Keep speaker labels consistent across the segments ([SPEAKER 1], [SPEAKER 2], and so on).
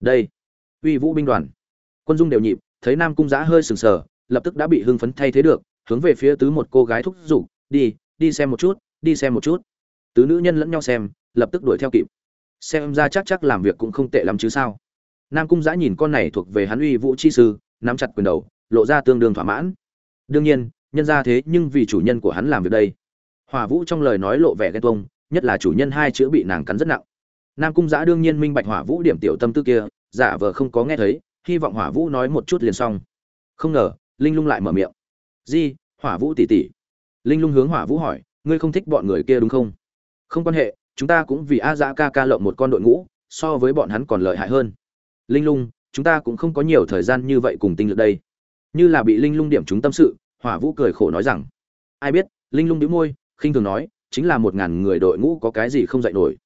[SPEAKER 1] đây. Uy vũ binh đoàn. Quân dung đều nhịp, thấy nam cung giã hơi sừng sờ, lập tức đã bị hưng phấn thay thế được, hướng về phía tứ một cô gái thúc giục, đi đi xem một chút, đi xem một chút. Tứ nữ nhân lẫn nhau xem, lập tức đuổi theo kịp. Xem ra chắc chắc làm việc cũng không tệ lắm chứ sao. Nam cung giã nhìn con này thuộc về hắn uy vũ chi sư, nắm chặt quyền đầu, lộ ra tương đương thỏa mãn. Đương nhiên, nhân ra thế nhưng vì chủ nhân của hắn làm việc đây. Hòa vũ trong lời nói lộ vẻ ghen tuông, nhất là chủ nhân hai chữ bị nàng cắn rất nặng nam cung giã đương nhiên minh bạch hỏa vũ điểm tiểu tâm tư kia, giả vờ không có nghe thấy, hy vọng hỏa vũ nói một chút liền xong. Không ngờ, linh lung lại mở miệng. Di, hỏa vũ tỉ tỉ linh lung hướng hỏa vũ hỏi, ngươi không thích bọn người kia đúng không? Không quan hệ, chúng ta cũng vì a dã ca ca lộng một con đội ngũ, so với bọn hắn còn lợi hại hơn. Linh lung, chúng ta cũng không có nhiều thời gian như vậy cùng tinh lực đây. Như là bị linh lung điểm chúng tâm sự, hỏa vũ cười khổ nói rằng, ai biết? Linh lung đĩu môi, khinh thường nói, chính là một ngàn người đội ngũ có cái gì không dạy nổi.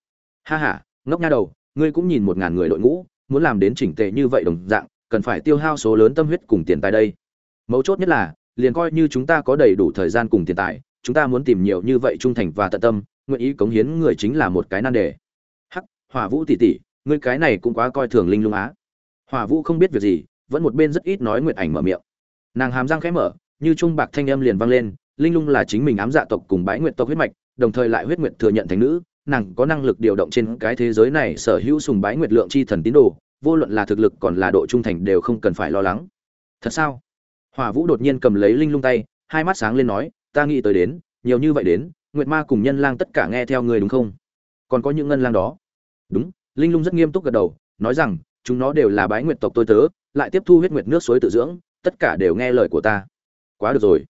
[SPEAKER 1] Ha ha ngốc nha đầu, ngươi cũng nhìn một ngàn người đội ngũ, muốn làm đến chỉnh tề như vậy đồng dạng, cần phải tiêu hao số lớn tâm huyết cùng tiền tài đây. Mấu chốt nhất là, liền coi như chúng ta có đầy đủ thời gian cùng tiền tài, chúng ta muốn tìm nhiều như vậy trung thành và tận tâm, nguyện ý cống hiến người chính là một cái nan đề. Hắc, hỏa vũ tỷ tỷ, ngươi cái này cũng quá coi thường linh lung á. Hỏa vũ không biết việc gì, vẫn một bên rất ít nói nguyện ảnh mở miệng. Nàng hàm răng khẽ mở, như trung bạc thanh âm liền vang lên, linh lung là chính mình ám dạ tộc cùng bái nguyện tộc huyết mạch, đồng thời lại huyết nguyện thừa nhận thành nữ nàng có năng lực điều động trên cái thế giới này sở hữu sùng bái nguyệt lượng chi thần tín đồ, vô luận là thực lực còn là độ trung thành đều không cần phải lo lắng. Thật sao? Hỏa vũ đột nhiên cầm lấy linh lung tay, hai mắt sáng lên nói, ta nghĩ tới đến, nhiều như vậy đến, nguyệt ma cùng nhân lang tất cả nghe theo người đúng không? Còn có những ngân lang đó. Đúng. Linh lung rất nghiêm túc gật đầu, nói rằng, chúng nó đều là bái nguyệt tộc tôi tớ, lại tiếp thu huyết nguyệt nước suối tự dưỡng, tất cả đều nghe lời của ta. Quá được rồi.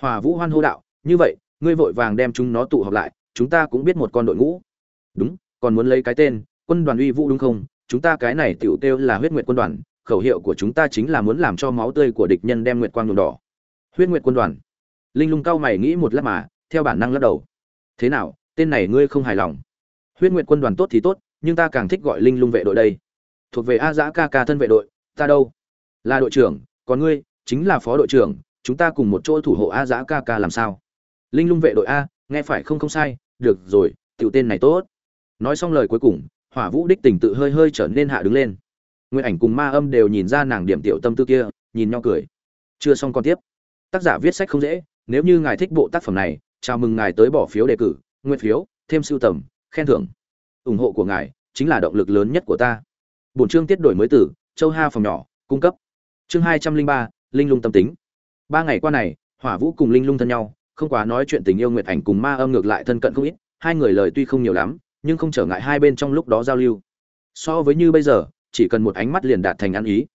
[SPEAKER 1] Hòa vũ hoan hô đạo, như vậy, ngươi vội vàng đem chúng nó tụ họp lại chúng ta cũng biết một con đội ngũ. Đúng, còn muốn lấy cái tên, quân đoàn uy vũ đúng không? Chúng ta cái này tiểu tiêu là huyết nguyệt quân đoàn, khẩu hiệu của chúng ta chính là muốn làm cho máu tươi của địch nhân đem nguyệt quang nhuộm đỏ. Huyết nguyệt quân đoàn. Linh lung cao mày nghĩ một lát mà, theo bản năng lắc đầu. Thế nào, tên này ngươi không hài lòng? Huyết nguyệt quân đoàn tốt thì tốt, nhưng ta càng thích gọi linh lung vệ đội đây. Thuộc về a dã ca ca thân vệ đội, ta đâu? Là đội trưởng, còn ngươi, chính là phó đội trưởng, chúng ta cùng một chỗ thủ hộ a dã ca ca làm sao? Linh lung vệ đội a, nghe phải không không sai được rồi, tiểu tên này tốt. Nói xong lời cuối cùng, hỏa vũ đích tình tự hơi hơi trở nên hạ đứng lên. Nguyên ảnh cùng ma âm đều nhìn ra nàng điểm tiểu tâm tư kia, nhìn nhau cười. Chưa xong còn tiếp. Tác giả viết sách không dễ, nếu như ngài thích bộ tác phẩm này, chào mừng ngài tới bỏ phiếu đề cử nguyên phiếu, thêm sưu tầm, khen thưởng. Ủng hộ của ngài chính là động lực lớn nhất của ta. Bổn chương tiết đổi mới từ châu ha phòng nhỏ, cung cấp. Chương hai trăm linh ba, linh lung tâm tính. Ba ngày qua này, hỏa vũ cùng linh lung thân nhau không quá nói chuyện tình yêu nguyệt ảnh cùng ma âm ngược lại thân cận không ít, hai người lời tuy không nhiều lắm, nhưng không trở ngại hai bên trong lúc đó giao lưu. So với như bây giờ, chỉ cần một ánh mắt liền đạt thành ăn ý.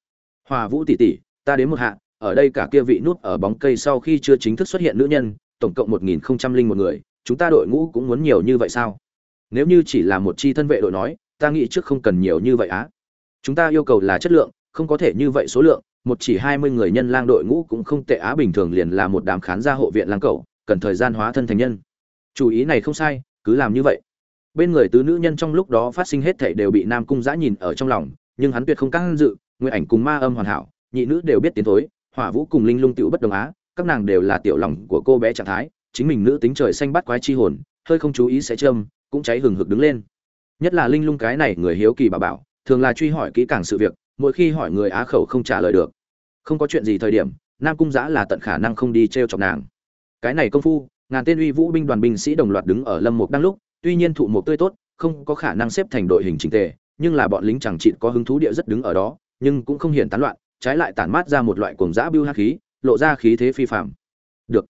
[SPEAKER 1] Hòa vũ tỷ tỷ, ta đến một hạ, ở đây cả kia vị nút ở bóng cây sau khi chưa chính thức xuất hiện nữ nhân, tổng cộng một nghìn không trăm linh một người, chúng ta đội ngũ cũng muốn nhiều như vậy sao? Nếu như chỉ là một chi thân vệ đội nói, ta nghĩ trước không cần nhiều như vậy á. Chúng ta yêu cầu là chất lượng, không có thể như vậy số lượng một chỉ hai mươi người nhân lang đội ngũ cũng không tệ á, bình thường liền là một đám khán gia hộ viện lang cậu, cần thời gian hóa thân thành nhân. Chủ ý này không sai, cứ làm như vậy. Bên người tứ nữ nhân trong lúc đó phát sinh hết thảy đều bị nam cung giã nhìn ở trong lòng, nhưng hắn tuyệt không căng dự nguyên ảnh cùng ma âm hoàn hảo, nhị nữ đều biết tiến thối, hỏa vũ cùng linh lung tiểu bất đồng á, các nàng đều là tiểu lòng của cô bé trạng thái, chính mình nữ tính trời xanh bắt quái chi hồn, hơi không chú ý sẽ châm, cũng cháy hừng hực đứng lên. Nhất là linh lung cái này người hiếu kỳ bà bảo, thường là truy hỏi kỹ càng sự việc, mỗi khi hỏi người á khẩu không trả lời được không có chuyện gì thời điểm, nam cung giã là tận khả năng không đi t r e o chọc nàng. Cái này công phu, ngàn tên uy vũ binh đoàn binh sĩ đồng loạt đứng ở lâm mục đang lúc, tuy nhiên thụ một tươi tốt, không có khả năng xếp thành đội hình trình tề, nhưng là bọn lính chẳng chịt có hứng thú địa rất đứng ở đó, nhưng cũng không hiển tán loạn, trái lại tản mát ra một loại cuồng giã bưu hắc khí, lộ ra khí thế phi phạm được.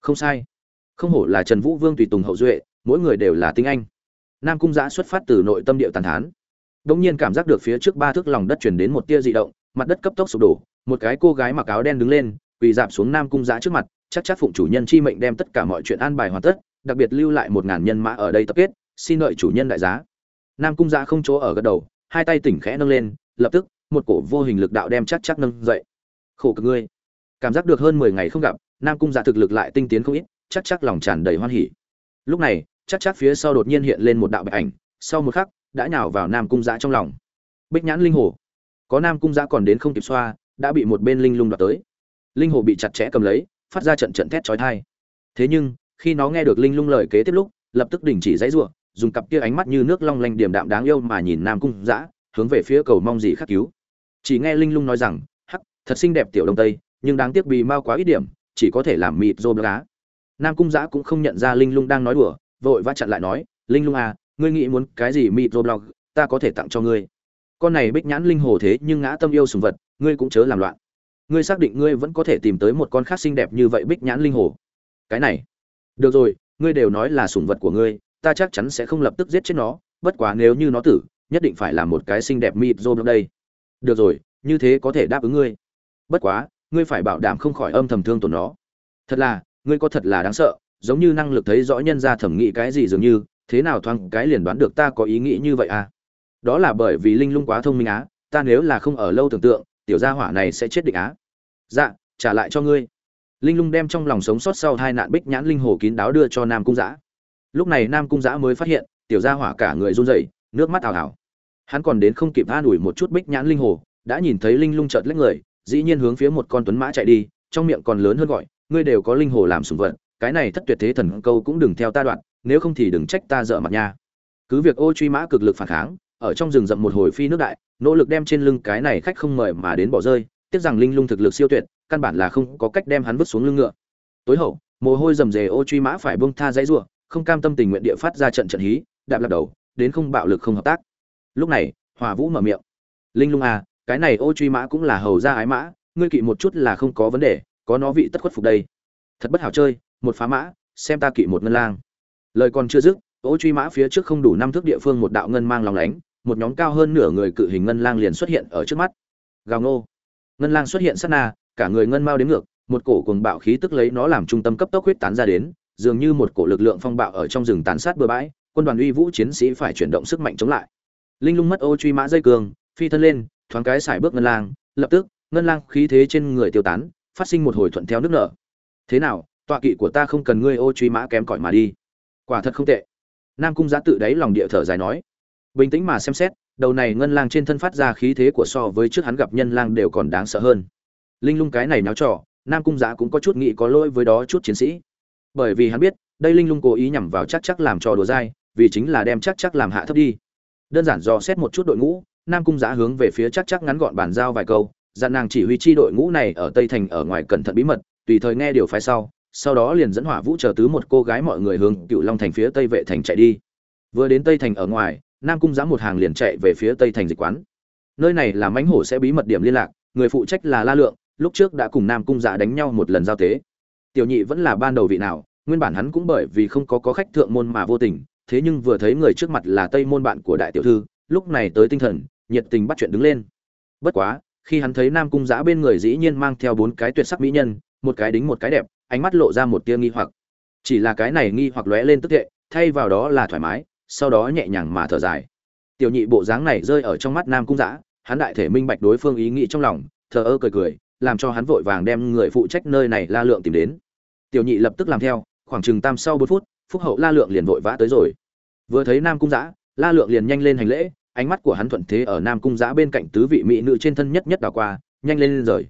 [SPEAKER 1] Không sai. Không hổ là trần vũ vương tùy tùng hậu duệ, mỗi người đều là tinh anh. Nam cung giã xuất phát từ nội tâm điệu tàn thán. Đống nhiên cảm giác được phía trước ba thước lòng đất chuyển đến một tia dị động, mặt đất cấp tốc sụp đổ một cái cô gái mặc áo đen đứng lên, quỳ dạp xuống nam cung giã trước mặt, chắc chắc phụng chủ nhân chi mệnh đem tất cả mọi chuyện an bài hoàn tất, đặc biệt lưu lại một ngàn nhân mã ở đây tập kết, xin lợi chủ nhân đại giá. Nam cung giã không chỗ ở gật đầu, hai tay tỉnh khẽ nâng lên, lập tức, một cổ vô hình lực đạo đem chắc chắc nâng dậy. Khổ cực ngươi. Cảm giác được hơn mười ngày không gặp, nam cung giã thực lực lại tinh tiến không ít, chắc chắc lòng tràn đầy hoan hỉ. Lúc này, chắc chắc phía sau đột nhiên hiện lên một đạo bạch ảnh, sau một khắc, đã nhào vào nam cung giã trong lòng. Bích nhãn linh hồ. Có nam cung giã còn đến không kịp xoa đã bị một bên linh lung đoạt tới. Linh hồ bị chặt chẽ cầm lấy, phát ra trận trận thét chói tai. Thế nhưng, khi nó nghe được linh lung lời kế tiếp lúc, lập tức đình chỉ dãy rủa, dùng cặp kia ánh mắt như nước long lanh điềm đạm đáng yêu mà nhìn nam cung dã, hướng về phía cầu mong gì khắc cứu. Chỉ nghe linh lung nói rằng, hắc, thật xinh đẹp tiểu đông tây, nhưng đáng tiếc bị mau quá ít điểm, chỉ có thể làm mịt rô lá. Nam cung giã cũng không nhận ra linh lung đang nói đùa, vội vã chặn lại nói, linh lung à ngươi nghĩ muốn cái gì mịt rô blog ta có thể tặng cho ngươi. Con này bích nhãn linh hồ thế nhưng ngã tâm yêu sùng vật ngươi cũng chớ làm loạn. Ngươi xác định ngươi vẫn có thể tìm tới một con khác xinh đẹp như vậy bích nhãn linh hồ. Cái này. Được rồi, ngươi đều nói là sủng vật của ngươi, ta chắc chắn sẽ không lập tức giết chết nó, bất quá nếu như nó tử, nhất định phải là một cái xinh đẹp mịt rô đây. Được rồi, như thế có thể đáp ứng ngươi. Bất quá, ngươi phải bảo đảm không khỏi âm thầm thương tổn nó. Thật là, ngươi có thật là đáng sợ, giống như năng lực thấy rõ nhân ra thẩm nghĩ cái gì dường như, thế nào thoáng cái liền đoán được ta có ý nghĩ như vậy à? Đó là bởi vì linh lung quá thông minh á, ta nếu là không ở lâu tưởng tượng tiểu gia hỏa này sẽ chết định á. Dạ trả lại cho ngươi. Linh lung đem trong lòng sống sót sau hai nạn bích nhãn linh hồ kín đáo đưa cho nam cung giã lúc này nam cung giã mới phát hiện, tiểu gia hỏa cả người run rẩy, nước mắt ảo ảo. Hắn còn đến không kịp an ủi một chút bích nhãn linh hồ, đã nhìn thấy linh lung chợt lách người, dĩ nhiên hướng phía một con tuấn mã chạy đi, trong miệng còn lớn hơn gọi, ngươi đều có linh hồ làm sùng vật, cái này thất tuyệt thế thần câu cũng đừng theo ta đoạn, nếu không thì đừng trách ta dở mặt nha. Cứ việc ô truy mã cực lực phản kháng ở trong rừng rậm một hồi phi nước đại, nỗ lực đem trên lưng cái này khách không mời mà đến bỏ rơi, tiếc rằng linh lung thực lực siêu tuyệt, căn bản là không có cách đem hắn vứt xuống lưng ngựa. Tối hậu, mồ hôi rầm rề ô truy mã phải buông tha dãy rủa, không cam tâm tình nguyện địa phát ra trận trận hí, đạp lập đầu, đến không bạo lực không hợp tác. Lúc này, hòa vũ mở miệng. Linh lung à cái này ô truy mã cũng là hầu ra ái mã, ngươi kỵ một chút là không có vấn đề, có nó vị tất khuất phục đây. Thật bất hảo chơi, một phá mã, xem ta kỵ một ngân lang. Lời còn chưa dứt, ô truy mã phía trước không đủ năm thước địa phương một đạo ngân mang lòng lánh một nhóm cao hơn nửa người cự hình ngân lang liền xuất hiện ở trước mắt. Gào ngô. Ngân lang xuất hiện sát na, cả người ngân mau đến ngược, một cổ cuồng bạo khí tức lấy nó làm trung tâm cấp tốc huyết tán ra đến, dường như một cổ lực lượng phong bạo ở trong rừng tàn sát bừa bãi, quân đoàn uy vũ chiến sĩ phải chuyển động sức mạnh chống lại. Linh lung mất ô truy mã dây cường, phi thân lên, thoáng cái xài bước ngân lang, lập tức, ngân lang khí thế trên người tiêu tán, phát sinh một hồi thuận theo nước nở. Thế nào, tọa kỵ của ta không cần ngươi ô truy mã kém cỏi mà đi. Quả thật không tệ. Nam cung giá tự đáy lòng địa thở dài nói bình tĩnh mà xem xét, đầu này ngân lang trên thân phát ra khí thế của so với trước hắn gặp nhân lang đều còn đáng sợ hơn. Linh lung cái này náo trò, nam cung giã cũng có chút nghĩ có lỗi với đó chút chiến sĩ. Bởi vì hắn biết, đây linh lung cố ý nhằm vào chắc chắc làm trò đùa dai, vì chính là đem chắc chắc làm hạ thấp đi. Đơn giản do xét một chút đội ngũ, nam cung giã hướng về phía chắc chắc ngắn gọn bàn giao vài câu, dặn nàng chỉ huy chi đội ngũ này ở tây thành ở ngoài cẩn thận bí mật, tùy thời nghe điều phái sau sau đó liền dẫn hỏa vũ chờ tứ một cô gái mọi người hướng cựu long thành phía tây vệ thành chạy đi. Vừa đến tây thành ở ngoài nam cung giã một hàng liền chạy về phía tây thành dịch quán. Nơi này là mãnh hổ sẽ bí mật điểm liên lạc, người phụ trách là la lượng, lúc trước đã cùng nam cung giã đánh nhau một lần giao tế. Tiểu nhị vẫn là ban đầu vị nào, nguyên bản hắn cũng bởi vì không có có khách thượng môn mà vô tình, thế nhưng vừa thấy người trước mặt là tây môn bạn của đại tiểu thư, lúc này tới tinh thần, nhiệt tình bắt chuyện đứng lên. Bất quá, khi hắn thấy nam cung giã bên người dĩ nhiên mang theo bốn cái tuyệt sắc mỹ nhân, một cái đính một cái đẹp, ánh mắt lộ ra một tia nghi hoặc. Chỉ là cái này nghi hoặc lóe lên tức hệ thay vào đó là thoải mái sau đó nhẹ nhàng mà thở dài. Tiểu nhị bộ dáng này rơi ở trong mắt nam cung giã hắn đại thể minh bạch đối phương ý nghĩ trong lòng, thờ ơ cười cười, làm cho hắn vội vàng đem người phụ trách nơi này la lượng tìm đến. Tiểu nhị lập tức làm theo, khoảng chừng tam sau bốn phút, phúc hậu la lượng liền vội vã tới rồi. Vừa thấy nam cung giã la lượng liền nhanh lên hành lễ, ánh mắt của hắn thuận thế ở nam cung giã bên cạnh tứ vị mỹ nữ trên thân nhất nhất đảo qua, nhanh lên lên rời.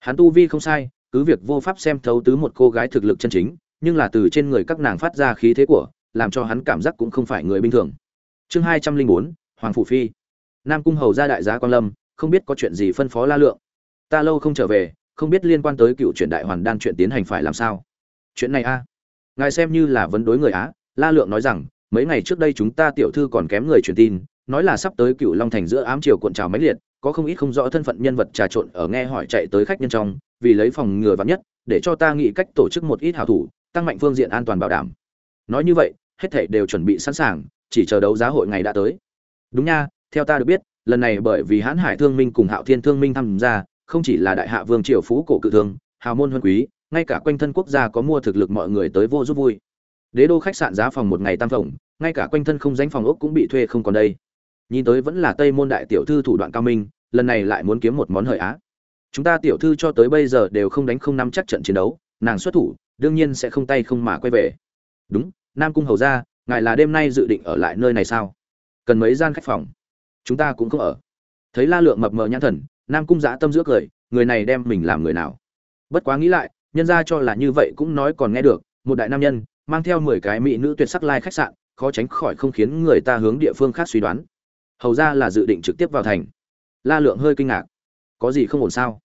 [SPEAKER 1] Hắn tu vi không sai, cứ việc vô pháp xem thấu tứ một cô gái thực lực chân chính, nhưng là từ trên người các nàng phát ra khí thế của làm cho hắn cảm giác cũng không phải người bình thường. Chương hai trăm linh bốn, hoàng phủ phi. Nam cung hầu ra đại giá quan lâm, không biết có chuyện gì phân phó la lượng. Ta lâu không trở về, không biết liên quan tới cựu truyền đại hoàn đan chuyện tiến hành phải làm sao. Chuyện này a? Ngài xem như là vấn đối người á. La lượng nói rằng, mấy ngày trước đây chúng ta tiểu thư còn kém người truyền tin, nói là sắp tới cựu long thành giữa ám triều cuộn trào máy liệt, có không ít không rõ thân phận nhân vật trà trộn ở nghe hỏi chạy tới khách nhân trong, vì lấy phòng ngừa vắn nhất, để cho ta nghĩ cách tổ chức một ít hảo thủ, tăng mạnh phương diện an toàn bảo đảm. Nói như vậy hết thảy đều chuẩn bị sẵn sàng, chỉ chờ đấu giá hội ngày đã tới. Đúng nha, theo ta được biết, lần này bởi vì Hán hải thương minh cùng hạo thiên thương minh tham gia, không chỉ là đại hạ vương triều phú cổ cự thương, hào môn huân quý, ngay cả quanh thân quốc gia có mua thực lực mọi người tới vô giúp vui. Đế đô khách sạn giá phòng một ngày tam phòng, ngay cả quanh thân không danh phòng ốc cũng bị thuê không còn đây. Nhìn tới vẫn là tây môn đại tiểu thư thủ đoạn cao minh, lần này lại muốn kiếm một món hời á. Chúng ta tiểu thư cho tới bây giờ đều không đánh không nắm chắc trận chiến đấu, nàng xuất thủ, đương nhiên sẽ không tay không mà quay về. Đúng nam cung hầu ra, ngài là đêm nay dự định ở lại nơi này sao? Cần mấy gian khách phòng? Chúng ta cũng không ở. Thấy la lượng mập mờ nhãn thần, nam cung giã tâm giữa cười, người này đem mình làm người nào? Bất quá nghĩ lại, nhân ra cho là như vậy cũng nói còn nghe được, một đại nam nhân, mang theo mười cái mỹ nữ tuyệt sắc lai khách sạn, khó tránh khỏi không khiến người ta hướng địa phương khác suy đoán. Hầu ra là dự định trực tiếp vào thành. La lượng hơi kinh ngạc. Có gì không ổn sao?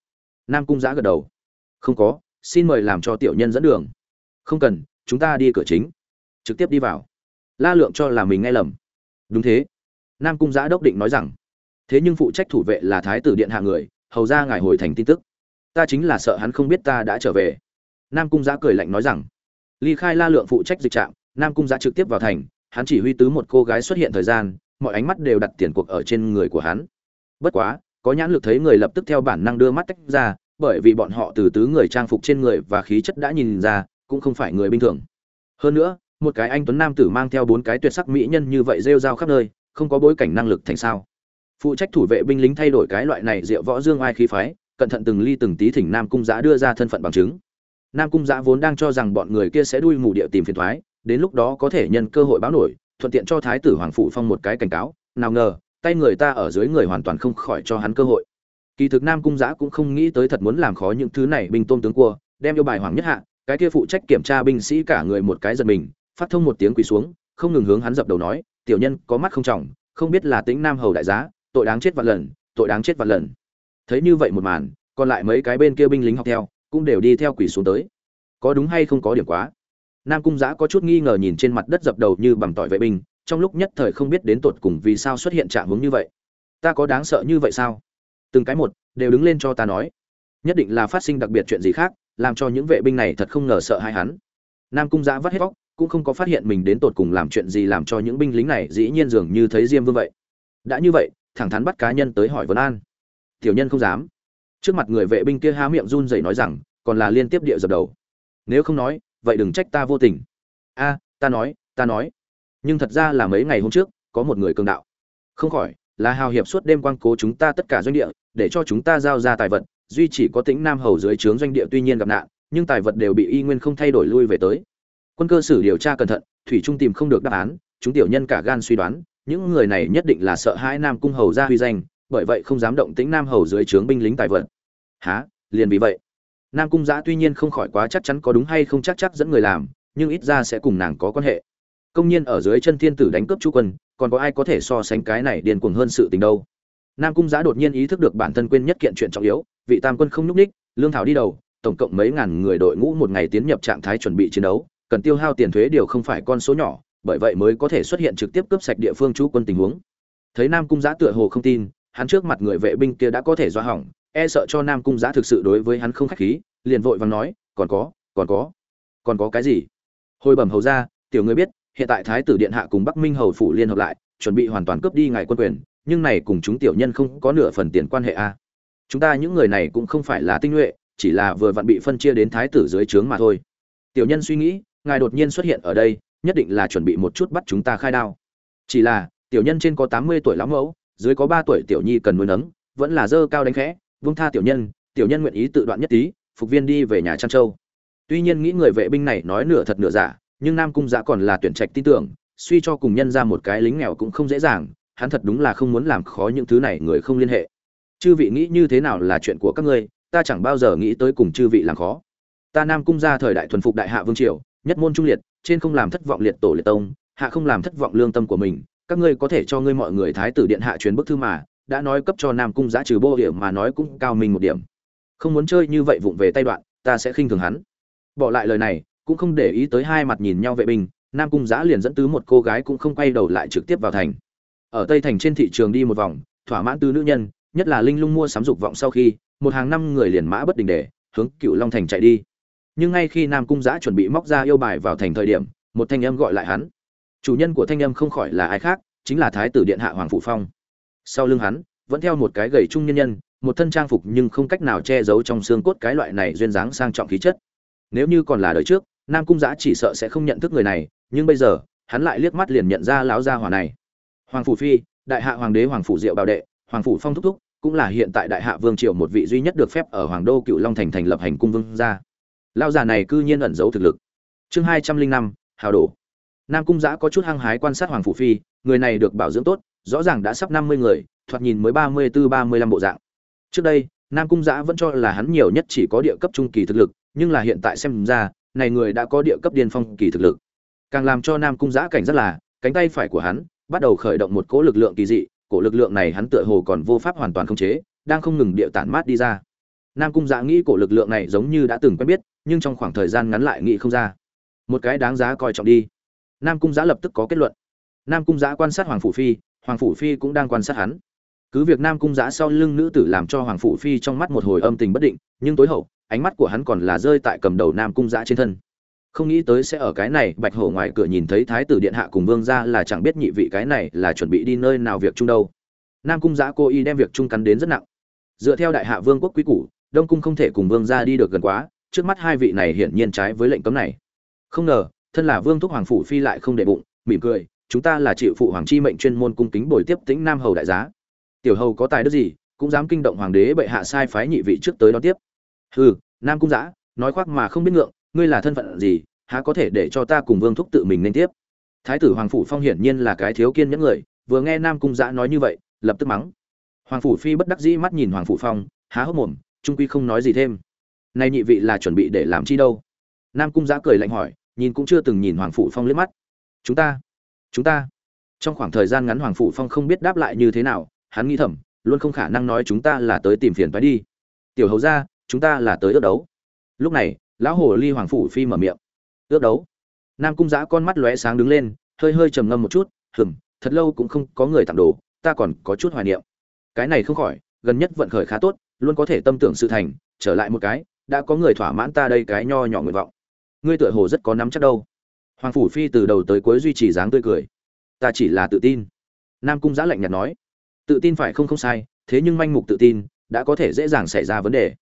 [SPEAKER 1] Nam cung giã gật đầu. Không có, xin mời làm cho tiểu nhân dẫn đường. Không cần, chúng ta đi cửa chính trực tiếp đi vào. La lượng cho là mình nghe lầm. Đúng thế. Nam cung giã đốc định nói rằng, thế nhưng phụ trách thủ vệ là thái tử điện hạ người, hầu ra ngài hồi thành tin tức. Ta chính là sợ hắn không biết ta đã trở về. Nam cung giã cười lạnh nói rằng, ly khai la lượng phụ trách dịch trạm, nam cung giã trực tiếp vào thành, hắn chỉ huy tứ một cô gái xuất hiện thời gian, mọi ánh mắt đều đặt tiền cuộc ở trên người của hắn. Bất quá, có nhãn lực thấy người lập tức theo bản năng đưa mắt tách ra, bởi vì bọn họ từ tứ người trang phục trên người và khí chất đã nhìn ra, cũng không phải người bình thường. Hơn nữa một cái anh tuấn nam tử mang theo bốn cái tuyệt sắc mỹ nhân như vậy rêu rao khắp nơi, không có bối cảnh năng lực thành sao. Phụ trách thủ vệ binh lính thay đổi cái loại này diệu võ dương ai khí phái, cẩn thận từng ly từng tí thỉnh nam cung giã đưa ra thân phận bằng chứng. Nam cung giã vốn đang cho rằng bọn người kia sẽ đuôi mù địa tìm phiền thoái, đến lúc đó có thể nhân cơ hội báo nổi, thuận tiện cho thái tử hoàng phụ phong một cái cảnh cáo, nào ngờ, tay người ta ở dưới người hoàn toàn không khỏi cho hắn cơ hội. Kỳ thực nam cung giã cũng không nghĩ tới thật muốn làm khó những thứ này binh tôm tướng cua, đem yêu bài hoàng nhất hạ, cái kia phụ trách kiểm tra binh sĩ cả người một cái giật mình phát thông một tiếng quỳ xuống, không ngừng hướng hắn dập đầu nói, tiểu nhân, có mắt không trọng, không biết là tính nam hầu đại giá, tội đáng chết vạn lần, tội đáng chết vạn lần. Thấy như vậy một màn, còn lại mấy cái bên kia binh lính học theo, cũng đều đi theo quỳ xuống tới. Có đúng hay không có điểm quá? Nam cung giã có chút nghi ngờ nhìn trên mặt đất dập đầu như bằng tỏi vệ binh, trong lúc nhất thời không biết đến tột cùng vì sao xuất hiện trạng hướng như vậy. Ta có đáng sợ như vậy sao? Từng cái một, đều đứng lên cho ta nói. Nhất định là phát sinh đặc biệt chuyện gì khác, làm cho những vệ binh này thật không ngờ sợ hai hắn. Nam cung giã vắt hết vóc cũng không có phát hiện mình đến tột cùng làm chuyện gì làm cho những binh lính này dĩ nhiên dường như thấy diêm vương vậy. Đã như vậy, thẳng thắn bắt cá nhân tới hỏi vấn an. Tiểu nhân không dám. Trước mặt người vệ binh kia há miệng run rẩy nói rằng, còn là liên tiếp địa dập đầu. Nếu không nói, vậy đừng trách ta vô tình. A, ta nói ta nói. Nhưng thật ra là mấy ngày hôm trước, có một người cường đạo. Không khỏi, là hào hiệp suốt đêm quang cố chúng ta tất cả doanh địa, để cho chúng ta giao ra tài vật, duy chỉ có tính nam hầu dưới trướng doanh địa tuy nhiên gặp nạn, nhưng tài vật đều bị y nguyên không thay đổi lui về tới quân cơ sử điều tra cẩn thận, thủy trung tìm không được đáp án, chúng tiểu nhân cả gan suy đoán, những người này nhất định là sợ hãi nam cung hầu ra huy danh, bởi vậy không dám động tính nam hầu dưới trướng binh lính tài vật há liền vì vậy, nam cung giã tuy nhiên không khỏi quá chắc chắn có đúng hay không chắc chắc dẫn người làm, nhưng ít ra sẽ cùng nàng có quan hệ. Công nhiên ở dưới chân thiên tử đánh cướp chú quân, còn có ai có thể so sánh cái này điên cuồng hơn sự tình đâu? Nam cung giã đột nhiên ý thức được bản thân quên nhất kiện chuyện trọng yếu, vị tam quân không nhúc ních lương thảo đi đầu, tổng cộng mấy ngàn người đội ngũ một ngày tiến nhập trạng thái chuẩn bị chiến đấu cần tiêu hao tiền thuế điều không phải con số nhỏ, bởi vậy mới có thể xuất hiện trực tiếp cướp sạch địa phương chú quân tình huống. Thấy nam cung giã tựa hồ không tin, hắn trước mặt người vệ binh kia đã có thể do hỏng e sợ cho nam cung giã thực sự đối với hắn không khách khí, liền vội vàng nói, còn có còn có còn có cái gì? Hồi bẩm hầu ra tiểu người biết, hiện tại thái tử điện hạ cùng bắc minh hầu phủ liên hợp lại, chuẩn bị hoàn toàn cướp đi ngài quân quyền, nhưng này cùng chúng tiểu nhân không có nửa phần tiền quan hệ a. À. Chúng ta những người này cũng không phải là tinh nhuệ, chỉ là vừa vặn bị phân chia đến thái tử dưới trướng mà thôi. Tiểu nhân suy nghĩ ngài đột nhiên xuất hiện ở đây, nhất định là chuẩn bị một chút bắt chúng ta khai đao. Chỉ là, tiểu nhân trên có tám mươi tuổi lắm mẫu, dưới có ba tuổi tiểu nhi cần nuôi nấng, vẫn là dơ cao đánh khẽ, vung tha tiểu nhân tiểu nhân nguyện ý tự đoạn nhất tí, phục viên đi về nhà trăn châu. Tuy nhiên nghĩ người vệ binh này nói nửa thật nửa giả, nhưng nam cung giã còn là tuyển trạch tin tưởng, suy cho cùng nhân ra một cái lính nghèo cũng không dễ dàng, hắn thật đúng là không muốn làm khó những thứ này người không liên hệ. Chư vị nghĩ như thế nào là chuyện của các ngươi, ta chẳng bao giờ nghĩ tới cùng chư vị làm khó. Ta nam cung ra thời đại thuần phục đại hạ vương triều nhất môn trung liệt, trên không làm thất vọng liệt tổ liệt tông, hạ không làm thất vọng lương tâm của mình, các ngươi có thể cho ngươi mọi người thái tử điện hạ truyền bức thư mà, đã nói cấp cho nam cung giã trừ bô hiểm mà nói cũng cao mình một điểm. Không muốn chơi như vậy vụng về tay đoạn, ta sẽ khinh thường hắn. Bỏ lại lời này, cũng không để ý tới hai mặt nhìn nhau vệ binh, nam cung giã liền dẫn tứ một cô gái cũng không quay đầu lại trực tiếp vào thành. Ở tây thành trên thị trường đi một vòng, thỏa mãn tư nữ nhân, nhất là linh lung mua sắm dục vọng sau khi, một hàng năm người liền mã bất đình để, hướng cựu long thành chạy đi nhưng ngay khi nam cung giã chuẩn bị móc ra yêu bài vào thành thời điểm, một thanh âm gọi lại hắn. Chủ nhân của thanh âm không khỏi là ai khác, chính là thái tử điện hạ hoàng phụ phong. Sau lưng hắn, vẫn theo một cái gầy trung nhân nhân, một thân trang phục nhưng không cách nào che giấu trong xương cốt cái loại này duyên dáng sang trọng khí chất. Nếu như còn là đời trước, nam cung giã chỉ sợ sẽ không nhận thức người này, nhưng bây giờ, hắn lại liếc mắt liền nhận ra láo gia hỏa này. Hoàng phủ phi, đại hạ hoàng đế hoàng phủ diệu bảo đệ, hoàng phủ phong thúc thúc, cũng là hiện tại đại hạ vương triều một vị duy nhất được phép ở hoàng đô cựu long thành thành lập hành cung vương gia lão già này cư nhiên ẩn giấu thực lực. Chương hai trăm linh năm, hào đổ. Nam cung giã có chút hăng hái quan sát hoàng phủ phi, người này được bảo dưỡng tốt, rõ ràng đã sắp năm mươi người, thoạt nhìn mới ba mươi bốn ba mươi lăm bộ dạng. Trước đây, nam cung giã vẫn cho là hắn nhiều nhất chỉ có địa cấp trung kỳ thực lực, nhưng là hiện tại xem ra, này người đã có địa cấp điên phong kỳ thực lực. Càng làm cho nam cung giã cảnh rất là, cánh tay phải của hắn bắt đầu khởi động một cỗ lực lượng kỳ dị, cổ lực lượng này hắn tựa hồ còn vô pháp hoàn toàn khống chế, đang không ngừng địa tản mát đi ra. Nam cung giã nghĩ cổ lực lượng này giống như đã từng quen biết nhưng trong khoảng thời gian ngắn lại nghĩ không ra. Một cái đáng giá coi trọng đi. Nam cung giã lập tức có kết luận. Nam cung giã quan sát hoàng phủ phi, hoàng phủ phi cũng đang quan sát hắn. Cứ việc nam cung giã sau lưng nữ tử làm cho hoàng phủ phi trong mắt một hồi âm tình bất định, nhưng tối hậu, ánh mắt của hắn còn là rơi tại cầm đầu nam cung giã trên thân. Không nghĩ tới sẽ ở cái này, bạch hổ ngoài cửa nhìn thấy thái tử điện hạ cùng vương ra là chẳng biết nhị vị cái này là chuẩn bị đi nơi nào việc chung đâu. Nam cung giã cô y đem việc chung cắn đến rất nặng. Dựa theo đại hạ vương quốc quý củ, đông cung không thể cùng vương ra đi được gần quá trước mắt hai vị này hiển nhiên trái với lệnh cấm này. Không ngờ, thân là vương thúc hoàng phủ phi lại không để bụng, mỉm cười, chúng ta là chịu phụ hoàng chi mệnh chuyên môn cung kính bồi tiếp tĩnh nam hầu đại giá. Tiểu hầu có tài đức gì, cũng dám kinh động hoàng đế bệ hạ sai phái nhị vị trước tới đón tiếp. Hừ, nam cung giã, nói khoác mà không biết ngượng, ngươi là thân phận gì, há có thể để cho ta cùng vương thúc tự mình nên tiếp? Thái tử hoàng phủ phong hiển nhiên là cái thiếu kiên nhẫn người, vừa nghe nam cung giã nói như vậy, lập tức mắng. Hoàng phủ phi bất đắc dĩ mắt nhìn hoàng phủ phong, há hốc mồm, trung quy không nói gì thêm nay nhị vị là chuẩn bị để làm chi đâu? Nam cung giã cười lạnh hỏi, nhìn cũng chưa từng nhìn hoàng phủ phong liếc mắt. Chúng ta chúng ta. Trong khoảng thời gian ngắn hoàng phủ phong không biết đáp lại như thế nào, hắn nghĩ thầm, luôn không khả năng nói chúng ta là tới tìm phiền phái đi. Tiểu hầu ra chúng ta là tới ước đấu. Lúc này, lão hồ ly hoàng phủ phi mở miệng. Ước đấu? Nam cung giã con mắt lóe sáng đứng lên, hơi hơi trầm ngâm một chút, hừm, thật lâu cũng không có người tặng đồ, ta còn có chút hoài niệm. Cái này không khỏi, gần nhất vận khởi khá tốt, luôn có thể tâm tưởng sự thành, trở lại một cái đã có người thỏa mãn ta đây cái nho nhỏ nguyện vọng. Ngươi tựa hồ rất có nắm chắc đâu. Hoàng phủ phi từ đầu tới cuối duy trì dáng tươi cười. Ta chỉ là tự tin. Nam cung giã lạnh nhạt nói. Tự tin phải không không sai, thế nhưng manh mục tự tin đã có thể dễ dàng xảy ra vấn đề.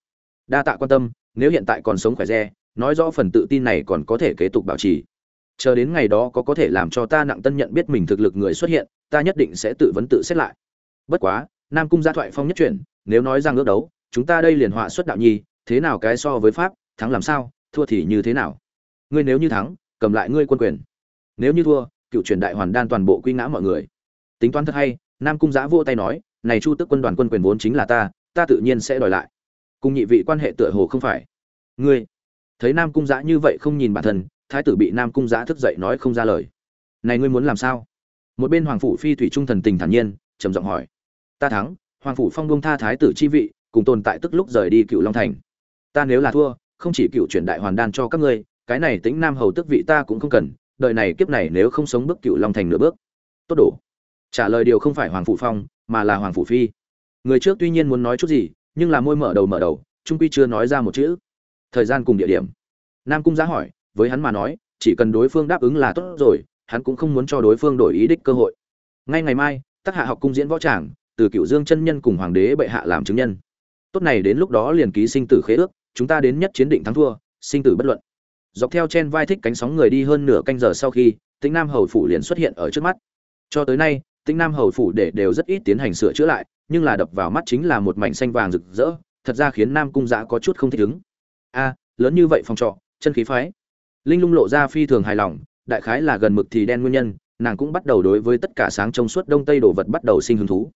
[SPEAKER 1] Đa tạ quan tâm, nếu hiện tại còn sống khỏe re, nói rõ phần tự tin này còn có thể kế tục bảo trì. Chờ đến ngày đó có có thể làm cho ta nặng tân nhận biết mình thực lực người xuất hiện, ta nhất định sẽ tự vấn tự xét lại. Bất quá, nam cung gia thoại phong nhất chuyển, nếu nói rằng ước đấu, chúng ta đây liền họa xuất đạo nhi thế nào cái so với pháp, thắng làm sao, thua thì như thế nào? Ngươi nếu như thắng, cầm lại ngươi quân quyền. Nếu như thua, cựu truyền đại hoàn đan toàn bộ quy ngã mọi người. Tính toán thật hay, nam cung giã vô tay nói, này chu tức quân đoàn quân quyền vốn chính là ta ta tự nhiên sẽ đòi lại. Cùng nhị vị quan hệ tựa hồ không phải. Ngươi, thấy nam cung giã như vậy không nhìn bản thân, thái tử bị nam cung giã thức dậy nói không ra lời. Này ngươi muốn làm sao? Một bên hoàng phủ phi thủy trung thần tình thản nhiên, trầm giọng hỏi. Ta thắng, hoàng phủ phong bông tha thái tử chi vị, cùng tồn tại tức lúc rời đi cựu long thành ta nếu là thua, không chỉ cựu chuyển đại hoàn đan cho các ngươi, cái này tính nam hầu tức vị ta cũng không cần, đời này kiếp này nếu không sống bước cựu long thành nửa bước. Tốt đủ trả lời điều không phải hoàng phủ phong, mà là hoàng phủ phi. Người trước tuy nhiên muốn nói chút gì, nhưng là môi mở đầu mở đầu, trung quy chưa nói ra một chữ. Thời gian cùng địa điểm. Nam cung giá hỏi, với hắn mà nói, chỉ cần đối phương đáp ứng là tốt rồi, hắn cũng không muốn cho đối phương đổi ý đích cơ hội. Ngay ngày mai tác hạ học cung diễn võ tràng, từ cựu dương chân nhân cùng hoàng đế bệ hạ làm chứng nhân. Tốt này đến lúc đó liền ký sinh tử khế ước chúng ta đến nhất chiến định thắng thua, sinh tử bất luận. Dọc theo chen vai thích cánh sóng người đi hơn nửa canh giờ sau khi, tĩnh nam hầu phủ liền xuất hiện ở trước mắt. Cho tới nay, tĩnh nam hầu phủ để đều rất ít tiến hành sửa chữa lại, nhưng là đập vào mắt chính là một mảnh xanh vàng rực rỡ, thật ra khiến nam cung giã có chút không thích ứng. A, lớn như vậy phòng trọ, chân khí phái. Linh lung lộ ra phi thường hài lòng, đại khái là gần mực thì đen nguyên nhân, nàng cũng bắt đầu đối với tất cả sáng trong suốt đông tây đồ vật bắt đầu sinh hứng thú.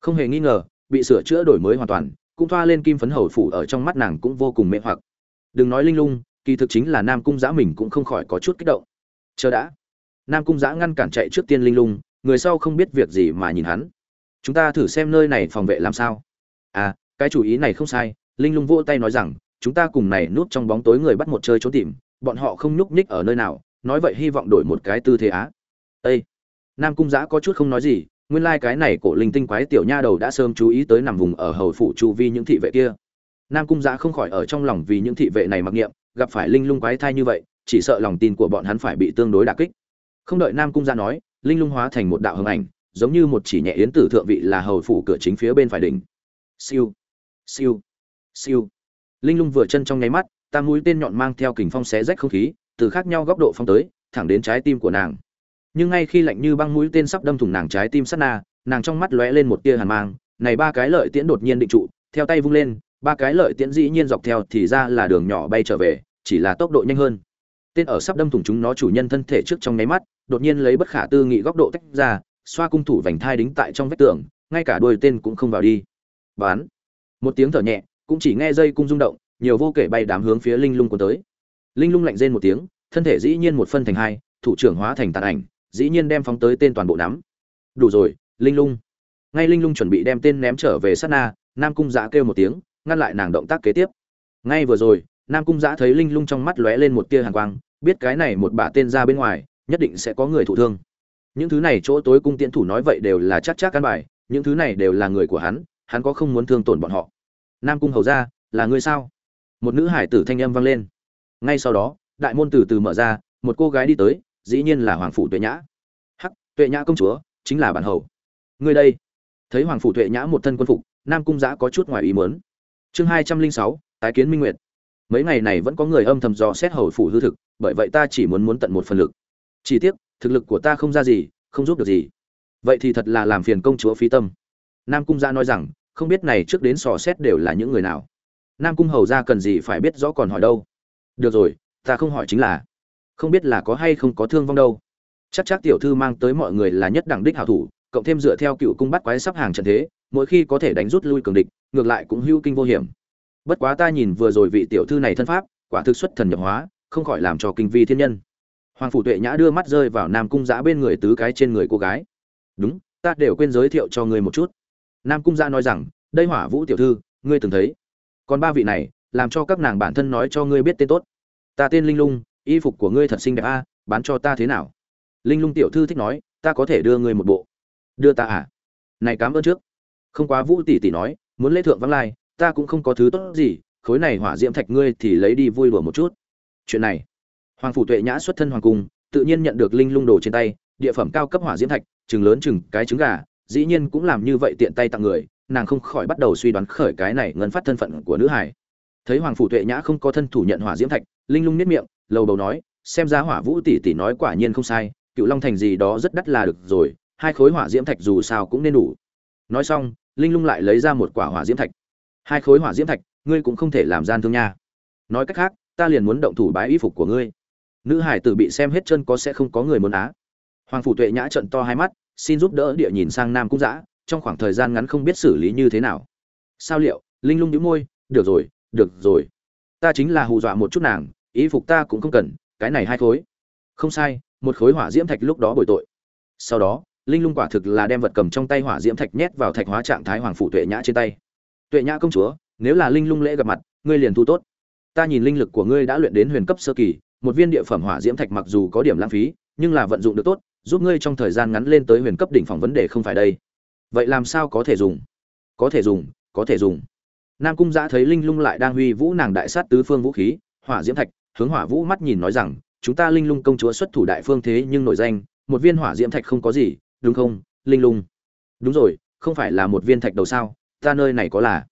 [SPEAKER 1] Không hề nghi ngờ, bị sửa chữa đổi mới hoàn toàn cũng thoa lên kim phấn hầu phủ ở trong mắt nàng cũng vô cùng mê hoặc. Đừng nói linh lung, kỳ thực chính là nam cung giã mình cũng không khỏi có chút kích động. Chờ đã. Nam cung giã ngăn cản chạy trước tiên linh lung, người sau không biết việc gì mà nhìn hắn. Chúng ta thử xem nơi này phòng vệ làm sao. À cái chủ ý này không sai, linh lung vỗ tay nói rằng, chúng ta cùng này núp trong bóng tối người bắt một chơi trốn tìm, bọn họ không nhúc nhích ở nơi nào, nói vậy hy vọng đổi một cái tư thế á. Ây nam cung giã có chút không nói gì nguyên lai cái này cổ linh tinh quái tiểu nha đầu đã sớm chú ý tới nằm vùng ở hầu phủ chu vi những thị vệ kia. Nam cung giã không khỏi ở trong lòng vì những thị vệ này mặc niệm, gặp phải linh lung quái thai như vậy, chỉ sợ lòng tin của bọn hắn phải bị tương đối đả kích. Không đợi nam cung giã nói, linh lung hóa thành một đạo hưng ảnh, giống như một chỉ nhẹ yến tử thượng vị là hầu phủ cửa chính phía bên phải đỉnh. Siêu siêu siêu. Linh lung vừa chân trong nháy mắt, tam mũi tên nhọn mang theo kình phong xé rách không khí, từ khác nhau góc độ phong tới, thẳng đến trái tim của nàng nhưng ngay khi lạnh như băng mũi tên sắp đâm thủng nàng trái tim sát na, nàng trong mắt lóe lên một tia hàn mang, này ba cái lợi tiễn đột nhiên định trụ, theo tay vung lên, ba cái lợi tiễn dĩ nhiên dọc theo thì ra là đường nhỏ bay trở về, chỉ là tốc độ nhanh hơn. Tên ở sắp đâm thủng chúng nó chủ nhân thân thể trước trong nháy mắt, đột nhiên lấy bất khả tư nghị góc độ tách ra, xoa cung thủ vành thai đính tại trong vách tường, ngay cả đuôi tên cũng không vào đi. Bán. Một tiếng thở nhẹ, cũng chỉ nghe dây cung rung động, nhiều vô kể bay đám hướng phía linh lung của tới. Linh lung lạnh rên một tiếng, thân thể dĩ nhiên một phân thành hai, thủ trưởng hóa thành tàn ảnh dĩ nhiên đem phóng tới tên toàn bộ nắm. Đủ rồi, linh lung. Ngay linh lung chuẩn bị đem tên ném trở về sát na, nam cung giã kêu một tiếng, ngăn lại nàng động tác kế tiếp. Ngay vừa rồi, nam cung giã thấy linh lung trong mắt lóe lên một tia hàn quang, biết cái này một bả tên ra bên ngoài, nhất định sẽ có người thụ thương. Những thứ này chỗ tối cung tiễn thủ nói vậy đều là chắc chắc căn bài, những thứ này đều là người của hắn hắn có không muốn thương tổn bọn họ. Nam cung hầu ra, là ngươi sao? Một nữ hải tử thanh âm vang lên. Ngay sau đó, đại môn từ từ mở ra, một cô gái đi tới dĩ nhiên là hoàng phủ tuệ nhã. Hắc, tuệ nhã công chúa, chính là bản hầu. Ngươi đây. Thấy hoàng phủ tuệ nhã một thân quân phục, nam cung giã có chút ngoài ý muốn. Chương hai trăm linh sáu, tái kiến minh nguyệt. Mấy ngày này vẫn có người âm thầm dò xét hầu phủ hư thực, bởi vậy ta chỉ muốn muốn tận một phần lực. Chỉ tiếc, thực lực của ta không ra gì, không giúp được gì. Vậy thì thật là làm phiền công chúa phí tâm. Nam cung gia nói rằng, không biết này trước đến sò xét đều là những người nào. Nam cung hầu ra cần gì phải biết rõ còn hỏi đâu. Được rồi, ta không hỏi chính là không biết là có hay không có thương vong đâu. Chắc chắc tiểu thư mang tới mọi người là nhất đẳng đích hảo thủ, cộng thêm dựa theo cựu cung bắt quái sắp hàng trận thế, mỗi khi có thể đánh rút lui cường địch, ngược lại cũng hưu kinh vô hiểm. Bất quá ta nhìn vừa rồi vị tiểu thư này thân pháp, quả thực xuất thần nhập hóa, không khỏi làm cho kinh vi thiên nhân. Hoàng phủ tuệ nhã đưa mắt rơi vào nam cung giã bên người tứ cái trên người cô gái. Đúng, ta đều quên giới thiệu cho ngươi một chút. Nam cung giã nói rằng, đây hỏa vũ tiểu thư, ngươi từng thấy. Còn ba vị này, làm cho các nàng bản thân nói cho ngươi biết tên tốt. Ta tên linh lung y phục của ngươi thật xinh đẹp a, bán cho ta thế nào? Linh lung tiểu thư thích nói, ta có thể đưa ngươi một bộ. Đưa ta à? Này cám ơn trước. Không quá vũ tỷ tỷ nói, muốn lễ thượng vắng lai, ta cũng không có thứ tốt gì, khối này hỏa diễm thạch ngươi thì lấy đi vui đùa một chút. Chuyện này, hoàng phủ tuệ nhã xuất thân hoàng cung, tự nhiên nhận được linh lung đồ trên tay, địa phẩm cao cấp hỏa diễm thạch, chừng lớn chừng cái trứng gà, dĩ nhiên cũng làm như vậy tiện tay tặng người, nàng không khỏi bắt đầu suy đoán khởi cái này ngân phát thân phận của nữ hải thấy hoàng phủ tuệ nhã không có thân thủ nhận hỏa diễm thạch, linh lung nếp miệng lầu đầu nói, xem ra hỏa vũ tỷ tỷ nói quả nhiên không sai, cựu long thành gì đó rất đắt là được rồi, hai khối hỏa diễm thạch dù sao cũng nên đủ. Nói xong, linh lung lại lấy ra một quả hỏa diễm thạch. Hai khối hỏa diễm thạch, ngươi cũng không thể làm gian thương nha. Nói cách khác, ta liền muốn động thủ bái y phục của ngươi. Nữ hải tử bị xem hết chân có sẽ không có người muốn á. Hoàng phủ tuệ nhã trận to hai mắt, xin giúp đỡ địa nhìn sang nam cung giã trong khoảng thời gian ngắn không biết xử lý như thế nào. Sao liệu? Linh lung nhíu môi, được rồi được rồi. Ta chính là hù dọa một chút nàng ý phục ta cũng không cần, cái này hai khối. Không sai, một khối hỏa diễm thạch lúc đó bồi tội. Sau đó, linh lung quả thực là đem vật cầm trong tay hỏa diễm thạch nhét vào thạch hóa trạng thái hoàng phủ tuệ nhã trên tay. Tuệ nhã công chúa, nếu là linh lung lễ gặp mặt, ngươi liền thu tốt. Ta nhìn linh lực của ngươi đã luyện đến huyền cấp sơ kỳ, một viên địa phẩm hỏa diễm thạch mặc dù có điểm lãng phí, nhưng là vận dụng được tốt, giúp ngươi trong thời gian ngắn lên tới huyền cấp đỉnh phòng vấn đề không phải đây. Vậy làm sao có thể dùng? Có thể dùng, có thể dùng. Nam cung giã thấy linh lung lại đang huy vũ nàng đại sát tứ phương vũ khí, hỏa diễm thạch hướng hỏa vũ mắt nhìn nói rằng, chúng ta linh lung công chúa xuất thủ đại phương thế nhưng nổi danh, một viên hỏa diễm thạch không có gì, đúng không, linh lung? Đúng rồi, không phải là một viên thạch đầu sao, ta nơi này có là.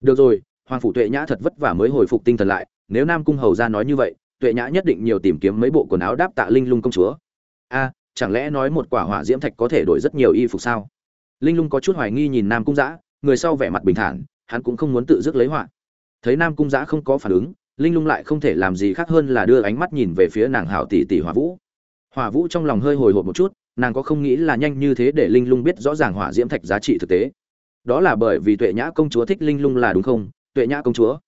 [SPEAKER 1] Được rồi, hoàng phủ tuệ nhã thật vất vả mới hồi phục tinh thần lại, nếu nam cung hầu ra nói như vậy, tuệ nhã nhất định nhiều tìm kiếm mấy bộ quần áo đáp tạ linh lung công chúa. A, chẳng lẽ nói một quả hỏa diễm thạch có thể đổi rất nhiều y phục sao? Linh lung có chút hoài nghi nhìn nam cung giã, người sau vẻ mặt bình thản, hắn cũng không muốn tự dứt lấy họa. Thấy nam cung giã không có phản ứng linh lung lại không thể làm gì khác hơn là đưa ánh mắt nhìn về phía nàng hảo tỷ tỷ hỏa vũ. Hỏa vũ trong lòng hơi hồi hộp một chút, nàng có không nghĩ là nhanh như thế để linh lung biết rõ ràng hỏa diễm thạch giá trị thực tế. Đó là bởi vì tuệ nhã công chúa thích linh lung là đúng không? Tuệ nhã công chúa.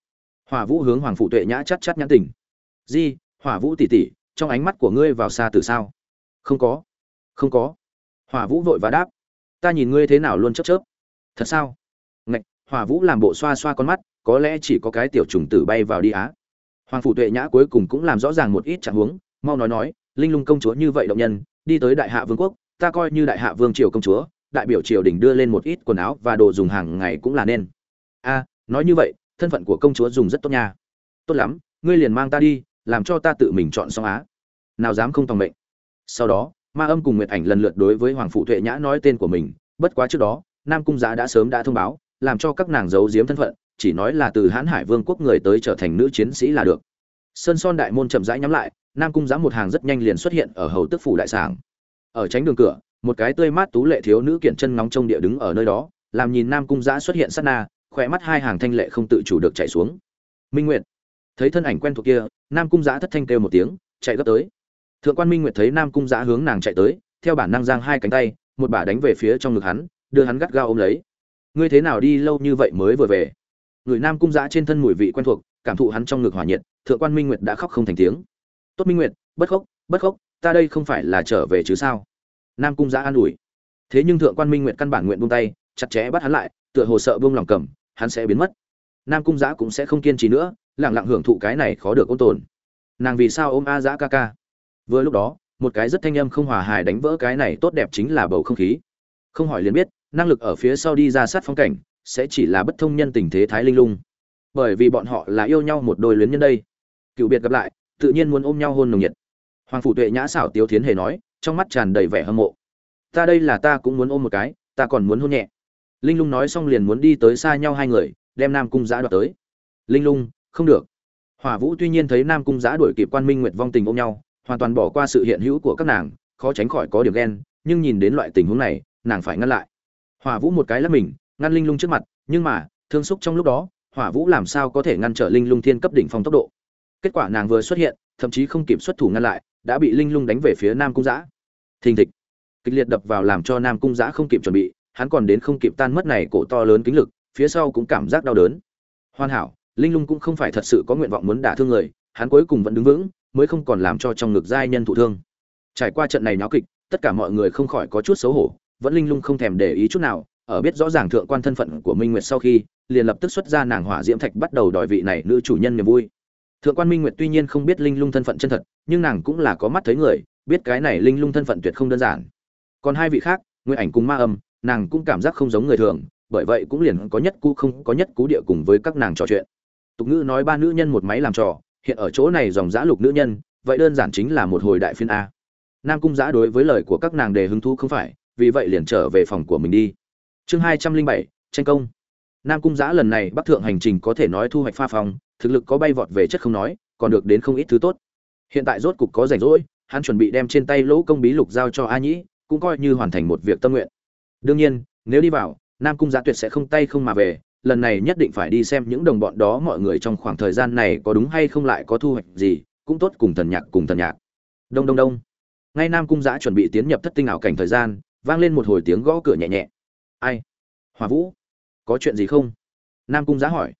[SPEAKER 1] Hỏa vũ hướng hoàng phụ tuệ nhã chắt chắt nhãn tình. Di, hỏa vũ tỷ tỷ, trong ánh mắt của ngươi vào xa từ sao? Không có. Không có. Hỏa vũ vội và đáp. Ta nhìn ngươi thế nào luôn chớp chớp. Thật sao? Ngạch, hỏa vũ làm bộ xoa xoa con mắt có lẽ chỉ có cái tiểu trùng tử bay vào đi á. Hoàng phủ tuệ nhã cuối cùng cũng làm rõ ràng một ít trạng huống, mau nói nói, linh lung công chúa như vậy động nhân, đi tới đại hạ vương quốc, ta coi như đại hạ vương triều công chúa, đại biểu triều đình đưa lên một ít quần áo và đồ dùng hàng ngày cũng là nên. A, nói như vậy, thân phận của công chúa dùng rất tốt nha. Tốt lắm, ngươi liền mang ta đi, làm cho ta tự mình chọn xong á. Nào dám không tòng mệnh. Sau đó, ma âm cùng nguyệt ảnh lần lượt đối với hoàng phụ tuệ nhã nói tên của mình, bất quá trước đó, nam cung giá đã sớm đã thông báo làm cho các nàng giấu giếm thân phận, chỉ nói là từ hãn hải vương quốc người tới trở thành nữ chiến sĩ là được. Sơn son đại môn chậm rãi nhắm lại, nam cung giá một hàng rất nhanh liền xuất hiện ở hầu tức phủ đại sảng. Ở tránh đường cửa, một cái tươi mát tú lệ thiếu nữ kiện chân ngóng trông địa đứng ở nơi đó, làm nhìn nam cung giã xuất hiện sát na khỏe mắt hai hàng thanh lệ không tự chủ được chạy xuống. Minh nguyệt, thấy thân ảnh quen thuộc kia, nam cung giã thất thanh kêu một tiếng, chạy gấp tới. Thượng quan minh nguyệt thấy nam cung giã hướng nàng chạy tới, theo bản năng giang hai cánh tay, một bà đánh về phía trong ngực hắn, đưa hắn gắt gao ôm lấy ngươi thế nào đi lâu như vậy mới vừa về? Người nam cung giã trên thân mùi vị quen thuộc, cảm thụ hắn trong ngực hòa nhiệt, thượng quan minh nguyệt đã khóc không thành tiếng. Tốt minh nguyệt, bất khóc bất khóc, ta đây không phải là trở về chứ sao? Nam cung giã an ủi. Thế nhưng thượng quan minh nguyệt căn bản nguyện buông tay, chặt chẽ bắt hắn lại, tựa hồ sợ buông lòng cầm, hắn sẽ biến mất. Nam cung giã cũng sẽ không kiên trì nữa lẳng lặng hưởng thụ cái này khó được ôn tồn. Nàng vì sao ôm a giã ca ca? Vừa lúc đó, một cái rất thanh âm không hòa hài đánh vỡ cái này tốt đẹp chính là bầu không khí. Không hỏi liền biết năng lực ở phía sau đi ra sát phong cảnh, sẽ chỉ là bất thông nhân tình thế thái linh lung. Bởi vì bọn họ là yêu nhau một đôi luyến nhân đây. Cựu biệt gặp lại, tự nhiên muốn ôm nhau hôn nồng nhiệt. Hoàng phủ tuệ nhã xảo tiếu thiến hề nói, trong mắt tràn đầy vẻ hâm mộ. Ta đây là ta cũng muốn ôm một cái, ta còn muốn hôn nhẹ. Linh lung nói xong liền muốn đi tới xa nhau hai người, đem nam cung giã đoạt tới. Linh lung, không được. Hỏa vũ tuy nhiên thấy nam cung giã đuổi kịp quan minh nguyệt vong tình ôm nhau, hoàn toàn bỏ qua sự hiện hữu của các nàng, khó tránh khỏi có điểm ghen, nhưng nhìn đến loại tình huống này, nàng phải ngăn lại hỏa vũ một cái lắp mình, ngăn linh lung trước mặt, nhưng mà, thương xúc trong lúc đó, hỏa vũ làm sao có thể ngăn trở linh lung thiên cấp đỉnh phong tốc độ? Kết quả nàng vừa xuất hiện, thậm chí không kịp xuất thủ ngăn lại, đã bị linh lung đánh về phía nam cung giã. Thình thịch. Kịch liệt đập vào làm cho nam cung giã không kịp chuẩn bị, hắn còn đến không kịp tan mất này cổ to lớn kính lực, phía sau cũng cảm giác đau đớn. Hoàn hảo, linh lung cũng không phải thật sự có nguyện vọng muốn đả thương người, hắn cuối cùng vẫn đứng vững, mới không còn làm cho trong ngực giai nhân thụ thương. Trải qua trận này náo kịch, tất cả mọi người không khỏi có chút xấu hổ vẫn linh lung không thèm để ý chút nào, ở biết rõ ràng thượng quan thân phận của minh nguyệt sau khi, liền lập tức xuất ra nàng hỏa diễm thạch bắt đầu đòi vị này nữ chủ nhân niềm vui. Thượng quan minh nguyệt tuy nhiên không biết linh lung thân phận chân thật, nhưng nàng cũng là có mắt thấy người, biết cái này linh lung thân phận tuyệt không đơn giản. Còn hai vị khác nguyện ảnh cùng ma âm, nàng cũng cảm giác không giống người thường, bởi vậy cũng liền có nhất cú không, có nhất cú địa cùng với các nàng trò chuyện. Tục ngữ nói ba nữ nhân một máy làm trò, hiện ở chỗ này dòng giã lục nữ nhân, vậy đơn giản chính là một hồi đại phiên a. Nam cung giã đối với lời của các nàng đề hứng thú không phải vì vậy liền trở về phòng của mình đi. Chương hai trăm linh bảy, tranh công. Nam cung giã lần này bắc thượng hành trình có thể nói thu hoạch pha phòng thực lực có bay vọt về chất không nói, còn được đến không ít thứ tốt. Hiện tại rốt cục có rảnh rỗi, hắn chuẩn bị đem trên tay lỗ công bí lục giao cho a nhĩ, cũng coi như hoàn thành một việc tâm nguyện. Đương nhiên, nếu đi vào, nam cung giã tuyệt sẽ không tay không mà về, lần này nhất định phải đi xem những đồng bọn đó mọi người trong khoảng thời gian này có đúng hay không lại có thu hoạch gì, cũng tốt cùng thần nhạc cùng thần nhạc. Đông đông đông. Ngay nam cung giã chuẩn bị tiến nhập thất tinh ảo cảnh thời gian vang lên một hồi tiếng gõ cửa nhẹ nhẹ. Ai? Hòa vũ? Có chuyện gì không? Nam cung giá hỏi.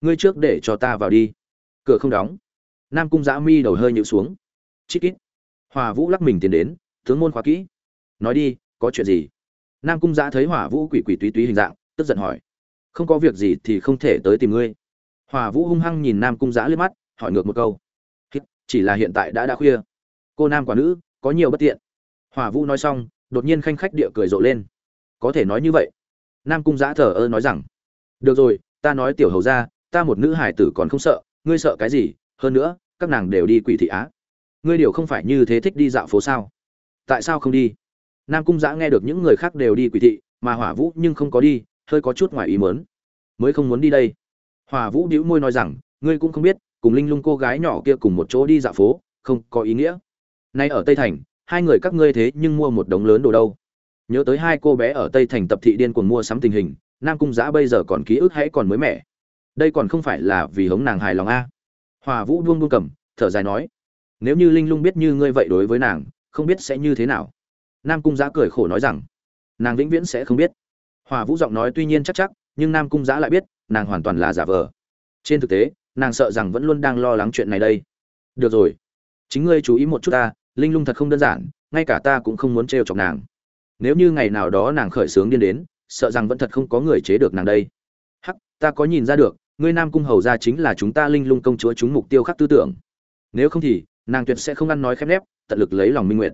[SPEAKER 1] Ngươi trước để cho ta vào đi. Cửa không đóng. Nam cung giá mi đầu hơi nhịu xuống. Chít kít hòa vũ lắc mình tiến đến, tướng môn khóa kỹ. Nói đi, có chuyện gì? Nam cung giá thấy hỏa vũ quỷ quỷ túy túy hình dạng, tức giận hỏi. Không có việc gì thì không thể tới tìm ngươi. Hòa vũ hung hăng nhìn nam cung giá liếc mắt, hỏi ngược một câu. Chỉ là hiện tại đã đã khuya. Cô nam quả nữ, có nhiều bất tiện. Hòa vũ nói xong đột nhiên khanh khách địa cười rộ lên. Có thể nói như vậy. Nam cung giã thờ ơ nói rằng, được rồi, ta nói tiểu hầu ra ta một nữ hải tử còn không sợ, ngươi sợ cái gì? Hơn nữa, các nàng đều đi quỷ thị á. Ngươi điều không phải như thế thích đi dạo phố sao? Tại sao không đi? Nam cung giã nghe được những người khác đều đi quỷ thị, mà hỏa vũ nhưng không có đi, hơi có chút ngoài ý mớn mới không muốn đi đây. Hỏa vũ đĩu môi nói rằng, ngươi cũng không biết, cùng linh lung cô gái nhỏ kia cùng một chỗ đi dạo phố, không có ý nghĩa. Nay ở tây thành hai người các ngươi thế nhưng mua một đống lớn đồ đâu. Nhớ tới hai cô bé ở tây thành tập thị điên cuồng mua sắm tình hình, nam cung giã bây giờ còn ký ức hãy còn mới mẻ. Đây còn không phải là vì hống nàng hài lòng a. Hòa vũ buông buông cầm, thở dài nói, nếu như linh lung biết như ngươi vậy đối với nàng, không biết sẽ như thế nào. Nam cung giã cười khổ nói rằng, nàng vĩnh viễn sẽ không biết. Hòa vũ giọng nói tuy nhiên chắc chắc, nhưng nam cung giã lại biết, nàng hoàn toàn là giả vờ. Trên thực tế, nàng sợ rằng vẫn luôn đang lo lắng chuyện này đây. Được rồi, chính ngươi chú ý một chút ta linh lung thật không đơn giản, ngay cả ta cũng không muốn trêu chọc nàng. Nếu như ngày nào đó nàng khởi sướng điên đến, sợ rằng vẫn thật không có người chế được nàng đây. Hắc, ta có nhìn ra được, ngươi nam cung hầu ra chính là chúng ta linh lung công chúa chúng mục tiêu khắc tư tưởng. Nếu không thì, nàng tuyệt sẽ không ăn nói khép nép, tận lực lấy lòng minh nguyệt.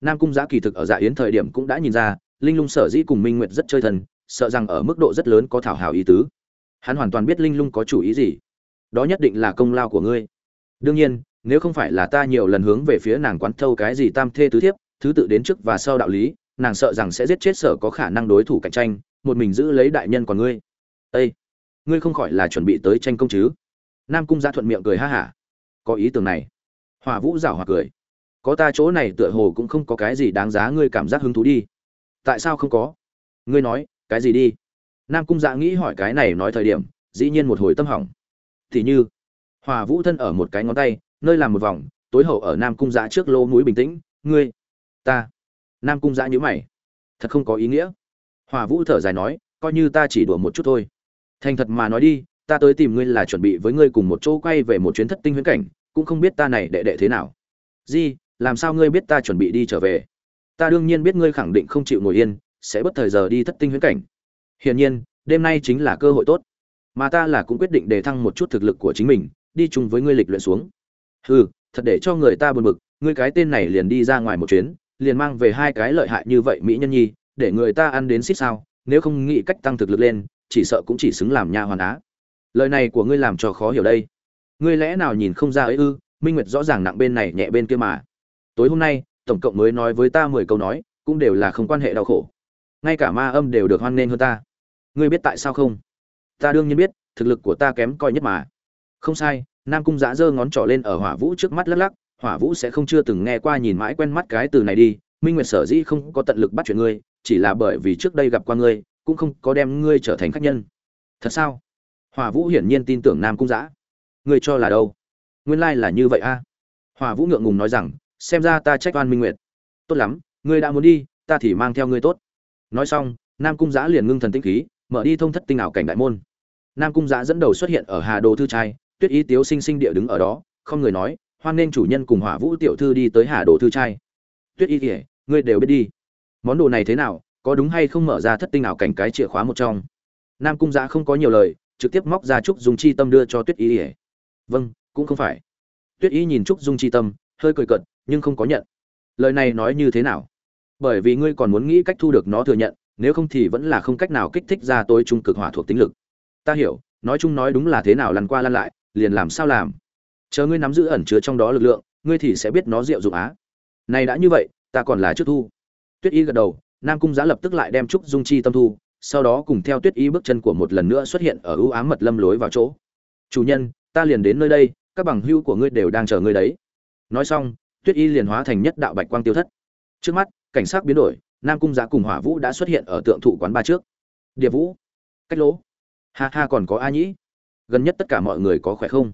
[SPEAKER 1] Nam cung giã kỳ thực ở dạ yến thời điểm cũng đã nhìn ra, linh lung sở dĩ cùng minh nguyệt rất chơi thân, sợ rằng ở mức độ rất lớn có thảo hảo ý tứ. Hắn hoàn toàn biết linh lung có chủ ý gì. Đó nhất định là công lao của ngươi. Đương nhiên nếu không phải là ta nhiều lần hướng về phía nàng quán thâu cái gì tam thê tứ thiếp, thứ tự đến trước và sau đạo lý, nàng sợ rằng sẽ giết chết sở có khả năng đối thủ cạnh tranh, một mình giữ lấy đại nhân còn ngươi. Ây ngươi không khỏi là chuẩn bị tới tranh công chứ? Nam cung gia thuận miệng cười ha hả. Có ý tưởng này. Hòa vũ giảo hòa cười. Có ta chỗ này tựa hồ cũng không có cái gì đáng giá ngươi cảm giác hứng thú đi. Tại sao không có? Ngươi nói, cái gì đi? Nam cung dạ nghĩ hỏi cái này nói thời điểm, dĩ nhiên một hồi tâm hỏng. Thì như hòa vũ thân ở một cái ngón tay nơi làm một vòng, tối hậu ở nam cung giã trước lô núi bình tĩnh, ngươi, ta. Nam cung giã nhữ mày. Thật không có ý nghĩa. Hòa vũ thở dài nói, coi như ta chỉ đùa một chút thôi. Thành thật mà nói đi, ta tới tìm ngươi là chuẩn bị với ngươi cùng một chỗ quay về một chuyến thất tinh huyễn cảnh, cũng không biết ta này đệ đệ thế nào. Di, làm sao ngươi biết ta chuẩn bị đi trở về? Ta đương nhiên biết ngươi khẳng định không chịu ngồi yên, sẽ bất thời giờ đi thất tinh huyễn cảnh. Hiển nhiên, đêm nay chính là cơ hội tốt. Mà ta là cũng quyết định đề thăng một chút thực lực của chính mình, đi chung với ngươi lịch luyện xuống hừ, thật để cho người ta buồn bực, ngươi cái tên này liền đi ra ngoài một chuyến, liền mang về hai cái lợi hại như vậy mỹ nhân nhi, để người ta ăn đến xít sao, nếu không nghĩ cách tăng thực lực lên, chỉ sợ cũng chỉ xứng làm nha hoàn á. Lời này của ngươi làm cho khó hiểu đây. Ngươi lẽ nào nhìn không ra ấy ư, minh nguyệt rõ ràng nặng bên này nhẹ bên kia mà. Tối hôm nay, tổng cộng mới nói với ta mười câu nói, cũng đều là không quan hệ đau khổ. Ngay cả ma âm đều được hoan nghênh hơn ta. Ngươi biết tại sao không? Ta đương nhiên biết, thực lực của ta kém coi nhất mà. Không sai nam cung giã giơ ngón trỏ lên ở hỏa vũ trước mắt lắc lắc, hỏa vũ sẽ không chưa từng nghe qua nhìn mãi quen mắt cái từ này đi, minh nguyệt sở dĩ không có tận lực bắt chuyện ngươi, chỉ là bởi vì trước đây gặp qua ngươi, cũng không có đem ngươi trở thành khách nhân. Thật sao? Hỏa vũ hiển nhiên tin tưởng nam cung giã. Ngươi cho là đâu? Nguyên lai là như vậy a. Hỏa vũ ngượng ngùng nói rằng, xem ra ta trách oan minh nguyệt. Tốt lắm, ngươi đã muốn đi, ta thì mang theo ngươi tốt. Nói xong, nam cung giã liền ngưng thần tinh khí, mở đi thông thất tinh ảo cảnh đại môn. Nam cung giã dẫn đầu xuất hiện ở hà đồ thư trai tuyết ý tiếu sinh sinh địa đứng ở đó, không người nói, hoan nên chủ nhân cùng hỏa vũ tiểu thư đi tới hà đồ thư trai. Tuyết y kể ngươi đều biết đi. Món đồ này thế nào, có đúng hay không mở ra thất tinh ảo cảnh cái chìa khóa một trong? Nam cung giã không có nhiều lời, trực tiếp móc ra trúc dung chi tâm đưa cho tuyết y ỉa vâng cũng không phải. Tuyết y nhìn trúc dung chi tâm, hơi cười cận nhưng không có nhận. Lời này nói như thế nào? Bởi vì ngươi còn muốn nghĩ cách thu được nó thừa nhận, nếu không thì vẫn là không cách nào kích thích ra tối trung cực hỏa thuộc tính lực. Ta hiểu, nói chung nói đúng là thế nào lăn qua lăn lại liền làm sao làm? Chờ ngươi nắm giữ ẩn chứa trong đó lực lượng, ngươi thì sẽ biết nó diệu dụng á. Này đã như vậy, ta còn là trước thu. Tuyết y gật đầu, nam cung Giá lập tức lại đem trúc dung chi tâm thu, sau đó cùng theo tuyết y bước chân của một lần nữa xuất hiện ở ưu ám mật lâm lối vào chỗ. Chủ nhân, ta liền đến nơi đây, các bằng hữu của ngươi đều đang chờ ngươi đấy. Nói xong, tuyết y liền hóa thành nhất đạo bạch quang tiêu thất. Trước mắt, cảnh sát biến đổi, nam cung Giá cùng hỏa vũ đã xuất hiện ở tượng thụ quán ba trước. Điệp vũ, cách lỗ. Ha ha còn có a nhĩ gần nhất tất cả mọi người có khỏe không?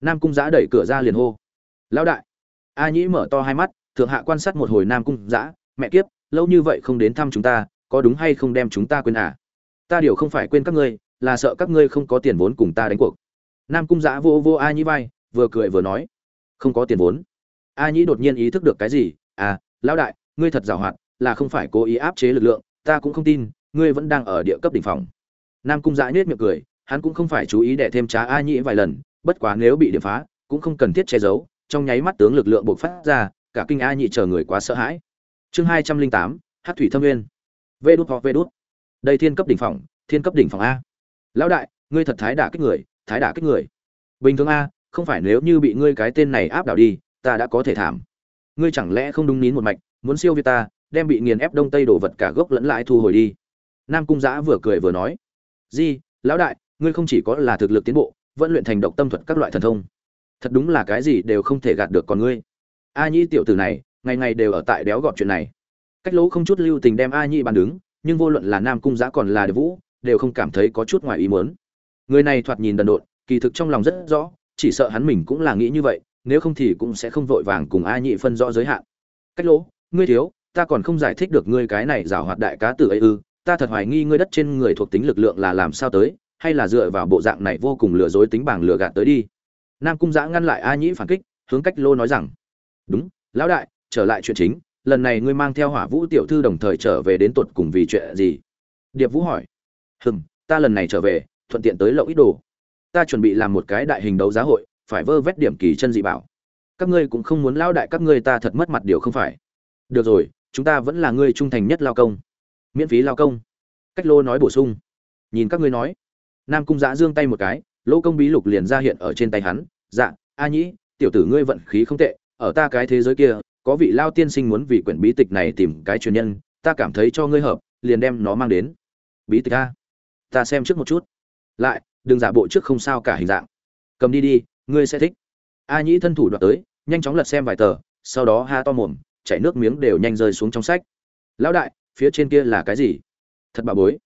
[SPEAKER 1] Nam cung giã đẩy cửa ra liền hô. Lão đại. A nhĩ mở to hai mắt, thượng hạ quan sát một hồi nam cung giã, mẹ kiếp, lâu như vậy không đến thăm chúng ta, có đúng hay không đem chúng ta quên à? Ta điều không phải quên các ngươi, là sợ các ngươi không có tiền vốn cùng ta đánh cuộc. Nam cung giã vô vô a nhĩ vai, vừa cười vừa nói. Không có tiền vốn. A nhĩ đột nhiên ý thức được cái gì? À lão đại, ngươi thật giàu hoạt là không phải cố ý áp chế lực lượng, ta cũng không tin, ngươi vẫn đang ở địa cấp đỉnh phòng. Nam cung giã nhếch miệng cười hắn cũng không phải chú ý để thêm trá a nhĩ vài lần, bất quá nếu bị điểm phá, cũng không cần thiết che giấu, trong nháy mắt tướng lực lượng bộc phát ra, cả kinh a nhị chờ người quá sợ hãi. Chương hai trăm linh tám hát thủy thâm nguyên. Vê đút hoặc vê đút đây thiên cấp đỉnh phòng thiên cấp đỉnh phòng a. Lão đại, ngươi thật thái đả kích người, thái đả kích người. Bình thường a, không phải nếu như bị ngươi cái tên này áp đảo đi, ta đã có thể thảm. Ngươi chẳng lẽ không đúng nín một mạch, muốn siêu việt ta, đem bị nghiền ép đông tây đổ vật cả gốc lẫn lại thu hồi đi. Nam cung giã vừa cười vừa nói. Di, lão đại ngươi không chỉ có là thực lực tiến bộ, vẫn luyện thành độc tâm thuật các loại thần thông. Thật đúng là cái gì đều không thể gạt được còn ngươi. A nhĩ tiểu tử này, ngày ngày đều ở tại béo gọt chuyện này. Cách lỗ không chút lưu tình đem a nhĩ bàn đứng, nhưng vô luận là nam cung giã còn là đế vũ, đều không cảm thấy có chút ngoài ý muốn. Người này thoạt nhìn đần độn, kỳ thực trong lòng rất rõ, chỉ sợ hắn mình cũng là nghĩ như vậy, nếu không thì cũng sẽ không vội vàng cùng a nhị phân rõ giới hạn. Cách lỗ, ngươi thiếu, ta còn không giải thích được ngươi cái này giảo hoạt đại cá tử ấy ư, ta thật hoài nghi ngươi đất trên người thuộc tính lực lượng là làm sao tới hay là dựa vào bộ dạng này vô cùng lừa dối tính bảng lừa gạt tới đi? Nam cung giã ngăn lại a nhĩ phản kích, hướng cách lô nói rằng, đúng, lão đại, trở lại chuyện chính, lần này ngươi mang theo hỏa vũ tiểu thư đồng thời trở về đến tột cùng vì chuyện gì? Điệp vũ hỏi, hừm, ta lần này trở về, thuận tiện tới lậu ít đồ. Ta chuẩn bị làm một cái đại hình đấu giá hội, phải vơ vét điểm kỳ chân dị bảo. Các ngươi cũng không muốn lao đại các ngươi ta thật mất mặt điều không phải. Được rồi, chúng ta vẫn là ngươi trung thành nhất lao công. Miễn phí lao công. Cách lô nói bổ sung. Nhìn các ngươi nói nam cung giã giương tay một cái, lỗ công bí lục liền ra hiện ở trên tay hắn. Dạ a nhĩ, tiểu tử ngươi vận khí không tệ, ở ta cái thế giới kia, có vị lao tiên sinh muốn vì quyển bí tịch này tìm cái truyền nhân, ta cảm thấy cho ngươi hợp, liền đem nó mang đến. Bí tịch a. Ta xem trước một chút. Lại, đừng giả bộ trước không sao cả hình dạng. Cầm đi đi, ngươi sẽ thích. A nhĩ thân thủ đoạt tới, nhanh chóng lật xem vài tờ, sau đó ha to mồm, chảy nước miếng đều nhanh rơi xuống trong sách. Lão đại, phía trên kia là cái gì? Thật bà bối.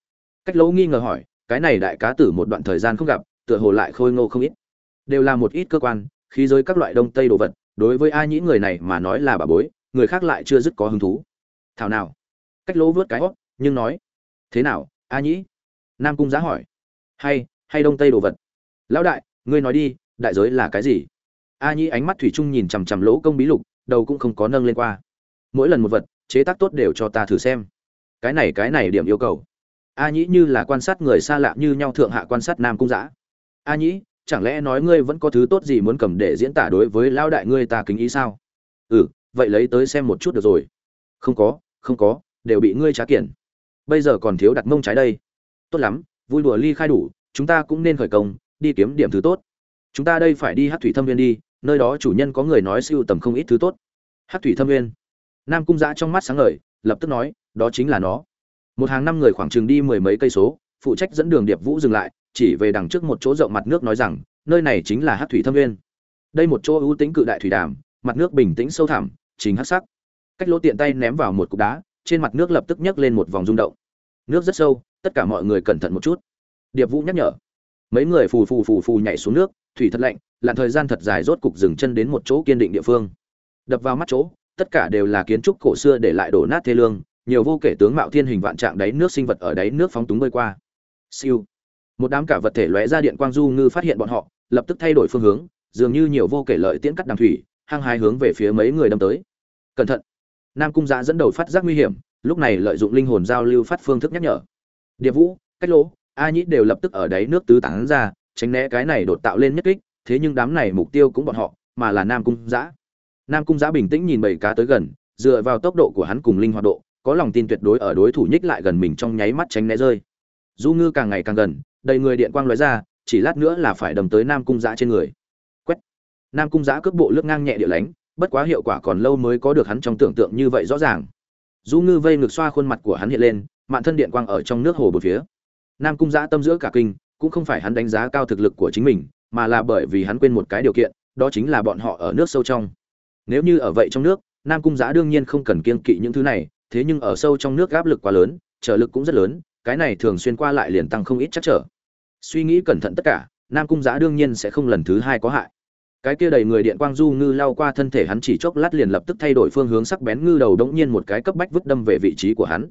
[SPEAKER 1] Cách lỗ nghi ngờ hỏi cái này đại cá tử một đoạn thời gian không gặp, tựa hồ lại khôi ngô không ít. Đều là một ít cơ quan, khí giới các loại đông tây đồ vật, đối với ai nhĩ người này mà nói là bà bối, người khác lại chưa dứt có hứng thú. Thảo nào? Cách lỗ vớt cái hót, nhưng nói, thế nào, a nhĩ? Nam cung giá hỏi. Hay hay đông tây đồ vật? Lão đại, ngươi nói đi, đại giới là cái gì? A nhĩ ánh mắt thủy chung nhìn chằm chằm lỗ công bí lục, đầu cũng không có nâng lên qua. Mỗi lần một vật, chế tác tốt đều cho ta thử xem. Cái này cái này điểm yêu cầu a nhĩ như là quan sát người xa lạ như nhau thượng hạ quan sát nam cung giã a nhĩ, chẳng lẽ nói ngươi vẫn có thứ tốt gì muốn cầm để diễn tả đối với lao đại ngươi ta kính ý sao? Ừ vậy lấy tới xem một chút được rồi. Không có không có, đều bị ngươi trá kiển bây giờ còn thiếu đặt mông trái đây. Tốt lắm, vui đùa ly khai đủ, chúng ta cũng nên khởi công, đi kiếm điểm thứ tốt. Chúng ta đây phải đi hát thủy thâm viên đi, nơi đó chủ nhân có người nói siêu tầm không ít thứ tốt. Hát thủy thâm viên nam cung giã trong mắt sáng ngời, lập tức nói, đó chính là nó một hàng năm người khoảng chừng đi mười mấy cây số, phụ trách dẫn đường điệp vũ dừng lại, chỉ về đằng trước một chỗ rộng mặt nước nói rằng, nơi này chính là hát thủy thâm viên đây một chỗ ưu tính cự đại thủy đàm, mặt nước bình tĩnh sâu thẳm, chính hát sắc. Cách lỗ tiện tay ném vào một cục đá, trên mặt nước lập tức nhấc lên một vòng rung động. Nước rất sâu, tất cả mọi người cẩn thận một chút. Điệp vũ nhắc nhở. Mấy người phù phù phù phù nhảy xuống nước, thủy thật lạnh, lặn thời gian thật dài rốt cục dừng chân đến một chỗ kiên định địa phương. Đập vào mắt chỗ, tất cả đều là kiến trúc cổ xưa để lại đổ nát thê lương nhiều vô kể tướng mạo thiên hình vạn trạng đáy nước sinh vật ở đáy nước phóng túng bơi qua. Siêu. Một đám cả vật thể lóe ra điện quang du ngư phát hiện bọn họ, lập tức thay đổi phương hướng, dường như nhiều vô kể lợi tiễn cắt đằng thủy, hăng hai hướng về phía mấy người đâm tới. Cẩn thận. Nam cung giã dẫn đầu phát giác nguy hiểm, lúc này lợi dụng linh hồn giao lưu phát phương thức nhắc nhở. Điệp vũ, cách lỗ, a nhĩ đều lập tức ở đáy nước tứ tán ra, tránh né cái này đột tạo lên nhất kích, thế nhưng đám này mục tiêu cũng bọn họ, mà là nam cung giã. Nam cung giã bình tĩnh nhìn bảy cá tới gần, dựa vào tốc độ của hắn cùng linh hoạt độ có lòng tin tuyệt đối ở đối thủ nhích lại gần mình trong nháy mắt tránh né rơi. Du ngư càng ngày càng gần, đầy người điện quang lóe ra, chỉ lát nữa là phải đầm tới nam cung giã trên người. Quét! Nam cung giã cước bộ lướt ngang nhẹ địa lánh, bất quá hiệu quả còn lâu mới có được hắn trong tưởng tượng như vậy rõ ràng. Du ngư vây ngược xoa khuôn mặt của hắn hiện lên, mạn thân điện quang ở trong nước hồ một phía. Nam cung giã tâm giữa cả kinh, cũng không phải hắn đánh giá cao thực lực của chính mình, mà là bởi vì hắn quên một cái điều kiện, đó chính là bọn họ ở nước sâu trong. Nếu như ở vậy trong nước, nam cung giã đương nhiên không cần kiên kỵ những thứ này thế nhưng ở sâu trong nước áp lực quá lớn trở lực cũng rất lớn, cái này thường xuyên qua lại liền tăng không ít chắc trở. Suy nghĩ cẩn thận tất cả, nam cung giã đương nhiên sẽ không lần thứ hai có hại. Cái kia đầy người điện quang du ngư lao qua thân thể hắn chỉ chốc lát liền lập tức thay đổi phương hướng sắc bén ngư đầu đống nhiên một cái cấp bách vứt đâm về vị trí của hắn.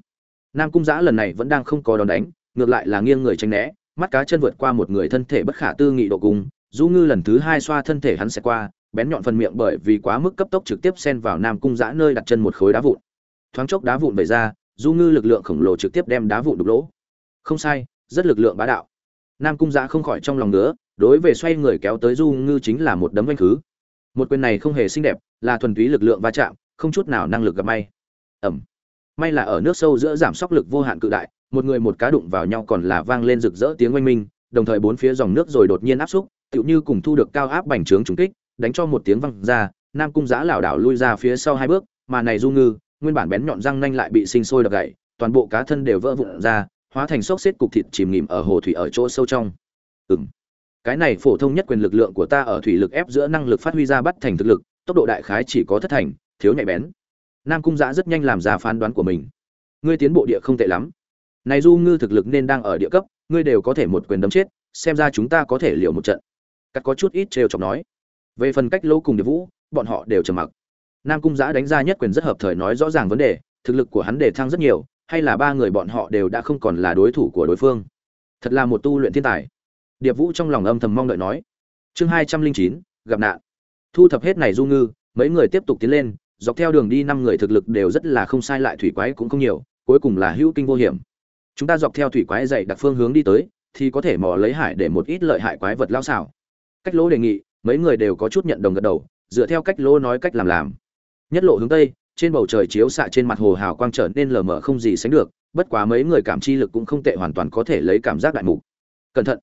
[SPEAKER 1] Nam cung giã lần này vẫn đang không có đòn đánh, ngược lại là nghiêng người tránh né, mắt cá chân vượt qua một người thân thể bất khả tư nghị độ cùng, du ngư lần thứ hai xoa thân thể hắn sẽ qua, bén nhọn phần miệng bởi vì quá mức cấp tốc trực tiếp xen vào nam cung giã nơi đặt chân một khối đá vụn thoáng chốc đá vụn vẩy ra, du ngư lực lượng khổng lồ trực tiếp đem đá vụn đục lỗ. Không sai, rất lực lượng bá đạo. Nam cung giã không khỏi trong lòng nữa đối về xoay người kéo tới du ngư chính là một đấm vanh khứ. Một quyền này không hề xinh đẹp, là thuần túy lực lượng va chạm, không chút nào năng lực gặp may. Ẩm. May là ở nước sâu giữa giảm sóc lực vô hạn cự đại, một người một cá đụng vào nhau còn là vang lên rực rỡ tiếng oanh minh, đồng thời bốn phía dòng nước rồi đột nhiên áp xúc, tựu như cùng thu được cao áp bành trướng trúng kích, đánh cho một tiếng văng ra, nam cung giã lảo đảo lui ra phía sau hai bước, mà này du ngư nguyên bản bén nhọn răng nanh lại bị sinh sôi đập gãy, toàn bộ cá thân đều vỡ vụn ra, hóa thành xốc xếp cục thịt chìm ngìm ở hồ thủy ở chỗ sâu trong. Ừm. cái này phổ thông nhất quyền lực lượng của ta ở thủy lực ép giữa năng lực phát huy ra bắt thành thực lực, tốc độ đại khái chỉ có thất thành, thiếu nhạy bén. Nam cung giã rất nhanh làm ra phán đoán của mình. Ngươi tiến bộ địa không tệ lắm. Này du ngư thực lực nên đang ở địa cấp, ngươi đều có thể một quyền đấm chết, xem ra chúng ta có thể liệu một trận. Cắt có chút ít trêu chọc nói. Về phần cách lỗ cùng điệp vũ, bọn họ đều trầm mặc nam cung giã đánh ra nhất quyền rất hợp thời nói rõ ràng vấn đề, thực lực của hắn đề thăng rất nhiều, hay là ba người bọn họ đều đã không còn là đối thủ của đối phương. Thật là một tu luyện thiên tài. Điệp vũ trong lòng âm thầm mong đợi nói. Chương hai trăm linh chín, gặp nạn. Thu thập hết này du ngư, mấy người tiếp tục tiến lên, dọc theo đường đi năm người thực lực đều rất là không sai lại thủy quái cũng không nhiều, cuối cùng là hữu kinh vô hiểm. Chúng ta dọc theo thủy quái dạy đặc phương hướng đi tới, thì có thể mò lấy hải để một ít lợi hại quái vật lao xảo. Cách lỗ đề nghị, mấy người đều có chút nhận đồng gật đầu, dựa theo cách lỗ nói cách làm làm nhất lộ hướng tây, trên bầu trời chiếu xạ trên mặt hồ hào quang trở nên lờ mờ không gì sánh được, bất quá mấy người cảm chi lực cũng không tệ hoàn toàn có thể lấy cảm giác đại mục. Cẩn thận.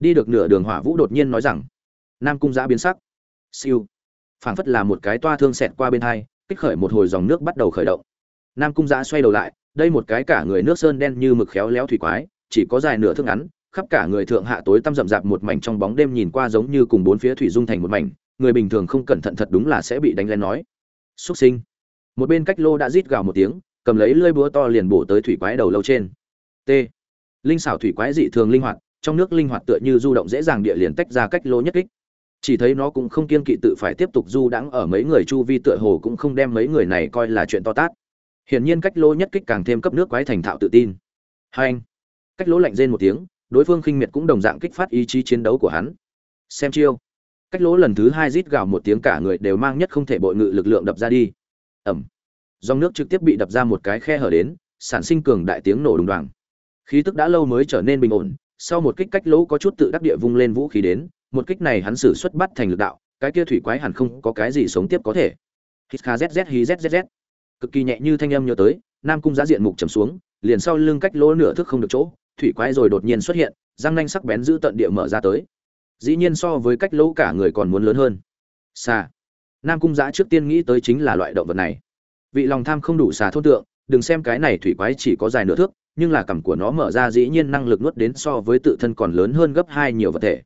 [SPEAKER 1] Đi được nửa đường hỏa vũ đột nhiên nói rằng, nam cung giã biến sắc. Siêu. Phảng phất là một cái toa thương xẹt qua bên hai, kích khởi một hồi dòng nước bắt đầu khởi động. Nam cung giã xoay đầu lại, đây một cái cả người nước sơn đen như mực khéo léo thủy quái, chỉ có dài nửa thước ngắn, khắp cả người thượng hạ tối tăm rậm rạp một mảnh trong bóng đêm nhìn qua giống như cùng bốn phía thủy dung thành một mảnh, người bình thường không cẩn thận thật đúng là sẽ bị đánh lên nói xuất sinh. Một bên cách lô đã rít gào một tiếng cầm lấy lưỡi búa to liền bổ tới thủy quái đầu lâu trên. T. Linh xảo thủy quái dị thường linh hoạt trong nước linh hoạt tựa như du động dễ dàng địa liền tách ra cách lô nhất kích. Chỉ thấy nó cũng không kiên kỵ tự phải tiếp tục du đãng ở mấy người chu vi tựa hồ cũng không đem mấy người này coi là chuyện to tát. Hiển nhiên cách lô nhất kích càng thêm cấp nước quái thành thạo tự tin. Hành, cách lỗ lạnh rên một tiếng đối phương khinh miệt cũng đồng dạng kích phát ý chí chiến đấu của hắn. Xem chiêu cách lỗ lần thứ hai rít gào một tiếng cả người đều mang nhất không thể bội ngự lực lượng đập ra đi. Ẩm. Dòng nước trực tiếp bị đập ra một cái khe hở đến, sản sinh cường đại tiếng nổ đùng đoàng. Khí tức đã lâu mới trở nên bình ổn, sau một kích cách lỗ có chút tự đắc địa vung lên vũ khí đến, một kích này hắn xử xuất bắt thành lực đạo, cái kia thủy quái hẳn không có cái gì sống tiếp có thể. Hít kha zz hí zzz cực kỳ nhẹ như thanh âm nhớ tới, nam cung giá diện mục trầm xuống, liền sau lưng cách lỗ nửa thước không được chỗ, thủy quái rồi đột nhiên xuất hiện, răng nanh sắc bén giữ tận địa mở ra tới dĩ nhiên so với cách lỗ cả người còn muốn lớn hơn. Xà. Nam cung giã trước tiên nghĩ tới chính là loại động vật này. Vị lòng tham không đủ xà thốt tượng, đừng xem cái này thủy quái chỉ có dài nửa thước, nhưng là cằm của nó mở ra dĩ nhiên năng lực nuốt đến so với tự thân còn lớn hơn gấp hai nhiều vật thể.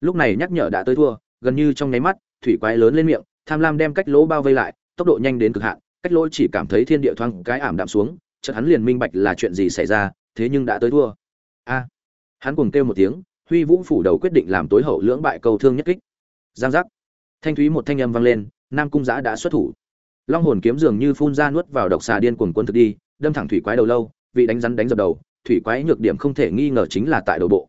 [SPEAKER 1] Lúc này nhắc nhở đã tới thua, gần như trong nháy mắt, thủy quái lớn lên miệng, tham lam đem cách lỗ bao vây lại, tốc độ nhanh đến cực hạn, cách lỗ chỉ cảm thấy thiên địa thoáng cái ảm đạm xuống, chợt hắn liền minh bạch là chuyện gì xảy ra, thế nhưng đã tới thua. A. Hắn cùng kêu một tiếng huy vũ phủ đầu quyết định làm tối hậu lưỡng bại cầu thương nhất kích. Giang giác. Thanh thúy một thanh âm vang lên, nam cung giã đã xuất thủ. Long hồn kiếm dường như phun ra nuốt vào độc xà điên cuồng quân thực đi, đâm thẳng thủy quái đầu lâu, vị đánh rắn đánh dập đầu, thủy quái nhược điểm không thể nghi ngờ chính là tại đầu bộ.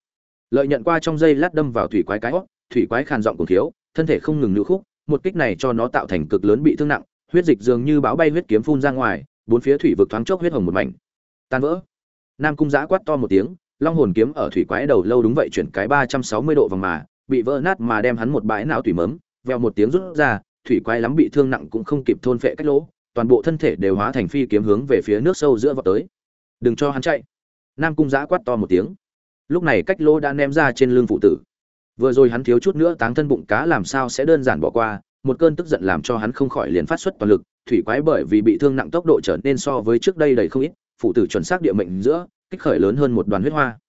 [SPEAKER 1] Lợi nhận qua trong dây lát đâm vào thủy quái cái hót thủy quái khàn giọng cùng thiếu, thân thể không ngừng nữ khúc, một kích này cho nó tạo thành cực lớn bị thương nặng, huyết dịch dường như báo bay huyết kiếm phun ra ngoài, bốn phía thủy vực thoáng chốc huyết hồng một mảnh. Tan vỡ. Nam cung giã quát to một tiếng long hồn kiếm ở thủy quái đầu lâu đúng vậy chuyển cái ba trăm sáu mươi độ vòng mà, bị vỡ nát mà đem hắn một bãi não thủy mớm, veo một tiếng rút ra, thủy quái lắm bị thương nặng cũng không kịp thôn phệ cách lỗ, toàn bộ thân thể đều hóa thành phi kiếm hướng về phía nước sâu giữa vọt tới. Đừng cho hắn chạy. Nam cung giã quát to một tiếng. Lúc này cách lỗ đã ném ra trên lưng phụ tử. Vừa rồi hắn thiếu chút nữa táng thân bụng cá làm sao sẽ đơn giản bỏ qua, một cơn tức giận làm cho hắn không khỏi liền phát xuất toàn lực, thủy quái bởi vì bị thương nặng tốc độ trở nên so với trước đây đầy không ít, phụ tử chuẩn xác địa mệnh giữa kích khởi lớn hơn một đoàn huyết hoa.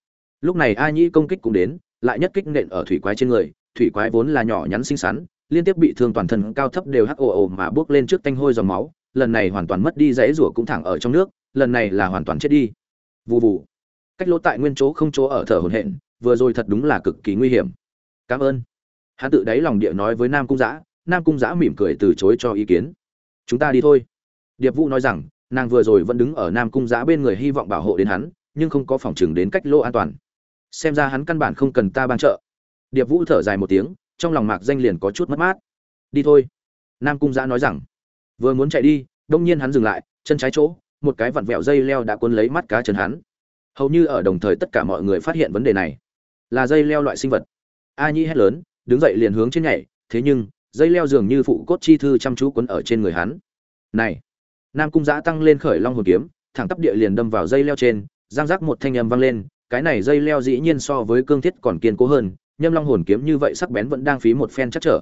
[SPEAKER 1] Lúc này a nhĩ công kích cũng đến, lại nhất kích nện ở thủy quái trên người, thủy quái vốn là nhỏ nhắn xinh xắn, liên tiếp bị thương toàn thân cao thấp đều hắc ồ ồ mà bước lên trước tanh hôi dòng máu, lần này hoàn toàn mất đi dãy rủa cũng thẳng ở trong nước, lần này là hoàn toàn chết đi. Vù vù. Cách lỗ tại nguyên chỗ không chỗ ở thở hổn hển, vừa rồi thật đúng là cực kỳ nguy hiểm. Cảm ơn. Hắn tự đáy lòng địa nói với nam cung giã nam cung giã mỉm cười từ chối cho ý kiến. Chúng ta đi thôi. Điệp vũ nói rằng, nàng vừa rồi vẫn đứng ở nam cung giã bên người hy vọng bảo hộ đến hắn nhưng không có phòng chừng đến cách lỗ an toàn. Xem ra hắn căn bản không cần ta ban trợ. Điệp vũ thở dài một tiếng, trong lòng mạc danh liền có chút mất mát. Đi thôi. Nam cung giã nói rằng, vừa muốn chạy đi, đông nhiên hắn dừng lại, chân trái chỗ, một cái vặn vẹo dây leo đã cuốn lấy mắt cá chân hắn. Hầu như ở đồng thời tất cả mọi người phát hiện vấn đề này. Là dây leo loại sinh vật. A nhi hét lớn, đứng dậy liền hướng trên nhảy, thế nhưng, dây leo dường như phụ cốt chi thư chăm chú quấn ở trên người hắn. Này! Nam cung giã tăng lên khởi long hồn kiếm, thẳng tắp địa liền đâm vào dây leo trên giang giác một thanh âm vang lên, cái này dây leo dĩ nhiên so với cương thiết còn kiên cố hơn, nhâm long hồn kiếm như vậy sắc bén vẫn đang phí một phen chắc trở.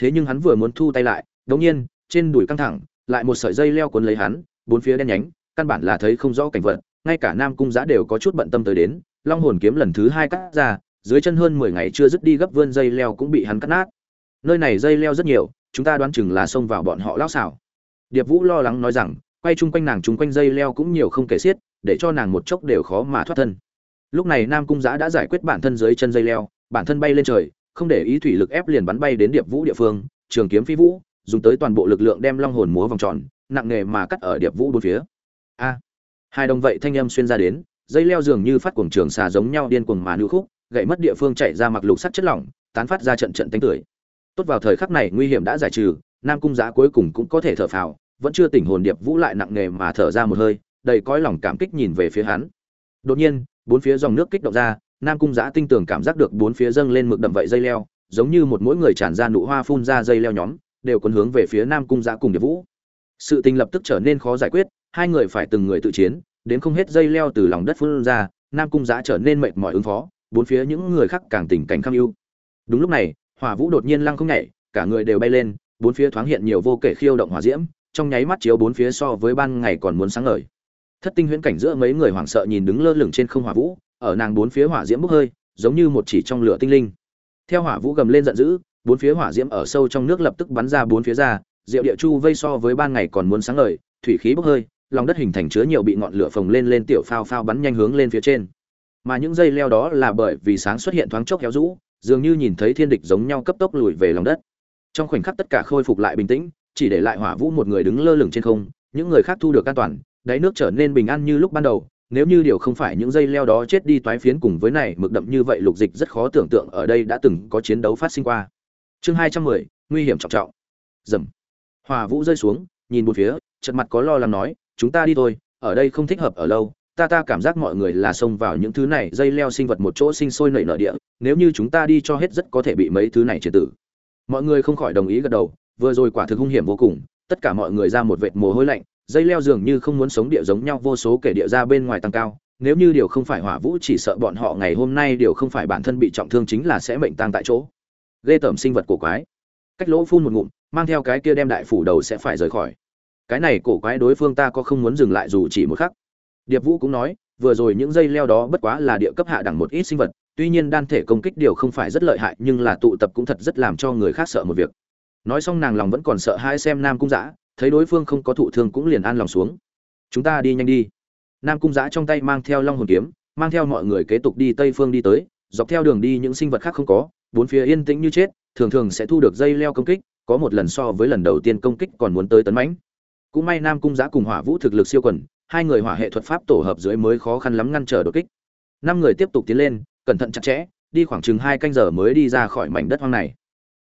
[SPEAKER 1] Thế nhưng hắn vừa muốn thu tay lại, đột nhiên, trên đùi căng thẳng, lại một sợi dây leo cuốn lấy hắn, bốn phía đen nhánh, căn bản là thấy không rõ cảnh vật, ngay cả nam cung giã đều có chút bận tâm tới đến, long hồn kiếm lần thứ hai cắt ra, dưới chân hơn mười ngày chưa dứt đi gấp vươn dây leo cũng bị hắn cắt nát. Nơi này dây leo rất nhiều, chúng ta đoán chừng là xông vào bọn họ lao xảo. Điệp vũ lo lắng nói rằng, quay chung quanh nàng chung quanh dây leo cũng nhiều không kể xiết để cho nàng một chốc đều khó mà thoát thân. Lúc này nam cung giã đã giải quyết bản thân dưới chân dây leo, bản thân bay lên trời, không để ý thủy lực ép liền bắn bay đến điệp vũ địa phương, trường kiếm phi vũ, dùng tới toàn bộ lực lượng đem long hồn múa vòng tròn, nặng nghề mà cắt ở điệp vũ bốn phía. A! Hai đồng vậy thanh âm xuyên ra đến, dây leo dường như phát cuồng trường xà giống nhau điên cuồng mà nữ khúc, gậy mất địa phương chạy ra mặc lục sắt chất lỏng, tán phát ra trận trận tánh tưởi. Tốt vào thời khắc này nguy hiểm đã giải trừ, nam cung giá cuối cùng cũng có thể thở phào, vẫn chưa tỉnh hồn điệp vũ lại nặng nề mà thở ra một hơi đầy cõi lòng cảm kích nhìn về phía hắn. Đột nhiên, bốn phía dòng nước kích động ra, nam cung giã tinh tường cảm giác được bốn phía dâng lên mực đậm vậy dây leo, giống như một mỗi người tràn ra nụ hoa phun ra dây leo nhóm, đều cuốn hướng về phía nam cung giã cùng điệp vũ. Sự tình lập tức trở nên khó giải quyết, hai người phải từng người tự chiến, đến không hết dây leo từ lòng đất phun ra, nam cung giã trở nên mệt mỏi ứng phó, bốn phía những người khác càng tình cảnh khâm ưu. Đúng lúc này, hỏa vũ đột nhiên lăng không nhảy, cả người đều bay lên, bốn phía thoáng hiện nhiều vô kể khiêu động hỏa diễm, trong nháy mắt chiếu bốn phía so với ban ngày còn muốn sáng ngời thất tinh huyễn cảnh giữa mấy người hoảng sợ nhìn đứng lơ lửng trên không hỏa vũ, ở nàng bốn phía hỏa diễm bốc hơi, giống như một chỉ trong lửa tinh linh. Theo hỏa vũ gầm lên giận dữ, bốn phía hỏa diễm ở sâu trong nước lập tức bắn ra bốn phía ra diệu địa chu vây so với ban ngày còn muốn sáng ngời, thủy khí bốc hơi, lòng đất hình thành chứa nhiều bị ngọn lửa phồng lên lên tiểu phao phao bắn nhanh hướng lên phía trên. Mà những dây leo đó là bởi vì sáng xuất hiện thoáng chốc héo rũ, dường như nhìn thấy thiên địch giống nhau cấp tốc lùi về lòng đất. Trong khoảnh khắc tất cả khôi phục lại bình tĩnh, chỉ để lại hỏa vũ một người đứng lơ lửng trên không, những người khác thu được an toàn đáy nước trở nên bình an như lúc ban đầu, nếu như điều không phải những dây leo đó chết đi toái phiến cùng với này mực đậm như vậy lục dịch rất khó tưởng tượng ở đây đã từng có chiến đấu phát sinh qua. Chương hai trăm mười, nguy hiểm trọng trọng. Dầm. Hòa vũ rơi xuống, nhìn một phía chật mặt có lo lắng nói, chúng ta đi thôi, ở đây không thích hợp ở lâu, ta ta cảm giác mọi người là xông vào những thứ này, dây leo sinh vật một chỗ sinh sôi nảy nở địa, nếu như chúng ta đi cho hết rất có thể bị mấy thứ này triệt tử. Mọi người không khỏi đồng ý gật đầu, vừa rồi quả thực hung hiểm vô cùng, tất cả mọi người ra một vệt mồ hôi lạnh dây leo dường như không muốn sống địa giống nhau, vô số kể địa ra bên ngoài tăng cao. Nếu như điều không phải hỏa vũ chỉ sợ bọn họ ngày hôm nay điều không phải bản thân bị trọng thương chính là sẽ mệnh tang tại chỗ. Ghê tởm sinh vật cổ quái. Cách lỗ phun một ngụm, mang theo cái kia đem đại phủ đầu sẽ phải rời khỏi. Cái này cổ quái đối phương ta có không muốn dừng lại dù chỉ một khắc. Điệp vũ cũng nói, vừa rồi những dây leo đó bất quá là địa cấp hạ đẳng một ít sinh vật, tuy nhiên đan thể công kích điều không phải rất lợi hại, nhưng là tụ tập cũng thật rất làm cho người khác sợ một việc. Nói xong nàng lòng vẫn còn sợ hai xem nam cung giã thấy đối phương không có thụ thương cũng liền an lòng xuống. Chúng ta đi nhanh đi. Nam cung giã trong tay mang theo long hồn kiếm, mang theo mọi người kế tục đi tây phương đi tới, dọc theo đường đi những sinh vật khác không có, bốn phía yên tĩnh như chết, thường thường sẽ thu được dây leo công kích, có một lần so với lần đầu tiên công kích còn muốn tới tấn mãnh. Cũng may nam cung giã cùng hỏa vũ thực lực siêu quần, hai người hỏa hệ thuật pháp tổ hợp dưới mới khó khăn lắm ngăn trở đột kích. Năm người tiếp tục tiến lên, cẩn thận chặt chẽ, đi khoảng chừng hai canh giờ mới đi ra khỏi mảnh đất hoang này.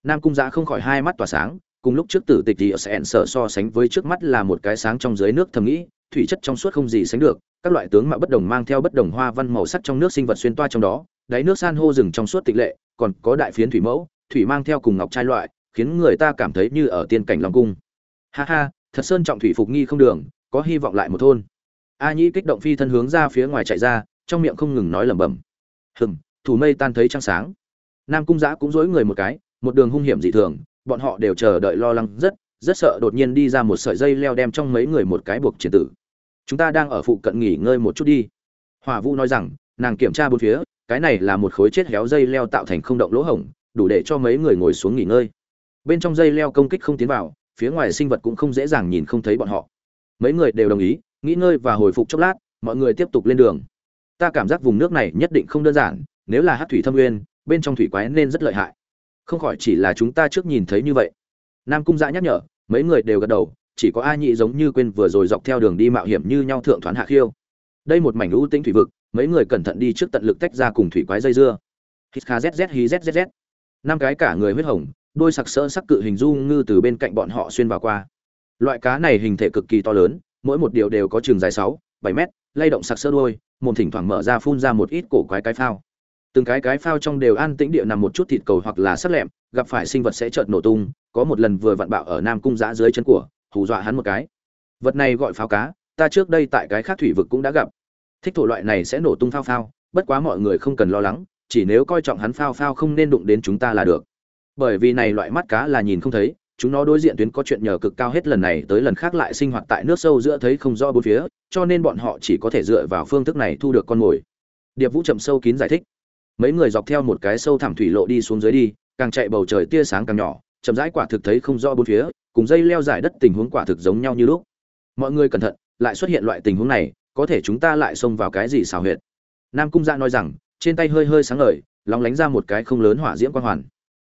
[SPEAKER 1] Nam cung giã không khỏi hai mắt tỏa sáng cùng lúc trước tử tịch thì sẽ sở so sánh với trước mắt là một cái sáng trong dưới nước thầm nghĩ, thủy chất trong suốt không gì sánh được, các loại tướng mạo bất đồng mang theo bất đồng hoa văn màu sắc trong nước sinh vật xuyên toa trong đó, đáy nước san hô rừng trong suốt tịch lệ, còn có đại phiến thủy mẫu, thủy mang theo cùng ngọc trai loại, khiến người ta cảm thấy như ở tiên cảnh long cung. Ha ha, thật sơn trọng thủy phục nghi không đường, có hy vọng lại một thôn. A nhĩ kích động phi thân hướng ra phía ngoài chạy ra, trong miệng không ngừng nói lẩm bẩm. Hừm, thủ mây tan thấy trăng sáng. Nam cung giã cũng dối người một cái, một đường hung hiểm dị thường bọn họ đều chờ đợi lo lắng rất rất sợ đột nhiên đi ra một sợi dây leo đem trong mấy người một cái buộc triển tử. Chúng ta đang ở phụ cận nghỉ ngơi một chút đi. Hòa vũ nói rằng, nàng kiểm tra bốn phía, cái này là một khối chết héo dây leo tạo thành không động lỗ hổng, đủ để cho mấy người ngồi xuống nghỉ ngơi. Bên trong dây leo công kích không tiến vào, phía ngoài sinh vật cũng không dễ dàng nhìn không thấy bọn họ. Mấy người đều đồng ý, nghỉ ngơi và hồi phục chốc lát, mọi người tiếp tục lên đường. Ta cảm giác vùng nước này nhất định không đơn giản, nếu là hát thủy thâm nguyên, bên trong thủy quái nên rất lợi hại không khỏi chỉ là chúng ta trước nhìn thấy như vậy. Nam cung giã nhắc nhở, mấy người đều gật đầu, chỉ có a nhị giống như quên vừa rồi dọc theo đường đi mạo hiểm như nhau thượng thoán hạ khiêu. Đây một mảnh lũ tĩnh thủy vực, mấy người cẩn thận đi trước tận lực tách ra cùng thủy quái dây dưa. Hít kha zz hí zzz năm cái cả người huyết hồng, đôi sặc sỡ sắc cự hình du ngư từ bên cạnh bọn họ xuyên vào qua. Loại cá này hình thể cực kỳ to lớn, mỗi một điều đều có trường dài sáu, bảy mét, lay động sặc sỡ đuôi, mồm thỉnh thoảng mở ra phun ra một ít cổ quái cái phao từng cái cái phao trong đều an tĩnh địa nằm một chút thịt cầu hoặc là sắt lẹm, gặp phải sinh vật sẽ chợt nổ tung, có một lần vừa vặn bạo ở nam cung giã dưới chân của, hù dọa hắn một cái. Vật này gọi pháo cá, ta trước đây tại cái khác thủy vực cũng đã gặp. Thích thổ loại này sẽ nổ tung phao phao, bất quá mọi người không cần lo lắng, chỉ nếu coi trọng hắn phao phao không nên đụng đến chúng ta là được. Bởi vì này loại mắt cá là nhìn không thấy, chúng nó đối diện tuyến có chuyện nhờ cực cao hết lần này tới lần khác lại sinh hoạt tại nước sâu giữa thấy không rõ bốn phía, cho nên bọn họ chỉ có thể dựa vào phương thức này thu được con mồi. Điệp vũ chậm sâu kín giải thích mấy người dọc theo một cái sâu thẳm thủy lộ đi xuống dưới đi, càng chạy bầu trời tia sáng càng nhỏ, chậm rãi quả thực thấy không rõ bốn phía, cùng dây leo dài đất tình huống quả thực giống nhau như lúc. Mọi người cẩn thận, lại xuất hiện loại tình huống này, có thể chúng ta lại xông vào cái gì xào huyệt? Nam cung gia nói rằng, trên tay hơi hơi sáng ngời, lóng lánh ra một cái không lớn hỏa diễm quang hoàn.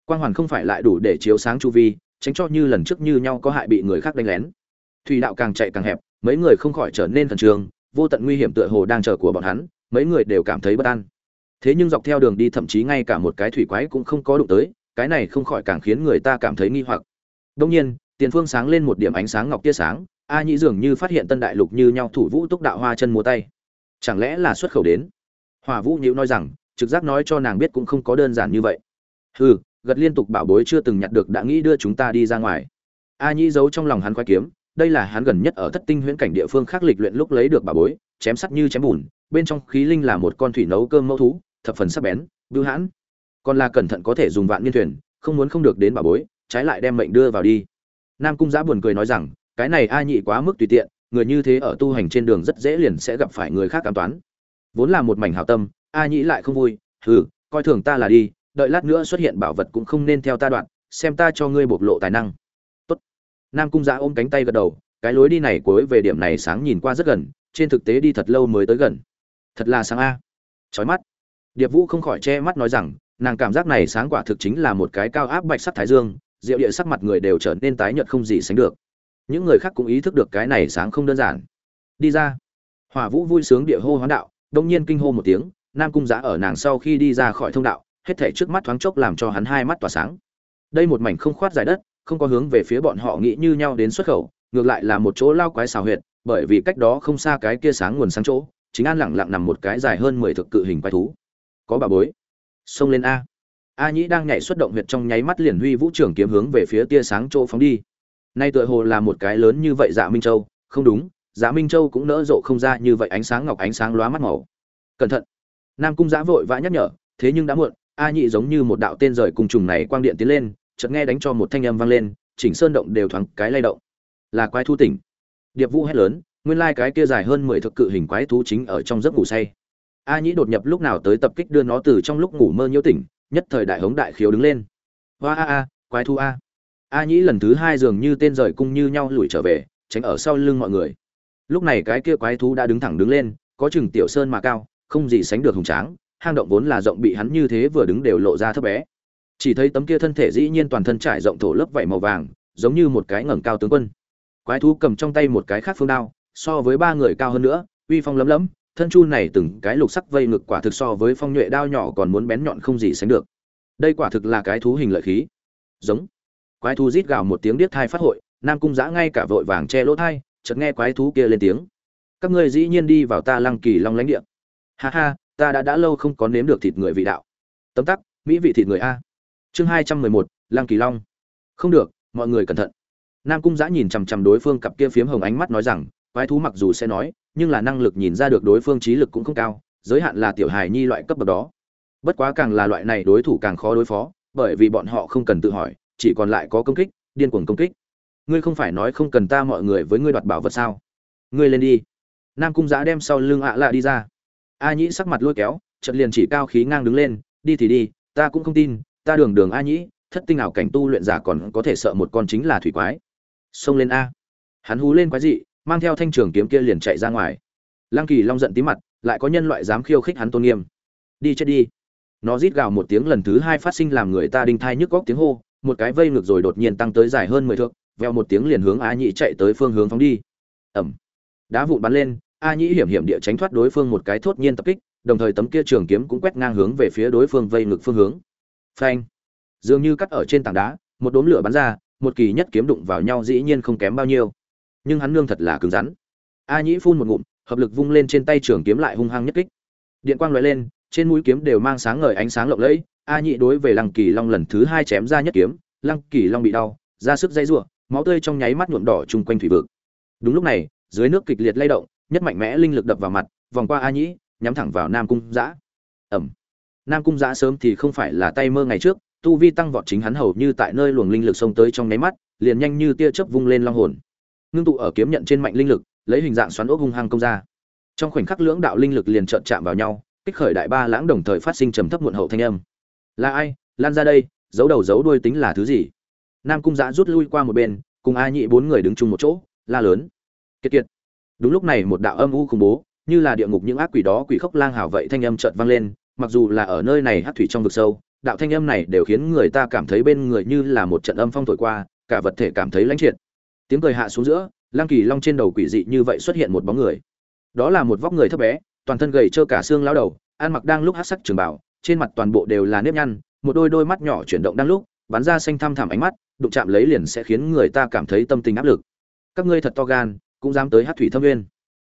[SPEAKER 1] Quang hoàn không phải lại đủ để chiếu sáng chu vi, tránh cho như lần trước như nhau có hại bị người khác đánh lén. Thủy đạo càng chạy càng hẹp, mấy người không khỏi trở nên thần trường vô tận nguy hiểm tựa hồ đang chờ của bọn hắn, mấy người đều cảm thấy bất an thế nhưng dọc theo đường đi thậm chí ngay cả một cái thủy quái cũng không có đụng tới, cái này không khỏi càng khiến người ta cảm thấy nghi hoặc. Đông nhiên, tiền phương sáng lên một điểm ánh sáng ngọc tia sáng, a nhĩ dường như phát hiện tân đại lục như nhau thủ vũ túc đạo hoa chân múa tay. Chẳng lẽ là xuất khẩu đến? Hòa vũ nhữ nói rằng, trực giác nói cho nàng biết cũng không có đơn giản như vậy. Hừ, gật liên tục bảo bối chưa từng nhặt được đã nghĩ đưa chúng ta đi ra ngoài. A nhĩ giấu trong lòng hắn khoai kiếm, đây là hắn gần nhất ở thất tinh huyễn cảnh địa phương khác lịch luyện lúc lấy được bảo bối, chém sắt như chém bùn, bên trong khí linh là một con thủy nấu cơm mẫu thú thập phần sắc bén, bưu hãn. Còn là cẩn thận có thể dùng vạn niên thuyền, không muốn không được đến bà bối, trái lại đem mệnh đưa vào đi. Nam cung giã buồn cười nói rằng, cái này a nhị quá mức tùy tiện, người như thế ở tu hành trên đường rất dễ liền sẽ gặp phải người khác cảm toán. Vốn là một mảnh hảo tâm, a nhị lại không vui, hừ, coi thường ta là đi, đợi lát nữa xuất hiện bảo vật cũng không nên theo ta đoạn, xem ta cho ngươi bộc lộ tài năng. Tốt. Nam cung giã ôm cánh tay gật đầu, cái lối đi này cuối về điểm này sáng nhìn qua rất gần, trên thực tế đi thật lâu mới tới gần. Thật là sáng a. Chói mắt điệp vũ không khỏi che mắt nói rằng, nàng cảm giác này sáng quả thực chính là một cái cao áp bạch sắc thái dương, diệu địa sắc mặt người đều trở nên tái nhợt không gì sánh được. Những người khác cũng ý thức được cái này sáng không đơn giản. Đi ra. Hỏa vũ vui sướng địa hô hoán đạo, đông nhiên kinh hô một tiếng, nam cung giã ở nàng sau khi đi ra khỏi thông đạo, hết thể trước mắt thoáng chốc làm cho hắn hai mắt tỏa sáng. Đây một mảnh không khoát dài đất, không có hướng về phía bọn họ nghĩ như nhau đến xuất khẩu, ngược lại là một chỗ lao quái xào huyệt, bởi vì cách đó không xa cái kia sáng nguồn sáng chỗ, chính an lẳng lặng nằm một cái dài hơn mười thực cự hình quái thú có bà bối. Xông lên a. A nhĩ đang nhảy xuất động huyệt trong nháy mắt liền huy vũ trưởng kiếm hướng về phía tia sáng chỗ phóng đi. Nay tựa hồ là một cái lớn như vậy dạ minh châu. Không đúng dạ minh châu cũng nỡ rộ không ra như vậy ánh sáng ngọc ánh sáng lóa mắt màu. Cẩn thận. Nam cung giã vội vã nhắc nhở, thế nhưng đã muộn, a nhị giống như một đạo tên rời cùng trùng này quang điện tiến lên, chợt nghe đánh cho một thanh âm vang lên, chỉnh sơn động đều thoáng cái lay động. Là quái thu tỉnh. Điệp vũ hét lớn, nguyên lai cái kia dài hơn mười thực cự hình quái thú chính ở trong giấc ngủ say a nhĩ đột nhập lúc nào tới tập kích đưa nó từ trong lúc ngủ mơ nhiễu tỉnh, nhất thời đại hống đại khiếu đứng lên. Hoa a a, quái thú a. A nhĩ lần thứ hai dường như tên rời cung như nhau lùi trở về, tránh ở sau lưng mọi người. Lúc này cái kia quái thú đã đứng thẳng đứng lên, có chừng tiểu sơn mà cao, không gì sánh được hùng tráng, hang động vốn là rộng bị hắn như thế vừa đứng đều lộ ra thấp bé. Chỉ thấy tấm kia thân thể dĩ nhiên toàn thân trải rộng thổ lớp vảy màu vàng, giống như một cái ngẩng cao tướng quân. Quái thú cầm trong tay một cái khác phương đao, so với ba người cao hơn nữa, uy phong lấm lấm thân chu này từng cái lục sắc vây ngực quả thực so với phong nhuệ đao nhỏ còn muốn bén nhọn không gì sánh được. Đây quả thực là cái thú hình lợi khí. Giống. Quái thú rít gào một tiếng điếc thai phát hội, nam cung giã ngay cả vội vàng che lỗ thai, chợt nghe quái thú kia lên tiếng. Các ngươi dĩ nhiên đi vào ta lăng kỳ long lãnh địa. Ha ha, ta đã đã lâu không có nếm được thịt người vị đạo. Tấm tắc, mỹ vị thịt người a. Chương hai trăm mười một, lăng kỳ long. Không được, mọi người cẩn thận. Nam cung giã nhìn chằm chằm đối phương cặp kia phiếm hồng ánh mắt nói rằng quái thú mặc dù sẽ nói, nhưng là năng lực nhìn ra được đối phương trí lực cũng không cao, giới hạn là tiểu hài nhi loại cấp bậc đó. Bất quá càng là loại này đối thủ càng khó đối phó, bởi vì bọn họ không cần tự hỏi, chỉ còn lại có công kích, điên cuồng công kích. Ngươi không phải nói không cần ta mọi người với ngươi đoạt bảo vật sao? Ngươi lên đi. Nam cung giã đem sau lưng ạ lạ đi ra. A nhĩ sắc mặt lôi kéo trận liền chỉ cao khí ngang đứng lên, đi thì đi, ta cũng không tin, ta đường đường a nhĩ, thất tinh ảo cảnh tu luyện giả còn có thể sợ một con chính là thủy quái. Xông lên a. Hắn hú lên quái dị mang theo thanh trường kiếm kia liền chạy ra ngoài. Lăng kỳ long giận tí mặt, lại có nhân loại dám khiêu khích hắn tôn nghiêm. Đi chết đi. Nó rít gào một tiếng lần thứ hai phát sinh làm người ta đinh thai nhức góc tiếng hô, một cái vây ngược rồi đột nhiên tăng tới dài hơn mười thước, veo một tiếng liền hướng a nhĩ chạy tới phương hướng phóng đi. Ẩm đá vụn bắn lên, a nhĩ hiểm hiểm địa tránh thoát đối phương một cái thốt nhiên tập kích, đồng thời tấm kia trường kiếm cũng quét ngang hướng về phía đối phương vây ngược phương hướng. Phanh. Dường như cắt ở trên tảng đá, một đốm lửa bắn ra, một kỳ nhất kiếm đụng vào nhau dĩ nhiên không kém bao nhiêu nhưng hắn nương thật là cứng rắn. A nhĩ phun một ngụm, hợp lực vung lên trên tay trường kiếm lại hung hăng nhất kích. Điện quang lóe lên, trên mũi kiếm đều mang sáng ngời ánh sáng lộng lẫy. A nhĩ đối về lăng kỳ long lần thứ hai chém ra nhất kiếm, lăng kỳ long bị đau, ra sức dây rủa, máu tươi trong nháy mắt nhuộm đỏ chung quanh thủy vực. Đúng lúc này, dưới nước kịch liệt lay động, nhất mạnh mẽ linh lực đập vào mặt, vòng qua a nhĩ, nhắm thẳng vào nam cung giã. Ẩm nam cung giã sớm thì không phải là tay mơ ngày trước, tu vi tăng vọt chính hắn hầu như tại nơi luồng linh lực xông tới trong nháy mắt, liền nhanh như tia chớp vung lên long hồn ngưng tụ ở kiếm nhận trên mạnh linh lực, lấy hình dạng xoắn ốc hung hăng công ra. Trong khoảnh khắc lưỡng đạo linh lực liền trợn chạm vào nhau, kích khởi đại ba lãng đồng thời phát sinh trầm thấp muộn hậu thanh âm. Là ai? Lan ra đây, giấu đầu giấu đuôi tính là thứ gì? Nam cung giã rút lui qua một bên, cùng a nhị bốn người đứng chung một chỗ, la lớn. Kiệt kiệt. Đúng lúc này một đạo âm u khủng bố, như là địa ngục những ác quỷ đó quỷ khốc lang hào vậy thanh âm chợt vang lên, mặc dù là ở nơi này hát thủy trong vực sâu, đạo thanh âm này đều khiến người ta cảm thấy bên người như là một trận âm phong thổi qua, cả vật thể cảm thấy lãnh triệt tiếng cười hạ xuống giữa lang kỳ long trên đầu quỷ dị như vậy xuất hiện một bóng người. Đó là một vóc người thấp bé, toàn thân gầy trơ cả xương lao đầu, ăn mặc đang lúc hát sắc trường bảo trên mặt toàn bộ đều là nếp nhăn, một đôi đôi mắt nhỏ chuyển động đang lúc, bắn ra xanh thăm thẳm ánh mắt, đụng chạm lấy liền sẽ khiến người ta cảm thấy tâm tình áp lực. Các ngươi thật to gan, cũng dám tới hát thủy thâm nguyên.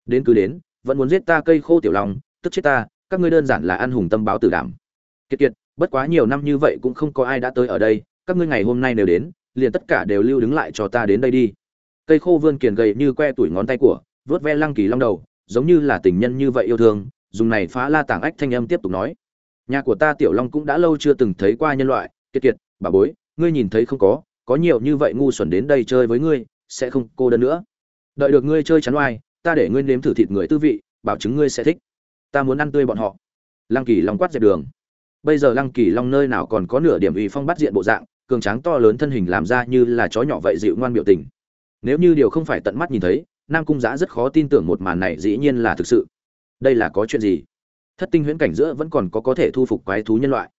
[SPEAKER 1] Đến cứ đến, vẫn muốn giết ta cây khô tiểu long, tức chết ta, các ngươi đơn giản là ăn hùng tâm báo tử đảm. Kiệt kiệt, bất quá nhiều năm như vậy cũng không có ai đã tới ở đây, các ngươi ngày hôm nay đều đến, liền tất cả đều lưu đứng lại cho ta đến đây đi cây khô vươn kiền gầy như que tuổi ngón tay của, vớt ve lăng kỳ long đầu, giống như là tình nhân như vậy yêu thương, dùng này phá la tảng ách thanh âm tiếp tục nói. Nhà của ta tiểu long cũng đã lâu chưa từng thấy qua nhân loại, kiệt kiệt, bà bối, ngươi nhìn thấy không có có nhiều như vậy ngu xuẩn đến đây chơi với ngươi, sẽ không cô đơn nữa. Đợi được ngươi chơi chắn oai, ta để ngươi nếm thử thịt người tư vị, bảo chứng ngươi sẽ thích. Ta muốn ăn tươi bọn họ. Lăng kỳ long quát dẹp đường. Bây giờ lăng kỳ long nơi nào còn có nửa điểm uy phong bắt diện bộ dạng, cường tráng to lớn thân hình làm ra như là chó nhỏ vậy dịu ngoan biểu tình nếu như điều không phải tận mắt nhìn thấy, nam cung giã rất khó tin tưởng một màn này dĩ nhiên là thực sự. Đây là có chuyện gì? Thất tinh huyễn cảnh giữa vẫn còn có có thể thu phục quái thú nhân loại.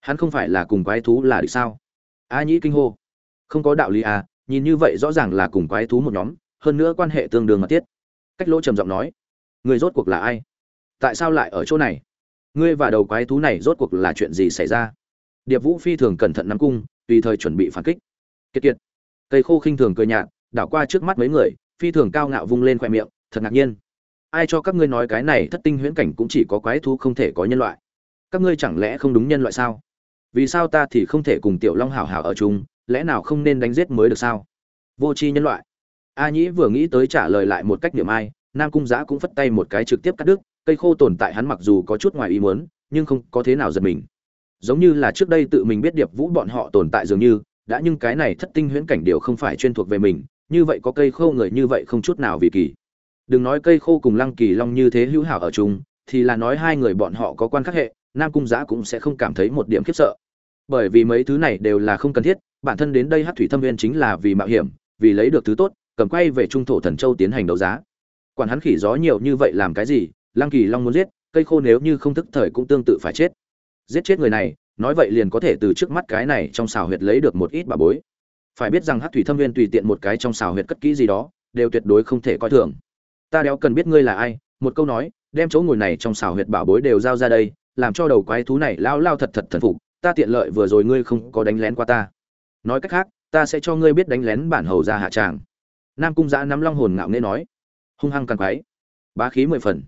[SPEAKER 1] Hắn không phải là cùng quái thú là được sao? A nhĩ kinh hô. Không có đạo lý à nhìn như vậy rõ ràng là cùng quái thú một nhóm, hơn nữa quan hệ tương đương mật thiết. Cách lỗ trầm giọng nói. Người rốt cuộc là ai? Tại sao lại ở chỗ này? Ngươi và đầu quái thú này rốt cuộc là chuyện gì xảy ra? Điệp vũ phi thường cẩn thận nắm cung, tùy thời chuẩn bị phản kích. Kiệt kiệt. Cây khô khinh thường cười nhạt đảo qua trước mắt mấy người, phi thường cao ngạo vung lên khoe miệng, thật ngạc nhiên. Ai cho các ngươi nói cái này thất tinh huyễn cảnh cũng chỉ có quái thú không thể có nhân loại? Các ngươi chẳng lẽ không đúng nhân loại sao? Vì sao ta thì không thể cùng tiểu long hảo hảo ở chung, lẽ nào không nên đánh giết mới được sao? Vô tri nhân loại. A nhĩ vừa nghĩ tới trả lời lại một cách niệm ai, nam cung giã cũng phất tay một cái trực tiếp cắt đứt, cây khô tồn tại hắn mặc dù có chút ngoài ý muốn, nhưng không có thế nào giật mình. Giống như là trước đây tự mình biết điệp vũ bọn họ tồn tại dường như, đã nhưng cái này thất tinh huyễn cảnh điều không phải chuyên thuộc về mình như vậy có cây khô người như vậy không chút nào vì kỳ. Đừng nói cây khô cùng lăng kỳ long như thế hữu hảo ở chung, thì là nói hai người bọn họ có quan khắc hệ, nam cung giã cũng sẽ không cảm thấy một điểm khiếp sợ. Bởi vì mấy thứ này đều là không cần thiết, bản thân đến đây hát thủy thâm viên chính là vì mạo hiểm, vì lấy được thứ tốt, cầm quay về trung thổ thần châu tiến hành đấu giá. Quản hắn khỉ gió nhiều như vậy làm cái gì, lăng kỳ long muốn giết, cây khô nếu như không thức thời cũng tương tự phải chết. Giết chết người này, nói vậy liền có thể từ trước mắt cái này trong xào huyệt lấy được một ít bà bối phải biết rằng hát thủy thâm viên tùy tiện một cái trong xào huyệt cất kỹ gì đó, đều tuyệt đối không thể coi thường. Ta đéo cần biết ngươi là ai, một câu nói, đem chỗ ngồi này trong xào huyệt bảo bối đều giao ra đây, làm cho đầu quái thú này lao lao thật thật thần phục, ta tiện lợi vừa rồi ngươi không có đánh lén qua ta. Nói cách khác, ta sẽ cho ngươi biết đánh lén bản hầu ra hạ tràng. Nam cung giã nắm long hồn ngạo nghễ nói, hung hăng càng quái. Bá khí mười phần.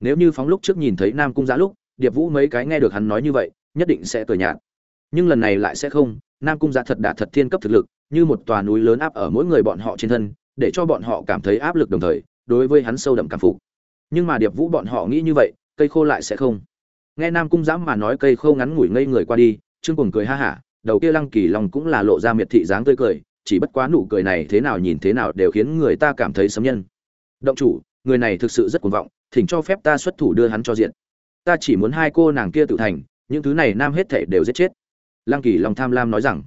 [SPEAKER 1] Nếu như phóng lúc trước nhìn thấy nam cung giã lúc, điệp vũ mấy cái nghe được hắn nói như vậy, nhất định sẽ cười nhạt. Nhưng lần này lại sẽ không, nam cung giã thật đạt thật thiên cấp thực lực như một tòa núi lớn áp ở mỗi người bọn họ trên thân, để cho bọn họ cảm thấy áp lực đồng thời, đối với hắn sâu đậm cảm phục. Nhưng mà điệp vũ bọn họ nghĩ như vậy, cây khô lại sẽ không. Nghe nam cung dám mà nói cây khô ngắn ngủi ngây người qua đi, trương cùng cười ha hả, đầu kia lăng kỳ long cũng là lộ ra miệt thị dáng tươi cười, chỉ bất quá nụ cười này thế nào nhìn thế nào đều khiến người ta cảm thấy sấm nhân. Động chủ, người này thực sự rất cuồng vọng, thỉnh cho phép ta xuất thủ đưa hắn cho diện. Ta chỉ muốn hai cô nàng kia tự thành, những thứ này nam hết thể đều giết chết. Lăng kỳ long tham lam nói rằng,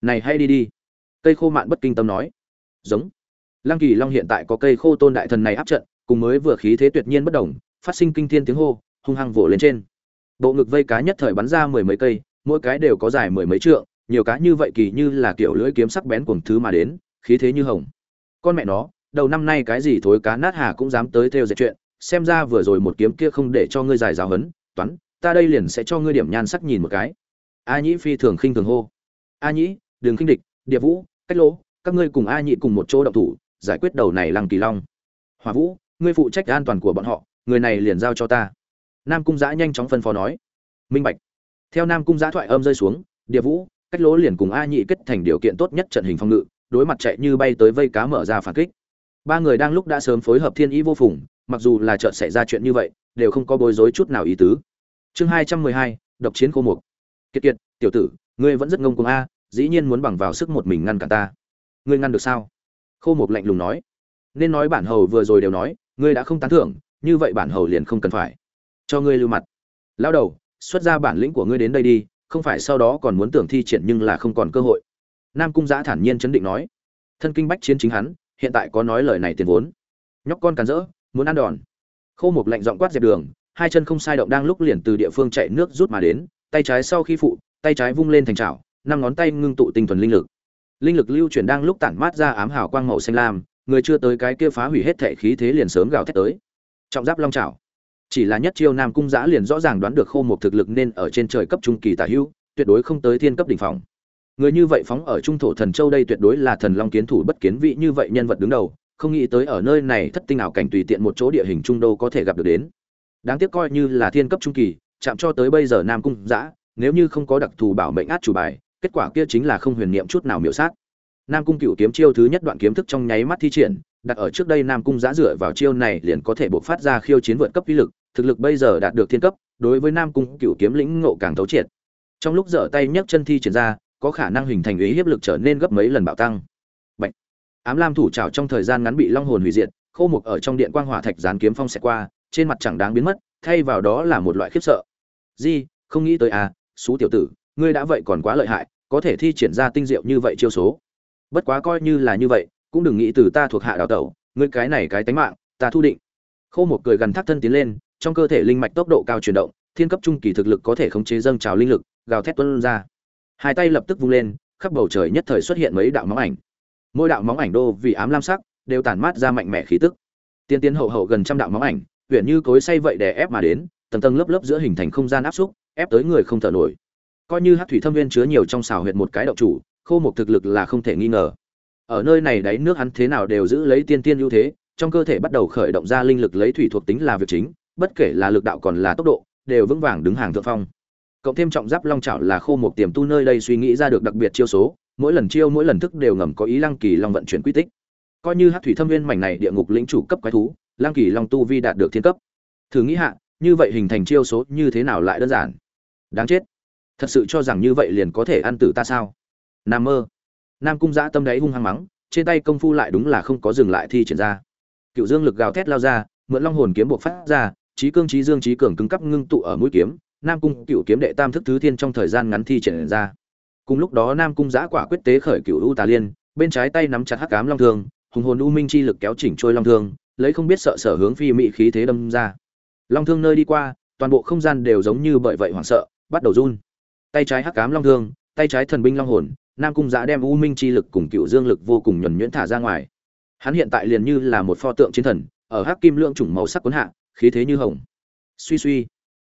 [SPEAKER 1] này hay đi đi cây khô mạn bất kinh tâm nói. Giống. Lăng kỳ long hiện tại có cây khô tôn đại thần này áp trận, cùng mới vừa khí thế tuyệt nhiên bất đồng, phát sinh kinh thiên tiếng hô, hung hăng vỗ lên trên. Bộ ngực vây cá nhất thời bắn ra mười mấy cây, mỗi cái đều có dài mười mấy trượng, nhiều cá như vậy kỳ như là kiểu lưỡi kiếm sắc bén cùng thứ mà đến, khí thế như hồng. Con mẹ nó, đầu năm nay cái gì thối cá nát hà cũng dám tới theo dệt chuyện, xem ra vừa rồi một kiếm kia không để cho ngươi giải giáo hấn, toán, ta đây liền sẽ cho ngươi điểm nhan sắc nhìn một cái. A nhĩ phi thường khinh thường hô. A nhĩ, đừng khinh địch địa vũ cách lỗ, các ngươi cùng a nhị cùng một chỗ động thủ, giải quyết đầu này lăng kỳ long. Hòa vũ, ngươi phụ trách an toàn của bọn họ, người này liền giao cho ta. Nam cung giã nhanh chóng phân phó nói. Minh bạch. Theo nam cung giã thoại âm rơi xuống, địa vũ, cách lỗ liền cùng a nhị kết thành điều kiện tốt nhất trận hình phòng ngự, đối mặt chạy như bay tới vây cá mở ra phản kích. Ba người đang lúc đã sớm phối hợp thiên ý vô phùng, mặc dù là chợt xảy ra chuyện như vậy, đều không có bối rối chút nào ý tứ. Chương hai trăm mười hai, độc chiến khô mục. Kiệt kiệt, tiểu tử, ngươi vẫn rất ngông cuồng a dĩ nhiên muốn bằng vào sức một mình ngăn cả ta. Ngươi ngăn được sao? Khô mục lạnh lùng nói. Nên nói bản hầu vừa rồi đều nói, ngươi đã không tán thưởng, như vậy bản hầu liền không cần phải. Cho ngươi lưu mặt. Lão đầu, xuất ra bản lĩnh của ngươi đến đây đi, không phải sau đó còn muốn tưởng thi triển nhưng là không còn cơ hội. Nam cung giã thản nhiên chấn định nói. Thân kinh bách chiến chính hắn, hiện tại có nói lời này tiền vốn. Nhóc con càn rỡ, muốn ăn đòn. Khô một lạnh giọng quát dẹp đường, hai chân không sai động đang lúc liền từ địa phương chạy nước rút mà đến, tay trái sau khi phụ, tay trái vung lên thành trào năm ngón tay ngưng tụ tinh thuần linh lực. Linh lực lưu chuyển đang lúc tản mát ra ám hào quang màu xanh lam, người chưa tới cái kia phá hủy hết thể khí thế liền sớm gào thét tới. Trọng giáp long trào chỉ là nhất chiêu nam cung giã liền rõ ràng đoán được khô một thực lực nên ở trên trời cấp trung kỳ tả hữu, tuyệt đối không tới thiên cấp đỉnh phòng người như vậy phóng ở trung thổ thần châu đây tuyệt đối là thần long kiến thủ bất kiến vị như vậy nhân vật đứng đầu, không nghĩ tới ở nơi này thất tinh ảo cảnh tùy tiện một chỗ địa hình trung đô có thể gặp được đến. Đáng tiếc coi như là thiên cấp trung kỳ, chạm cho tới bây giờ nam cung giã, nếu như không có đặc thù bảo mệnh át chủ bài kết quả kia chính là không huyền niệm chút nào miểu sát nam cung cửu kiếm chiêu thứ nhất đoạn kiếm thức trong nháy mắt thi triển, đặt ở trước đây nam cung Giá dựa vào chiêu này liền có thể bộc phát ra khiêu chiến vượt cấp uy lực, thực lực bây giờ đạt được thiên cấp, đối với nam cung cửu kiếm lĩnh ngộ càng thấu triệt trong lúc dở tay nhấc chân thi triển ra, có khả năng hình thành ý hiếp lực trở nên gấp mấy lần bạo tăng Bạch. ám lam thủ trảo trong thời gian ngắn bị long hồn hủy diệt, khô mục ở trong điện quang hỏa thạch dán kiếm phong xẹt qua, trên mặt chẳng đáng biến mất, thay vào đó là một loại khiếp sợ Gì? không nghĩ tới à xú tiểu tử ngươi đã vậy còn quá lợi hại, có thể thi triển ra tinh diệu như vậy chiêu số. Bất quá coi như là như vậy, cũng đừng nghĩ từ ta thuộc hạ đào tẩu, ngươi cái này cái tánh mạng, ta thu định. Khô một cười gần thắt thân tiến lên, trong cơ thể linh mạch tốc độ cao chuyển động, thiên cấp trung kỳ thực lực có thể khống chế dâng trào linh lực, gào thét tuôn ra. Hai tay lập tức vung lên, khắp bầu trời nhất thời xuất hiện mấy đạo móng ảnh. Mỗi đạo móng ảnh đô vì ám lam sắc, đều tản mát ra mạnh mẽ khí tức. Tiên tiến hậu hậu gần trăm đạo móng ảnh huyện như cối say vậy đè ép mà đến, tầng tầng lớp lớp giữa hình thành không gian áp xúc, ép tới người không thở nổi coi như hát thủy thâm viên chứa nhiều trong xào huyệt một cái đậu chủ, khô một thực lực là không thể nghi ngờ. Ở nơi này đáy nước hắn thế nào đều giữ lấy tiên tiên ưu thế, trong cơ thể bắt đầu khởi động ra linh lực lấy thủy thuộc tính là việc chính, bất kể là lực đạo còn là tốc độ, đều vững vàng đứng hàng thượng phong. Cộng thêm trọng giáp long chảo là khô một tiềm tu nơi đây suy nghĩ ra được đặc biệt chiêu số, mỗi lần chiêu mỗi lần thức đều ngầm có ý lăng kỳ long vận chuyển quy tích. Coi như hát thủy thâm viên mảnh này địa ngục lĩnh chủ cấp quái thú, lăng kỳ long tu vi đạt được thiên cấp. Thử nghĩ hạ, như vậy hình thành chiêu số như thế nào lại đơn giản? Đáng chết thật sự cho rằng như vậy liền có thể ăn tử ta sao? Nam mơ. Nam cung giã tâm đáy hung hăng mắng, trên tay công phu lại đúng là không có dừng lại thi triển ra. Cựu dương lực gào thét lao ra, mượn long hồn kiếm buộc phát ra trí cương trí dương trí cường cứng cắp ngưng tụ ở mũi kiếm, nam cung cựu kiếm đệ tam thức thứ thiên trong thời gian ngắn thi triển ra. Cùng lúc đó nam cung giã quả quyết tế khởi cựu u tà liên, bên trái tay nắm chặt hắc cám long thương, hùng hồn u minh chi lực kéo chỉnh trôi long thương, lấy không biết sợ sở hướng phi mị khí thế đâm ra. Long thương nơi đi qua, toàn bộ không gian đều giống như bởi vậy hoảng sợ, bắt đầu run tay trái hắc cám long thương, tay trái thần binh long hồn, nam cung giã đem u minh chi lực cùng cựu dương lực vô cùng nhuẩn nhuyễn thả ra ngoài. Hắn hiện tại liền như là một pho tượng chiến thần, ở hắc kim lượng chủng màu sắc cuốn hạ, khí thế như hồng. Suy suy,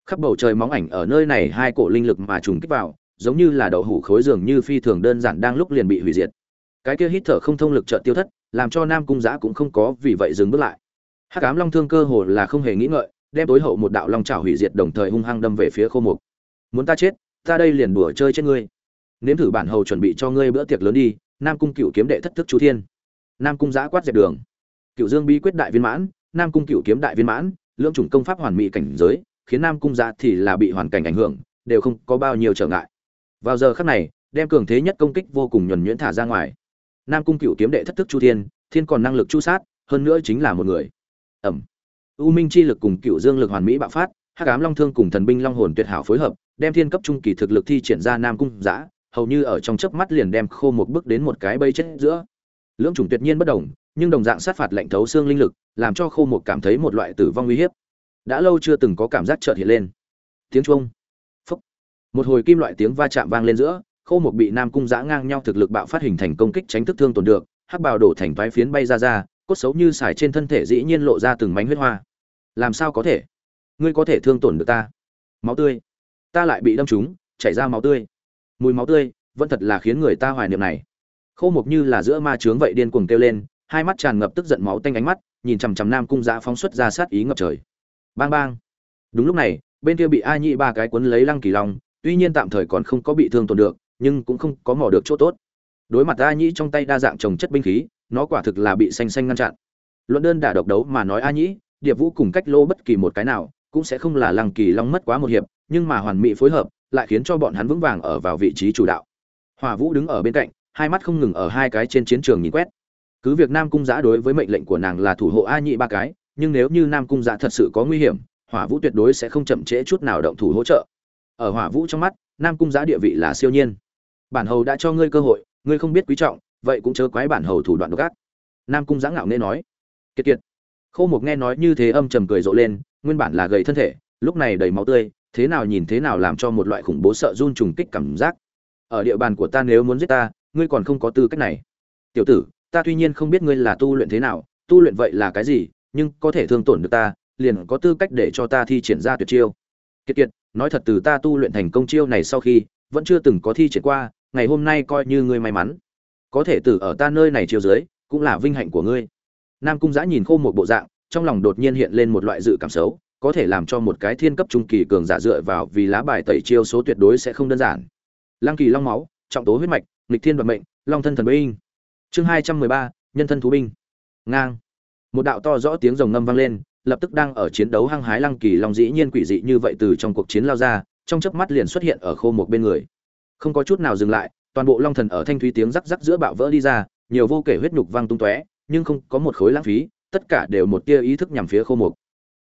[SPEAKER 1] khắp bầu trời móng ảnh ở nơi này hai cổ linh lực mà trùng kích vào, giống như là đậu hủ khối dường như phi thường đơn giản đang lúc liền bị hủy diệt. Cái kia hít thở không thông lực trợ tiêu thất, làm cho nam cung giã cũng không có vì vậy dừng bước lại. Hắc cám long thương cơ hồ là không hề nghĩ ngợi, đem tối hậu một đạo long trào hủy diệt đồng thời hung hăng đâm về phía khô mục. Muốn ta chết ta đây liền đùa chơi chết ngươi. Nếm thử bản hầu chuẩn bị cho ngươi bữa tiệc lớn đi, nam cung cựu kiếm đệ thất thức chú thiên. Nam cung giã quát dẹp đường. Cựu dương bí quyết đại viên mãn, nam cung cựu kiếm đại viên mãn, lưỡng chủng công pháp hoàn mỹ cảnh giới, khiến nam cung giã thì là bị hoàn cảnh ảnh hưởng, đều không có bao nhiêu trở ngại. Vào giờ khắc này, đem cường thế nhất công kích vô cùng nhuần nhuyễn thả ra ngoài. Nam cung cựu kiếm đệ thất thức chu thiên thiên còn năng lực chu sát, hơn nữa chính là một người. Ẩm. U minh chi lực cùng cựu dương lực hoàn mỹ bạo phát, hắc ám long thương cùng thần binh long hồn tuyệt hảo phối hợp đem thiên cấp trung kỳ thực lực thi triển ra nam cung giã, hầu như ở trong chớp mắt liền đem khô một bước đến một cái bây chết giữa. Lưỡng chủng tuyệt nhiên bất đồng, nhưng đồng dạng sát phạt lệnh thấu xương linh lực, làm cho khô một cảm thấy một loại tử vong uy hiếp. Đã lâu chưa từng có cảm giác chợt hiện lên. Tiếng chuông. Phúc. Một hồi kim loại tiếng va chạm vang lên giữa, khô một bị nam cung giã ngang nhau thực lực bạo phát hình thành công kích tránh thức thương tổn được, hắc bào đổ thành toái phiến bay ra ra, cốt xấu như xài trên thân thể dĩ nhiên lộ ra từng mảnh huyết hoa. Làm sao có thể? Ngươi có thể thương tổn được ta? Máu tươi ta lại bị đâm trúng, chảy ra máu tươi. Mùi máu tươi vẫn thật là khiến người ta hoài niệm này. Khô mục như là giữa ma trướng vậy điên cuồng kêu lên, hai mắt tràn ngập tức giận máu tanh ánh mắt, nhìn chằm chằm nam cung giã phóng xuất ra sát ý ngập trời. Bang bang. Đúng lúc này, bên kia bị a nhị ba cái cuốn lấy lăng kỳ long, tuy nhiên tạm thời còn không có bị thương tổn được, nhưng cũng không có mỏ được chỗ tốt. Đối mặt a nhĩ trong tay đa dạng trồng chất binh khí, nó quả thực là bị xanh xanh ngăn chặn. Luận đơn đả độc đấu mà nói a nhĩ điệp vũ cùng cách lô bất kỳ một cái nào cũng sẽ không là lăng kỳ long mất quá một hiệp, nhưng mà hoàn mỹ phối hợp lại khiến cho bọn hắn vững vàng ở vào vị trí chủ đạo. Hỏa vũ đứng ở bên cạnh, hai mắt không ngừng ở hai cái trên chiến trường nhìn quét. Cứ việc nam cung giã đối với mệnh lệnh của nàng là thủ hộ a nhị ba cái, nhưng nếu như nam cung giã thật sự có nguy hiểm, hỏa vũ tuyệt đối sẽ không chậm trễ chút nào động thủ hỗ trợ. Ở hỏa vũ trong mắt, nam cung giã địa vị là siêu nhiên. Bản hầu đã cho ngươi cơ hội, ngươi không biết quý trọng, vậy cũng chớ quái bản hầu thủ đoạn độc ác. Nam cung giã ngạo nghe nói. Kiệt kiệt. Khâu mục nghe nói như thế âm trầm cười rộ lên nguyên bản là gầy thân thể, lúc này đầy máu tươi, thế nào nhìn thế nào làm cho một loại khủng bố sợ run trùng kích cảm giác. Ở địa bàn của ta nếu muốn giết ta, ngươi còn không có tư cách này. Tiểu tử, ta tuy nhiên không biết ngươi là tu luyện thế nào, tu luyện vậy là cái gì, nhưng có thể thương tổn được ta, liền có tư cách để cho ta thi triển ra tuyệt chiêu. Kiệt kiệt, nói thật từ ta tu luyện thành công chiêu này sau khi, vẫn chưa từng có thi triển qua, ngày hôm nay coi như ngươi may mắn. Có thể từ ở ta nơi này chiêu dưới, cũng là vinh hạnh của ngươi. Nam cung giã nhìn khô một bộ dạng trong lòng đột nhiên hiện lên một loại dự cảm xấu, có thể làm cho một cái thiên cấp trung kỳ cường giả dựa vào vì lá bài tẩy chiêu số tuyệt đối sẽ không đơn giản. Lăng kỳ long máu, trọng tố huyết mạch, nghịch thiên vận mệnh, long thân thần binh. Chương hai trăm mười ba, nhân thân thú binh. Ngang. Một đạo to rõ tiếng rồng ngâm vang lên, lập tức đang ở chiến đấu hăng hái lăng kỳ long dĩ nhiên quỷ dị như vậy từ trong cuộc chiến lao ra, trong chớp mắt liền xuất hiện ở khô một bên người. Không có chút nào dừng lại, toàn bộ long thần ở thanh thúy tiếng rắc rắc giữa bạo vỡ đi ra, nhiều vô kể huyết nhục vang tung tóe, nhưng không có một khối lãng phí tất cả đều một tia ý thức nhằm phía khô mục.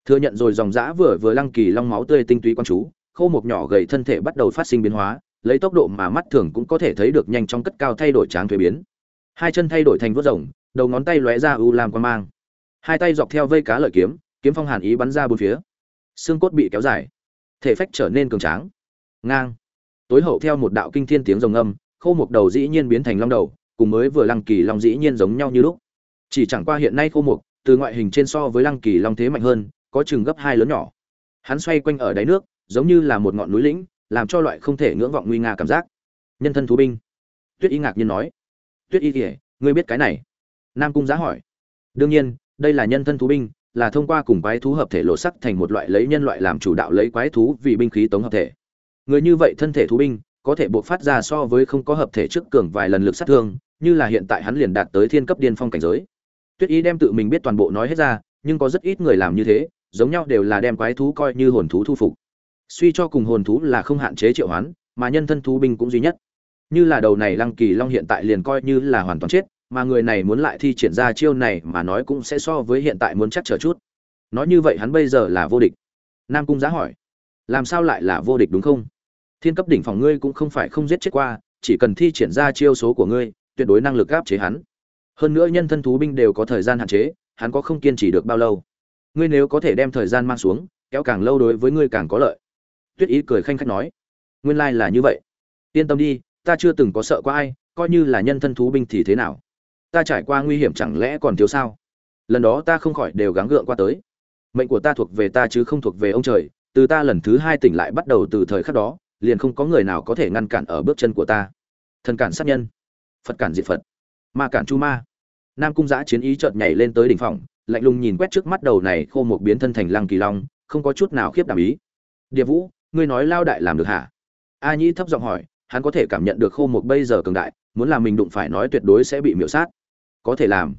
[SPEAKER 1] Thừa nhận rồi dòng dã vừa vừa lăng kỳ long máu tươi tinh túy quan chú, khô mục nhỏ gầy thân thể bắt đầu phát sinh biến hóa, lấy tốc độ mà mắt thường cũng có thể thấy được nhanh trong cất cao thay đổi tráng thuế biến. Hai chân thay đổi thành vớt rồng, đầu ngón tay lóe ra u lam quan mang. Hai tay dọc theo vây cá lợi kiếm kiếm phong hàn ý bắn ra bốn phía. Xương cốt bị kéo dài, thể phách trở nên cường tráng. Ngang. Tối hậu theo một đạo kinh thiên tiếng rồng âm, khô mục đầu dĩ nhiên biến thành long đầu, cùng mới vừa lăng kỳ long dĩ nhiên giống nhau như lúc. Chỉ chẳng qua hiện nay khô mục từ ngoại hình trên so với lăng kỳ long thế mạnh hơn, có chừng gấp hai lớn nhỏ. Hắn xoay quanh ở đáy nước, giống như là một ngọn núi lĩnh, làm cho loại không thể ngưỡng vọng nguy nga cảm giác. Nhân thân thú binh. Tuyết y ngạc nhiên nói. Tuyết y kể ngươi biết cái này? Nam cung giá hỏi. Đương nhiên, đây là nhân thân thú binh, là thông qua cùng quái thú hợp thể lộ sắc thành một loại lấy nhân loại làm chủ đạo lấy quái thú vì binh khí tống hợp thể. Người như vậy thân thể thú binh, có thể buộc phát ra so với không có hợp thể trước cường vài lần lực sát thương, như là hiện tại hắn liền đạt tới thiên cấp điên phong cảnh giới tuyết ý đem tự mình biết toàn bộ nói hết ra, nhưng có rất ít người làm như thế, giống nhau đều là đem quái thú coi như hồn thú thu phục. Suy cho cùng hồn thú là không hạn chế triệu hoán, mà nhân thân thú binh cũng duy nhất. Như là đầu này lăng kỳ long hiện tại liền coi như là hoàn toàn chết, mà người này muốn lại thi triển ra chiêu này mà nói cũng sẽ so với hiện tại muốn chắc chờ chút. Nói như vậy hắn bây giờ là vô địch. Nam cung giá hỏi, làm sao lại là vô địch đúng không? Thiên cấp đỉnh phòng ngươi cũng không phải không giết chết qua, chỉ cần thi triển ra chiêu số của ngươi, tuyệt đối năng lực áp chế hắn hơn nữa nhân thân thú binh đều có thời gian hạn chế, hắn có không kiên trì được bao lâu. Ngươi nếu có thể đem thời gian mang xuống, kéo càng lâu đối với ngươi càng có lợi. Tuyết ý cười khanh khách nói. Nguyên lai là như vậy. Yên tâm đi, ta chưa từng có sợ qua ai, coi như là nhân thân thú binh thì thế nào? Ta trải qua nguy hiểm chẳng lẽ còn thiếu sao? Lần đó ta không khỏi đều gắng gượng qua tới. Mệnh của ta thuộc về ta chứ không thuộc về ông trời, từ ta lần thứ hai tỉnh lại bắt đầu từ thời khắc đó, liền không có người nào có thể ngăn cản ở bước chân của ta. Thần cản sát nhân. Phật cản diệt phật. Ma cản chu ma nam cung giã chiến ý chợt nhảy lên tới đỉnh phòng, lạnh lùng nhìn quét trước mắt đầu này khô một biến thân thành lăng kỳ long, không có chút nào khiếp đảm ý. Điệp vũ, ngươi nói lao đại làm được hả? A nhĩ thấp giọng hỏi, hắn có thể cảm nhận được khô một bây giờ cường đại, muốn làm mình đụng phải nói tuyệt đối sẽ bị miễu sát. Có thể làm.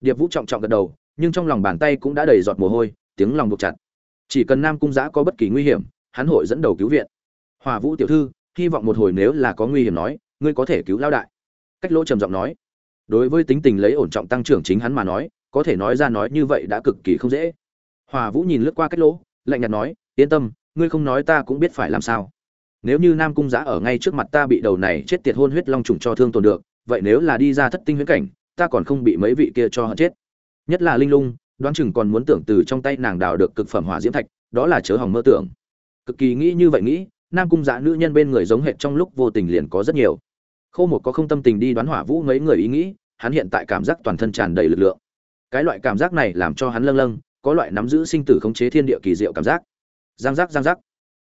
[SPEAKER 1] Điệp vũ trọng trọng gật đầu, nhưng trong lòng bàn tay cũng đã đầy giọt mồ hôi, tiếng lòng buộc chặt. Chỉ cần nam cung giã có bất kỳ nguy hiểm, hắn hội dẫn đầu cứu viện. Hòa vũ tiểu thư, hy vọng một hồi nếu là có nguy hiểm nói, ngươi có thể cứu lao đại. Cách lỗ trầm giọng nói đối với tính tình lấy ổn trọng tăng trưởng chính hắn mà nói, có thể nói ra nói như vậy đã cực kỳ không dễ. Hòa vũ nhìn lướt qua cách lỗ, lạnh nhạt nói, yên tâm, ngươi không nói ta cũng biết phải làm sao. Nếu như nam cung giã ở ngay trước mặt ta bị đầu này chết tiệt hôn huyết long trùng cho thương tổn được, vậy nếu là đi ra thất tinh huyễn cảnh, ta còn không bị mấy vị kia cho hận chết. Nhất là linh lung, đoán chừng còn muốn tưởng từ trong tay nàng đào được cực phẩm hỏa diễm thạch, đó là chớ hỏng mơ tưởng. Cực kỳ nghĩ như vậy nghĩ, nam cung giã nữ nhân bên người giống hệt trong lúc vô tình liền có rất nhiều. Khâu một có không tâm tình đi đoán hỏa vũ mấy người ý nghĩ hắn hiện tại cảm giác toàn thân tràn đầy lực lượng. Cái loại cảm giác này làm cho hắn lâng lâng, có loại nắm giữ sinh tử khống chế thiên địa kỳ diệu cảm giác. Giang giác giang giác.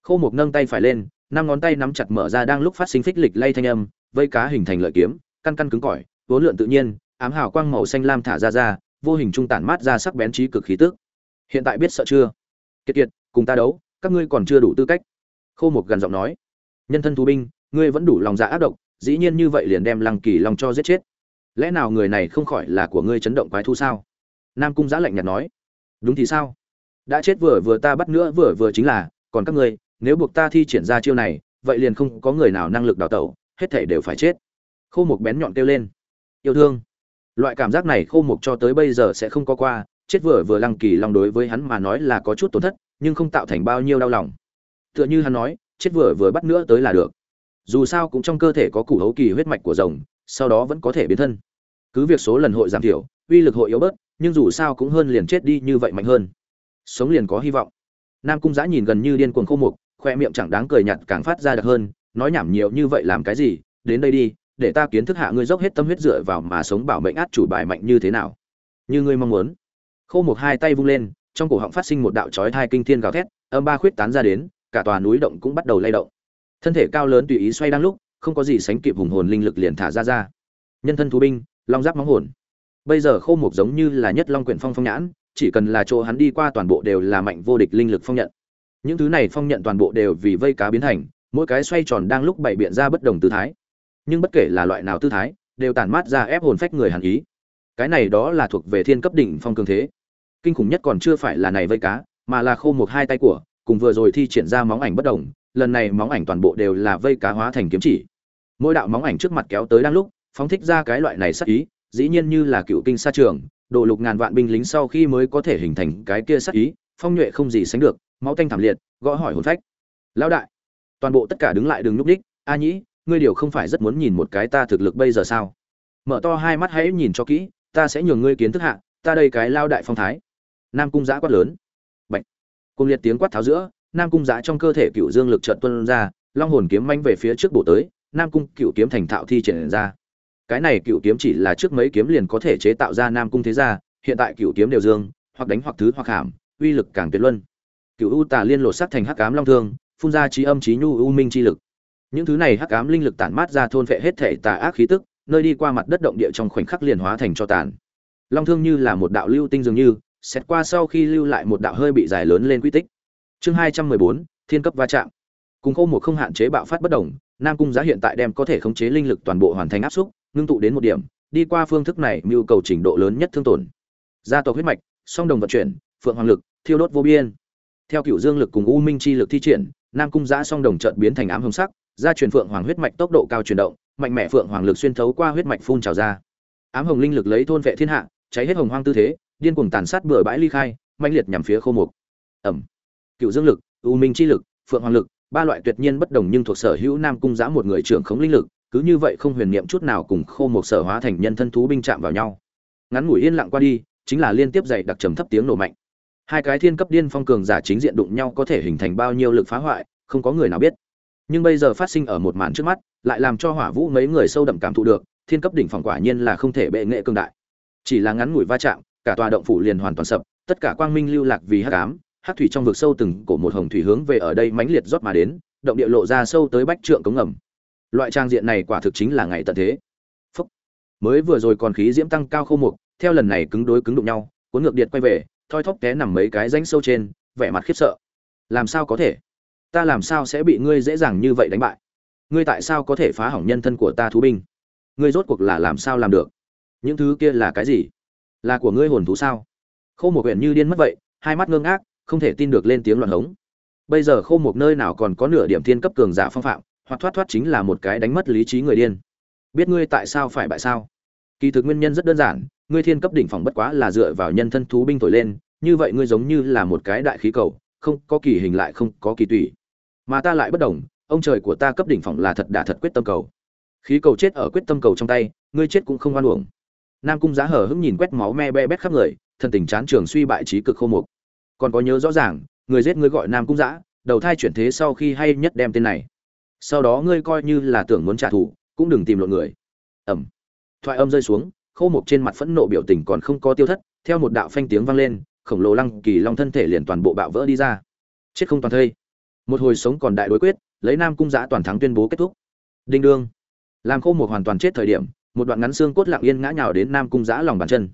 [SPEAKER 1] Khâu một nâng tay phải lên, năm ngón tay nắm chặt mở ra đang lúc phát sinh phích lịch lay thanh âm, vây cá hình thành lợi kiếm, căn căn cứng cỏi vốn lượn tự nhiên, ám hào quang màu xanh lam thả ra ra, vô hình trung tản mát ra sắc bén trí cực khí tức. Hiện tại biết sợ chưa? Kiệt kiệt, cùng ta đấu, các ngươi còn chưa đủ tư cách. Khô một gần giọng nói. Nhân thân thú binh, ngươi vẫn đủ lòng dạ ác độc, dĩ nhiên như vậy liền đem lăng kỳ long cho giết chết lẽ nào người này không khỏi là của ngươi chấn động quái thu sao? Nam cung giã lạnh nhạt nói. Đúng thì sao? Đã chết vừa vừa ta bắt nữa vừa vừa chính là, còn các ngươi, nếu buộc ta thi triển ra chiêu này, vậy liền không có người nào năng lực đào tẩu, hết thể đều phải chết. Khô mục bén nhọn kêu lên. Yêu thương. Loại cảm giác này khô mục cho tới bây giờ sẽ không có qua, chết vừa vừa lăng kỳ long đối với hắn mà nói là có chút tổn thất, nhưng không tạo thành bao nhiêu đau lòng. Tựa như hắn nói, chết vừa vừa bắt nữa tới là được. Dù sao cũng trong cơ thể có củ hấu kỳ huyết mạch của rồng sau đó vẫn có thể biến thân. Cứ việc số lần hội giảm thiểu, uy lực hội yếu bớt, nhưng dù sao cũng hơn liền chết đi như vậy mạnh hơn. Sống liền có hy vọng. Nam cung giã nhìn gần như điên cuồng khô mục, khoe miệng chẳng đáng cười nhặt càng phát ra đặc hơn, nói nhảm nhiều như vậy làm cái gì, đến đây đi, để ta kiến thức hạ ngươi dốc hết tâm huyết dựa vào mà sống bảo mệnh át chủ bài mạnh như thế nào. Như ngươi mong muốn. Khô mục hai tay vung lên, trong cổ họng phát sinh một đạo chói thai kinh thiên gào thét, âm ba khuyết tán ra đến, cả tòa núi động cũng bắt đầu lay động. Thân thể cao lớn tùy ý xoay đang lúc không có gì sánh kịp hùng hồn linh lực liền thả ra ra. Nhân thân thú binh, long giáp móng hồn. Bây giờ khô một giống như là nhất long quyển phong phong nhãn, chỉ cần là chỗ hắn đi qua toàn bộ đều là mạnh vô địch linh lực phong nhận. Những thứ này phong nhận toàn bộ đều vì vây cá biến thành, mỗi cái xoay tròn đang lúc bày biện ra bất đồng tư thái. Nhưng bất kể là loại nào tư thái, đều tản mát ra ép hồn phách người hàn ý. Cái này đó là thuộc về thiên cấp đỉnh phong cường thế. Kinh khủng nhất còn chưa phải là này vây cá, mà là khô một hai tay của, cùng vừa rồi thi triển ra móng ảnh bất đồng, lần này móng ảnh toàn bộ đều là vây cá hóa thành kiếm chỉ mỗi đạo móng ảnh trước mặt kéo tới đang lúc, phóng thích ra cái loại này sắc ý, dĩ nhiên như là cựu kinh sa trường, độ lục ngàn vạn binh lính sau khi mới có thể hình thành cái kia sắc ý, phong nhuệ không gì sánh được, máu tanh thảm liệt, gõ hỏi hồn phách. Lão đại, toàn bộ tất cả đứng lại đường nhúc đích, a nhĩ, ngươi điều không phải rất muốn nhìn một cái ta thực lực bây giờ sao? Mở to hai mắt hãy nhìn cho kỹ, ta sẽ nhường ngươi kiến thức hạ, ta đây cái lao đại phong thái. Nam cung giã quát lớn. Bệnh cung liệt tiếng quát tháo giữa, nam cung giã trong cơ thể cựu dương lực trợn tuân ra, long hồn kiếm manh về phía trước bổ tới nam cung cựu kiếm thành thạo thi triển ra. Cái này cựu kiếm chỉ là trước mấy kiếm liền có thể chế tạo ra nam cung thế gia, hiện tại cựu kiếm đều dương, hoặc đánh hoặc thứ hoặc hàm, uy lực càng tuyệt luân. Cựu u tà liên lột sắc thành hắc cám long thương, phun ra trí âm trí nhu u minh chi lực. Những thứ này hắc ám linh lực tản mát ra thôn vệ hết thể tà ác khí tức, nơi đi qua mặt đất động địa trong khoảnh khắc liền hóa thành cho tàn. Long thương như là một đạo lưu tinh dường như, xét qua sau khi lưu lại một đạo hơi bị dài lớn lên quy tích. Chương hai trăm mười bốn, thiên cấp va chạm cùng khô một không hạn chế bạo phát bất đồng, nam cung giá hiện tại đem có thể khống chế linh lực toàn bộ hoàn thành áp xúc, ngưng tụ đến một điểm, đi qua phương thức này mưu cầu trình độ lớn nhất thương tổn. Gia tộc huyết mạch, song đồng vận chuyển, phượng hoàng lực, thiêu đốt vô biên. Theo cựu dương lực cùng u minh chi lực thi triển, nam cung giã song đồng trợt biến thành ám hồng sắc, gia truyền phượng hoàng huyết mạch tốc độ cao chuyển động, mạnh mẽ phượng hoàng lực xuyên thấu qua huyết mạch phun trào ra. Ám hồng linh lực lấy thôn vệ thiên hạ, cháy hết hồng hoang tư thế, điên cuồng tàn sát bừa bãi ly khai mạnh liệt nhằm phía khô mục ẩm. Cựu dương lực, u minh chi lực, phượng hoàng lực ba loại tuyệt nhiên bất đồng nhưng thuộc sở hữu nam cung Giá một người trưởng khống linh lực, cứ như vậy không huyền niệm chút nào cùng khô một sở hóa thành nhân thân thú binh chạm vào nhau. Ngắn ngủi yên lặng qua đi, chính là liên tiếp dày đặc trầm thấp tiếng nổ mạnh. Hai cái thiên cấp điên phong cường giả chính diện đụng nhau có thể hình thành bao nhiêu lực phá hoại, không có người nào biết. Nhưng bây giờ phát sinh ở một màn trước mắt, lại làm cho hỏa vũ mấy người sâu đậm cảm thụ được, thiên cấp đỉnh phòng quả nhiên là không thể bệ nghệ cương đại. Chỉ là ngắn ngủi va chạm, cả tòa động phủ liền hoàn toàn sập, tất cả quang minh lưu lạc vì hắc ám hắc thủy trong vực sâu từng cổ một hồng thủy hướng về ở đây mãnh liệt rót mà đến, động địa lộ ra sâu tới bách trượng cống ngầm. Loại trang diện này quả thực chính là ngày tận thế. Phúc. mới vừa rồi còn khí diễm tăng cao khô mục, theo lần này cứng đối cứng đụng nhau, cuốn ngược điện quay về, thoi thóp té nằm mấy cái rãnh sâu trên, vẻ mặt khiếp sợ. Làm sao có thể? Ta làm sao sẽ bị ngươi dễ dàng như vậy đánh bại? Ngươi tại sao có thể phá hỏng nhân thân của ta thú binh? Ngươi rốt cuộc là làm sao làm được? Những thứ kia là cái gì? Là của ngươi hồn thú sao? Khô một huyện như điên mất vậy, hai mắt ngơ ngác không thể tin được lên tiếng loạn hống. Bây giờ khô một nơi nào còn có nửa điểm thiên cấp cường giả phong phạm, hoặc thoát thoát chính là một cái đánh mất lý trí người điên. Biết ngươi tại sao phải bại sao? Kỳ thực nguyên nhân rất đơn giản, ngươi thiên cấp đỉnh phòng bất quá là dựa vào nhân thân thú binh thổi lên, như vậy ngươi giống như là một cái đại khí cầu, không có kỳ hình lại không có kỳ tùy mà ta lại bất đồng, ông trời của ta cấp đỉnh phòng là thật đả thật quyết tâm cầu. Khí cầu chết ở quyết tâm cầu trong tay, ngươi chết cũng không oan uổng. Nam cung giá hở hững nhìn quét máu me be bét khắp người thân tình chán trường suy bại trí cực khô mục còn có nhớ rõ ràng, người giết ngươi gọi nam cung giã đầu thai chuyển thế sau khi hay nhất đem tên này. Sau đó ngươi coi như là tưởng muốn trả thù, cũng đừng tìm lộn người. Ẩm. Thoại âm rơi xuống, khô mục trên mặt phẫn nộ biểu tình còn không có tiêu thất, theo một đạo phanh tiếng vang lên, khổng lồ lăng kỳ long thân thể liền toàn bộ bạo vỡ đi ra. Chết không toàn thây. Một hồi sống còn đại đối quyết, lấy nam cung giã toàn thắng tuyên bố kết thúc. Đinh đương. Làm khô mục hoàn toàn chết thời điểm, một đoạn ngắn xương cốt lặng yên ngã nhào đến nam cung giã lòng bàn chân.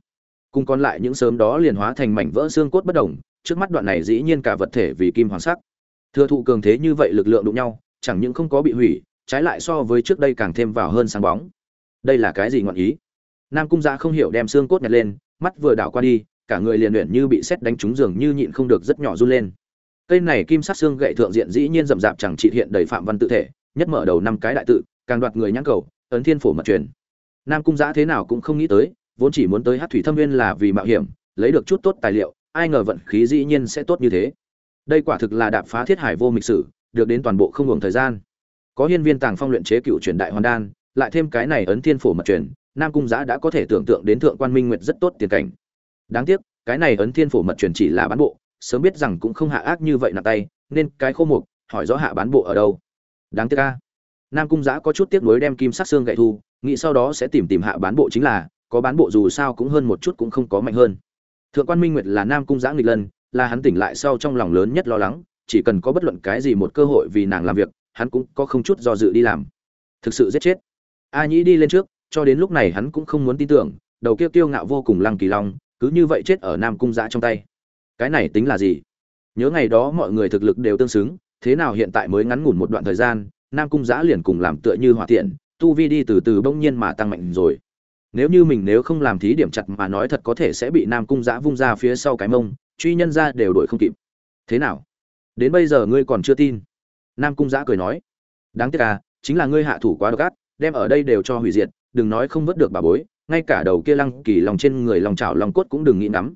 [SPEAKER 1] Cùng còn lại những sớm đó liền hóa thành mảnh vỡ xương cốt bất đồng trước mắt đoạn này dĩ nhiên cả vật thể vì kim hoàng sắc. Thừa thụ cường thế như vậy lực lượng đụng nhau, chẳng những không có bị hủy, trái lại so với trước đây càng thêm vào hơn sáng bóng. Đây là cái gì ngọn ý? Nam cung giã không hiểu đem xương cốt nhặt lên, mắt vừa đảo qua đi, cả người liền luyện như bị xét đánh trúng giường như nhịn không được rất nhỏ run lên. Cây này kim sắc xương gậy thượng diện dĩ nhiên rậm rạp chẳng trị hiện đầy phạm văn tự thể, nhất mở đầu năm cái đại tự, càng đoạt người nhãn cầu, ấn thiên phổ mật truyền. Nam cung giã thế nào cũng không nghĩ tới, vốn chỉ muốn tới hát thủy thâm nguyên là vì mạo hiểm, lấy được chút tốt tài liệu ai ngờ vận khí dĩ nhiên sẽ tốt như thế. Đây quả thực là đạp phá thiết hải vô mịch sử, được đến toàn bộ không ngừng thời gian. Có hiên viên tàng phong luyện chế cựu truyền đại hoàn đan, lại thêm cái này ấn thiên phổ mật truyền, nam cung giã đã có thể tưởng tượng đến thượng quan minh nguyệt rất tốt tiền cảnh. Đáng tiếc, cái này ấn thiên phổ mật truyền chỉ là bán bộ, sớm biết rằng cũng không hạ ác như vậy nặng tay, nên cái khô mục, hỏi rõ hạ bán bộ ở đâu. Đáng tiếc ca nam cung giã có chút tiếc nuối đem kim sắc xương gậy thu, nghĩ sau đó sẽ tìm tìm hạ bán bộ chính là, có bán bộ dù sao cũng hơn một chút cũng không có mạnh hơn thượng quan minh nguyệt là nam cung giã nghịch lân là hắn tỉnh lại sau trong lòng lớn nhất lo lắng, chỉ cần có bất luận cái gì một cơ hội vì nàng làm việc, hắn cũng có không chút do dự đi làm. Thực sự giết chết. A nhĩ đi lên trước, cho đến lúc này hắn cũng không muốn tin tưởng, đầu kia kiêu ngạo vô cùng lăng kỳ long, cứ như vậy chết ở nam cung giã trong tay. Cái này tính là gì? Nhớ ngày đó mọi người thực lực đều tương xứng, thế nào hiện tại mới ngắn ngủn một đoạn thời gian, nam cung giã liền cùng làm tựa như hỏa tiện, tu vi đi từ từ bỗng nhiên mà tăng mạnh rồi nếu như mình nếu không làm thí điểm chặt mà nói thật có thể sẽ bị nam cung giã vung ra phía sau cái mông, truy nhân ra đều đổi không kịp. Thế nào? Đến bây giờ ngươi còn chưa tin? Nam cung giã cười nói. Đáng tiếc à chính là ngươi hạ thủ quá độc ác, đem ở đây đều cho hủy diệt, đừng nói không vớt được bà bối, ngay cả đầu kia lăng kỳ lòng trên người lòng chảo lòng cốt cũng đừng nghĩ nắm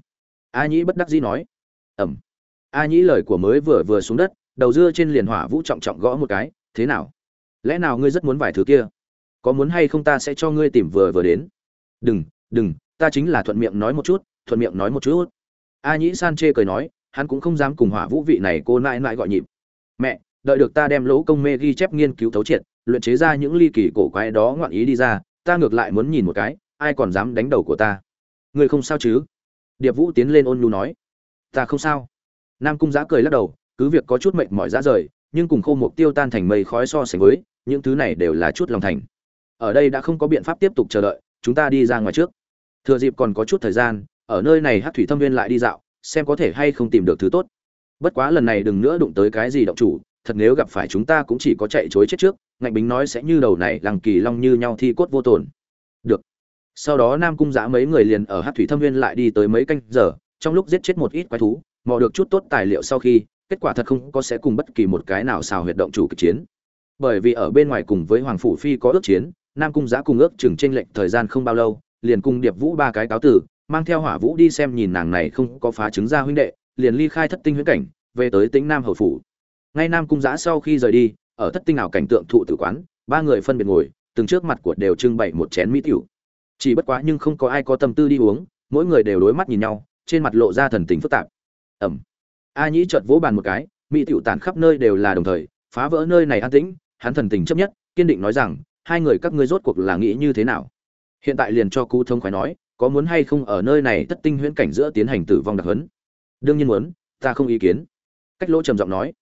[SPEAKER 1] a nhĩ bất đắc dĩ nói. Ẩm. A nhĩ lời của mới vừa vừa xuống đất, đầu dưa trên liền hỏa vũ trọng trọng gõ một cái, thế nào? Lẽ nào ngươi rất muốn vài thứ kia? Có muốn hay không ta sẽ cho ngươi tìm vừa vừa đến? Đừng đừng, ta chính là thuận miệng nói một chút, thuận miệng nói một chút. A nhĩ san chê cười nói, hắn cũng không dám cùng hỏa vũ vị này cô nãi nãi gọi nhịp. Mẹ, đợi được ta đem lỗ công mê ghi chép nghiên cứu thấu triệt, luyện chế ra những ly kỳ cổ quái đó ngoạn ý đi ra, ta ngược lại muốn nhìn một cái, ai còn dám đánh đầu của ta? Người không sao chứ? Điệp vũ tiến lên ôn nhu nói. Ta không sao. Nam cung giã cười lắc đầu, cứ việc có chút mệnh mỏi ra rời, nhưng cùng khô mục tiêu tan thành mây khói so sánh với, những thứ này đều là chút lòng thành. Ở đây đã không có biện pháp tiếp tục chờ đợi chúng ta đi ra ngoài trước. Thừa dịp còn có chút thời gian, ở nơi này hát thủy thâm viên lại đi dạo, xem có thể hay không tìm được thứ tốt. Bất quá lần này đừng nữa đụng tới cái gì động chủ, thật nếu gặp phải chúng ta cũng chỉ có chạy chối chết trước, ngạnh bính nói sẽ như đầu này làng kỳ long như nhau thi cốt vô tổn được. Sau đó nam cung giã mấy người liền ở hát thủy thâm viên lại đi tới mấy canh giờ, trong lúc giết chết một ít quái thú, mò được chút tốt tài liệu sau khi, kết quả thật không có sẽ cùng bất kỳ một cái nào xào huyệt động chủ kịch chiến. Bởi vì ở bên ngoài cùng với hoàng phủ phi có ước chiến nam cung giã cùng ước chừng tranh lệnh thời gian không bao lâu, liền cùng điệp vũ ba cái cáo tử, mang theo hỏa vũ đi xem nhìn nàng này không có phá chứng ra huynh đệ, liền ly khai thất tinh huyễn cảnh, về tới tính nam hầu phủ. Ngay nam cung giã sau khi rời đi, ở thất tinh ảo cảnh tượng thụ tử quán, ba người phân biệt ngồi, từng trước mặt của đều trưng bày một chén mỹ tiểu. Chỉ bất quá nhưng không có ai có tâm tư đi uống, mỗi người đều đối mắt nhìn nhau, trên mặt lộ ra thần tình phức tạp. Ẩm. A nhĩ chợt vỗ bàn một cái, mỹ tiểu tàn khắp nơi đều là đồng thời, phá vỡ nơi này an tĩnh, hắn thần tình chấp nhất, kiên định nói rằng hai người các ngươi rốt cuộc là nghĩ như thế nào? Hiện tại liền cho cú thông khoái nói, có muốn hay không ở nơi này tất tinh huyễn cảnh giữa tiến hành tử vong đặc hấn đương nhiên muốn, ta không ý kiến. Cách lỗ trầm giọng nói,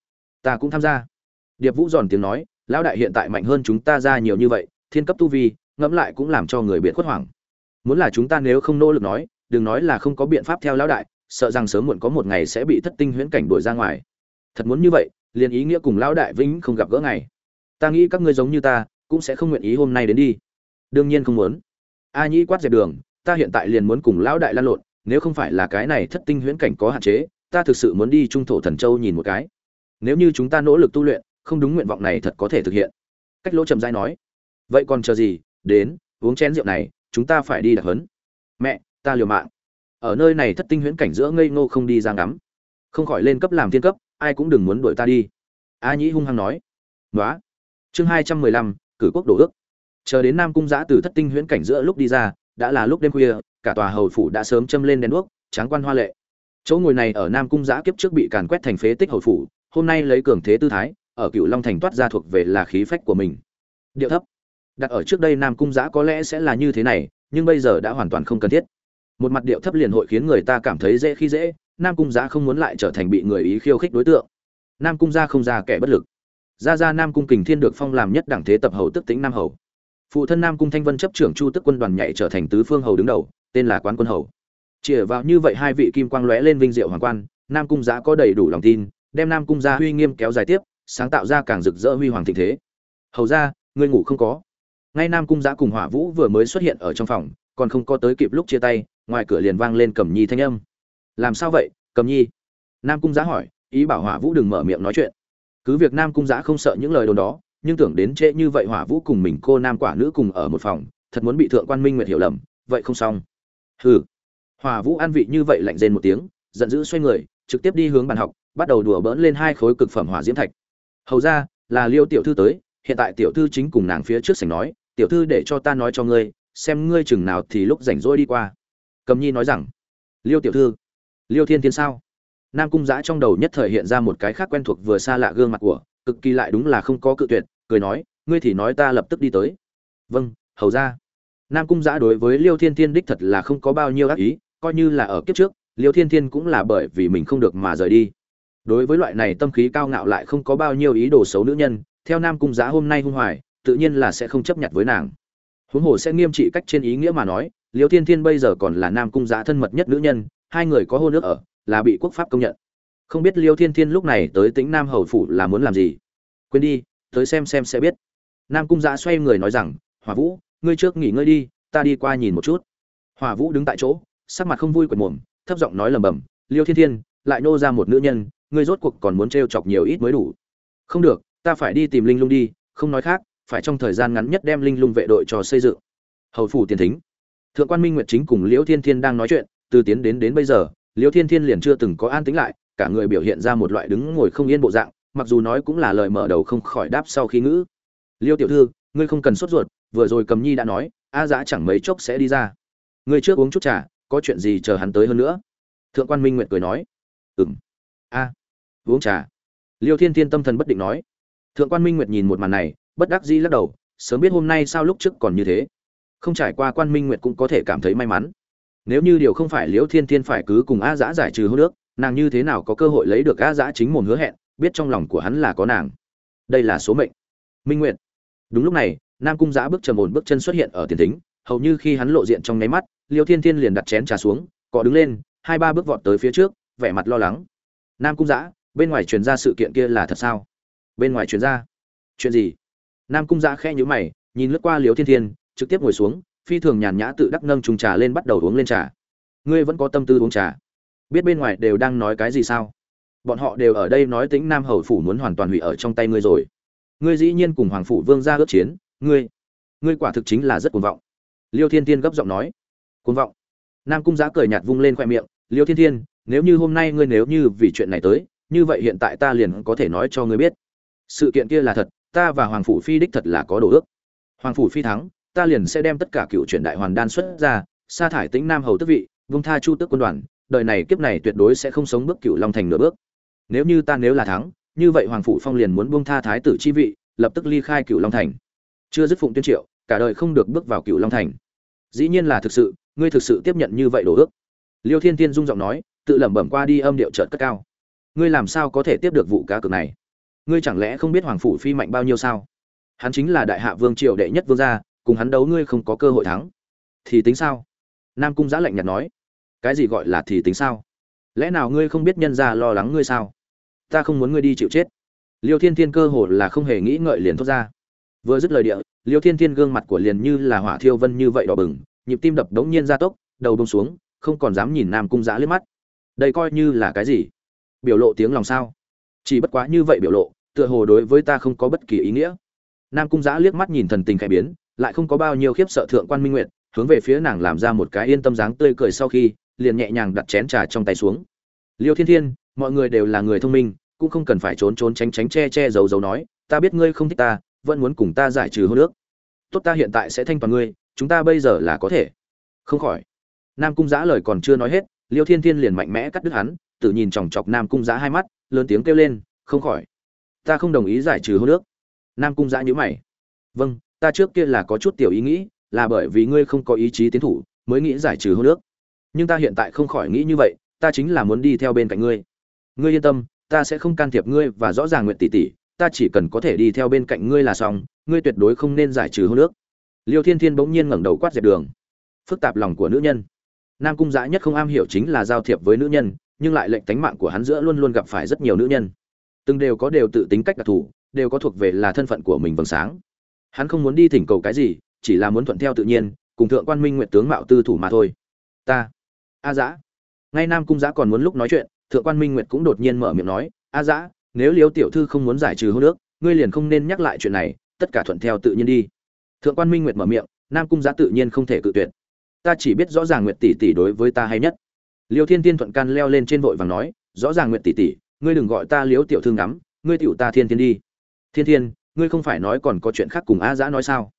[SPEAKER 1] ta cũng tham gia. Điệp vũ giòn tiếng nói, lão đại hiện tại mạnh hơn chúng ta ra nhiều như vậy, thiên cấp tu vi, ngẫm lại cũng làm cho người biệt khuất hoảng. Muốn là chúng ta nếu không nỗ lực nói, đừng nói là không có biện pháp theo lão đại, sợ rằng sớm muộn có một ngày sẽ bị thất tinh huyễn cảnh đuổi ra ngoài. Thật muốn như vậy, liền ý nghĩa cùng lão đại vĩnh không gặp gỡ ngày. Ta nghĩ các ngươi giống như ta cũng sẽ không nguyện ý hôm nay đến đi. Đương nhiên không muốn. A nhĩ quát dẹp đường, ta hiện tại liền muốn cùng lão đại lan lộn, nếu không phải là cái này thất tinh huyễn cảnh có hạn chế, ta thực sự muốn đi trung thổ thần châu nhìn một cái. Nếu như chúng ta nỗ lực tu luyện, không đúng nguyện vọng này thật có thể thực hiện. Cách lỗ trầm dai nói. Vậy còn chờ gì, đến, uống chén rượu này, chúng ta phải đi đặc hấn mẹ, ta liều mạng. Ở nơi này thất tinh huyễn cảnh giữa ngây ngô không đi ra ngắm. Không khỏi lên cấp làm thiên cấp, ai cũng đừng muốn đuổi ta đi. A nhĩ hung hăng nói. Nói chương hai trăm mười lăm cử quốc đổ ước. Chờ đến nam cung giã từ thất tinh huyễn cảnh giữa lúc đi ra, đã là lúc đêm khuya, cả tòa hầu phủ đã sớm châm lên đèn đuốc, tráng quan hoa lệ. Chỗ ngồi này ở nam cung giã kiếp trước bị càn quét thành phế tích hầu phủ, hôm nay lấy cường thế tư thái, ở cựu long thành toát ra thuộc về là khí phách của mình. Điệu thấp. Đặt ở trước đây nam cung giã có lẽ sẽ là như thế này, nhưng bây giờ đã hoàn toàn không cần thiết. Một mặt điệu thấp liền hội khiến người ta cảm thấy dễ khi dễ, nam cung giã không muốn lại trở thành bị người ý khiêu khích đối tượng. Nam cung gia không ra kẻ bất lực gia gia nam cung kình thiên được phong làm nhất đẳng thế tập hầu tức tính nam hầu. Phụ thân nam cung thanh vân chấp trưởng chu tức quân đoàn nhảy trở thành tứ phương hầu đứng đầu, tên là quán quân hầu. Chĩa vào như vậy hai vị kim quang lóe lên vinh diệu hoàng quan, nam cung giã có đầy đủ lòng tin, đem nam cung gia huy nghiêm kéo dài tiếp, sáng tạo ra càng rực rỡ huy hoàng thịnh thế. Hầu ra ngươi ngủ không có? Ngay nam cung giã cùng hỏa vũ vừa mới xuất hiện ở trong phòng, còn không có tới kịp lúc chia tay, ngoài cửa liền vang lên cẩm nhi thanh âm. Làm sao vậy, cẩm nhi? Nam cung giã hỏi, ý bảo hỏa vũ đừng mở miệng nói chuyện cứ việc nam cung giã không sợ những lời đồn đó, nhưng tưởng đến trễ như vậy hỏa vũ cùng mình cô nam quả nữ cùng ở một phòng, thật muốn bị thượng quan minh nguyệt hiểu lầm, vậy không xong. Hừ. Hỏa vũ an vị như vậy lạnh rên một tiếng, giận dữ xoay người, trực tiếp đi hướng bàn học, bắt đầu đùa bỡn lên hai khối cực phẩm hỏa diễm thạch. Hầu ra, là liêu tiểu thư tới, hiện tại tiểu thư chính cùng nàng phía trước sảnh nói, tiểu thư để cho ta nói cho ngươi, xem ngươi chừng nào thì lúc rảnh rỗi đi qua. Cầm nhi nói rằng, liêu tiểu thư, liêu thiên thiên sao? Nam cung giã trong đầu nhất thời hiện ra một cái khác quen thuộc vừa xa lạ gương mặt của, cực kỳ lại đúng là không có cự tuyệt, cười nói, ngươi thì nói ta lập tức đi tới. Vâng hầu ra. Nam cung giã đối với liêu thiên thiên đích thật là không có bao nhiêu ác ý, coi như là ở kiếp trước, liêu thiên thiên cũng là bởi vì mình không được mà rời đi. Đối với loại này tâm khí cao ngạo lại không có bao nhiêu ý đồ xấu nữ nhân, theo nam cung giá hôm nay hung hoài, tự nhiên là sẽ không chấp nhận với nàng. Huống hồ sẽ nghiêm trị cách trên ý nghĩa mà nói, liêu thiên thiên bây giờ còn là nam cung giá thân mật nhất nữ nhân, hai người có hôn ước ở là bị quốc pháp công nhận. Không biết liêu thiên thiên lúc này tới tính nam hầu phủ là muốn làm gì? Quên đi, tới xem xem sẽ biết. Nam cung giã xoay người nói rằng, hỏa vũ, ngươi trước nghỉ ngơi đi, ta đi qua nhìn một chút. Hỏa vũ đứng tại chỗ, sắc mặt không vui quệt mồm, thấp giọng nói lầm bầm liêu thiên thiên, lại nô ra một nữ nhân, ngươi rốt cuộc còn muốn t chọc nhiều ít mới đủ. Không được, ta phải đi tìm linh lung đi, không nói khác, phải trong thời gian ngắn nhất đem linh lung vệ đội cho xây dựng. Hầu phủ tiền thính. Thượng quan minh nguyệt chính cùng liễu thiên thiên đang nói chuyện, từ tiến đến đến bây giờ Liêu thiên thiên liền chưa từng có an tính lại, cả người biểu hiện ra một loại đứng ngồi không yên bộ dạng, mặc dù nói cũng là lời mở đầu không khỏi đáp sau khi ngữ. Liêu tiểu thư, ngươi không cần sốt ruột, vừa rồi cầm nhi đã nói, a dã chẳng mấy chốc sẽ đi ra. Ngươi trước uống chút trà, có chuyện gì chờ hắn tới hơn nữa. Thượng quan minh nguyệt cười nói. Ừng a, uống trà. Liêu thiên thiên tâm thần bất định nói. Thượng quan minh nguyệt nhìn một màn này, bất đắc dĩ lắc đầu, sớm biết hôm nay sao lúc trước còn như thế. Không trải qua quan minh nguyệt cũng có thể cảm thấy may mắn nếu như điều không phải liễu thiên thiên phải cứ cùng a dã giải trừ hô nước, nàng như thế nào có cơ hội lấy được a dã chính mồm hứa hẹn, biết trong lòng của hắn là có nàng. Đây là số mệnh. Minh nguyệt. Đúng lúc này, nam cung giã bước trầm ổn bước chân xuất hiện ở tiền thính, hầu như khi hắn lộ diện trong nháy mắt liêu thiên thiên liền đặt chén trà xuống, cọ đứng lên, hai ba bước vọt tới phía trước, vẻ mặt lo lắng. Nam cung giã, bên ngoài truyền ra sự kiện kia là thật sao? Bên ngoài truyền ra. Chuyện gì? Nam cung giã khe nhữ mày, nhìn lướt qua liêu thiên thiên, trực tiếp ngồi xuống phi thường nhàn nhã tự đắc nâng trùng trà lên bắt đầu uống lên trà. Ngươi vẫn có tâm tư uống trà. Biết bên ngoài đều đang nói cái gì sao? Bọn họ đều ở đây nói tính nam hầu phủ muốn hoàn toàn hủy ở trong tay ngươi rồi. Ngươi dĩ nhiên cùng hoàng phủ vương ra ước chiến. Ngươi ngươi quả thực chính là rất cuồng vọng. Liêu thiên thiên gấp giọng nói. Cuồng vọng. Nam cung Giá cười nhạt vung lên khoe miệng. Liêu thiên thiên, nếu như hôm nay ngươi nếu như vì chuyện này tới, như vậy hiện tại ta liền có thể nói cho ngươi biết. Sự kiện kia là thật, ta và hoàng phủ phi đích thật là có đồ ước. Hoàng phủ phi thắng ta liền sẽ đem tất cả cựu truyền đại hoàn đan xuất ra, sa thải tĩnh nam hầu tước vị, vung tha chu tước quân đoàn, đời này kiếp này tuyệt đối sẽ không sống bước cựu long thành nửa bước. Nếu như ta nếu là thắng, như vậy hoàng phủ phong liền muốn buông tha thái tử chi vị, lập tức ly khai cựu long thành. Chưa dứt phụng tuyên triệu, cả đời không được bước vào cựu long thành. Dĩ nhiên là thực sự, ngươi thực sự tiếp nhận như vậy đồ ước. Liêu thiên tiên dung giọng nói, tự lẩm bẩm qua đi âm điệu chợt cất cao. Ngươi làm sao có thể tiếp được vụ cá cược này? Ngươi chẳng lẽ không biết hoàng phủ phi mạnh bao nhiêu sao? Hắn chính là đại hạ vương triều đệ nhất vương gia cùng hắn đấu ngươi không có cơ hội thắng. Thì tính sao? Nam cung giã lạnh nhạt nói. Cái gì gọi là thì tính sao? Lẽ nào ngươi không biết nhân gia lo lắng ngươi sao? Ta không muốn ngươi đi chịu chết. Liêu thiên thiên cơ hồ là không hề nghĩ ngợi liền thốt ra. Vừa dứt lời địa, liêu thiên thiên gương mặt của liền như là hỏa thiêu vân như vậy đỏ bừng, nhịp tim đập đống nhiên ra tốc, đầu bông xuống, không còn dám nhìn nam cung giã liếc mắt. Đây coi như là cái gì? Biểu lộ tiếng lòng sao? Chỉ bất quá như vậy biểu lộ, tựa hồ đối với ta không có bất kỳ ý nghĩa. Nam cung giã liếc mắt nhìn thần tình khẽ biến lại không có bao nhiêu khiếp sợ thượng quan minh nguyệt, hướng về phía nàng làm ra một cái yên tâm dáng tươi cười sau khi, liền nhẹ nhàng đặt chén trà trong tay xuống. Liêu thiên thiên, mọi người đều là người thông minh, cũng không cần phải trốn trốn tránh tránh che che giấu giấu nói, ta biết ngươi không thích ta, vẫn muốn cùng ta giải trừ hôn nước tốt ta hiện tại sẽ thanh toàn ngươi, chúng ta bây giờ là có thể. Không khỏi. Nam cung giã lời còn chưa nói hết, liêu thiên thiên liền mạnh mẽ cắt đứt hắn, tự nhìn chòng chọc nam cung giã hai mắt, lớn tiếng kêu lên, không khỏi. Ta không đồng ý giải trừ hôn nước nam cung giã nhữ mày. Vâng ta trước kia là có chút tiểu ý nghĩ, là bởi vì ngươi không có ý chí tiến thủ, mới nghĩ giải trừ hô nước. Nhưng ta hiện tại không khỏi nghĩ như vậy, ta chính là muốn đi theo bên cạnh ngươi. Ngươi yên tâm, ta sẽ không can thiệp ngươi và rõ ràng nguyện tỷ tỷ ta chỉ cần có thể đi theo bên cạnh ngươi là xong, ngươi tuyệt đối không nên giải trừ hô nước. Liêu thiên thiên bỗng nhiên ngẩng đầu quát dẹp đường. Phức tạp lòng của nữ nhân. Nam cung giã nhất không am hiểu chính là giao thiệp với nữ nhân, nhưng lại lệnh tánh mạng của hắn giữa luôn luôn gặp phải rất nhiều nữ nhân. Từng đều có đều tự tính cách đặc thù, đều có thuộc về là thân phận của mình vầng sáng hắn không muốn đi thỉnh cầu cái gì, chỉ là muốn thuận theo tự nhiên, cùng thượng quan minh nguyện tướng mạo tư thủ mà thôi. Ta, a dã ngay nam cung dã còn muốn lúc nói chuyện, thượng quan minh nguyệt cũng đột nhiên mở miệng nói, a dã nếu liếu tiểu thư không muốn giải trừ hôn nước ngươi liền không nên nhắc lại chuyện này, tất cả thuận theo tự nhiên đi. Thượng quan minh nguyệt mở miệng, nam cung dã tự nhiên không thể cự tuyệt. Ta chỉ biết rõ ràng nguyệt tỷ tỷ đối với ta hay nhất. Liêu thiên tiên thuận can leo lên trên vội vàng nói, rõ ràng nguyệt tỷ tỷ, ngươi đừng gọi ta liếu tiểu thư ngắm, ngươi tiểu ta thiên thiên đi. Thiên thiên ngươi không phải nói còn có chuyện khác cùng a dã nói sao?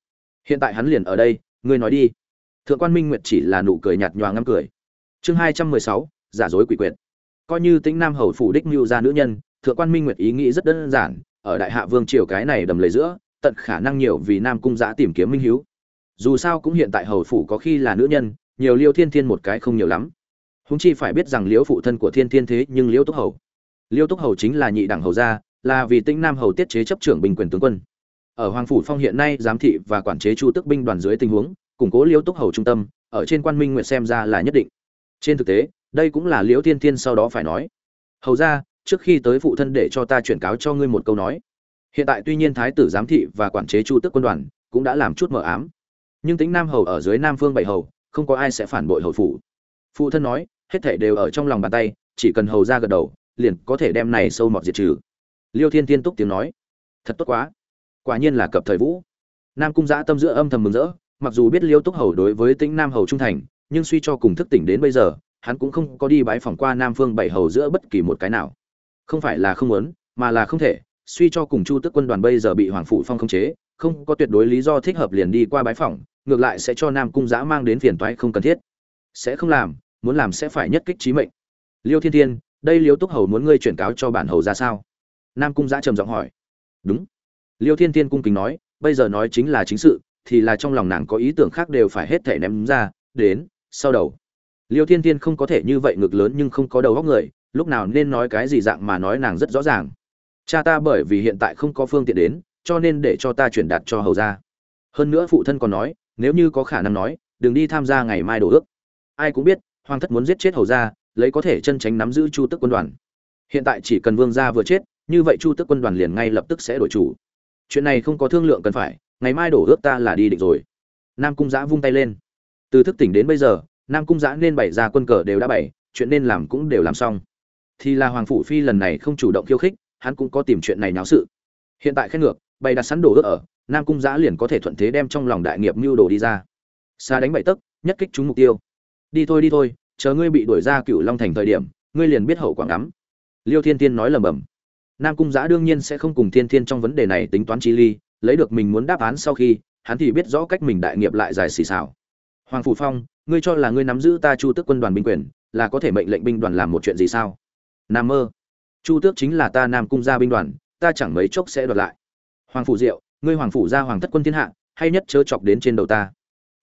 [SPEAKER 1] Hiện tại hắn liền ở đây, ngươi nói đi. Thượng quan minh nguyệt chỉ là nụ cười nhạt nhòa ngắm cười. Chương hai trăm mười sáu, giả dối quỷ quyệt. Coi như tĩnh nam hầu phủ đích mưu ra nữ nhân, thượng quan minh nguyệt ý nghĩ rất đơn giản, ở đại hạ vương triều cái này đầm lầy giữa, tận khả năng nhiều vì nam cung giã tìm kiếm minh hiếu dù sao cũng hiện tại hầu phủ có khi là nữ nhân, nhiều liêu thiên thiên một cái không nhiều lắm. Húng chi phải biết rằng liễu phụ thân của thiên thiên thế nhưng liễu túc hầu. Liễu túc hầu chính là nhị đẳng hầu gia là vì tĩnh nam hầu tiết chế chấp trưởng binh quyền tướng quân. Ở hoàng phủ phong hiện nay giám thị và quản chế chu tức binh đoàn dưới tình huống, củng cố liễu túc hầu trung tâm, ở trên quan minh nguyện xem ra là nhất định. Trên thực tế, đây cũng là liễu thiên thiên sau đó phải nói. Hầu ra, trước khi tới phụ thân để cho ta chuyển cáo cho ngươi một câu nói. Hiện tại tuy nhiên thái tử giám thị và quản chế chu tước quân đoàn cũng đã làm chút mờ ám. Nhưng Tĩnh nam hầu ở dưới nam phương bảy hầu, không có ai sẽ phản bội hầu phủ. Phụ thân nói, hết thể đều ở trong lòng bàn tay, chỉ cần hầu ra gật đầu, liền có thể đem này sâu mọt diệt trừ liêu thiên tiên túc tiếng nói. Thật tốt quá. Quả nhiên là cập thời vũ. Nam cung giã tâm giữa âm thầm mừng rỡ, mặc dù biết liêu túc hầu đối với tĩnh nam hầu trung thành, nhưng suy cho cùng thức tỉnh đến bây giờ, hắn cũng không có đi bái phỏng qua nam phương bảy hầu giữa bất kỳ một cái nào. Không phải là không muốn, mà là không thể, suy cho cùng chu tức quân đoàn bây giờ bị hoàng phụ phong khống chế, không có tuyệt đối lý do thích hợp liền đi qua bái phỏng, ngược lại sẽ cho nam cung giã mang đến phiền toái không cần thiết. Sẽ không làm, muốn làm sẽ phải nhất kích trí mệnh. Liêu thiên thiên, đây liêu túc hầu muốn ngươi chuyển cáo cho bản hầu ra sao? Nam cung giã trầm giọng hỏi. Đúng. Liêu thiên thiên cung kính nói, bây giờ nói chính là chính sự, thì là trong lòng nàng có ý tưởng khác đều phải hết thể ném ra, đến, sau đầu. Liêu thiên thiên không có thể như vậy ngực lớn nhưng không có đầu góc người, lúc nào nên nói cái gì dạng mà nói nàng rất rõ ràng. Cha ta bởi vì hiện tại không có phương tiện đến, cho nên để cho ta chuyển đạt cho hầu ra hơn nữa phụ thân còn nói, nếu như có khả năng nói, đừng đi tham gia ngày mai đổ ước. Ai cũng biết, hoàng thất muốn giết chết hầu gia, lấy có thể chân tránh nắm giữ chu tức quân đoàn. Hiện tại chỉ cần vương gia vừa chết như vậy chu tức quân đoàn liền ngay lập tức sẽ đổi chủ. Chuyện này không có thương lượng cần phải, ngày mai đổ ước ta là đi định rồi. Nam cung giã vung tay lên. Từ thức tỉnh đến bây giờ, nam cung giã nên bày ra quân cờ đều đã bày, chuyện nên làm cũng đều làm xong. Thì là hoàng phủ phi lần này không chủ động khiêu khích, hắn cũng có tìm chuyện này náo sự. Hiện tại khen ngược, bày đặt sẵn đồ ước ở, nam cung giã liền có thể thuận thế đem trong lòng đại nghiệp mưu đồ đi ra. Xa đánh bậy tấc, nhất kích trúng mục tiêu. Đi thôi đi thôi, chờ ngươi bị đuổi ra cựu long thành thời điểm, ngươi liền biết hậu quả ngắm. Liêu thiên tiên nói lầm bầm nam cung giã đương nhiên sẽ không cùng thiên thiên trong vấn đề này tính toán chi ly, lấy được mình muốn đáp án sau khi, hắn thì biết rõ cách mình đại nghiệp lại dài xì xào hoàng phủ phong, ngươi cho là ngươi nắm giữ ta chu tước quân đoàn binh quyền, là có thể mệnh lệnh binh đoàn làm một chuyện gì sao? Nam mơ, chu tước chính là ta nam cung gia binh đoàn, ta chẳng mấy chốc sẽ đoạt lại. Hoàng phủ diệu, ngươi hoàng phủ gia hoàng thất quân thiên hạ, hay nhất chớ chọc đến trên đầu ta.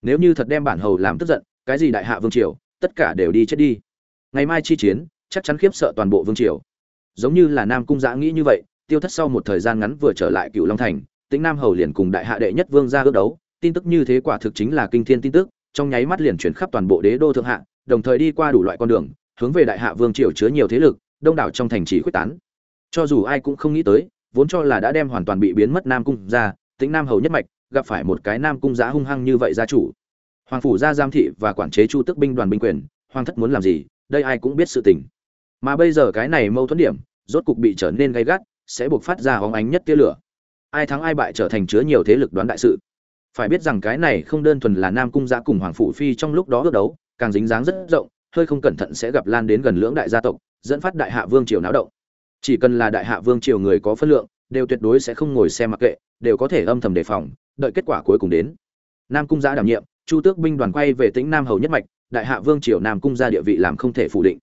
[SPEAKER 1] Nếu như thật đem bản hầu làm tức giận, cái gì đại hạ vương triều, tất cả đều đi chết đi. Ngày mai chi chiến, chắc chắn khiếp sợ toàn bộ vương triều giống như là nam cung giã nghĩ như vậy, tiêu thất sau một thời gian ngắn vừa trở lại cựu long thành, tĩnh nam hầu liền cùng đại hạ đệ nhất vương ra ước đấu, tin tức như thế quả thực chính là kinh thiên tin tức, trong nháy mắt liền chuyển khắp toàn bộ đế đô thượng hạ, đồng thời đi qua đủ loại con đường, hướng về đại hạ vương triều chứa nhiều thế lực, đông đảo trong thành trì quyết tán. Cho dù ai cũng không nghĩ tới, vốn cho là đã đem hoàn toàn bị biến mất nam cung ra tĩnh nam hầu nhất mạch, gặp phải một cái nam cung giá hung hăng như vậy gia chủ. Hoàng phủ ra giam thị và quản chế chu tước binh đoàn binh quyền, hoàng thất muốn làm gì, đây ai cũng biết sự tình mà bây giờ cái này mâu thuẫn điểm, rốt cục bị trở nên gay gắt, sẽ buộc phát ra hóng ánh nhất tia lửa. Ai thắng ai bại trở thành chứa nhiều thế lực đoán đại sự. Phải biết rằng cái này không đơn thuần là nam cung gia cùng hoàng phủ phi trong lúc đó ước đấu, càng dính dáng rất rộng, hơi không cẩn thận sẽ gặp lan đến gần lưỡng đại gia tộc, dẫn phát đại hạ vương triều náo động. Chỉ cần là đại hạ vương triều người có phân lượng, đều tuyệt đối sẽ không ngồi xem mặc kệ, đều có thể âm thầm đề phòng, đợi kết quả cuối cùng đến. Nam cung gia đảm nhiệm, chu tước binh đoàn quay về tính nam hầu nhất mạch, đại hạ vương triều nam cung gia địa vị làm không thể phủ định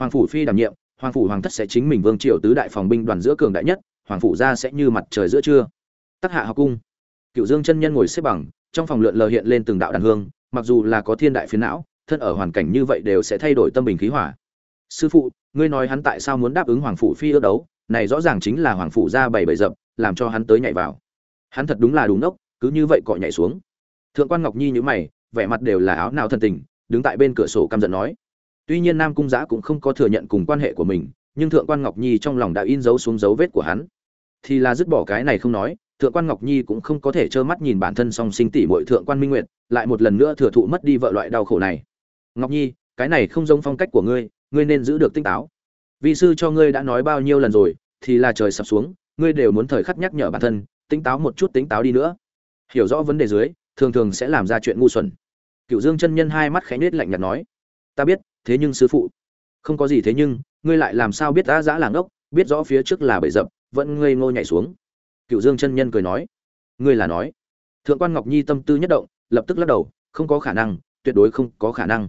[SPEAKER 1] hoàng phủ phi đảm nhiệm, hoàng phủ hoàng thất sẽ chính mình vương triều tứ đại phòng binh đoàn giữa cường đại nhất, hoàng phủ gia sẽ như mặt trời giữa trưa. Tắc hạ học cung. Cựu dương chân nhân ngồi xếp bằng, trong phòng lượn lờ hiện lên từng đạo đàn hương, mặc dù là có thiên đại phiến não, thân ở hoàn cảnh như vậy đều sẽ thay đổi tâm bình khí hỏa sư phụ, ngươi nói hắn tại sao muốn đáp ứng hoàng phủ phi ước đấu? Này rõ ràng chính là hoàng phủ gia bảy bảy dập, làm cho hắn tới nhảy vào. Hắn thật đúng là đúng nốc cứ như vậy cọ nhảy xuống. Thượng quan ngọc nhi nhíu mày, vẻ mặt đều là áo nào thân tình, đứng tại bên cửa sổ căm giận nói tuy nhiên nam cung giã cũng không có thừa nhận cùng quan hệ của mình, nhưng thượng quan ngọc nhi trong lòng đã in dấu xuống dấu vết của hắn. Thì là dứt bỏ cái này không nói, thượng quan ngọc nhi cũng không có thể trơ mắt nhìn bản thân song sinh tỷ muội thượng quan minh nguyệt, lại một lần nữa thừa thụ mất đi vợ loại đau khổ này. Ngọc nhi, cái này không giống phong cách của ngươi ngươi nên giữ được tinh táo. Vị sư cho ngươi đã nói bao nhiêu lần rồi, thì là trời sập xuống, ngươi đều muốn thời khắc nhắc nhở bản thân, tinh táo một chút, tinh táo đi nữa. Hiểu rõ vấn đề dưới, thường thường sẽ làm ra chuyện ngu xuẩn. Cựu dương chân nhân hai mắt khẽ nết lạnh nhạt nói, ta biết thế nhưng sư phụ, không có gì thế nhưng, ngươi lại làm sao biết ta giã làng ốc biết rõ phía trước là bể rậm vẫn ngây ngô nhảy xuống. Cựu dương chân nhân cười nói, ngươi là nói. Thượng quan ngọc nhi tâm tư nhất động, lập tức lắc đầu, không có khả năng, tuyệt đối không có khả năng.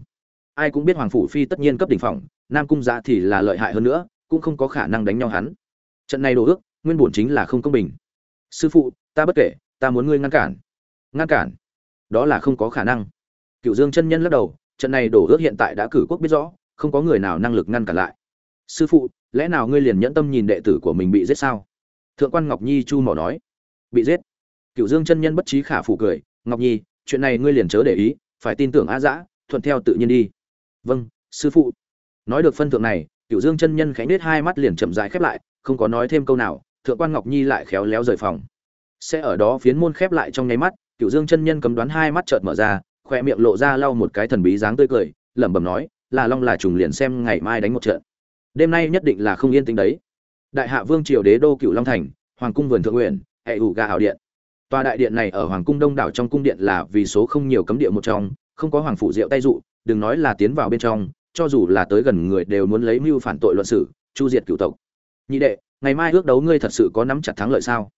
[SPEAKER 1] Ai cũng biết hoàng phủ phi tất nhiên cấp đỉnh phòng, nam cung giã thì là lợi hại hơn nữa, cũng không có khả năng đánh nhau hắn. Trận này đồ ước, nguyên bổn chính là không công bình. Sư phụ, ta bất kể, ta muốn ngươi ngăn cản. Ngăn cản? Đó là không có khả năng. Cựu dương chân nhân lắc đầu trận này đổ ước hiện tại đã cử quốc biết rõ, không có người nào năng lực ngăn cản lại. Sư phụ, lẽ nào ngươi liền nhẫn tâm nhìn đệ tử của mình bị giết sao? Thượng quan ngọc nhi chu mỏ nói. Bị giết. Cựu dương chân nhân bất trí khả phủ cười. Ngọc nhi, chuyện này ngươi liền chớ để ý, phải tin tưởng a dã, thuận theo tự nhiên đi. Vâng sư phụ. Nói được phân thượng này cựu dương chân nhân khánh nết hai mắt liền chậm dài khép lại, không có nói thêm câu nào, thượng quan ngọc nhi lại khéo léo rời phòng. Sẽ ở đó phiến môn khép lại trong nháy mắt cựu dương chân nhân cấm đoán hai mắt chợt mở ra khoe miệng lộ ra lau một cái thần bí dáng tươi cười, lẩm bẩm nói, là long là trùng liền xem ngày mai đánh một trận. Đêm nay nhất định là không yên tĩnh đấy. Đại hạ vương triều đế đô cựu long thành, hoàng cung vườn thượng nguyện hệ ủ gà hảo điện. Tòa đại điện này ở hoàng cung đông đảo trong cung điện là vì số không nhiều cấm địa một trong, không có hoàng phủ diệu tay dụ, đừng nói là tiến vào bên trong, cho dù là tới gần người đều muốn lấy mưu phản tội luận xử, chu diệt cựu tộc. Nhị đệ, ngày mai ước đấu ngươi thật sự có nắm chặt thắng lợi sao?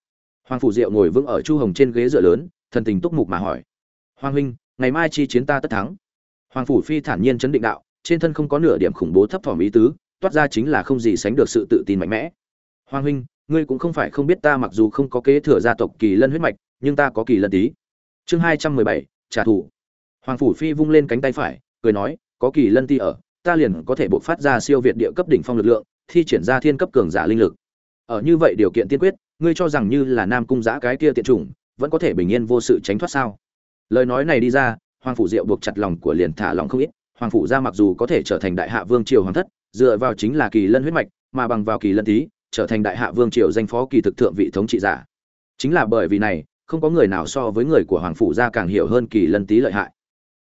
[SPEAKER 1] Hoàng phủ diệu ngồi vững ở chu hồng trên ghế dựa lớn, thần tình túc mục mà hỏi. Hoàng huynh ngày mai chi chiến ta tất thắng. Hoàng phủ phi thản nhiên chấn định đạo, trên thân không có nửa điểm khủng bố thấp thỏm ý tứ, toát ra chính là không gì sánh được sự tự tin mạnh mẽ. Hoàng huynh, ngươi cũng không phải không biết ta mặc dù không có kế thừa gia tộc kỳ lân huyết mạch, nhưng ta có kỳ lân tí. Chương hai trăm mười bảy, trả thù. Hoàng phủ phi vung lên cánh tay phải, cười nói, có kỳ lân ti ở, ta liền có thể bộc phát ra siêu việt địa cấp đỉnh phong lực lượng, thi triển ra thiên cấp cường giả linh lực. Ở như vậy điều kiện tiên quyết, ngươi cho rằng như là nam cung giã cái kia tiện chủng, vẫn có thể bình yên vô sự tránh thoát sao? Lời nói này đi ra, hoàng phủ diệu buộc chặt lòng của liền thả lòng không ít. Hoàng phủ gia mặc dù có thể trở thành đại hạ vương triều hoàng thất, dựa vào chính là kỳ lân huyết mạch, mà bằng vào kỳ lân tý trở thành đại hạ vương triều danh phó kỳ thực thượng vị thống trị giả. Chính là bởi vì này, không có người nào so với người của hoàng phủ gia càng hiểu hơn kỳ lân tý lợi hại.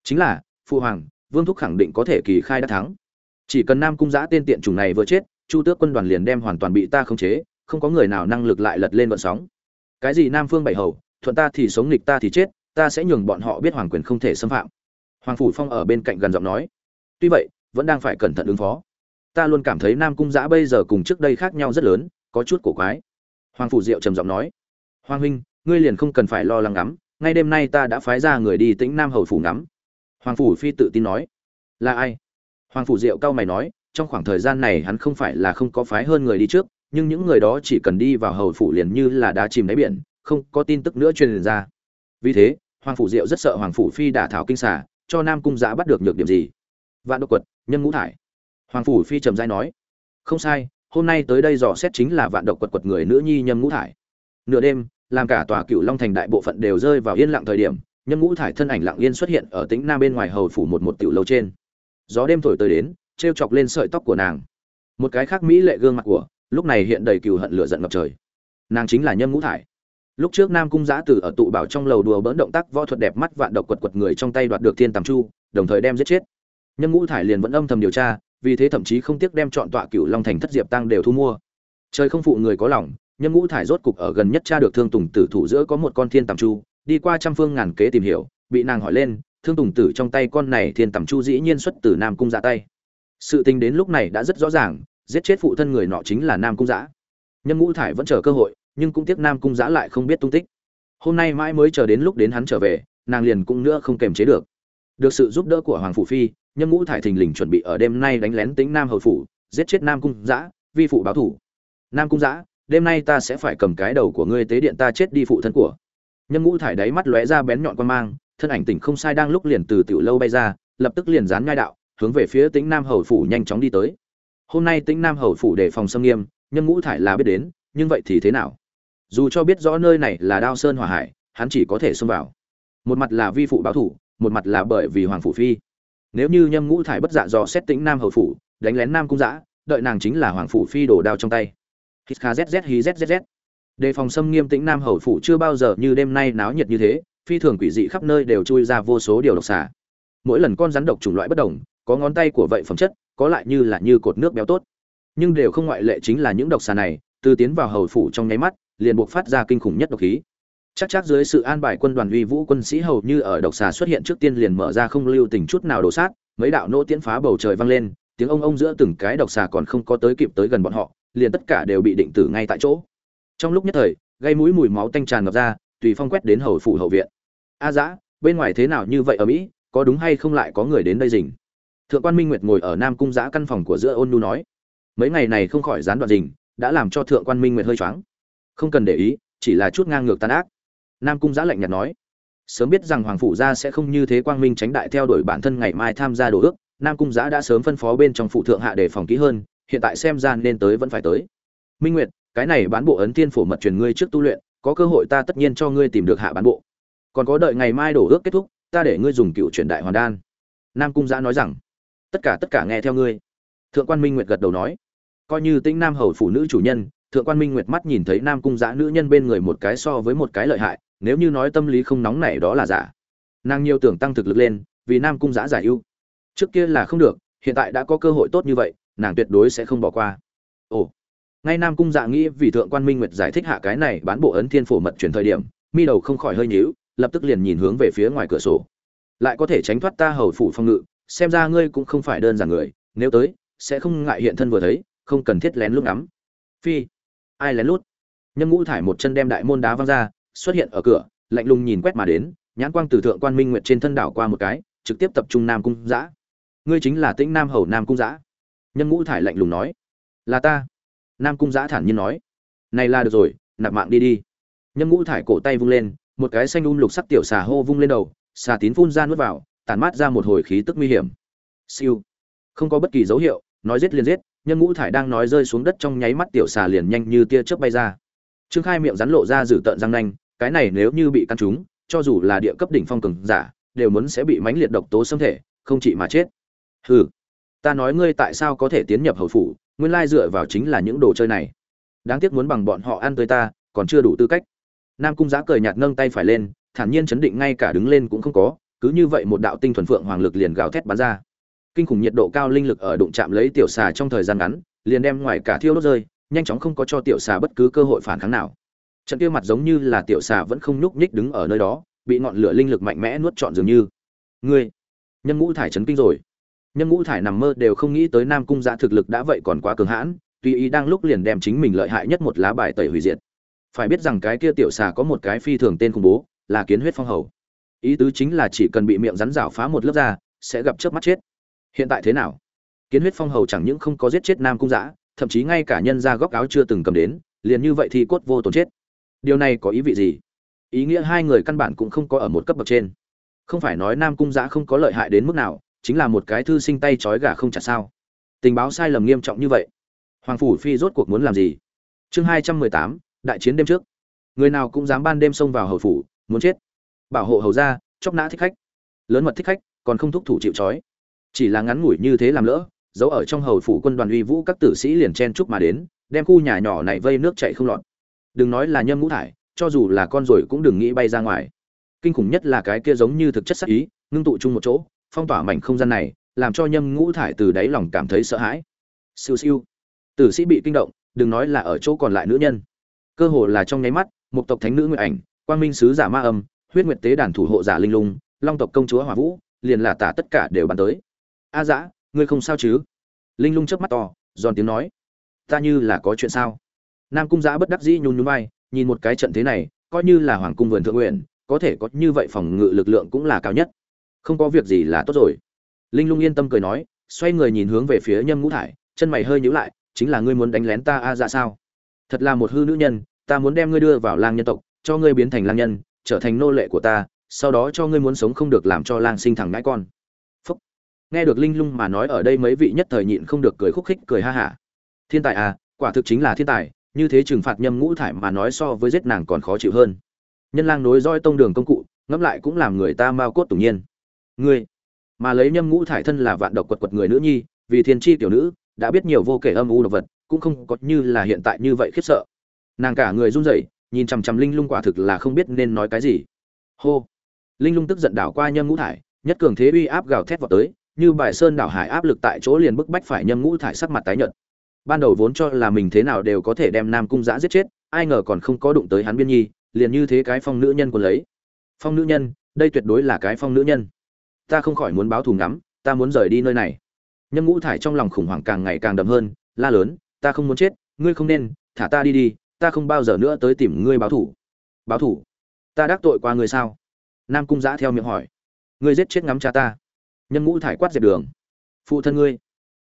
[SPEAKER 1] Chính là phụ hoàng, vương thúc khẳng định có thể kỳ khai đã thắng. Chỉ cần nam cung giã tên tiện chủng này vừa chết, chu tước quân đoàn liền đem hoàn toàn bị ta khống chế, không có người nào năng lực lại lật lên vận sóng. Cái gì nam phương bảy hầu, thuận ta thì sống nghịch ta thì chết ta sẽ nhường bọn họ biết hoàng quyền không thể xâm phạm. Hoàng phủ phong ở bên cạnh gần giọng nói. Tuy vậy, vẫn đang phải cẩn thận ứng phó. Ta luôn cảm thấy nam cung giã bây giờ cùng trước đây khác nhau rất lớn, có chút cổ quái. Hoàng phủ diệu trầm giọng nói. Hoàng huynh, ngươi liền không cần phải lo lắng ngắm, ngay đêm nay ta đã phái ra người đi tĩnh nam hầu phủ ngắm. Hoàng phủ phi tự tin nói. Là ai? Hoàng phủ diệu cao mày nói, trong khoảng thời gian này hắn không phải là không có phái hơn người đi trước, nhưng những người đó chỉ cần đi vào hầu phủ liền như là đá chìm đáy biển, không có tin tức nữa truyền ra. Vì thế hoàng phủ diệu rất sợ hoàng phủ phi đả thảo kinh xả cho nam cung giã bắt được nhược điểm gì? Vạn độc quật, nhân ngũ thải. Hoàng phủ phi trầm dai nói, không sai, hôm nay tới đây dò xét chính là vạn độc quật quật người nữ nhi nhâm ngũ thải. Nửa đêm, làm cả tòa cựu long thành đại bộ phận đều rơi vào yên lặng thời điểm nhâm ngũ thải thân ảnh lặng yên xuất hiện ở tĩnh nam bên ngoài hầu phủ một một tiểu lâu trên. Gió đêm thổi tới đến t r e o chọc lên sợi tóc của nàng. Một cái khác mỹ lệ gương mặt của, lúc này hiện đầy cừu hận lửa giận ngập trời. Nàng chính là nhâm ngũ thải lúc trước nam cung giã tử ở tụ bảo trong lầu đùa bỡn động tác võ thuật đẹp mắt vạn độc quật quật người trong tay đoạt được thiên tàm chu, đồng thời đem giết chết. Nhâm ngũ thải liền vẫn âm thầm điều tra, vì thế thậm chí không tiếc đem chọn tọa cựu long thành thất diệp tăng đều thu mua. Trời không phụ người có lòng, nhâm ngũ thải rốt cục ở gần nhất cha được thương tùng tử thủ giữa có một con thiên tàm chu, đi qua trăm phương ngàn kế tìm hiểu, bị nàng hỏi lên, thương tùng tử trong tay con này thiên tầm chu dĩ nhiên xuất từ nam cung giã tay. Sự tình đến lúc này đã rất rõ ràng, giết chết phụ thân người nọ chính là nam cung giã. Nhâm ngũ thải vẫn chờ cơ hội nhưng cũng tiếc nam cung giã lại không biết tung tích. Hôm nay mãi mới chờ đến lúc đến hắn trở về, nàng liền cũng nữa không kềm chế được. Được sự giúp đỡ của hoàng phủ phi, nhâm ngũ thải thình lình chuẩn bị ở đêm nay đánh lén tính nam hầu phủ, giết chết nam cung giã, vi phụ báo thủ. Nam cung giã, đêm nay ta sẽ phải cầm cái đầu của ngươi tế điện ta chết đi phụ thân của. Nhâm ngũ thải đáy mắt lóe ra bén nhọn quan mang, thân ảnh tỉnh không sai đang lúc liền từ tiểu lâu bay ra, lập tức liền dán ngai đạo, hướng về phía tĩnh nam hầu phủ nhanh chóng đi tới. Hôm nay tĩnh nam hầu phủ đề phòng xâm nghiêm nhân ngũ thải là biết đến, nhưng vậy thì thế nào? Dù cho biết rõ nơi này là đao sơn hỏa hải, hắn chỉ có thể xông vào. Một mặt là vi phụ báo thủ, một mặt là bởi vì hoàng phủ phi. Nếu như nhâm ngũ thải bất dạ dò xét tĩnh nam hầu phủ, đánh lén nam cung giã đợi nàng chính là hoàng phủ phi đổ đao trong tay. Hít kha zz hí zzz đề phòng xâm nghiêm tĩnh nam hầu phủ chưa bao giờ như đêm nay náo nhiệt như thế, phi thường quỷ dị khắp nơi đều chui ra vô số điều độc xà. Mỗi lần con rắn độc chủng loại bất đồng, có ngón tay của vậy phẩm chất, có lại như là như cột nước béo tốt. Nhưng đều không ngoại lệ chính là những độc xà này, từ tiến vào hầu phủ trong nháy mắt liền buộc phát ra kinh khủng nhất độc khí. Chắc chắc dưới sự an bài quân đoàn uy vũ quân sĩ hầu như ở độc xà xuất hiện trước tiên liền mở ra không lưu tình chút nào đổ sát, mấy đạo nỗ tiễn phá bầu trời vang lên, tiếng ông ông giữa từng cái độc xà còn không có tới kịp tới gần bọn họ, liền tất cả đều bị định tử ngay tại chỗ. Trong lúc nhất thời, gây mũi mùi máu tanh tràn ngập ra, tùy phong quét đến hầu phủ hậu viện. A dã, bên ngoài thế nào như vậy ở mỹ, có đúng hay không lại có người đến đây rình? Thượng quan minh nguyệt ngồi ở nam cung giã căn phòng của giữa ôn nu nói. Mấy ngày này không khỏi gián đoạn rình, đã làm cho thượng quan minh nguyệt hơi choáng không cần để ý, chỉ là chút ngang ngược tàn ác. Nam cung giã lạnh nhạt nói. Sớm biết rằng hoàng phủ gia sẽ không như thế quang minh tránh đại theo đuổi bản thân ngày mai tham gia đồ ước, nam cung giã đã sớm phân phó bên trong phụ thượng hạ để phòng kỹ hơn, hiện tại xem ra nên tới vẫn phải tới. Minh nguyệt, cái này bán bộ ấn tiên phổ mật truyền ngươi trước tu luyện, có cơ hội ta tất nhiên cho ngươi tìm được hạ bán bộ. Còn có đợi ngày mai đổ ước kết thúc, ta để ngươi dùng cựu truyền đại hoàn đan. Nam cung giã nói rằng, tất cả tất cả nghe theo ngươi. Thượng quan minh nguyệt gật đầu nói, coi như tĩnh nam hầu phụ nữ chủ nhân thượng quan minh nguyệt mắt nhìn thấy nam cung giã nữ nhân bên người một cái so với một cái lợi hại, nếu như nói tâm lý không nóng này đó là giả. Nàng nhiều tưởng tăng thực lực lên, vì nam cung giã giải ưu. Trước kia là không được, hiện tại đã có cơ hội tốt như vậy, nàng tuyệt đối sẽ không bỏ qua. Ồ. Ngay nam cung dạ nghĩ vì thượng quan minh nguyệt giải thích hạ cái này bán bộ ấn thiên phổ mật chuyển thời điểm, mi đầu không khỏi hơi nhíu, lập tức liền nhìn hướng về phía ngoài cửa sổ. Lại có thể tránh thoát ta hầu phủ phong ngự, xem ra ngươi cũng không phải đơn giản người, nếu tới, sẽ không ngại hiện thân vừa thấy, không cần thiết lén lút ngắm. Phi ai lén lút. Nhâm ngũ thải một chân đem đại môn đá văng ra, xuất hiện ở cửa, lạnh lùng nhìn quét mà đến, nhãn quang từ thượng quan minh nguyệt trên thân đảo qua một cái, trực tiếp tập trung nam cung giã ngươi chính là tĩnh nam hầu nam cung giã nhâm ngũ thải lạnh lùng nói. Là ta. Nam cung giã thản nhiên nói. Này là được rồi, nạp mạng đi đi. Nhâm ngũ thải cổ tay vung lên, một cái xanh um lục sắc tiểu xà hô vung lên đầu, xà tín phun ra nuốt vào tàn mát ra một hồi khí tức nguy hiểm. Siêu. Không có bất kỳ dấu hiệu nói giết liền giết, nhân ngũ thải đang nói rơi xuống đất trong nháy mắt tiểu xà liền nhanh như tia chớp bay ra. Trương khai miệng rắn lộ ra dự tợn răng nanh, cái này nếu như bị căn trúng cho dù là địa cấp đỉnh phong cường giả, đều muốn sẽ bị mãnh liệt độc tố xâm thể, không chỉ mà chết. Hừ, ta nói ngươi tại sao có thể tiến nhập hầu phủ, nguyên lai dựa vào chính là những đồ chơi này. Đáng tiếc muốn bằng bọn họ ăn tới ta, còn chưa đủ tư cách. Nam cung giã cười nhạt nâng tay phải lên, thản nhiên chấn định ngay cả đứng lên cũng không có, cứ như vậy một đạo tinh thuần phượng hoàng lực liền gào thét bắn ra kinh khủng nhiệt độ cao linh lực ở đụng chạm lấy tiểu xà trong thời gian ngắn, liền đem ngoài cả thiêu đốt rơi, nhanh chóng không có cho tiểu xà bất cứ cơ hội phản kháng nào. Trận kia mặt giống như là tiểu xà vẫn không nhúc nhích đứng ở nơi đó, bị ngọn lửa linh lực mạnh mẽ nuốt trọn dường như. Ngươi, nhân ngũ thải chấn kinh rồi. Nhân ngũ thải nằm mơ đều không nghĩ tới nam cung giã thực lực đã vậy còn quá cường hãn tuy ý đang lúc liền đem chính mình lợi hại nhất một lá bài tẩy hủy diệt. Phải biết rằng cái kia tiểu xà có một cái phi thường tên khủng bố, là kiến huyết phong hầu. Ý tứ chính là chỉ cần bị miệng rắn rảo phá một lớp da sẽ gặp chớp mắt chết hiện tại thế nào? Kiến huyết phong hầu chẳng những không có giết chết nam cung giã thậm chí ngay cả nhân ra góc áo chưa từng cầm đến, liền như vậy thì cốt vô tổn chết. Điều này có ý vị gì? Ý nghĩa hai người căn bản cũng không có ở một cấp bậc trên. Không phải nói nam cung giã không có lợi hại đến mức nào, chính là một cái thư sinh tay trói gà không chặt sao? Tình báo sai lầm nghiêm trọng như vậy. Hoàng phủ phi rốt cuộc muốn làm gì? Chương hai trăm mười tám, đại chiến đêm trước. Người nào cũng dám ban đêm xông vào hầu phủ, muốn chết. Bảo hộ hầu ra chóc nã thích khách. Lớn mật thích khách, còn không thúc thủ chịu trói chỉ là ngắn ngủi như thế làm lỡ, giấu ở trong hầu phủ quân đoàn uy vũ các tử sĩ liền chen chúc mà đến, đem khu nhà nhỏ này vây nước chạy không lọt. Đừng nói là nhâm ngũ thải, cho dù là con rồi cũng đừng nghĩ bay ra ngoài. Kinh khủng nhất là cái kia giống như thực chất sắc ý, ngưng tụ chung một chỗ, phong tỏa mảnh không gian này, làm cho nhâm ngũ thải từ đáy lòng cảm thấy sợ hãi. Siêu siêu. Tử sĩ bị kinh động, đừng nói là ở chỗ còn lại nữ nhân. Cơ hồ là trong nháy mắt, một tộc thánh nữ nguyện ảnh, quang minh sứ giả ma âm, huyết nguyệt tế đàn thủ hộ giả linh lung, long tộc công chúa hỏa vũ, liền là tả tất cả đều bắn tới a dã, ngươi không sao chứ? Linh lung chớp mắt to, giòn tiếng nói. Ta như là có chuyện sao? Nam cung giã bất đắc dĩ nhún nhún vai, nhìn một cái trận thế này, coi như là hoàng cung vườn thượng nguyện có thể có như vậy phòng ngự lực lượng cũng là cao nhất. Không có việc gì là tốt rồi. Linh lung yên tâm cười nói, xoay người nhìn hướng về phía nhâm ngũ thải, chân mày hơi nhíu lại, chính là ngươi muốn đánh lén ta a dạ sao? Thật là một hư nữ nhân, ta muốn đem ngươi đưa vào lang nhân tộc, cho ngươi biến thành lang nhân, trở thành nô lệ của ta, sau đó cho ngươi muốn sống không được làm cho lang sinh thẳng ngãi con nghe được linh lung mà nói ở đây mấy vị nhất thời nhịn không được cười khúc khích, cười ha hả. Thiên tài à quả thực chính là thiên tài, như thế trừng phạt nhâm ngũ thải mà nói so với giết nàng còn khó chịu hơn. Nhân lang nối roi tông đường công cụ, ngẫm lại cũng làm người ta mau cốt tủng nhiên. Ngươi, mà lấy nhâm ngũ thải thân là vạn độc quật quật người nữ nhi, vì thiên chi tiểu nữ, đã biết nhiều vô kể âm u độc vật, cũng không có như là hiện tại như vậy khiếp sợ. Nàng cả người run rẩy, nhìn chằm chằm linh lung quả thực là không biết nên nói cái gì. Hô. Linh lung tức giận đảo qua nhâm ngũ thải, nhất cường thế uy áp gào thét vào tới như bài sơn đảo hải áp lực tại chỗ liền bức bách phải nhâm ngũ thải sắc mặt tái nhợt. Ban đầu vốn cho là mình thế nào đều có thể đem nam cung giã giết chết, ai ngờ còn không có đụng tới hắn biên nhi, liền như thế cái phong nữ nhân của lấy. Phong nữ nhân, đây tuyệt đối là cái phong nữ nhân. Ta không khỏi muốn báo thù ngắm, ta muốn rời đi nơi này. Nhâm ngũ thải trong lòng khủng hoảng càng ngày càng đậm hơn, la lớn, ta không muốn chết, ngươi không nên, thả ta đi đi, ta không bao giờ nữa tới tìm ngươi báo thủ báo thủ ta đắc tội qua ngươi sao? Nam cung giã theo miệng hỏi. Ngươi giết chết ngắm cha ta nhân ngũ thải quát dẹp đường. Phụ thân ngươi.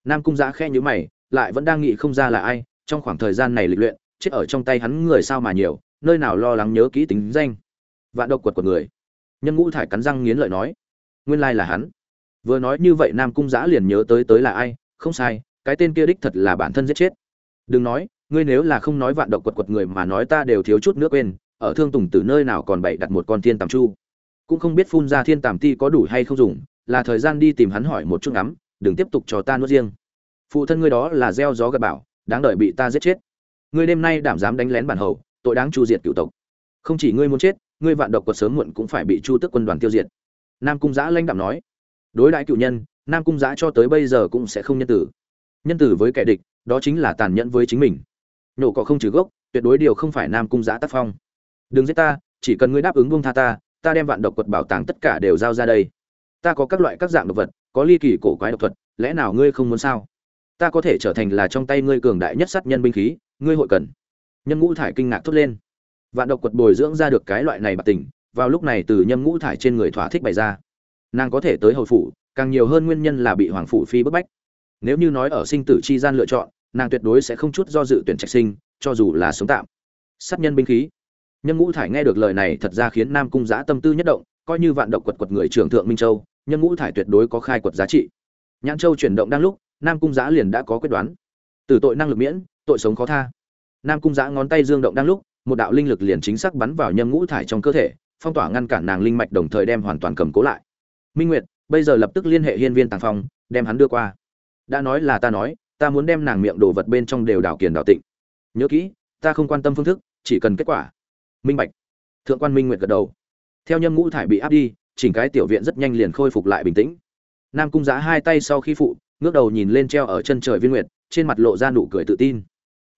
[SPEAKER 1] Nam cung giã khe nhữ mày, lại vẫn đang nghĩ không ra là ai, trong khoảng thời gian này lịch luyện, chết ở trong tay hắn người sao mà nhiều, nơi nào lo lắng nhớ kỹ tính danh. Vạn độc quật của người. Nhân ngũ thải cắn răng nghiến lợi nói. Nguyên lai là hắn. Vừa nói như vậy nam cung giã liền nhớ tới tới là ai, không sai, cái tên kia đích thật là bản thân giết chết. Đừng nói, ngươi nếu là không nói vạn độc quật quật người mà nói ta đều thiếu chút nước quên, ở thương tùng từ nơi nào còn bày đặt một con thiên tàm chu. Cũng không biết phun ra thiên tàm ti có đủ hay không dùng là thời gian đi tìm hắn hỏi một chút ngắm, đừng tiếp tục cho ta nuốt riêng. Phụ thân ngươi đó là gieo gió gật bảo đáng đợi bị ta giết chết. Ngươi đêm nay đảm dám đánh lén bản hầu, tội đáng chu diệt cựu tộc. Không chỉ ngươi muốn chết, ngươi vạn độc quật sớm muộn cũng phải bị chu tước quân đoàn tiêu diệt. Nam cung giã lãnh đạm nói. Đối đại cựu nhân, nam cung giã cho tới bây giờ cũng sẽ không nhân tử. Nhân tử với kẻ địch, đó chính là tàn nhẫn với chính mình. Nhổ cỏ không trừ gốc, tuyệt đối điều không phải nam cung giã tác phong. Đừng giết ta, chỉ cần ngươi đáp ứng buông tha ta ta đem vạn độc quật bảo tàng tất cả đều giao ra đây ta có các loại các dạng độc vật, có ly kỳ cổ quái độc thuật, lẽ nào ngươi không muốn sao? Ta có thể trở thành là trong tay ngươi cường đại nhất sát nhân binh khí, ngươi hội cần. Nhân ngũ thải kinh ngạc thốt lên. Vạn độc quật bồi dưỡng ra được cái loại này bạc tình, vào lúc này từ nhâm ngũ thải trên người thỏa thích bày ra. Nàng có thể tới hầu phủ, càng nhiều hơn nguyên nhân là bị hoàng phủ phi bức bách. Nếu như nói ở sinh tử chi gian lựa chọn, nàng tuyệt đối sẽ không chút do dự tuyển trạch sinh, cho dù là sống tạm. Sát nhân binh khí. Nhân ngũ thải nghe được lời này thật ra khiến nam cung giã tâm tư nhất động, coi như vạn độc quật quật người trưởng thượng minh châu nhân ngũ thải tuyệt đối có khai quật giá trị. Nhãn châu chuyển động đang lúc, nam cung giã liền đã có quyết đoán. Từ tội năng lực miễn, tội sống khó tha. Nam cung giã ngón tay dương động đang lúc, một đạo linh lực liền chính xác bắn vào nhâm ngũ thải trong cơ thể, phong tỏa ngăn cản nàng linh mạch đồng thời đem hoàn toàn cầm cố lại. Minh nguyệt, bây giờ lập tức liên hệ hiên viên tàng phong, đem hắn đưa qua. Đã nói là ta nói, ta muốn đem nàng miệng đồ vật bên trong đều đảo kiền đảo tịnh. Nhớ kỹ, ta không quan tâm phương thức, chỉ cần kết quả. Minh bạch. Thượng quan minh nguyệt gật đầu. Theo nhâm ngũ thải bị áp đi chỉnh cái tiểu viện rất nhanh liền khôi phục lại bình tĩnh. Nam cung giã hai tay sau khi phụ, ngước đầu nhìn lên treo ở chân trời viên nguyệt, trên mặt lộ ra nụ cười tự tin.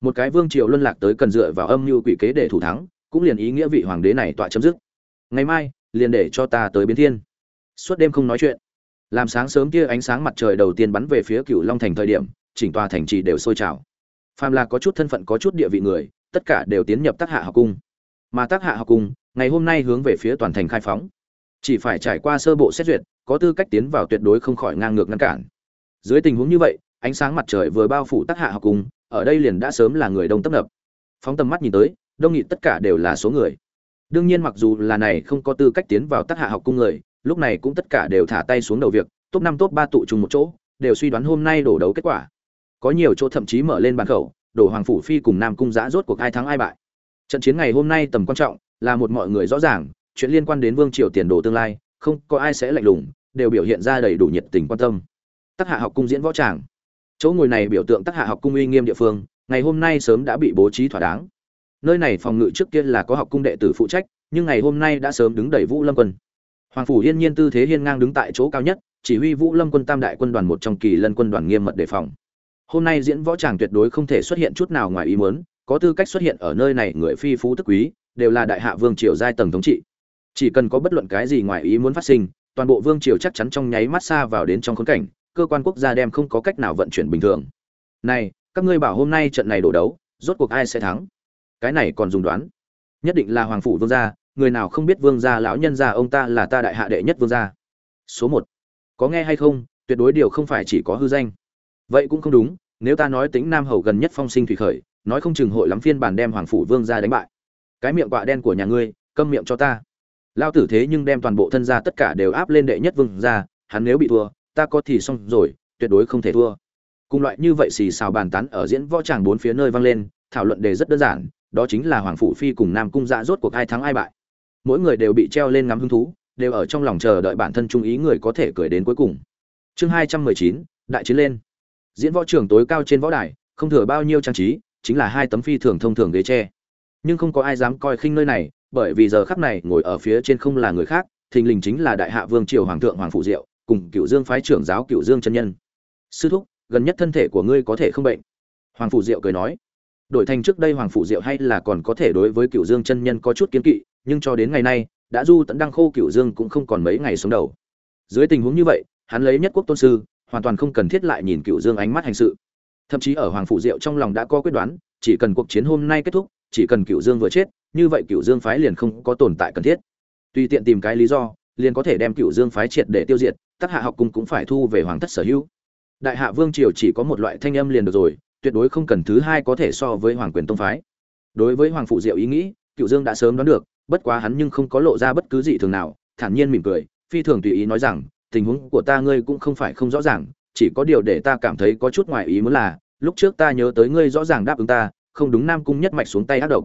[SPEAKER 1] Một cái vương triều luân lạc tới cần dựa vào âm mưu quỷ kế để thủ thắng, cũng liền ý nghĩa vị hoàng đế này tọa chấm dứt. Ngày mai, liền để cho ta tới biến thiên. Suốt đêm không nói chuyện. Làm sáng sớm kia ánh sáng mặt trời đầu tiên bắn về phía cựu long thành thời điểm, chỉnh tòa thành trì đều sôi trào. Phàm là có chút thân phận, có chút địa vị người, tất cả đều tiến nhập tác hạ học cung. Mà tác hạ học cung, ngày hôm nay hướng về phía toàn thành khai phóng chỉ phải trải qua sơ bộ xét duyệt, có tư cách tiến vào tuyệt đối không khỏi ngang ngược ngăn cản. Dưới tình huống như vậy, ánh sáng mặt trời vừa bao phủ tác hạ học cung, ở đây liền đã sớm là người đông tấp nập. Phóng tầm mắt nhìn tới, đông nghị tất cả đều là số người. Đương nhiên mặc dù là này không có tư cách tiến vào tác hạ học cung người, lúc này cũng tất cả đều thả tay xuống đầu việc, top năm, top ba tụ trùng một chỗ, đều suy đoán hôm nay đổ đấu kết quả. Có nhiều chỗ thậm chí mở lên bàn khẩu, đổ hoàng phủ phi cùng nam cung giã rốt cuộc ai thắng ai bại. Trận chiến ngày hôm nay tầm quan trọng, là một mọi người rõ ràng chuyện liên quan đến vương triều tiền đồ tương lai, không có ai sẽ lạnh lùng, đều biểu hiện ra đầy đủ nhiệt tình quan tâm. Tác hạ học cung diễn võ tràng. Chỗ ngồi này biểu tượng tác hạ học cung uy nghiêm địa phương, ngày hôm nay sớm đã bị bố trí thỏa đáng. Nơi này phòng ngự trước kia là có học cung đệ tử phụ trách, nhưng ngày hôm nay đã sớm đứng đầy vũ lâm quân. Hoàng phủ yên nhiên tư thế hiên ngang đứng tại chỗ cao nhất, chỉ huy vũ lâm quân tam đại quân đoàn một trong kỳ lân quân đoàn nghiêm mật đề phòng. Hôm nay diễn võ tràng tuyệt đối không thể xuất hiện chút nào ngoài ý muốn, có tư cách xuất hiện ở nơi này người phi phú tức quý, đều là đại hạ vương triều giai tầng thống trị chỉ cần có bất luận cái gì ngoài ý muốn phát sinh, toàn bộ vương triều chắc chắn trong nháy mắt xa vào đến trong khốn cảnh, cơ quan quốc gia đem không có cách nào vận chuyển bình thường. Này, các ngươi bảo hôm nay trận này đổ đấu, rốt cuộc ai sẽ thắng? Cái này còn dùng đoán. Nhất định là hoàng phủ vương gia, người nào không biết vương gia lão nhân gia ông ta là ta đại hạ đệ nhất vương gia. Số một. Có nghe hay không, tuyệt đối điều không phải chỉ có hư danh. Vậy cũng không đúng, nếu ta nói tính nam hầu gần nhất phong sinh thủy khởi, nói không chừng hội lắm phiên bản đem hoàng phủ vương gia đánh bại. Cái miệng quạ đen của nhà ngươi, câm miệng cho ta lao tử thế nhưng đem toàn bộ thân gia tất cả đều áp lên đệ nhất vương gia, hắn nếu bị thua, ta có thì xong rồi, tuyệt đối không thể thua. Cùng loại như vậy xì xào bàn tán ở diễn võ tràng bốn phía nơi vang lên, thảo luận đề rất đơn giản, đó chính là hoàng phủ phi cùng nam cung dạ rốt cuộc ai thắng ai bại. Mỗi người đều bị treo lên ngắm hứng thú, đều ở trong lòng chờ đợi bản thân trung ý người có thể cười đến cuối cùng. Chương hai trăm mười chín, đại chiến lên. Diễn võ trường tối cao trên võ đài, không thừa bao nhiêu trang trí, chính là hai tấm phi thường thông thường ghế tre. Nhưng không có ai dám coi khinh nơi này bởi vì giờ khắc này ngồi ở phía trên không là người khác, thình lình chính là đại hạ vương triều hoàng thượng hoàng phụ diệu, cùng cựu dương phái trưởng giáo cựu dương chân nhân. Sư thúc, gần nhất thân thể của ngươi có thể không bệnh? Hoàng phụ diệu cười nói. Đổi thành trước đây hoàng phụ diệu hay là còn có thể đối với cựu dương chân nhân có chút kiến kỵ, nhưng cho đến ngày nay, đã du tận đăng khô cựu dương cũng không còn mấy ngày sống đầu. Dưới tình huống như vậy, hắn lấy nhất quốc tôn sư, hoàn toàn không cần thiết lại nhìn cựu dương ánh mắt hành sự. Thậm chí ở hoàng phủ diệu trong lòng đã có quyết đoán, chỉ cần cuộc chiến hôm nay kết thúc, chỉ cần cựu dương vừa chết như vậy cựu dương phái liền không có tồn tại cần thiết. Tùy tiện tìm cái lý do, liền có thể đem cựu dương phái triệt để tiêu diệt, tắc hạ học cung cũng phải thu về hoàng thất sở hữu. Đại hạ vương triều chỉ có một loại thanh âm liền được rồi, tuyệt đối không cần thứ hai có thể so với hoàng quyền tông phái. Đối với hoàng phụ diệu ý nghĩ, cựu dương đã sớm đoán được, bất quá hắn nhưng không có lộ ra bất cứ gì thường nào, thản nhiên mỉm cười, phi thường tùy ý nói rằng, tình huống của ta ngươi cũng không phải không rõ ràng, chỉ có điều để ta cảm thấy có chút ngoài ý muốn là, lúc trước ta nhớ tới ngươi rõ ràng đáp ứng ta, không đúng nam cung nhất mạch xuống tay ác độc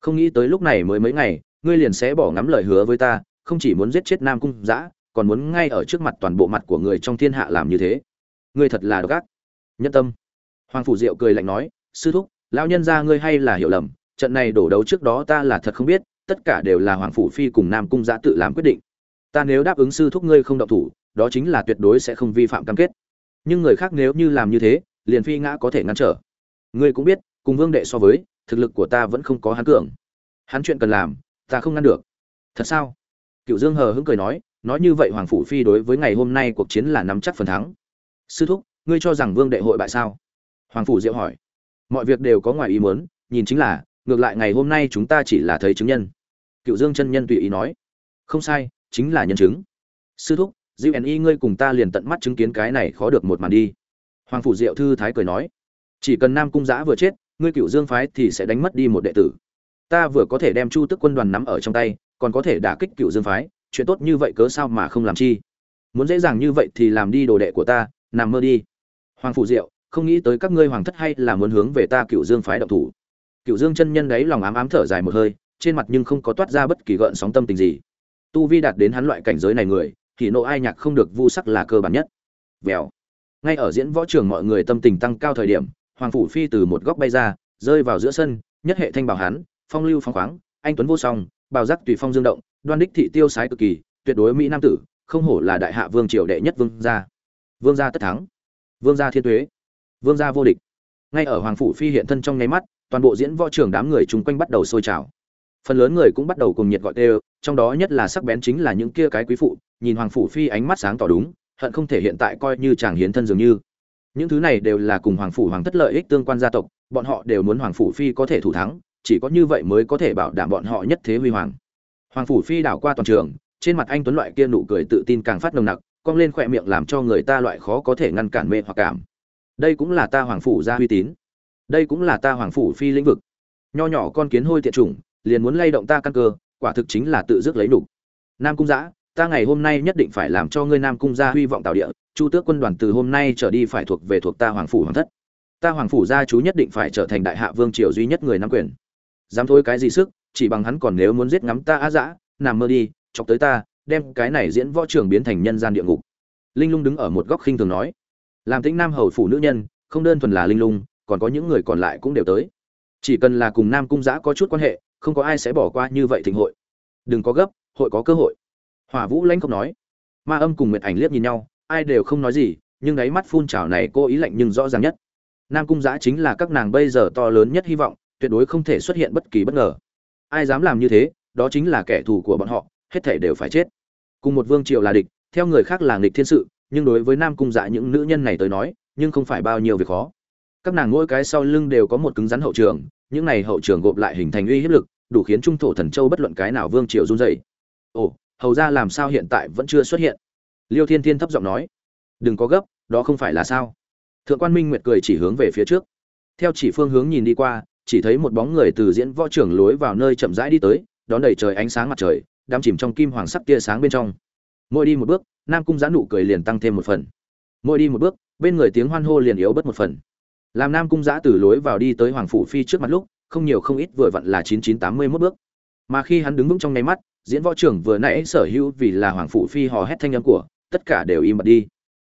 [SPEAKER 1] không nghĩ tới lúc này mới mấy ngày, ngươi liền sẽ bỏ ngắm lời hứa với ta, không chỉ muốn giết chết nam cung dã, còn muốn ngay ở trước mặt toàn bộ mặt của người trong thiên hạ làm như thế. Ngươi thật là độc ác. Nhân tâm. Hoàng phủ diệu cười lạnh nói, sư thúc, lão nhân gia ngươi hay là hiểu lầm, trận này đổ đấu trước đó ta là thật không biết, tất cả đều là hoàng phủ phi cùng nam cung giã tự làm quyết định. Ta nếu đáp ứng sư thúc ngươi không động thủ, đó chính là tuyệt đối sẽ không vi phạm cam kết. Nhưng người khác nếu như làm như thế, liền phi ngã có thể ngăn trở. Ngươi cũng biết, cùng vương đệ so với thực lực của ta vẫn không có hắn cường. Hắn chuyện cần làm, ta không ngăn được. Thật sao? Cựu dương hờ hững cười nói nói như vậy hoàng phủ phi đối với ngày hôm nay cuộc chiến là nắm chắc phần thắng. Sư thúc, ngươi cho rằng vương đệ hội bại sao? Hoàng phủ diệu hỏi. Mọi việc đều có ngoài ý muốn, nhìn chính là, ngược lại ngày hôm nay chúng ta chỉ là thấy chứng nhân. Cựu dương chân nhân tùy ý nói. Không sai, chính là nhân chứng. Sư thúc, diệu y ngươi cùng ta liền tận mắt chứng kiến cái này khó được một màn đi. Hoàng phủ diệu thư thái cười nói. Chỉ cần nam cung giã vừa chết ngươi cựu dương phái thì sẽ đánh mất đi một đệ tử. Ta vừa có thể đem chu tức quân đoàn nắm ở trong tay, còn có thể đả kích cựu dương phái, chuyện tốt như vậy cớ sao mà không làm chi? Muốn dễ dàng như vậy thì làm đi đồ đệ của ta, nằm mơ đi. Hoàng phủ diệu, không nghĩ tới các ngươi hoàng thất hay là muốn hướng về ta cựu dương phái động thủ. Cựu dương chân nhân đấy lòng ám ám thở dài một hơi, trên mặt nhưng không có toát ra bất kỳ gợn sóng tâm tình gì. Tu vi đạt đến hắn loại cảnh giới này người, thì nộ ai nhạc không được vu sắc là cơ bản nhất. Vèo. Ngay ở diễn võ trường mọi người tâm tình tăng cao thời điểm hoàng phủ phi từ một góc bay ra, rơi vào giữa sân, nhất hệ thanh bảo hán, phong lưu phong khoáng, anh tuấn vô song, bào giác tùy phong dương động, đoan đích thị tiêu sái cực kỳ, tuyệt đối mỹ nam tử, không hổ là đại hạ vương triều đệ nhất vương gia. Vương gia tất thắng. Vương gia thiên tuế. Vương gia vô địch. Ngay ở hoàng phủ phi hiện thân trong nháy mắt, toàn bộ diễn võ trường đám người chung quanh bắt đầu sôi trào. Phần lớn người cũng bắt đầu cùng nhiệt gọi tê trong đó nhất là sắc bén chính là những kia cái quý phụ, nhìn hoàng phủ phi ánh mắt sáng tỏ đúng, hận không thể hiện tại coi như chàng hiến thân dường như những thứ này đều là cùng hoàng phủ hoàng thất lợi ích tương quan gia tộc, bọn họ đều muốn hoàng phủ phi có thể thủ thắng, chỉ có như vậy mới có thể bảo đảm bọn họ nhất thế huy hoàng. Hoàng phủ phi đảo qua toàn trường, trên mặt anh tuấn loại kia nụ cười tự tin càng phát nồng nặc, cong lên khỏe miệng làm cho người ta loại khó có thể ngăn cản mê hoặc cảm. Đây cũng là ta hoàng phủ gia uy tín. Đây cũng là ta hoàng phủ phi lĩnh vực. Nho nhỏ con kiến hôi tiện chủng, liền muốn lay động ta căn cơ, quả thực chính là tự dứt lấy đủ. nam cung giã, ta ngày hôm nay nhất định phải làm cho ngươi nam cung gia huy vọng tạo địa chu tước quân đoàn từ hôm nay trở đi phải thuộc về thuộc ta hoàng phủ hoàng thất. Ta hoàng phủ gia chú nhất định phải trở thành đại hạ vương triều duy nhất người nắm quyền. Dám thôi cái gì sức, chỉ bằng hắn còn nếu muốn giết ngắm ta á dã, nằm mơ đi, chọc tới ta, đem cái này diễn võ trường biến thành nhân gian địa ngục. Linh lung đứng ở một góc khinh thường nói. Làm tĩnh nam hầu phủ nữ nhân, không đơn thuần là linh lung, còn có những người còn lại cũng đều tới. Chỉ cần là cùng nam cung giã có chút quan hệ, không có ai sẽ bỏ qua như vậy thịnh hội. Đừng có gấp, hội có cơ hội. Hỏa vũ lãnh không nói. Ma âm cùng nguyệt ảnh liếc nhìn nhau ai đều không nói gì, nhưng đáy mắt phun trào này cô ý lạnh nhưng rõ ràng nhất. Nam cung giã chính là các nàng bây giờ to lớn nhất hy vọng, tuyệt đối không thể xuất hiện bất kỳ bất ngờ. Ai dám làm như thế, đó chính là kẻ thù của bọn họ, hết thể đều phải chết. Cùng một vương triều là địch, theo người khác là nghịch thiên sự, nhưng đối với nam cung dạ những nữ nhân này tới nói, nhưng không phải bao nhiêu việc khó. Các nàng mỗi cái sau lưng đều có một cứng rắn hậu trường, những này hậu trường gộp lại hình thành uy hiếp lực, đủ khiến trung thổ thần châu bất luận cái nào vương triều run dày ồ, hầu ra làm sao hiện tại vẫn chưa xuất hiện? Liêu thiên thiên thấp giọng nói, đừng có gấp, đó không phải là sao? Thượng quan minh nguyệt cười chỉ hướng về phía trước. Theo chỉ phương hướng nhìn đi qua, chỉ thấy một bóng người từ diễn võ trưởng lối vào nơi chậm rãi đi tới, đón đầy trời ánh sáng mặt trời, đắm chìm trong kim hoàng sắc tia sáng bên trong. Mỗi đi một bước, nam cung giã nụ cười liền tăng thêm một phần. Mỗi đi một bước, bên người tiếng hoan hô liền yếu bớt một phần. Làm nam cung giã từ lối vào đi tới hoàng phủ phi trước mặt lúc, không nhiều không ít vừa vặn là chín chín tám mươi mốt bước. Mà khi hắn đứng vững trong nháy mắt, diễn võ trưởng vừa nãy sở hữu vì là hoàng phủ phi hò hét thanh âm của tất cả đều im bặt đi.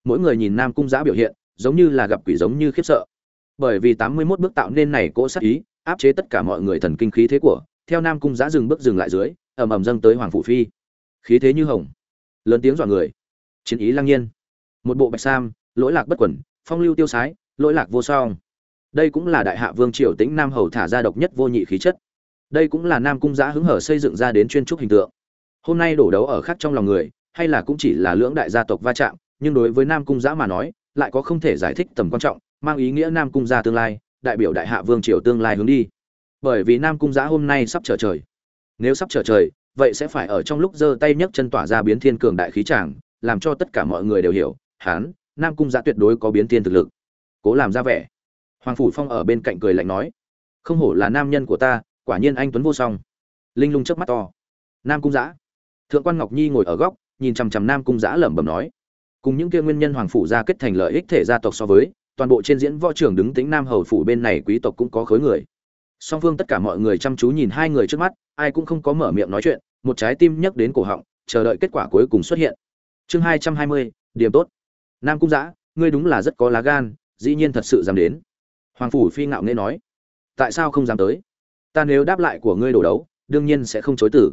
[SPEAKER 1] Mỗi người nhìn nam cung giã biểu hiện, giống như là gặp quỷ giống như khiếp sợ. Bởi vì tám mươi 81 bước tạo nên này cỗ sát ý, áp chế tất cả mọi người thần kinh khí thế của, theo nam cung giã dừng bước dừng lại dưới, ầm ầm dâng tới hoàng phủ phi. Khí thế như hồng, lớn tiếng dọa người. Chiến ý lăng nhiên. Một bộ bạch sam, lỗi lạc bất quẩn, phong lưu tiêu sái, lỗi lạc vô song. Đây cũng là đại hạ vương triều tĩnh nam hầu thả ra độc nhất vô nhị khí chất. Đây cũng là nam cung giã hứng hở xây dựng ra đến chuyên trúc hình tượng. Hôm nay đổ đấu ở khắc trong lòng người hay là cũng chỉ là lưỡng đại gia tộc va chạm, nhưng đối với nam cung giã mà nói, lại có không thể giải thích tầm quan trọng, mang ý nghĩa nam cung gia tương lai, đại biểu đại hạ vương triều tương lai hướng đi. Bởi vì nam cung giã hôm nay sắp trở trời. Nếu sắp trở trời, vậy sẽ phải ở trong lúc giơ tay nhấc chân tỏa ra biến thiên cường đại khí tràng, làm cho tất cả mọi người đều hiểu, hán, nam cung giã tuyệt đối có biến thiên thực lực. Cố làm ra vẻ. Hoàng phủ phong ở bên cạnh cười lạnh nói, không hổ là nam nhân của ta, quả nhiên anh tuấn vô song. Linh lung chớp mắt to. Nam cung giã thượng quan ngọc nhi ngồi ở góc nhìn chằm chằm nam cung giã lẩm bẩm nói, cùng những kia nguyên nhân hoàng phủ gia kết thành lợi ích thể gia tộc so với, toàn bộ trên diễn võ trường đứng tính nam hầu phủ bên này quý tộc cũng có khối người. Song phương tất cả mọi người chăm chú nhìn hai người trước mắt, ai cũng không có mở miệng nói chuyện, một trái tim nhấc đến cổ họng, chờ đợi kết quả cuối cùng xuất hiện. Chương hai trăm hai mươi, điểm tốt. Nam cung giã, ngươi đúng là rất có lá gan, dĩ nhiên thật sự dám đến. Hoàng phủ phi ngạo nghễ nói, tại sao không dám tới? Ta nếu đáp lại của ngươi đổ đấu, đương nhiên sẽ không chối tử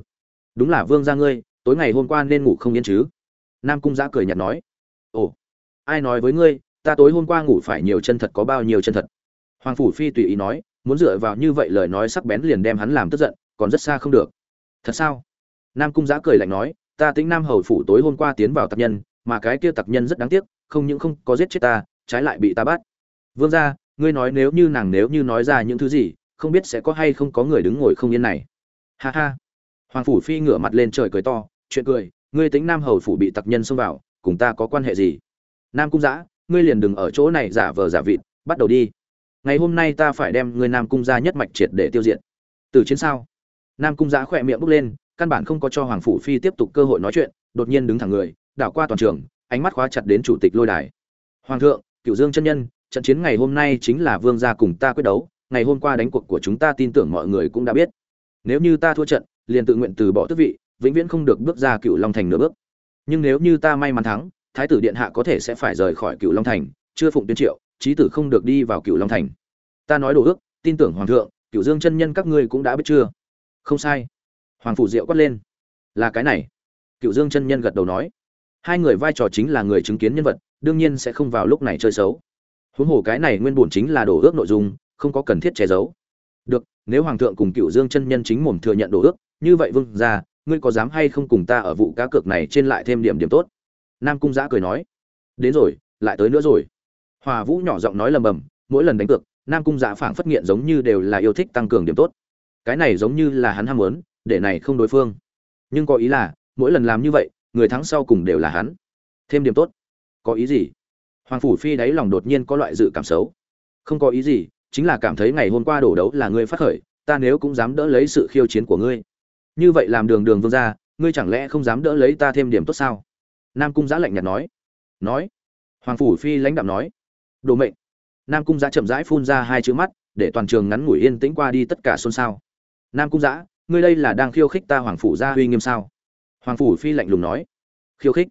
[SPEAKER 1] đúng là vương gia ngươi tối ngày hôm qua nên ngủ không yên chứ? Nam cung giã cười nhạt nói. Ồ, ai nói với ngươi, ta tối hôm qua ngủ phải nhiều chân thật có bao nhiêu chân thật? Hoàng phủ phi tùy ý nói, muốn dựa vào như vậy lời nói sắc bén liền đem hắn làm tức giận, còn rất xa không được. Thật sao? Nam cung giã cười lạnh nói, ta tính nam hầu phủ tối hôm qua tiến vào tặc nhân, mà cái kia tặc nhân rất đáng tiếc, không những không có giết chết ta, trái lại bị ta bắt. Vương gia, ngươi nói nếu như nàng nếu như nói ra những thứ gì, không biết sẽ có hay không có người đứng ngồi không yên này. Ha ha. Hoàng phủ phi ngửa mặt lên trời cười to chuyện cười, ngươi tính nam hầu phủ bị tặc nhân xông vào, cùng ta có quan hệ gì? Nam cung giã, ngươi liền đừng ở chỗ này giả vờ giả vịt, bắt đầu đi. Ngày hôm nay ta phải đem ngươi nam cung ra nhất mạch triệt để tiêu diệt. Từ chiến sao? Nam cung giã khỏe miệng bước lên, căn bản không có cho hoàng phủ phi tiếp tục cơ hội nói chuyện, đột nhiên đứng thẳng người, đảo qua toàn trường, ánh mắt khóa chặt đến chủ tịch lôi đài. Hoàng thượng cựu dương chân nhân, trận chiến ngày hôm nay chính là vương gia cùng ta quyết đấu, ngày hôm qua đánh cuộc của chúng ta tin tưởng mọi người cũng đã biết. Nếu như ta thua trận, liền tự nguyện từ bỏ tước vị vĩnh viễn không được bước ra cựu long thành nửa bước. Nhưng nếu như ta may mắn thắng, thái tử điện hạ có thể sẽ phải rời khỏi cựu long thành, chưa phụng tuyên triệu trí tử không được đi vào cựu long thành. Ta nói đồ ước, tin tưởng hoàng thượng, cựu dương chân nhân các ngươi cũng đã biết chưa? Không sai. Hoàng phủ diệu quát lên. Là cái này. Cựu dương chân nhân gật đầu nói. Hai người vai trò chính là người chứng kiến nhân vật, đương nhiên sẽ không vào lúc này chơi xấu. Huống hồ cái này nguyên bổn chính là đồ ước nội dung, không có cần thiết che giấu. Được, nếu hoàng thượng cùng cựu dương chân nhân chính mồm thừa nhận đồ ước, như vậy vương ra ngươi có dám hay không cùng ta ở vụ cá cược này trên lại thêm điểm điểm tốt? Nam cung giã cười nói. Đến rồi, lại tới nữa rồi. Hòa vũ nhỏ giọng nói lầm bầm, mỗi lần đánh cược, nam cung giã phảng phất nghiện giống như đều là yêu thích tăng cường điểm tốt. Cái này giống như là hắn ham muốn, để này không đối phương. Nhưng có ý là, mỗi lần làm như vậy, người thắng sau cùng đều là hắn. Thêm điểm tốt. Có ý gì? Hoàng phủ phi đáy lòng đột nhiên có loại dự cảm xấu. Không có ý gì, chính là cảm thấy ngày hôm qua đổ đấu là ngươi phát khởi, ta nếu cũng dám đỡ lấy sự khiêu chiến của ngươi như vậy làm đường đường vương ra ngươi chẳng lẽ không dám đỡ lấy ta thêm điểm tốt sao? Nam cung giã lạnh nhạt nói. Nói. Hoàng phủ phi lãnh đạm nói. Đồ mệnh. Nam cung giã chậm rãi phun ra hai chữ mắt, để toàn trường ngắn ngủi yên tĩnh qua đi tất cả xôn xao. Nam cung giã, ngươi đây là đang khiêu khích ta hoàng phủ gia uy nghiêm sao? Hoàng phủ phi lạnh lùng nói. Khiêu khích?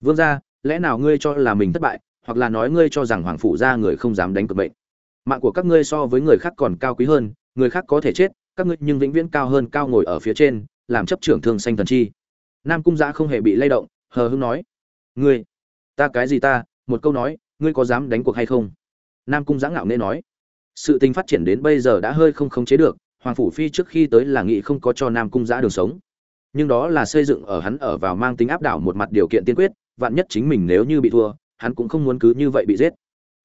[SPEAKER 1] Vương gia, lẽ nào ngươi cho là mình thất bại, hoặc là nói ngươi cho rằng hoàng phủ gia người không dám đánh cược mệnh? Mạng của các ngươi so với người khác còn cao quý hơn, người khác có thể chết các ngươi nhưng vĩnh viễn cao hơn cao ngồi ở phía trên, làm chấp trưởng thương xanh thần chi. Nam cung giã không hề bị lay động, hờ hưng nói, ngươi, ta cái gì ta? Một câu nói, ngươi có dám đánh cuộc hay không? Nam cung giã ngạo nên nói, sự tình phát triển đến bây giờ đã hơi không khống chế được, hoàng phủ phi trước khi tới là nghị không có cho nam cung giã đường sống. Nhưng đó là xây dựng ở hắn ở vào mang tính áp đảo một mặt điều kiện tiên quyết, vạn nhất chính mình nếu như bị thua, hắn cũng không muốn cứ như vậy bị giết.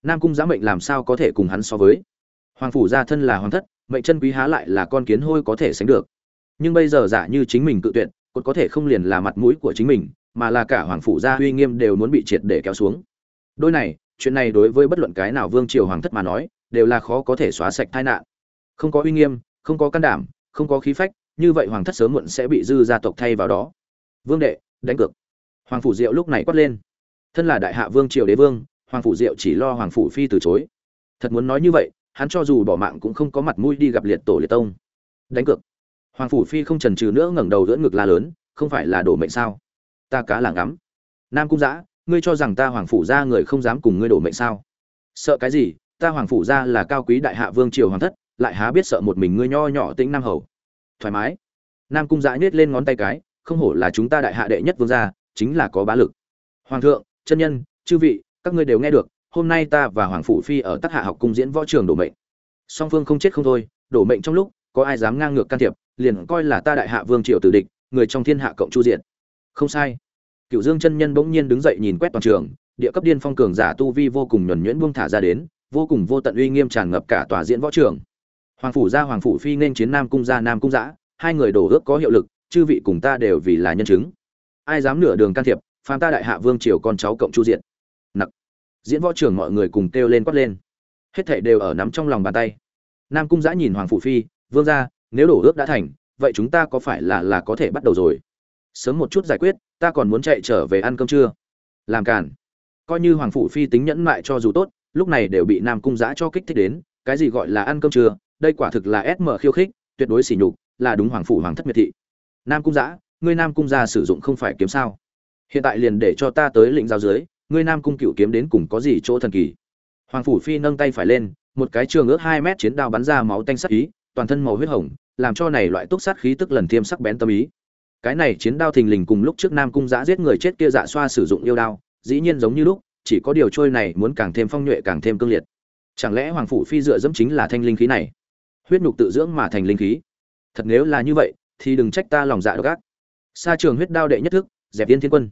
[SPEAKER 1] Nam cung giã mệnh làm sao có thể cùng hắn so với? Hoàng phủ gia thân là hoàng thất mệnh chân quý há lại là con kiến hôi có thể sánh được. Nhưng bây giờ giả như chính mình cự tuyệt, cột có thể không liền là mặt mũi của chính mình, mà là cả hoàng phủ gia uy nghiêm đều muốn bị triệt để kéo xuống. Đôi này, chuyện này đối với bất luận cái nào vương triều hoàng thất mà nói, đều là khó có thể xóa sạch tai nạn. Không có uy nghiêm, không có can đảm, không có khí phách, như vậy hoàng thất sớm muộn sẽ bị dư gia tộc thay vào đó. Vương đệ, đánh cược. Hoàng phủ diệu lúc này quát lên. Thân là đại hạ vương triều đế vương, hoàng phủ diệu chỉ lo hoàng phủ phi từ chối. Thật muốn nói như vậy hắn cho dù bỏ mạng cũng không có mặt mũi đi gặp liệt tổ liệt tông. Đánh cược. Hoàng phủ phi không chần chừ nữa ngẩng đầu đỡ ngực la lớn, không phải là đổ mệnh sao? Ta cá là ngắm. Nam cung giã ngươi cho rằng ta hoàng phủ ra người không dám cùng ngươi đổ mệnh sao? Sợ cái gì? Ta hoàng phủ ra là cao quý đại hạ vương triều hoàng thất, lại há biết sợ một mình ngươi nho nhỏ tĩnh nam hầu. Thoải mái. Nam cung giã nhét lên ngón tay cái, không hổ là chúng ta đại hạ đệ nhất vương gia, chính là có bá lực. Hoàng thượng, chân nhân, chư vị, các ngươi đều nghe được hôm nay ta và hoàng phủ phi ở tác hạ học cung diễn võ trường đổ mệnh. Song phương không chết không thôi, đổ mệnh trong lúc, có ai dám ngang ngược can thiệp, liền coi là ta đại hạ vương triều tử địch, người trong thiên hạ cộng chu diện. Không sai. Cựu dương chân nhân bỗng nhiên đứng dậy nhìn quét toàn trường, địa cấp điên phong cường giả tu vi vô cùng nhuẩn nhuyễn buông thả ra đến, vô cùng vô tận uy nghiêm tràn ngập cả tòa diễn võ trường. Hoàng phủ gia hoàng phủ phi nên chiến nam cung gia nam cung giã hai người đổ ước có hiệu lực, chư vị cùng ta đều vì là nhân chứng. Ai dám nửa đường can thiệp, phàm ta đại hạ vương triều con cháu cộng chu diện diễn võ trưởng mọi người cùng kêu lên quát lên. Hết thảy đều ở nắm trong lòng bàn tay. Nam cung giã nhìn hoàng phủ phi, vương gia, nếu đổ ước đã thành, vậy chúng ta có phải là là có thể bắt đầu rồi? Sớm một chút giải quyết, ta còn muốn chạy trở về ăn cơm trưa làm cản coi như hoàng phủ phi tính nhẫn mại cho dù tốt, lúc này đều bị nam cung giã cho kích thích đến, cái gì gọi là ăn cơm trưa đây quả thực là sm khiêu khích, tuyệt đối sỉ nhục, là đúng hoàng phủ hoàng thất miệt thị. Nam cung giã ngươi nam cung gia sử dụng không phải kiếm sao? Hiện tại liền để cho ta tới lĩnh giao dưới ngươi nam cung cựu kiếm đến cùng có gì chỗ thần kỳ? Hoàng phủ phi nâng tay phải lên, một cái trường ước hai mét chiến đao bắn ra máu tanh sắc ý, toàn thân màu huyết hồng, làm cho này loại túc sát khí tức lần thêm sắc bén tâm ý. Cái này chiến đao thình lình cùng lúc trước nam cung giã giết người chết kia dạ xoa sử dụng yêu đao, dĩ nhiên giống như lúc, chỉ có điều trôi này muốn càng thêm phong nhuệ càng thêm cương liệt. Chẳng lẽ hoàng phủ phi dựa dẫm chính là thanh linh khí này? Huyết nhục tự dưỡng mà thành linh khí. Thật nếu là như vậy, thì đừng trách ta lòng dạ độc ác. Xa trường huyết đao đệ nhất thức, dẹp tiên thiên quân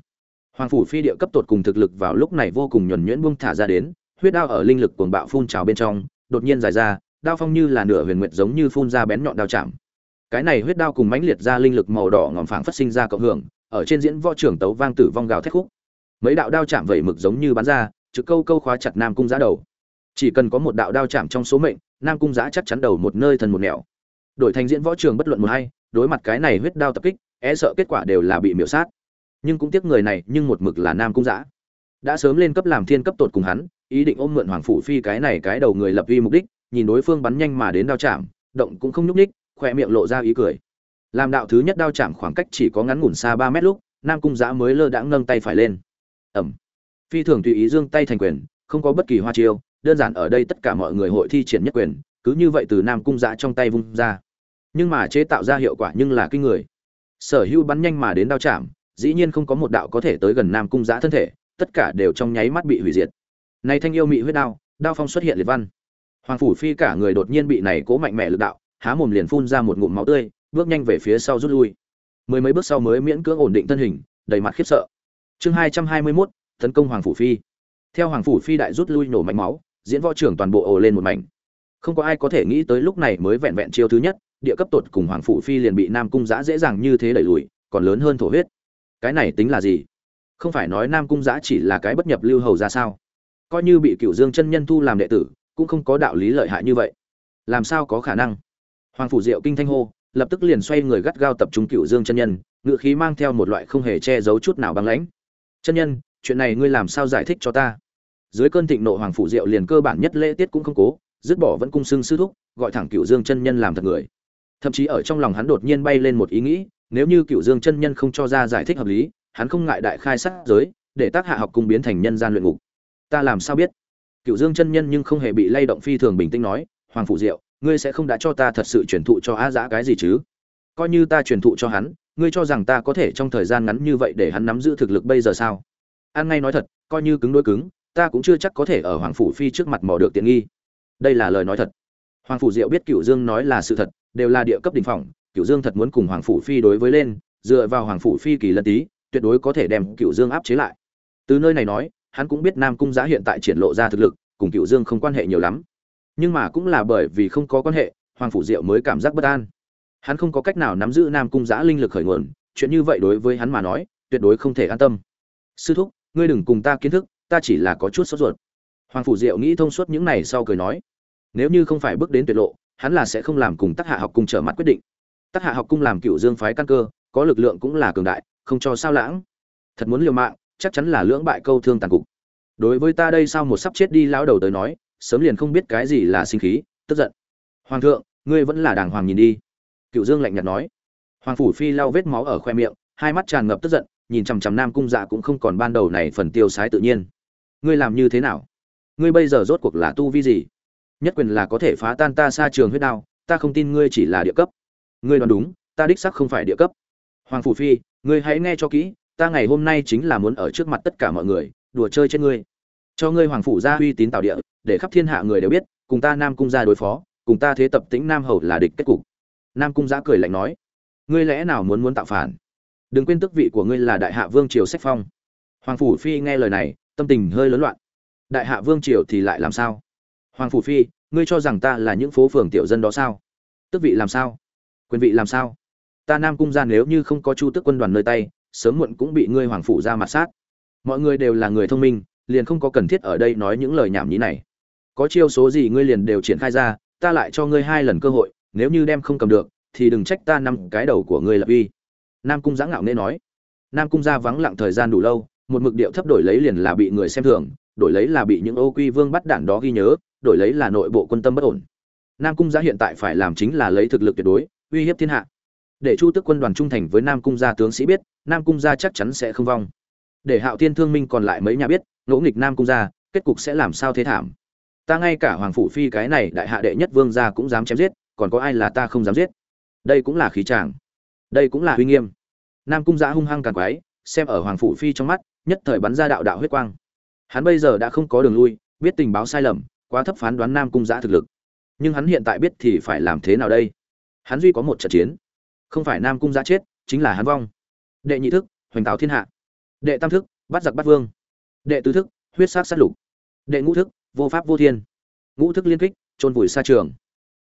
[SPEAKER 1] hoàng phủ phi địa cấp tột cùng thực lực vào lúc này vô cùng nhuẩn nhuyễn buông thả ra đến, huyết đao ở linh lực cuồng bạo phun trào bên trong, đột nhiên dài ra, đao phong như là nửa huyền nguyệt giống như phun ra bén nhọn đao chạm. Cái này huyết đao cùng mãnh liệt ra linh lực màu đỏ ngòm phảng phát sinh ra cộng hưởng, ở trên diễn võ trưởng tấu vang tử vong gào thét khúc. Mấy đạo đao chạm vẩy mực giống như bắn ra, trực câu câu khóa chặt nam cung giá đầu. Chỉ cần có một đạo đao chạm trong số mệnh, nam cung giã chắc chắn đầu một nơi thần một nẻo. Đổi thành diễn võ trường bất luận một hay, đối mặt cái này huyết đao tập kích e sợ kết quả đều là bị miểu sát nhưng cũng tiếc người này nhưng một mực là nam cung giã đã sớm lên cấp làm thiên cấp tột cùng hắn, ý định ôm mượn hoàng phủ phi cái này cái đầu người lập vi mục đích, nhìn đối phương bắn nhanh mà đến đao chạm, động cũng không nhúc ních khoe miệng lộ ra ý cười. Làm đạo thứ nhất đao chạm khoảng cách chỉ có ngắn ngủn xa ba mét lúc, nam cung giã mới lơ đãng nâng tay phải lên. Ẩm. Phi thường tùy ý dương tay thành quyền, không có bất kỳ hoa chiêu, đơn giản ở đây tất cả mọi người hội thi triển nhất quyền, cứ như vậy từ nam cung giã trong tay vung ra. Nhưng mà chế tạo ra hiệu quả nhưng là kinh người. Sở hữu bắn nhanh mà đến đao chạm dĩ nhiên không có một đạo có thể tới gần nam cung giã thân thể, tất cả đều trong nháy mắt bị hủy diệt. Này thanh yêu mị huyết đao đao phong xuất hiện liệt văn. Hoàng phủ phi cả người đột nhiên bị này cố mạnh mẽ lực đạo, há mồm liền phun ra một ngụm máu tươi, bước nhanh về phía sau rút lui. Mười mấy bước sau mới miễn cưỡng ổn định thân hình, đầy mặt khiếp sợ. Chương hai trăm hai mươi mốt, tấn công hoàng phủ phi. Theo hoàng phủ phi đại rút lui nổ mạnh máu, diễn võ trưởng toàn bộ ồ lên một mảnh. Không có ai có thể nghĩ tới lúc này mới vẹn vẹn chiêu thứ nhất, địa cấp tột cùng hoàng phủ phi liền bị nam cung giã dễ dàng như thế đẩy lùi, còn lớn hơn thổ huyết cái này tính là gì? Không phải nói nam cung giã chỉ là cái bất nhập lưu hầu ra sao? Coi như bị cựu dương chân nhân thu làm đệ tử, cũng không có đạo lý lợi hại như vậy. Làm sao có khả năng? Hoàng phủ diệu kinh thanh hô, lập tức liền xoay người gắt gao tập trung cựu dương chân nhân, ngựa khí mang theo một loại không hề che giấu chút nào băng lãnh. Chân nhân, chuyện này ngươi làm sao giải thích cho ta? Dưới cơn thịnh nộ hoàng phủ diệu liền cơ bản nhất lễ tiết cũng không cố, dứt bỏ vẫn cung xưng sư thúc, gọi thẳng cựu dương chân nhân làm thật người. Thậm chí ở trong lòng hắn đột nhiên bay lên một ý nghĩ nếu như cựu dương chân nhân không cho ra giải thích hợp lý, hắn không ngại đại khai sát giới, để tác hạ học cung biến thành nhân gian luyện ngục. Ta làm sao biết? Cựu dương chân nhân nhưng không hề bị lay động phi thường bình tĩnh nói, hoàng phụ diệu, ngươi sẽ không đã cho ta thật sự truyền thụ cho á dã cái gì chứ? Coi như ta truyền thụ cho hắn, ngươi cho rằng ta có thể trong thời gian ngắn như vậy để hắn nắm giữ thực lực bây giờ sao? An ngay nói thật, coi như cứng đôi cứng, ta cũng chưa chắc có thể ở hoàng phủ phi trước mặt mò được tiện nghi. Đây là lời nói thật. Hoàng phủ diệu biết cựu dương nói là sự thật, đều là địa cấp đ ỉ n h phòng cựu dương thật muốn cùng hoàng phủ phi đối với lên, dựa vào hoàng phủ phi kỳ lân tý tuyệt đối có thể đem cựu dương áp chế lại. Từ nơi này nói, hắn cũng biết nam cung giã hiện tại triển lộ ra thực lực, cùng cựu dương không quan hệ nhiều lắm. Nhưng mà cũng là bởi vì không có quan hệ, hoàng phủ diệu mới cảm giác bất an. Hắn không có cách nào nắm giữ nam cung giã linh lực khởi nguồn, chuyện như vậy đối với hắn mà nói, tuyệt đối không thể an tâm. Sư thúc, ngươi đừng cùng ta kiến thức, ta chỉ là có chút sốt ruột. Hoàng phủ diệu nghĩ thông suốt những này sau cười nói. Nếu như không phải bước đến tuyệt lộ, hắn là sẽ không làm cùng tác hạ học cùng trở mặt quyết định tác hạ học cung làm cựu dương phái căn cơ, có lực lượng cũng là cường đại, không cho sao lãng. Thật muốn liều mạng, chắc chắn là lưỡng bại câu thương tàn cục. Đối với ta đây sao một sắp chết đi lão đầu tới nói, sớm liền không biết cái gì là sinh khí, tức giận. Hoàng thượng, ngươi vẫn là đàng hoàng nhìn đi. Cựu dương lạnh nhạt nói. Hoàng phủ phi lau vết máu ở khoe miệng, hai mắt tràn ngập tức giận, nhìn chằm chằm nam cung dạ cũng không còn ban đầu này phần tiêu sái tự nhiên. Ngươi làm như thế nào? Ngươi bây giờ rốt cuộc là tu vi gì? Nhất quyền là có thể phá tan ta xa trường huyết đao, ta không tin ngươi chỉ là địa cấp ngươi đoán đúng, ta đích sắc không phải địa cấp. Hoàng phủ phi, ngươi hãy nghe cho kỹ, ta ngày hôm nay chính là muốn ở trước mặt tất cả mọi người, đùa chơi trên ngươi. Cho ngươi hoàng phủ ra uy tín tạo địa, để khắp thiên hạ người đều biết, cùng ta nam cung gia đối phó, cùng ta thế tập tĩnh nam hầu là địch kết cục. Nam cung giã cười lạnh nói, ngươi lẽ nào muốn muốn tạo phản? Đừng quên tước vị của ngươi là đại hạ vương triều sách phong. Hoàng phủ phi nghe lời này, tâm tình hơi lớn loạn. Đại hạ vương triều thì lại làm sao? Hoàng phủ phi, ngươi cho rằng ta là những phố phường tiểu dân đó sao? Tước vị làm sao? Quyền vị làm sao? Ta nam cung ra nếu như không có chu tước quân đoàn nơi tay, sớm muộn cũng bị ngươi hoàng phủ ra mặt sát. Mọi người đều là người thông minh, liền không có cần thiết ở đây nói những lời nhảm nhí này. Có chiêu số gì ngươi liền đều triển khai ra, ta lại cho ngươi hai lần cơ hội, nếu như đem không cầm được, thì đừng trách ta nằm cái đầu của ngươi lập uy. Nam cung giã ngạo nghe nói. Nam cung ra vắng lặng thời gian đủ lâu, một mực điệu thấp đổi lấy liền là bị người xem thường, đổi lấy là bị những ô quy vương bắt đản đó ghi nhớ, đổi lấy là nội bộ quân tâm bất ổn. Nam cung gia hiện tại phải làm chính là lấy thực lực tuyệt đối uy hiếp thiên hạ. Để chu tức quân đoàn trung thành với nam cung gia tướng sĩ biết, nam cung gia chắc chắn sẽ không vong. Để hạo thiên thương minh còn lại mấy nhà biết, ngỗ nghịch nam cung gia, kết cục sẽ làm sao thế thảm. Ta ngay cả hoàng phủ phi cái này đại hạ đệ nhất vương gia cũng dám chém giết, còn có ai là ta không dám giết? Đây cũng là khí tràng đây cũng là uy nghiêm. Nam cung gia hung hăng càng quái, xem ở hoàng phủ phi trong mắt, nhất thời bắn ra đạo đạo huyết quang. Hắn bây giờ đã không có đường lui, biết tình báo sai lầm, quá thấp phán đoán nam cung giã thực lực. Nhưng hắn hiện tại biết thì phải làm thế nào đây? Hắn duy có một trận chiến. Không phải nam cung giã chết, chính là hắn vong. Đệ nhị thức, hoành táo thiên hạ. Đệ tam thức bắt giặc bắt vương. Đệ tứ thức, huyết sát sát lục. Đệ ngũ thức, vô pháp vô thiên. Ngũ thức liên kích trôn vùi xa trường.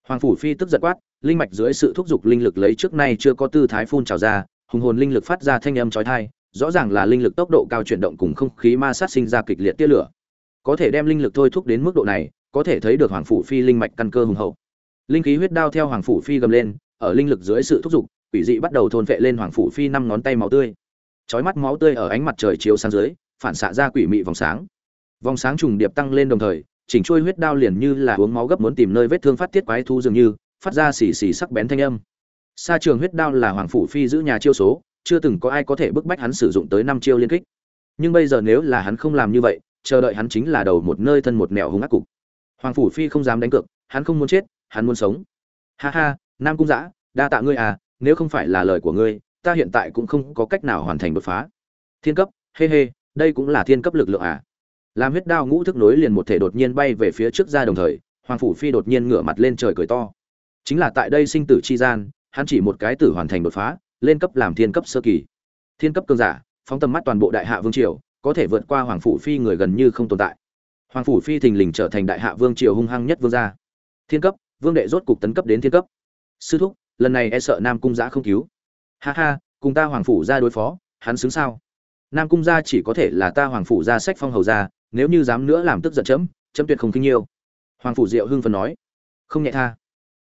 [SPEAKER 1] Hoàng phủ phi tức giật quát, linh mạch dưới sự thúc giục linh lực lấy trước nay chưa có tư thái phun trào ra, hùng hồn linh lực phát ra thanh âm chói tai, rõ ràng là linh lực tốc độ cao chuyển động cùng không khí ma sát sinh ra kịch liệt tia lửa. Có thể đem linh lực thôi thúc đến mức độ này, có thể thấy được hoàng phủ phi linh mạch căn cơ hùng hậu linh khí huyết đao theo hoàng phủ phi gầm lên, ở linh lực dưới sự thúc giục, quỷ dị bắt đầu thôn vệ lên hoàng phủ phi năm ngón tay máu tươi. Chói mắt máu tươi ở ánh mặt trời chiếu sáng dưới, phản xạ ra quỷ mị vòng sáng. Vòng sáng trùng điệp tăng lên đồng thời, chỉnh trôi huyết đao liền như là uống máu gấp muốn tìm nơi vết thương phát tiết quái thu dường như, phát ra xì xì sắc bén thanh âm. Sa trường huyết đao là hoàng phủ phi giữ nhà chiêu số, chưa từng có ai có thể bức bách hắn sử dụng tới năm chiêu liên kích. Nhưng bây giờ nếu là hắn không làm như vậy, chờ đợi hắn chính là đầu một nơi thân một mèo hung ác cục. Hoàng phủ phi không dám đánh cược, hắn không muốn chết hắn muốn sống. Ha ha, nam cung giã đa tạ ngươi à nếu không phải là lời của ngươi, ta hiện tại cũng không có cách nào hoàn thành đột phá. Thiên cấp hê hê đây cũng là thiên cấp lực lượng à. Làm huyết đao ngũ thức nối liền một thể đột nhiên bay về phía trước ra đồng thời, hoàng phủ phi đột nhiên ngửa mặt lên trời cười to. Chính là tại đây sinh tử chi gian, hắn chỉ một cái tử hoàn thành đột phá, lên cấp làm thiên cấp sơ kỳ. Thiên cấp cường giả, phóng tầm mắt toàn bộ đại hạ vương triều, có thể vượt qua hoàng phủ phi người gần như không tồn tại. Hoàng phủ phi thình lình trở thành đại hạ vương triều hung hăng nhất vương gia. Thiên cấp vương đệ rốt cục tấn cấp đến thiên cấp. Sư thúc, lần này e sợ nam cung giã không cứu. Ha ha, cùng ta hoàng phủ ra đối phó, hắn xứng sao? Nam cung gia chỉ có thể là ta hoàng phủ ra sách phong hầu ra nếu như dám nữa làm tức giận chấm chấm tuyệt không kinh nhiều. hoàng phủ diệu hưng phần nói. Không nhẹ tha.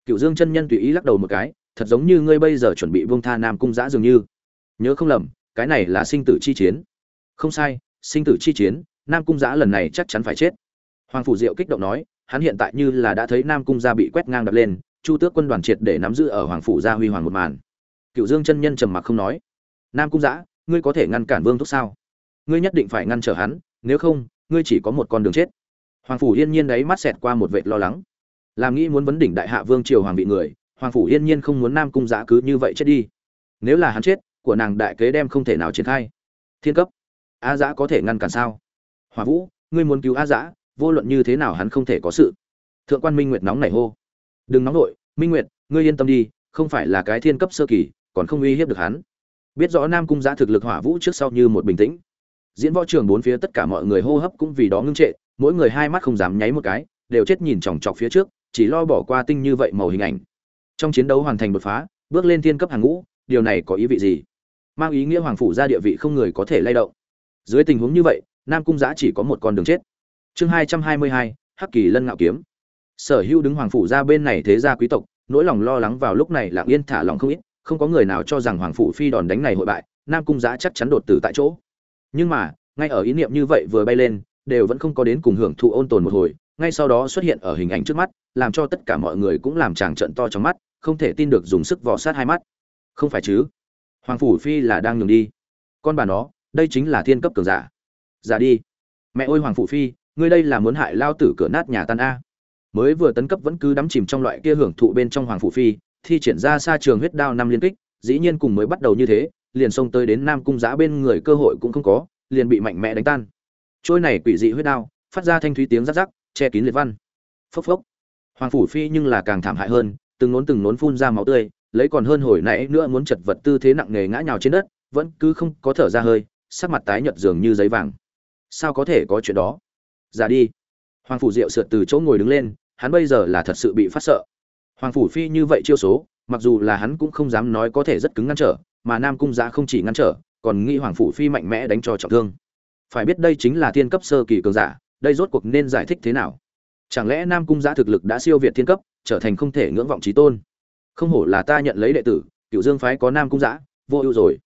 [SPEAKER 1] Cựu dương chân nhân tùy ý lắc đầu một cái, thật giống như ngươi bây giờ chuẩn bị vương tha nam cung giã dường như. Nhớ không lầm, cái này là sinh tử chi chiến. Không sai, sinh tử chi chiến, nam cung giã lần này chắc chắn phải chết. Hoàng phủ diệu kích động nói hắn hiện tại như là đã thấy nam cung gia bị quét ngang đập lên, chu tước quân đoàn triệt để nắm giữ ở hoàng phủ gia huy hoàng một màn. Cựu dương chân nhân trầm mặc không nói. Nam cung giã ngươi có thể ngăn cản vương thúc sao? Ngươi nhất định phải ngăn trở hắn, nếu không, ngươi chỉ có một con đường chết. Hoàng phủ yên nhiên đấy mắt xẹt qua một vệt lo lắng. Làm nghĩ muốn vấn đỉnh đại hạ vương triều hoàng vị người, hoàng phủ yên nhiên không muốn nam cung giã cứ như vậy chết đi. Nếu là hắn chết, của nàng đại kế đem không thể nào triển khai. Thiên cấp. A giã có thể ngăn cản sao? Hòa vũ, ngươi muốn cứu a giã vô luận như thế nào hắn không thể có sự. Thượng quan minh nguyệt nóng nảy hô. Đừng nóng nổi minh nguyệt, ngươi yên tâm đi, không phải là cái thiên cấp sơ kỳ, còn không uy hiếp được hắn. Biết rõ nam cung giã thực lực hỏa vũ trước sau như một bình tĩnh. Diễn võ trường bốn phía tất cả mọi người hô hấp cũng vì đó ngưng trệ, mỗi người hai mắt không dám nháy một cái, đều chết nhìn chòng chọc phía trước, chỉ lo bỏ qua tinh như vậy màu hình ảnh. Trong chiến đấu hoàn thành đột phá, bước lên thiên cấp hàng ngũ, điều này có ý vị gì? Mang ý nghĩa hoàng phủ ra địa vị không người có thể lay động. Dưới tình huống như vậy, nam cung giã chỉ có một con đường chết chương hai trăm hai mươi hai, hắc kỳ lân ngạo kiếm. Sở hữu đứng hoàng phủ ra bên này thế gia quý tộc, nỗi lòng lo lắng vào lúc này lặng yên thả lòng không ít, không có người nào cho rằng hoàng phủ phi đòn đánh này hội bại, nam cung giã chắc chắn đột tử tại chỗ. Nhưng mà, ngay ở ý niệm như vậy vừa bay lên, đều vẫn không có đến cùng hưởng thụ ôn tồn một hồi, ngay sau đó xuất hiện ở hình ảnh trước mắt, làm cho tất cả mọi người cũng làm chàng trận to trong mắt, không thể tin được dùng sức vò sát hai mắt. Không phải chứ? Hoàng phủ phi là đang nhường đi. Con bà nó, đây chính là thiên cấp cường giả. Giả đi. Mẹ ơi, hoàng phủ phi ngươi đây là muốn hại lao tử cửa nát nhà tan a. Mới vừa tấn cấp vẫn cứ đắm chìm trong loại kia hưởng thụ bên trong hoàng phủ phi, thi triển ra xa trường huyết đao năm liên kích, dĩ nhiên cùng mới bắt đầu như thế, liền xông tới đến nam cung giã bên người cơ hội cũng không có, liền bị mạnh mẽ đánh tan. Trôi này quỷ dị huyết đao, phát ra thanh thúy tiếng rắc rắc, che kín liệt văn. Phốc phốc. Hoàng phủ phi nhưng là càng thảm hại hơn, từng nốn từng nốn phun ra máu tươi, lấy còn hơn hồi nãy nữa muốn chật vật tư thế nặng nề ngã nhào trên đất, vẫn cứ không có thở ra hơi, sắc mặt tái nhợt dường như giấy vàng. Sao có thể có chuyện đó? Ra đi. Hoàng phủ diệu sượt từ chỗ ngồi đứng lên, hắn bây giờ là thật sự bị phát sợ. Hoàng phủ phi như vậy chiêu số, mặc dù là hắn cũng không dám nói có thể rất cứng ngăn trở, mà nam cung giá không chỉ ngăn trở, còn nghĩ hoàng phủ phi mạnh mẽ đánh cho trọng thương. Phải biết đây chính là thiên cấp sơ kỳ cường giả, đây rốt cuộc nên giải thích thế nào? Chẳng lẽ nam cung giá thực lực đã siêu việt thiên cấp, trở thành không thể ngưỡng vọng trí tôn? Không hổ là ta nhận lấy đệ tử cựu dương phái có nam cung giã, vô ưu rồi.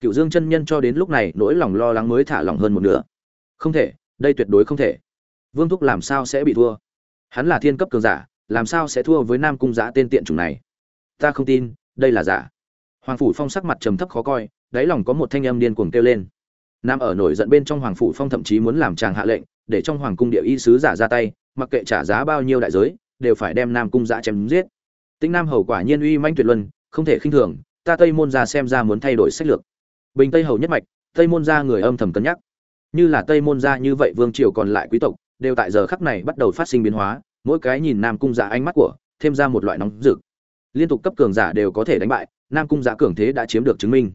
[SPEAKER 1] Cựu dương chân nhân cho đến lúc này nỗi lòng lo lắng mới thả lòng hơn một nửa. Không thể, đây tuyệt đối không thể vương thúc làm sao sẽ bị thua? Hắn là thiên cấp cường giả, làm sao sẽ thua với nam cung giã tên tiện chủng này? Ta không tin, đây là giả. Hoàng phủ phong sắc mặt trầm thấp khó coi, đáy lòng có một thanh âm điên cuồng kêu lên. Nam ở nổi giận bên trong hoàng phủ phong thậm chí muốn làm chàng hạ lệnh, để trong hoàng cung địa y sứ giả ra tay, mặc kệ trả giá bao nhiêu đại giới, đều phải đem nam cung giã chém giết. Tĩnh nam hầu quả nhiên uy manh tuyệt luân, không thể khinh thường, ta tây môn ra xem ra muốn thay đổi sách lược. Bình tây hầu nhất mạch, tây môn ra người âm thầm cân nhắc. Như là tây môn ra như vậy vương triều còn lại quý tộc đều tại giờ khắc này bắt đầu phát sinh biến hóa, mỗi cái nhìn nam cung giả ánh mắt của, thêm ra một loại nóng rực. Liên tục cấp cường giả đều có thể đánh bại, nam cung giả cường thế đã chiếm được chứng minh.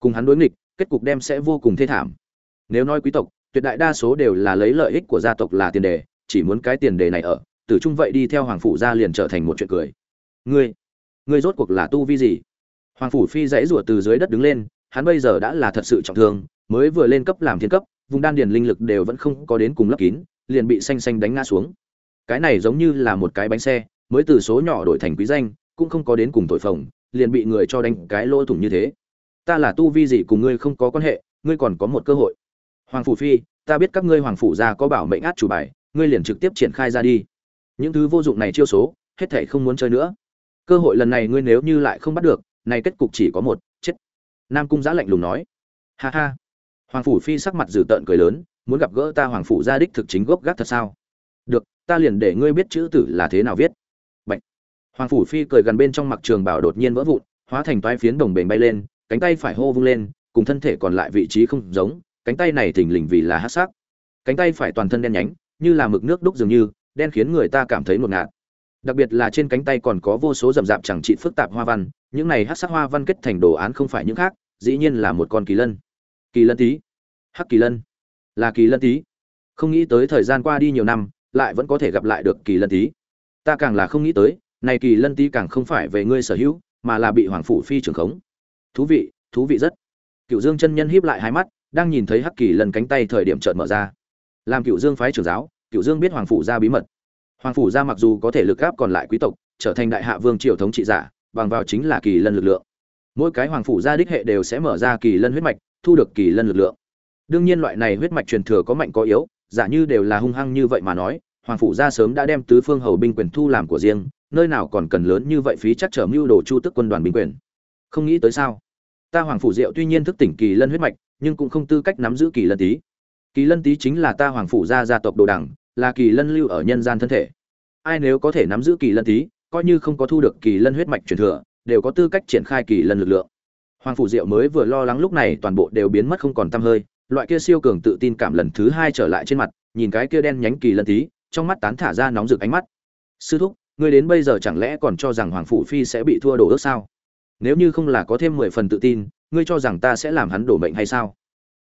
[SPEAKER 1] Cùng hắn đối nghịch, kết cục đem sẽ vô cùng thê thảm. Nếu nói quý tộc, tuyệt đại đa số đều là lấy lợi ích của gia tộc là tiền đề, chỉ muốn cái tiền đề này ở tử trung vậy đi theo hoàng phủ gia liền trở thành một chuyện cười. Ngươi ngươi rốt cuộc là tu vi gì? Hoàng phủ phi dãy rủa từ dưới đất đứng lên, hắn bây giờ đã là thật sự trọng thương, mới vừa lên cấp làm thiên cấp, vùng đan điền linh lực đều vẫn không có đến cùng lấp kín liền bị xanh xanh đánh ngã xuống. Cái này giống như là một cái bánh xe, mới từ số nhỏ đổi thành quý danh, cũng không có đến cùng tội phồng, liền bị người cho đánh cái lỗ thủng như thế. Ta là tu vi gì cùng ngươi không có quan hệ, ngươi còn có một cơ hội. Hoàng phủ phi, ta biết các ngươi hoàng phủ gia có bảo mệnh át chủ bài, ngươi liền trực tiếp triển khai ra đi. Những thứ vô dụng này chiêu số, hết thảy không muốn chơi nữa. Cơ hội lần này ngươi nếu như lại không bắt được, này kết cục chỉ có một, chết. Nam cung giã lạnh lùng nói. Ha ha. Hoàng phủ phi sắc mặt dữ tợn cười lớn muốn gặp gỡ ta hoàng phủ gia đích thực chính gốc gác thật sao? Được, ta liền để ngươi biết chữ tử là thế nào viết. Bạch. hoàng phủ phi cười gần bên trong mặc trường bảo đột nhiên vỡ vụn, hóa thành toái phiến đồng bền bay lên, cánh tay phải hô vung lên, cùng thân thể còn lại vị trí không giống, cánh tay này thình lình vì là hát sắc. Cánh tay phải toàn thân đen nhánh, như là mực nước đúc dường như, đen khiến người ta cảm thấy ngột ngạt. Đặc biệt là trên cánh tay còn có vô số rậm rạp chẳng trị phức tạp hoa văn, những này hát sắc hoa văn kết thành đồ án không phải những khác, dĩ nhiên là một con kỳ lân. Kỳ lân tí. Hắc kỳ lân là kỳ lân tý, không nghĩ tới thời gian qua đi nhiều năm lại vẫn có thể gặp lại được kỳ lân tý. ta càng là không nghĩ tới này kỳ lân tý càng không phải về ngươi sở hữu mà là bị hoàng phủ phi trưởng khống. Thú vị thú vị rất. Cựu dương chân nhân híp lại hai mắt đang nhìn thấy hắc kỳ lần cánh tay thời điểm trợn mở ra. Làm cựu dương phái trưởng giáo cựu dương biết hoàng phủ ra bí mật. Hoàng phủ ra mặc dù có thể lực gáp còn lại quý tộc trở thành đại hạ vương triều thống trị giả bằng vào chính là kỳ lân lực lượng. Mỗi cái hoàng phủ gia đích hệ đều sẽ mở ra kỳ lân huyết mạch thu được kỳ lân lực lượng đương nhiên loại này huyết mạch truyền thừa có mạnh có yếu, giả như đều là hung hăng như vậy mà nói, hoàng phủ gia sớm đã đem tứ phương hầu binh quyền thu làm của riêng, nơi nào còn cần lớn như vậy phí chắc trở mưu đồ chu tức quân đoàn binh quyền. Không nghĩ tới sao? Ta hoàng phủ diệu tuy nhiên thức tỉnh kỳ lân huyết mạch, nhưng cũng không tư cách nắm giữ kỳ lân tý kỳ lân tý chính là ta hoàng phủ gia gia tộc đồ đẳng, là kỳ lân lưu ở nhân gian thân thể. Ai nếu có thể nắm giữ kỳ lân tý coi như không có thu được kỳ lân huyết mạch truyền thừa, đều có tư cách triển khai kỳ lân lực lượng. Hoàng phủ diệu mới vừa lo lắng lúc này toàn bộ đều biến mất không còn tăm hơi loại kia siêu cường tự tin cảm lần thứ hai trở lại trên mặt, nhìn cái kia đen nhánh kỳ lân tí, trong mắt tán thả ra nóng rực ánh mắt. Sư thúc, ngươi đến bây giờ chẳng lẽ còn cho rằng hoàng phủ phi sẽ bị thua đổ ước sao? Nếu như không là có thêm mười phần tự tin, ngươi cho rằng ta sẽ làm hắn đổ mệnh hay sao?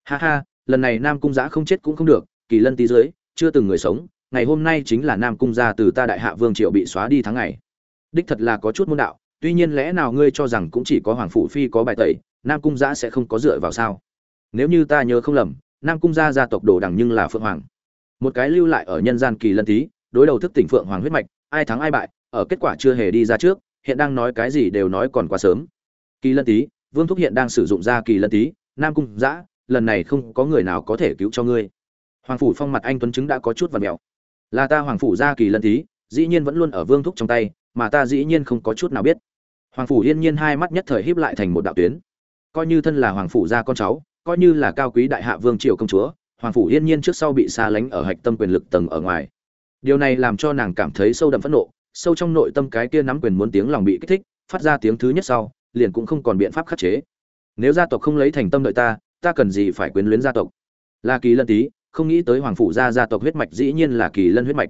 [SPEAKER 1] Ha ha, lần này nam cung giã không chết cũng không được, kỳ lân tí dưới, chưa từng người sống, ngày hôm nay chính là nam cung gia từ ta đại hạ vương triệu bị xóa đi tháng ngày. Đích thật là có chút môn đạo, tuy nhiên lẽ nào ngươi cho rằng cũng chỉ có hoàng phủ phi có bài tẩy, nam cung giã sẽ không có dựa vào sao? Nếu như ta nhớ không lầm, nam cung gia gia tộc đồ đằng nhưng là phượng hoàng. Một cái lưu lại ở nhân gian kỳ lân tí đối đầu thức tỉnh phượng hoàng huyết mạch, ai thắng ai bại, ở kết quả chưa hề đi ra trước, hiện đang nói cái gì đều nói còn quá sớm. Kỳ lân tí vương thúc hiện đang sử dụng ra kỳ lân tí nam cung giã lần này không có người nào có thể cứu cho ngươi. Hoàng phủ phong mặt anh tuấn chứng đã có chút và mẹo là ta hoàng phủ ra kỳ lân tí dĩ nhiên vẫn luôn ở vương thúc trong tay, mà ta dĩ nhiên không có chút nào biết. Hoàng phủ yên nhiên hai mắt nhất thời híp lại thành một đạo tuyến. Coi như thân là hoàng phủ gia con cháu coi như là cao quý đại hạ vương triều công chúa, hoàng phủ yên nhiên trước sau bị xa lánh ở hạch tâm quyền lực tầng ở ngoài. Điều này làm cho nàng cảm thấy sâu đậm phẫn nộ, sâu trong nội tâm cái kia nắm quyền muốn tiếng lòng bị kích thích, phát ra tiếng thứ nhất sau, liền cũng không còn biện pháp khắc chế. Nếu gia tộc không lấy thành tâm đợi ta ta cần gì phải quyến luyến gia tộc? Là kỳ lân tý không nghĩ tới hoàng phủ gia gia tộc huyết mạch dĩ nhiên là kỳ lân huyết mạch.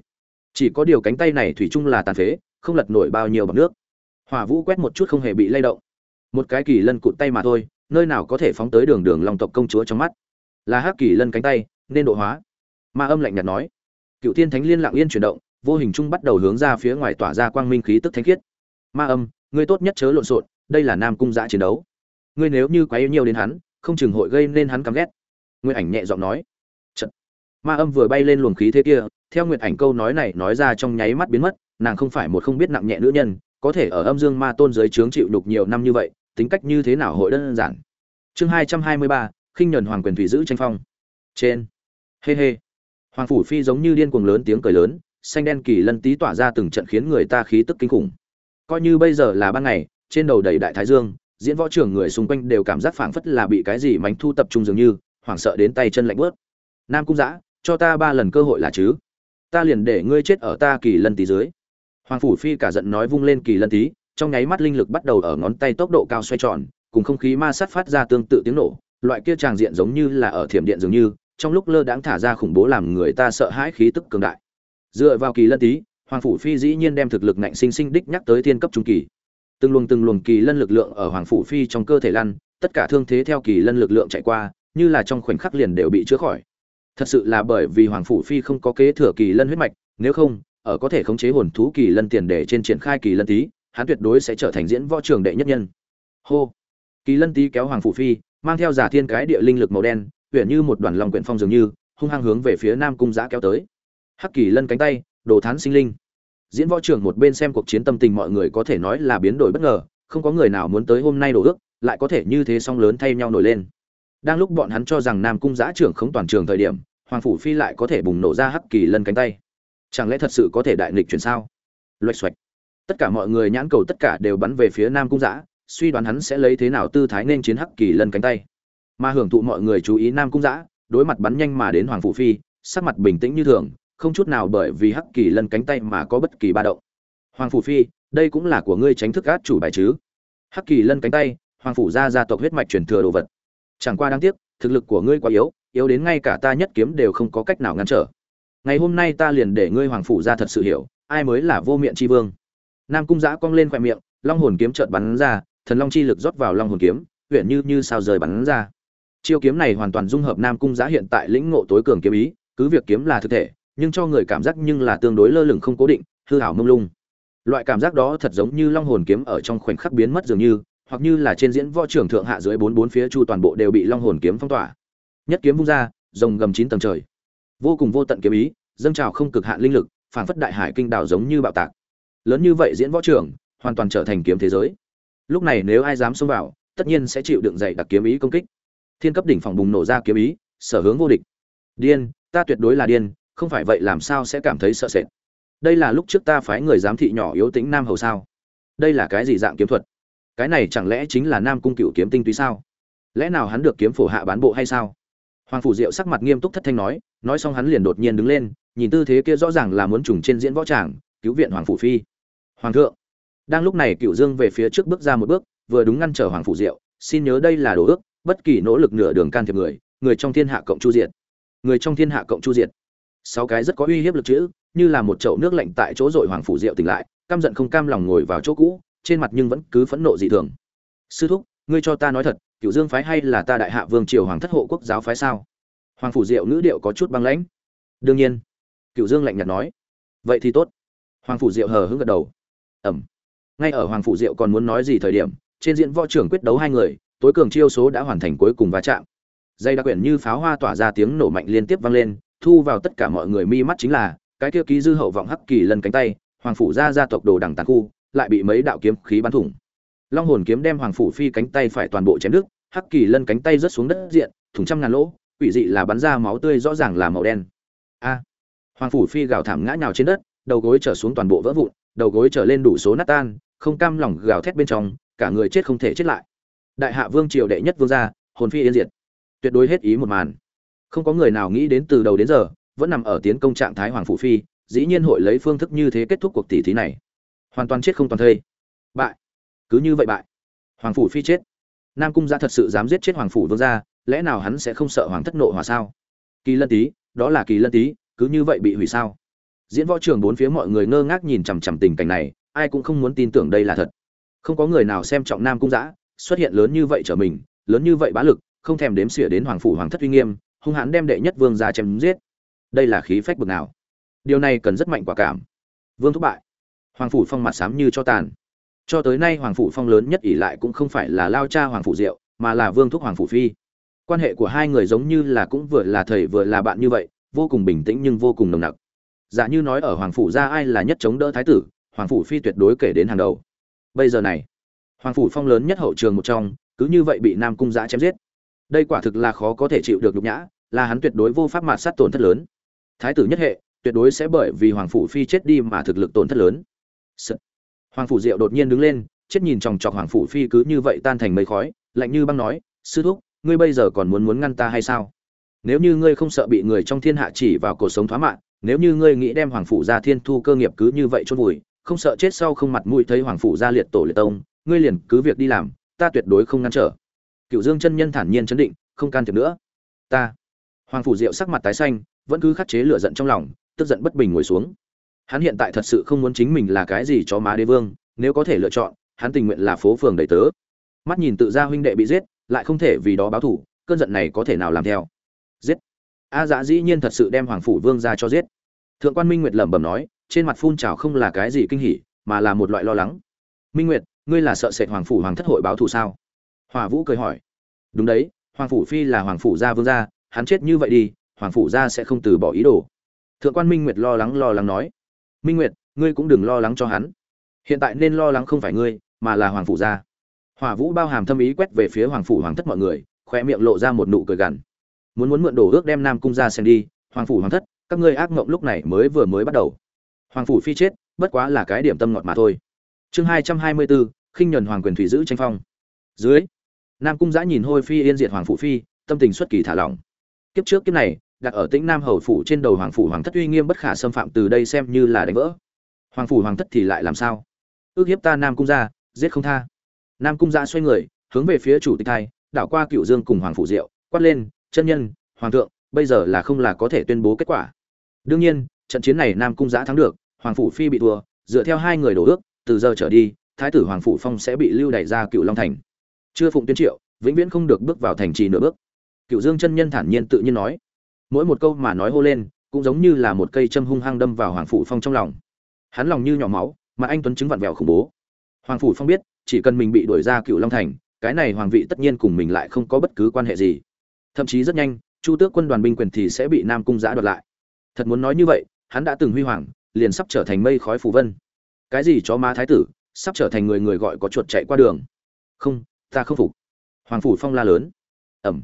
[SPEAKER 1] Chỉ có điều cánh tay này thủy chung là tàn phế, không lật nổi bao nhiêu bằng nước. Hỏa vũ quét một chút không hề bị lay động. Một cái kỳ lân cụt tay mà thôi nơi nào có thể phóng tới đường đường long tộc công chúa trong mắt. Là hắc kỳ lân cánh tay, nên độ hóa. Ma âm lạnh nhạt nói. Cựu thiên thánh liên lặng yên chuyển động, vô hình chung bắt đầu hướng ra phía ngoài tỏa ra quang minh khí tức thánh khiết. Ma âm, ngươi tốt nhất chớ lộn xộn, đây là nam cung giã chiến đấu. Ngươi nếu như quá yêu nhiều đến hắn, không chừng hội gây nên hắn căm ghét. Nguyên ảnh nhẹ giọng nói. Trận. ma âm vừa bay lên luồng khí thế kia, theo nguyệt ảnh câu nói này nói ra trong nháy mắt biến mất, nàng không phải một không biết nặng nhẹ nữ nhân, có thể ở âm dương ma tôn giới chướng chịu đục nhiều năm như vậy tính cách như thế nào hội đơn giản. Chương hai trăm hai mươi ba, khinh nhuần hoàng quyền thủy giữ tranh phong. Trên. Hê hê. Hoàng phủ phi giống như điên cuồng lớn tiếng cười lớn, xanh đen kỳ lân tí tỏa ra từng trận khiến người ta khí tức kinh khủng. Coi như bây giờ là ban ngày, trên đầu đầy đại thái dương, diễn võ trưởng người xung quanh đều cảm giác phảng phất là bị cái gì mánh thu tập trung dường như, hoảng sợ đến tay chân lạnh bớt nam cung giã cho ta ba lần cơ hội là chứ? Ta liền để ngươi chết ở ta kỳ lân tí dưới. Hoàng phủ phi cả giận nói vung lên kỳ lân tí trong nháy mắt linh lực bắt đầu ở ngón tay tốc độ cao xoay tròn, cùng không khí ma sát phát ra tương tự tiếng nổ, loại kia tràng diện giống như là ở thiểm điện dường như, trong lúc lơ đãng thả ra khủng bố làm người ta sợ hãi khí tức cường đại. Dựa vào kỳ lân tí, hoàng phủ phi dĩ nhiên đem thực lực ngạnh sinh sinh đích nhắc tới thiên cấp trung kỳ. Từng luồng từng luồng kỳ lân lực lượng ở hoàng phủ phi trong cơ thể lăn, tất cả thương thế theo kỳ lân lực lượng chạy qua, như là trong khoảnh khắc liền đều bị chữa khỏi. Thật sự là bởi vì hoàng phủ phi không có kế thừa kỳ lân huyết mạch, nếu không, ở có thể khống chế hồn thú kỳ lân tiền để trên triển khai kỳ lân tí hắn tuyệt đối sẽ trở thành diễn võ trường đệ nhất nhân. Hô. Kỳ lân tí kéo hoàng phủ phi, mang theo giả thiên cái địa linh lực màu đen huyện như một đoàn lòng quyển phong dường như, hung hăng hướng về phía nam cung giã kéo tới. Hắc kỳ lân cánh tay, đồ thán sinh linh. Diễn võ trưởng một bên xem cuộc chiến tâm tình mọi người có thể nói là biến đổi bất ngờ, không có người nào muốn tới hôm nay đổ ước, lại có thể như thế song lớn thay nhau nổi lên. Đang lúc bọn hắn cho rằng nam cung giã trưởng không toàn trường thời điểm, hoàng phủ phi lại có thể bùng nổ ra hắc kỳ lân cánh tay. Chẳng lẽ thật sự có thể đại nghịch chuyển sao? Loạch xoạch tất cả mọi người nhãn cầu tất cả đều bắn về phía nam cung giã suy đoán hắn sẽ lấy thế nào tư thái nên chiến hắc kỳ lân cánh tay. Mà hưởng thụ mọi người chú ý nam cung giã đối mặt bắn nhanh mà đến hoàng phủ phi, sắc mặt bình tĩnh như thường, không chút nào bởi vì hắc kỳ lân cánh tay mà có bất kỳ ba động. Hoàng phủ phi, đây cũng là của ngươi tránh thức át chủ bài chứ? Hắc kỳ lân cánh tay, hoàng phủ gia gia tộc huyết mạch truyền thừa đồ vật. Chẳng qua đáng tiếc, thực lực của ngươi quá yếu yếu đến ngay cả ta nhất kiếm đều không có cách nào ngăn trở. Ngày hôm nay ta liền để ngươi hoàng phủ gia thật sự hiểu, ai mới là vô miệng tri vương? Nam cung giã cong lên khóe miệng, long hồn kiếm chợt bắn ra, thần long chi lực rót vào long hồn kiếm, huyền như như sao rời bắn ra. Chiêu kiếm này hoàn toàn dung hợp nam cung giã hiện tại lĩnh ngộ tối cường kiếm ý, cứ việc kiếm là thực thể, nhưng cho người cảm giác nhưng là tương đối lơ lửng không cố định, hư ảo mông lung. Loại cảm giác đó thật giống như long hồn kiếm ở trong khoảnh khắc biến mất dường như, hoặc như là trên diễn võ trưởng thượng hạ dưới bốn bốn phía chu toàn bộ đều bị long hồn kiếm phong tỏa. Nhất kiếm vung ra, rồng gầm chín tầng trời. Vô cùng vô tận kiếm ý, dâng trào không cực hạn linh lực phản phất đại hải kinh đảo giống như bạo tạc lớn như vậy diễn võ trưởng hoàn toàn trở thành kiếm thế giới. Lúc này nếu ai dám xông vào, tất nhiên sẽ chịu đựng dày đặc kiếm ý công kích. Thiên cấp đỉnh phòng bùng nổ ra kiếm ý, sở hướng vô địch. Điên, ta tuyệt đối là điên, không phải vậy làm sao sẽ cảm thấy sợ sệt? Đây là lúc trước ta phái người giám thị nhỏ yếu tính nam hầu sao? Đây là cái gì dạng kiếm thuật? Cái này chẳng lẽ chính là nam cung cựu kiếm tinh túy sao? Lẽ nào hắn được kiếm phổ hạ bán bộ hay sao? Hoàng phủ diệu sắc mặt nghiêm túc thất thanh nói nói xong hắn liền đột nhiên đứng lên, nhìn tư thế kia rõ ràng là muốn trùng trên diễn võ tràng, cứu viện hoàng phủ phi hoàng thượng. Đang lúc này cựu dương về phía trước bước ra một bước, vừa đúng ngăn trở hoàng phủ diệu, xin nhớ đây là đồ ước, bất kỳ nỗ lực nửa đường can thiệp người người trong thiên hạ cộng chu diệt. Người trong thiên hạ cộng chu diệt. Sáu cái rất có uy hiếp lực chữ, như là một chậu nước lạnh tại chỗ dội hoàng phủ diệu tỉnh lại, căm giận không cam lòng ngồi vào chỗ cũ, trên mặt nhưng vẫn cứ phẫn nộ dị thường. Sư thúc, ngươi cho ta nói thật cựu dương phái hay là ta đại hạ vương triều hoàng thất hộ quốc giáo phái sao? Hoàng phủ diệu ngữ điệu có chút băng lãnh. Đương nhiên. Cựu dương lạnh nhạt nói. Vậy thì tốt. Hoàng phủ diệu hờ hững gật đầu ẩm. Ngay ở hoàng phủ diệu còn muốn nói gì thời điểm, trên diễn võ trưởng quyết đấu hai người, tối cường chiêu số đã hoàn thành cuối cùng va chạm. Dây đặc quyển như pháo hoa tỏa ra tiếng nổ mạnh liên tiếp vang lên, thu vào tất cả mọi người mi mắt chính là, cái kia ký dư hậu vọng hắc kỳ lần cánh tay, hoàng phủ ra gia tộc đồ đằng tàn khu, lại bị mấy đạo kiếm khí bắn thủng. Long hồn kiếm đem hoàng phủ phi cánh tay phải toàn bộ chém đứt, hắc kỳ lân cánh tay rớt xuống đất diện, thủng trăm ngàn lỗ, quỷ dị là bắn ra máu tươi rõ ràng là màu đen. A. Hoàng phủ phi gào thảm ngã nhào trên đất, đầu gối trở xuống toàn bộ vỡ vụn đầu gối trở lên đủ số nát tan, không cam lòng gào thét bên trong, cả người chết không thể chết lại. Đại hạ vương triều đệ nhất vương gia, hồn phi yên diệt. Tuyệt đối hết ý một màn. Không có người nào nghĩ đến từ đầu đến giờ, vẫn nằm ở tiến công trạng thái hoàng phủ phi, dĩ nhiên hội lấy phương thức như thế kết thúc cuộc tỷ thí này. Hoàn toàn chết không toàn thây. Bại. Cứ như vậy bại. Hoàng phủ phi chết. Nam cung gia thật sự dám giết chết hoàng phủ vương gia, lẽ nào hắn sẽ không sợ hoàng thất nộ hòa sao? Kỳ lân tý đó là kỳ lân tý cứ như vậy bị hủy sao? Diễn võ trường bốn phía mọi người ngơ ngác nhìn chằm chằm tình cảnh này, ai cũng không muốn tin tưởng đây là thật. Không có người nào xem trọng nam cung giã xuất hiện lớn như vậy trở mình, lớn như vậy bá lực, không thèm đếm xỉa đến hoàng phủ hoàng thất uy nghiêm, hung hãn đem đệ nhất vương ra chém giết. Đây là khí phách bực nào? Điều này cần rất mạnh quả cảm. Vương thúc bại. Hoàng phủ phong mặt xám như cho tàn. Cho tới nay hoàng phủ phong lớn nhất ỷ lại cũng không phải là lao cha hoàng phủ diệu, mà là vương thúc hoàng phủ phi. Quan hệ của hai người giống như là cũng vừa là thầy vừa là bạn như vậy, vô cùng bình tĩnh nhưng vô cùng nồng nặc giả như nói ở hoàng phủ ra ai là nhất chống đỡ thái tử, hoàng phủ phi tuyệt đối kể đến hàng đầu. Bây giờ này, hoàng phủ phong lớn nhất hậu trường một trong, cứ như vậy bị nam cung giã chém giết. Đây quả thực là khó có thể chịu được nhục nhã, là hắn tuyệt đối vô pháp mạt sát tổn thất lớn. Thái tử nhất hệ, tuyệt đối sẽ bởi vì hoàng phủ phi chết đi mà thực lực tổn thất lớn. Hoàng phủ diệu đột nhiên đứng lên, chết nhìn chòng chọc hoàng phủ phi cứ như vậy tan thành mây khói, lạnh như băng nói, sư thúc, ngươi bây giờ còn muốn muốn ngăn ta hay sao? Nếu như ngươi không sợ bị người trong thiên hạ chỉ vào cuộc sống thoá mạng nếu như ngươi nghĩ đem hoàng phủ gia thiên thu cơ nghiệp cứ như vậy chôn vùi, không sợ chết sau không mặt mũi thấy hoàng phủ gia liệt tổ liệt tông, ngươi liền cứ việc đi làm, ta tuyệt đối không ngăn trở. Cựu dương chân nhân thản nhiên chấn định, không can thiệp nữa. Ta. Hoàng phủ diệu sắc mặt tái xanh, vẫn cứ khắc chế lửa giận trong lòng, tức giận bất bình ngồi xuống. Hắn hiện tại thật sự không muốn chính mình là cái gì cho má đế vương, nếu có thể lựa chọn, hắn tình nguyện là phố phường đầy tớ. Mắt nhìn tự gia huynh đệ bị giết, lại không thể vì đó báo thủ cơn giận này có thể nào làm theo? A dã dĩ nhiên thật sự đem hoàng phủ vương ra cho giết. Thượng quan minh nguyệt lẩm bẩm nói, trên mặt phun trào không là cái gì kinh hỉ, mà là một loại lo lắng. Minh nguyệt, ngươi là sợ sệt hoàng phủ hoàng thất hội báo thù sao? Hòa vũ cười hỏi. Đúng đấy, hoàng phủ phi là hoàng phủ gia vương gia, hắn chết như vậy đi, hoàng phủ gia sẽ không từ bỏ ý đồ. Thượng quan minh nguyệt lo lắng lo lắng nói. Minh nguyệt, ngươi cũng đừng lo lắng cho hắn. Hiện tại nên lo lắng không phải ngươi, mà là hoàng phủ gia. Hỏa vũ bao hàm thâm ý quét về phía hoàng phủ hoàng thất mọi người khoe miệng lộ ra một nụ cười gằn muốn muốn mượn đồ ước đem nam cung ra xem đi, hoàng phủ hoàng thất, các ngươi ác mộng lúc này mới vừa mới bắt đầu. Hoàng phủ phi chết, bất quá là cái điểm tâm ngọt mà thôi. Chương hai trăm hai mươi bốn, khinh nhuần hoàng quyền thủy giữ tranh phong. Dưới, nam cung giã nhìn hôi phi yên diệt hoàng phủ phi, tâm tình xuất kỳ thả lỏng. Kiếp trước kiếp này, đặt ở tĩnh nam hầu phủ trên đầu hoàng phủ hoàng thất uy nghiêm bất khả xâm phạm từ đây xem như là đánh vỡ. Hoàng phủ hoàng thất thì lại làm sao? Ước hiếp ta nam cung ra, giết không tha. Nam cung ra xoay người, hướng về phía chủ tịch thai, đảo qua cựu dương cùng hoàng phủ diệu, quát lên chân nhân, hoàng thượng, bây giờ là không là có thể tuyên bố kết quả. Đương nhiên, trận chiến này nam cung giã thắng được, hoàng phủ phi bị thua, dựa theo hai người đổ ước, từ giờ trở đi, thái tử hoàng phủ phong sẽ bị lưu đày ra cựu long thành. Chưa phụng tuyên triệu, vĩnh viễn không được bước vào thành trì nửa bước. Cựu dương chân nhân thản nhiên tự nhiên nói. Mỗi một câu mà nói hô lên, cũng giống như là một cây châm hung hăng đâm vào hoàng phủ phong trong lòng. Hắn lòng như nhỏ máu, mà anh tuấn chứng vặn vẹo khủng bố. Hoàng phủ phong biết, chỉ cần mình bị đuổi ra cựu long thành, cái này hoàng vị tất nhiên cùng mình lại không có bất cứ quan hệ gì thậm chí rất nhanh, chu tước quân đoàn binh quyền thì sẽ bị nam cung giã đoạt lại. Thật muốn nói như vậy, hắn đã từng huy hoàng, liền sắp trở thành mây khói phù vân. Cái gì chó má thái tử, sắp trở thành người người gọi có chuột chạy qua đường. Không, ta không phục. Hoàng phủ phong la lớn. Ẩm.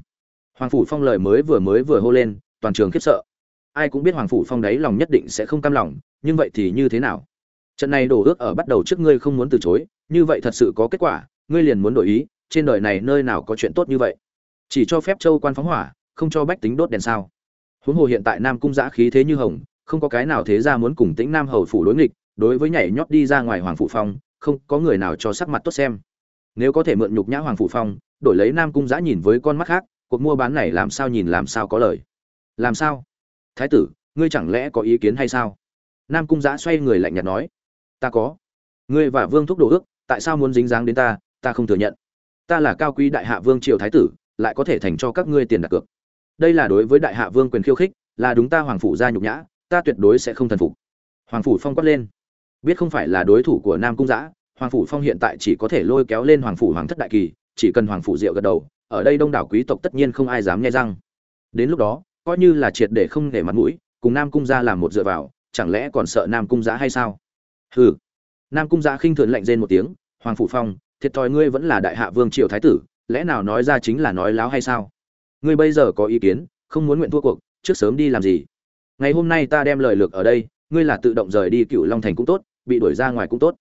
[SPEAKER 1] Hoàng phủ phong lời mới vừa mới vừa hô lên, toàn trường khiếp sợ. Ai cũng biết hoàng phủ phong đấy lòng nhất định sẽ không cam lòng, nhưng vậy thì như thế nào? Trận này đổ ước ở bắt đầu trước ngươi không muốn từ chối, như vậy thật sự có kết quả, ngươi liền muốn đổi ý, trên đời này nơi nào có chuyện tốt như vậy? Chỉ cho phép châu quan phóng hỏa, không cho bách tính đốt đèn sao. Huống hồ hiện tại nam cung giã khí thế như hồng, không có cái nào thế ra muốn cùng tĩnh nam hầu phủ đối nghịch, đối với nhảy nhót đi ra ngoài hoàng phủ phong, không có người nào cho sắc mặt tốt xem. Nếu có thể mượn nhục nhã hoàng phủ phong, đổi lấy nam cung giã nhìn với con mắt khác, cuộc mua bán này làm sao nhìn làm sao có lời. Làm sao? Thái tử, ngươi chẳng lẽ có ý kiến hay sao? Nam cung giã xoay người lạnh nhạt nói. Ta có. Ngươi và vương thúc đồ ước, tại sao muốn dính dáng đến ta ta không thừa nhận. Ta là cao quý đại hạ vương triều thái tử lại có thể thành cho các ngươi tiền đặt cược. Đây là đối với đại hạ vương quyền khiêu khích, là đúng ta hoàng phủ gia nhục nhã, ta tuyệt đối sẽ không thần phục. Hoàng phủ phong quát lên. Biết không phải là đối thủ của nam cung giã hoàng phủ phong hiện tại chỉ có thể lôi kéo lên hoàng phủ hoàng thất đại kỳ, chỉ cần hoàng phủ diệu gật đầu, ở đây đông đảo quý tộc tất nhiên không ai dám nghe răng. Đến lúc đó, coi như là triệt để không để mặt mũi, cùng nam cung gia làm một dựa vào, chẳng lẽ còn sợ nam cung giã hay sao? Hừ. Nam cung giã khinh thường lạnh rên một tiếng, hoàng phủ phong, thiệt thòi ngươi vẫn là đại hạ vương triều thái tử lẽ nào nói ra chính là nói láo hay sao? Ngươi bây giờ có ý kiến, không muốn nguyện thua cuộc, trước sớm đi làm gì? Ngày hôm nay ta đem lời lược ở đây, ngươi là tự động rời đi cựu long thành cũng tốt, bị đuổi ra ngoài cũng tốt.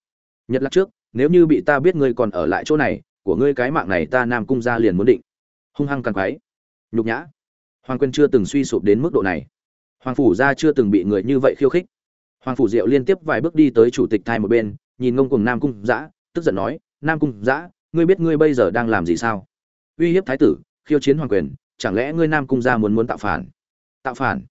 [SPEAKER 1] Nhật lạc trước, nếu như bị ta biết ngươi còn ở lại chỗ này, của ngươi cái mạng này ta nam cung ra liền muốn định. Hung hăng càng quái. Nhục nhã. Hoàng quân chưa từng suy sụp đến mức độ này. Hoàng phủ gia chưa từng bị người như vậy khiêu khích. Hoàng phủ diệu liên tiếp vài bước đi tới chủ tịch thai một bên, nhìn ngông cùng nam cung giã tức giận nói, nam cung giã ngươi biết ngươi bây giờ đang làm gì sao? Uy hiếp thái tử, khiêu chiến hoàng quyền, chẳng lẽ ngươi nam cung gia muốn muốn tạo phản? Tạo phản?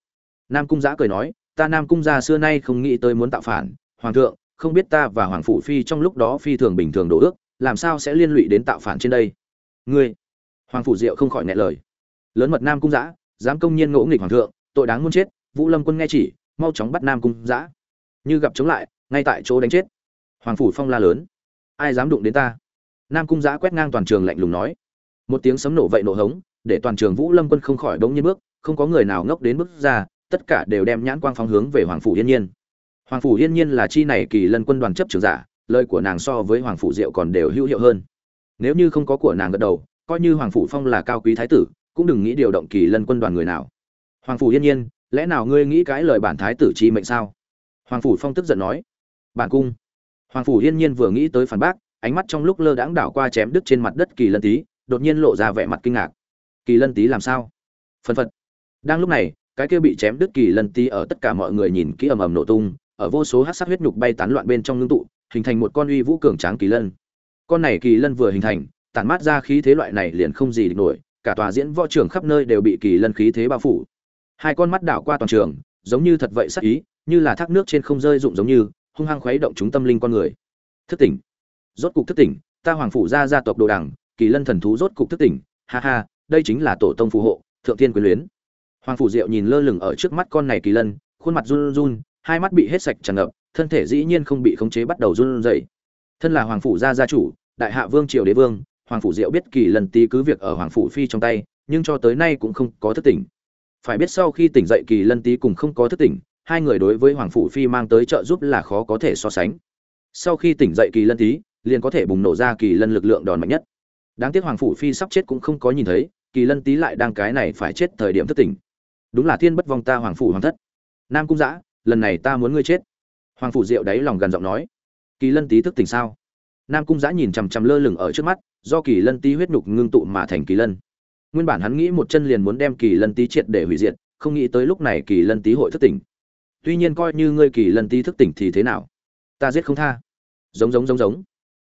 [SPEAKER 1] Nam cung giã cười nói, ta nam cung gia xưa nay không nghĩ tới muốn tạo phản. Hoàng thượng, không biết ta và hoàng phủ phi trong lúc đó phi thường bình thường đổ ước, làm sao sẽ liên lụy đến tạo phản trên đây? Ngươi! Hoàng phủ diệu không khỏi nghẹn lời. Lớn mật nam cung giã, dám công nhiên ngỗ nghịch hoàng thượng, tội đáng muốn chết, vũ lâm quân nghe chỉ, mau chóng bắt nam cung giã. Như gặp chống lại, ngay tại chỗ đánh chết. Hoàng phủ phong la lớn. Ai dám đụng đến ta? Nam cung giã quét ngang toàn trường lạnh lùng nói. Một tiếng sấm nổ vậy nổ hống, để toàn trường vũ lâm quân không khỏi bỗng nhiên bước, không có người nào ngốc đến bước ra, tất cả đều đem nhãn quang phóng hướng về hoàng phủ yên nhiên. Hoàng phủ yên nhiên là chi này kỳ lân quân đoàn chấp trưởng giả, lời của nàng so với hoàng phủ diệu còn đều hữu hiệu hơn. Nếu như không có của nàng gật đầu, coi như hoàng phủ phong là cao quý thái tử, cũng đừng nghĩ điều động kỳ lân quân đoàn người nào. Hoàng phủ yên nhiên, lẽ nào ngươi nghĩ cái lời bản thái tử chi mệnh sao? Hoàng phủ phong tức giận nói. Bản cung. Hoàng phủ yên nhiên vừa nghĩ tới phản bác ánh mắt trong lúc lơ đãng đảo qua chém đứt trên mặt đất kỳ lân tý, đột nhiên lộ ra vẻ mặt kinh ngạc. Kỳ lân tý làm sao? Phân phật. Đang lúc này, cái kia bị chém đứt kỳ lân tý ở tất cả mọi người nhìn kỹ ầm ầm nổ tung, ở vô số hát sát huyết nhục bay tán loạn bên trong ngưng tụ, hình thành một con uy vũ cường tráng kỳ lân. Con này kỳ lân vừa hình thành, tản mát ra khí thế loại này liền không gì địch nổi, cả tòa diễn võ trường khắp nơi đều bị kỳ lân khí thế bao phủ. Hai con mắt đảo qua toàn trường, giống như thật vậy sắc ý, như là thác nước trên không rơi rụng giống như, hung hăng khuấy động chúng tâm linh con người. Thức tỉnh rốt cục thức tỉnh ta hoàng phủ gia gia tộc đồ đằng kỳ lân thần thú rốt cục thức tỉnh ha ha đây chính là tổ tông phù hộ thượng thiên quyến luyến. Hoàng phủ diệu nhìn lơ lửng ở trước mắt con này kỳ lân khuôn mặt run run hai mắt bị hết sạch tràn ngập thân thể dĩ nhiên không bị khống chế bắt đầu run rẩy. Thân là hoàng phủ gia gia chủ đại hạ vương triều đế vương hoàng phủ diệu biết kỳ lân tí cứ việc ở hoàng phủ phi trong tay nhưng cho tới nay cũng không có thức tỉnh. Phải biết sau khi tỉnh dậy kỳ lân tí cùng không có thức tỉnh hai người đối với hoàng phủ phi mang tới trợ giúp là khó có thể so sánh. Sau khi tỉnh dậy kỳ lân tí, liền có thể bùng nổ ra kỳ lân lực lượng đòn mạnh nhất. Đáng tiếc hoàng phủ phi sắp chết cũng không có nhìn thấy, kỳ lân tý lại đang cái này phải chết thời điểm thức tỉnh đúng là thiên bất vong ta hoàng phủ hoàng thất. Nam cung giã lần này ta muốn ngươi chết. Hoàng phủ diệu đáy lòng gần giọng nói. Kỳ lân tý thức tỉnh sao? Nam cung giã nhìn chằm chằm lơ lửng ở trước mắt, do kỳ lân tý huyết nhục ngưng tụ mà thành kỳ lân. Nguyên bản hắn nghĩ một chân liền muốn đem kỳ lân tý triệt để hủy diệt, không nghĩ tới lúc này kỳ lân tý hội thức tỉnh. Tuy nhiên coi như ngươi kỳ lân tý thức tỉnh thì thế nào? Ta giết không tha. Giống giống giống giống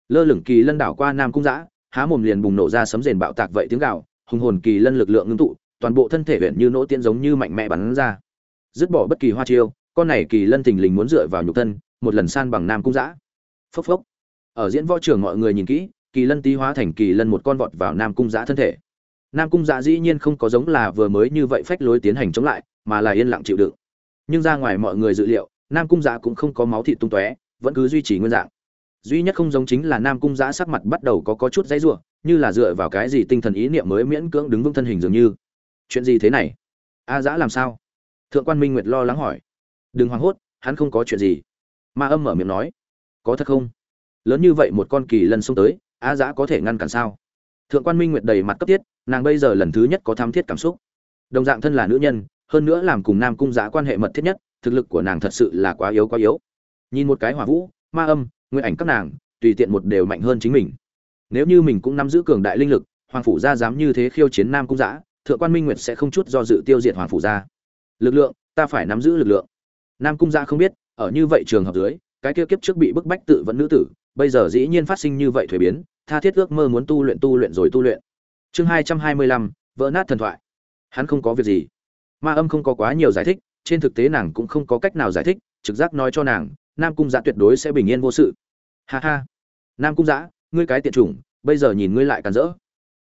[SPEAKER 1] lơ lửng kỳ lân đảo qua nam cung giã há mồm liền bùng nổ ra sấm rền bạo tạc vậy tiếng gạo hùng hồn kỳ lân lực lượng ngưng tụ, toàn bộ thân thể huyện như nỗ tiễn giống như mạnh mẽ bắn ra. Dứt bỏ bất kỳ hoa chiêu, con này kỳ lân thình lình muốn dựa vào nhục thân, một lần san bằng nam cung giã phốc phốc. Ở diễn võ trường mọi người nhìn kỹ, kỳ lân tý hóa thành kỳ lân một con vọt vào nam cung giã thân thể. Nam cung giã dĩ nhiên không có giống là vừa mới như vậy phách lối tiến hành chống lại, mà là yên lặng chịu đựng. Nhưng ra ngoài mọi người dự liệu, nam cung giã cũng không có máu thịt tung tóe, vẫn cứ duy trì nguyên dạng duy nhất không giống chính là nam cung giã sắc mặt bắt đầu có có chút dãy ruộng như là dựa vào cái gì tinh thần ý niệm mới miễn cưỡng đứng vững thân hình dường như. Chuyện gì thế này? A giã làm sao? Thượng quan minh nguyệt lo lắng hỏi. Đừng hoảng hốt, hắn không có chuyện gì. Ma âm mở miệng nói. Có thật không? Lớn như vậy một con kỳ lần xông tới, a giã có thể ngăn cản sao? Thượng quan minh nguyệt đầy mặt cấp thiết, nàng bây giờ lần thứ nhất có tham thiết cảm xúc. Đồng dạng thân là nữ nhân, hơn nữa làm cùng nam cung giã quan hệ mật thiết nhất, thực lực của nàng thật sự là quá yếu quá yếu. Nhìn một cái hỏa vũ, ma âm nguyên ảnh các nàng, tùy tiện một đều mạnh hơn chính mình. Nếu như mình cũng nắm giữ cường đại linh lực, hoàng phủ gia dám như thế khiêu chiến nam cung giã thượng quan minh nguyệt sẽ không chút do dự tiêu diệt hoàng phủ gia. Lực lượng, ta phải nắm giữ lực lượng. Nam cung gia không biết, ở như vậy trường hợp dưới, cái kia kiếp trước bị bức bách tự vẫn nữ tử, bây giờ dĩ nhiên phát sinh như vậy thuế biến, tha thiết ước mơ muốn tu luyện tu luyện rồi tu luyện. Chương hai trăm hai mươi lăm, vỡ nát thần thoại. Hắn không có việc gì. Ma âm không có quá nhiều giải thích, trên thực tế nàng cũng không có cách nào giải thích, trực giác nói cho nàng nam cung giã tuyệt đối sẽ bình yên vô sự. Ha ha. Nam cung giã, ngươi cái tiện chủng, bây giờ nhìn ngươi lại càn rỡ.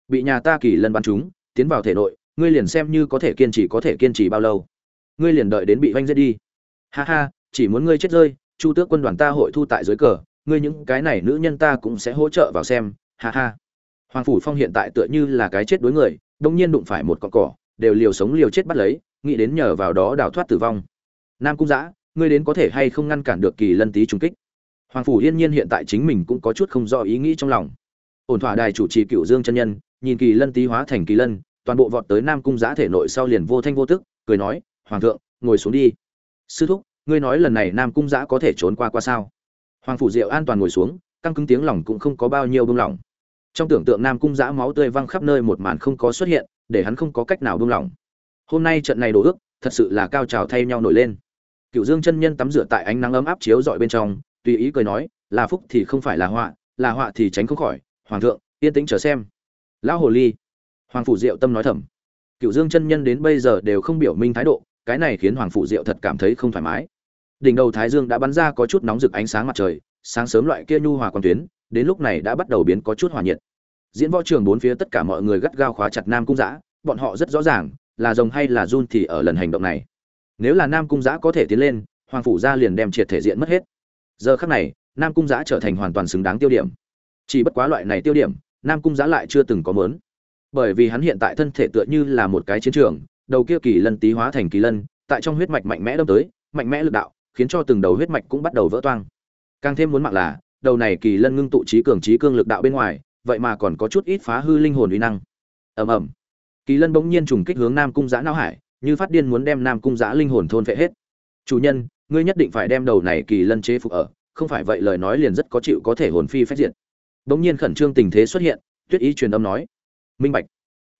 [SPEAKER 1] Bị nhà ta kỳ lân bắn chúng tiến vào thể nội, ngươi liền xem như có thể kiên trì có thể kiên trì bao lâu. Ngươi liền đợi đến bị vanh giết đi. Ha ha, chỉ muốn ngươi chết rơi, chu tước quân đoàn ta hội thu tại dưới cờ, ngươi những cái này nữ nhân ta cũng sẽ hỗ trợ vào xem. Ha ha. Hoàng phủ phong hiện tại tựa như là cái chết đối người, đông nhiên đụng phải một con cỏ, đều liều sống liều chết bắt lấy, nghĩ đến nhờ vào đó đào thoát tử vong. Nam cung giã ngươi đến có thể hay không ngăn cản được kỳ lân tý trung kích? Hoàng phủ yên nhiên hiện tại chính mình cũng có chút không do ý nghĩ trong lòng. Ổn thỏa đài chủ trì cựu dương chân nhân, nhìn kỳ lân tý hóa thành kỳ lân, toàn bộ vọt tới nam cung giã thể nội sau liền vô thanh vô tức, cười nói, hoàng thượng, ngồi xuống đi. Sư thúc, ngươi nói lần này nam cung giã có thể trốn qua qua sao? Hoàng phủ diệu an toàn ngồi xuống, căng cứng tiếng lòng cũng không có bao nhiêu buông lỏng trong tưởng tượng nam cung giã máu tươi văng khắp nơi một màn không có xuất hiện, để hắn không có cách nào buông lỏng hôm nay trận này đổ ước, thật sự là cao trào thay nhau nổi lên cựu dương chân nhân tắm rửa tại ánh nắng ấm áp chiếu dọi bên trong, tùy ý cười nói, là phúc thì không phải là họa là họa thì tránh không khỏi, hoàng thượng, yên tĩnh chờ xem. Lão hồ ly. Hoàng phủ diệu tâm nói thầm. Cựu dương chân nhân đến bây giờ đều không biểu minh thái độ, cái này khiến hoàng phủ diệu thật cảm thấy không thoải mái. Đỉnh đầu thái dương đã bắn ra có chút nóng rực ánh sáng mặt trời, sáng sớm loại kia nhu hòa quan tuyến, đến lúc này đã bắt đầu biến có chút hòa nhiệt. Diễn võ trường bốn phía tất cả mọi người gắt gao khóa chặt nam cung giã bọn họ rất rõ ràng, là rồng hay là run thì ở lần hành động này nếu là nam cung giã có thể tiến lên, hoàng phủ gia liền đem triệt thể diện mất hết. Giờ khắc này, nam cung giã trở thành hoàn toàn xứng đáng tiêu điểm. Chỉ bất quá loại này tiêu điểm, nam cung giã lại chưa từng có mớn bởi vì hắn hiện tại thân thể tựa như là một cái chiến trường, đầu kia kỳ lân tý hóa thành kỳ lân, tại trong huyết mạch mạnh mẽ đâm tới, mạnh mẽ lực đạo, khiến cho từng đầu huyết mạch cũng bắt đầu vỡ toang. Càng thêm muốn mạng là, đầu này kỳ lân ngưng tụ trí cường trí cương lực đạo bên ngoài, vậy mà còn có chút ít phá hư linh hồn uy năng. Ầm ầm. Kỳ lân bỗng nhiên trùng kích hướng nam cung giã não hải như phát điên muốn đem nam cung giã linh hồn thôn phệ hết. Chủ nhân, ngươi nhất định phải đem đầu này kỳ lân chế phục ở, không phải vậy lời nói liền rất có chịu có thể hồn phi phách diện bỗng nhiên khẩn trương tình thế xuất hiện, tuyết ý truyền âm nói, minh bạch.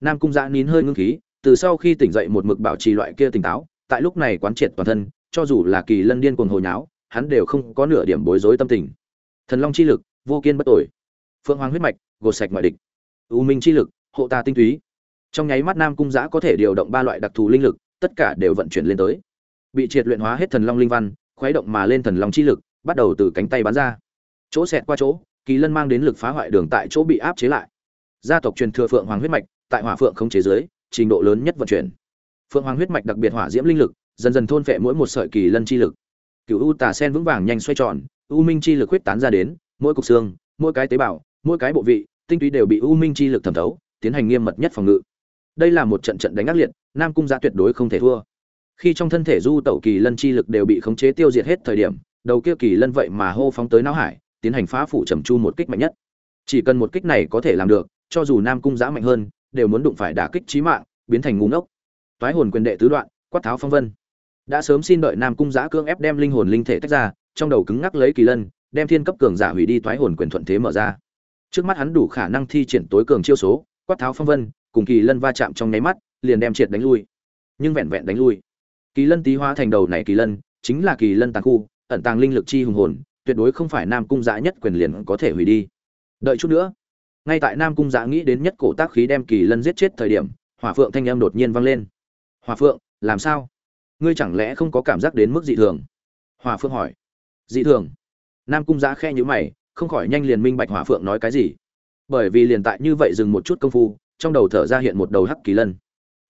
[SPEAKER 1] Nam cung giã nín hơi ngưng khí, từ sau khi tỉnh dậy một mực bảo trì loại kia tỉnh táo, tại lúc này quán triệt toàn thân, cho dù là kỳ lân điên cuồng hồi nháo, hắn đều không có nửa điểm bối rối tâm tình. Thần long chi lực, vô kiên bất tội phượng hoàng huyết mạch, gột sạch mọi địch. U minh chi lực, hộ ta tinh túy trong nháy mắt nam cung giã có thể điều động ba loại đặc thù linh lực, tất cả đều vận chuyển lên tới. Bị triệt luyện hóa hết thần long linh văn, khuấy động mà lên thần long chi lực, bắt đầu từ cánh tay bắn ra. Chỗ xẹt qua chỗ, kỳ lân mang đến lực phá hoại đường tại chỗ bị áp chế lại. Gia tộc truyền thừa phượng hoàng huyết mạch, tại hỏa phượng không chế giới trình độ lớn nhất vận chuyển. Phượng hoàng huyết mạch đặc biệt hỏa diễm linh lực, dần dần thôn phệ mỗi một sợi kỳ lân chi lực. Cựu u tà sen vững vàng nhanh xoay tròn, u minh chi lực huyết tán ra đến, mỗi cục xương, mỗi cái tế bào, mỗi cái bộ vị, tinh túy đều bị u minh chi lực thẩm thấu, tiến hành nghiêm mật nhất phòng ngự đây là một trận trận đánh ác liệt, nam cung giã tuyệt đối không thể thua. Khi trong thân thể du tẩu kỳ lân chi lực đều bị khống chế tiêu diệt hết thời điểm, đầu kia kỳ lân vậy mà hô phóng tới não hải, tiến hành phá phủ trầm chu một kích mạnh nhất. Chỉ cần một kích này có thể làm được, cho dù nam cung giã mạnh hơn, đều muốn đụng phải đả kích trí mạng, biến thành ngũ ngốc. Toái hồn quyền đệ tứ đoạn, quát tháo phong vân. Đã sớm xin đợi nam cung giã cưỡng ép đem linh hồn linh thể tách ra, trong đầu cứng ngắc lấy kỳ lân, đem thiên cấp cường giả hủy đi toái hồn quyền thuận thế mở ra. Trước mắt hắn đủ khả năng thi triển tối cường chiêu số, quát tháo phong vân cùng kỳ lân va chạm trong nháy mắt, liền đem triệt đánh lui. Nhưng vẹn vẹn đánh lui. Kỳ lân tý hóa thành đầu này kỳ lân, chính là kỳ lân tàng khu, ẩn tàng linh lực chi hùng hồn, tuyệt đối không phải nam cung giã nhất quyền liền có thể hủy đi. Đợi chút nữa, ngay tại nam cung giã nghĩ đến nhất cổ tác khí đem kỳ lân giết chết thời điểm, hỏa phượng thanh âm đột nhiên vang lên. Hỏa phượng, làm sao? Ngươi chẳng lẽ không có cảm giác đến mức dị thường? Hỏa phượng hỏi. Dị thường. Nam cung dạ giã khe nhữ mày, không khỏi nhanh liền minh bạch hỏa phượng nói cái gì. Bởi vì liền tại như vậy dừng một chút công phu trong đầu thở ra hiện một đầu hắc kỳ lân.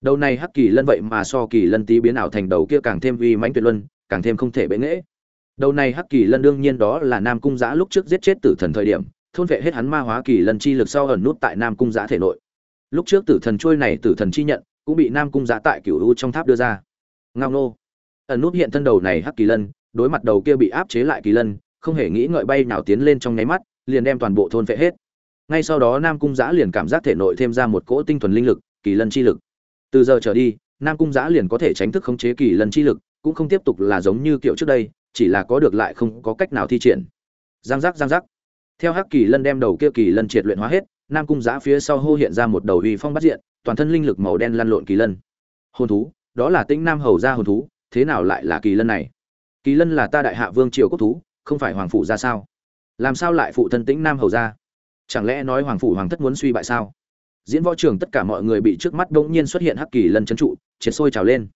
[SPEAKER 1] Đầu này hắc kỳ lân vậy mà so kỳ lân tí biến ảo thành đầu kia càng thêm uy mãnh tuyệt luân, càng thêm không thể bệ nghễ. Đầu này hắc kỳ lân đương nhiên đó là nam cung giã lúc trước giết chết tử thần thời điểm, thôn vệ hết hắn ma hóa kỳ lân chi lực sau ẩn nút tại nam cung giã thể nội. Lúc trước tử thần trôi này tử thần chi nhận, cũng bị nam cung giã tại cửu u trong tháp đưa ra. Ngao nô. Ẩn nút hiện thân đầu này hắc kỳ lân, đối mặt đầu kia bị áp chế lại kỳ lân, không hề nghĩ ngợi bay nào tiến lên trong nháy mắt, liền đem toàn bộ thôn vệ hết ngay sau đó nam cung giã liền cảm giác thể nội thêm ra một cỗ tinh thuần linh lực, kỳ lân chi lực. Từ giờ trở đi, nam cung giã liền có thể tránh thức khống chế kỳ lân chi lực, cũng không tiếp tục là giống như kiểu trước đây, chỉ là có được lại không có cách nào thi triển. Giang giác giang giác. Theo hắc kỳ lân đem đầu kia kỳ lân triệt luyện hóa hết, nam cung giã phía sau hô hiện ra một đầu uy phong bắt diện, toàn thân linh lực màu đen lăn lộn kỳ lân. Hồn thú, đó là tĩnh nam hầu gia hồn thú, thế nào lại là kỳ lân này? Kỳ lân là ta đại hạ vương triều quốc thú, không phải hoàng phủ ra sao? Làm sao lại phụ thân tĩnh nam hầu gia? Chẳng lẽ nói hoàng phủ hoàng thất muốn suy bại sao? Diễn võ trường tất cả mọi người bị trước mắt bỗng nhiên xuất hiện hắc kỳ lân trấn trụ, triệt sôi trào lên.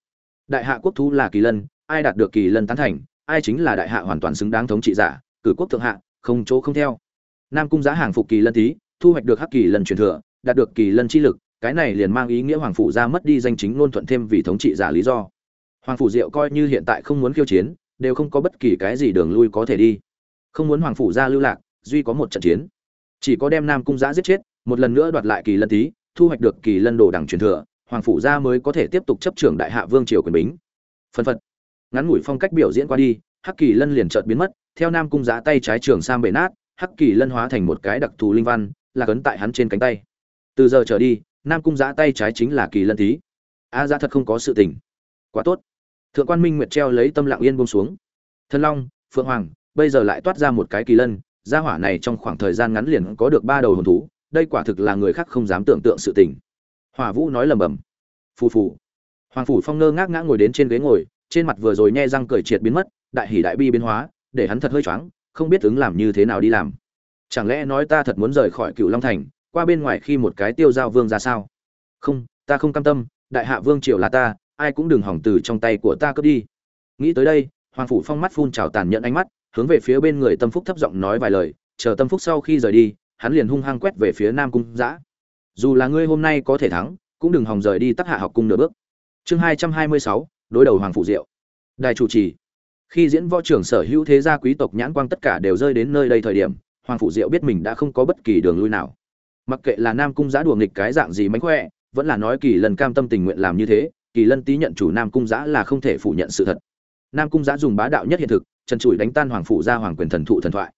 [SPEAKER 1] Đại hạ quốc thú là kỳ lân, ai đạt được kỳ lân tán thành, ai chính là đại hạ hoàn toàn xứng đáng thống trị giả, cử quốc thượng hạ, không chỗ không theo. Nam cung giá hàng phục kỳ lân tý thu hoạch được hắc kỳ lân truyền thừa, đạt được kỳ lân chi lực, cái này liền mang ý nghĩa hoàng phủ ra mất đi danh chính luôn thuận thêm vì thống trị giả lý do. Hoàng phủ diệu coi như hiện tại không muốn khiêu chiến, đều không có bất kỳ cái gì đường lui có thể đi. Không muốn hoàng phủ ra lưu lạc, duy có một trận chiến chỉ có đem nam cung giã giết chết một lần nữa đoạt lại kỳ lân tý thu hoạch được kỳ lân đồ đẳng truyền thừa hoàng phủ gia mới có thể tiếp tục chấp trưởng đại hạ vương triều quyền bính. Phân phật. Ngắn ngủi phong cách biểu diễn qua đi hắc kỳ lân liền chợt biến mất theo nam cung giã tay trái trường sang bể nát hắc kỳ lân hóa thành một cái đặc thù linh văn là cấn tại hắn trên cánh tay. Từ giờ trở đi nam cung giã tay trái chính là kỳ lân tý a à, thật không có sự tình. Quá tốt. Thượng quan minh nguyệt treo lấy tâm lặng yên buông xuống. Thân long phượng hoàng bây giờ lại toát ra một cái kỳ lân gia hỏa này trong khoảng thời gian ngắn liền có được ba đầu hồn thú, đây quả thực là người khác không dám tưởng tượng sự tình. Hỏa vũ nói lầm bầm. Phù phù. Hoàng phủ phong ngơ ngác ngã ngồi đến trên ghế ngồi, trên mặt vừa rồi nhe răng cười triệt biến mất, đại hỉ đại bi biến hóa, để hắn thật hơi choáng, không biết ứng làm như thế nào đi làm. Chẳng lẽ nói ta thật muốn rời khỏi cựu long thành, qua bên ngoài khi một cái tiêu giao vương ra sao? Không, ta không cam tâm, đại hạ vương triều là ta, ai cũng đừng hỏng từ trong tay của ta cướp đi. Nghĩ tới đây, hoàng phủ phong mắt phun trào tàn nhẫn ánh mắt hướng về phía bên người tâm phúc thấp giọng nói vài lời, chờ tâm phúc sau khi rời đi, hắn liền hung hăng quét về phía nam cung giã. Dù là ngươi hôm nay có thể thắng, cũng đừng hòng rời đi tắc hạ học cung nửa bước. Chương hai trăm hai mươi sáu, đối đầu hoàng phủ diệu. Đài chủ trì. Khi diễn võ trưởng sở hữu thế gia quý tộc nhãn quang tất cả đều rơi đến nơi đây thời điểm, hoàng phủ diệu biết mình đã không có bất kỳ đường lui nào. Mặc kệ là nam cung giã đùa nghịch cái dạng gì mánh khỏe, vẫn là nói kỳ lần cam tâm tình nguyện làm như thế, kỳ lân tý nhận chủ nam cung giã là không thể phủ nhận sự thật. Nam cung giã dùng bá đạo nhất hiện thực trần trụi đánh tan hoàng phủ gia hoàng quyền thần thụ thần thoại.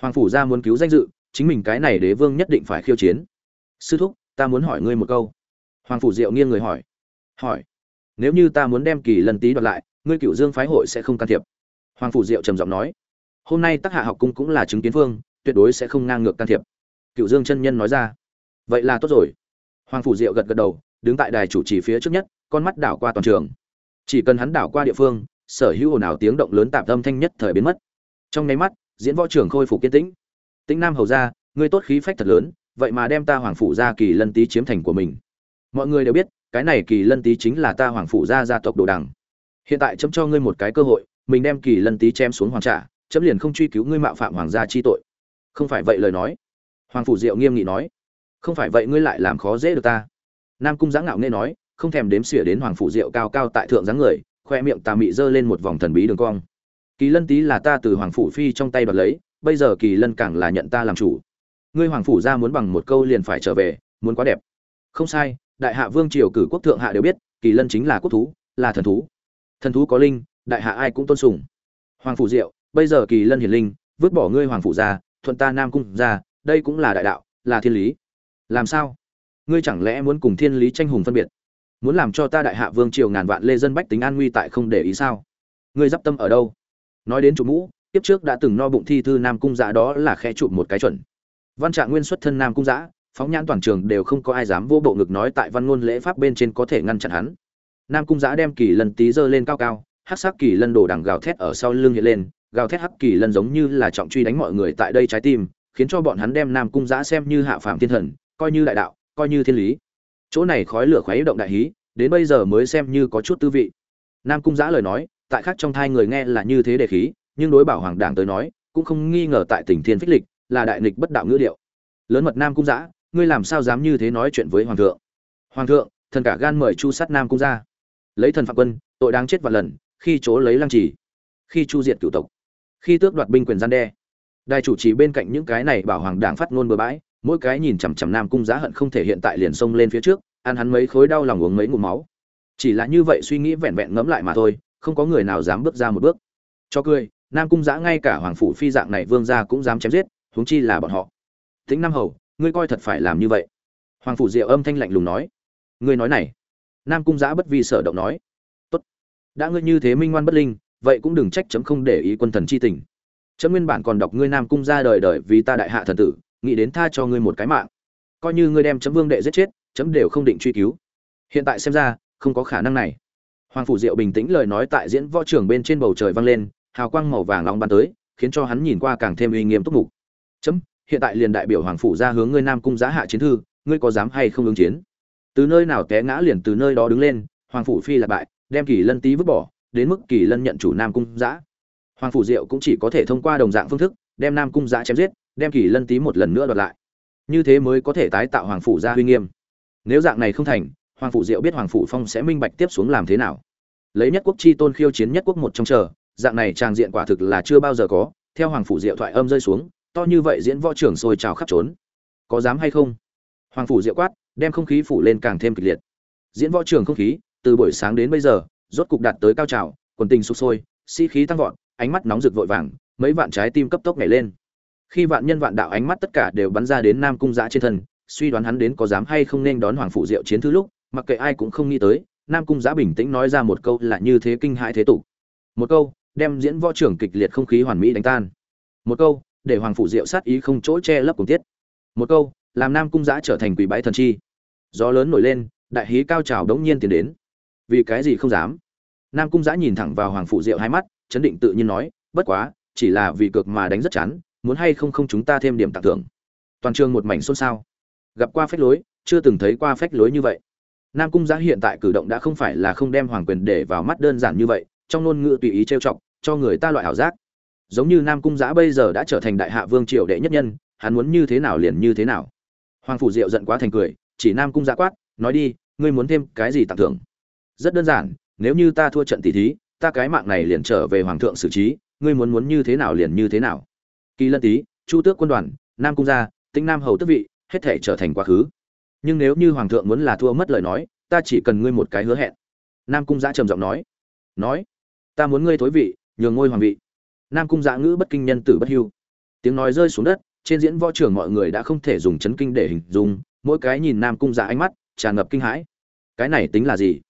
[SPEAKER 1] Hoàng phủ gia muốn cứu danh dự, chính mình cái này đế vương nhất định phải khiêu chiến. Sư thúc, ta muốn hỏi ngươi một câu. Hoàng phủ diệu nghiêng người hỏi. Hỏi. Nếu như ta muốn đem kỳ lần tý đoạt lại, ngươi cựu dương phái hội sẽ không can thiệp. Hoàng phủ diệu trầm giọng nói. Hôm nay tác hạ học cung cũng là chứng kiến phương, tuyệt đối sẽ không ngang ngược can thiệp. Cựu dương chân nhân nói ra. Vậy là tốt rồi. Hoàng phủ diệu gật gật đầu, đứng tại đài chủ trì phía trước nhất, con mắt đảo qua toàn trường. Chỉ cần hắn đảo qua địa phương sở hữu ồn ào tiếng động lớn tạm âm thanh nhất thời biến mất. Trong nháy mắt, diễn võ trưởng khôi phục kiên tĩnh. Tĩnh nam hầu ra, ngươi tốt khí phách thật lớn, vậy mà đem ta hoàng phủ gia kỳ lân tý chiếm thành của mình. Mọi người đều biết, cái này kỳ lân tý chính là ta hoàng phủ gia gia tộc đồ đằng. Hiện tại chấm cho ngươi một cái cơ hội, mình đem kỳ lân tý chém xuống hoàng trả, chấm liền không truy cứu ngươi mạo phạm hoàng gia chi tội. Không phải vậy lời nói. Hoàng phủ diệu nghiêm nghị nói. Không phải vậy ngươi lại làm khó dễ được ta. Nam cung giã ngạo nghe nói, không thèm đếm xỉa đến hoàng phủ diệu cao cao tại thượng dáng người khoe miệng tà mị giơ lên một vòng thần bí đường cong. Kỳ lân tý là ta từ hoàng phủ phi trong tay đoạt lấy, bây giờ kỳ lân càng là nhận ta làm chủ. Ngươi hoàng phủ ra muốn bằng một câu liền phải trở về, muốn quá đẹp. Không sai, đại hạ vương triều cử quốc thượng hạ đều biết, kỳ lân chính là quốc thú, là thần thú. Thần thú có linh, đại hạ ai cũng tôn sùng. Hoàng phủ diệu, bây giờ kỳ lân hiển linh, vứt bỏ ngươi hoàng phủ ra, thuận ta nam cung ra, đây cũng là đại đạo, là thiên lý. Làm sao? Ngươi chẳng lẽ muốn cùng thiên lý tranh hùng phân biệt? Muốn làm cho ta đại hạ vương triều ngàn vạn lê dân bách tính an nguy tại không để ý sao? Ngươi d tâm ở đâu? Nói đến chủ mũ tiếp trước đã từng no bụng thi thư nam cung giã đó là khe chụp một cái chuẩn. Văn trạng nguyên xuất thân nam cung giã, phóng nhãn toàn trường đều không có ai dám vô bộ ngực nói tại văn ngôn lễ pháp bên trên có thể ngăn chặn hắn. Nam cung giã đem kỳ lần tí dơ lên cao cao, hắc sắc kỳ lân đổ đằng gào thét ở sau lưng hiện lên, gào thét hắc kỳ lân giống như là trọng truy đánh mọi người tại đây trái tim, khiến cho bọn hắn đem nam cung giã xem như hạ phàm thiên thần, coi như đại đạo, coi như thiên lý chỗ này khói lửa khuấy động đại hí, đến bây giờ mới xem như có chút tư vị. Nam cung giã lời nói, tại khác trong thai người nghe là như thế đề khí, nhưng đối bảo hoàng đảng tới nói, cũng không nghi ngờ tại tỉnh thiên phích lịch, là đại nghịch bất đạo ngữ điệu. Lớn mật nam cung giã, ngươi làm sao dám như thế nói chuyện với hoàng thượng? Hoàng thượng, thần cả gan mời chu sát nam cung ra lấy thần phạm quân, tội đáng chết vạn lần, khi chỗ lấy lăng trì, khi chu diệt cựu tộc, khi tước đoạt binh quyền gian đe. Đài chủ trì bên cạnh những cái này bảo hoàng đảng phát ngôn bừa bãi mỗi cái nhìn chằm chằm nam cung giá hận không thể hiện tại liền xông lên phía trước, ăn hắn mấy khối đau lòng uống mấy ngụm máu. Chỉ là như vậy suy nghĩ vẹn vẹn ngẫm lại mà thôi, không có người nào dám bước ra một bước. Cho cười, nam cung giã ngay cả hoàng phủ phi dạng này vương gia cũng dám chém giết, huống chi là bọn họ. Tính nam hầu, ngươi coi thật phải làm như vậy. Hoàng phủ diệu âm thanh lạnh lùng nói. Ngươi nói này. Nam cung giã bất vi sở động nói. Tốt. Đã ngươi như thế minh ngoan bất linh, vậy cũng đừng trách chấm không để ý quân thần chi tình. Chấm nguyên bản còn đọc ngươi nam cung ra đời đời vì ta đại hạ thần tử nghĩ đến tha cho ngươi một cái mạng. Coi như ngươi đem chấm vương đệ giết chết, chấm đều không định truy cứu. Hiện tại xem ra, không có khả năng này. Hoàng phủ diệu bình tĩnh lời nói tại diễn võ trường bên trên bầu trời vang lên, hào quang màu vàng nóng bắn tới, khiến cho hắn nhìn qua càng thêm uy nghiêm túc mục. Chấm, hiện tại liền đại biểu hoàng phủ ra hướng ngươi nam cung giá hạ chiến thư, ngươi có dám hay không ứng chiến? Từ nơi nào té ngã liền từ nơi đó đứng lên, hoàng phủ phi là bại, đem kỳ lân tý vứt bỏ, đến mức kỳ lân nhận chủ nam cung giã hoàng phủ diệu cũng chỉ có thể thông qua đồng dạng phương thức, đem nam cung giã chém giết đem kỳ lân tí một lần nữa đoạt lại. Như thế mới có thể tái tạo hoàng phủ ra Huy nghiêm. Nếu dạng này không thành, hoàng phủ diệu biết hoàng phủ phong sẽ minh bạch tiếp xuống làm thế nào. Lấy nhất quốc chi tôn khiêu chiến nhất quốc một trong chờ, dạng này trang diện quả thực là chưa bao giờ có, theo hoàng phủ diệu thoại âm rơi xuống, to như vậy diễn võ trưởng sôi trào khắp trốn. Có dám hay không? Hoàng phủ diệu quát, đem không khí phủ lên càng thêm kịch liệt. Diễn võ trường không khí, từ buổi sáng đến bây giờ, rốt cục đạt tới cao trào, quần tình sụp sôi, sĩ、si、khí tăng vọt, ánh mắt nóng rực vội vàng, mấy vạn trái tim cấp tốc nhảy lên khi vạn nhân vạn đạo ánh mắt tất cả đều bắn ra đến nam cung giã trên thân, suy đoán hắn đến có dám hay không nên đón hoàng phụ diệu chiến thứ lúc, mặc kệ ai cũng không nghĩ tới, nam cung giã bình tĩnh nói ra một câu là như thế kinh hãi thế tục. Một câu, đem diễn võ trưởng kịch liệt không khí hoàn mỹ đánh tan. Một câu, để hoàng phụ diệu sát ý không chỗ che lấp cùng tiết. Một câu, làm nam cung giã trở thành quỷ bái thần chi. Gió lớn nổi lên, đại hí cao trào đống nhiên tiến đến. Vì cái gì không dám? Nam cung giã nhìn thẳng vào hoàng phụ diệu hai mắt, chấn định tự nhiên nói, bất quá, chỉ là vì cực mà đánh rất chán muốn hay không không chúng ta thêm điểm tặng thưởng. Toàn trường một mảnh xôn xao. Gặp qua phách lối, chưa từng thấy qua phách lối như vậy. Nam cung giá hiện tại cử động đã không phải là không đem hoàng quyền để vào mắt đơn giản như vậy, trong ngôn ngữ tùy ý trêu chọc, cho người ta loại ảo giác. Giống như nam cung giá bây giờ đã trở thành đại hạ vương triều đệ nhất nhân, hắn muốn như thế nào liền như thế nào. Hoàng phủ diệu giận quá thành cười, chỉ nam cung giá quát, nói đi, ngươi muốn thêm cái gì tặng thưởng? Rất đơn giản, nếu như ta thua trận tỷ thí, ta cái mạng này liền trở về hoàng thượng xử trí, ngươi muốn muốn như thế nào liền như thế nào kỳ lân tý, chu tước quân đoàn, nam cung gia tinh nam hầu tước vị, hết thể trở thành quá khứ. Nhưng nếu như hoàng thượng muốn là thua mất lời nói, ta chỉ cần ngươi một cái hứa hẹn. Nam cung giã trầm giọng nói. Nói, ta muốn ngươi thối vị, nhường ngôi hoàng vị. Nam cung giã ngữ bất kinh nhân tử bất hưu. Tiếng nói rơi xuống đất, trên diễn võ trường mọi người đã không thể dùng chấn kinh để hình dung, mỗi cái nhìn nam cung giã ánh mắt, tràn ngập kinh hãi. Cái này tính là gì?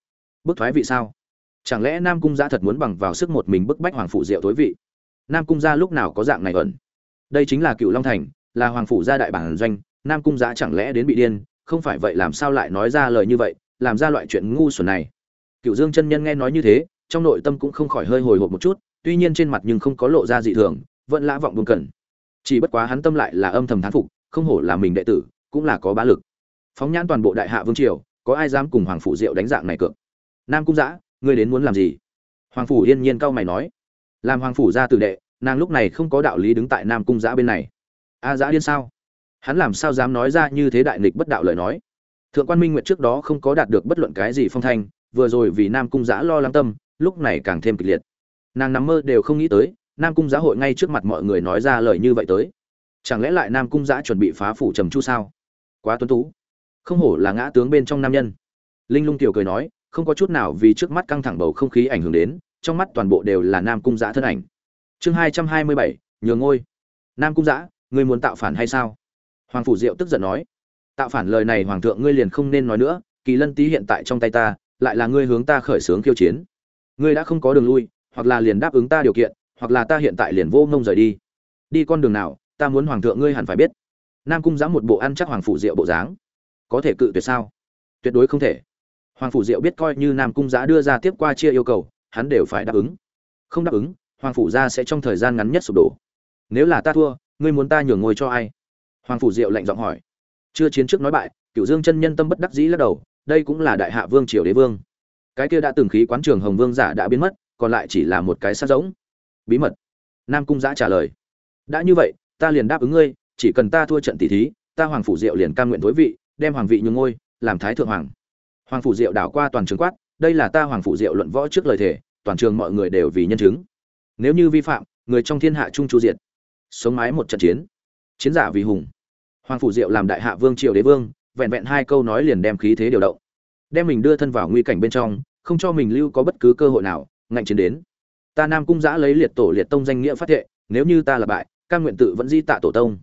[SPEAKER 1] Bức thoái vị sao? Chẳng lẽ nam cung gia thật muốn bằng vào sức một mình bức bách hoàng phụ diệu thối vị? Nam cung gia lúc nào có dạng này ẩn? Đây chính là cựu long thành, là hoàng phủ gia đại bản doanh, nam cung giã chẳng lẽ đến bị điên, không phải vậy làm sao lại nói ra lời như vậy, làm ra loại chuyện ngu xuẩn này. Cựu dương chân nhân nghe nói như thế, trong nội tâm cũng không khỏi hơi hồi hộp một chút, tuy nhiên trên mặt nhưng không có lộ ra dị thường, vẫn lã vọng buồn cẩn. Chỉ bất quá hắn tâm lại là âm thầm thán phục, không hổ là mình đệ tử, cũng là có bá lực. Phóng nhãn toàn bộ đại hạ vương triều, có ai dám cùng hoàng phủ diệu đánh dạng này cược? Nam cung giã, ngươi đến muốn làm gì? Hoàng phủ yên nhiên cau mày nói. Làm hoàng phủ gia tử đệ nàng lúc này không có đạo lý đứng tại nam cung giã bên này. A à, giã điên sao? Hắn làm sao dám nói ra như thế đại nghịch bất đạo lời nói? Thượng quan minh nguyệt trước đó không có đạt được bất luận cái gì phong thanh vừa rồi vì nam cung giã lo lắng tâm lúc này càng thêm kịch liệt. Nàng nằm mơ đều không nghĩ tới nam cung giã hội ngay trước mặt mọi người nói ra lời như vậy tới. Chẳng lẽ lại nam cung giã chuẩn bị phá phủ trầm chu sao? Quá tuấn tú. Không hổ là ngã tướng bên trong nam nhân. Linh lung tiểu cười nói không có chút nào vì trước mắt căng thẳng bầu không khí ảnh hưởng đến trong mắt toàn bộ đều là nam cung giã thân ảnh chương hai trăm hai mươi bảy, nhường ngôi. Nam cung giã ngươi muốn tạo phản hay sao? Hoàng phủ diệu tức giận nói. Tạo phản lời này hoàng thượng ngươi liền không nên nói nữa, kỳ lân tý hiện tại trong tay ta, lại là ngươi hướng ta khởi xướng khiêu chiến. Ngươi đã không có đường lui, hoặc là liền đáp ứng ta điều kiện, hoặc là ta hiện tại liền vô ngông rời đi. Đi con đường nào, ta muốn hoàng thượng ngươi hẳn phải biết. Nam cung giã một bộ ăn chắc hoàng phủ diệu bộ dáng. Có thể cự tuyệt sao? Tuyệt đối không thể. Hoàng phủ diệu biết coi như nam cung giã đưa ra tiếp qua chia yêu cầu, hắn đều phải đáp ứng. Không đáp ứng hoàng phủ gia sẽ trong thời gian ngắn nhất sụp đổ. Nếu là ta thua, ngươi muốn ta nhường ngôi cho ai? Hoàng phủ diệu lạnh giọng hỏi. Chưa chiến trước nói bại cựu dương chân nhân tâm bất đắc dĩ lắc đầu, đây cũng là đại hạ vương triều đế vương. Cái kia đã từng khí quán trường hồng vương giả đã biến mất, còn lại chỉ là một cái sát giống. Bí mật. Nam cung giã trả lời. Đã như vậy, ta liền đáp ứng ngươi, chỉ cần ta thua trận tỷ thí, ta hoàng phủ diệu liền ca nguyện tối vị, đem hoàng vị nhường ngôi, làm thái thượng hoàng. Hoàng phủ diệu đảo qua toàn trường quát, đây là ta hoàng phủ diệu luận võ trước lời thề, toàn trường mọi người đều vì nhân chứng nếu như vi phạm, người trong thiên hạ trung chu diệt. Sống mái một trận chiến. Chiến giả vì hùng. Hoàng phủ diệu làm đại hạ vương triều đế vương, vẹn vẹn hai câu nói liền đem khí thế điều động. Đem mình đưa thân vào nguy cảnh bên trong, không cho mình lưu có bất cứ cơ hội nào, ngạnh chiến đến. Ta nam cung giã lấy liệt tổ liệt tông danh nghĩa phát thệ, nếu như ta là bại, ca nguyện tự vẫn di tạ tổ tông.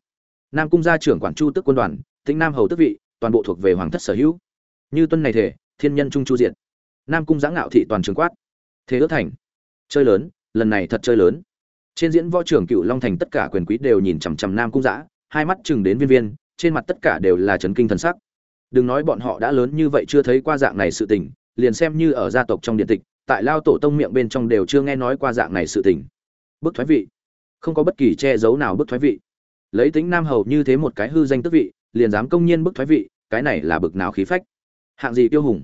[SPEAKER 1] Nam cung gia trưởng quản chu tức quân đoàn, tĩnh nam hầu tức vị, toàn bộ thuộc về hoàng thất sở hữu. Như tuân này thể, thiên nhân trung chu diện nam cung giã ngạo thị toàn trường quát. Thế ước thành. Chơi lớn lần này thật chơi lớn. Trên diễn võ trưởng cựu long thành tất cả quyền quý đều nhìn chằm chằm nam cung giã hai mắt chừng đến viên viên, trên mặt tất cả đều là trấn kinh thần sắc. Đừng nói bọn họ đã lớn như vậy chưa thấy qua dạng này sự tình, liền xem như ở gia tộc trong điện tịch, tại lao tổ tông miệng bên trong đều chưa nghe nói qua dạng này sự tình. Bức thoái vị. Không có bất kỳ che giấu nào bức thoái vị. Lấy tính nam hầu như thế một cái hư danh tức vị, liền dám công nhiên bức thoái vị, cái này là bực nào khí phách. Hạng gì tiêu hùng.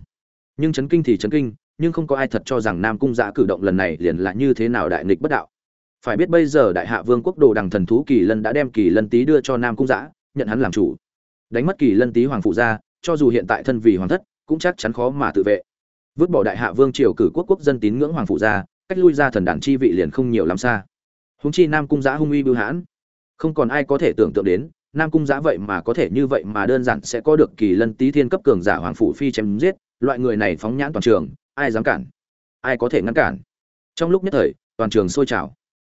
[SPEAKER 1] Nhưng chấn kinh thì chấn kinh nhưng không có ai thật cho rằng nam cung giã cử động lần này liền là như thế nào đại nghịch bất đạo. Phải biết bây giờ đại hạ vương quốc đồ đằng thần thú kỳ lân đã đem kỳ lân tý đưa cho nam cung giã nhận hắn làm chủ. Đánh mất kỳ lân tý hoàng phụ ra, cho dù hiện tại thân vì hoàng thất, cũng chắc chắn khó mà tự vệ. Vứt bỏ đại hạ vương triều cử quốc quốc dân tín ngưỡng hoàng phụ ra, cách lui ra thần đàn chi vị liền không nhiều lắm xa. Húng chi nam cung giã hung uy bưu hãn. Không còn ai có thể tưởng tượng đến, nam cung giã vậy mà có thể như vậy mà đơn giản sẽ có được kỳ lân tý thiên cấp cường giả hoàng phụ phi chém giết, loại người này phóng nhãn toàn trường ai dám cản? Ai có thể ngăn cản? Trong lúc nhất thời, toàn trường sôi trào.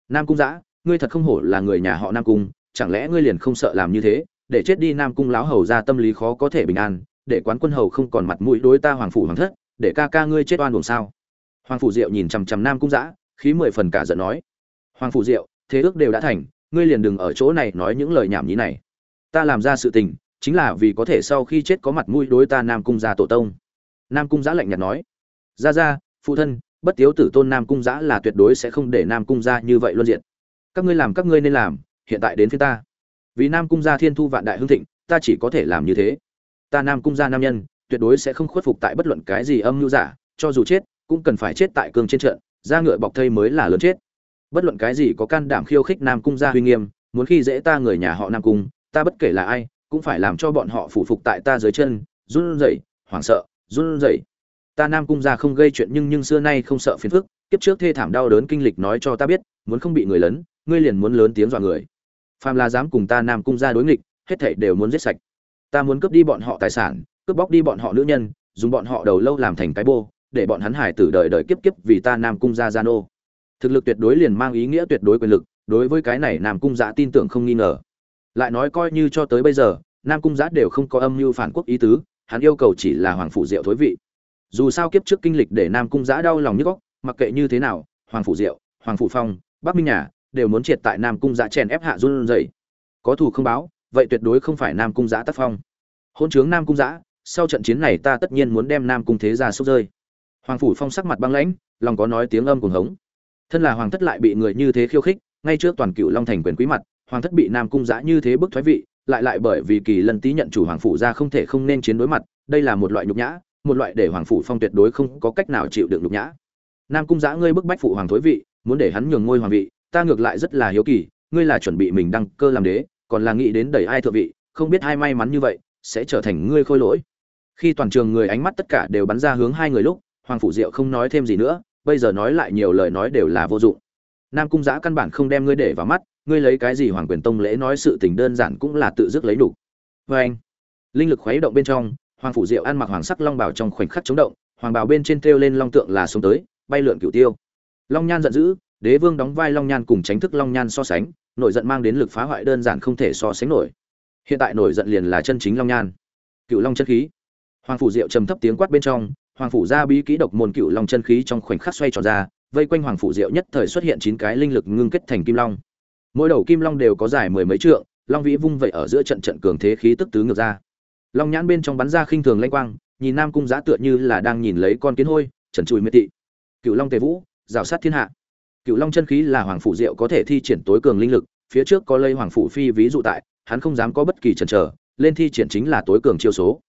[SPEAKER 1] Nam cung giã ngươi thật không hổ là người nhà họ nam cung, chẳng lẽ ngươi liền không sợ làm như thế? Để chết đi nam cung láo hầu ra tâm lý khó có thể bình an, để quán quân hầu không còn mặt mũi đối ta hoàng phủ hoàng thất, để ca ca ngươi chết oan buồn sao? Hoàng phủ diệu nhìn chằm chằm nam cung giã khí mười phần cả giận nói. Hoàng phủ diệu, thế ước đều đã thành, ngươi liền đừng ở chỗ này nói những lời nhảm nhí này. Ta làm ra sự tình, chính là vì có thể sau khi chết có mặt mũi đối ta nam cung gia tổ tông. Nam cung giã lạnh nhạt nói ra ra phụ thân, bất tiếu tử tôn nam cung giã là tuyệt đối sẽ không để nam cung gia như vậy luân diện các ngươi làm các ngươi nên làm, hiện tại đến phía ta. Vì nam cung gia thiên thu vạn đại hưng thịnh, ta chỉ có thể làm như thế. Ta nam cung gia nam nhân, tuyệt đối sẽ không khuất phục tại bất luận cái gì âm mưu giả, cho dù chết, cũng cần phải chết tại cương trên trận ra ngựa bọc thây mới là lớn chết. Bất luận cái gì có can đảm khiêu khích nam cung gia huy nghiêm, muốn khi dễ ta người nhà họ nam cung, ta bất kể là ai, cũng phải làm cho bọn họ phụ phục tại ta dưới chân, run rẩy, hoảng sợ, run rẩy ta nam cung gia không gây chuyện nhưng nhưng xưa nay không sợ phiền phức, kiếp trước thê thảm đau đớn kinh lịch nói cho ta biết, muốn không bị người lớn ngươi liền muốn lớn tiếng dọa người. Phàm là dám cùng ta nam cung gia đối nghịch, hết thảy đều muốn giết sạch. Ta muốn cướp đi bọn họ tài sản, cướp bóc đi bọn họ nữ nhân, dùng bọn họ đầu lâu làm thành cái bô, để bọn hắn hải tử đời đời kiếp kiếp vì ta nam cung gia gia nô. Thực lực tuyệt đối liền mang ý nghĩa tuyệt đối quyền lực, đối với cái này nam cung giã tin tưởng không nghi ngờ. Lại nói coi như cho tới bây giờ, nam cung giã đều không có âm mưu phản quốc ý tứ, hắn yêu cầu chỉ là hoàng phủ diệu thối vị dù sao kiếp trước kinh lịch để nam cung giã đau lòng nhức góc, mặc kệ như thế nào, hoàng phủ diệu, hoàng phủ phong, bắc minh nhà, đều muốn triệt tại nam cung giã chèn ép hạ run dậy. có thù không báo, vậy tuyệt đối không phải nam cung giã tác phong. Hôn chướng nam cung giã, sau trận chiến này ta tất nhiên muốn đem nam cung thế ra sốc rơi. Hoàng phủ phong sắc mặt băng lãnh, lòng có nói tiếng âm cùng hống. Thân là hoàng thất lại bị người như thế khiêu khích, ngay trước toàn cựu long thành quyền quý mặt, hoàng thất bị nam cung giã như thế bức thoái vị, lại lại bởi vì kỳ lân tý nhận chủ hoàng phủ ra không thể không nên chiến đối mặt, đây là một loại nhục nhã một loại để hoàng phủ phong tuyệt đối không có cách nào chịu đựng nhục nhã. Nam cung giã ngươi bức bách phụ hoàng thối vị, muốn để hắn nhường ngôi hoàng vị, ta ngược lại rất là hiếu kỳ, ngươi là chuẩn bị mình đăng cơ làm đế, còn là nghĩ đến đẩy ai thượng vị, không biết ai may mắn như vậy, sẽ trở thành ngươi khôi lỗi. Khi toàn trường người ánh mắt tất cả đều bắn ra hướng hai người lúc, hoàng phủ diệu không nói thêm gì nữa, bây giờ nói lại nhiều lời nói đều là vô dụng. Nam cung giã căn bản không đem ngươi để vào mắt, ngươi lấy cái gì hoàng quyền tông lễ nói sự tình đơn giản cũng là tự dứt lấy đủ. Vê anh linh lực khuấy động bên trong hoàng phủ diệu ăn mặc hoàng sắc long bảo trong khoảnh khắc chống động, hoàng bảo bên trên treo lên long tượng là xuống tới, bay lượn cửu tiêu. Long nhan giận dữ, đế vương đóng vai long nhan cùng tránh thức long nhan so sánh nội giận mang đến lực phá hoại đơn giản không thể so sánh nổi. Hiện tại nổi giận liền là chân chính long nhan. Cựu long chân khí. Hoàng phủ diệu trầm thấp tiếng quát bên trong, hoàng phủ ra bí kỹ độc môn cựu long chân khí trong khoảnh khắc xoay tròn ra, vây quanh hoàng phủ diệu nhất thời xuất hiện chín cái linh lực ngưng kết thành kim long. Mỗi đầu kim long đều có dài mười mấy trượng, long vĩ vung vậy ở giữa trận trận cường thế khí tức tứ ngược ra long nhãn bên trong bắn ra khinh thường lanh quang, nhìn nam cung giã tựa như là đang nhìn lấy con kiến hôi, trần trụi miệt tị cựu long tề vũ, rào sát thiên hạ. Cựu long chân khí là hoàng phủ diệu có thể thi triển tối cường linh lực, phía trước có lây hoàng phủ phi ví dụ tại, hắn không dám có bất kỳ chần chờ, lên thi triển chính là tối cường chiêu số.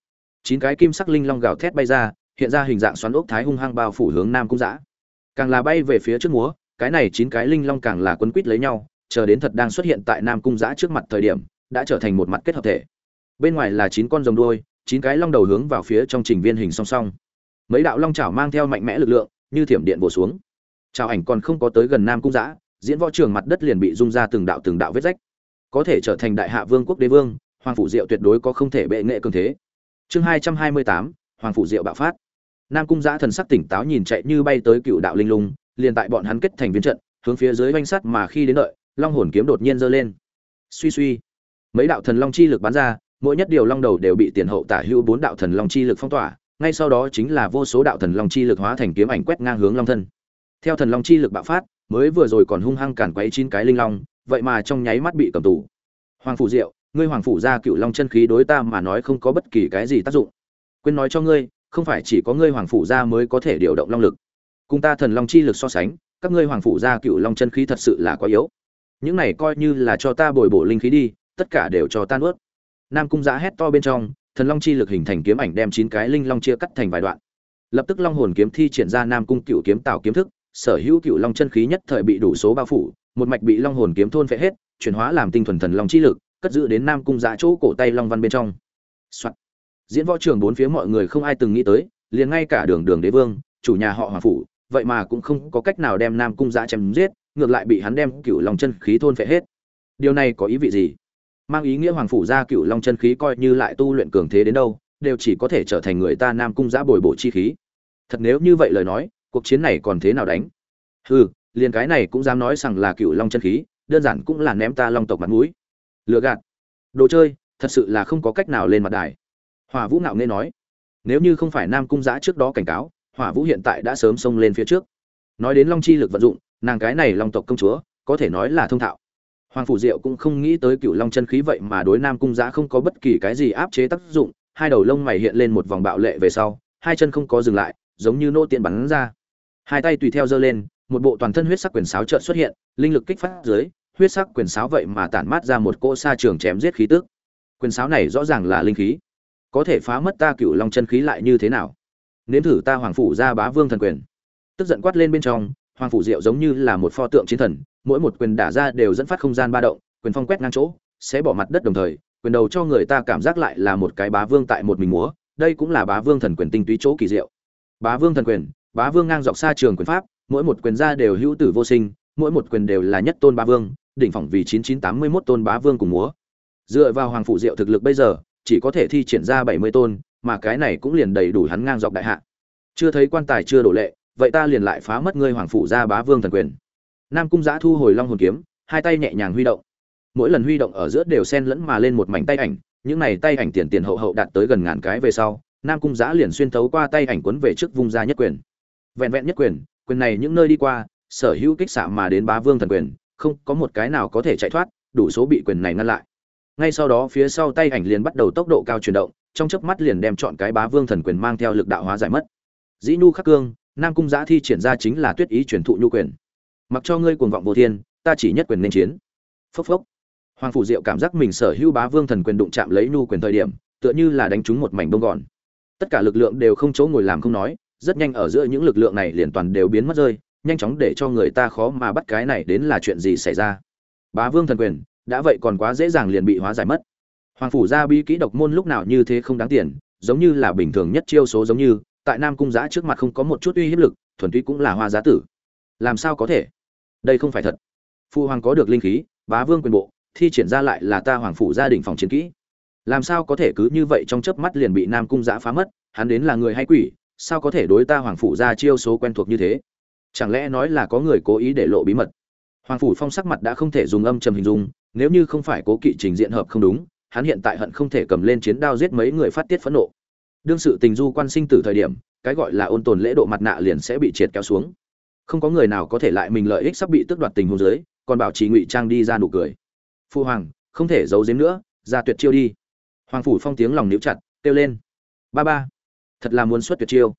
[SPEAKER 1] Chín cái kim sắc linh long gào thét bay ra, hiện ra hình dạng xoắn ốc thái hung hăng bao phủ hướng nam cung giã. Càng là bay về phía trước múa, cái này chín cái linh long càng là quấn quít lấy nhau, chờ đến thật đang xuất hiện tại nam cung giã trước mặt thời điểm, đã trở thành một mặt kết hợp thể bên ngoài là chín con rồng đuôi, chín cái long đầu hướng vào phía trong trình viên hình song song. Mấy đạo long chảo mang theo mạnh mẽ lực lượng, như thiểm điện bổ xuống. Chào ảnh còn không có tới gần nam cung giã diễn võ trường mặt đất liền bị rung ra từng đạo từng đạo vết rách. Có thể trở thành đại hạ vương quốc đế vương, hoàng phủ diệu tuyệt đối có không thể bệ nghệ cường thế. Chương hai trăm hai mươi tám, hoàng phủ diệu bạo phát. Nam cung giã thần sắc tỉnh táo nhìn chạy như bay tới cựu đạo linh lung, liền tại bọn hắn kết thành viên trận, hướng phía dưới oanh sắt mà khi đến đợi, long hồn kiếm đột nhiên giơ lên. Suy suy. Mấy đạo thần long chi lực bắn ra mỗi nhất điều long đầu đều bị tiền hậu tả hữu bốn đạo thần long chi lực phong tỏa, ngay sau đó chính là vô số đạo thần long chi lực hóa thành kiếm ảnh quét ngang hướng long thân. Theo thần long chi lực bạo phát, mới vừa rồi còn hung hăng cản quấy chín cái linh long, vậy mà trong nháy mắt bị cầm tù. Hoàng phủ diệu, ngươi hoàng phủ ra cựu long chân khí đối ta mà nói không có bất kỳ cái gì tác dụng. Quên nói cho ngươi, không phải chỉ có ngươi hoàng phủ gia mới có thể điều động long lực. Cùng ta thần long chi lực so sánh, các ngươi hoàng phủ gia cựu long chân khí thật sự là quá yếu. Những này coi như là cho ta bồi bổ linh khí đi, tất cả đều cho tan ướt nam cung giã hét to bên trong, thần long chi lực hình thành kiếm ảnh đem chín cái linh long chia cắt thành vài đoạn. Lập tức long hồn kiếm thi triển ra nam cung cựu kiếm tạo kiếm thức, sở hữu cựu long chân khí nhất thời bị đủ số bao phủ, một mạch bị long hồn kiếm thôn phệ hết, chuyển hóa làm tinh thuần thần long chi lực, cất giữ đến nam cung giã chỗ cổ tay long văn bên trong、Soạn. diễn võ trường bốn phía mọi người không ai từng nghĩ tới, liền ngay cả đường đường đế vương, chủ nhà họ hoàng phủ, vậy mà cũng không có cách nào đem nam cung giã chém giết, ngược lại bị hắn đem cựu long chân khí thôn phệ hết. Điều này có ý vị gì? Mang ý nghĩa hoàng phủ gia cựu long chân khí coi như lại tu luyện cường thế đến đâu, đều chỉ có thể trở thành người ta nam cung giã bồi bổ chi khí. Thật nếu như vậy lời nói, cuộc chiến này còn thế nào đánh? Hừ, liền cái này cũng dám nói rằng là cựu long chân khí, đơn giản cũng là ném ta long tộc mặt mũi. Lừa gạt. Đồ chơi, thật sự là không có cách nào lên mặt đài. Hỏa vũ ngạo nghe nói. Nếu như không phải nam cung giã trước đó cảnh cáo, hỏa vũ hiện tại đã sớm xông lên phía trước. Nói đến long chi lực vận dụng, nàng cái này long tộc công chúa, có thể nói là thông thạo hoàng phủ diệu cũng không nghĩ tới cửu long chân khí vậy mà đối nam cung Giá không có bất kỳ cái gì áp chế tác dụng, hai đầu lông mày hiện lên một vòng bạo lệ về sau, hai chân không có dừng lại, giống như nô tiện bắn ra. Hai tay tùy theo giơ lên, một bộ toàn thân huyết sắc quyền sáo chợt xuất hiện, linh lực kích phát dưới, huyết sắc quyền sáo vậy mà tản mát ra một cỗ sa trường chém giết khí tức. Quyền sáo này rõ ràng là linh khí. Có thể phá mất ta cửu long chân khí lại như thế nào? Nếm thử ta hoàng phủ ra bá vương thần quyền. Tức giận quát lên bên trong, hoàng phủ diệu giống như là một pho tượng chiến thần mỗi một quyền đả ra đều dẫn phát không gian ba động, quyền phong quét ngang chỗ, sẽ bỏ mặt đất đồng thời, quyền đầu cho người ta cảm giác lại là một cái bá vương tại một mình múa, đây cũng là bá vương thần quyền tinh túy chỗ kỳ diệu. Bá vương thần quyền, bá vương ngang dọc xa trường quyền pháp, mỗi một quyền ra đều hữu tử vô sinh, mỗi một quyền đều là nhất tôn bá vương, đỉnh phỏng vì chín chín tám mươi 9981 tôn bá vương cùng múa. Dựa vào hoàng phủ diệu thực lực bây giờ, chỉ có thể thi triển ra bảy mươi tôn, mà cái này cũng liền đầy đủ hắn ngang dọc đại hạ. Chưa thấy quan tài chưa đổ lệ, vậy ta liền lại phá mất ngươi hoàng phủ ra bá vương thần quyền nam cung giã thu hồi long hồn kiếm, hai tay nhẹ nhàng huy động. Mỗi lần huy động ở giữa đều xen lẫn mà lên một mảnh tay ảnh, những này tay ảnh tiền tiền hậu hậu đạt tới gần ngàn cái về sau, nam cung giã liền xuyên thấu qua tay ảnh quấn về trước vung ra nhất quyền. Vẹn vẹn nhất quyền quyền này những nơi đi qua, sở hữu kích xạ mà đến bá vương thần quyền, không có một cái nào có thể chạy thoát, đủ số bị quyền này ngăn lại. Ngay sau đó phía sau tay ảnh liền bắt đầu tốc độ cao chuyển động, trong chớp mắt liền đem chọn cái bá vương thần quyền mang theo lực đạo hóa giải mất. Dĩ nhu khắc cương, nam cung giã thi triển ra chính là tuyết ý truyền thụ nhu quyền mặc cho ngươi cuồng vọng vô thiên, ta chỉ nhất quyền nên chiến. Phốc phốc. Hoàng phủ diệu cảm giác mình sở hữu bá vương thần quyền đụng chạm lấy nhu quyền thời điểm, tựa như là đánh trúng một mảnh bông gòn. Tất cả lực lượng đều không chỗ ngồi làm không nói, rất nhanh ở giữa những lực lượng này liền toàn đều biến mất rơi, nhanh chóng để cho người ta khó mà bắt cái này đến là chuyện gì xảy ra. Bá vương thần quyền, đã vậy còn quá dễ dàng liền bị hóa giải mất. Hoàng phủ gia bí kỹ độc môn lúc nào như thế không đáng tiền, giống như là bình thường nhất chiêu số giống như, tại nam cung giã trước mặt không có một chút uy hiếp lực, thuần túy cũng là hoa giá tử. Làm sao có thể? Đây không phải thật. Phụ hoàng có được linh khí, bá vương quyền bộ, thi triển ra lại là ta hoàng phủ gia đình phòng chiến kỹ. Làm sao có thể cứ như vậy trong chớp mắt liền bị nam cung giã phá mất, hắn đến là người hay quỷ, sao có thể đối ta hoàng phủ ra chiêu số quen thuộc như thế? Chẳng lẽ nói là có người cố ý để lộ bí mật? Hoàng phủ phong sắc mặt đã không thể dùng âm trầm hình dung, nếu như không phải cố kỵ trình diện hợp không đúng, hắn hiện tại hận không thể cầm lên chiến đao giết mấy người phát tiết phẫn nộ. Đương sự tình du quan sinh tử thời điểm, cái gọi là ôn tồn lễ độ mặt nạ liền sẽ bị triệt kéo xuống không có người nào có thể lại mình lợi ích sắp bị tước đoạt tình huống dưới còn bảo trì ngụy trang đi ra nụ cười. Phu hoàng, không thể giấu giếm nữa, ra tuyệt chiêu đi. Hoàng phủ phong tiếng lòng níu chặt, kêu lên. Ba ba, thật là muốn xuất tuyệt chiêu.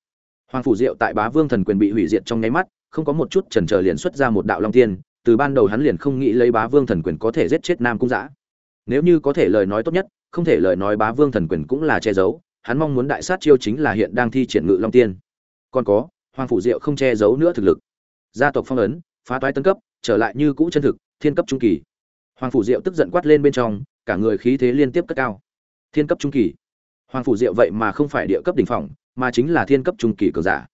[SPEAKER 1] Hoàng phủ diệu tại bá vương thần quyền bị hủy diệt trong nháy mắt, không có một chút chần chờ liền xuất ra một đạo long tiên, từ ban đầu hắn liền không nghĩ lấy bá vương thần quyền có thể giết chết nam cung giã nếu như có thể lời nói tốt nhất, không thể lời nói bá vương thần quyền cũng là che giấu, hắn mong muốn đại sát chiêu chính là hiện đang thi triển ngự long tiên. Còn có, hoàng phủ diệu không che giấu nữa thực lực gia tộc phong ấn, phá toái tân cấp, trở lại như cũ chân thực, thiên cấp trung kỳ. Hoàng phủ diệu tức giận quát lên bên trong, cả người khí thế liên tiếp cất cao. Thiên cấp trung kỳ. Hoàng phủ diệu vậy mà không phải địa cấp đỉnh phòng mà chính là thiên cấp trung kỳ cường giả.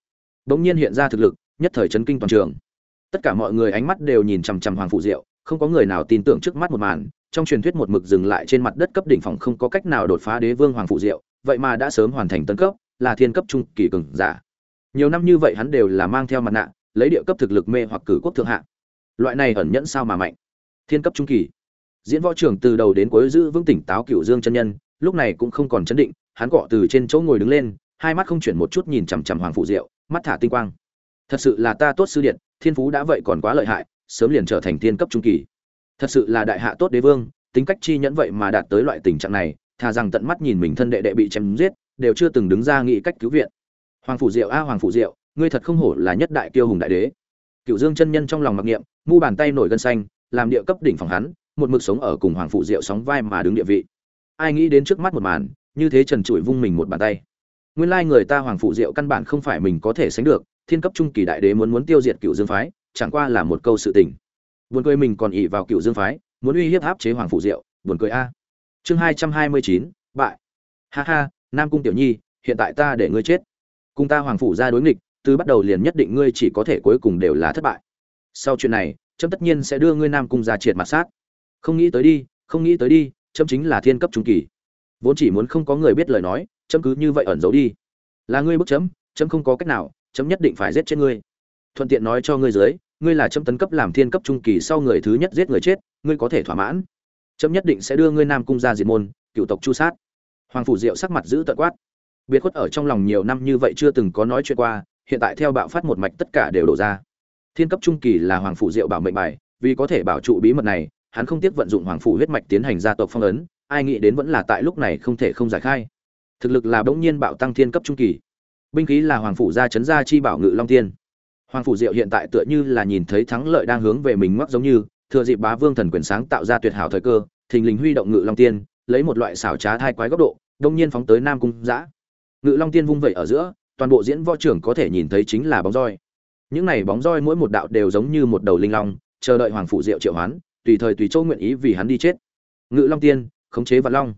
[SPEAKER 1] Bỗng nhiên hiện ra thực lực, nhất thời chấn kinh toàn trường. Tất cả mọi người ánh mắt đều nhìn chằm chằm hoàng phủ diệu, không có người nào tin tưởng trước mắt một màn. Trong truyền thuyết một mực dừng lại trên mặt đất cấp đỉnh phòng không có cách nào đột phá đế vương hoàng phủ diệu, vậy mà đã sớm hoàn thành tấn cấp, là thiên cấp trung kỳ cường giả. Nhiều năm như vậy hắn đều là mang theo mặt nạ lấy địa cấp thực lực mê hoặc cử quốc thượng hạ. Loại này ẩn nhẫn sao mà mạnh? Thiên cấp trung kỳ. Diễn võ trưởng từ đầu đến cuối giữ vững tỉnh táo cựu dương chân nhân, lúc này cũng không còn chấn định, hắn cọ từ trên chỗ ngồi đứng lên, hai mắt không chuyển một chút nhìn chằm chằm hoàng phụ diệu, mắt thả tinh quang. Thật sự là ta tốt sư điện, thiên phú đã vậy còn quá lợi hại, sớm liền trở thành thiên cấp trung kỳ. Thật sự là đại hạ tốt đế vương, tính cách chi nhẫn vậy mà đạt tới loại tình trạng này, thà rằng tận mắt nhìn mình thân đệ đệ bị chém giết, đều chưa từng đứng ra nghĩ cách cứu viện. Hoàng phủ diệu a, hoàng phủ diệu ngươi thật không hổ là nhất đại kiêu hùng đại đế. Cựu dương chân nhân trong lòng mặc niệm, mu bàn tay nổi gân xanh, làm địa cấp đỉnh phòng hắn, một mực sống ở cùng hoàng phụ diệu sóng vai mà đứng địa vị. Ai nghĩ đến trước mắt một màn, như thế trần trụi vung mình một bàn tay. Nguyên lai người ta hoàng phụ diệu căn bản không phải mình có thể sánh được, thiên cấp trung kỳ đại đế muốn muốn tiêu diệt cựu dương phái, chẳng qua là một câu sự tình. Buồn cười mình còn ỉ vào cựu dương phái, muốn uy hiếp áp chế hoàng phụ diệu, buồn cười a. Chương hai trăm hai mươi chín, bại. Ha ha, nam cung tiểu nhi, hiện tại ta để ngươi chết. Cùng ta hoàng phủ ra đối nghịch từ bắt đầu liền nhất định ngươi chỉ có thể cuối cùng đều là thất bại. Sau chuyện này, trâm tất nhiên sẽ đưa ngươi nam cung ra triệt mặt sát. Không nghĩ tới đi, không nghĩ tới đi, trâm chính là thiên cấp trung kỳ. Vốn chỉ muốn không có người biết lời nói, trâm cứ như vậy ẩn giấu đi. Là ngươi bức chấm chấm không có cách nào chấm nhất định phải giết chết ngươi. Thuận tiện nói cho ngươi dưới, ngươi là chấm tấn cấp làm thiên cấp trung kỳ sau người thứ nhất giết người chết, ngươi có thể thỏa mãn. Chấm nhất định sẽ đưa ngươi nam cung ra diệt môn, cựu tộc chu sát. Hoàng phủ diệu sắc mặt giữ tận quát. Biệt khuất ở trong lòng nhiều năm như vậy chưa từng có nói chuyện qua hiện tại theo bạo phát một mạch tất cả đều đổ ra. Thiên cấp trung kỳ là hoàng phủ diệu bảo mệnh bài, vì có thể bảo trụ bí mật này, hắn không tiếc vận dụng hoàng phủ huyết mạch tiến hành gia tộc phong ấn, ai nghĩ đến vẫn là tại lúc này không thể không giải khai. Thực lực là bỗng nhiên bạo tăng thiên cấp trung kỳ. Binh khí là hoàng phủ gia chấn gia chi bảo ngự long tiên. Hoàng phủ diệu hiện tại tựa như là nhìn thấy thắng lợi đang hướng về mình ngoắc giống như, thừa dịp bá vương thần quyền sáng tạo ra tuyệt hảo thời cơ, thình lình huy động ngự long tiên, lấy một loại xảo trá thai quái góc độ, đông nhiên phóng tới nam cung dã ngự long tiên vung vẩy ở giữa toàn bộ diễn võ trưởng có thể nhìn thấy chính là bóng roi. Những này bóng roi mỗi một đạo đều giống như một đầu linh long, chờ đợi hoàng phụ diệu triệu hoán, tùy thời tùy châu nguyện ý vì hắn đi chết. Ngự long tiên, khống chế vạn long.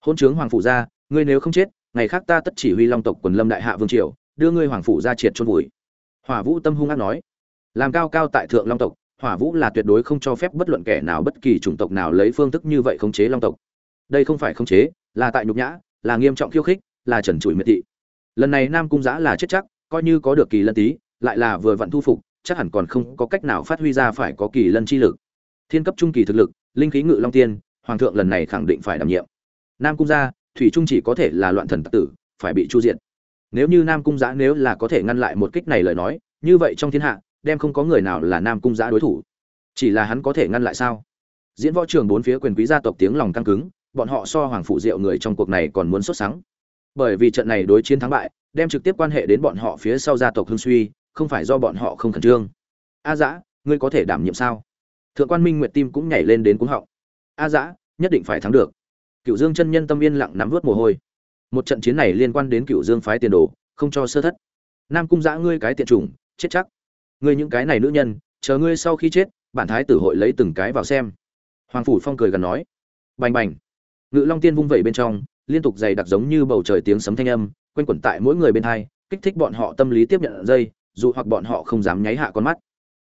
[SPEAKER 1] Hôn trướng hoàng phụ gia, ngươi nếu không chết, ngày khác ta tất chỉ huy long tộc quần lâm đại hạ vương triều, đưa ngươi hoàng phụ ra triệt chôn vùi. Hỏa vũ tâm hung ác nói. Làm cao cao tại thượng long tộc, hỏa vũ là tuyệt đối không cho phép bất luận kẻ nào bất kỳ chủng tộc nào lấy phương thức như vậy khống chế long tộc. Đây không phải khống chế, là tại nhục nhã, là nghiêm trọng khiêu khích, là trần trụi miệt thị lần này nam cung giã là chết chắc, coi như có được kỳ lân tí, lại là vừa vặn thu phục, chắc hẳn còn không có cách nào phát huy ra phải có kỳ lân chi lực. Thiên cấp trung kỳ thực lực, linh khí ngự long tiên, hoàng thượng lần này khẳng định phải đảm nhiệm. Nam cung gia, thủy trung chỉ có thể là loạn thần tặc tử, phải bị chu diện nếu như nam cung giã nếu là có thể ngăn lại một kích này lời nói, như vậy trong thiên hạ, đem không có người nào là nam cung giã đối thủ. Chỉ là hắn có thể ngăn lại sao? Diễn võ trường bốn phía quyền quý gia tộc tiếng lòng căng cứng, bọn họ so hoàng phụ diệu người trong cuộc này còn muốn xuất sáng bởi vì trận này đối chiến thắng bại đem trực tiếp quan hệ đến bọn họ phía sau gia tộc hương suy không phải do bọn họ không khẩn trương. A dã ngươi có thể đảm nhiệm sao? Thượng quan minh nguyệt tim cũng nhảy lên đến cúng họng. A dã nhất định phải thắng được. Cựu dương chân nhân tâm yên lặng nắm vớt mồ hôi. Một trận chiến này liên quan đến cựu dương phái tiền đồ không cho sơ thất. Nam cung giã ngươi cái tiện trùng, chết chắc. Ngươi những cái này nữ nhân chờ ngươi sau khi chết bản thái tử hội lấy từng cái vào xem. Hoàng phủ phong cười gần nói. Bành bành. Ngự long tiên vung vẩy bên trong liên tục dày đặc giống như bầu trời tiếng sấm thanh âm, quanh quẩn tại mỗi người bên hai, kích thích bọn họ tâm lý tiếp nhận dây, dù hoặc bọn họ không dám nháy hạ con mắt.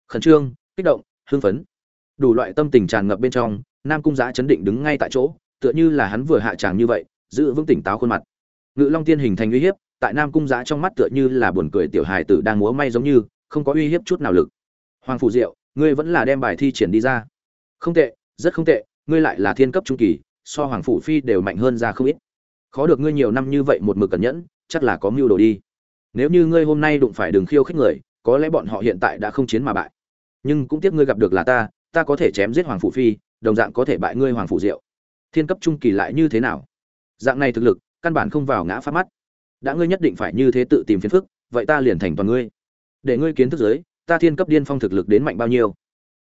[SPEAKER 1] Khẩn trương, kích động, hưng phấn. Đủ loại tâm tình tràn ngập bên trong, nam cung giã chấn định đứng ngay tại chỗ, tựa như là hắn vừa hạ tràng như vậy, giữ vững tỉnh táo khuôn mặt. Ngự long tiên hình thành uy hiếp, tại nam cung giã trong mắt tựa như là buồn cười tiểu hài tử đang múa may giống như, không có uy hiếp chút nào lực. Hoàng phủ diệu, ngươi vẫn là đem bài thi triển đi ra. Không tệ, rất không tệ, ngươi lại là thiên cấp trung kỳ, so hoàng phủ phi đều mạnh hơn ra không ít khó được ngươi nhiều năm như vậy một mực cẩn nhẫn, chắc là có mưu đồ đi. Nếu như ngươi hôm nay đụng phải đường khiêu khích người, có lẽ bọn họ hiện tại đã không chiến mà bại. Nhưng cũng tiếc ngươi gặp được là ta ta có thể chém giết hoàng phủ phi, đồng dạng có thể bại ngươi hoàng phủ diệu. Thiên cấp trung kỳ lại như thế nào? Dạng này thực lực, căn bản không vào ngã phát mắt. Đã ngươi nhất định phải như thế tự tìm phiền phức, vậy ta liền thành toàn ngươi. Để ngươi kiến thức giới, ta thiên cấp điên phong thực lực đến mạnh bao nhiêu?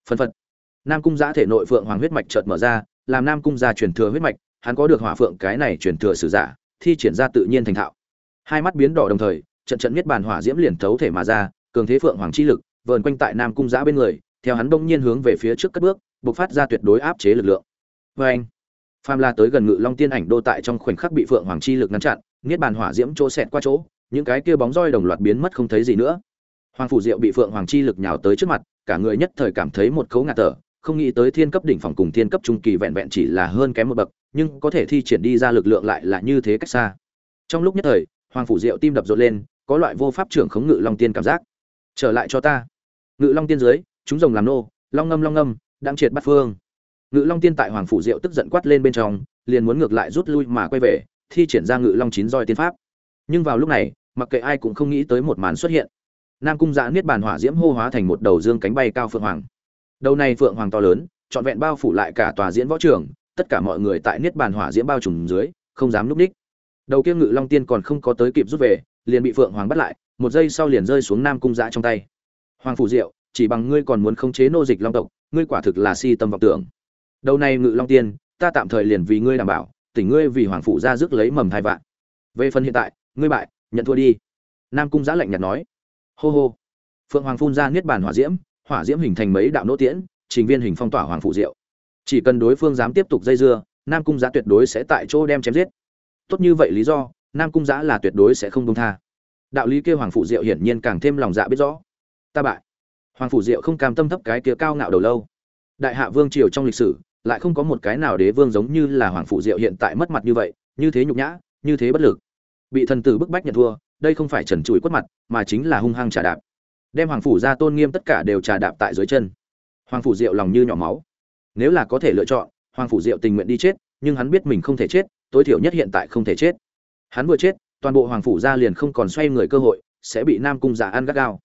[SPEAKER 1] Phân phật. Nam cung giã thể nội phượng hoàng huyết mạch chợt mở ra, làm nam cung gia truyền thừa huyết mạch hắn có được hỏa phượng cái này truyền thừa sử giả, thi triển ra tự nhiên thành thạo. Hai mắt biến đỏ đồng thời, trận trận miết bàn hỏa diễm liền thấu thể mà ra, cường thế phượng hoàng chi lực, vờn quanh tại nam cung giã bên người, theo hắn đông nhiên hướng về phía trước cất bước, bộc phát ra tuyệt đối áp chế lực lượng. Vâng! Vê anh pham la tới gần ngự long tiên ảnh đô tại trong khoảnh khắc bị phượng hoàng chi lực ngăn chặn niết bàn hỏa diễm chỗ xẹt qua chỗ, những cái kia bóng roi đồng loạt biến mất không thấy gì nữa. Hoàng phủ diệu bị phượng hoàng chi lực nhào tới trước mặt, cả người nhất thời cảm thấy một cấu ngạt thở, không nghĩ tới thiên cấp đỉnh phòng cùng thiên cấp trung kỳ vẹn vẹn chỉ là hơn kém một bậc nhưng có thể thi triển đi ra lực lượng lại là như thế cách xa. Trong lúc nhất thời, hoàng phủ diệu tim đập rộn lên, có loại vô pháp trưởng khống ngự long tiên cảm giác. Trở lại cho ta. Ngự long tiên dưới, chúng rồng làm nô, long ngâm long ngâm đang triệt bắt phương. Ngự long tiên tại hoàng phủ diệu tức giận quát lên bên trong, liền muốn ngược lại rút lui mà quay về, thi triển ra ngự long chín roi tiên pháp. Nhưng vào lúc này, mặc kệ ai cũng không nghĩ tới một màn xuất hiện. Nam cung dạ niết bàn hỏa diễm hô hóa thành một đầu dương cánh bay cao phượng hoàng. Đầu này phượng hoàng to lớn, trọn vẹn bao phủ lại cả tòa diễn võ trường tất cả mọi người tại niết bàn hỏa diễm bao trùm dưới, không dám núp ních. Đầu kia ngự long tiên còn không có tới kịp rút về, liền bị phượng hoàng bắt lại, một giây sau liền rơi xuống nam cung giã trong tay. Hoàng phủ diệu, chỉ bằng ngươi còn muốn khống chế nô dịch long tộc, ngươi quả thực là si tâm vọng tưởng. Đầu này ngự long tiên, ta tạm thời liền vì ngươi đảm bảo, tỉnh ngươi vì hoàng phủ ra rước lấy mầm thai vạn. Về phần hiện tại, ngươi bại, nhận thua đi. Nam cung giã lạnh nhạt nói. Hô hô. Phượng hoàng phun ra niết bàn hỏa diễm hỏa diễm hình thành mấy đạo nỗ tiễn, trình viên hình phong tỏa hoàng phủ diệu chỉ cần đối phương dám tiếp tục dây dưa, nam cung giã tuyệt đối sẽ tại chỗ đem chém giết. Tốt như vậy lý do, nam cung giã là tuyệt đối sẽ không công tha. Đạo lý kêu hoàng phủ diệu hiển nhiên càng thêm lòng dạ biết rõ. Ta bại. Hoàng phủ diệu không cam tâm thấp cái kia cao ngạo đầu lâu. Đại hạ vương triều trong lịch sử, lại không có một cái nào đế vương giống như là hoàng phủ diệu hiện tại mất mặt như vậy, như thế nhục nhã, như thế bất lực. Bị thần tử bức bách nhận thua, đây không phải trần trụi quất mặt, mà chính là hung hăng trà đạp. Đem hoàng phủ ra tôn nghiêm tất cả đều trà đạp tại dưới chân. Hoàng phủ diệu lòng như nhỏ máu nếu là có thể lựa chọn, hoàng phủ diệu tình nguyện đi chết, nhưng hắn biết mình không thể chết, tối thiểu nhất hiện tại không thể chết. Hắn vừa chết, toàn bộ hoàng phủ ra liền không còn xoay người cơ hội, sẽ bị nam cung giả ăn gắt gao.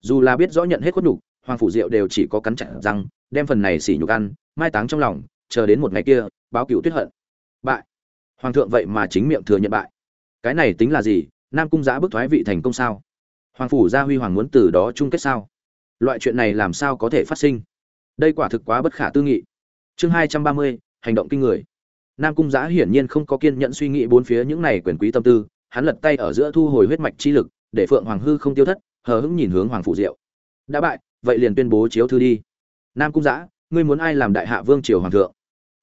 [SPEAKER 1] Dù là biết rõ nhận hết khuất nhục, hoàng phủ diệu đều chỉ có cắn chặt răng, đem phần này xỉ nhục ăn, mai táng trong lòng, chờ đến một ngày kia, báo cựu tuyết hận. Bại. Hoàng thượng vậy mà chính miệng thừa nhận bại. Cái này tính là gì? Nam cung giã bức thoái vị thành công sao? Hoàng phủ gia huy hoàng muốn từ đó chung kết sao? Loại chuyện này làm sao có thể phát sinh? Đây quả thực quá bất khả tư nghị chương hai trăm ba mươi, hành động kinh người. Nam cung giã hiển nhiên không có kiên nhẫn suy nghĩ bốn phía những này quyền quý tâm tư, hắn lật tay ở giữa thu hồi huyết mạch chi lực, để phượng hoàng hư không tiêu thất, hờ hững nhìn hướng hoàng phủ diệu. Đã bại, vậy liền tuyên bố chiếu thư đi. Nam cung giã, ngươi muốn ai làm đại hạ vương triều hoàng thượng?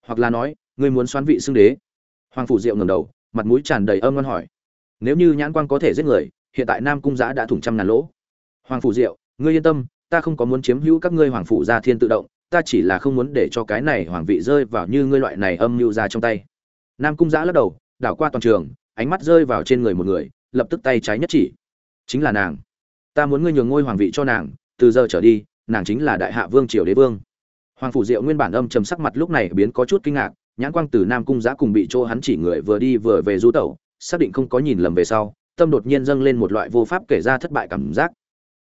[SPEAKER 1] Hoặc là nói, ngươi muốn xoán vị xưng đế? Hoàng phủ diệu ngầm đầu, mặt mũi tràn đầy âm ngon hỏi. Nếu như nhãn quan có thể giết người, hiện tại nam cung giã đã thủng trăm ngàn lỗ. Hoàng phủ diệu, ngươi yên tâm, ta không có muốn chiếm hữu các ngươi hoàng phủ gia thiên tự động ta chỉ là không muốn để cho cái này hoàng vị rơi vào như ngươi loại này âm mưu ra trong tay. Nam cung giã lắc đầu, đảo qua toàn trường, ánh mắt rơi vào trên người một người, lập tức tay trái nhất chỉ. Chính là nàng. Ta muốn ngươi nhường ngôi hoàng vị cho nàng, từ giờ trở đi, nàng chính là đại hạ vương triều đế vương. Hoàng phủ diệu nguyên bản âm trầm sắc mặt lúc này biến có chút kinh ngạc, nhãn quang từ nam cung giã cùng bị chỗ hắn chỉ người vừa đi vừa về du tẩu, xác định không có nhìn lầm về sau, tâm đột nhiên dâng lên một loại vô pháp kể ra thất bại cảm giác.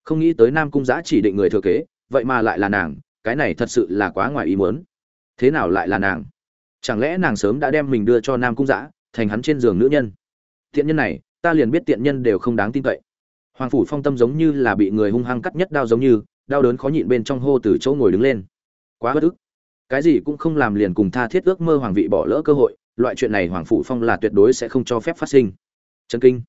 [SPEAKER 1] Không nghĩ tới nam cung giã chỉ định người thừa kế, vậy mà lại là nàng cái này thật sự là quá ngoài ý muốn. Thế nào lại là nàng? Chẳng lẽ nàng sớm đã đem mình đưa cho nam cung dã, thành hắn trên giường nữ nhân? Tiện nhân này, ta liền biết tiện nhân đều không đáng tin cậy. Hoàng phủ phong tâm giống như là bị người hung hăng cắt nhất đao giống như, đau đớn khó nhịn bên trong hô từ chỗ ngồi đứng lên. Quá bất ức. Cái gì cũng không làm liền cùng tha thiết ước mơ hoàng vị bỏ lỡ cơ hội, loại chuyện này hoàng phủ phong là tuyệt đối sẽ không cho phép phát sinh. Chân kinh.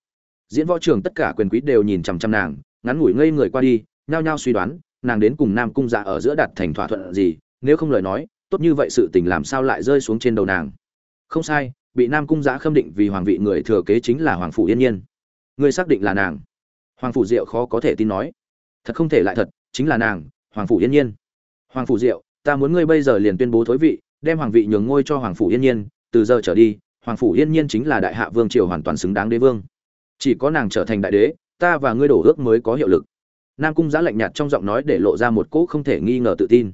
[SPEAKER 1] Diễn võ trường tất cả quyền quý đều nhìn chằm chằm nàng, ngắn ngủi ngây người qua đi, nhao nhao suy đoán nàng đến cùng nam cung dạ ở giữa đặt thành thỏa thuận gì, nếu không lời nói, tốt như vậy sự tình làm sao lại rơi xuống trên đầu nàng. Không sai, bị nam cung dạ khâm định vì hoàng vị người thừa kế chính là hoàng phủ yên nhiên. Ngươi xác định là nàng. Hoàng phủ diệu khó có thể tin nói. Thật không thể lại thật, chính là nàng, hoàng phủ yên nhiên. Hoàng phủ diệu, ta muốn ngươi bây giờ liền tuyên bố thối vị, đem hoàng vị nhường ngôi cho hoàng phủ yên nhiên, từ giờ trở đi, hoàng phủ yên nhiên chính là đại hạ vương triều hoàn toàn xứng đáng đế vương. Chỉ có nàng trở thành đại đế, ta và ngươi đổ ước mới có hiệu lực nam cung giã lạnh nhạt trong giọng nói để lộ ra một cỗ không thể nghi ngờ tự tin.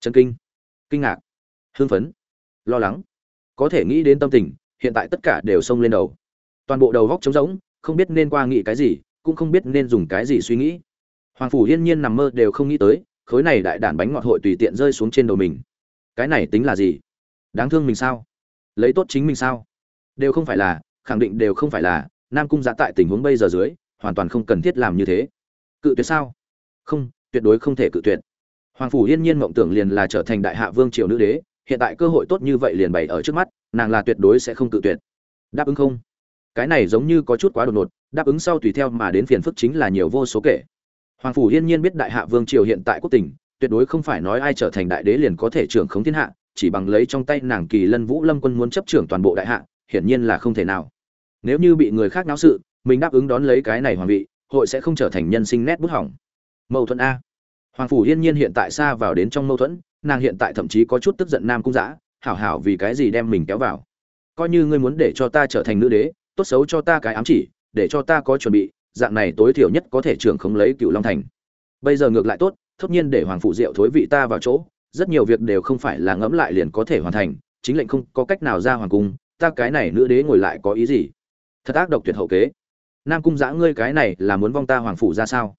[SPEAKER 1] Chân kinh kinh ngạc, hưng phấn, lo lắng. Có thể nghĩ đến tâm tình, hiện tại tất cả đều xông lên đầu. Toàn bộ đầu góc trống rỗng, không biết nên qua nghĩ cái gì, cũng không biết nên dùng cái gì suy nghĩ. Hoàng phủ yên nhiên nằm mơ đều không nghĩ tới, khối này đại đản bánh ngọt hội tùy tiện rơi xuống trên đầu mình. Cái này tính là gì? Đáng thương mình sao? Lấy tốt chính mình sao? Đều không phải là, khẳng định đều không phải là, nam cung giã tại tình huống bây giờ dưới, hoàn toàn không cần thiết làm như thế cự tuyệt sao? Không, tuyệt đối không thể cự tuyệt. Hoàng phủ yên nhiên mộng tưởng liền là trở thành đại hạ vương triều nữ đế, hiện tại cơ hội tốt như vậy liền bày ở trước mắt, nàng là tuyệt đối sẽ không cự tuyệt. Đáp ứng không? Cái này giống như có chút quá đột ngột, đáp ứng sau tùy theo mà đến phiền phức chính là nhiều vô số kể. Hoàng phủ yên nhiên biết đại hạ vương triều hiện tại quốc tỉnh tuyệt đối không phải nói ai trở thành đại đế liền có thể trưởng khống thiên hạ, chỉ bằng lấy trong tay nàng kỳ lân vũ lâm quân muốn chấp trưởng toàn bộ đại hạ, hiển nhiên là không thể nào. Nếu như bị người khác náo sự, mình đáp ứng đón lấy cái này hoàng vị hội sẽ không trở thành nhân sinh nét bút hỏng. Mâu thuẫn a. Hoàng phủ yên nhiên hiện tại xa vào đến trong mâu thuẫn, nàng hiện tại thậm chí có chút tức giận nam cung giã hảo hảo vì cái gì đem mình kéo vào. Coi như ngươi muốn để cho ta trở thành nữ đế, tốt xấu cho ta cái ám chỉ, để cho ta có chuẩn bị, dạng này tối thiểu nhất có thể trưởng không lấy cựu long thành. Bây giờ ngược lại tốt, thốt nhiên để hoàng phụ diệu thối vị ta vào chỗ, rất nhiều việc đều không phải là ngẫm lại liền có thể hoàn thành, chính lệnh không có cách nào ra hoàng cung, ta cái này nữ đế ngồi lại có ý gì? Thật ác độc tuyệt hậu kế nam cung giã ngươi cái này là muốn vong ta hoàng phủ ra sao?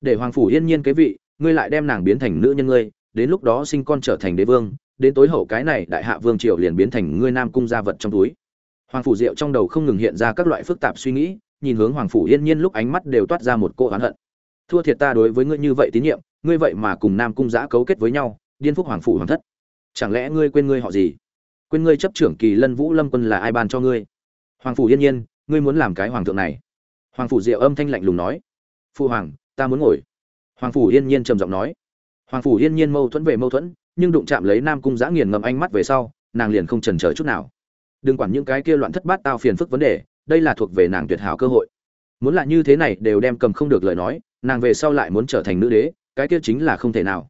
[SPEAKER 1] Để hoàng phủ yên nhiên kế vị, ngươi lại đem nàng biến thành nữ nhân ngươi, đến lúc đó sinh con trở thành đế vương, đến tối hậu cái này đại hạ vương triều liền biến thành ngươi nam cung gia vật trong túi. Hoàng phủ diệu trong đầu không ngừng hiện ra các loại phức tạp suy nghĩ, nhìn hướng hoàng phủ yên nhiên lúc ánh mắt đều toát ra một cô oán hận. Thua thiệt ta đối với ngươi như vậy tín nhiệm, ngươi vậy mà cùng nam cung giã cấu kết với nhau, điên phúc hoàng phủ hoàng thất. Chẳng lẽ ngươi quên ngươi họ gì? Quên ngươi chấp trưởng kỳ lân vũ lâm quân là ai ban cho ngươi? Hoàng phủ yên nhiên, ngươi muốn làm cái hoàng thượng này hoàng phủ diệu âm thanh lạnh lùng nói. Phụ hoàng, ta muốn ngồi. Hoàng phủ yên nhiên trầm giọng nói. Hoàng phủ yên nhiên mâu thuẫn về mâu thuẫn, nhưng đụng chạm lấy nam cung giã nghiền ngầm ánh mắt về sau, nàng liền không trần chờ chút nào. Đừng quản những cái kia loạn thất bát tao phiền phức vấn đề, đây là thuộc về nàng tuyệt hảo cơ hội. Muốn là như thế này đều đem cầm không được lời nói, nàng về sau lại muốn trở thành nữ đế, cái kia chính là không thể nào.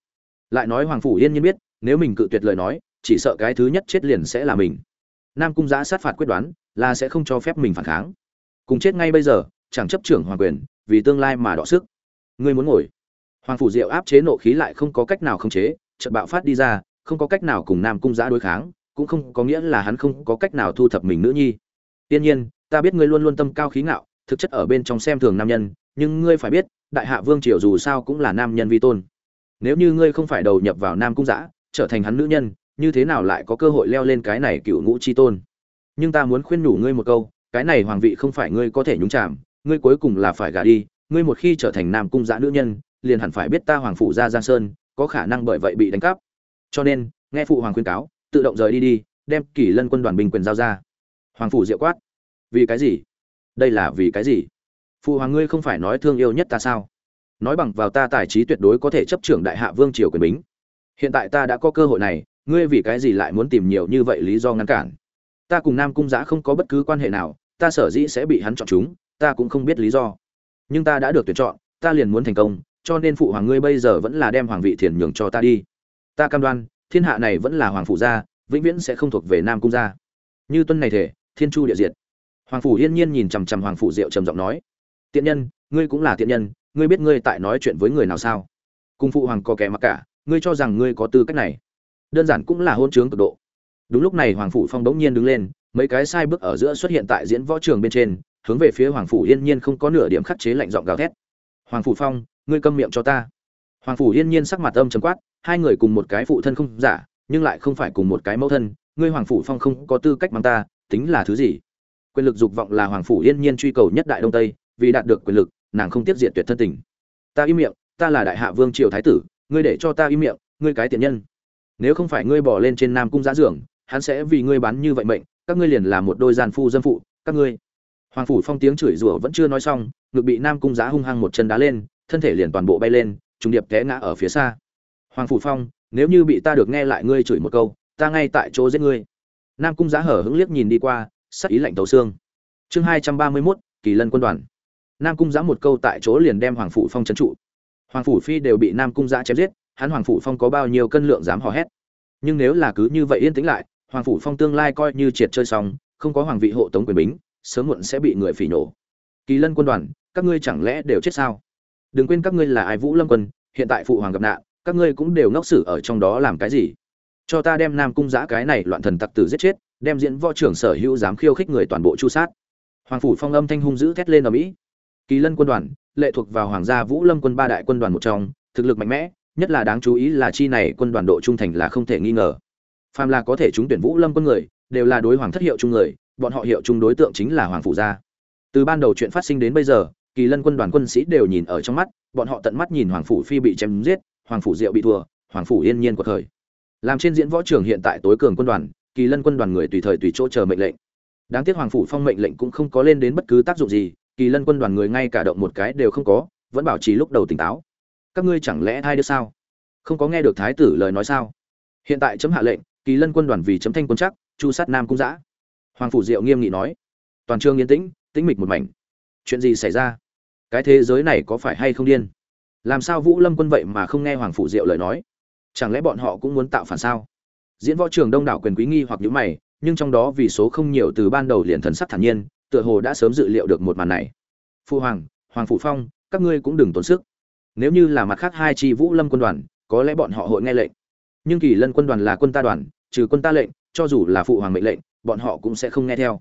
[SPEAKER 1] Lại nói hoàng phủ yên nhiên biết, nếu mình cự tuyệt lời nói, chỉ sợ cái thứ nhất chết liền sẽ là mình. Nam cung giã sát phạt quyết đoán, là sẽ không cho phép mình phản kháng. Cùng chết ngay bây giờ chẳng chấp trưởng hoàng quyền, vì tương lai mà đọ sức. Ngươi muốn ngồi. Hoàng phủ diệu áp chế nộ khí lại không có cách nào khống chế trận bạo phát đi ra, không có cách nào cùng nam cung giã đối kháng, cũng không có nghĩa là hắn không có cách nào thu thập mình nữ nhi. Tiên nhiên, ta biết ngươi luôn luôn tâm cao khí ngạo, thực chất ở bên trong xem thường nam nhân, nhưng ngươi phải biết, đại hạ vương triều dù sao cũng là nam nhân vi tôn. Nếu như ngươi không phải đầu nhập vào nam cung giã, trở thành hắn nữ nhân, như thế nào lại có cơ hội leo lên cái này cựu ngũ chi tôn? Nhưng ta muốn khuyên nhủ ngươi một câu, cái này hoàng vị không phải ngươi có thể nhúng chạm ngươi cuối cùng là phải gả đi, ngươi một khi trở thành nam cung giã nữ nhân, liền hẳn phải biết ta hoàng phủ ra giang sơn, có khả năng bởi vậy bị đánh cắp. Cho nên, nghe phụ hoàng khuyên cáo, tự động rời đi đi, đem kỷ lân quân đoàn binh quyền giao ra. Hoàng phủ diệu quát. Vì cái gì? Đây là vì cái gì? Phụ hoàng ngươi không phải nói thương yêu nhất ta sao? Nói bằng vào ta tài trí tuyệt đối có thể chấp trưởng đại hạ vương triều quyền bính. Hiện tại ta đã có cơ hội này, ngươi vì cái gì lại muốn tìm nhiều như vậy lý do ngăn cản? Ta cùng nam cung giã không có bất cứ quan hệ nào, ta sở dĩ sẽ bị hắn chọn chúng ta cũng không biết lý do. Nhưng ta đã được tuyển chọn, ta liền muốn thành công, cho nên phụ hoàng ngươi bây giờ vẫn là đem hoàng vị thiền nhường cho ta đi. Ta cam đoan, thiên hạ này vẫn là hoàng phủ gia, vĩnh viễn sẽ không thuộc về nam cung gia. Như tuân này thể, thiên chu địa diệt. Hoàng phủ yên nhiên nhìn chằm chằm hoàng phủ diệu trầm giọng nói. Tiện nhân, ngươi cũng là tiện nhân, ngươi biết ngươi tại nói chuyện với người nào sao? Cùng phụ hoàng có kẻ mặc cả, ngươi cho rằng ngươi có tư cách này. Đơn giản cũng là hôn chướng cực độ. Đúng lúc này hoàng phủ phong bỗng nhiên đứng lên, mấy cái sai bước ở giữa xuất hiện tại diễn võ trường bên trên hướng về phía hoàng phủ yên nhiên không có nửa điểm khắc chế lạnh giọng gào thét. Hoàng phủ phong, ngươi câm miệng cho ta. Hoàng phủ yên nhiên sắc mặt âm trầm quát, hai người cùng một cái phụ thân không giả, nhưng lại không phải cùng một cái mẫu thân, ngươi hoàng phủ phong không có tư cách mang ta, tính là thứ gì? Quyền lực dục vọng là hoàng phủ yên nhiên truy cầu nhất đại đông tây, vì đạt được quyền lực, nàng không tiếp diện tuyệt thân tình. Ta im miệng, ta là đại hạ vương triều thái tử, ngươi để cho ta im miệng, ngươi cái tiện nhân. Nếu không phải ngươi bỏ lên trên nam cung giá dường, hắn sẽ vì ngươi bán như vậy mệnh, các ngươi liền là một đôi gian phu dân phụ, các ngươi hoàng phủ phong tiếng chửi rủa vẫn chưa nói xong, ngực bị nam cung giá hung hăng một chân đá lên, thân thể liền toàn bộ bay lên, trùng điệp té ngã ở phía xa. Hoàng phủ phong, nếu như bị ta được nghe lại ngươi chửi một câu, ta ngay tại chỗ giết ngươi. Nam cung giá hở hững liếc nhìn đi qua, sắc ý lạnh tấu xương. Chương hai trăm ba mươi mốt, kỳ lân quân đoàn. Nam cung Giá một câu tại chỗ liền đem hoàng phủ phong trấn trụ. Hoàng phủ phi đều bị nam cung Giá chém giết, hắn hoàng phủ phong có bao nhiêu cân lượng dám hò hét. Nhưng nếu là cứ như vậy yên tĩnh lại, hoàng phủ phong tương lai coi như triệt chơi xong, không có hoàng vị hộ tống quyền bính sớm muộn sẽ bị người phỉ nổ kỳ lân quân đoàn, các ngươi chẳng lẽ đều chết sao? Đừng quên các ngươi là ai vũ lâm quân, hiện tại phụ hoàng gặp nạn, các ngươi cũng đều ngốc xử ở trong đó làm cái gì? Cho ta đem nam cung giã cái này loạn thần tặc tử giết chết, đem diễn võ trưởng sở hữu dám khiêu khích người toàn bộ chu sát. Hoàng phủ phong âm thanh hung dữ thét lên ở mỹ. Kỳ lân quân đoàn, lệ thuộc vào hoàng gia vũ lâm quân ba đại quân đoàn một trong, thực lực mạnh mẽ, nhất là đáng chú ý là chi này quân đoàn độ trung thành là không thể nghi ngờ. Phàm là có thể trúng tuyển vũ lâm quân người, đều là đối hoàng thất hiệu chung người bọn họ hiệu chung đối tượng chính là hoàng phủ gia. Từ ban đầu chuyện phát sinh đến bây giờ, kỳ lân quân đoàn quân sĩ đều nhìn ở trong mắt, bọn họ tận mắt nhìn hoàng phủ phi bị chém giết, hoàng phủ diệu bị thua, hoàng phủ yên nhiên của thời. Làm trên diễn võ trường hiện tại tối cường quân đoàn, kỳ lân quân đoàn người tùy thời tùy chỗ chờ mệnh lệnh. Đáng tiếc hoàng phủ phong mệnh lệnh cũng không có lên đến bất cứ tác dụng gì, kỳ lân quân đoàn người ngay cả động một cái đều không có, vẫn bảo trì lúc đầu tỉnh táo. Các ngươi chẳng lẽ hai đứa sao? Không có nghe được thái tử lời nói sao? Hiện tại chấm hạ lệnh, kỳ lân quân đoàn vì chấm thanh quân chắc, chu sát nam cung giã hoàng phủ diệu nghiêm nghị nói, toàn trường yên tĩnh tĩnh mịch một mảnh. Chuyện gì xảy ra? Cái thế giới này có phải hay không điên? Làm sao vũ lâm quân vậy mà không nghe hoàng phủ diệu lời nói? Chẳng lẽ bọn họ cũng muốn tạo phản sao? Diễn võ trường đông đảo quyền quý nghi hoặc nhữ mày, nhưng trong đó vì số không nhiều từ ban đầu liền thần sắc thản nhiên, tựa hồ đã sớm dự liệu được một màn này. Phu hoàng hoàng phủ phong, các ngươi cũng đừng tốn sức. Nếu như là mặt khác hai chi vũ lâm quân đoàn, có lẽ bọn họ hội nghe lệnh. Nhưng kỳ lân quân đoàn là quân ta đoàn, trừ quân ta lệnh, cho dù là phụ hoàng mệnh lệnh bọn họ cũng sẽ không nghe theo.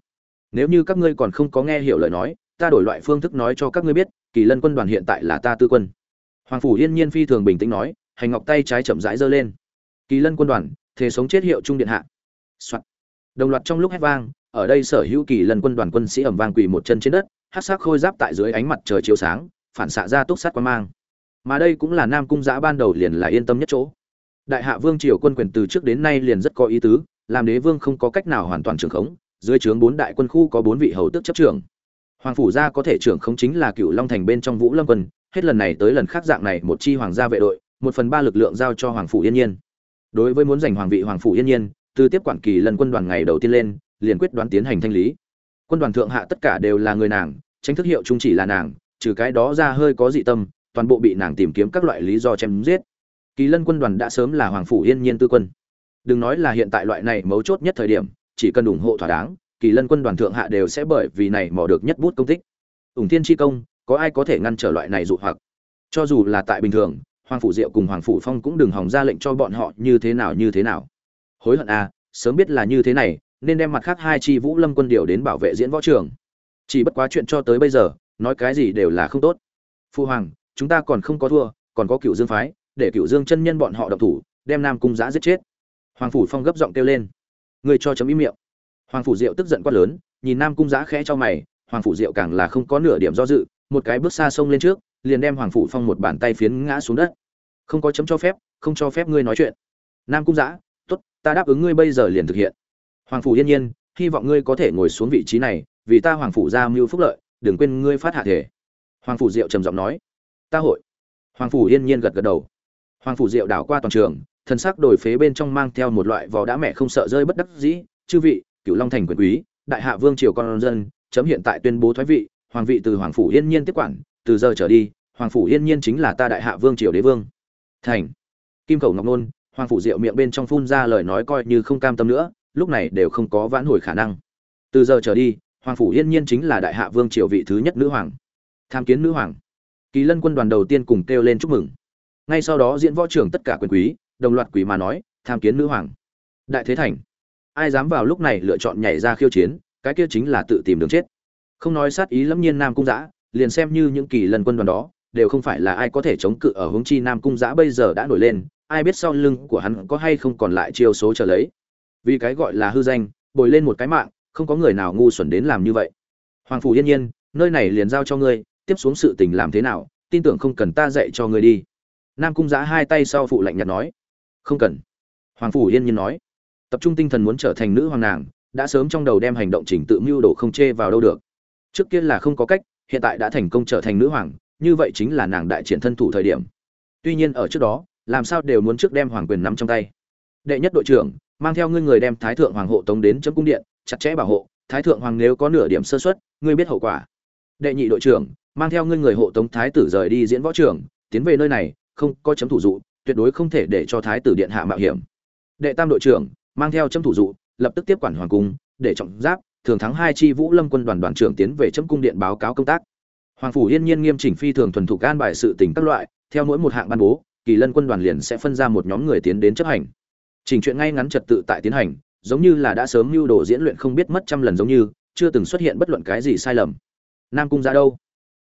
[SPEAKER 1] Nếu như các ngươi còn không có nghe hiểu lời nói, ta đổi loại phương thức nói cho các ngươi biết, kỳ lân quân đoàn hiện tại là ta tư quân. Hoàng phủ yên nhiên phi thường bình tĩnh nói, hành ngọc tay trái chậm rãi giơ lên. Kỳ lân quân đoàn thể sống chết hiệu trung điện hạ、Soạn. đồng loạt trong lúc hét vang, ở đây sở hữu kỳ lân quân đoàn quân sĩ ẩm vang quỳ một chân trên đất, hát sắc khôi giáp tại dưới ánh mặt trời chiếu sáng, phản xạ ra túc sát quan mang. Mà đây cũng là nam cung giã ban đầu liền là yên tâm nhất chỗ. Đại hạ vương triều quân quyền từ trước đến nay liền rất có ý tứ làm đế vương không có cách nào hoàn toàn trưởng khống, dưới trướng bốn đại quân khu có bốn vị hầu tước chấp trưởng. Hoàng phủ gia có thể trưởng khống chính là cựu long thành bên trong vũ lâm quân, hết lần này tới lần khác dạng này một chi hoàng gia vệ đội, một phần ba lực lượng giao cho hoàng phủ yên nhiên. Đối với muốn giành hoàng vị hoàng phủ yên nhiên, từ tiếp quản kỳ lần quân đoàn ngày đầu tiên lên, liền quyết đoán tiến hành thanh lý. Quân đoàn thượng hạ tất cả đều là người nàng, tránh thức hiệu chung chỉ là nàng, trừ cái đó ra hơi có dị tâm, toàn bộ bị nàng tìm kiếm các loại lý do chém giết. Kỳ lân quân đoàn đã sớm là hoàng phủ yên nhiên tư quân đừng nói là hiện tại loại này mấu chốt nhất thời điểm, chỉ cần ủng hộ thỏa đáng, kỳ lân quân đoàn thượng hạ đều sẽ bởi vì này mò được nhất bút công tích. Ủng thiên chi công, có ai có thể ngăn trở loại này dụ hoặc? Cho dù là tại bình thường, hoàng phủ diệu cùng hoàng phủ phong cũng đừng hòng ra lệnh cho bọn họ như thế nào như thế nào. Hối hận à sớm biết là như thế này, nên đem mặt khác hai chi vũ lâm quân điều đến bảo vệ diễn võ trường. Chỉ bất quá chuyện cho tới bây giờ, nói cái gì đều là không tốt. Phu hoàng, chúng ta còn không có thua, còn có cựu dương phái, để cựu dương chân nhân bọn họ độc thủ, đem nam cung giã giết chết hoàng phủ phong gấp giọng kêu lên. Người cho chấm ý miệng. Hoàng phủ diệu tức giận quát lớn, nhìn nam cung giã khẽ cho mày, hoàng phủ diệu càng là không có nửa điểm do dự, một cái bước xa sông lên trước, liền đem hoàng phủ phong một bàn tay phiến ngã xuống đất. Không có chấm cho phép, không cho phép ngươi nói chuyện. Nam cung giã t ố t ta đáp ứng ngươi bây giờ liền thực hiện. Hoàng phủ yên nhiên, hy vọng ngươi có thể ngồi xuống vị trí này, vì ta hoàng phủ ra mưu phúc lợi, đừng quên ngươi phát hạ thể. Hoàng phủ diệu trầm giọng nói. Ta hội. Hoàng phủ yên nhiên gật gật đầu. Hoàng phủ diệu đảo qua toàn trường thần sắc đổi phế bên trong mang theo một loại vò đã mẹ không sợ rơi bất đắc dĩ, chư vị cựu long thành quyền quý, đại hạ vương triều con dân, chấm hiện tại tuyên bố thoái vị, hoàng vị từ hoàng phủ yên nhiên tiếp quản, từ giờ trở đi, hoàng phủ yên nhiên chính là ta đại hạ vương triều đế vương. Thành. Kim cầu ngọc nôn, hoàng phủ diệu miệng bên trong phun ra lời nói coi như không cam tâm nữa, lúc này đều không có vãn hồi khả năng. Từ giờ trở đi, hoàng phủ yên nhiên chính là đại hạ vương triều vị thứ nhất nữ hoàng. Tham kiến nữ hoàng. Kỳ lân quân đoàn đầu tiên cùng kêu lên chúc mừng. Ngay sau đó diễn võ trưởng tất cả quyền quý đồng loạt quỷ mà nói, tham kiến nữ hoàng. Đại thế thành. Ai dám vào lúc này lựa chọn nhảy ra khiêu chiến, cái kia chính là tự tìm đường chết. Không nói sát ý lâm nhiên nam cung giã liền xem như những kỳ lần quân đoàn đó, đều không phải là ai có thể chống cự ở hướng chi nam cung giã bây giờ đã nổi lên, ai biết sau lưng của hắn có hay không còn lại chiêu số trở lấy. Vì cái gọi là hư danh, bồi lên một cái mạng, không có người nào ngu xuẩn đến làm như vậy. Hoàng phủ yên nhiên, nơi này liền giao cho ngươi, tiếp xuống sự tình làm thế nào, tin tưởng không cần ta dạy cho ngươi đi. Nam cung giã hai tay sau phụ lạnh nhạt nói không cần. Hoàng phủ yên nhiên nói. Tập trung tinh thần muốn trở thành nữ hoàng nàng, đã sớm trong đầu đem hành động chỉnh tự mưu đồ không chê vào đâu được. Trước kia là không có cách, hiện tại đã thành công trở thành nữ hoàng, như vậy chính là nàng đại triển thân thủ thời điểm. Tuy nhiên ở trước đó, làm sao đều muốn trước đem hoàng quyền nắm trong tay. Đệ nhất đội trưởng, mang theo ngươi người đem thái thượng hoàng hộ tống đến chấm cung điện, chặt chẽ bảo hộ. Thái thượng hoàng nếu có nửa điểm sơ xuất ngươi biết hậu quả. Đệ nhị đội trưởng, mang theo ngươi người hộ tống thái tử rời đi diễn võ trưởng tiến về nơi này, không có chấm thủ dụ tuyệt đối không thể để cho thái tử điện hạ mạo hiểm. Đệ tam đội trưởng, mang theo chấm thủ dụ, lập tức tiếp quản hoàng cung, để trọng giáp, thường thắng hai chi vũ lâm quân đoàn đoàn trưởng tiến về chấm cung điện báo cáo công tác. Hoàng phủ yên nhiên nghiêm chỉnh phi thường thuần thục can bài sự tình các loại, theo mỗi một hạng ban bố, kỳ lân quân đoàn liền sẽ phân ra một nhóm người tiến đến chấp hành. Chỉnh chuyện ngay ngắn trật tự tại tiến hành, giống như là đã sớm mưu đồ diễn luyện không biết mất trăm lần giống như, chưa từng xuất hiện bất luận cái gì sai lầm. Nam cung ra đâu?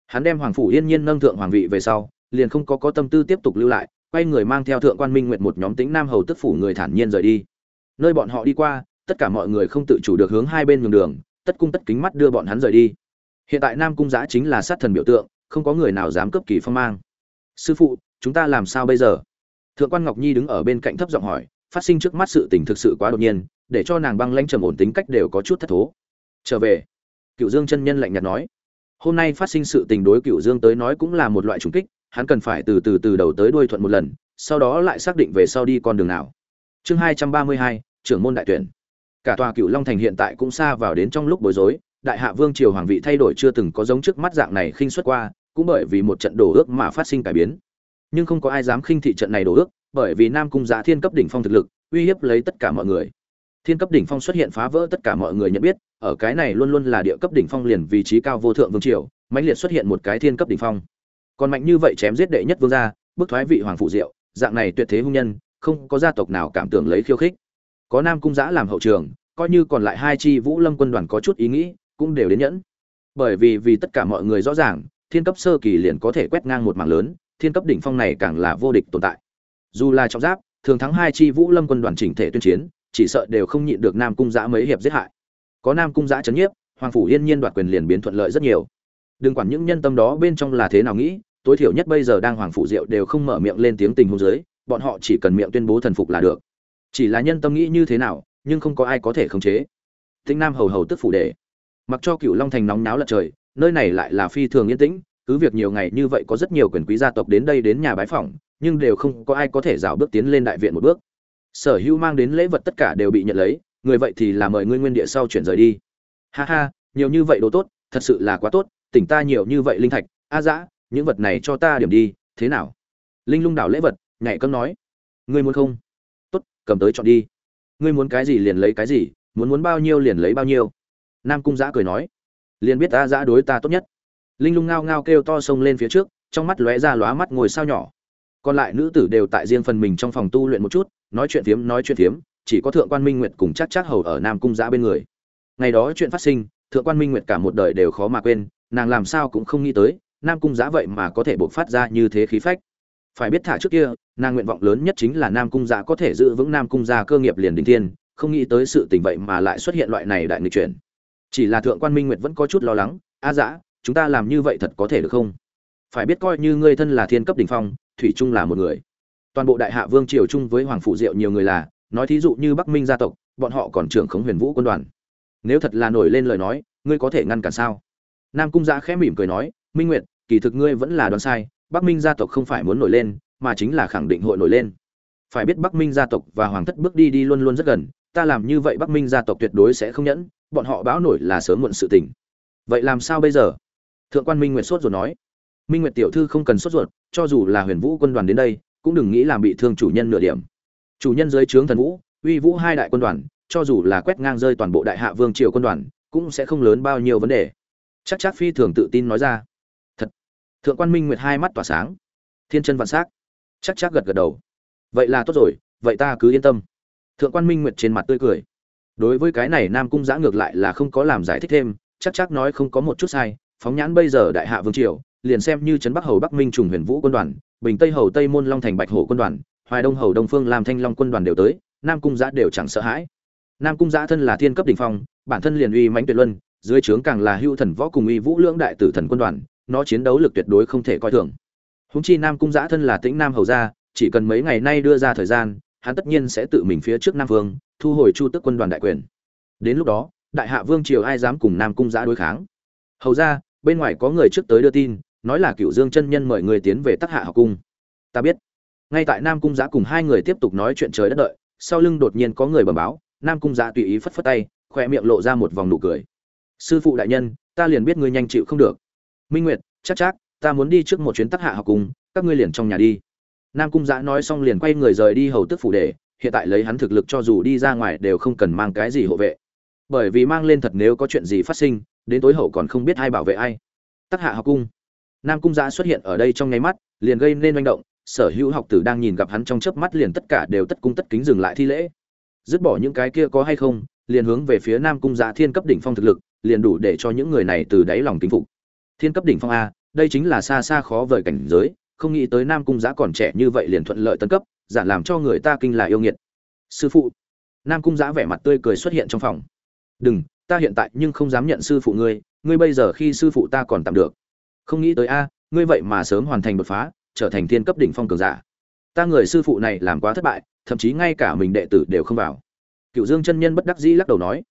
[SPEAKER 1] Hắn đem hoàng phủ yên nhiên nâng thượng hoàng vị về sau, liền không có có tâm tư tiếp tục lưu lại quay người mang theo thượng quan minh nguyện một nhóm tính nam hầu tức phủ người thản nhiên rời đi. Nơi bọn họ đi qua, tất cả mọi người không tự chủ được hướng hai bên nhường đường, tất cung tất kính mắt đưa bọn hắn rời đi. Hiện tại nam cung giã chính là sát thần biểu tượng, không có người nào dám cấp kỳ phong mang. Sư phụ, chúng ta làm sao bây giờ? Thượng quan ngọc nhi đứng ở bên cạnh thấp giọng hỏi, phát sinh trước mắt sự tình thực sự quá đột nhiên, để cho nàng băng lãnh trầm ổn tính cách đều có chút thất thố. Trở về. Cựu dương chân nhân lạnh nhạt nói. Hôm nay phát sinh sự tình đối cựu dương tới nói cũng là một loại trùng kích hắn cần phải từ từ từ đầu tới đuôi thuận một lần, sau đó lại xác định về sau đi con đường nào. Chương hai trăm ba mươi hai, trưởng môn đại tuyển. Cả tòa cửu long thành hiện tại cũng xa vào đến trong lúc bối rối, đại hạ vương triều hoàng vị thay đổi chưa từng có giống trước mắt dạng này khinh xuất qua, cũng bởi vì một trận đổ ước mà phát sinh cải biến. Nhưng không có ai dám khinh thị trận này đổ ước, bởi vì nam cung giá thiên cấp đỉnh phong thực lực, uy hiếp lấy tất cả mọi người. Thiên cấp đỉnh phong xuất hiện phá vỡ tất cả mọi người nhận biết, ở cái này luôn luôn là địa cấp đỉnh phong liền vị trí cao vô thượng vương triều, mãnh liệt xuất hiện một cái thiên cấp đỉnh phong còn mạnh như vậy chém giết đệ nhất vương gia, bức thoái vị hoàng phụ diệu, dạng này tuyệt thế hung nhân, không có gia tộc nào cảm tưởng lấy khiêu khích. Có nam cung giã làm hậu trường, coi như còn lại hai chi vũ lâm quân đoàn có chút ý nghĩ, cũng đều đến nhẫn. Bởi vì vì tất cả mọi người rõ ràng, thiên cấp sơ kỳ liền có thể quét ngang một mảng lớn, thiên cấp đỉnh phong này càng là vô địch tồn tại. Dù là trọng giáp, thường thắng hai chi vũ lâm quân đoàn chỉnh thể tuyên chiến, chỉ sợ đều không nhịn được nam cung giã mấy hiệp giết hại. Có nam cung giã chấn nhiếp, hoàng phủ yên nhiên đoạt quyền liền biến thuận lợi rất nhiều đừng quản những nhân tâm đó bên trong là thế nào nghĩ, tối thiểu nhất bây giờ đang hoàng phụ diệu đều không mở miệng lên tiếng tình hôn giới bọn họ chỉ cần miệng tuyên bố thần phục là được. Chỉ là nhân tâm nghĩ như thế nào, nhưng không có ai có thể khống chế. Tĩnh nam hầu hầu tức phủ đệ. Mặc cho cựu long thành nóng náo lật trời, nơi này lại là phi thường yên tĩnh, cứ việc nhiều ngày như vậy có rất nhiều quyền quý gia tộc đến đây đến nhà bái phỏng, nhưng đều không có ai có thể rào bước tiến lên đại viện một bước. Sở hữu mang đến lễ vật tất cả đều bị nhận lấy, người vậy thì là mời ngươi nguyên địa sau chuyển rời đi. Ha ha, nhiều như vậy đồ tốt, thật sự là quá tốt tỉnh ta nhiều như vậy linh thạch, a dã, những vật này cho ta điểm đi, thế nào? Linh lung đảo lễ vật, nhảy cấm nói. Ngươi muốn không? Tốt, cầm tới chọn đi. Ngươi muốn cái gì liền lấy cái gì, muốn muốn bao nhiêu liền lấy bao nhiêu. Nam cung giã cười nói. Liền biết ta dã đối ta tốt nhất. Linh lung ngao ngao kêu to sông lên phía trước, trong mắt lóe ra lóa mắt ngồi sao nhỏ. Còn lại nữ tử đều tại riêng phần mình trong phòng tu luyện một chút, nói chuyện phiếm, nói chuyện phiếm, chỉ có thượng quan minh nguyệt cùng chắc chắc hầu ở nam cung giã bên người. Ngày đó chuyện phát sinh, thượng quan minh nguyệt cả một đời đều khó mà quên nàng làm sao cũng không nghĩ tới, nam cung giã vậy mà có thể bộc phát ra như thế khí phách. Phải biết thả trước kia, nàng nguyện vọng lớn nhất chính là nam cung giã có thể giữ vững nam cung gia cơ nghiệp liền đình thiên, không nghĩ tới sự tình vậy mà lại xuất hiện loại này đại nghịch chuyển. Chỉ là thượng quan minh nguyệt vẫn có chút lo lắng, a dã chúng ta làm như vậy thật có thể được không? Phải biết coi như ngươi thân là thiên cấp đỉnh phong, thủy trung là một người. Toàn bộ đại hạ vương triều chung với hoàng phụ diệu nhiều người là, nói thí dụ như bắc minh gia tộc, bọn họ còn trưởng khống huyền vũ quân đoàn. Nếu thật là nổi lên lời nói, ngươi có thể ngăn cản sao? Nam cung giã khẽ mỉm cười nói, minh nguyệt, kỳ thực ngươi vẫn là đoán sai, bắc minh gia tộc không phải muốn nổi lên, mà chính là khẳng định hội nổi lên. Phải biết bắc minh gia tộc và hoàng thất bước đi đi luôn luôn rất gần, ta làm như vậy bắc minh gia tộc tuyệt đối sẽ không nhẫn, bọn họ báo nổi là sớm muộn sự tình. Vậy làm sao bây giờ? Thượng quan minh nguyệt sốt ruột nói. Minh nguyệt tiểu thư không cần sốt ruột, cho dù là huyền vũ quân đoàn đến đây, cũng đừng nghĩ làm bị thương chủ nhân nửa điểm. Chủ nhân dưới trướng thần vũ, uy vũ hai đại quân đoàn, cho dù là quét ngang rơi toàn bộ đại hạ vương triều quân đoàn, cũng sẽ không lớn bao nhiêu vấn đề chắc chắc phi thường tự tin nói ra. Thật. Thượng quan minh nguyệt hai mắt tỏa sáng. Thiên chân vạn s á c chắc chắc gật gật đầu. Vậy là tốt rồi, vậy ta cứ yên tâm. Thượng quan minh nguyệt trên mặt tươi cười. Đối với cái này nam cung giã ngược lại là không có làm giải thích thêm, chắc chắc nói không có một chút sai. Phóng nhãn bây giờ đại hạ vương triều, liền xem như trấn bắc hầu bắc minh trùng huyền vũ quân đoàn, bình tây hầu tây môn long thành bạch hổ quân đoàn, hoài đông hầu đông phương làm thanh long quân đoàn đều tới, nam cung giã đều chẳng sợ hãi. Nam cung giã thân là thiên cấp đ ỉ n h phong, bản thân liền uy mãnh tuyệt luân dưới trướng càng là hưu thần võ cùng uy vũ lưỡng đại tử thần quân đoàn, nó chiến đấu lực tuyệt đối không thể coi thường. Húng chi nam cung giã thân là tĩnh nam hầu gia, chỉ cần mấy ngày nay đưa ra thời gian, hắn tất nhiên sẽ tự mình phía trước nam vương, thu hồi chu tức quân đoàn đại quyền. Đến lúc đó, đại hạ vương triều ai dám cùng nam cung giã đối kháng? Hầu ra bên ngoài có người trước tới đưa tin, nói là cựu dương chân nhân mời người tiến về tắc hạ học cung. Ta biết. Ngay tại nam cung giã cùng hai người tiếp tục nói chuyện trời đất đợi, sau lưng đột nhiên có người bẩm báo, nam cung giã tùy ý phất phất tay khoe miệng lộ ra một vòng nụ cười sư phụ đại nhân, ta liền biết ngươi nhanh chịu không được. Minh nguyệt, chắc chắc, ta muốn đi trước một chuyến tắc hạ học cung các ngươi liền trong nhà đi. Nam cung giã nói xong liền quay người rời đi hầu tức phủ đề hiện tại lấy hắn thực lực cho dù đi ra ngoài đều không cần mang cái gì hộ vệ. Bởi vì mang lên thật nếu có chuyện gì phát sinh, đến tối hậu còn không biết ai bảo vệ ai. Tắc hạ học cung nam cung giã xuất hiện ở đây trong nháy mắt, liền gây nên manh động, sở hữu học tử đang nhìn gặp hắn trong chớp mắt liền tất cả đều tất cung tất kính dừng lại thi lễ. Dứt bỏ những cái kia có hay không, liền hướng về phía nam cung giã thiên cấp đỉnh phong thực lực liền đủ để cho những người này từ đáy lòng kính phục. Thiên cấp đỉnh phong a, đây chính là xa xa khó vời cảnh giới, không nghĩ tới nam cung giã còn trẻ như vậy liền thuận lợi tấn cấp giản làm cho người ta kinh là yêu nghiệt. Sư phụ. Nam cung giã vẻ mặt tươi cười xuất hiện trong phòng. Đừng, ta hiện tại nhưng không dám nhận sư phụ ngươi ngươi bây giờ khi sư phụ ta còn tạm được. Không nghĩ tới a, ngươi vậy mà sớm hoàn thành đột phá, trở thành thiên cấp đỉnh phong cường giả. Ta người sư phụ này làm quá thất bại, thậm chí ngay cả mình đệ tử đều không vào. Cựu dương chân nhân bất đắc dĩ lắc đầu nói.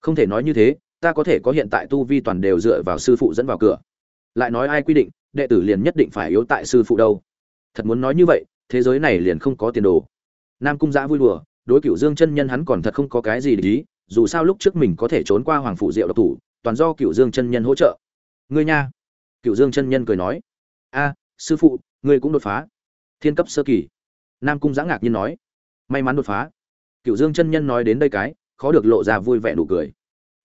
[SPEAKER 1] Không thể nói như thế ta có thể có hiện tại tu vi toàn đều dựa vào sư phụ dẫn vào cửa. Lại nói ai quy định, đệ tử liền nhất định phải yếu tại sư phụ đâu. Thật muốn nói như vậy, thế giới này liền không có tiền đồ. Nam cung giã vui đùa, đối cựu dương chân nhân hắn còn thật không có cái gì để ý, dù sao lúc trước mình có thể trốn qua hoàng phụ diệu độc thủ, toàn do cựu dương chân nhân hỗ trợ. Ngươi nha. Cựu dương chân nhân cười nói. A, sư phụ, ngươi cũng đột phá. Thiên cấp sơ kỳ. Nam cung giã ngạc nhiên nói. May mắn đột phá. Cựu dương chân nhân nói đến đây cái, khó được lộ ra vui vẻ nụ cười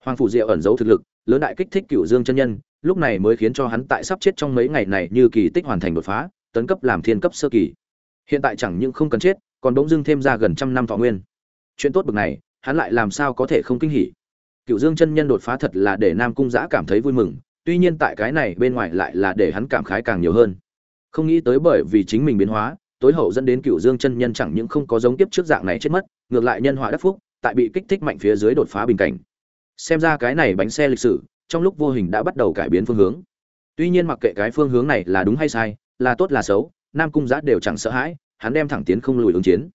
[SPEAKER 1] hoàng phủ diệu ẩn giấu thực lực, lớn đại kích thích cựu dương chân nhân, lúc này mới khiến cho hắn tại sắp chết trong mấy ngày này như kỳ tích hoàn thành đột phá, tấn cấp làm thiên cấp sơ kỳ. Hiện tại chẳng những không cần chết, còn bỗng dưng thêm ra gần trăm năm thọ nguyên. Chuyện tốt bực này, hắn lại làm sao có thể không kinh hỉ? Cựu dương chân nhân đột phá thật là để nam cung giã cảm thấy vui mừng, tuy nhiên tại cái này bên ngoài lại là để hắn cảm khái càng nhiều hơn. Không nghĩ tới bởi vì chính mình biến hóa, tối hậu dẫn đến cựu dương chân nhân chẳng những không có giống tiếp trước dạng này chết mất, ngược lại nhân họa đắc phúc, tại bị kích thích mạnh phía dưới đột phá bình cảnh xem ra cái này bánh xe lịch sử, trong lúc vô hình đã bắt đầu cải biến phương hướng. Tuy nhiên mặc kệ cái phương hướng này là đúng hay sai, là tốt là xấu, nam cung giã đều chẳng sợ hãi, hắn đem thẳng tiến không lùi ứng chiến.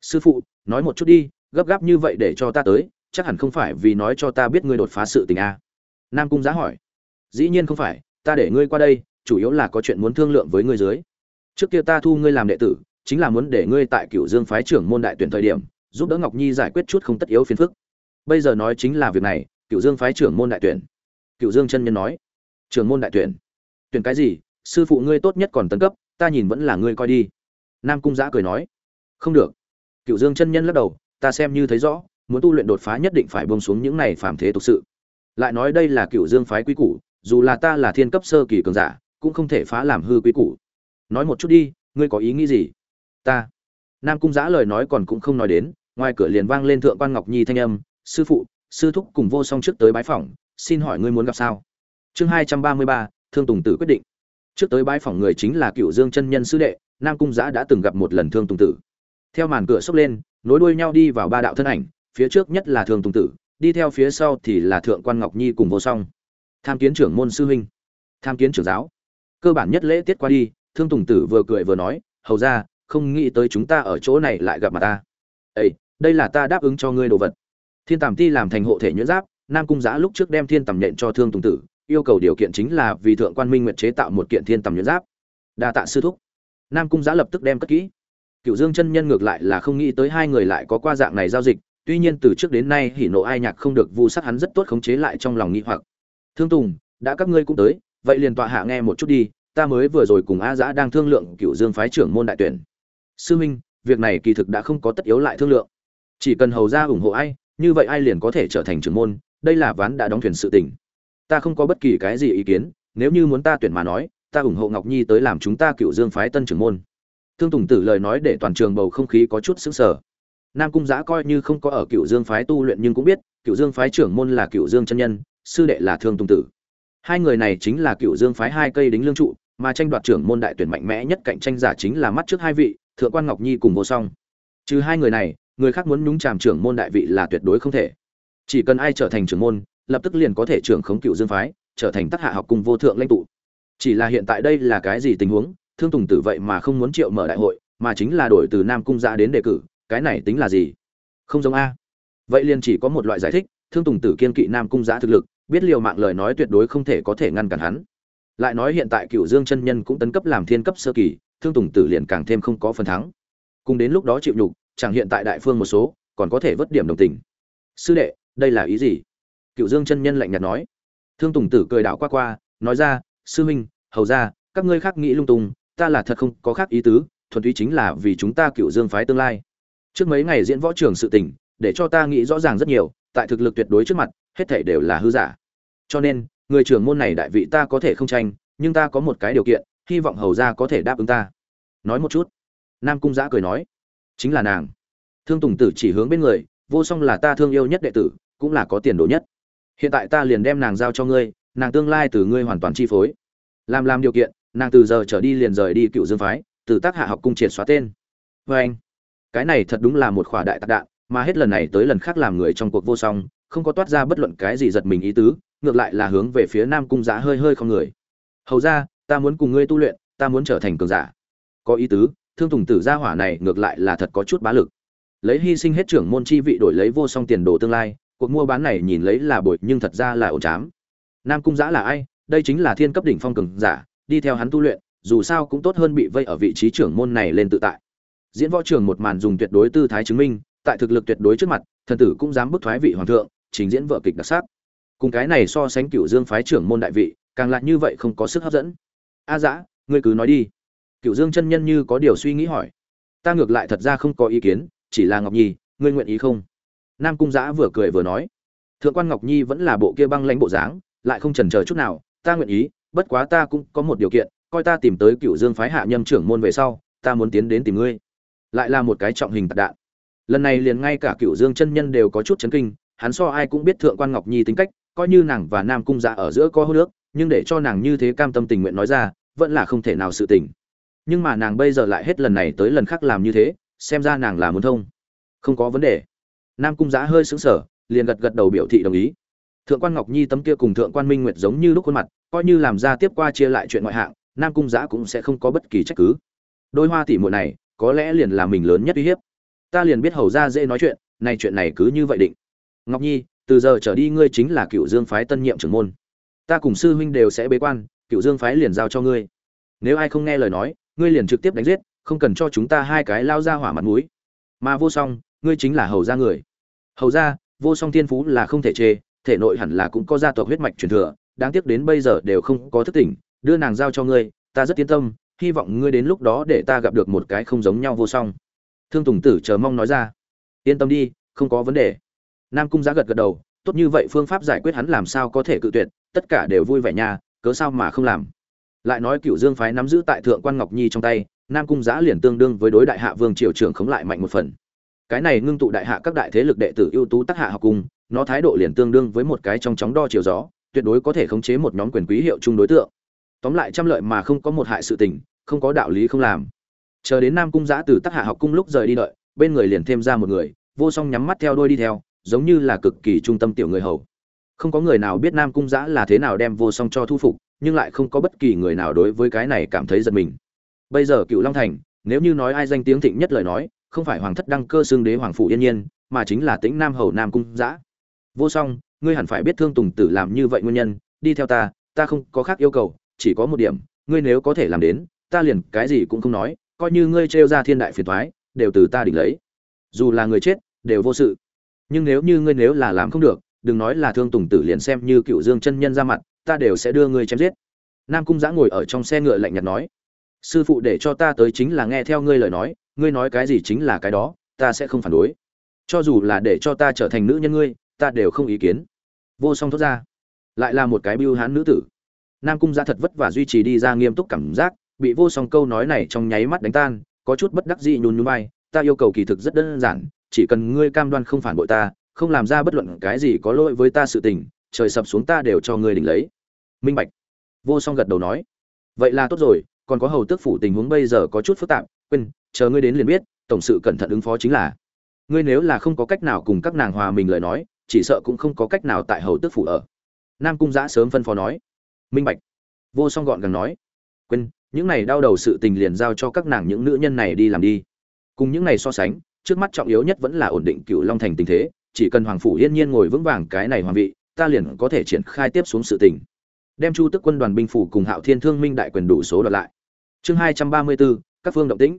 [SPEAKER 1] Sư phụ, nói một chút đi, gấp gáp như vậy để cho ta tới, chắc hẳn không phải vì nói cho ta biết ngươi đột phá sự tình a nam cung giã hỏi. Dĩ nhiên không phải, ta để ngươi qua đây, chủ yếu là có chuyện muốn thương lượng với ngươi dưới. Trước kia ta thu ngươi làm đệ tử, chính là muốn để ngươi tại cửu dương phái trưởng môn đại tuyển thời điểm, giúp đỡ ngọc nhi giải quyết chút không tất yếu phiền phức bây giờ nói chính là việc này cựu dương phái trưởng môn đại tuyển. Cựu dương chân nhân nói. Trưởng môn đại tuyển. Tuyển cái gì? Sư phụ ngươi tốt nhất còn tấn cấp, ta nhìn vẫn là ngươi coi đi. Nam cung giã cười nói. Không được. Cựu dương chân nhân lắc đầu, ta xem như thấy rõ, muốn tu luyện đột phá nhất định phải bông xuống những này phàm thế tục sự. Lại nói đây là cựu dương phái quý củ, dù là ta là thiên cấp sơ kỳ cường giả, cũng không thể phá làm hư quý củ. Nói một chút đi, ngươi có ý nghĩ gì? Ta. Nam cung giã lời nói còn cũng không nói đến, ngoài cửa liền vang lên thượng quan ngọc nhi thanh âm sư phụ, sư thúc cùng vô song trước tới bái phỏng, xin hỏi ngươi muốn gặp sao? Chương hai trăm ba mươi ba, thương tùng tử quyết định. Trước tới bái phỏng người chính là cựu dương chân nhân sư đệ, nam cung giã đã từng gặp một lần thương tùng tử. Theo màn cửa xốc lên, nối đuôi nhau đi vào ba đạo thân ảnh, phía trước nhất là thương tùng tử, đi theo phía sau thì là thượng quan ngọc nhi cùng vô song. Tham kiến trưởng môn sư huynh. Tham kiến trưởng giáo. Cơ bản nhất lễ tiết qua đi, thương tùng tử vừa cười vừa nói, hầu ra không nghĩ tới chúng ta ở chỗ này lại gặp mặt ta. Ây đây là ta đáp ứng cho ngươi đồ vật thiên tàm ti làm thành hộ thể nhuyễn giáp, nam cung giã lúc trước đem thiên tầm nhện cho thương tùng tử, yêu cầu điều kiện chính là vì thượng quan minh nguyện chế tạo một kiện thiên tầm nhuyễn giáp. Đa tạ sư thúc. Nam cung giã lập tức đem cất kỹ. Cựu dương chân nhân ngược lại là không nghĩ tới hai người lại có qua dạng này giao dịch, tuy nhiên từ trước đến nay hỉ nộ ai nhạc không được vu sát hắn rất tốt khống chế lại trong lòng nghĩ hoặc. Thương tùng, đã các ngươi cũng tới, vậy liền tọa hạ nghe một chút đi, ta mới vừa rồi cùng a giã đang thương lượng cựu dương phái trưởng môn đại tuyển. Sư minh, việc này kỳ thực đã không có tất yếu lại thương lượng. Chỉ cần hầu ra ủng hộ ai như vậy ai liền có thể trở thành trưởng môn, đây là ván đã đóng thuyền sự tình. Ta không có bất kỳ cái gì ý kiến, nếu như muốn ta tuyển mà nói, ta ủng hộ ngọc nhi tới làm chúng ta cựu dương phái tân trưởng môn. Thương tùng tử lời nói để toàn trường bầu không khí có chút xứng sở nam cung giã coi như không có ở cựu dương phái tu luyện nhưng cũng biết, cựu dương phái trưởng môn là cựu dương chân nhân, sư đệ là thương tùng tử. Hai người này chính là cựu dương phái hai cây đính lương trụ, mà tranh đoạt trưởng môn đại tuyển mạnh mẽ nhất cạnh tranh giả chính là mắt trước hai vị, thượng quan ngọc nhi cùng vô song. Trừ hai người này người khác muốn nhúng chàm trưởng môn đại vị là tuyệt đối không thể. Chỉ cần ai trở thành trưởng môn, lập tức liền có thể trưởng khống cựu dương phái, trở thành tác hạ học cùng vô thượng lãnh tụ. Chỉ là hiện tại đây là cái gì tình huống, thương tùng tử vậy mà không muốn triệu mở đại hội, mà chính là đổi từ nam cung ra đến đề cử, cái này tính là gì? Không giống a. Vậy liền chỉ có một loại giải thích, thương tùng tử kiên kỵ nam cung giã thực lực, biết liều mạng lời nói tuyệt đối không thể có thể ngăn cản hắn. Lại nói hiện tại cựu dương chân nhân cũng tấn cấp làm thiên cấp sơ kỳ, thương tùng tử liền càng thêm không có phần thắng. Cùng đến lúc đó chịu nhục chẳng hiện tại đại phương một số, còn có thể vớt điểm đồng tình. Sư đệ, đây là ý gì? Cựu dương chân nhân lạnh nhạt nói. Thương tùng tử cười đảo qua qua, nói ra, sư huynh, hầu ra các ngươi khác nghĩ lung tung, ta là thật không có khác ý tứ, thuần túy chính là vì chúng ta cựu dương phái tương lai. Trước mấy ngày diễn võ trường sự tình, để cho ta nghĩ rõ ràng rất nhiều, tại thực lực tuyệt đối trước mặt, hết thảy đều là hư giả. Cho nên, người trưởng môn này đại vị ta có thể không tranh, nhưng ta có một cái điều kiện, hy vọng hầu ra có thể đáp ứng ta. Nói một chút. Nam cung giã cười nói chính là nàng. Thương tùng tử chỉ hướng bên người, vô song là ta thương yêu nhất đệ tử, cũng là có tiền đồ nhất. Hiện tại ta liền đem nàng giao cho ngươi, nàng tương lai từ ngươi hoàn toàn chi phối. Làm làm điều kiện, nàng từ giờ trở đi liền rời đi cựu dương phái, từ tác hạ học cung triệt xóa tên. Vê anh, cái này thật đúng là một khỏa đại tạc đạn, mà hết lần này tới lần khác làm người trong cuộc vô song, không có toát ra bất luận cái gì giật mình ý tứ, ngược lại là hướng về phía nam cung giã hơi hơi không người. Hầu ra, ta muốn cùng ngươi tu luyện, ta muốn trở thành cường giả. Có ý tứ thương tùng tử gia hỏa này ngược lại là thật có chút bá lực. Lấy hy sinh hết trưởng môn chi vị đổi lấy vô song tiền đồ tương lai, cuộc mua bán này nhìn lấy là bội nhưng thật ra là ổ chám nam cung giã là ai? Đây chính là thiên cấp đỉnh phong cường giả, đi theo hắn tu luyện, dù sao cũng tốt hơn bị vây ở vị trí trưởng môn này lên tự tại. Diễn võ trường một màn dùng tuyệt đối tư thái chứng minh, tại thực lực tuyệt đối trước mặt, thần tử cũng dám bức thoái vị hoàng thượng, trình diễn vợ kịch đặc sắc. Cùng cái này so sánh cựu dương phái trưởng môn đại vị, càng lại như vậy không có sức hấp dẫn. A dã ngươi cứ nói đi cựu dương chân nhân như có điều suy nghĩ hỏi. Ta ngược lại thật ra không có ý kiến, chỉ là ngọc nhi, ngươi nguyện ý không? Nam cung giã vừa cười vừa nói. Thượng quan ngọc nhi vẫn là bộ kia băng lãnh bộ dáng, lại không chần chờ chút nào, ta nguyện ý, bất quá ta cũng có một điều kiện, coi ta tìm tới cựu dương phái hạ nhâm trưởng môn về sau, ta muốn tiến đến tìm ngươi. Lại là một cái trọng hình tạc đạn. Lần này liền ngay cả cựu dương chân nhân đều có chút chấn kinh, hắn so ai cũng biết thượng quan ngọc nhi tính cách, coi như nàng và nam cung dạ ở giữa có hô nước, nhưng để cho nàng như thế cam tâm tình nguyện nói ra, vẫn là không thể nào sự tình nhưng mà nàng bây giờ lại hết lần này tới lần khác làm như thế, xem ra nàng là muốn thông. Không có vấn đề. Nam cung giã hơi sững sờ, liền gật gật đầu biểu thị đồng ý. Thượng quan ngọc nhi tấm kia cùng thượng quan minh nguyệt giống như lúc khuôn mặt, coi như làm ra tiếp qua chia lại chuyện ngoại hạng, nam cung giã cũng sẽ không có bất kỳ trách cứ. Đôi hoa tỷ muội này, có lẽ liền là mình lớn nhất uy hiếp. Ta liền biết hầu ra dễ nói chuyện, nay chuyện này cứ như vậy định. Ngọc nhi, từ giờ trở đi ngươi chính là cựu dương phái tân nhiệm trưởng môn. Ta cùng sư huynh đều sẽ bế quan cựu dương phái liền giao cho ngươi. Nếu ai không nghe lời nói ngươi liền trực tiếp đánh giết, không cần cho chúng ta hai cái lao ra hỏa mặt mũi. Mà vô song, ngươi chính là hầu gia người. Hầu gia, vô song thiên phú là không thể chê, thể nội hẳn là cũng có gia tộc huyết mạch truyền thừa, đáng tiếc đến bây giờ đều không có thức tỉnh, đưa nàng giao cho ngươi, ta rất yên tâm, hy vọng ngươi đến lúc đó để ta gặp được một cái không giống nhau vô song. Thương tùng tử chờ mong nói ra. Yên tâm đi, không có vấn đề. Nam cung giá gật gật đầu, tốt như vậy phương pháp giải quyết hắn làm sao có thể cự tuyệt, tất cả đều vui vẻ nha, cớ sao mà không làm? Lại nói cựu dương phái nắm giữ tại thượng quan ngọc nhi trong tay, nam cung giã liền tương đương với đối đại hạ vương triều trưởng khống lại mạnh một phần. Cái này ngưng tụ đại hạ các đại thế lực đệ tử ưu tú tác hạ học cung, nó thái độ liền tương đương với một cái trong chóng đo chiều gió, tuyệt đối có thể khống chế một nhóm quyền quý hiệu chung đối tượng. Tóm lại trăm lợi mà không có một hại sự tình, không có đạo lý không làm. Chờ đến nam cung giã từ tác hạ học cung lúc rời đi đợi, bên người liền thêm ra một người, vô song nhắm mắt theo đôi đi theo, giống như là cực kỳ trung tâm tiểu người hầu. Không có người nào biết nam cung giã là thế nào đem vô song cho thu phục nhưng lại không có bất kỳ người nào đối với cái này cảm thấy giật mình. Bây giờ cựu long thành, nếu như nói ai danh tiếng thịnh nhất lời nói, không phải hoàng thất đăng cơ xương đế hoàng phủ yên nhiên, mà chính là tĩnh nam hầu nam cung giã. Vô song, ngươi hẳn phải biết thương tùng tử làm như vậy nguyên nhân, đi theo ta ta không có khác yêu cầu, chỉ có một điểm, ngươi nếu có thể làm đến, ta liền cái gì cũng không nói, coi như ngươi trêu ra thiên đại phiền thoái đều từ ta đỉnh lấy. Dù là người chết, đều vô sự. Nhưng nếu như ngươi nếu là làm không được, đừng nói là thương tùng tử liền xem như cựu dương chân nhân ra mặt ta đều sẽ đưa ngươi chém giết. Nam cung giã ngồi ở trong xe ngựa lạnh nhạt nói, sư phụ để cho ta tới chính là nghe theo ngươi lời nói, ngươi nói cái gì chính là cái đó, ta sẽ không phản đối. Cho dù là để cho ta trở thành nữ nhân ngươi, ta đều không ý kiến. Vô song thốt ra, lại là một cái bưu hán nữ tử. Nam cung giã thật vất vả duy trì đi ra nghiêm túc cảm giác, bị vô song câu nói này trong nháy mắt đánh tan, có chút bất đắc dĩ nhún nhún vai, ta yêu cầu kỳ thực rất đơn giản, chỉ cần ngươi cam đoan không phản bội ta, không làm ra bất luận cái gì có lỗi với ta sự tình, trời sập xuống ta đều cho ngươi đỉnh lấy minh bạch. Vô song gật đầu nói, vậy là tốt rồi, còn có hầu tước phủ tình huống bây giờ có chút phức tạp, quên, chờ ngươi đến liền biết, tổng sự cẩn thận ứng phó chính là. Ngươi nếu là không có cách nào cùng các nàng hòa mình lời nói, chỉ sợ cũng không có cách nào tại hầu tước phủ ở. Nam cung giã sớm phân phó nói, minh bạch. Vô song gọn gàng nói, quên, những này đau đầu sự tình liền giao cho các nàng những nữ nhân này đi làm đi. Cùng những này so sánh, trước mắt trọng yếu nhất vẫn là ổn định cựu long thành tình thế, chỉ cần hoàng phủ yên nhiên ngồi vững vàng cái này hoàng vị, ta liền có thể triển khai tiếp xuống sự tình đem chu tức quân đoàn binh phủ cùng hạo thiên thương minh đại quyền đủ số đoạt lại. Chương hai trăm ba mươi bốn, các phương động tĩnh.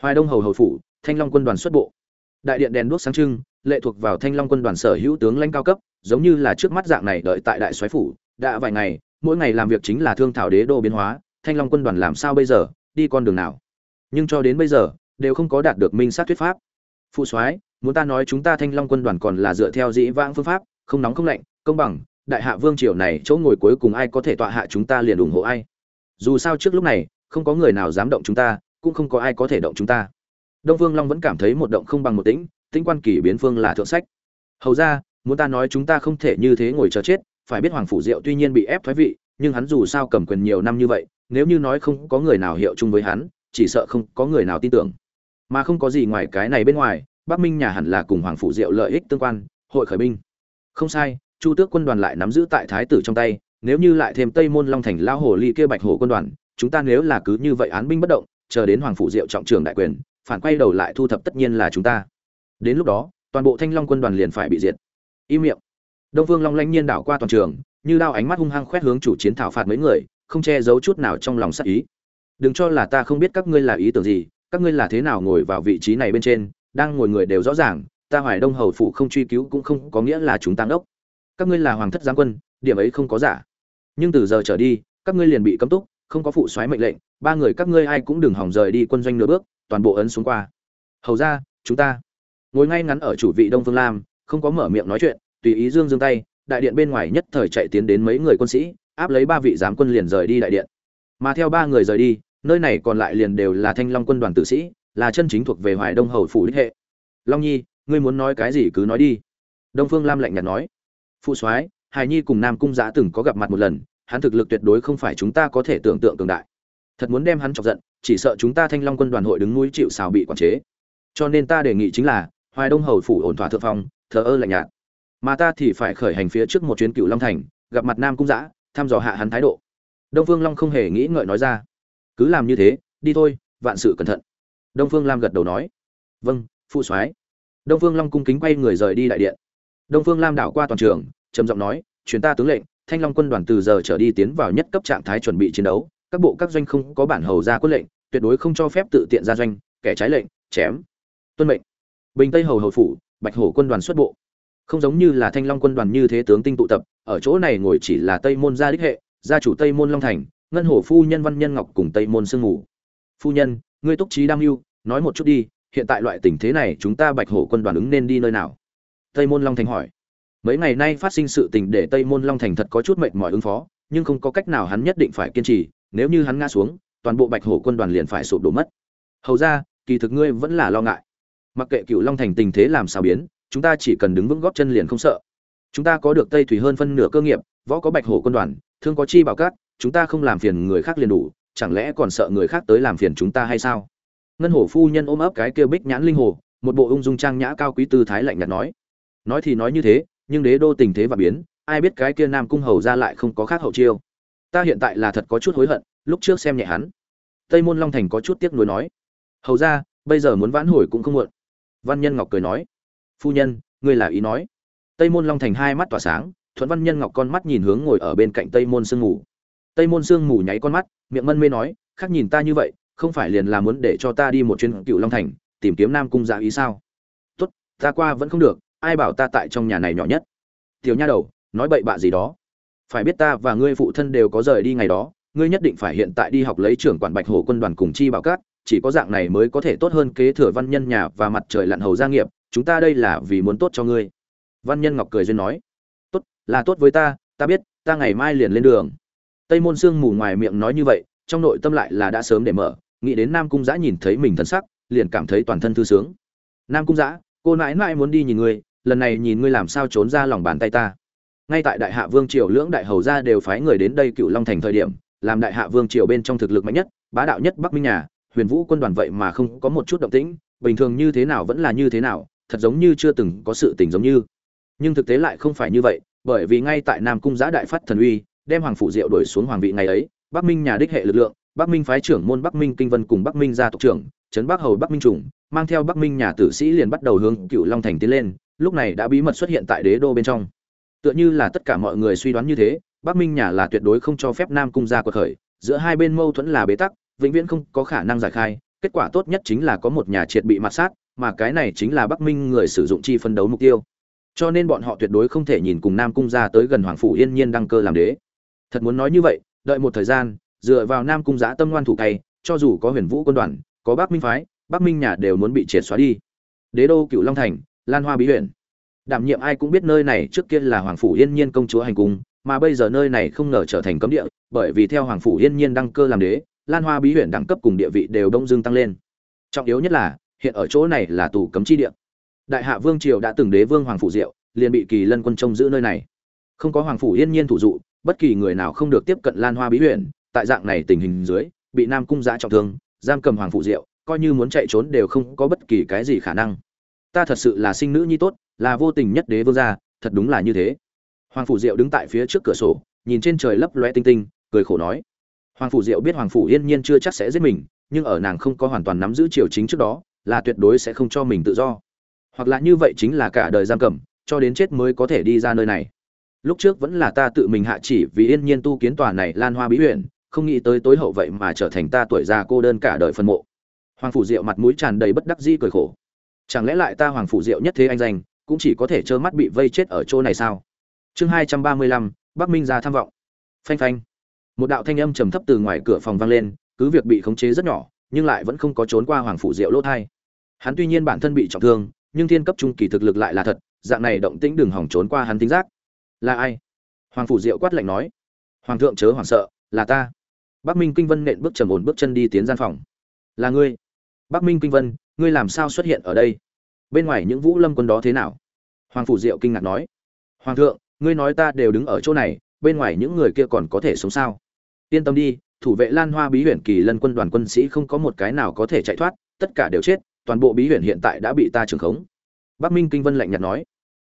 [SPEAKER 1] Hoài đông hầu hầu phủ, thanh long quân đoàn xuất bộ. Đại điện đèn đuốc sáng trưng, lệ thuộc vào thanh long quân đoàn sở hữu tướng lãnh cao cấp, giống như là trước mắt dạng này đợi tại đại soái phủ, đã vài ngày, mỗi ngày làm việc chính là thương thảo đế đô biến hóa, thanh long quân đoàn làm sao bây giờ, đi con đường nào? Nhưng cho đến bây giờ, đều không có đạt được minh sát thuyết pháp. Phụ soái, muốn ta nói chúng ta thanh long quân đoàn còn là dựa theo dĩ vãng phương pháp, không nóng không lạnh, công bằng đại hạ vương triều này chỗ ngồi cuối cùng ai có thể tọa hạ chúng ta liền ủng hộ ai. Dù sao trước lúc này, không có người nào dám động chúng ta, cũng không có ai có thể động chúng ta. Đông vương long vẫn cảm thấy một động không bằng một tĩnh tĩnh quan kỳ biến phương là thượng sách. Hầu ra, muốn ta nói chúng ta không thể như thế ngồi chờ chết, phải biết hoàng phủ diệu tuy nhiên bị ép thoái vị, nhưng hắn dù sao cầm quyền nhiều năm như vậy, nếu như nói không có người nào hiệu chung với hắn, chỉ sợ không có người nào tin tưởng. Mà không có gì ngoài cái này bên ngoài, bắc minh nhà hẳn là cùng hoàng phủ diệu lợi ích tương quan, hội khởi binh. Không sai chu tước quân đoàn lại nắm giữ tại thái tử trong tay, nếu như lại thêm tây môn long thành lao hồ ly kia bạch hồ quân đoàn, chúng ta nếu là cứ như vậy án binh bất động, chờ đến hoàng phủ diệu trọng trường đại quyền, phản quay đầu lại thu thập tất nhiên là chúng ta. Đến lúc đó, toàn bộ thanh long quân đoàn liền phải bị diệt. Im miệng. Đông vương long lanh nhiên đảo qua toàn trường, như đao ánh mắt hung hăng khoét hướng chủ chiến thảo phạt mấy người, không che giấu chút nào trong lòng sắc ý. Đừng cho là ta không biết các ngươi là ý tưởng gì, các ngươi là thế nào ngồi vào vị trí này bên trên, đang ngồi người đều rõ ràng, ta hoài đông hầu phụ không truy cứu cũng không có nghĩa là chúng tăng đốc các ngươi là hoàng thất giáng quân, điểm ấy không có giả. Nhưng từ giờ trở đi, các ngươi liền bị cấm túc, không có phụ soái mệnh lệnh, ba người các ngươi ai cũng đừng hỏng rời đi quân doanh nửa bước, toàn bộ ấn xuống qua. Hầu ra, chúng ta. Ngồi ngay ngắn ở chủ vị đông phương lam, không có mở miệng nói chuyện, tùy ý dương dương tay, đại điện bên ngoài nhất thời chạy tiến đến mấy người quân sĩ, áp lấy ba vị giám quân liền rời đi đại điện. Mà theo ba người rời đi, nơi này còn lại liền đều là thanh long quân đoàn tử sĩ, là chân chính thuộc về hoài đông hầu phủ đích hệ. Long nhi, ngươi muốn nói cái gì cứ nói đi. Đông phương lam lạnh nhạt nói phụ soái, hài nhi cùng nam cung giã từng có gặp mặt một lần, hắn thực lực tuyệt đối không phải chúng ta có thể tưởng tượng cường đại. Thật muốn đem hắn chọc giận, chỉ sợ chúng ta thanh long quân đoàn hội đứng núi chịu xào bị quản chế. Cho nên ta đề nghị chính là, hoài đông hầu phủ ổn thỏa thượng phong, thờ ơ lạnh nhạt. Mà ta thì phải khởi hành phía trước một chuyến cựu long thành, gặp mặt nam cung giã, thăm dò hạ hắn thái độ. Đông phương long không hề nghĩ ngợi nói ra. Cứ làm như thế, đi thôi, vạn sự cẩn thận. Đông phương lam gật đầu nói. Vâng phụ soái. Đông phương long cung kính quay người rời đi đại điện đông phương lam đảo qua toàn trường, trầm giọng nói, truyền ta tướng lệnh, thanh long quân đoàn từ giờ trở đi tiến vào nhất cấp trạng thái chuẩn bị chiến đấu, các bộ các doanh không có bản hầu ra quân lệnh, tuyệt đối không cho phép tự tiện ra doanh, kẻ trái lệnh, chém, tuân mệnh. Bình tây hầu hầu phủ, bạch hổ quân đoàn xuất bộ. Không giống như là thanh long quân đoàn như thế tướng tinh tụ tập, ở chỗ này ngồi chỉ là tây môn gia đích hệ, gia chủ tây môn long thành, ngân hổ phu nhân văn nhân ngọc cùng tây môn sương ngủ phu nhân, ngươi túc trí đam mưu, nói một chút đi, hiện tại loại tình thế này chúng ta bạch hổ quân đoàn ứng nên đi nơi nào? Tây môn long thành hỏi. Mấy ngày nay phát sinh sự tình để tây môn long thành thật có chút mệt mỏi ứng phó, nhưng không có cách nào hắn nhất định phải kiên trì, nếu như hắn ngã xuống, toàn bộ bạch hổ quân đoàn liền phải sụp đổ mất. Hầu ra, kỳ thực ngươi vẫn là lo ngại. Mặc kệ cựu long thành tình thế làm sao biến, chúng ta chỉ cần đứng vững góp chân liền không sợ. Chúng ta có được tây thủy hơn phân nửa cơ nghiệp, võ có bạch hổ quân đoàn, thương có chi bảo cát, chúng ta không làm phiền người khác liền đủ, chẳng lẽ còn sợ người khác tới làm phiền chúng ta hay sao? Ngân hổ phu nhân ôm ấp cái kia bích nhãn linh hồ, một bộ ung dung trang nhã cao quý tư thái lạnh nhạt nói nói thì nói như thế, nhưng đế đô tình thế và biến, ai biết cái kia nam cung hầu ra lại không có khác hậu chiêu. Ta hiện tại là thật có chút hối hận, lúc trước xem nhẹ hắn. Tây môn long thành có chút tiếc nuối nói. Hầu ra, bây giờ muốn vãn hồi cũng không muộn. Văn nhân ngọc cười nói. Phu nhân, ngươi là ý nói. Tây môn long thành hai mắt tỏa sáng, thuận văn nhân ngọc con mắt nhìn hướng ngồi ở bên cạnh tây môn sương mù. Tây môn sương mù nháy con mắt, miệng mân mê nói, khác nhìn ta như vậy, không phải liền là muốn để cho ta đi một chuyến cựu long thành, tìm kiếm nam cung dạ ý sao? Tốt, ta qua vẫn không được ai bảo ta tại trong nhà này nhỏ nhất? Tiểu nha đầu, nói bậy bạ gì đó? Phải biết ta và ngươi phụ thân đều có rời đi ngày đó, ngươi nhất định phải hiện tại đi học lấy trưởng quản bạch hồ quân đoàn cùng chi bảo cát, chỉ có dạng này mới có thể tốt hơn kế thừa văn nhân nhà và mặt trời lặn hầu gia nghiệp, chúng ta đây là vì muốn tốt cho ngươi. Văn nhân ngọc cười duyên nói. Tốt, là tốt với ta ta biết, ta ngày mai liền lên đường. Tây môn sương mù ngoài miệng nói như vậy, trong nội tâm lại là đã sớm để mở, nghĩ đến nam cung giã nhìn thấy mình thân sắc, liền cảm thấy toàn thân thư sướng. Nam cung giã cô nãi nãi muốn đi nhìn ngươi, lần này nhìn ngươi làm sao trốn ra lòng bàn tay ta. Ngay tại đại hạ vương triều lưỡng đại hầu gia đều phái người đến đây cựu long thành thời điểm, làm đại hạ vương triều bên trong thực lực mạnh nhất, bá đạo nhất bắc minh nhà, huyền vũ quân đoàn vậy mà không có một chút động tĩnh, bình thường như thế nào vẫn là như thế nào, thật giống như chưa từng có sự tình giống như. Nhưng thực tế lại không phải như vậy, bởi vì ngay tại nam cung giã đại phát thần uy, đem hoàng phủ diệu đổi xuống hoàng vị ngày ấy, bắc minh nhà đích hệ lực lượng, bắc minh phái trưởng môn bắc minh kinh vân cùng bắc minh gia tộc trưởng, trấn bắc hầu bắc minh trùng mang theo bắc minh nhà tử sĩ liền bắt đầu hướng cựu long thành tiến lên lúc này đã bí mật xuất hiện tại đế đô bên trong. Tựa như là tất cả mọi người suy đoán như thế bắc minh nhà là tuyệt đối không cho phép nam cung gia quật khởi giữa hai bên mâu thuẫn là bế tắc vĩnh viễn không có khả năng giải khai kết quả tốt nhất chính là có một nhà triệt bị mặt sát mà cái này chính là bắc minh người sử dụng chi phân đấu mục tiêu. Cho nên bọn họ tuyệt đối không thể nhìn cùng nam cung gia tới gần hoàng phủ yên nhiên đăng cơ làm đế. Thật muốn nói như vậy đợi một thời gian dựa vào nam cung gia tâm ngoan thủ cày, cho dù có huyền vũ quân đoàn có bắc minh phái bắc minh nhà đều muốn bị triệt xóa đi. Đế đô cựu long thành, lan hoa bí huyện. Đảm nhiệm ai cũng biết nơi này trước kia là hoàng phủ yên nhiên công chúa hành cung, mà bây giờ nơi này không ngờ trở thành cấm địa, bởi vì theo hoàng phủ yên nhiên đăng cơ làm đế, lan hoa bí huyện đẳng cấp cùng địa vị đều đông dương tăng lên. Trọng yếu nhất là, hiện ở chỗ này là tù cấm chi địa. Đại hạ vương triều đã từng đế vương hoàng phủ diệu, liền bị kỳ lân quân trông giữ nơi này. Không có hoàng phủ yên nhiên thủ dụ, bất kỳ người nào không được tiếp cận lan hoa bí huyện, tại dạng này tình hình dưới, bị nam cung giã trọng thương, giam cầm hoàng phủ diệu coi như muốn chạy trốn đều không có bất kỳ cái gì khả năng. Ta thật sự là sinh nữ nhi tốt, là vô tình nhất đế vương gia, thật đúng là như thế. Hoàng phủ diệu đứng tại phía trước cửa sổ, nhìn trên trời lấp loe tinh tinh, cười khổ nói. Hoàng phủ diệu biết hoàng phủ yên nhiên chưa chắc sẽ giết mình, nhưng ở nàng không có hoàn toàn nắm giữ triều chính trước đó, là tuyệt đối sẽ không cho mình tự do. Hoặc là như vậy chính là cả đời giam cầm, cho đến chết mới có thể đi ra nơi này. Lúc trước vẫn là ta tự mình hạ chỉ vì yên nhiên tu kiến tòa này lan hoa bí huyện không nghĩ tới tối hậu vậy mà trở thành ta tuổi già cô đơn cả đời phân mộ hoàng phủ diệu mặt mũi tràn đầy bất đắc dĩ cười khổ. Chẳng lẽ lại ta hoàng phủ diệu nhất thế anh danh, cũng chỉ có thể trơ mắt bị vây chết ở chỗ này sao? Chương hai trăm ba mươi lăm, bắc minh ra tham vọng. Phanh phanh. Một đạo thanh âm trầm thấp từ ngoài cửa phòng vang lên, cứ việc bị khống chế rất nhỏ, nhưng lại vẫn không có trốn qua hoàng phủ diệu lỗ thai. Hắn tuy nhiên bản thân bị trọng thương, nhưng thiên cấp trung kỳ thực lực lại là thật, dạng này động tĩnh đừng hỏng trốn qua hắn tính giác. Là ai? Hoàng phủ diệu quát lạnh nói. Hoàng thượng chớ hoảng sợ, là ta. Bắc minh kinh vân nện bước trầm ổn bước chân đi tiến gian phòng. Là ngươi bắc minh kinh vân, ngươi làm sao xuất hiện ở đây? Bên ngoài những vũ lâm quân đó thế nào? Hoàng phủ diệu kinh ngạc nói. Hoàng thượng, ngươi nói ta đều đứng ở chỗ này, bên ngoài những người kia còn có thể sống sao? Yên tâm đi, thủ vệ lan hoa bí huyện kỳ lân quân đoàn quân sĩ không có một cái nào có thể chạy thoát, tất cả đều chết, toàn bộ bí huyện hiện tại đã bị ta trừng khống. Bắc minh kinh vân lạnh nhạt nói.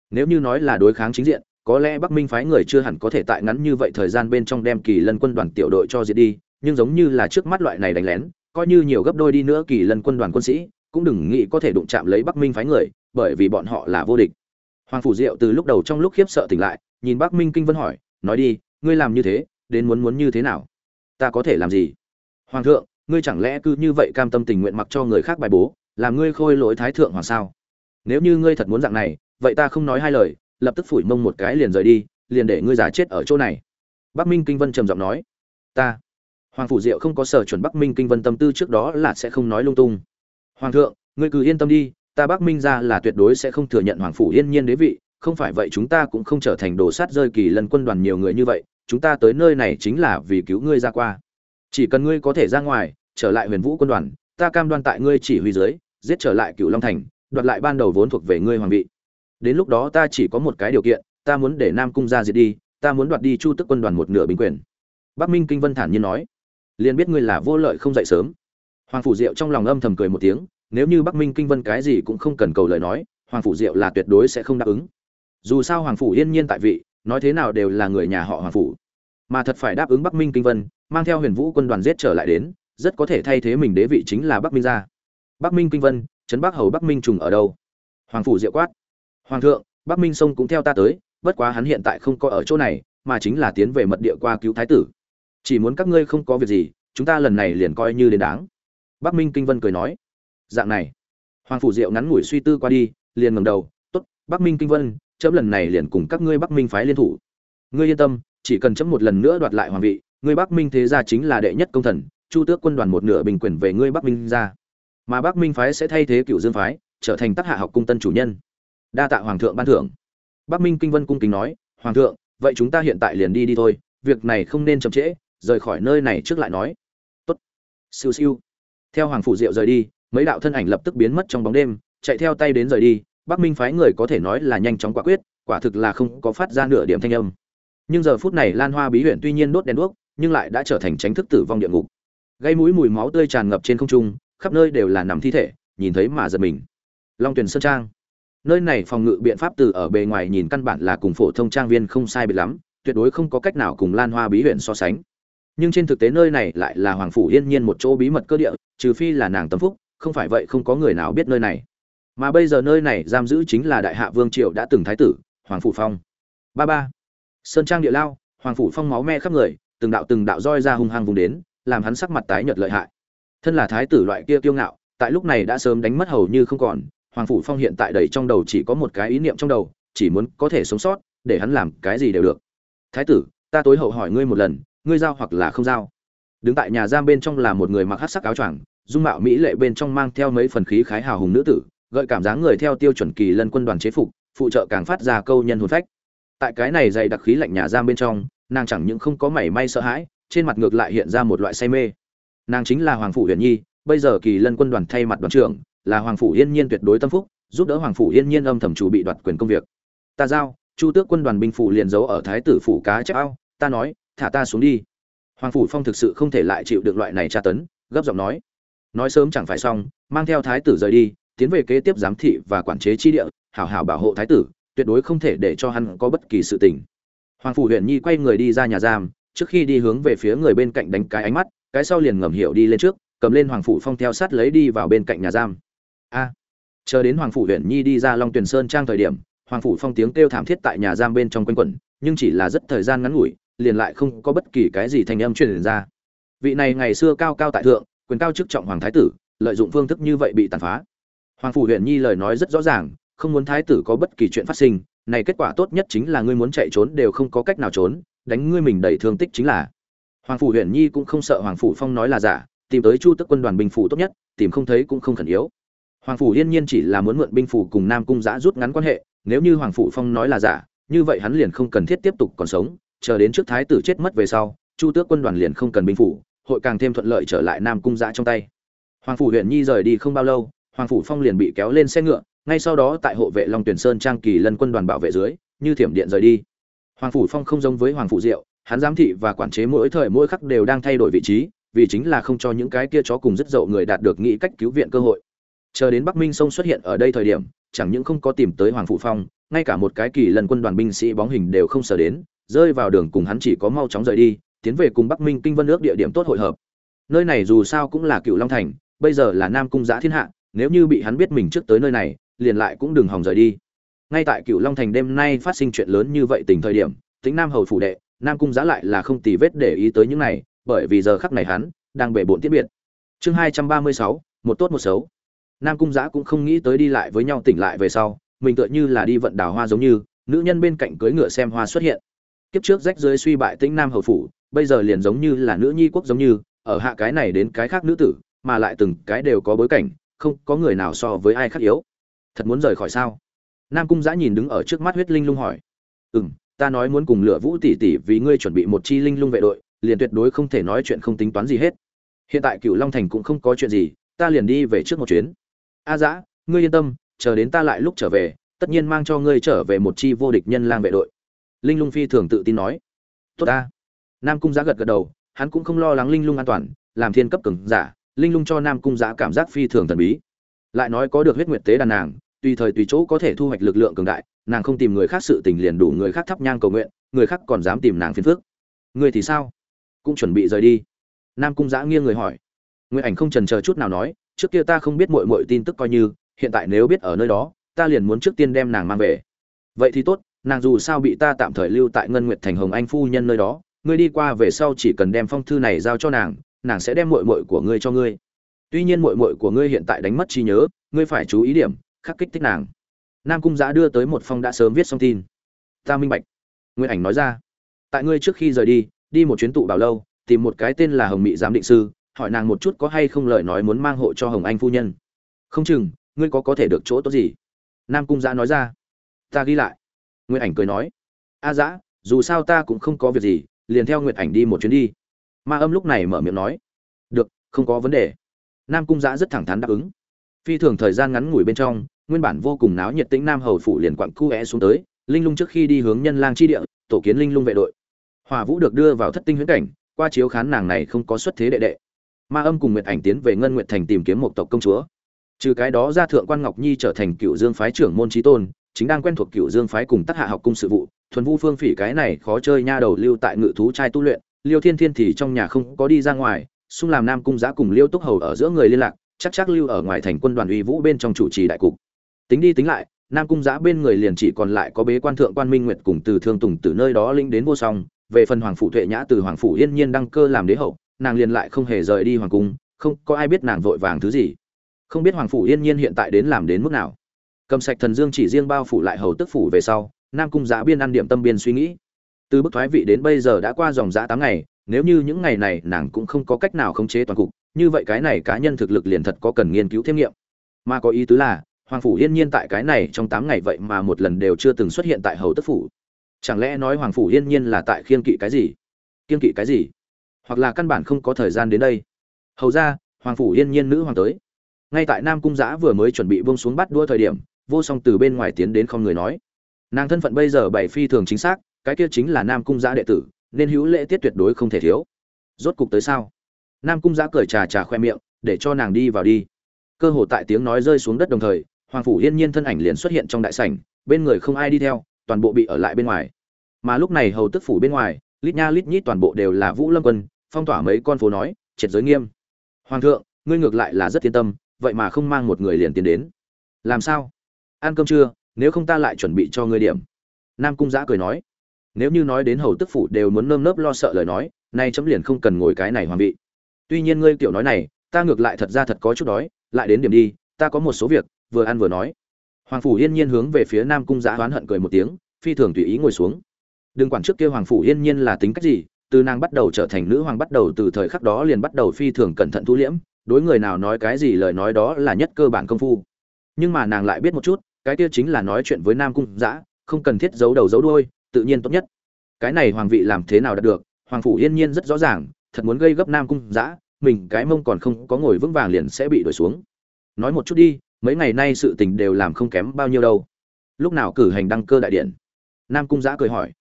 [SPEAKER 1] Nếu như nói là đối kháng chính diện, có lẽ bắc minh phái người chưa hẳn có thể tại ngắn như vậy thời gian bên trong đem kỳ lân quân đoàn tiểu đội cho diệt đi, nhưng giống như là trước mắt loại này đánh lén coi như nhiều gấp đôi đi nữa kỳ lân quân đoàn quân sĩ, cũng đừng nghĩ có thể đụng chạm lấy bắc minh phái người, bởi vì bọn họ là vô địch. Hoàng phủ diệu từ lúc đầu trong lúc khiếp sợ tỉnh lại, nhìn bắc minh kinh vân hỏi, nói đi, ngươi làm như thế, đến muốn muốn như thế nào? Ta có thể làm gì? Hoàng thượng, ngươi chẳng lẽ cứ như vậy cam tâm tình nguyện mặc cho người khác bài bố, làm ngươi khôi lỗi thái thượng hoàng sao? Nếu như ngươi thật muốn dạng này, vậy ta không nói hai lời, lập tức phủi mông một cái liền rời đi, liền để ngươi giả chết ở chỗ này. Bắc minh kinh vân trầm giọng nói, ta hoàng phủ diệu không có sở chuẩn bắc minh kinh vân tâm tư trước đó là sẽ không nói lung tung. Hoàng thượng, ngươi cứ yên tâm đi, ta bắc minh ra là tuyệt đối sẽ không thừa nhận hoàng phủ yên nhiên đế vị, không phải vậy chúng ta cũng không trở thành đồ sát rơi kỳ lần quân đoàn nhiều người như vậy, chúng ta tới nơi này chính là vì cứu ngươi ra qua. Chỉ cần ngươi có thể ra ngoài, trở lại huyền vũ quân đoàn, ta cam đoan tại ngươi chỉ huy dưới, giết trở lại cựu long thành, đoạt lại ban đầu vốn thuộc về ngươi hoàng vị. Đến lúc đó ta chỉ có một cái điều kiện, ta muốn để nam cung ra diệt đi, ta muốn đoạt đi chu tức quân đoàn một nửa bình quyền. Bắc minh kinh vân thản nhiên nói liền biết ngươi là vô lợi không dậy sớm. Hoàng phủ diệu trong lòng âm thầm cười một tiếng, nếu như bắc minh kinh vân cái gì cũng không cần cầu lời nói, hoàng phủ diệu là tuyệt đối sẽ không đáp ứng. Dù sao hoàng phủ yên nhiên tại vị, nói thế nào đều là người nhà họ hoàng phủ. Mà thật phải đáp ứng bắc minh kinh vân, mang theo huyền vũ quân đoàn giết trở lại đến, rất có thể thay thế mình đế vị chính là bắc minh gia. Bắc minh kinh vân, trấn bắc hầu bắc minh trùng ở đâu? Hoàng phủ diệu quát. Hoàng thượng, bắc minh sông cũng theo ta tới, bất quá hắn hiện tại không có ở chỗ này, mà chính là tiến về mật địa qua cứu thái tử chỉ muốn các ngươi không có việc gì, chúng ta lần này liền coi như đến đáng. Bắc minh kinh vân cười nói. Dạng này. Hoàng phủ diệu ngắn ngủi suy tư qua đi, liền ngầm đầu, tốt, bắc minh kinh vân, chấm lần này liền cùng các ngươi bắc minh phái liên thủ. Ngươi yên tâm, chỉ cần chấm một lần nữa đoạt lại hoàng vị, ngươi bắc minh thế gia chính là đệ nhất công thần, chu tước quân đoàn một nửa bình quyền về ngươi bắc minh ra. Mà bắc minh phái sẽ thay thế cựu dương phái, trở thành tác hạ học cung tân chủ nhân. Đa tạ hoàng thượng ban thưởng. Bắc minh kinh vân cung kính nói, hoàng thượng, vậy chúng ta hiện tại liền đi đi thôi, việc này không nên chậm trễ rời khỏi nơi này trước lại nói. Tốt. Siêu siêu. Theo hoàng phủ diệu rời đi, mấy đạo thân ảnh lập tức biến mất trong bóng đêm, chạy theo tay đến rời đi. Bắc minh phái người có thể nói là nhanh chóng quả quyết, quả thực là không có phát ra nửa điểm thanh âm. Nhưng giờ phút này lan hoa bí huyện tuy nhiên đốt đèn đuốc, nhưng lại đã trở thành tránh thức tử vong địa ngục. Gây mũi mùi máu tươi tràn ngập trên không trung, khắp nơi đều là nằm thi thể, nhìn thấy mà giật mình. Long tuyền sơn trang. Nơi này phòng ngự biện pháp từ ở bề ngoài nhìn căn bản là cùng phổ thông trang viên không sai biệt lắm, tuyệt đối không có cách nào cùng lan hoa bí huyện so sánh nhưng trên thực tế nơi này lại là hoàng phủ yên nhiên một chỗ bí mật cơ địa, trừ phi là nàng tâm phúc, không phải vậy không có người nào biết nơi này. Mà bây giờ nơi này giam giữ chính là đại hạ vương triệu đã từng thái tử, hoàng phủ phong. Ba ba. Sơn trang địa lao, hoàng phủ phong máu me khắp người, từng đạo từng đạo roi ra hung hăng vùng đến, làm hắn sắc mặt tái nhợt lợi hại. Thân là thái tử loại kia kiêu ngạo, tại lúc này đã sớm đánh mất hầu như không còn, hoàng phủ phong hiện tại đầy trong đầu chỉ có một cái ý niệm trong đầu, chỉ muốn có thể sống sót, để hắn làm cái gì đều được. Thái tử, ta tối hậu hỏi ngươi một lần ngươi giao hoặc là không giao. Đứng tại nhà giam bên trong là một người mặc hát sắc áo choàng, dung mạo mỹ lệ bên trong mang theo mấy phần khí khái hào hùng nữ tử, gợi cảm giác người theo tiêu chuẩn kỳ lân quân đoàn chế phục, phụ trợ càng phát ra câu nhân hồn phách. Tại cái này dày đặc khí lạnh nhà giam bên trong, nàng chẳng những không có mảy may sợ hãi, trên mặt ngược lại hiện ra một loại say mê. Nàng chính là hoàng phủ huyền nhi, bây giờ kỳ lân quân đoàn thay mặt đoàn trưởng, là hoàng phủ yên nhiên tuyệt đối tâm phúc, giúp đỡ hoàng phủ yên nhiên âm thầm chủ bị đoạt quyền công việc. Ta giao, chu tước quân đoàn binh phủ liền giấu ở thái tử phủ cá chép ao, ta nói thả ta xuống đi. Hoàng phủ phong thực sự không thể lại chịu được loại này tra tấn, gấp giọng nói. Nói sớm chẳng phải xong, mang theo thái tử rời đi, tiến về kế tiếp giám thị và quản chế chi địa, hảo hảo bảo hộ thái tử, tuyệt đối không thể để cho hắn có bất kỳ sự tình. Hoàng phủ huyện nhi quay người đi ra nhà giam, trước khi đi hướng về phía người bên cạnh đánh cái ánh mắt, cái sau liền ngầm hiểu đi lên trước, cầm lên hoàng phủ phong theo sát lấy đi vào bên cạnh nhà giam. A! Chờ đến hoàng phủ huyện nhi đi ra long tuyền sơn trang thời điểm, hoàng phủ phong tiếng kêu thảm thiết tại nhà giam bên trong quanh quẩn, nhưng chỉ là rất thời gian ngắn ngủi liền lại không có bất kỳ cái gì thành âm truyền ra. Vị này ngày xưa cao cao tại thượng, quyền cao chức trọng hoàng thái tử, lợi dụng phương thức như vậy bị tàn phá. Hoàng phủ huyện nhi lời nói rất rõ ràng, không muốn thái tử có bất kỳ chuyện phát sinh, này kết quả tốt nhất chính là ngươi muốn chạy trốn đều không có cách nào trốn, đánh ngươi mình đầy thương tích chính là. Hoàng phủ huyện nhi cũng không sợ hoàng phủ phong nói là giả, tìm tới chu tức quân đoàn binh phủ tốt nhất, tìm không thấy cũng không khẩn yếu. Hoàng phủ yên nhiên chỉ là muốn mượn binh phủ cùng nam cung giã rút ngắn quan hệ, nếu như hoàng phủ phong nói là giả, như vậy hắn liền không cần thiết tiếp tục còn sống chờ đến trước thái tử chết mất về sau, chu tước quân đoàn liền không cần binh phủ, hội càng thêm thuận lợi trở lại nam cung giã trong tay. Hoàng phủ huyện nhi rời đi không bao lâu, hoàng phủ phong liền bị kéo lên xe ngựa, ngay sau đó tại hộ vệ long tuyển sơn trang kỳ lân quân đoàn bảo vệ dưới, như thiểm điện rời đi. Hoàng phủ phong không giống với hoàng phủ diệu, hắn giám thị và quản chế mỗi thời mỗi khắc đều đang thay đổi vị trí, vì chính là không cho những cái kia chó cùng rất dậu người đạt được nghĩ cách cứu viện cơ hội. Chờ đến bắc minh sông xuất hiện ở đây thời điểm, chẳng những không có tìm tới hoàng phủ phong, ngay cả một cái kỳ Lần quân đoàn binh sĩ bóng hình đều không sờ đến rơi vào đường cùng hắn chỉ có mau chóng rời đi, tiến về cùng bắc minh kinh vân ước địa điểm tốt hội hợp. Nơi này dù sao cũng là cựu long thành, bây giờ là nam cung giã thiên hạ, nếu như bị hắn biết mình trước tới nơi này, liền lại cũng đừng hòng rời đi. Ngay tại cựu long thành đêm nay phát sinh chuyện lớn như vậy tình thời điểm tính nam hầu phủ đệ, nam cung giã lại là không tì vết để ý tới những này, bởi vì giờ khắc này hắn đang bể bộn tiết biệt. Chương hai trăm ba mươi sáu, một tốt một xấu. Nam cung giã cũng không nghĩ tới đi lại với nhau tỉnh lại về sau, mình tựa như là đi vận đào hoa giống như, nữ nhân bên cạnh cưỡi ngựa xem hoa xuất hiện kiếp trước rách dưới suy bại tĩnh nam hầu phủ, bây giờ liền giống như là nữ nhi quốc giống như, ở hạ cái này đến cái khác nữ tử, mà lại từng cái đều có bối cảnh, không có người nào so với ai khác yếu. Thật muốn rời khỏi sao? Nam cung giã nhìn đứng ở trước mắt huyết linh lung hỏi. Ừ m ta nói muốn cùng lựa vũ tỷ tỷ vì ngươi chuẩn bị một chi linh lung vệ đội, liền tuyệt đối không thể nói chuyện không tính toán gì hết. Hiện tại cựu long thành cũng không có chuyện gì, ta liền đi về trước một chuyến. A dã ngươi yên tâm, chờ đến ta lại lúc trở về, tất nhiên mang cho ngươi trở về một chi vô địch nhân lang vệ đội linh lung phi thường tự tin nói. Tốt ta. Nam cung giá gật gật đầu, hắn cũng không lo lắng linh lung an toàn, làm thiên cấp cường giả, linh lung cho nam cung giá cảm giác phi thường thần bí. Lại nói có được huyết nguyệt tế đàn nàng, tùy thời tùy chỗ có thể thu hoạch lực lượng cường đại, nàng không tìm người khác sự tình liền đủ người khác thắp nhang cầu nguyện, người khác còn dám tìm nàng phiền phước người thì sao? Cũng chuẩn bị rời đi. Nam cung giã nghiêng người hỏi. Nguyện ảnh không trần chờ chút nào nói, trước kia ta không biết mội mội tin tức coi như, hiện tại nếu biết ở nơi đó, ta liền muốn trước tiên đem nàng mang về. Vậy thì tốt nàng dù sao bị ta tạm thời lưu tại ngân nguyệt thành hồng anh phu nhân nơi đó, ngươi đi qua về sau chỉ cần đem phong thư này giao cho nàng nàng sẽ đem mội mội của ngươi cho ngươi. Tuy nhiên mội mội của ngươi hiện tại đánh mất trí nhớ, ngươi phải chú ý điểm, khắc kích thích nàng. Nam cung giã đưa tới một phong đã sớm viết xong tin. Ta minh bạch. Nguyên ảnh nói ra. Tại ngươi trước khi rời đi đi một chuyến tụ bảo lâu, tìm một cái tên là hồng mị giám định sư, hỏi nàng một chút có hay không lời nói muốn mang hộ cho hồng anh phu nhân. Không chừng, ngươi có có thể được chỗ tốt gì? Nam cung giã nói ra. Ta ghi lại. Nguyệt ảnh cười nói a Dã, dù sao ta cũng không có việc gì liền theo nguyệt ảnh đi một chuyến đi. Ma âm lúc này mở miệng nói được không có vấn đề. Nam cung giã rất thẳng thắn đáp ứng. Phi thường thời gian ngắn ngủi bên trong nguyên bản vô cùng náo nhiệt tĩnh nam hầu phủ liền quặng cu é xuống tới linh lung trước khi đi hướng nhân lang chi địa tổ kiến linh lung vệ đội. Hòa vũ được đưa vào thất tinh huyễn cảnh qua chiếu khán nàng này không có xuất thế đệ đệ. Ma âm cùng nguyệt ảnh tiến về ngân nguyệt thành tìm kiếm một tộc công chúa. Trừ cái đó ra thượng quan ngọc nhi trở thành cựu dương phái trưởng môn trí tôn chính đang quen thuộc cựu dương phái cùng tác hạ học cung sự vụ, thuần vu phương phỉ cái này khó chơi nha đầu lưu tại ngự thú trai tu luyện, liêu thiên thiên thì trong nhà không có đi ra ngoài, xung làm nam cung giã cùng liêu túc hầu ở giữa người liên lạc, chắc chắc lưu ở ngoài thành quân đoàn uy vũ bên trong chủ trì đại cục. Tính đi tính lại, nam cung giã bên người liền chỉ còn lại có bế quan thượng quan minh nguyệt cùng từ thương tùng từ nơi đó linh đến vô song, về phần hoàng phủ tuệ nhã từ hoàng phủ yên nhiên đăng cơ làm đế hậu, nàng liền lại không hề rời đi hoàng cung, không có ai biết nàng vội vàng thứ gì. Không biết hoàng phủ yên nhiên hiện tại đến làm đến mức nào cầm sạch thần dương chỉ riêng bao phủ lại hầu tức phủ về sau, nam cung giã biên ăn điểm tâm biên suy nghĩ. Từ bức thoái vị đến bây giờ đã qua dòng giã tám ngày, nếu như những ngày này nàng cũng không có cách nào khống chế toàn cục, như vậy cái này cá nhân thực lực liền thật có cần nghiên cứu thêm nghiệm. Mà có ý tứ là, hoàng phủ yên nhiên tại cái này trong tám ngày vậy mà một lần đều chưa từng xuất hiện tại hầu tức phủ. Chẳng lẽ nói hoàng phủ yên nhiên là tại khiên kỵ cái gì? Kiên kỵ cái gì? Hoặc là căn bản không có thời gian đến đây? Hầu ra, hoàng phủ yên nhiên nữ hoàng tới. Ngay tại nam cung giã vừa mới chuẩn bị bông xuống bắt đua thời điểm vô song từ bên ngoài tiến đến không người nói. Nàng thân phận bây giờ bảy phi thường chính xác, cái kia chính là nam cung giã đệ tử, nên hữu lễ tiết tuyệt đối không thể thiếu. Rốt cục tới sao? Nam cung giã cười trà trà khoe miệng, để cho nàng đi vào đi. Cơ hồ tại tiếng nói rơi xuống đất đồng thời, hoàng phủ yên nhiên thân ảnh liền xuất hiện trong đại sảnh, bên người không ai đi theo, toàn bộ bị ở lại bên ngoài. Mà lúc này hầu tức phủ bên ngoài, lít nha lít nhít toàn bộ đều là vũ lâm quân, phong tỏa mấy con phố nói, triệt giới nghiêm. Hoàng thượng, ngươi ngược lại là rất yên tâm, vậy mà không mang một người liền tiến đến. Làm sao? Ăn cơm chưa nếu không ta lại chuẩn bị cho ngươi điểm. Nam cung giã cười nói. Nếu như nói đến hầu tức phủ đều muốn nơm nớp lo sợ lời nói, nay chấm liền không cần ngồi cái này hoàng vị. Tuy nhiên ngươi tiểu nói này, ta ngược lại thật ra thật có chút đói, lại đến điểm đi, ta có một số việc, vừa ăn vừa nói. Hoàng phủ yên nhiên hướng về phía nam cung giã oán hận cười một tiếng, phi thường tùy ý ngồi xuống. Đừng quản trước kia hoàng phủ yên nhiên là tính cách gì, từ nàng bắt đầu trở thành nữ hoàng bắt đầu từ thời khắc đó liền bắt đầu phi thường cẩn thận thu liễm, đối người nào nói cái gì lời nói đó là nhất cơ bản công phu. Nhưng mà nàng lại biết một chút cái kia chính là nói chuyện với nam cung giã không cần thiết giấu đầu giấu đuôi, tự nhiên tốt nhất. Cái này hoàng vị làm thế nào đạt được, hoàng phủ yên nhiên rất rõ ràng, thật muốn gây gấp nam cung giã mình cái mông còn không có ngồi vững vàng liền sẽ bị đuổi xuống. Nói một chút đi, mấy ngày nay sự tình đều làm không kém bao nhiêu đâu. Lúc nào cử hành đăng cơ đại điện? Nam cung giã cười hỏi.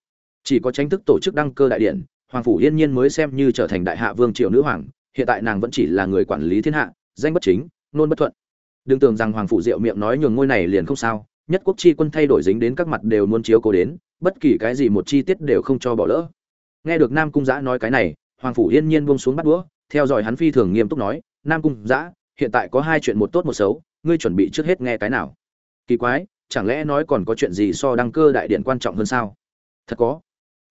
[SPEAKER 1] Chỉ có tranh thức tổ chức đăng cơ đại điện, hoàng phủ yên nhiên mới xem như trở thành đại hạ vương triệu nữ hoàng, hiện tại nàng vẫn chỉ là người quản lý thiên hạ, danh bất chính, nôn bất thuận đừng tưởng rằng hoàng phủ diệu miệng nói nhường ngôi này liền không sao, nhất quốc chi quân thay đổi dính đến các mặt đều muốn chiếu cố đến, bất kỳ cái gì một chi tiết đều không cho bỏ lỡ. Nghe được nam cung giã nói cái này, hoàng phủ yên nhiên buông xuống bắt đũa, theo dõi hắn phi thường nghiêm túc nói, nam cung giã hiện tại có hai chuyện một tốt một xấu, ngươi chuẩn bị trước hết nghe cái nào? Kỳ quái, chẳng lẽ nói còn có chuyện gì so đăng cơ đại điện quan trọng hơn sao? Thật có.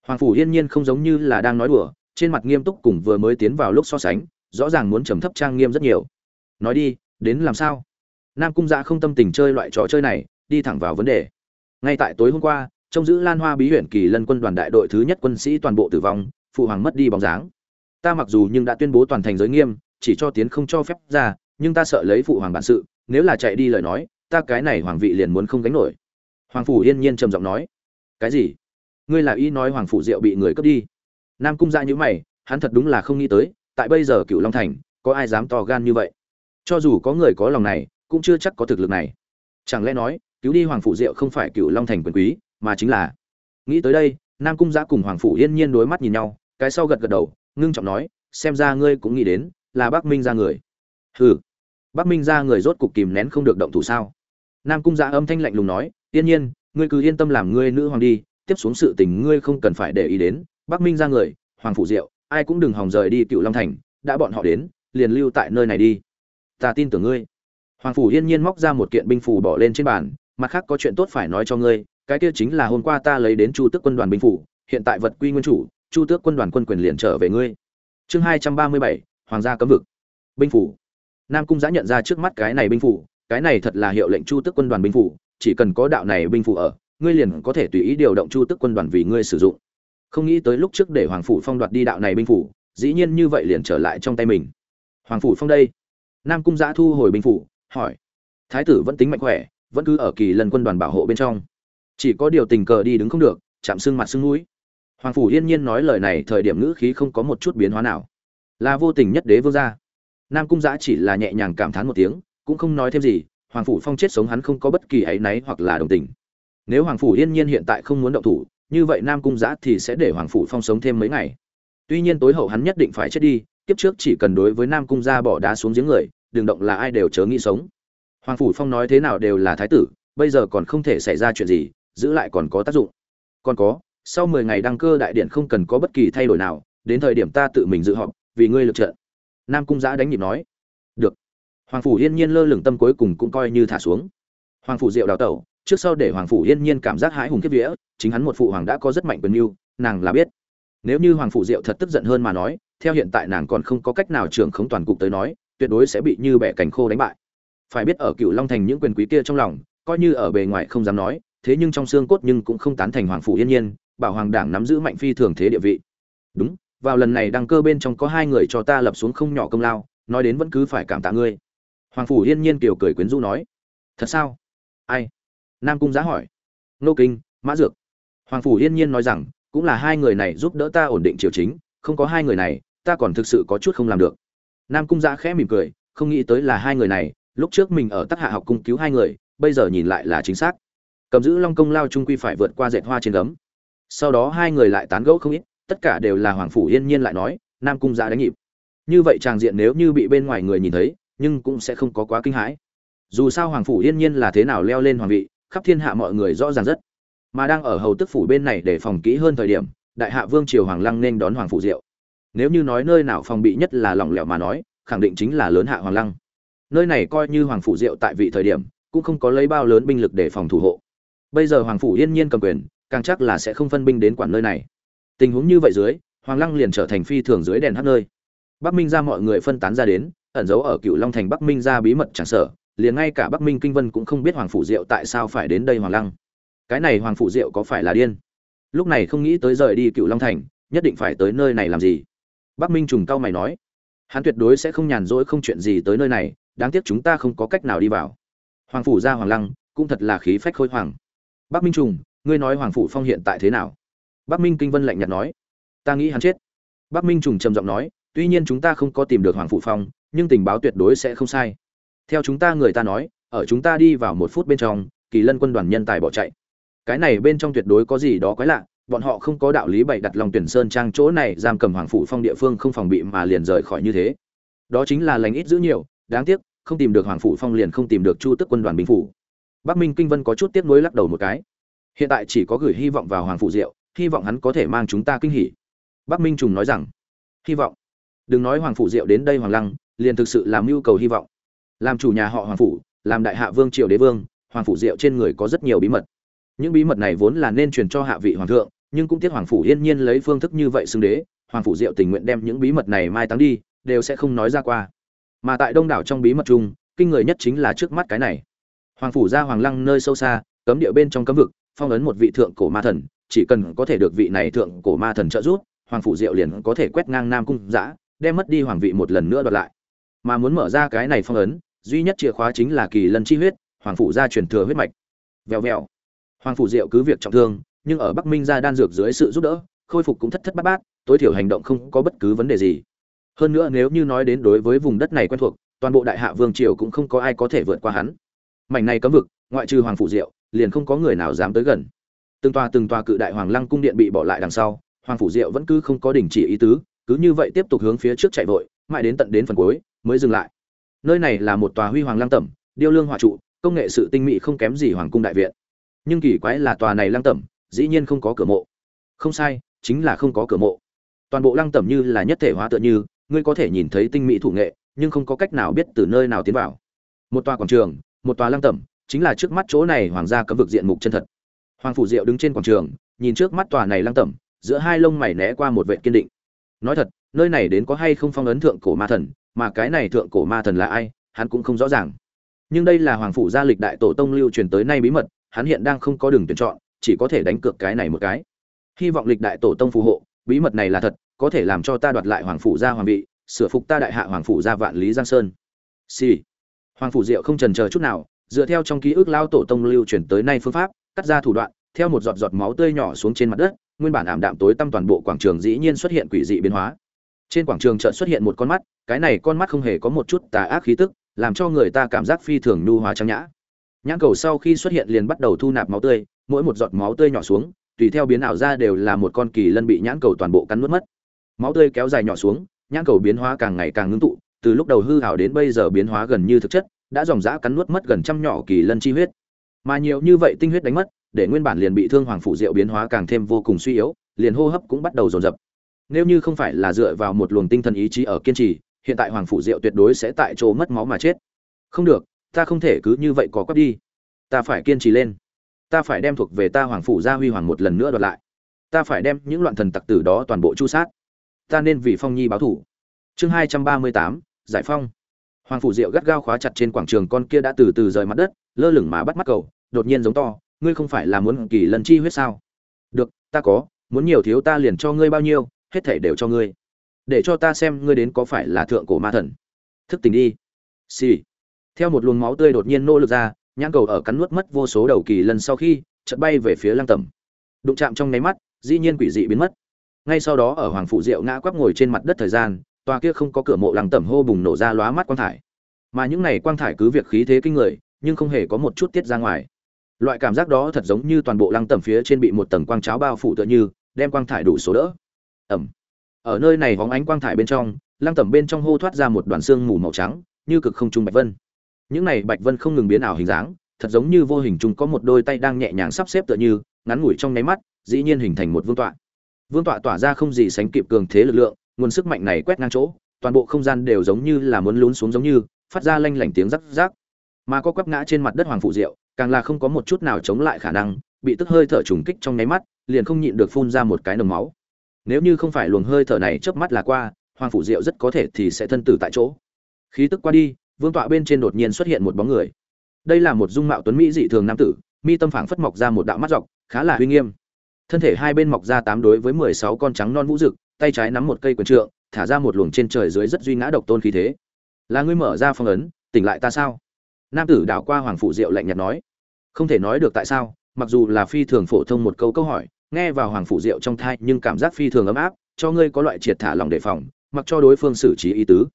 [SPEAKER 1] Hoàng phủ yên nhiên không giống như là đang nói đùa, trên mặt nghiêm túc cùng vừa mới tiến vào lúc so sánh, rõ ràng muốn trầm thấp trang nghiêm rất nhiều. Nói đi, đến làm sao? Nam cung dạ không tâm tình chơi loại trò chơi này, đi thẳng vào vấn đề. Ngay tại tối hôm qua, trông giữ lan hoa bí huyện kỳ lân quân đoàn đại đội thứ nhất quân sĩ toàn bộ tử vong, phụ hoàng mất đi bóng dáng. Ta mặc dù nhưng đã tuyên bố toàn thành giới nghiêm, chỉ cho tiến không cho phép ra, nhưng ta sợ lấy phụ hoàng bản sự, nếu là chạy đi lời nói, ta cái này hoàng vị liền muốn không gánh nổi. Hoàng phủ yên nhiên trầm giọng nói. Cái gì? Ngươi là y nói hoàng phủ diệu bị người cướp đi? Nam cung dạ ra nhữ mày, hắn thật đúng là không nghĩ tới, tại bây giờ cựu long thành, có ai dám to gan như vậy? Cho dù có người có lòng này cũng chưa chắc có thực lực này. Chẳng lẽ nói, cứu đi hoàng phủ diệu không phải cựu long thành quyền quý, mà chính là nghĩ tới đây, nam cung giã cùng hoàng phủ yên nhiên đối mắt nhìn nhau, cái sau gật gật đầu, ngưng trọng nói, xem ra ngươi cũng nghĩ đến là bác minh ra người. Hừ bác minh ra người rốt cục kìm nén không được động thủ sao? Nam cung giã âm thanh lạnh lùng nói, yên nhiên, ngươi cứ yên tâm làm ngươi nữ hoàng đi, tiếp xuống sự tình ngươi không cần phải để ý đến bác minh ra người, hoàng phủ diệu, ai cũng đừng hòng rời đi cựu long thành, đã bọn họ đến, liền lưu tại nơi này đi. Ta tin tưởng ngươi hoàng phủ yên nhiên móc ra một kiện binh phủ bỏ lên trên bàn, mặt khác có chuyện tốt phải nói cho ngươi, cái kia chính là hôm qua ta lấy đến chu tước quân đoàn binh phủ, hiện tại vật quy nguyên chủ, chu tước quân đoàn quân quyền liền trở về ngươi. Chương hai trăm ba mươi bảy, hoàng gia cấm vực. Binh phủ. Nam cung giã nhận ra trước mắt cái này binh phủ, cái này thật là hiệu lệnh chu tước quân đoàn binh phủ, chỉ cần có đạo này binh phủ ở, ngươi liền có thể tùy ý điều động chu tước quân đoàn vì ngươi sử dụng. Không nghĩ tới lúc trước để hoàng phủ phong đoạt đi đạo này binh phủ, dĩ nhiên như vậy liền trở lại trong tay mình. Hoàng phủ phong đây. Nam cung giã thu hồi binh phủ hỏi. Thái tử vẫn tính mạnh khỏe, vẫn cứ ở kỳ lần quân đoàn bảo hộ bên trong. Chỉ có điều tình cờ đi đứng không được, chạm xương mặt xương mũi. Hoàng phủ yên nhiên nói lời này thời điểm ngữ khí không có một chút biến hóa nào. Là vô tình nhất đế vương gia. Nam cung giã chỉ là nhẹ nhàng cảm thán một tiếng, cũng không nói thêm gì, hoàng phủ phong chết sống hắn không có bất kỳ áy náy hoặc là đồng tình. Nếu hoàng phủ yên nhiên hiện tại không muốn động thủ, như vậy nam cung giã thì sẽ để hoàng phủ phong sống thêm mấy ngày. Tuy nhiên tối hậu hắn nhất định phải chết đi, kiếp trước chỉ cần đối với nam cung gia bỏ đá xuống giếng người đừng động là ai đều chớ nghĩ sống. Hoàng phủ phong nói thế nào đều là thái tử, bây giờ còn không thể xảy ra chuyện gì, giữ lại còn có tác dụng. Còn có, sau mười ngày đăng cơ đại điện không cần có bất kỳ thay đổi nào, đến thời điểm ta tự mình dự họp, vì ngươi lực trận nam cung giã đánh nhịp nói. Được. Hoàng phủ yên nhiên lơ lửng tâm cuối cùng cũng coi như thả xuống. Hoàng phủ diệu đào tẩu, trước sau để hoàng phủ yên nhiên cảm giác hãi hùng kiếp vía, chính hắn một phụ hoàng đã có rất mạnh quyền mưu, nàng là biết. Nếu như hoàng phủ diệu thật tức giận hơn mà nói, theo hiện tại nàng còn không có cách nào trưởng khống toàn cục tới nói tuyệt đối sẽ bị như bẻ cành khô đánh bại. Phải biết ở cựu long thành những quyền quý kia trong lòng, coi như ở bề ngoài không dám nói, thế nhưng trong xương cốt nhưng cũng không tán thành hoàng phủ yên nhiên, bảo hoàng đảng nắm giữ mạnh phi thường thế địa vị. Đúng, vào lần này đăng cơ bên trong có hai người cho ta lập xuống không nhỏ công lao, nói đến vẫn cứ phải cảm tạ ngươi. Hoàng phủ yên nhiên kiều cười quyến rũ nói. Thật sao? Ai? Nam cung giá hỏi. Nô kinh, mã dược. Hoàng phủ yên nhiên nói rằng, cũng là hai người này giúp đỡ ta ổn định triều chính, không có hai người này, ta còn thực sự có chút không làm được nam cung giã khẽ mỉm cười, không nghĩ tới là hai người này, lúc trước mình ở tắc hạ học cung cứu hai người, bây giờ nhìn lại là chính xác. Cầm giữ long công lao trung quy phải vượt qua dệt hoa trên gấm. Sau đó hai người lại tán gẫu không ít, tất cả đều là hoàng phủ yên nhiên lại nói, nam cung giã đánh nhịp. Như vậy tràng diện nếu như bị bên ngoài người nhìn thấy, nhưng cũng sẽ không có quá kinh hãi. Dù sao hoàng phủ yên nhiên là thế nào leo lên hoàng vị, khắp thiên hạ mọi người rõ ràng rất. Mà đang ở hầu tức phủ bên này để phòng kỹ hơn thời điểm, đại hạ vương triều hoàng lăng nên đón hoàng phủ diệu nếu như nói nơi nào phòng bị nhất là lỏng lẻo mà nói, khẳng định chính là lớn hạ hoàng lăng. Nơi này coi như hoàng phủ diệu tại vị thời điểm, cũng không có lấy bao lớn binh lực để phòng thủ hộ. Bây giờ hoàng phủ yên nhiên cầm quyền, càng chắc là sẽ không phân binh đến quản nơi này. Tình huống như vậy dưới, hoàng lăng liền trở thành phi thường dưới đèn hát nơi. Bắc minh ra mọi người phân tán ra đến, ẩn giấu ở cựu long thành bắc minh ra bí mật chẳng sở liền ngay cả bắc minh kinh vân cũng không biết hoàng phủ diệu tại sao phải đến đây hoàng lăng. Cái này hoàng phủ diệu có phải là điên? Lúc này không nghĩ tới rời đi cựu long thành, nhất định phải tới nơi này làm gì? Bắc minh trùng cao mày nói, hắn tuyệt đối sẽ không nhàn rỗi không chuyện gì tới nơi này, đáng tiếc chúng ta không có cách nào đi vào. Hoàng phủ ra hoàng lăng, cũng thật là khí phách khôi hoàng bắc minh trùng, ngươi nói hoàng phủ phong hiện tại thế nào? Bắc minh kinh vân lạnh nhạt nói, ta nghĩ hắn chết. Bắc minh trùng trầm giọng nói, tuy nhiên chúng ta không có tìm được hoàng phủ phong, nhưng tình báo tuyệt đối sẽ không sai. Theo chúng ta người ta nói, ở chúng ta đi vào một phút bên trong, kỳ lân quân đoàn nhân tài bỏ chạy. Cái này bên trong tuyệt đối có gì đó quái lạ bọn họ không có đạo lý bày đặt lòng tuyển sơn trang chỗ này, giam cầm hoàng phủ phong địa phương không phòng bị mà liền rời khỏi như thế. Đó chính là lành ít giữ nhiều, đáng tiếc, không tìm được hoàng phủ phong liền không tìm được chu tức quân đoàn binh phủ. Bắc minh kinh vân có chút tiếc nuối lắc đầu một cái. Hiện tại chỉ có gửi hy vọng vào hoàng phủ diệu hy vọng hắn có thể mang chúng ta kinh hỉ. Bắc minh trùng nói rằng, hy vọng? Đừng nói hoàng phủ diệu đến đây hoàng lăng, liền thực sự làm mưu cầu hy vọng. Làm chủ nhà họ hoàng phủ, làm đại hạ vương triều đế vương, hoàng phủ diệu trên người có rất nhiều bí mật. Những bí mật này vốn là nên truyền cho hạ vị hoàng thượng nhưng cũng tiếc hoàng phủ yên nhiên lấy phương thức như vậy xưng đế, hoàng phủ diệu tình nguyện đem những bí mật này mai táng đi, đều sẽ không nói ra qua. Mà tại đông đảo trong bí mật chung, kinh người nhất chính là trước mắt cái này. Hoàng phủ ra hoàng lăng nơi sâu xa, cấm địa bên trong cấm vực, phong ấn một vị thượng cổ ma thần, chỉ cần có thể được vị này thượng cổ ma thần trợ giúp, hoàng phủ diệu liền có thể quét ngang nam cung giã đem mất đi hoàng vị một lần nữa đoạt lại. Mà muốn mở ra cái này phong ấn, duy nhất chìa khóa chính là kỳ lân chi huyết, hoàng phủ gia truyền thừa huyết mạch. Vèo vèo. Hoàng phủ diệu cứ việc trọng thương nhưng ở bắc minh gia đan dược dưới sự giúp đỡ, khôi phục cũng thất thất bát bát, tối thiểu hành động không có bất cứ vấn đề gì. Hơn nữa nếu như nói đến đối với vùng đất này quen thuộc, toàn bộ đại hạ vương triều cũng không có ai có thể vượt qua hắn. Mảnh này cấm vực, ngoại trừ hoàng phủ diệu, liền không có người nào dám tới gần. Từng tòa từng tòa cự đại hoàng lăng cung điện bị bỏ lại đằng sau, hoàng phủ diệu vẫn cứ không có đình chỉ ý tứ, cứ như vậy tiếp tục hướng phía trước chạy vội, mãi đến tận đến phần cuối, mới dừng lại. Nơi này là một tòa huy hoàng lăng tẩm, điêu lương họa trụ, công nghệ sự tinh mỹ không kém gì hoàng cung đại viện. Nhưng kỳ quái là tòa này lăng tẩm dĩ nhiên không có cửa mộ. Không sai, chính là không có cửa mộ. Toàn bộ lăng tẩm như là nhất thể hóa tựa như, ngươi có thể nhìn thấy tinh mỹ thủ nghệ, nhưng không có cách nào biết từ nơi nào tiến vào. Một tòa quảng trường, một tòa lăng tẩm, chính là trước mắt chỗ này hoàng gia cấm vực diện mục chân thật. Hoàng phủ diệu đứng trên quảng trường, nhìn trước mắt tòa này lăng tẩm, giữa hai lông mày né qua một vệ kiên định. Nói thật, nơi này đến có hay không phong ấn thượng cổ ma thần, mà cái này thượng cổ ma thần là ai, hắn cũng không rõ ràng. Nhưng đây là hoàng phủ gia lịch đại tổ tông lưu truyền tới nay bí mật, hắn hiện đang không có đường tuyển chọn chỉ có thể đánh cược cái này một cái. Hy vọng lịch đại tổ tông phù hộ, bí mật này là thật, có thể làm cho ta đoạt lại hoàng phủ gia hoàng vị, sửa phục ta đại hạ hoàng phủ gia vạn lý giang sơn. Xì、sì. hoàng phủ diệu không trần chờ chút nào, dựa theo trong ký ức lao tổ tông lưu truyền tới nay phương pháp, cắt ra thủ đoạn, theo một giọt giọt máu tươi nhỏ xuống trên mặt đất, nguyên bản ảm đạm tối tăm toàn bộ quảng trường dĩ nhiên xuất hiện quỷ dị biến hóa. Trên quảng trường chợt xuất hiện một con mắt, cái này con mắt không hề có một chút tà ác khí tức, làm cho người ta cảm giác phi thường nhu hóa trang nhã. Nhãn cầu sau khi xuất hiện liền bắt đầu thu nạp máu tươi mỗi một giọt máu tươi nhỏ xuống, tùy theo biến ảo ra đều là một con kỳ lân bị nhãn cầu toàn bộ cắn nuốt mất. Máu tươi kéo dài nhỏ xuống, nhãn cầu biến hóa càng ngày càng ngưng tụ, từ lúc đầu hư hảo đến bây giờ biến hóa gần như thực chất, đã dòng dã cắn nuốt mất gần trăm nhỏ kỳ lân chi huyết. Mà nhiều như vậy tinh huyết đánh mất, để nguyên bản liền bị thương hoàng phủ diệu biến hóa càng thêm vô cùng suy yếu, liền hô hấp cũng bắt đầu dồn dập. Nếu như không phải là dựa vào một luồng tinh thần ý chí ở kiên trì, hiện tại hoàng phủ diệu tuyệt đối sẽ tại chỗ mất máu mà chết. Không được, ta không thể cứ như vậy có quắp đi. Ta phải kiên trì lên ta phải đem thuộc về ta hoàng phủ gia huy hoàng một lần nữa đoạt lại. Ta phải đem những loạn thần tặc tử đó toàn bộ chu sát. Ta nên vì phong nhi báo thủ. Chương hai trăm ba mươi tám, giải phong. Hoàng phủ diệu gắt gao khóa chặt trên quảng trường con kia đã từ từ rời mặt đất, lơ lửng mà bắt mắt cầu đột nhiên giống to, ngươi không phải là muốn kỳ lần chi huyết sao? Được, ta có, muốn nhiều thiếu ta liền cho ngươi bao nhiêu, hết thể đều cho ngươi. Để cho ta xem ngươi đến có phải là thượng cổ ma thần. Thức tỉnh đi. Xì、sì. theo một luồng máu tươi đột nhiên nô lực ra nhãn cầu ở cắn nuốt mất vô số đầu kỳ lần sau khi, chợt bay về phía lăng tẩm. Đụng chạm trong nháy mắt, dĩ nhiên quỷ dị biến mất. Ngay sau đó ở hoàng phủ diệu ngã quắp ngồi trên mặt đất thời gian, tòa kia không có cửa mộ lăng tẩm hô bùng nổ ra lóa mắt quang thải. Mà những này quang thải cứ việc khí thế kinh người, nhưng không hề có một chút tiết ra ngoài. Loại cảm giác đó thật giống như toàn bộ lăng tẩm phía trên bị một tầng quang cháo bao phủ tựa như, đem quang thải đủ số đỡ. Ẩm. Ở nơi này hóng ánh quang thải bên trong, lăng tẩm bên trong hô thoát ra một đoàn xương mù màu trắng, như cực không trung bạch vân những này bạch vân không ngừng biến ảo hình dáng, thật giống như vô hình chung có một đôi tay đang nhẹ nhàng sắp xếp tựa như, ngắn ngủi trong nháy mắt, dĩ nhiên hình thành một vương tọa. Vương tọa tỏa ra không gì sánh kịp cường thế lực lượng, nguồn sức mạnh này quét ngang chỗ, toàn bộ không gian đều giống như là muốn lún xuống giống như, phát ra lanh lảnh tiếng rắc rắc. Mà có quắp ngã trên mặt đất hoàng phụ diệu, càng là không có một chút nào chống lại khả năng, bị tức hơi thở trùng kích trong nháy mắt, liền không nhịn được phun ra một cái nồng máu. Nếu như không phải luồng hơi thở này chớp mắt là qua, hoàng phủ diệu rất có thể thì sẽ thân tử tại chỗ. Khí tức qua đi vương tọa bên trên đột nhiên xuất hiện một bóng người. Đây là một dung mạo tuấn mỹ dị thường nam tử, mi tâm phảng phất mọc ra một đạo mắt dọc, khá là uy nghiêm. Thân thể hai bên mọc ra tám đối với mười sáu con trắng non vũ rực tay trái nắm một cây quần trượng, thả ra một luồng trên trời dưới rất duy ngã độc tôn khí thế. Là ngươi mở ra phong ấn, tỉnh lại ta sao? Nam tử đảo qua hoàng phụ diệu lạnh nhạt nói. Không thể nói được tại sao, mặc dù là phi thường phổ thông một câu câu hỏi, nghe vào hoàng phụ diệu trong thai nhưng cảm giác phi thường ấm áp, cho ngươi có loại triệt thả lòng đề phòng, mặc cho đối phương xử trí ý tứ.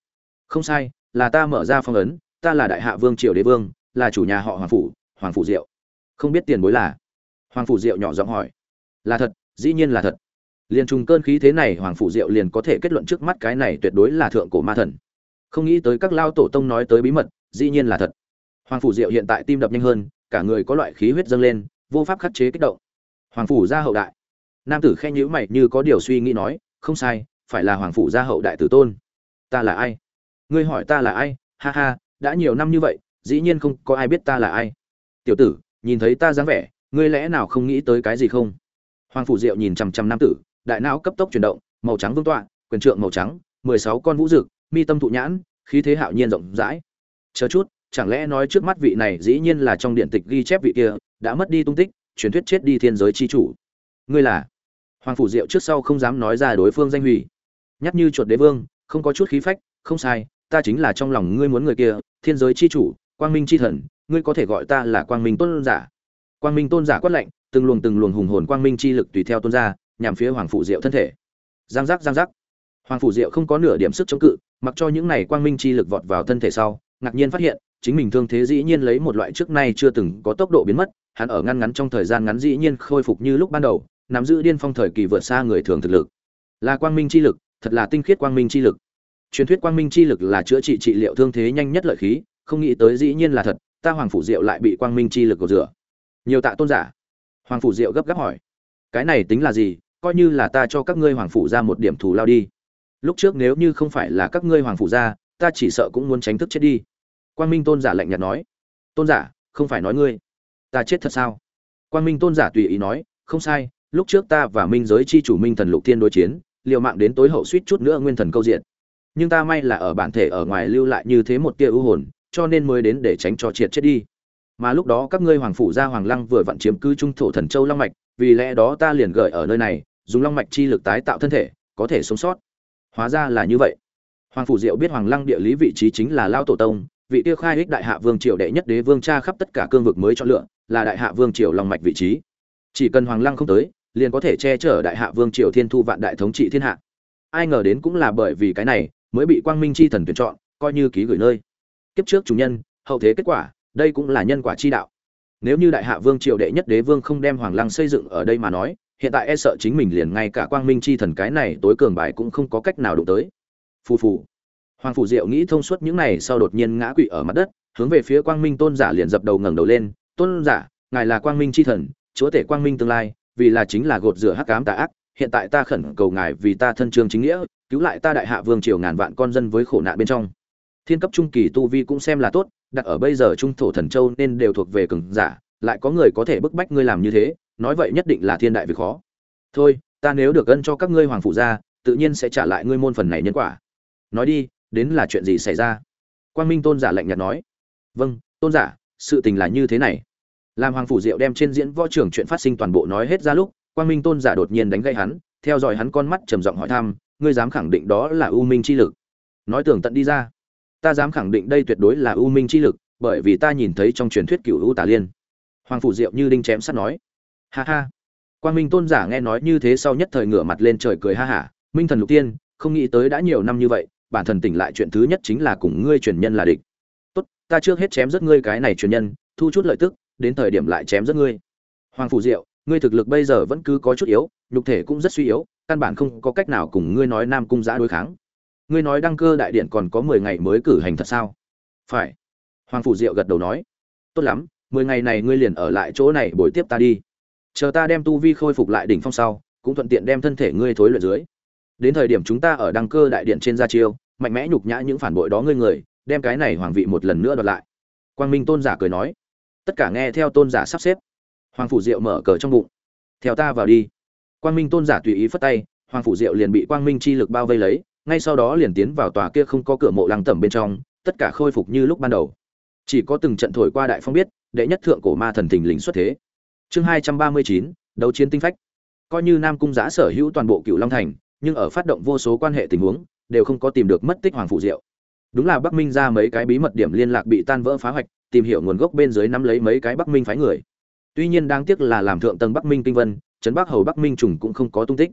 [SPEAKER 1] Không sai là ta mở ra phong ấn, ta là đại hạ vương triều đế vương, là chủ nhà họ hoàng phủ hoàng phủ diệu. Không biết tiền bối là? Hoàng phủ diệu nhỏ giọng hỏi. Là thật, dĩ nhiên là thật. Liền trùng cơn khí thế này hoàng phủ diệu liền có thể kết luận trước mắt cái này tuyệt đối là thượng cổ ma thần. Không nghĩ tới các lao tổ tông nói tới bí mật, dĩ nhiên là thật. Hoàng phủ diệu hiện tại tim đập nhanh hơn, cả người có loại khí huyết dâng lên, vô pháp khắc chế kích động. Hoàng phủ gia hậu đại. Nam tử khen nhữ mày như có điều suy nghĩ nói, không sai, phải là hoàng phủ gia hậu đại tử tôn. Ta là ai? Ngươi hỏi ta là ai? Ha ha, đã nhiều năm như vậy, dĩ nhiên không có ai biết ta là ai. Tiểu tử, nhìn thấy ta dáng vẻ, ngươi lẽ nào không nghĩ tới cái gì không? Hoàng phủ diệu nhìn chằm chằm nam tử, đại não cấp tốc chuyển động, màu trắng vương tọa, quyền trượng màu trắng, mười sáu con vũ dực, mi tâm thụ nhãn, khí thế hạo nhiên rộng rãi. Chờ chút, chẳng lẽ nói trước mắt vị này dĩ nhiên là trong điện tịch ghi chép vị kia, đã mất đi tung tích, truyền thuyết chết đi thiên giới chi chủ. Ngươi là? Hoàng phủ diệu trước sau không dám nói ra đối phương danh hủy. Nhắc như chuột đế vương, không có chút khí phách, không sai ta chính là trong lòng ngươi muốn người kia, thiên giới chi chủ, quang minh chi thần, ngươi có thể gọi ta là quang minh tôn giả. Quang minh tôn giả quát lạnh, từng luồng từng luồng hùng hồn quang minh chi lực tùy theo tôn ra, nhằm phía hoàng phủ diệu thân thể. Giang giác giang giác. Hoàng phủ diệu không có nửa điểm sức chống cự, mặc cho những này quang minh chi lực vọt vào thân thể sau, ngạc nhiên phát hiện, chính mình thương thế dĩ nhiên lấy một loại trước nay chưa từng có tốc độ biến mất, hắn ở ngăn ngắn trong thời gian ngắn dĩ nhiên khôi phục như lúc ban đầu, nắm giữ điên phong thời kỳ vượt xa người thường thực lực. Là quang minh chi lực, thật là tinh khiết quang minh chi lực truyền thuyết quang minh chi lực là chữa trị trị liệu thương thế nhanh nhất lợi khí, không nghĩ tới dĩ nhiên là thật, ta hoàng phủ diệu lại bị quang minh chi lực gột rửa. Nhiều tạ tôn giả. Hoàng phủ diệu gấp gáp hỏi. Cái này tính là gì? Coi như là ta cho các ngươi hoàng phủ ra một điểm thù lao đi. Lúc trước nếu như không phải là các ngươi hoàng phủ ra, ta chỉ sợ cũng muốn tránh thức chết đi. Quang minh tôn giả lạnh nhạt nói. Tôn giả, không phải nói ngươi. Ta chết thật sao? Quang minh tôn giả tùy ý nói. Không sai, lúc trước ta và minh giới chi chủ minh thần lục thiên đối chiến, liều mạng đến tối hậu suýt chút nữa nguyên thần câu diện nhưng ta may là ở bản thể ở ngoài lưu lại như thế một tia ưu hồn, cho nên mới đến để tránh cho triệt chết đi. Mà lúc đó các ngươi hoàng phủ gia hoàng lăng vừa vặn chiếm cư trung thổ thần châu long mạch, vì lẽ đó ta liền gợi ở nơi này, dùng long mạch chi lực tái tạo thân thể, có thể sống sót. Hóa ra là như vậy. Hoàng phủ diệu biết hoàng lăng địa lý vị trí chính là lao tổ tông, vị tiêu khai ích đại hạ vương triều đệ nhất đế vương cha khắp tất cả cương vực mới chọn lựa, là đại hạ vương triều long mạch vị trí. Chỉ cần hoàng lăng không tới, liền có thể che chở đại hạ vương triều thiên thu vạn đại thống trị thiên hạ. Ai ngờ đến cũng là bởi vì cái này mới bị quang minh chi thần tuyển chọn, coi như ký gửi nơi. Kiếp trước chủ nhân, hậu thế kết quả, đây cũng là nhân quả chi đạo. Nếu như đại hạ vương triều đệ nhất đế vương không đem hoàng lăng xây dựng ở đây mà nói, hiện tại e sợ chính mình liền ngay cả quang minh chi thần cái này tối cường bài cũng không có cách nào đụng tới. Phù phù. Hoàng phủ diệu nghĩ thông suốt những này sau đột nhiên ngã quỵ ở mặt đất, hướng về phía quang minh tôn giả liền dập đầu ngẩng đầu lên, tôn giả, ngài là quang minh chi thần, chúa tể quang minh tương lai, vì là chính là gột rửa hắc ám tà ác, hiện tại ta khẩn cầu ngài vì ta thân trương chính nghĩa cứu lại ta đại hạ vương triều ngàn vạn con dân với khổ nạn bên trong. Thiên cấp trung kỳ tu vi cũng xem là tốt, đặt ở bây giờ trung thổ thần châu nên đều thuộc về cường giả, lại có người có thể bức bách ngươi làm như thế, nói vậy nhất định là thiên đại việc khó. Thôi, ta nếu được ân cho các ngươi hoàng phụ gia, tự nhiên sẽ trả lại ngươi môn phần này nhân quả. Nói đi, đến là chuyện gì xảy ra? Quang minh tôn giả lạnh nhạt nói. Vâng tôn giả, sự tình là như thế này. Làm hoàng phủ diệu đem trên diễn võ trưởng chuyện phát sinh toàn bộ nói hết ra lúc, quang minh tôn giả đột nhiên đánh gây hắn, theo dõi hắn con mắt trầm giọng hỏi thăm ngươi dám khẳng định đó là u minh chi lực. Nói tưởng tận đi ra. Ta dám khẳng định đây tuyệt đối là u minh chi lực, bởi vì ta nhìn thấy trong truyền thuyết cựu u tà liên. Hoàng phủ diệu như đinh chém sắt nói. Ha ha. Quan minh tôn giả nghe nói như thế sau nhất thời ngửa mặt lên trời cười ha hả. Minh thần lục tiên, không nghĩ tới đã nhiều năm như vậy, bản thần tỉnh lại chuyện thứ nhất chính là cùng ngươi truyền nhân là địch. Tốt, ta trước hết chém rất ngươi cái này truyền nhân, thu chút lợi tức, đến thời điểm lại chém rất ngươi. Hoàng phủ diệu, ngươi thực lực bây giờ vẫn cứ có chút yếu, nhục thể cũng rất suy yếu căn bản không có cách nào cùng ngươi nói nam cung giã đối kháng. Ngươi nói đăng cơ đại điện còn có mười ngày mới cử hành thật sao? Phải. Hoàng phủ diệu gật đầu nói. Tốt lắm, mười ngày này ngươi liền ở lại chỗ này bồi tiếp ta đi. Chờ ta đem tu vi khôi phục lại đỉnh phong sau, cũng thuận tiện đem thân thể ngươi thối luyện dưới. Đến thời điểm chúng ta ở đăng cơ đại điện trên gia chiêu, mạnh mẽ nhục nhã những phản bội đó ngươi người, đem cái này hoàng vị một lần nữa đoạt lại. Quang minh tôn giả cười nói. Tất cả nghe theo tôn giả sắp xếp. Hoàng phủ diệu mở cờ trong bụng. Theo ta vào đi quang minh tôn giả tùy ý phất tay, hoàng phủ diệu liền bị quang minh chi lực bao vây lấy, ngay sau đó liền tiến vào tòa kia không có cửa mộ lăng tẩm bên trong, tất cả khôi phục như lúc ban đầu. Chỉ có từng trận thổi qua đại phong biết, đệ nhất thượng cổ ma thần thình lình xuất thế. Chương hai trăm ba mươi chín, đấu chiến tinh phách. Coi như nam cung giã sở hữu toàn bộ cựu long thành, nhưng ở phát động vô số quan hệ tình huống, đều không có tìm được mất tích hoàng phụ diệu. Đúng là bắc minh ra mấy cái bí mật điểm liên lạc bị tan vỡ phá hoạch, tìm hiểu nguồn gốc bên dưới nắm lấy mấy cái bắc minh phái người. Tuy nhiên đáng tiếc là làm thượng tầng bắc minh kinh vân trấn bắc hầu bắc minh trùng cũng không có tung tích.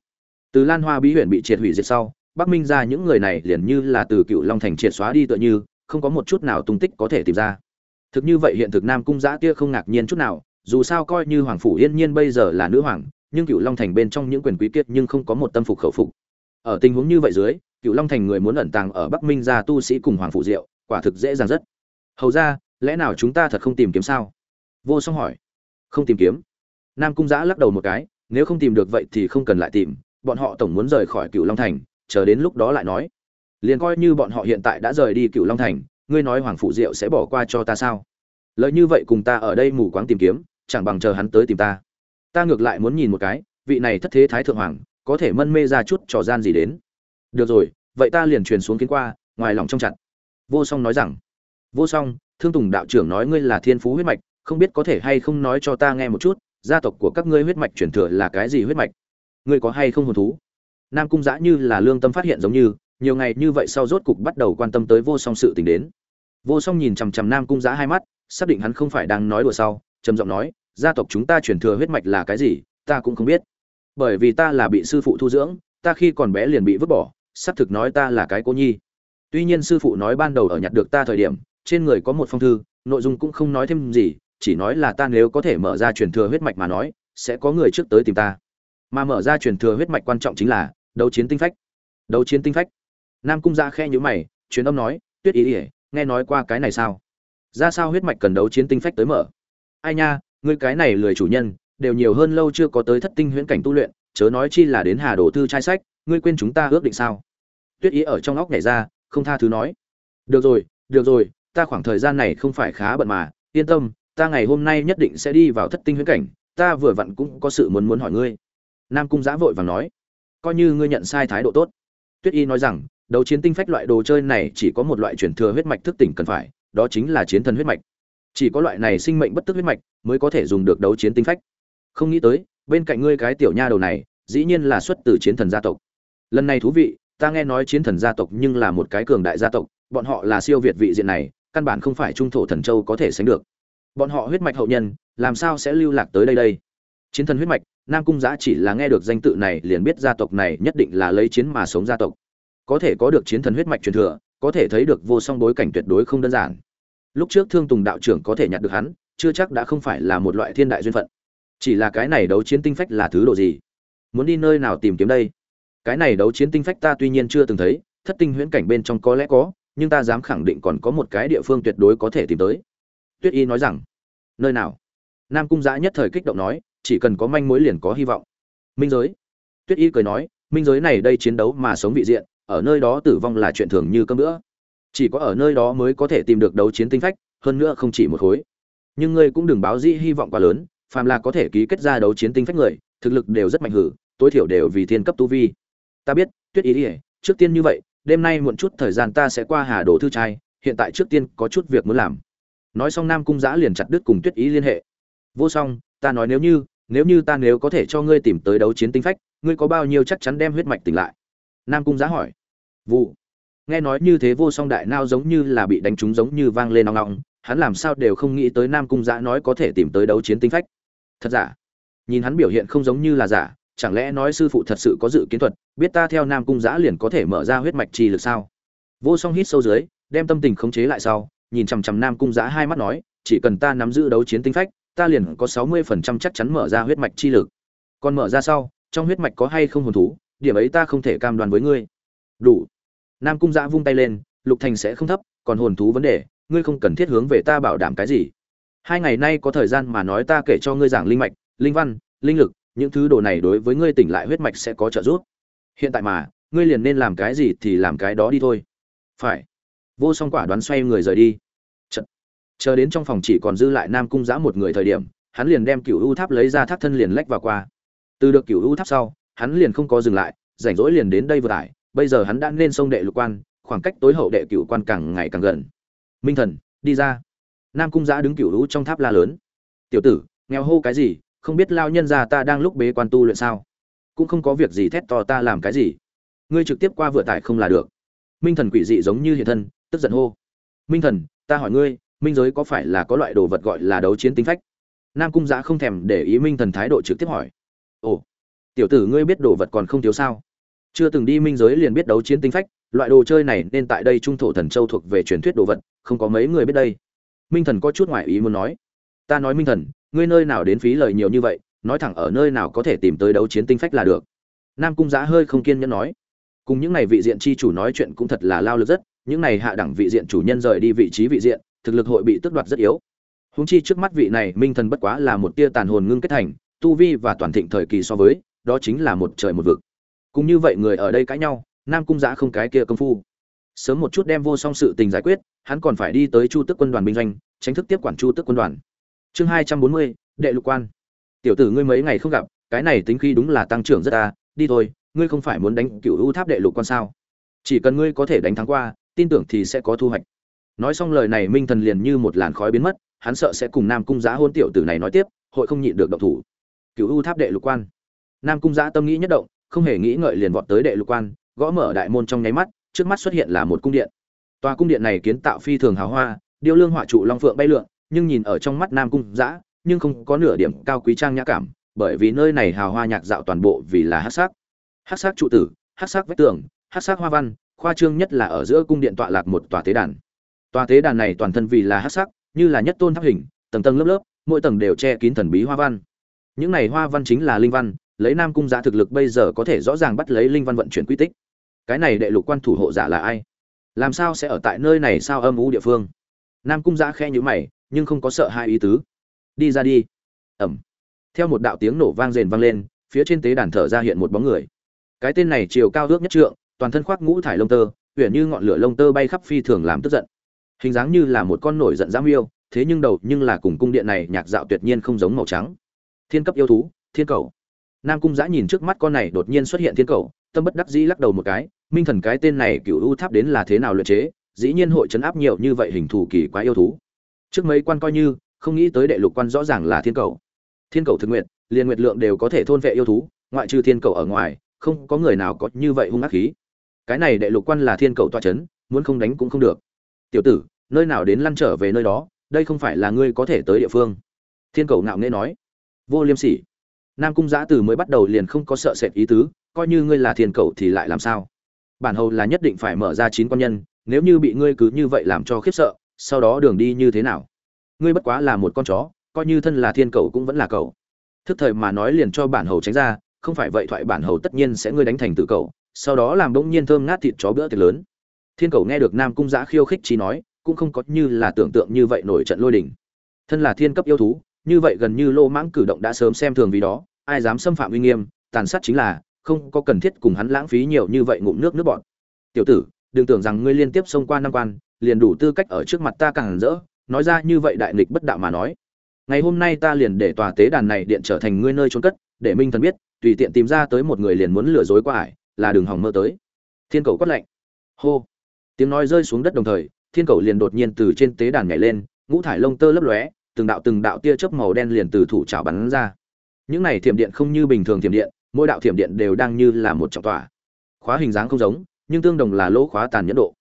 [SPEAKER 1] Từ lan hoa bí huyện bị triệt hủy diệt sau, bắc minh ra những người này liền như là từ cựu long thành triệt xóa đi tựa như, không có một chút nào tung tích có thể tìm ra. Thực như vậy hiện thực nam cung giã tia không ngạc nhiên chút nào, dù sao coi như hoàng phủ yên nhiên bây giờ là nữ hoàng, nhưng cựu long thành bên trong những quyền quý kiệt nhưng không có một tâm phục khẩu phục. Ở tình huống như vậy dưới, cựu long thành người muốn ẩn tàng ở bắc minh gia tu sĩ cùng hoàng phủ diệu quả thực dễ dàng rất. Hầu ra, lẽ nào chúng ta thật không tìm kiếm sao? Vô song hỏi. Không tìm kiếm. Nam cung giã lắc đầu một cái nếu không tìm được vậy thì không cần lại tìm, bọn họ tổng muốn rời khỏi cựu long thành, chờ đến lúc đó lại nói. Liền coi như bọn họ hiện tại đã rời đi cựu long thành, ngươi nói hoàng phụ diệu sẽ bỏ qua cho ta sao? Lợi như vậy cùng ta ở đây mù quáng tìm kiếm, chẳng bằng chờ hắn tới tìm ta. Ta ngược lại muốn nhìn một cái, vị này thất thế thái thượng hoàng, có thể mân mê ra chút trò gian gì đến. Được rồi, vậy ta liền truyền xuống kiến qua, ngoài lòng trong chặt. Vô song nói rằng. Vô song, thương tùng đạo trưởng nói ngươi là thiên phú huyết mạch, không biết có thể hay không nói cho ta nghe một chút gia tộc của các ngươi huyết mạch truyền thừa là cái gì huyết mạch? Ngươi có hay không hồn thú? Nam cung giã như là lương tâm phát hiện giống như, nhiều ngày như vậy sau rốt cục bắt đầu quan tâm tới vô song sự tình đến. Vô song nhìn chằm chằm nam cung giã hai mắt, xác định hắn không phải đang nói đùa sau, trầm giọng nói, gia tộc chúng ta truyền thừa huyết mạch là cái gì, ta cũng không biết. Bởi vì ta là bị sư phụ thu dưỡng, ta khi còn bé liền bị vứt bỏ, xác thực nói ta là cái cô nhi. Tuy nhiên sư phụ nói ban đầu ở nhặt được ta thời điểm, trên người có một phong thư, nội dung cũng không nói thêm gì chỉ nói là ta nếu có thể mở ra truyền thừa huyết mạch mà nói, sẽ có người trước tới tìm ta. Mà mở ra truyền thừa huyết mạch quan trọng chính là đấu chiến tinh phách. Đấu chiến tinh phách. Nam cung dạ ra khe nhíu mày, truyền âm nói, tuyết ý ỉa nghe nói qua cái này sao? Ra sao huyết mạch cần đấu chiến tinh phách tới mở? Ai nha, ngươi cái này lười chủ nhân, đều nhiều hơn lâu chưa có tới thất tinh huyễn cảnh tu luyện, chớ nói chi là đến hà đồ thư trai sách, ngươi quên chúng ta ước định sao? Tuyết ý ở trong óc nhảy ra, không tha thứ nói. Được rồi được rồi, ta khoảng thời gian này không phải khá bận mà, yên tâm ta ngày hôm nay nhất định sẽ đi vào thất tinh huyễn cảnh, ta vừa vặn cũng có sự muốn muốn hỏi ngươi. Nam cung giã vội vàng nói, coi như ngươi nhận sai thái độ tốt. Tuyết y nói rằng, đấu chiến tinh phách loại đồ chơi này chỉ có một loại truyền thừa huyết mạch thức tỉnh cần phải, đó chính là chiến thần huyết mạch. Chỉ có loại này sinh mệnh bất tức huyết mạch mới có thể dùng được đấu chiến tinh phách. Không nghĩ tới, bên cạnh ngươi cái tiểu nha đầu này, dĩ nhiên là xuất từ chiến thần gia tộc. Lần này thú vị, ta nghe nói chiến thần gia tộc nhưng là một cái cường đại gia tộc, bọn họ là siêu việt vị diện này, căn bản không phải trung thổ thần châu có thể sánh được bọn họ huyết mạch hậu nhân, làm sao sẽ lưu lạc tới đây đây? Chiến thần huyết mạch, nam cung giã chỉ là nghe được danh tự này, liền biết gia tộc này nhất định là lấy chiến mà sống gia tộc. Có thể có được chiến thần huyết mạch truyền thừa, có thể thấy được vô song bối cảnh tuyệt đối không đơn giản. Lúc trước thương tùng đạo trưởng có thể nhặt được hắn, chưa chắc đã không phải là một loại thiên đại duyên phận. Chỉ là cái này đấu chiến tinh phách là thứ độ gì? Muốn đi nơi nào tìm kiếm đây? Cái này đấu chiến tinh phách ta tuy nhiên chưa từng thấy, thất tinh huyễn cảnh bên trong có lẽ có, nhưng ta dám khẳng định còn có một cái địa phương tuyệt đối có thể tìm tới tuyết y nói rằng, nơi nào? Nam cung giã nhất thời kích động nói, chỉ cần có manh mối liền có hy vọng. Minh giới. Tuyết y cười nói, minh giới này đây chiến đấu mà sống vị diện, ở nơi đó tử vong là chuyện thường như cơm nữa chỉ có ở nơi đó mới có thể tìm được đấu chiến tinh phách, hơn nữa không chỉ một khối. Nhưng ngươi cũng đừng báo dĩ hy vọng quá lớn, phàm là có thể ký kết ra đấu chiến tinh phách người, thực lực đều rất mạnh hử, tối thiểu đều vì thiên cấp tu vi. Ta biết, tuyết ý ỉa trước tiên như vậy, đêm nay muộn chút thời gian ta sẽ qua hà đồ thư trai, hiện tại trước tiên có chút việc muốn làm nói xong nam cung giã liền chặt đứt cùng tuyết ý liên hệ. Vô song, ta nói nếu như nếu như ta nếu có thể cho ngươi tìm tới đấu chiến tinh phách, ngươi có bao nhiêu chắc chắn đem huyết mạch tỉnh lại? Nam cung giã hỏi. Vụ. Nghe nói như thế vô song đại nao giống như là bị đánh trúng giống như vang lên nong nong hắn làm sao đều không nghĩ tới nam cung giã nói có thể tìm tới đấu chiến tinh phách. Thật giả? Nhìn hắn biểu hiện không giống như là giả, chẳng lẽ nói sư phụ thật sự có dự kiến thuật, biết ta theo nam cung giã liền có thể mở ra huyết mạch trì lực sao? Vô song hít sâu dưới, đem tâm tình khống chế lại sau nhìn chằm chằm nam cung giã hai mắt nói, chỉ cần ta nắm giữ đấu chiến tinh phách, ta liền có sáu mươi phần trăm chắc chắn mở ra huyết mạch chi lực. Còn mở ra sau, trong huyết mạch có hay không hồn thú, điểm ấy ta không thể cam đoan với ngươi. Đủ. Nam cung giã vung tay lên, lục thành sẽ không thấp, còn hồn thú vấn đề, ngươi không cần thiết hướng về ta bảo đảm cái gì. Hai ngày nay có thời gian mà nói ta kể cho ngươi giảng linh mạch, linh văn, linh lực, những thứ đồ này đối với ngươi tỉnh lại huyết mạch sẽ có trợ giúp. Hiện tại mà, ngươi liền nên làm cái gì thì làm cái đó đi thôi. Phải vô song quả đoán xoay người rời đi. Chật. chờ đến trong phòng chỉ còn dư lại nam cung giã một người thời điểm, hắn liền đem cựu u tháp lấy ra tháp thân liền lách vào qua. Từ được cựu u tháp sau, hắn liền không có dừng lại, rảnh rỗi liền đến đây vừa tải, bây giờ hắn đã nên sông đệ lục quan, khoảng cách tối hậu đệ cựu quan càng ngày càng gần. Minh thần, đi ra. Nam cung giã đứng cựu u trong tháp la lớn. Tiểu tử, nghèo hô cái gì, không biết lao nhân già ta đang lúc bế quan tu luyện sao? Cũng không có việc gì thét to ta làm cái gì. Ngươi trực tiếp qua vừa tải không là được minh thần quỷ dị giống như hiện thân, tức giận hô. Minh thần, ta hỏi ngươi, minh giới có phải là có loại đồ vật gọi là đấu chiến tinh phách? Nam cung giã không thèm để ý minh thần thái độ trực tiếp hỏi. Ồ, tiểu tử ngươi biết đồ vật còn không thiếu sao? Chưa từng đi minh giới liền biết đấu chiến tinh phách, loại đồ chơi này nên tại đây trung thổ thần châu thuộc về truyền thuyết đồ vật, không có mấy người biết đây. Minh thần có chút ngoại ý muốn nói. Ta nói minh thần, ngươi nơi nào đến phí lời nhiều như vậy, nói thẳng ở nơi nào có thể tìm tới đấu chiến tinh phách là được. Nam cung giã hơi không kiên nhẫn nói cùng những này vị diện chi chủ nói chuyện cũng thật là lao lực rất, những này hạ đẳng vị diện chủ nhân rời đi vị trí vị diện, thực lực hội bị tước đoạt rất yếu. Húng chi trước mắt vị này, minh thần bất quá là một tia tàn hồn ngưng kết thành, tu vi và toàn thịnh thời kỳ so với, đó chính là một trời một vực. Cũng như vậy người ở đây cãi nhau, nam cung giã không cái kia công phu. Sớm một chút đem vô song sự tình giải quyết, hắn còn phải đi tới chu tức quân đoàn binh doanh, tránh thức tiếp quản chu tức quân đoàn. Chương hai trăm bốn mươi, đệ lục quan. Tiểu tử ngươi mấy ngày không gặp, cái này tính khi đúng là tăng trưởng rất ta đi thôi ngươi không phải muốn đánh cựu ưu tháp đệ lục quan sao? Chỉ cần ngươi có thể đánh thắng qua, tin tưởng thì sẽ có thu hoạch. Nói xong lời này, minh thần liền như một làn khói biến mất, hắn sợ sẽ cùng nam cung giá hôn tiểu tử này nói tiếp, hội không nhịn được động thủ. Cựu ưu tháp đệ lục quan. Nam cung giá tâm nghĩ nhất động, không hề nghĩ ngợi liền vọt tới đệ lục quan, gõ mở đại môn trong nháy mắt, trước mắt xuất hiện là một cung điện. Tòa cung điện này kiến tạo phi thường hào hoa, điêu lương họa trụ long phượng bay lượn, nhưng nhìn ở trong mắt nam cung giã, nhưng không có nửa điểm cao quý trang nhã cảm, bởi vì nơi này hào hoa nhạc dạo toàn bộ vì là hát sắc hát sắc trụ tử, hát sắc vách tường, hát sắc hoa văn, khoa trương nhất là ở giữa cung điện tọa lạc một tòa tế đàn. Tòa tế đàn này toàn thân vì là hát sắc, như là nhất tôn tháp hình, tầng tầng lớp lớp, mỗi tầng đều che kín thần bí hoa văn. Những này hoa văn chính là linh văn, lấy nam cung giả thực lực bây giờ có thể rõ ràng bắt lấy linh văn vận chuyển quy tích. Cái này đệ lục quan thủ hộ giả là ai? Làm sao sẽ ở tại nơi này sao âm u địa phương? Nam cung dạ giã khe nhữ mày, nhưng không có sợ hai ý tứ. Đi ra đi. Ẩm. Theo một đạo tiếng nổ vang rền vang lên, phía trên tế đàn thở ra hiện một bóng người cái tên này chiều cao ước nhất trượng, toàn thân khoác ngũ thải lông tơ, uyển như ngọn lửa lông tơ bay khắp phi thường làm tức giận. Hình dáng như là một con nổi giận giám yêu thế nhưng đầu nhưng là cùng cung điện này nhạc dạo tuyệt nhiên không giống màu trắng. Thiên cấp yêu thú, thiên cầu. Nam cung giã nhìn trước mắt con này đột nhiên xuất hiện thiên cầu, tâm bất đắc dĩ lắc đầu một cái, minh thần cái tên này cựu u tháp đến là thế nào luyện chế, dĩ nhiên hội chấn áp nhiều như vậy hình thù kỳ quá yêu thú. Trước mấy quan coi như, không nghĩ tới đệ lục quan rõ ràng là thiên cầu. Thiên cầu thực nguyện, liền nguyệt lượng đều có thể thôn vệ yêu thú, ngoại trừ thiên cầu ở ngoài không có người nào có như vậy hung ác khí. Cái này đệ lục quan là thiên cầu toa chấn, muốn không đánh cũng không được. Tiểu tử, nơi nào đến lăn trở về nơi đó, đây không phải là ngươi có thể tới địa phương. Thiên cầu ngạo nghễ nói. Vô liêm sỉ. Nam cung giã từ mới bắt đầu liền không có sợ sệt ý tứ, coi như ngươi là thiên cầu thì lại làm sao? Bản hầu là nhất định phải mở ra chín con nhân, nếu như bị ngươi cứ như vậy làm cho khiếp sợ, sau đó đường đi như thế nào? Ngươi bất quá là một con chó, coi như thân là thiên cầu cũng vẫn là cầu. Thức thời mà nói liền cho bản hầu tránh ra không phải vậy thoại bản hầu tất nhiên sẽ ngươi đánh thành tự cầu sau đó làm bỗng nhiên thơm ngát thịt chó bữa tiệc lớn. Thiên cầu nghe được nam cung giã khiêu khích trí nói, cũng không có như là tưởng tượng như vậy nổi trận lôi đình. Thân là thiên cấp yêu thú, như vậy gần như lô mãng cử động đã sớm xem thường vì đó, ai dám xâm phạm uy nghiêm, tàn sát chính là, không có cần thiết cùng hắn lãng phí nhiều như vậy ngụm nước nước bọn tiểu tử, đừng tưởng rằng ngươi liên tiếp xông qua năm quan, liền đủ tư cách ở trước mặt ta càng rỡ, nói ra như vậy đại nghịch bất đạo mà nói. Ngày hôm nay ta liền để tòa tế đàn này điện trở thành ngươi nơi trốn cất, để minh thần biết tùy tiện tìm ra tới một người liền muốn lừa dối qua ải, là đường hỏng mơ tới. Thiên cầu quát lạnh. Hô. Tiếng nói rơi xuống đất đồng thời, thiên cầu liền đột nhiên từ trên tế đàn nhảy lên, ngũ thải lông tơ lấp lóe, từng đạo từng đạo tia chớp màu đen liền từ thủ trào bắn ra. Những này thiểm điện không như bình thường thiểm điện, mỗi đạo thiểm điện đều đang như là một trọng tỏa khóa hình dáng không giống, nhưng tương đồng là lỗ khóa tàn nhẫn độ.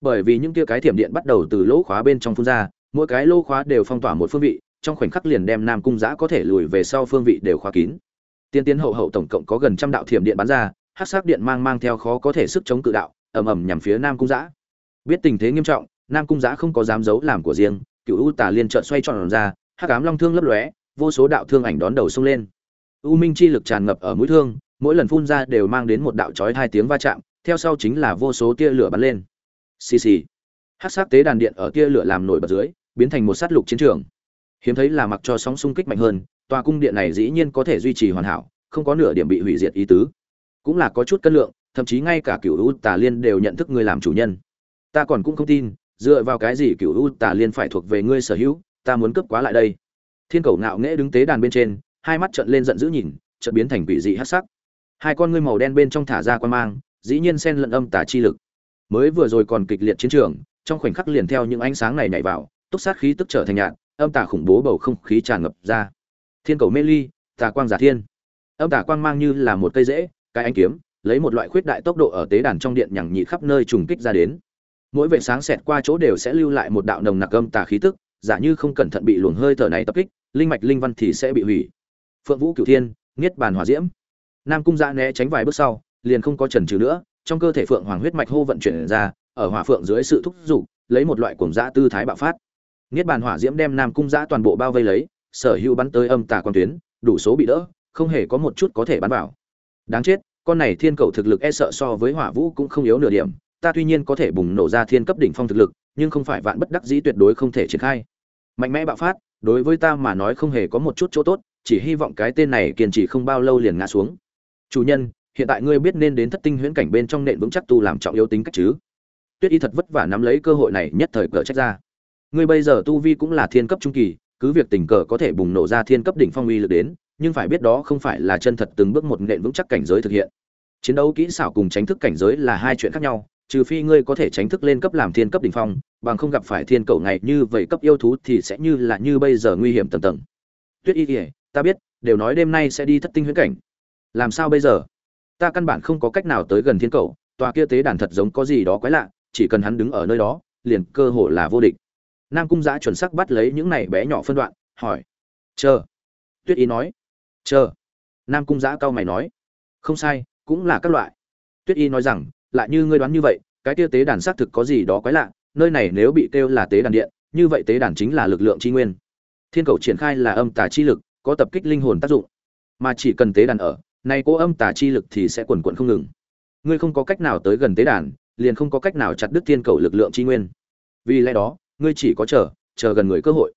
[SPEAKER 1] Bởi vì những tia cái thiểm điện bắt đầu từ lỗ khóa bên trong phun ra, mỗi cái lỗ khóa đều phong tỏa một phương vị, trong khoảnh khắc liền đem nam cung giã có thể lùi về sau phương vị đều khóa kín tiên tiến hậu hậu tổng cộng có gần trăm đạo thiểm điện bắn ra hát sắc điện mang mang theo khó có thể sức chống cự đạo, ầm ầm nhằm phía nam cung giã. Biết tình thế nghiêm trọng, nam cung giã không có dám giấu làm của riêng cựu u tà liên trợn xoay tròn ra, hắc cám long thương lấp lóe, vô số đạo thương ảnh đón đầu xông lên. U minh chi lực tràn ngập ở mũi thương, mỗi lần phun ra đều mang đến một đạo chói hai tiếng va chạm, theo sau chính là vô số tia lửa bắn lên. Xì xì. Hát sắc tế đàn điện ở tia lửa làm nổi bật dưới, biến thành một sát lục chiến trường. Hiếm thấy là mặc cho sóng xung kích mạnh hơn tòa cung điện này dĩ nhiên có thể duy trì hoàn hảo, không có nửa điểm bị hủy diệt ý tứ. Cũng là có chút cân lượng, thậm chí ngay cả Cửu u tà liên đều nhận thức ngươi làm chủ nhân. Ta còn cũng không tin, dựa vào cái gì Cửu u tà liên phải thuộc về ngươi sở hữu, ta muốn cướp quá lại đây. Thiên cầu ngạo nghễ đứng tế đàn bên trên, hai mắt trợn lên giận dữ nhìn, chợt biến thành quỷ dị hắc sắc. Hai con ngươi màu đen bên trong thả ra quan mang, dĩ nhiên xen lẫn âm tà chi lực. Mới vừa rồi còn kịch liệt chiến trường, trong khoảnh khắc liền theo những ánh sáng này nhảy vào, túc sát khí tức trở thành nhạt, âm tà khủng bố bầu không khí tràn ngập ra thiên cầu mê ly, tà quang giả thiên. Âm tà quang mang như là một cây rễ, cái ánh kiếm, lấy một loại khuyết đại tốc độ ở tế đàn trong điện nhằng nhị khắp nơi trùng kích ra đến. Mỗi vệ sáng xẹt qua chỗ đều sẽ lưu lại một đạo nồng nặc âm tà khí tức, giả như không cẩn thận bị luồng hơi thở này tập kích, linh mạch linh văn thì sẽ bị hủy. Phượng vũ cửu thiên, niết bàn hỏa diễm. Nam cung dạ né tránh vài bước sau, liền không có trần trừ nữa, trong cơ thể phượng hoàng huyết mạch hô vận chuyển ra, ở hỏa phượng dưới sự thúc giục, lấy một loại cuồng dã tư thái bạo phát. Niết bàn hỏa diễm đem nam cung dã toàn bộ bao vây lấy sở hữu bắn tới âm tà quan tuyến, đủ số bị đỡ, không hề có một chút có thể bắn vào. Đáng chết, con này thiên cầu thực lực e sợ so với hỏa vũ cũng không yếu nửa điểm, ta tuy nhiên có thể bùng nổ ra thiên cấp đỉnh phong thực lực, nhưng không phải vạn bất đắc dĩ tuyệt đối không thể triển khai. Mạnh mẽ bạo phát, đối với ta mà nói không hề có một chút chỗ tốt, chỉ hy vọng cái tên này kiên trì không bao lâu liền ngã xuống. Chủ nhân, hiện tại ngươi biết nên đến thất tinh huyễn cảnh bên trong nện vững chắc tu làm trọng yếu tính cách chứ? Tuyết y thật vất vả nắm lấy cơ hội này nhất thời cờ trách ra. Ngươi bây giờ tu vi cũng là thiên cấp trung kỳ cứ việc tình cờ có thể bùng nổ ra thiên cấp đỉnh phong uy lực đến, nhưng phải biết đó không phải là chân thật từng bước một nện vững chắc cảnh giới thực hiện. Chiến đấu kỹ xảo cùng tránh thức cảnh giới là hai chuyện khác nhau, trừ phi ngươi có thể tránh thức lên cấp làm thiên cấp đỉnh phong, bằng không gặp phải thiên cầu ngày như vậy cấp yêu thú thì sẽ như là như bây giờ nguy hiểm tầng tầng. Tuyết y kỉa ta biết, đều nói đêm nay sẽ đi thất tinh huyễn cảnh. Làm sao bây giờ? Ta căn bản không có cách nào tới gần thiên cầu, tòa kia tế đàn thật giống có gì đó quái lạ, chỉ cần hắn đứng ở nơi đó, liền cơ hội là vô địch nam cung giã chuẩn sắc bắt lấy những này bé nhỏ phân đoạn, hỏi, chờ. Tuyết y nói, chờ. Nam cung giã cao mày nói, không sai, cũng là các loại. Tuyết y nói rằng, lại như ngươi đoán như vậy, cái tiêu tế đàn xác thực có gì đó quái lạ, nơi này nếu bị kêu là tế đàn điện, như vậy tế đàn chính là lực lượng tri nguyên. Thiên cầu triển khai là âm tà chi lực, có tập kích linh hồn tác dụng. Mà chỉ cần tế đàn ở, nay cố âm tà chi lực thì sẽ quần quận không ngừng. Ngươi không có cách nào tới gần tế đàn, liền không có cách nào chặt đứt thiên cầu lực lượng tri nguyên. Vì lẽ đó ngươi chỉ có chờ chờ gần người cơ hội.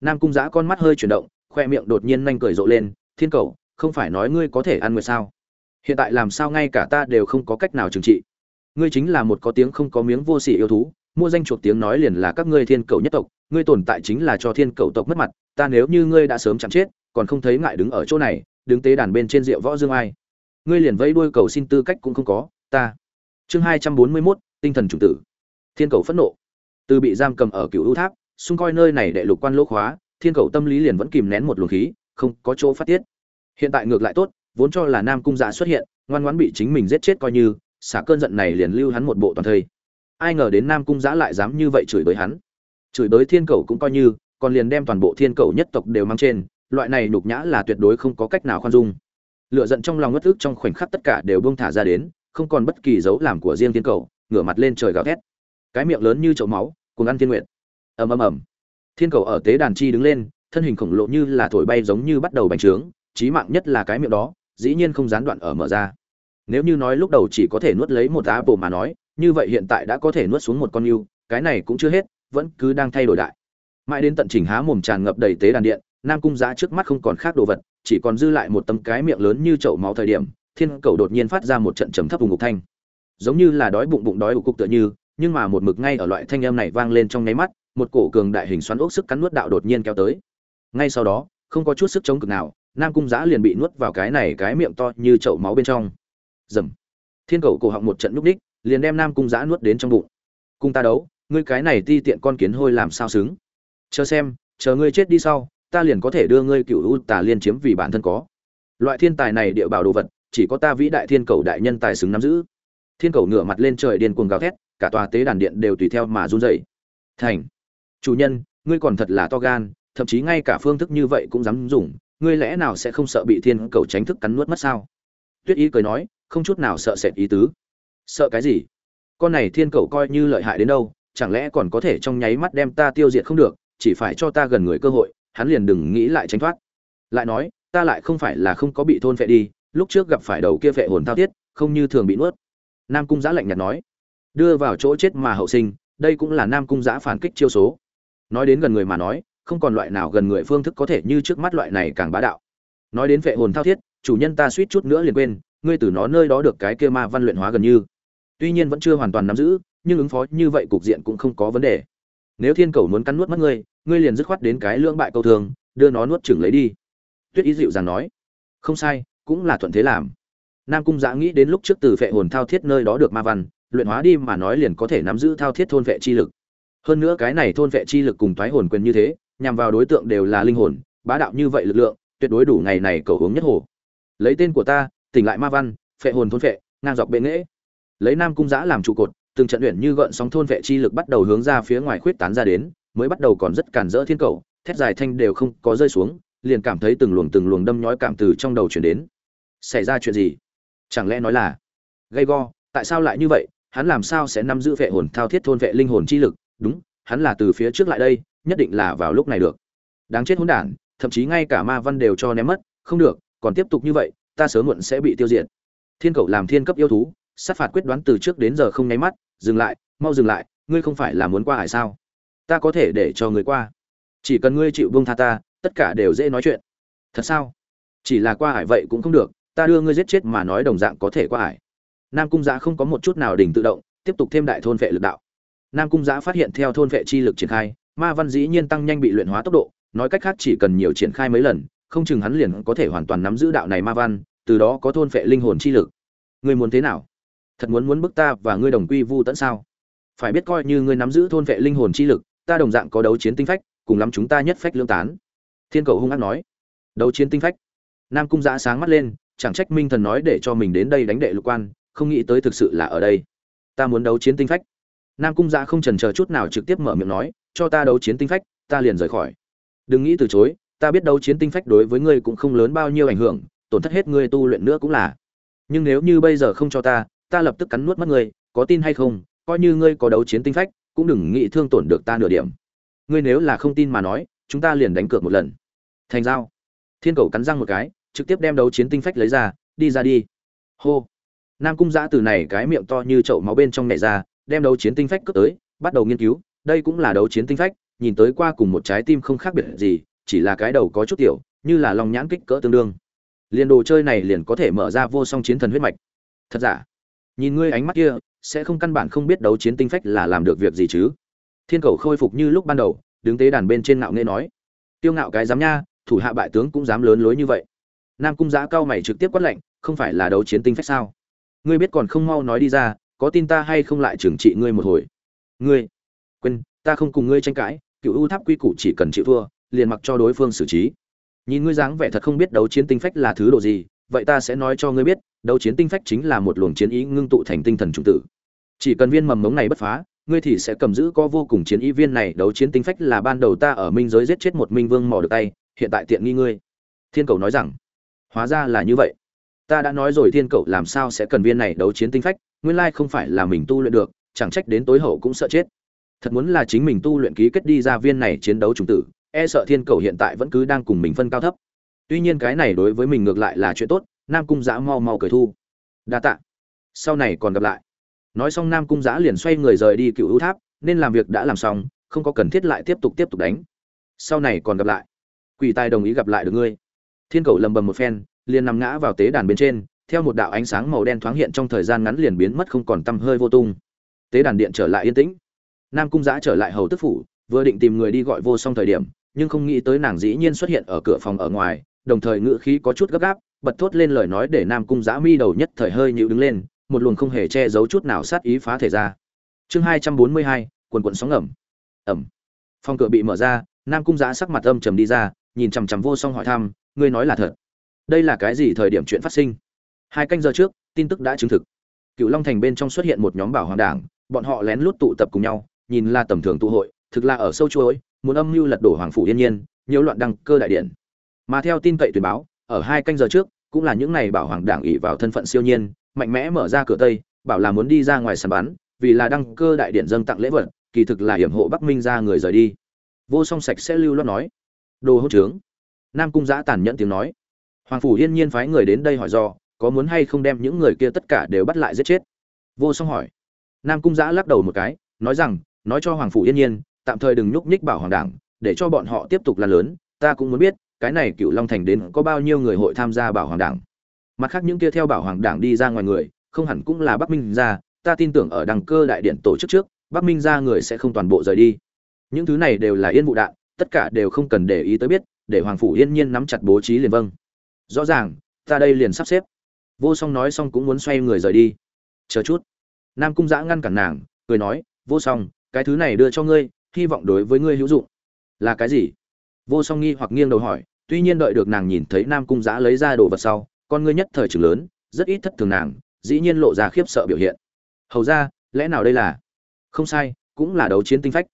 [SPEAKER 1] Nam cung giã con mắt hơi chuyển động, khoe miệng đột nhiên nhanh cười rộ lên, thiên cầu, không phải nói ngươi có thể ăn người sao? Hiện tại làm sao ngay cả ta đều không có cách nào trừng trị. Ngươi chính là một có tiếng không có miếng vô sỉ yêu thú, mua danh chuộc tiếng nói liền là các ngươi thiên cầu nhất tộc, ngươi tồn tại chính là cho thiên cầu tộc mất mặt, ta nếu như ngươi đã sớm chẳng chết, còn không thấy ngại đứng ở chỗ này, đứng tế đàn bên trên rượu võ dương ai. Ngươi liền vẫy đuôi cầu xin tư cách cũng không có, ta. Chương hai trăm bốn mươi mốt, tinh thần chủng tử. Thiên cầu phẫn nộ từ bị giam cầm ở cựu ưu tháp, xung coi nơi này đệ lục quan lỗ khóa, thiên cầu tâm lý liền vẫn kìm nén một luồng khí, không có chỗ phát tiết. Hiện tại ngược lại tốt, vốn cho là nam cung dạ xuất hiện, ngoan ngoãn bị chính mình giết chết coi như, xả cơn giận này liền lưu hắn một bộ toàn thây. Ai ngờ đến nam cung giã lại dám như vậy chửi bới hắn. Chửi bới thiên cầu cũng coi như, còn liền đem toàn bộ thiên cầu nhất tộc đều mang trên, loại này nhục nhã là tuyệt đối không có cách nào khoan dung. Lựa giận trong lòng ngất ức trong khoảnh khắc tất cả đều buông thả ra đến, không còn bất kỳ dấu làm của riêng thiên cầu, ngửa mặt lên trời gào thét. Cái miệng lớn như chậu máu cùng ăn thiên nguyện ầm ầm ầm. Thiên cầu ở tế đàn chi đứng lên, thân hình khổng lồ như là thổi bay giống như bắt đầu bành trướng, chí mạng nhất là cái miệng đó, dĩ nhiên không gián đoạn ở mở ra. Nếu như nói lúc đầu chỉ có thể nuốt lấy một á bồ mà nói, như vậy hiện tại đã có thể nuốt xuống một con yêu, cái này cũng chưa hết, vẫn cứ đang thay đổi đại. Mãi đến tận chỉnh há mồm tràn ngập đầy tế đàn điện, nam cung giá trước mắt không còn khác đồ vật, chỉ còn dư lại một tấm cái miệng lớn như chậu máu thời điểm, thiên cầu đột nhiên phát ra một trận trầm thấp vùng ngục thanh. Giống như là đói bụng bụng đói ủ cục tựa như nhưng mà một mực ngay ở loại thanh âm này vang lên trong nháy mắt một cổ cường đại hình xoắn ốc sức cắn nuốt đạo đột nhiên kéo tới. Ngay sau đó không có chút sức chống cực nào nam cung giã liền bị nuốt vào cái này cái miệng to như chậu máu bên trong. Rầm. thiên cầu cổ họng một trận núp đích, liền đem nam cung giã nuốt đến trong bụng. Cung ta đấu ngươi cái này ti tiện con kiến hôi làm sao xứng? Chờ xem chờ ngươi chết đi sau ta liền có thể đưa ngươi cựu u tà liên chiếm vì bản thân có. Loại thiên tài này địa bảo đồ vật chỉ có ta vĩ đại thiên cầu đại nhân tài xứng nắm giữ. Thiên cầu ngửa mặt lên trời điên cuồng gào thét cả tòa tế đàn điện đều tùy theo mà run rẩy. Thành, chủ nhân, ngươi còn thật là to gan, thậm chí ngay cả phương thức như vậy cũng dám dùng, ngươi lẽ nào sẽ không sợ bị thiên cầu tránh thức cắn nuốt mất sao? Tuyết ý cười nói, không chút nào sợ sệt ý tứ. Sợ cái gì? Con này thiên cầu coi như lợi hại đến đâu, chẳng lẽ còn có thể trong nháy mắt đem ta tiêu diệt không được, chỉ phải cho ta gần người cơ hội, hắn liền đừng nghĩ lại tránh thoát. Lại nói, ta lại không phải là không có bị thôn phệ đi, lúc trước gặp phải đầu kia phệ hồn thao thiết, không như thường bị nuốt. Nam cung giã lạnh nhạt nói đưa vào chỗ chết mà hậu sinh, đây cũng là nam cung giã phản kích chiêu số. Nói đến gần người mà nói, không còn loại nào gần người phương thức có thể như trước mắt loại này càng bá đạo. Nói đến vệ hồn thao thiết, chủ nhân ta suýt chút nữa liền quên, ngươi từ nó nơi đó được cái kia ma văn luyện hóa gần như. Tuy nhiên vẫn chưa hoàn toàn nắm giữ, nhưng ứng phó như vậy cục diện cũng không có vấn đề. Nếu thiên cầu muốn cắn nuốt mất ngươi ngươi liền dứt khoát đến cái lưỡng bại câu thường, đưa nó nuốt chửng lấy đi. Tuyết ý dịu dàng nói, không sai, cũng là thuận thế làm. Nam cung giã nghĩ đến lúc trước từ vệ hồn thao thiết nơi đó được ma văn luyện hóa đi mà nói liền có thể nắm giữ thao thiết thôn vệ chi lực. Hơn nữa cái này thôn vệ chi lực cùng toái hồn quyền như thế nhằm vào đối tượng đều là linh hồn bá đạo như vậy lực lượng tuyệt đối đủ ngày này cầu hướng nhất hồ. Lấy tên của ta tỉnh lại ma văn phệ hồn thôn vệ, ngang dọc bệ nghệ. lấy nam cung giã làm trụ cột từng trận luyện như gợn sóng thôn vệ chi lực bắt đầu hướng ra phía ngoài khuyết tán ra đến mới bắt đầu còn rất cản rỡ thiên cầu thét dài thanh đều không có rơi xuống liền cảm thấy từng luồng từng luồng đâm nhói cảm từ trong đầu truyền đến. Xảy ra chuyện gì? Chẳng lẽ nói là gây go tại sao lại như vậy? Hắn làm sao sẽ nắm giữ vệ hồn thao thiết thôn vệ linh hồn chi lực? Đúng, hắn là từ phía trước lại đây, nhất định là vào lúc này được. Đáng chết hỗn đản, thậm chí ngay cả ma văn đều cho ném mất. Không được, còn tiếp tục như vậy, ta sớm muộn sẽ bị tiêu diệt. Thiên cầu làm thiên cấp yêu thú, sát phạt quyết đoán từ trước đến giờ không nháy mắt. Dừng lại, mau dừng lại, ngươi không phải là muốn qua hải sao? Ta có thể để cho người qua. Chỉ cần ngươi chịu buông tha ta, tất cả đều dễ nói chuyện. Thật sao? Chỉ là qua hải vậy cũng không được, ta đưa ngươi giết chết mà nói đồng dạng có thể qua hải nam cung giã không có một chút nào đỉnh tự động, tiếp tục thêm đại thôn vệ lực đạo. Nam cung giã phát hiện theo thôn vệ chi lực triển khai, ma văn dĩ nhiên tăng nhanh bị luyện hóa tốc độ, nói cách khác chỉ cần nhiều triển khai mấy lần, không chừng hắn liền có thể hoàn toàn nắm giữ đạo này ma văn, từ đó có thôn vệ linh hồn chi lực. Ngươi muốn thế nào? Thật muốn muốn bức ta và ngươi đồng quy vu tận sao? Phải biết coi như ngươi nắm giữ thôn vệ linh hồn chi lực, ta đồng dạng có đấu chiến tinh phách, cùng lắm chúng ta nhất phách lương tán. Thiên cầu hung ác nói. Đấu chiến tinh phách. Nam cung giã sáng mắt lên, chẳng trách minh thần nói để cho mình đến đây đánh đệ lục quan không nghĩ tới thực sự là ở đây. Ta muốn đấu chiến tinh phách. Nam cung giã không trần chờ chút nào trực tiếp mở miệng nói, cho ta đấu chiến tinh phách, ta liền rời khỏi. Đừng nghĩ từ chối, ta biết đấu chiến tinh phách đối với ngươi cũng không lớn bao nhiêu ảnh hưởng, tổn thất hết ngươi tu luyện nữa cũng là. Nhưng nếu như bây giờ không cho ta ta lập tức cắn nuốt mất ngươi, có tin hay không, coi như ngươi có đấu chiến tinh phách, cũng đừng nghĩ thương tổn được ta nửa điểm. Ngươi nếu là không tin mà nói, chúng ta liền đánh cược một lần. Thành giao. Thiên cầu cắn răng một cái, trực tiếp đem đấu chiến tinh phách lấy ra, đi ra đi. Hô nam cung giã từ này cái miệng to như chậu máu bên trong nhảy ra, đem đấu chiến tinh phách cướp tới, bắt đầu nghiên cứu, đây cũng là đấu chiến tinh phách, nhìn tới qua cùng một trái tim không khác biệt gì, chỉ là cái đầu có chút tiểu, như là lòng nhãn kích cỡ tương đương. Liền đồ chơi này liền có thể mở ra vô song chiến thần huyết mạch. Thật giả? Nhìn ngươi ánh mắt kia, sẽ không căn bản không biết đấu chiến tinh phách là làm được việc gì chứ? Thiên cầu khôi phục như lúc ban đầu, đứng tế đàn bên trên ngạo nghe nói. Tiêu ngạo cái dám nha, thủ hạ bại tướng cũng dám lớn lối như vậy. Nam cung giã cao mày trực tiếp quát lệnh không phải là đấu chiến tinh phách sao? Ngươi biết còn không mau nói đi ra, có tin ta hay không lại trừng trị ngươi một hồi? Ngươi, quên, ta không cùng ngươi tranh cãi, cựu ưu tháp quy củ chỉ cần chịu thua, liền mặc cho đối phương xử trí. Nhìn ngươi dáng vẻ thật không biết đấu chiến tinh phách là thứ đồ gì, vậy ta sẽ nói cho ngươi biết, đấu chiến tinh phách chính là một luồng chiến ý ngưng tụ thành tinh thần trung tử. Chỉ cần viên mầm mống này bất phá, ngươi thì sẽ cầm giữ có vô cùng chiến ý viên này, đấu chiến tinh phách là ban đầu ta ở minh giới giết chết một minh vương mò được tay, hiện tại tiện nghi ngươi. Thiên cầu nói rằng, hóa ra là như vậy ta đã nói rồi thiên cậu làm sao sẽ cần viên này đấu chiến tinh phách, nguyên lai không phải là mình tu luyện được, chẳng trách đến tối hậu cũng sợ chết. Thật muốn là chính mình tu luyện ký kết đi ra viên này chiến đấu trùng tử e sợ thiên cầu hiện tại vẫn cứ đang cùng mình phân cao thấp. Tuy nhiên cái này đối với mình ngược lại là chuyện tốt, nam cung giã mau mau cười thu. Đa tạ. Sau này còn gặp lại. Nói xong nam cung giã liền xoay người rời đi cựu ưu tháp, nên làm việc đã làm xong, không có cần thiết lại tiếp tục tiếp tục đánh. Sau này còn gặp lại. Quỷ tài đồng ý gặp lại được ngươi. Thiên cầu lầm bầm một phen liền nằm ngã vào tế đàn bên trên, theo một đạo ánh sáng màu đen thoáng hiện trong thời gian ngắn liền biến mất không còn tăm hơi vô tung. Tế đàn điện trở lại yên tĩnh. Nam cung giã trở lại hầu tức phủ, vừa định tìm người đi gọi vô song thời điểm, nhưng không nghĩ tới nàng dĩ nhiên xuất hiện ở cửa phòng ở ngoài, đồng thời ngữ khí có chút gấp gáp, bật thốt lên lời nói để nam cung giã mi đầu nhất thời hơi nhịu đứng lên, một luồng không hề che giấu chút nào sát ý phá thể ra. Chương hai trăm bốn mươi hai, quần quận sóng ẩm ẩm. Phòng cửa bị mở ra, nam cung giã sắc mặt âm trầm đi ra, nhìn chằm chằm vô song hỏi thăm, ngươi nói là thật? Đây là cái gì thời điểm chuyện phát sinh? Hai canh giờ trước, tin tức đã chứng thực. Cựu long thành bên trong xuất hiện một nhóm bảo hoàng đảng, bọn họ lén lút tụ tập cùng nhau, nhìn là tầm thường tụ hội, thực là ở sâu chuối muốn âm mưu lật đổ hoàng phủ yên nhiên nhiều loạn đăng cơ đại điện. Mà theo tin cậy tuyển báo, ở hai canh giờ trước, cũng là những này bảo hoàng đảng ỉ vào thân phận siêu nhiên, mạnh mẽ mở ra cửa tây, bảo là muốn đi ra ngoài sàn bắn, vì là đăng cơ đại điện dâng tặng lễ vật, kỳ thực là hiểm hộ bắc minh ra người rời đi. Vô song sạch sẽ lưu loát nói. Đồ hỗ trướng. Nam cung giã tàn nhẫn tiếng nói hoàng phủ yên nhiên phái người đến đây hỏi do, có muốn hay không đem những người kia tất cả đều bắt lại giết chết? Vô song hỏi. Nam cung giã lắc đầu một cái, nói rằng, nói cho hoàng phủ yên nhiên, tạm thời đừng nhúc nhích bảo hoàng đảng, để cho bọn họ tiếp tục lan lớn, ta cũng muốn biết, cái này cựu long thành đến có bao nhiêu người hội tham gia bảo hoàng đảng. Mặt khác những kia theo bảo hoàng đảng đi ra ngoài người, không hẳn cũng là bắc minh ra, ta tin tưởng ở đằng cơ đại điện tổ chức trước, bắc minh ra người sẽ không toàn bộ rời đi. Những thứ này đều là yên vụ đạn, tất cả đều không cần để ý tới biết, để hoàng phủ yên nhiên nắm chặt bố trí liền vâng rõ ràng, ta đây liền sắp xếp. Vô song nói xong cũng muốn xoay người rời đi. Chờ chút. Nam cung giã ngăn cản nàng, cười nói, vô song, cái thứ này đưa cho ngươi, hy vọng đối với ngươi hữu dụng. Là cái gì? Vô song nghi hoặc nghiêng đầu hỏi, tuy nhiên đợi được nàng nhìn thấy nam cung giã lấy ra đồ vật sau, con ngươi nhất thời trường lớn, rất ít thất thường nàng, dĩ nhiên lộ ra khiếp sợ biểu hiện. Hầu ra, lẽ nào đây là? Không sai, cũng là đấu chiến tinh phách.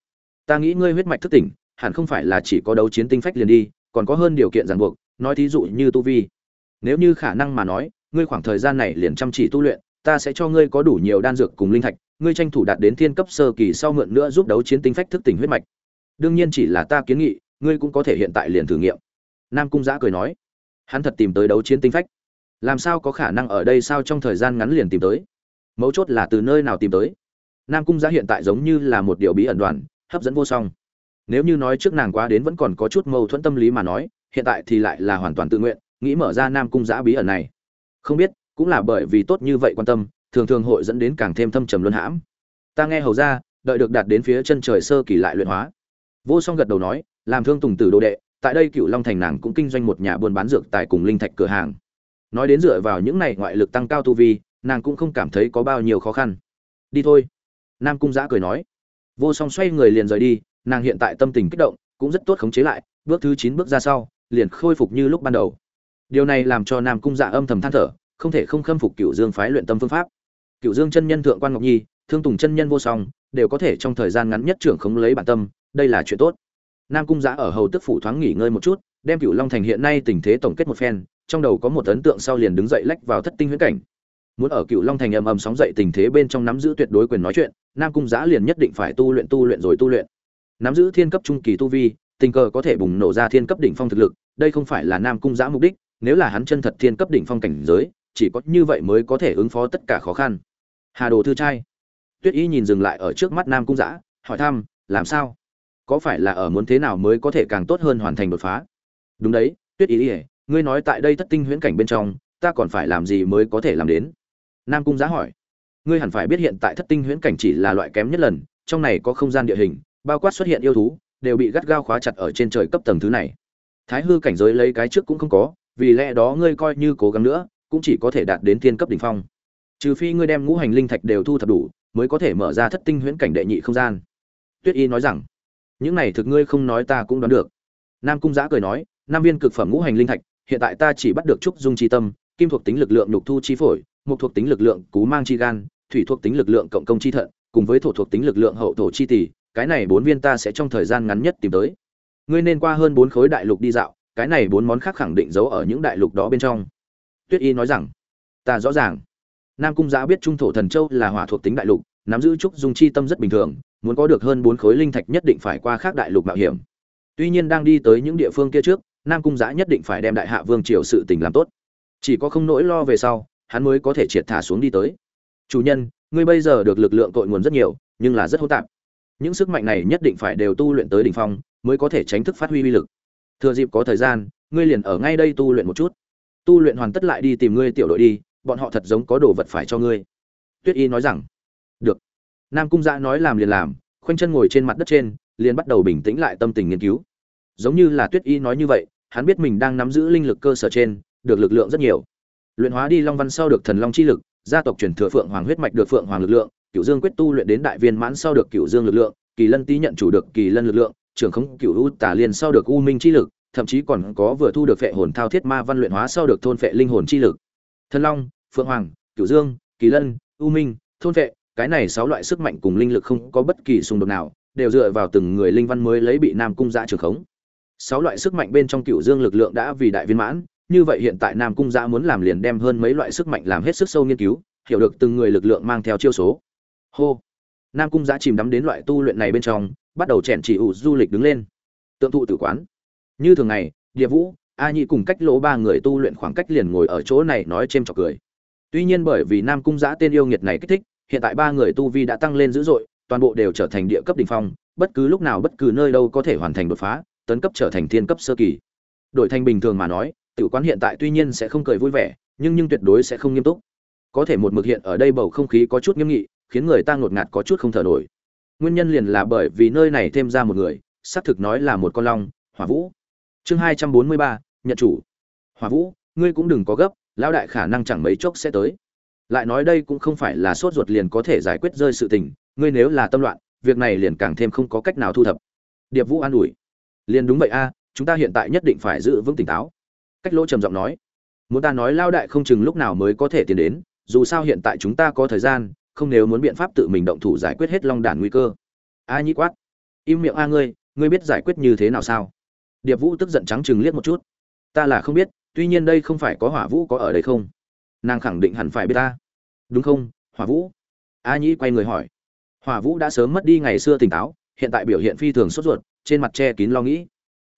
[SPEAKER 1] Ta nghĩ ngươi huyết mạch thức tỉnh, hẳn không phải là chỉ có đấu chiến tinh phách liền đi, còn có hơn điều kiện ràng buộc nói thí dụ như tu vi. Nếu như khả năng mà nói, ngươi khoảng thời gian này liền chăm chỉ tu luyện, ta sẽ cho ngươi có đủ nhiều đan dược cùng linh thạch, ngươi tranh thủ đạt đến thiên cấp sơ kỳ sau mượn nữa giúp đấu chiến tinh phách thức tỉnh huyết mạch. Đương nhiên chỉ là ta kiến nghị, ngươi cũng có thể hiện tại liền thử nghiệm. Nam cung giã cười nói. Hắn thật tìm tới đấu chiến tinh phách. Làm sao có khả năng ở đây sao trong thời gian ngắn liền tìm tới? Mấu chốt là từ nơi nào tìm tới? Nam cung giã hiện tại giống như là một điều bí ẩn đoàn, hấp dẫn vô song. Nếu như nói trước nàng quá đến vẫn còn có chút mâu thuẫn tâm lý mà nói hiện tại thì lại là hoàn toàn tự nguyện, nghĩ mở ra nam cung giã bí ẩn này. Không biết, cũng là bởi vì tốt như vậy quan tâm, thường thường hội dẫn đến càng thêm thâm trầm luân hãm. Ta nghe hầu ra, đợi được đạt đến phía chân trời sơ kỳ lại luyện hóa. Vô song gật đầu nói, làm thương tùng tử đồ đệ, tại đây cựu long thành nàng cũng kinh doanh một nhà buôn bán dược tại cùng linh thạch cửa hàng. Nói đến dựa vào những này ngoại lực tăng cao tu vi, nàng cũng không cảm thấy có bao nhiêu khó khăn. Đi thôi. Nam cung giã cười nói. Vô song xoay người liền rời đi, nàng hiện tại tâm tình kích động, cũng rất tốt khống chế lại, bước thứ chín bước ra sau liền khôi phục như lúc ban đầu. Điều này làm cho nam cung dạ âm thầm than thở, không thể không khâm phục cựu dương phái luyện tâm phương pháp. Cựu dương chân nhân thượng quan ngọc nhi, thương tùng chân nhân vô song, đều có thể trong thời gian ngắn nhất trưởng khống lấy bản tâm, đây là chuyện tốt. Nam cung dạ ở hầu tức phủ thoáng nghỉ ngơi một chút, đem cựu long thành hiện nay tình thế tổng kết một phen, trong đầu có một ấn tượng sau liền đứng dậy lách vào thất tinh huyễn cảnh. Muốn ở cựu long thành ầm ầm sóng dậy tình thế bên trong nắm giữ tuyệt đối quyền nói chuyện, nam cung giã liền nhất định phải tu luyện tu luyện rồi tu luyện. Nắm giữ thiên cấp trung kỳ tu vi tình cờ có thể bùng nổ ra thiên cấp đỉnh phong thực lực, đây không phải là nam cung giã mục đích, nếu là hắn chân thật thiên cấp đỉnh phong cảnh giới, chỉ có như vậy mới có thể ứng phó tất cả khó khăn. Hà đồ thư trai. Tuyết y nhìn dừng lại ở trước mắt nam cung giã, hỏi thăm, làm sao? Có phải là ở muốn thế nào mới có thể càng tốt hơn hoàn thành đột phá? Đúng đấy, tuyết y ngươi nói tại đây thất tinh huyễn cảnh bên trong, ta còn phải làm gì mới có thể làm đến? Nam cung Giá hỏi. Ngươi hẳn phải biết hiện tại thất tinh huyễn cảnh chỉ là loại kém nhất lần, trong này có không gian địa hình, bao quát xuất hiện yêu thú đều bị gắt gao khóa chặt ở trên trời cấp tầng thứ này. Thái hư cảnh giới lấy cái trước cũng không có, vì lẽ đó ngươi coi như cố gắng nữa, cũng chỉ có thể đạt đến thiên cấp đỉnh phong. Trừ phi ngươi đem ngũ hành linh thạch đều thu thập đủ, mới có thể mở ra thất tinh huyễn cảnh đệ nhị không gian. Tuyết y nói rằng, những này thực ngươi không nói ta cũng đoán được. Nam cung giã cười nói, nam viên cực phẩm ngũ hành linh thạch, hiện tại ta chỉ bắt được trúc dung chi tâm, kim thuộc tính lực lượng nhục thu chi phổi mục thuộc tính lực lượng cú mang chi gan, thủy thuộc tính lực lượng cộng công chi thận, cùng với thổ thuộc tính lực lượng hậu thổ chi tỷ cái này bốn viên ta sẽ trong thời gian ngắn nhất tìm tới. Ngươi nên qua hơn bốn khối đại lục đi dạo, cái này bốn món khác khẳng định giấu ở những đại lục đó bên trong. Tuyết y nói rằng, ta rõ ràng. Nam cung giã biết trung thổ thần châu là hỏa thuộc tính đại lục, nắm giữ trúc dung chi tâm rất bình thường, muốn có được hơn bốn khối linh thạch nhất định phải qua khác đại lục mạo hiểm. Tuy nhiên đang đi tới những địa phương kia trước, nam cung giã nhất định phải đem đại hạ vương triều sự tình làm tốt. Chỉ có không nỗi lo về sau, hắn mới có thể triệt thả xuống đi tới. Chủ nhân, ngươi bây giờ được lực lượng cội nguồn rất nhiều, nhưng là rất hỗn tạp những sức mạnh này nhất định phải đều tu luyện tới đỉnh phong, mới có thể tránh thức phát huy uy lực. Thừa dịp có thời gian, ngươi liền ở ngay đây tu luyện một chút. Tu luyện hoàn tất lại đi tìm ngươi tiểu đội đi, bọn họ thật giống có đồ vật phải cho ngươi. Tuyết y nói rằng. Được. Nam cung giã nói làm liền làm, khoanh chân ngồi trên mặt đất trên, liền bắt đầu bình tĩnh lại tâm tình nghiên cứu. Giống như là tuyết y nói như vậy, hắn biết mình đang nắm giữ linh lực cơ sở trên, được lực lượng rất nhiều. Luyện hóa đi long văn sau được thần long chi lực, gia tộc truyền thừa phượng hoàng huyết mạch được phượng hoàng lực lượng cựu dương quyết tu luyện đến đại viên mãn sau được cựu dương lực lượng, kỳ lân tý nhận chủ được kỳ lân lực lượng, trưởng Khống cựu u tả liên sau được u minh chi lực, thậm chí còn có vừa thu được phệ hồn thao thiết ma văn luyện hóa sau được thôn phệ linh hồn chi lực. Thần long, phượng hoàng cựu dương, kỳ lân, u minh, thôn phệ, cái này sáu loại sức mạnh cùng linh lực không có bất kỳ xung đột nào, đều dựa vào từng người linh văn mới lấy bị nam cung dạ giã trường khống. Sáu loại sức mạnh bên trong cựu dương lực lượng đã vì đại viên mãn, như vậy hiện tại nam cung giã muốn làm liền đem hơn mấy loại sức mạnh làm hết sức sâu nghiên cứu, hiểu được từng người lực lượng mang theo chiêu số hô nam cung giã chìm đắm đến loại tu luyện này bên trong bắt đầu chèn chỉ ủ du lịch đứng lên tượng thụ tử quán như thường ngày địa vũ a nhị cùng cách lỗ ba người tu luyện khoảng cách liền ngồi ở chỗ này nói c h trọc cười tuy nhiên bởi vì nam cung giã tên yêu nghiệt này kích thích hiện tại ba người tu vi đã tăng lên dữ dội toàn bộ đều trở thành địa cấp đỉnh phong, bất cứ lúc nào bất cứ nơi đâu có thể hoàn thành đột phá, tấn cấp trở thành thiên cấp sơ kỳ. Đổi thành bình thường mà nói, tiểu quán hiện tại tuy nhiên sẽ không cười vui vẻ, nhưng nhưng tuyệt đối sẽ không nghiêm túc. Có thể một mực hiện ở đây bầu không khí có chút nghiêm nghị, khiến người ta ngột ngạt có chút không thở nổi. Nguyên nhân liền là bởi vì nơi này thêm ra một người, xác thực nói là một con long, Hỏa Vũ. Chương hai trăm bốn mươi ba nhận chủ. Hỏa Vũ, ngươi cũng đừng có gấp, lão đại khả năng chẳng mấy chốc sẽ tới. Lại nói đây cũng không phải là sốt ruột liền có thể giải quyết rơi sự tình, ngươi nếu là tâm loạn, việc này liền càng thêm không có cách nào thu thập. Điệp Vũ an ủi. Liền đúng vậy a, chúng ta hiện tại nhất định phải giữ vững tỉnh táo. Cách Lỗ trầm giọng nói. Muốn ta nói lao đại không chừng lúc nào mới có thể tiến đến, dù sao hiện tại chúng ta có thời gian, không nếu muốn biện pháp tự mình động thủ giải quyết hết long đản nguy cơ. A nhĩ quát. Im miệng a ngươi, ngươi biết giải quyết như thế nào sao? Điệp Vũ tức giận trắng trừng liếc một chút. Ta là không biết, tuy nhiên đây không phải có Hỏa Vũ có ở đây không? Nàng khẳng định hẳn phải biết ta. Đúng không, Hỏa Vũ? A Nhĩ quay người hỏi. Hỏa Vũ đã sớm mất đi ngày xưa tỉnh táo, hiện tại biểu hiện phi thường sốt ruột, trên mặt che kín lo nghĩ.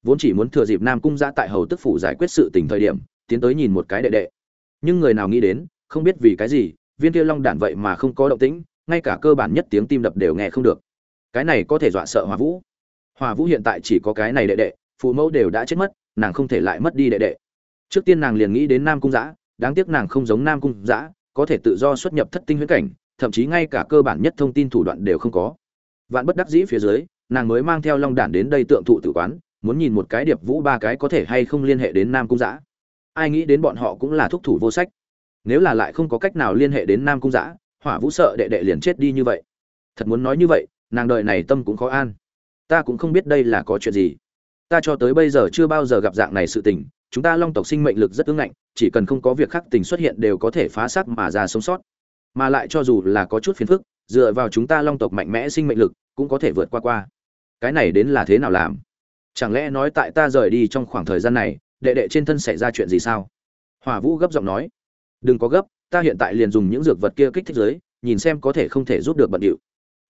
[SPEAKER 1] Vốn chỉ muốn thừa dịp Nam cung ra tại hầu tức phủ giải quyết sự tình thời điểm, tiến tới nhìn một cái đệ đệ. Nhưng người nào nghĩ đến, không biết vì cái gì, viên kia long đản vậy mà không có động tĩnh, ngay cả cơ bản nhất tiếng tim đập đều nghe không được. Cái này có thể dọa sợ hòa Vũ. hòa Vũ hiện tại chỉ có cái này đệ đệ, phụ mẫu đều đã chết mất, nàng không thể lại mất đi đệ đệ. Trước tiên nàng liền nghĩ đến Nam cung Giã, đáng tiếc nàng không giống Nam cung Giã, có thể tự do xuất nhập thất tinh huyễn cảnh, thậm chí ngay cả cơ bản nhất thông tin thủ đoạn đều không có. Vạn bất đắc dĩ phía dưới, nàng mới mang theo Long Đản đến đây tượng thụ tử quán, muốn nhìn một cái điệp vũ ba cái có thể hay không liên hệ đến Nam cung Giã. Ai nghĩ đến bọn họ cũng là thúc thủ vô sách. Nếu là lại không có cách nào liên hệ đến Nam cung Giã, Hỏa Vũ sợ đệ đệ liền chết đi như vậy. Thật muốn nói như vậy, nàng đợi này tâm cũng khó an. Ta cũng không biết đây là có chuyện gì. Ta cho tới bây giờ chưa bao giờ gặp dạng này sự tình chúng ta long tộc sinh mệnh lực rất ưng ngạnh chỉ cần không có việc khác tình xuất hiện đều có thể phá xác mà ra sống sót. Mà lại cho dù là có chút phiền phức dựa vào chúng ta long tộc mạnh mẽ sinh mệnh lực cũng có thể vượt qua qua. Cái này đến là thế nào làm? Chẳng lẽ nói tại ta rời đi trong khoảng thời gian này đệ đệ trên thân xảy ra chuyện gì sao? Hỏa vũ gấp giọng nói đừng có gấp, ta hiện tại liền dùng những dược vật kia kích thích giới, nhìn xem có thể không thể giúp được bận điệu.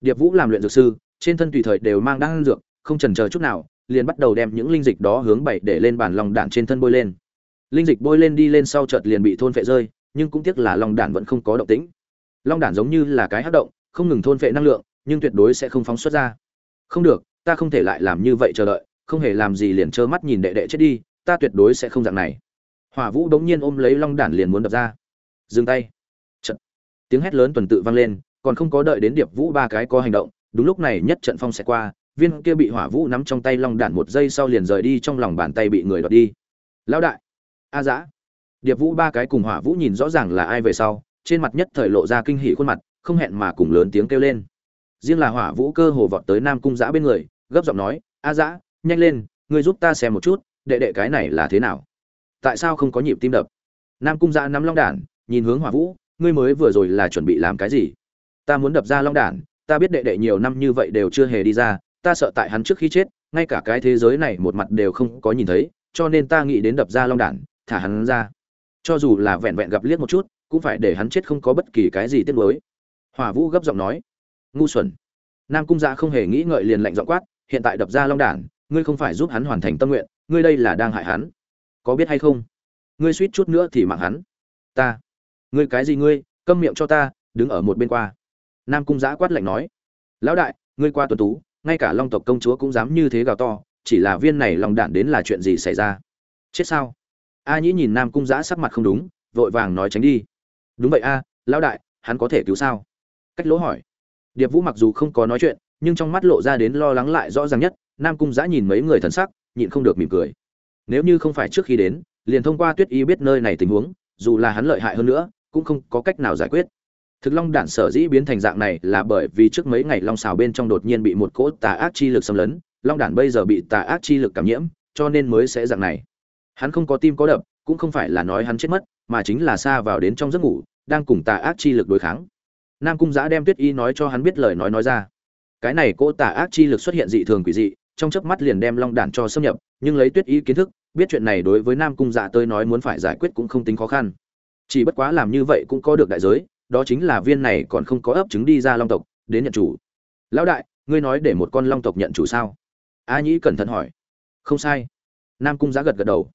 [SPEAKER 1] Điệp vũ làm luyện dược sư, trên thân tùy thời đều mang đan dược, không trần chờ chút nào, liền bắt đầu đem những linh dịch đó hướng bảy để lên bàn lòng đạn trên thân bôi lên. Linh dịch bôi lên đi lên sau chợt liền bị thôn phệ rơi, nhưng cũng tiếc là lòng đản vẫn không có động tĩnh. Long đản giống như là cái hát động, không ngừng thôn phệ năng lượng, nhưng tuyệt đối sẽ không phóng xuất ra. Không được, ta không thể lại làm như vậy chờ đợi, không hề làm gì liền trơ mắt nhìn đệ đệ chết đi, ta tuyệt đối sẽ không dạng này hỏa vũ đống nhiên ôm lấy long đản liền muốn đập ra. Dừng tay. Trận. Tiếng hét lớn tuần tự vang lên, còn không có đợi đến điệp vũ ba cái có hành động, đúng lúc này nhất trận phong sẽ qua, viên kia bị hỏa vũ nắm trong tay long đạn một giây sau liền rời đi trong lòng bàn tay bị người đoạt đi. Lão đại. A dã. Điệp vũ ba cái cùng hỏa vũ nhìn rõ ràng là ai về sau, trên mặt nhất thời lộ ra kinh hỉ khuôn mặt, không hẹn mà cùng lớn tiếng kêu lên. Riêng là hỏa vũ cơ hồ vọt tới nam cung giã bên người, gấp giọng nói, a dã, nhanh lên, ngươi giúp ta xem một chút, đệ đệ cái này là thế nào? Tại sao không có nhịp tim đập? Nam cung giã nắm long đản, nhìn hướng hỏa vũ, ngươi mới vừa rồi là chuẩn bị làm cái gì? Ta muốn đập ra long đản, ta biết đệ đệ nhiều năm như vậy đều chưa hề đi ra, ta sợ tại hắn trước khi chết, ngay cả cái thế giới này một mặt đều không có nhìn thấy, cho nên ta nghĩ đến đập ra long đản, thả hắn ra. Cho dù là vẹn vẹn gặp liếc một chút, cũng phải để hắn chết không có bất kỳ cái gì tiếc nuối. Hỏa vũ gấp giọng nói, ngu xuẩn. Nam cung dạ không hề nghĩ ngợi liền lạnh giọng quát, hiện tại đập ra long đản, ngươi không phải giúp hắn hoàn thành tâm nguyện, ngươi đây là đang hại hắn có biết hay không? Ngươi suýt chút nữa thì mạng hắn. Ta. Ngươi cái gì ngươi? Câm miệng cho ta, đứng ở một bên qua. Nam cung giã quát lạnh nói. Lão đại, ngươi qua tuần tú, ngay cả long tộc công chúa cũng dám như thế gào to, chỉ là viên này lòng đạn đến là chuyện gì xảy ra? Chết sao? A nhĩ nhìn nam cung giã sắc mặt không đúng, vội vàng nói tránh đi. Đúng vậy a, lão đại, hắn có thể cứu sao? Cách lỗ hỏi. Điệp vũ mặc dù không có nói chuyện, nhưng trong mắt lộ ra đến lo lắng lại rõ ràng nhất, nam cung giã nhìn mấy người thần sắc, nhịn không được mỉm cười nếu như không phải trước khi đến liền thông qua tuyết y biết nơi này tình huống dù là hắn lợi hại hơn nữa cũng không có cách nào giải quyết Thực long đản sở dĩ biến thành dạng này là bởi vì trước mấy ngày long xào bên trong đột nhiên bị một cỗ tà ác chi lực xâm lấn, long đản bây giờ bị tà ác chi lực cảm nhiễm, cho nên mới sẽ dạng này. Hắn không có tim có đập, cũng không phải là nói hắn chết mất, mà chính là xa vào đến trong giấc ngủ, đang cùng tà ác chi lực đối kháng. Nam cung Giã đem Tuyết Y nói cho hắn biết lời nói nói ra. Cái này cỗ tà ác chi lực xuất hiện dị thường quỷ dị, trong chớp mắt liền đem long đản cho xâm nhập, nhưng lấy Tuyết Y kiến thức, biết chuyện này đối với Nam cung Dạ tới nói muốn phải giải quyết cũng không tính khó khăn. Chỉ bất quá làm như vậy cũng có được đại giới, đó chính là viên này còn không có ấp trứng đi ra long tộc đến nhận chủ. Lão đại ngươi nói để một con long tộc nhận chủ sao? A nhĩ cẩn thận hỏi. Không sai. Nam cung giá gật gật đầu.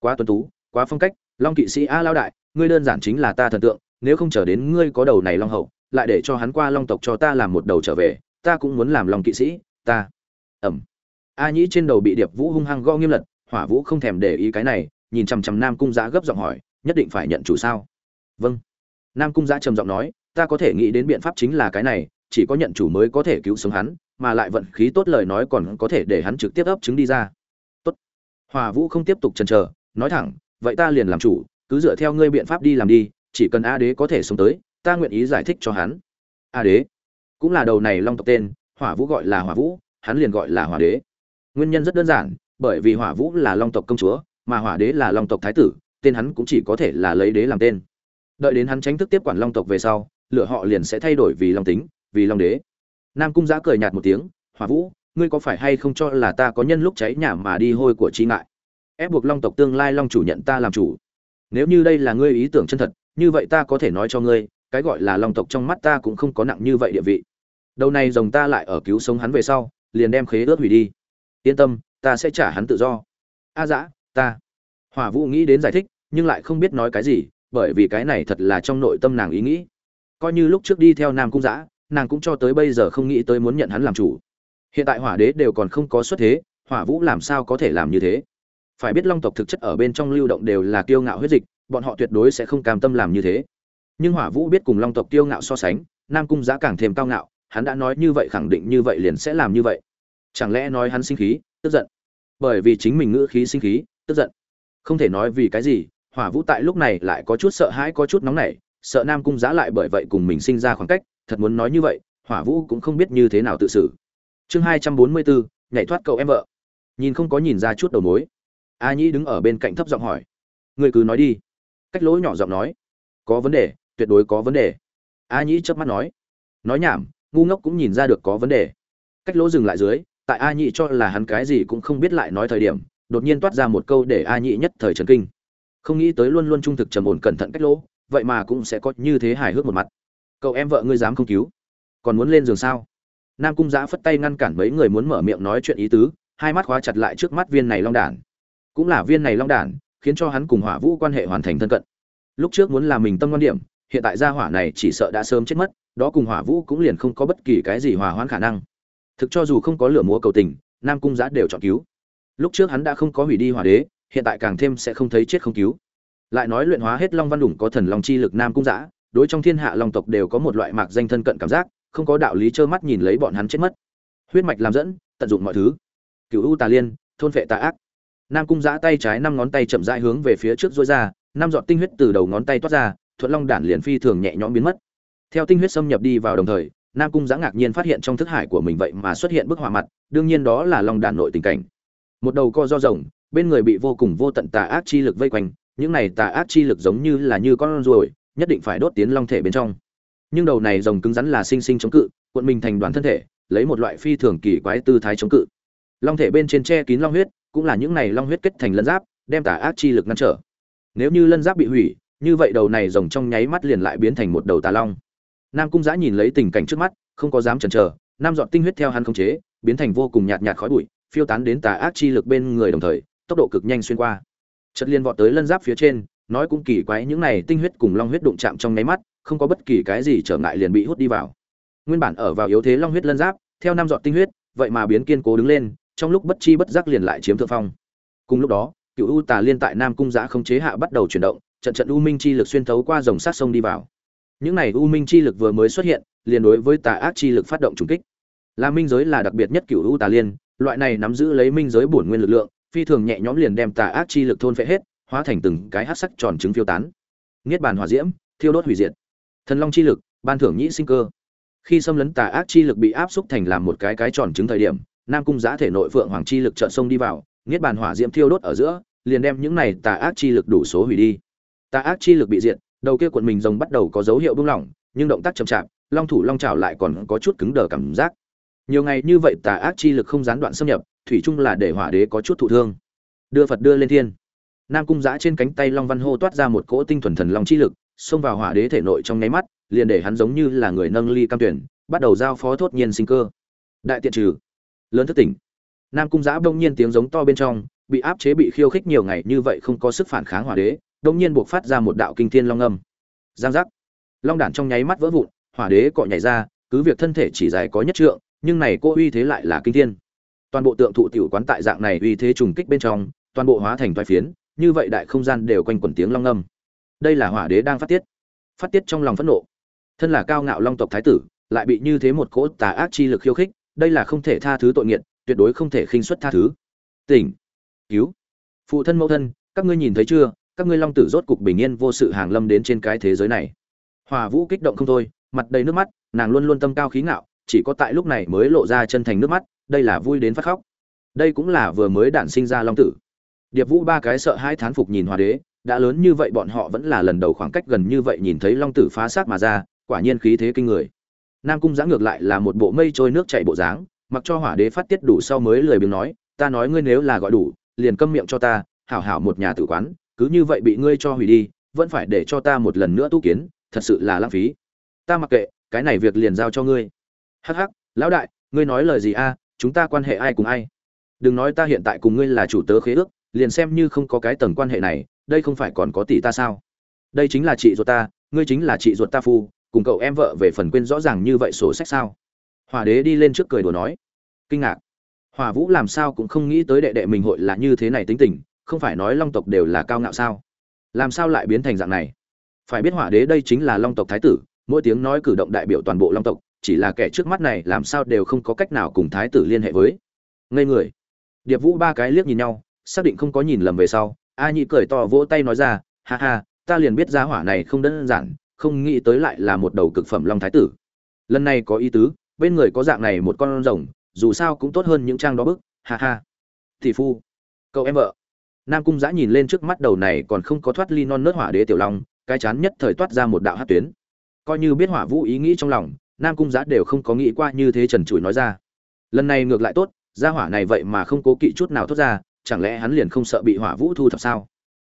[SPEAKER 1] Quá tuấn tú quá phong cách long kỵ sĩ a lão đại ngươi đơn giản chính là ta thần tượng nếu không chờ đến ngươi có đầu này long hậu lại để cho hắn qua long tộc cho ta làm một đầu trở về ta cũng muốn làm long kỵ sĩ ta. Ẩm. A nhĩ trên đầu bị điệp vũ hung hăng gõ nghiêm lật hỏa vũ không thèm để ý cái này, nhìn chằm chằm nam cung Giá gấp giọng hỏi, nhất định phải nhận chủ sao? Vâng. Nam cung Giá trầm giọng nói, ta có thể nghĩ đến biện pháp chính là cái này, chỉ có nhận chủ mới có thể cứu sống hắn, mà lại vận khí tốt lời nói còn có thể để hắn trực tiếp ấp trứng đi ra. Tốt. Hòa vũ không tiếp tục chần chờ, nói thẳng, vậy ta liền làm chủ, cứ dựa theo ngươi biện pháp đi làm đi, chỉ cần a đế có thể sống tới, ta nguyện ý giải thích cho hắn. A đế? Cũng là đầu này long tộc tên, hỏa vũ gọi là hỏa vũ, hắn liền gọi là hỏa đế. Nguyên nhân rất đơn giản bởi vì hỏa vũ là long tộc công chúa, mà hỏa đế là long tộc thái tử, tên hắn cũng chỉ có thể là lấy đế làm tên. Đợi đến hắn tránh thức tiếp quản long tộc về sau lựa họ liền sẽ thay đổi vì long tính, vì long đế. Nam cung giã cười nhạt một tiếng, hỏa vũ, ngươi có phải hay không cho là ta có nhân lúc cháy nhà mà đi hôi của trí ngại? Ép buộc long tộc tương lai long chủ nhận ta làm chủ. Nếu như đây là ngươi ý tưởng chân thật, như vậy ta có thể nói cho ngươi, cái gọi là long tộc trong mắt ta cũng không có nặng như vậy địa vị. Đầu này rồng ta lại ở cứu sống hắn về sau, liền đem khế ước hủy đi. Yên tâm ta sẽ trả hắn tự do. A à dã, ta. Hỏa vũ nghĩ đến giải thích, nhưng lại không biết nói cái gì, bởi vì cái này thật là trong nội tâm nàng ý nghĩ. Coi như lúc trước đi theo nam cung giã nàng cũng cho tới bây giờ không nghĩ tới muốn nhận hắn làm chủ. Hiện tại hỏa đế đều còn không có xuất thế, hỏa vũ làm sao có thể làm như thế? Phải biết long tộc thực chất ở bên trong lưu động đều là kiêu ngạo huyết dịch, bọn họ tuyệt đối sẽ không cam tâm làm như thế. Nhưng hỏa vũ biết cùng long tộc kiêu ngạo so sánh, nam cung giã càng thêm cao ngạo, hắn đã nói như vậy khẳng định như vậy liền sẽ làm như vậy. Chẳng lẽ nói hắn sinh khí? Tức giận. Bởi vì chính mình ngữ khí sinh khí, tức giận. Không thể nói vì cái gì, hỏa vũ tại lúc này lại có chút sợ hãi, có chút nóng nảy, sợ nam cung giã lại bởi vậy cùng mình sinh ra khoảng cách, thật muốn nói như vậy, hỏa vũ cũng không biết như thế nào tự xử. Chương hai trăm bốn mươi bốn nhảy thoát cậu em vợ. Nhìn không có nhìn ra chút đầu mối. A nhĩ đứng ở bên cạnh thấp giọng hỏi. Người cứ nói đi. Cách lỗ nhỏ giọng nói. Có vấn đề, tuyệt đối có vấn đề. A nhĩ chớp mắt nói. Nói nhảm, ngu ngốc cũng nhìn ra được có vấn đề. Cách lỗ dừng lại dưới tại a Nhị cho là hắn cái gì cũng không biết lại nói thời điểm, đột nhiên toát ra một câu để a Nhị nhất thời trần kinh. Không nghĩ tới luôn luôn trung thực trầm ổn cẩn thận cách lỗ, vậy mà cũng sẽ có như thế hài hước một mặt. Cậu em vợ ngươi dám không cứu? Còn muốn lên giường sao? Nam cung giã phất tay ngăn cản mấy người muốn mở miệng nói chuyện ý tứ, hai mắt khóa chặt lại trước mắt viên này long đản. Cũng là viên này long đản, khiến cho hắn cùng hỏa vũ quan hệ hoàn thành thân cận. Lúc trước muốn làm mình tâm quan điểm, hiện tại gia hỏa này chỉ sợ đã sớm chết mất, đó cùng hỏa vũ cũng liền không có bất kỳ cái gì hòa hoãn khả năng thực cho dù không có lửa múa cầu tình, nam cung giã đều chọn cứu. Lúc trước hắn đã không có hủy đi hỏa đế, hiện tại càng thêm sẽ không thấy chết không cứu. Lại nói luyện hóa hết long văn đủng có thần long chi lực nam cung giã, đối trong thiên hạ long tộc đều có một loại mạc danh thân cận cảm giác, không có đạo lý trơ mắt nhìn lấy bọn hắn chết mất. Huyết mạch làm dẫn, tận dụng mọi thứ. Cựu u tà liên, thôn vệ tà ác. Nam cung giã tay trái năm ngón tay chậm rãi hướng về phía trước dối ra, năm giọt tinh huyết từ đầu ngón tay toát ra, thuận long đản liền phi thường nhẹ nhõm biến mất. Theo tinh huyết xâm nhập đi vào đồng thời nam cung giã ngạc nhiên phát hiện trong thức hải của mình vậy mà xuất hiện bức họa mặt, đương nhiên đó là long đàn nội tình cảnh. Một đầu co do rồng, bên người bị vô cùng vô tận tà ác chi lực vây quanh, những này tà ác chi lực giống như là như con ruồi, nhất định phải đốt tiến long thể bên trong. Nhưng đầu này rồng cứng rắn là sinh sinh chống cự, cuộn mình thành đoàn thân thể, lấy một loại phi thường kỳ quái tư thái chống cự. Long thể bên trên che kín long huyết, cũng là những này long huyết kết thành lân giáp, đem tà ác chi lực ngăn trở. Nếu như lân giáp bị hủy, như vậy đầu này rồng trong nháy mắt liền lại biến thành một đầu tà long nam cung giã nhìn lấy tình cảnh trước mắt, không có dám chần chờ nam dọn tinh huyết theo hắn khống chế, biến thành vô cùng nhạt nhạt khói bụi, phiêu tán đến tà ác chi lực bên người đồng thời, tốc độ cực nhanh xuyên qua. Chất liên vọt tới lân giáp phía trên, nói cũng kỳ quái những này tinh huyết cùng long huyết đụng chạm trong nháy mắt, không có bất kỳ cái gì trở ngại liền bị hút đi vào. Nguyên bản ở vào yếu thế long huyết lân giáp, theo nam dọn tinh huyết, vậy mà biến kiên cố đứng lên, trong lúc bất chi bất giác liền lại chiếm thượng phong. Cùng lúc đó, cựu u tà liên tại nam cung giã không chế hạ bắt đầu chuyển động, trận trận u minh chi lực xuyên thấu qua dòng sát sông đi vào những này u minh chi lực vừa mới xuất hiện, liền đối với tà ác chi lực phát động trùng kích. Là minh giới là đặc biệt nhất cựu u tà liên, loại này nắm giữ lấy minh giới bổn nguyên lực lượng, phi thường nhẹ nhõm liền đem tà ác chi lực thôn phệ hết, hóa thành từng cái hắc sắc tròn trứng phiêu tán. Niết bàn hỏa diễm, thiêu đốt hủy diệt. Thần long chi lực, ban thưởng nhĩ sinh cơ. Khi xâm lấn tà ác chi lực bị áp xúc thành làm một cái cái tròn trứng thời điểm, nam cung giã thể nội phượng hoàng chi lực trợn sông đi vào, niết bàn hỏa diễm thiêu đốt ở giữa, liền đem những này tà ác chi lực đủ số hủy đi. Tà ác chi lực bị diệt đầu kia cuộn mình rồng bắt đầu có dấu hiệu buông lỏng, nhưng động tác chậm chạp, long thủ long trào lại còn có chút cứng đờ cảm giác. Nhiều ngày như vậy tà ác chi lực không gián đoạn xâm nhập, thủy chung là để hỏa đế có chút thụ thương. Đưa phật đưa lên thiên. Nam cung giã trên cánh tay long văn hô toát ra một cỗ tinh thuần thần long chi lực, xông vào hỏa đế thể nội trong nháy mắt, liền để hắn giống như là người nâng ly cam tuyển, bắt đầu giao phó thốt nhiên sinh cơ. Đại tiện trừ. Lớn thất tỉnh. Nam cung giã đông nhiên tiếng giống to bên trong, bị áp chế bị khiêu khích nhiều ngày như vậy không có sức phản kháng hỏa đế đông nhiên buộc phát ra một đạo kinh thiên long âm. Giang giác. Long đản trong nháy mắt vỡ vụn, hỏa đế cọ nhảy ra, cứ việc thân thể chỉ dài có nhất trượng, nhưng này cô uy thế lại là kinh thiên. Toàn bộ tượng thụ tiểu quán tại dạng này uy thế trùng kích bên trong, toàn bộ hóa thành thoại phiến, như vậy đại không gian đều quanh quẩn tiếng long âm. Đây là hỏa đế đang phát tiết. Phát tiết trong lòng phẫn nộ. Thân là cao ngạo long tộc thái tử, lại bị như thế một cỗ tà ác chi lực khiêu khích, đây là không thể tha thứ tội nghiệt, tuyệt đối không thể khinh suất tha thứ. Tỉnh. Cứu. Phụ thân mẫu thân, các ngươi nhìn thấy chưa? Các ngươi long tử rốt cục bình yên vô sự hàng lâm đến trên cái thế giới này. Hòa vũ kích động không thôi, mặt đầy nước mắt, nàng luôn luôn tâm cao khí ngạo, chỉ có tại lúc này mới lộ ra chân thành nước mắt, đây là vui đến phát khóc. Đây cũng là vừa mới đản sinh ra long tử. Điệp vũ ba cái sợ hai thán phục nhìn hòa đế, đã lớn như vậy bọn họ vẫn là lần đầu khoảng cách gần như vậy nhìn thấy long tử phá xác mà ra, quả nhiên khí thế kinh người. Nam cung giã ngược lại là một bộ mây trôi nước chảy bộ dáng, mặc cho hỏa đế phát tiết đủ sau mới lười biếng nói, ta nói ngươi nếu là gọi đủ, liền câm miệng cho ta, hảo hảo một nhà tử quán cứ như vậy bị ngươi cho hủy đi, vẫn phải để cho ta một lần nữa tu kiến, thật sự là lãng phí. Ta mặc kệ, cái này việc liền giao cho ngươi. Hắc hắc, lão đại, ngươi nói lời gì a? Chúng ta quan hệ ai cùng ai? Đừng nói ta hiện tại cùng ngươi là chủ tớ khế ước, liền xem như không có cái tầng quan hệ này, đây không phải còn có tỷ ta sao? Đây chính là chị ruột ta, ngươi chính là chị ruột ta phu, cùng cậu em vợ về phần quên rõ ràng như vậy sổ sách sao? Hòa đế đi lên trước cười đùa nói. Kinh ngạc. Hòa vũ làm sao cũng không nghĩ tới đệ đệ mình hội là như thế này tính tình không phải nói long tộc đều là cao ngạo sao? Làm sao lại biến thành dạng này? Phải biết hỏa đế đây chính là long tộc thái tử, mỗi tiếng nói cử động đại biểu toàn bộ long tộc, chỉ là kẻ trước mắt này làm sao đều không có cách nào cùng thái tử liên hệ với. Ngây người. Điệp vũ ba cái liếc nhìn nhau, xác định không có nhìn lầm về sau, a nhị cười to vỗ tay nói ra, ha ha, ta liền biết giá hỏa này không đơn giản, không nghĩ tới lại là một đầu cực phẩm long thái tử. Lần này có ý tứ, bên người có dạng này một con rồng, dù sao cũng tốt hơn những trang đó bức. Ha ha. Thì phu. Cậu em vợ nam cung giã nhìn lên trước mắt đầu này còn không có thoát ly non nớt hỏa đế tiểu long, cái chán nhất thời toát ra một đạo hát tuyến. Coi như biết hỏa vũ ý nghĩ trong lòng, nam cung giã đều không có nghĩ qua như thế trần trụi nói ra. Lần này ngược lại tốt ra hỏa này vậy mà không cố kỵ chút nào thốt ra, chẳng lẽ hắn liền không sợ bị hỏa vũ thu thập sao?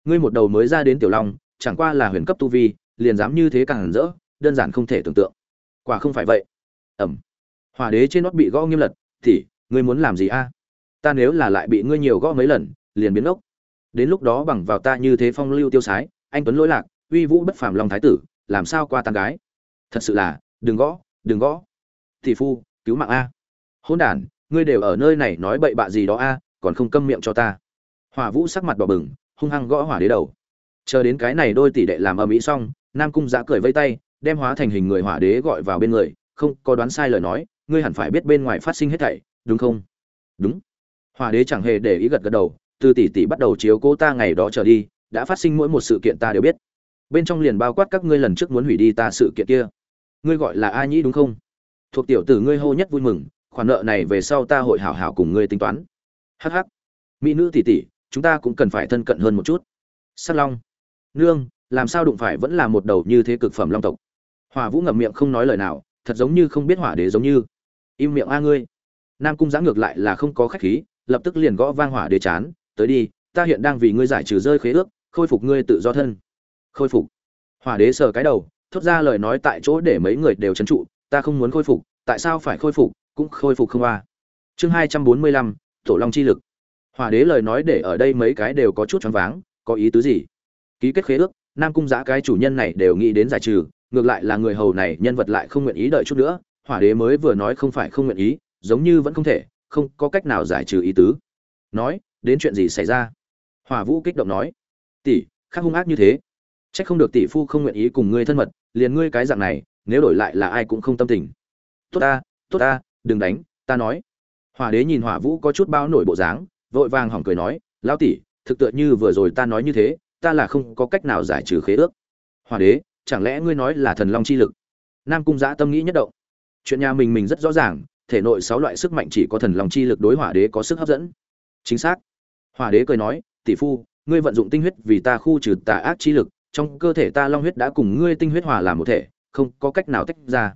[SPEAKER 1] Ngươi một đầu mới ra đến tiểu long, chẳng qua là huyền cấp tu vi, liền dám như thế càng hẳn rỡ, đơn giản không thể tưởng tượng. Quả không phải vậy. Ẩm. Hỏa đế trên nót bị gõ nghiêm lật, thì, ngươi muốn làm gì a? Ta nếu là lại bị ngươi nhiều gõ mấy lần, liền biến ốc đến lúc đó bằng vào ta như thế phong lưu tiêu sái, anh tuấn lỗi lạc, uy vũ bất phàm long thái tử, làm sao qua tàn gái? Thật sự là, đừng gõ đừng gõ. Thị phu, cứu mạng a. Hôn đản, ngươi đều ở nơi này nói bậy bạ gì đó a, còn không câm miệng cho ta. Hỏa vũ sắc mặt đỏ bừng, hung hăng gõ hỏa đế đầu. Chờ đến cái này đôi tỷ đệ làm ở mỹ xong, nam cung giã cười vây tay, đem hóa thành hình người hỏa đế gọi vào bên người, không có đoán sai lời nói, ngươi hẳn phải biết bên ngoài phát sinh hết thảy, đúng không? Đúng. Hỏa đế chẳng hề để ý gật gật đầu từ tỷ tỷ bắt đầu chiếu cố ta ngày đó trở đi, đã phát sinh mỗi một sự kiện ta đều biết. Bên trong liền bao quát các ngươi lần trước muốn hủy đi ta sự kiện kia. Ngươi gọi là a nhĩ đúng không? Thuộc tiểu tử ngươi hô nhất vui mừng, khoản nợ này về sau ta hội hảo hảo cùng ngươi tính toán. Hh mỹ nữ tỷ tỷ, chúng ta cũng cần phải thân cận hơn một chút. Sắt long. Nương, làm sao đụng phải vẫn là một đầu như thế cực phẩm long tộc? Hỏa vũ ngậm miệng không nói lời nào, thật giống như không biết hỏa đế giống như. Im miệng a ngươi. Nam cung giã ngược lại là không có khách khí, lập tức liền gõ vang hỏa đế chán tới đi, ta hiện đang vì ngươi giải trừ rơi khế ước, khôi phục ngươi tự do thân. Khôi phục? Hỏa đế sờ cái đầu, thốt ra lời nói tại chỗ để mấy người đều trấn trụ, ta không muốn khôi phục, tại sao phải khôi phục, cũng khôi phục không a? Chương hai trăm bốn mươi lăm, tổ long chi lực. Hỏa đế lời nói để ở đây mấy cái đều có chút choáng váng, có ý tứ gì? Ký kết khế ước, nam cung giã cái chủ nhân này đều nghĩ đến giải trừ, ngược lại là người hầu này nhân vật lại không nguyện ý đợi chút nữa. Hỏa đế mới vừa nói không phải không nguyện ý, giống như vẫn không thể, không có cách nào giải trừ ý tứ. Nói đến chuyện gì xảy ra? Hỏa vũ kích động nói, tỷ khác hung ác như thế trách không được tỷ phu không nguyện ý cùng ngươi thân mật, liền ngươi cái dạng này, nếu đổi lại là ai cũng không tâm tình. Tốt ta tốt ta, đừng đánh, ta nói. Hỏa đế nhìn hỏa vũ có chút bao nổi bộ dáng, vội vàng hỏng cười nói, lão tỷ, thực tựa như vừa rồi ta nói như thế, ta là không có cách nào giải trừ khế ước. Hỏa đế, chẳng lẽ ngươi nói là thần long chi lực? Nam cung giã tâm nghĩ nhất động. Chuyện nhà mình mình rất rõ ràng, thể nội sáu loại sức mạnh chỉ có thần long chi lực đối hỏa đế có sức hấp dẫn. Chính xác hỏa đế cười nói, tỷ phu, ngươi vận dụng tinh huyết vì ta khu trừ tà ác chi lực, trong cơ thể ta long huyết đã cùng ngươi tinh huyết hòa làm một thể, không có cách nào tách ra.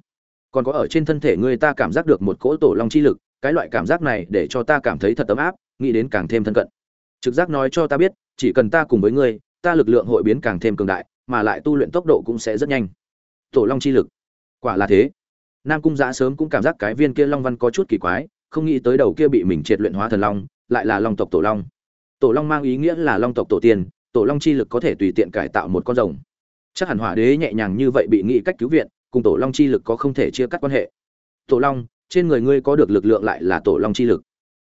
[SPEAKER 1] Còn có ở trên thân thể ngươi ta cảm giác được một cỗ tổ long chi lực, cái loại cảm giác này để cho ta cảm thấy thật ấm áp, nghĩ đến càng thêm thân cận. Trực giác nói cho ta biết, chỉ cần ta cùng với ngươi, ta lực lượng hội biến càng thêm cường đại, mà lại tu luyện tốc độ cũng sẽ rất nhanh. Tổ long chi lực. Quả là thế. Nam cung giã sớm cũng cảm giác cái viên kia long văn có chút kỳ quái, không nghĩ tới đầu kia bị mình triệt luyện hóa thần long, lại là long tộc tổ long tổ long mang ý nghĩa là long tộc tổ tiên, tổ long chi lực có thể tùy tiện cải tạo một con rồng. Chắc hẳn hỏa đế nhẹ nhàng như vậy bị nghĩ cách cứu viện, cùng tổ long chi lực có không thể chia cắt quan hệ. Tổ long, trên người ngươi có được lực lượng lại là tổ long chi lực.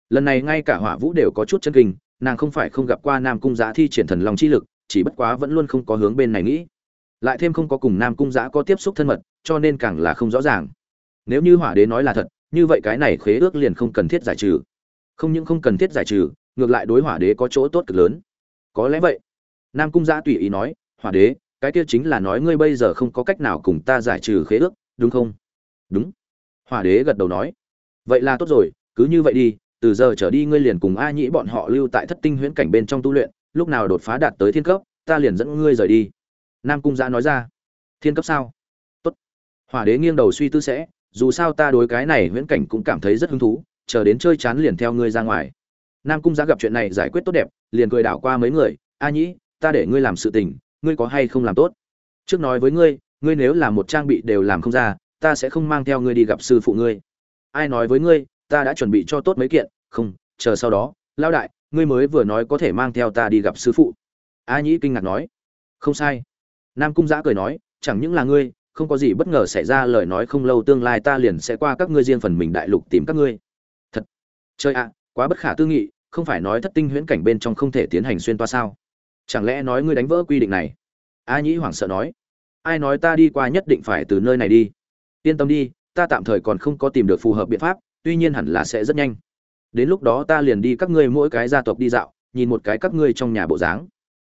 [SPEAKER 1] Lần này ngay cả hỏa vũ đều có chút chân kinh, nàng không phải không gặp qua nam cung giã thi triển thần long chi lực, chỉ bất quá vẫn luôn không có hướng bên này nghĩ. Lại thêm không có cùng nam cung giã có tiếp xúc thân mật, cho nên càng là không rõ ràng. Nếu như hỏa đế nói là thật, như vậy cái này khế ước liền không cần thiết giải trừ. Không những không cần thiết giải trừ ngược lại đối hỏa đế có chỗ tốt cực lớn. Có lẽ vậy. Nam cung giã tùy ý nói, hỏa đế, cái kia chính là nói ngươi bây giờ không có cách nào cùng ta giải trừ khế ước, đúng không? Đúng. Hỏa đế gật đầu nói, vậy là tốt rồi, cứ như vậy đi, từ giờ trở đi ngươi liền cùng a nhĩ bọn họ lưu tại thất tinh huyễn cảnh bên trong tu luyện, lúc nào đột phá đạt tới thiên cấp, ta liền dẫn ngươi rời đi. Nam cung giã nói ra, thiên cấp sao? Tốt. Hỏa đế nghiêng đầu suy tư sẽ, dù sao ta đối cái này huyễn cảnh cũng cảm thấy rất hứng thú, chờ đến chơi chán liền theo ngươi ra ngoài nam cung giã gặp chuyện này giải quyết tốt đẹp, liền cười đảo qua mấy người, a nhĩ, ta để ngươi làm sự tình, ngươi có hay không làm tốt? Trước nói với ngươi ngươi nếu là một trang bị đều làm không ra, ta sẽ không mang theo ngươi đi gặp sư phụ ngươi. Ai nói với ngươi, ta đã chuẩn bị cho tốt mấy kiện, không, chờ sau đó lao đại, ngươi mới vừa nói có thể mang theo ta đi gặp sư phụ. A nhĩ kinh ngạc nói. Không sai. Nam cung giã cười nói, chẳng những là ngươi, không có gì bất ngờ xảy ra, lời nói không lâu tương lai ta liền sẽ qua các ngươi riêng phần mình đại lục tìm các ngươi. Thật. Chơi ạ quá bất khả tư nghị, không phải nói thất tinh huyễn cảnh bên trong không thể tiến hành xuyên toa sao? Chẳng lẽ nói ngươi đánh vỡ quy định này? A nhĩ hoảng sợ nói. Ai nói ta đi qua nhất định phải từ nơi này đi? Yên tâm đi, ta tạm thời còn không có tìm được phù hợp biện pháp, tuy nhiên hẳn là sẽ rất nhanh. Đến lúc đó ta liền đi các ngươi mỗi cái gia tộc đi dạo, nhìn một cái các ngươi trong nhà bộ dáng.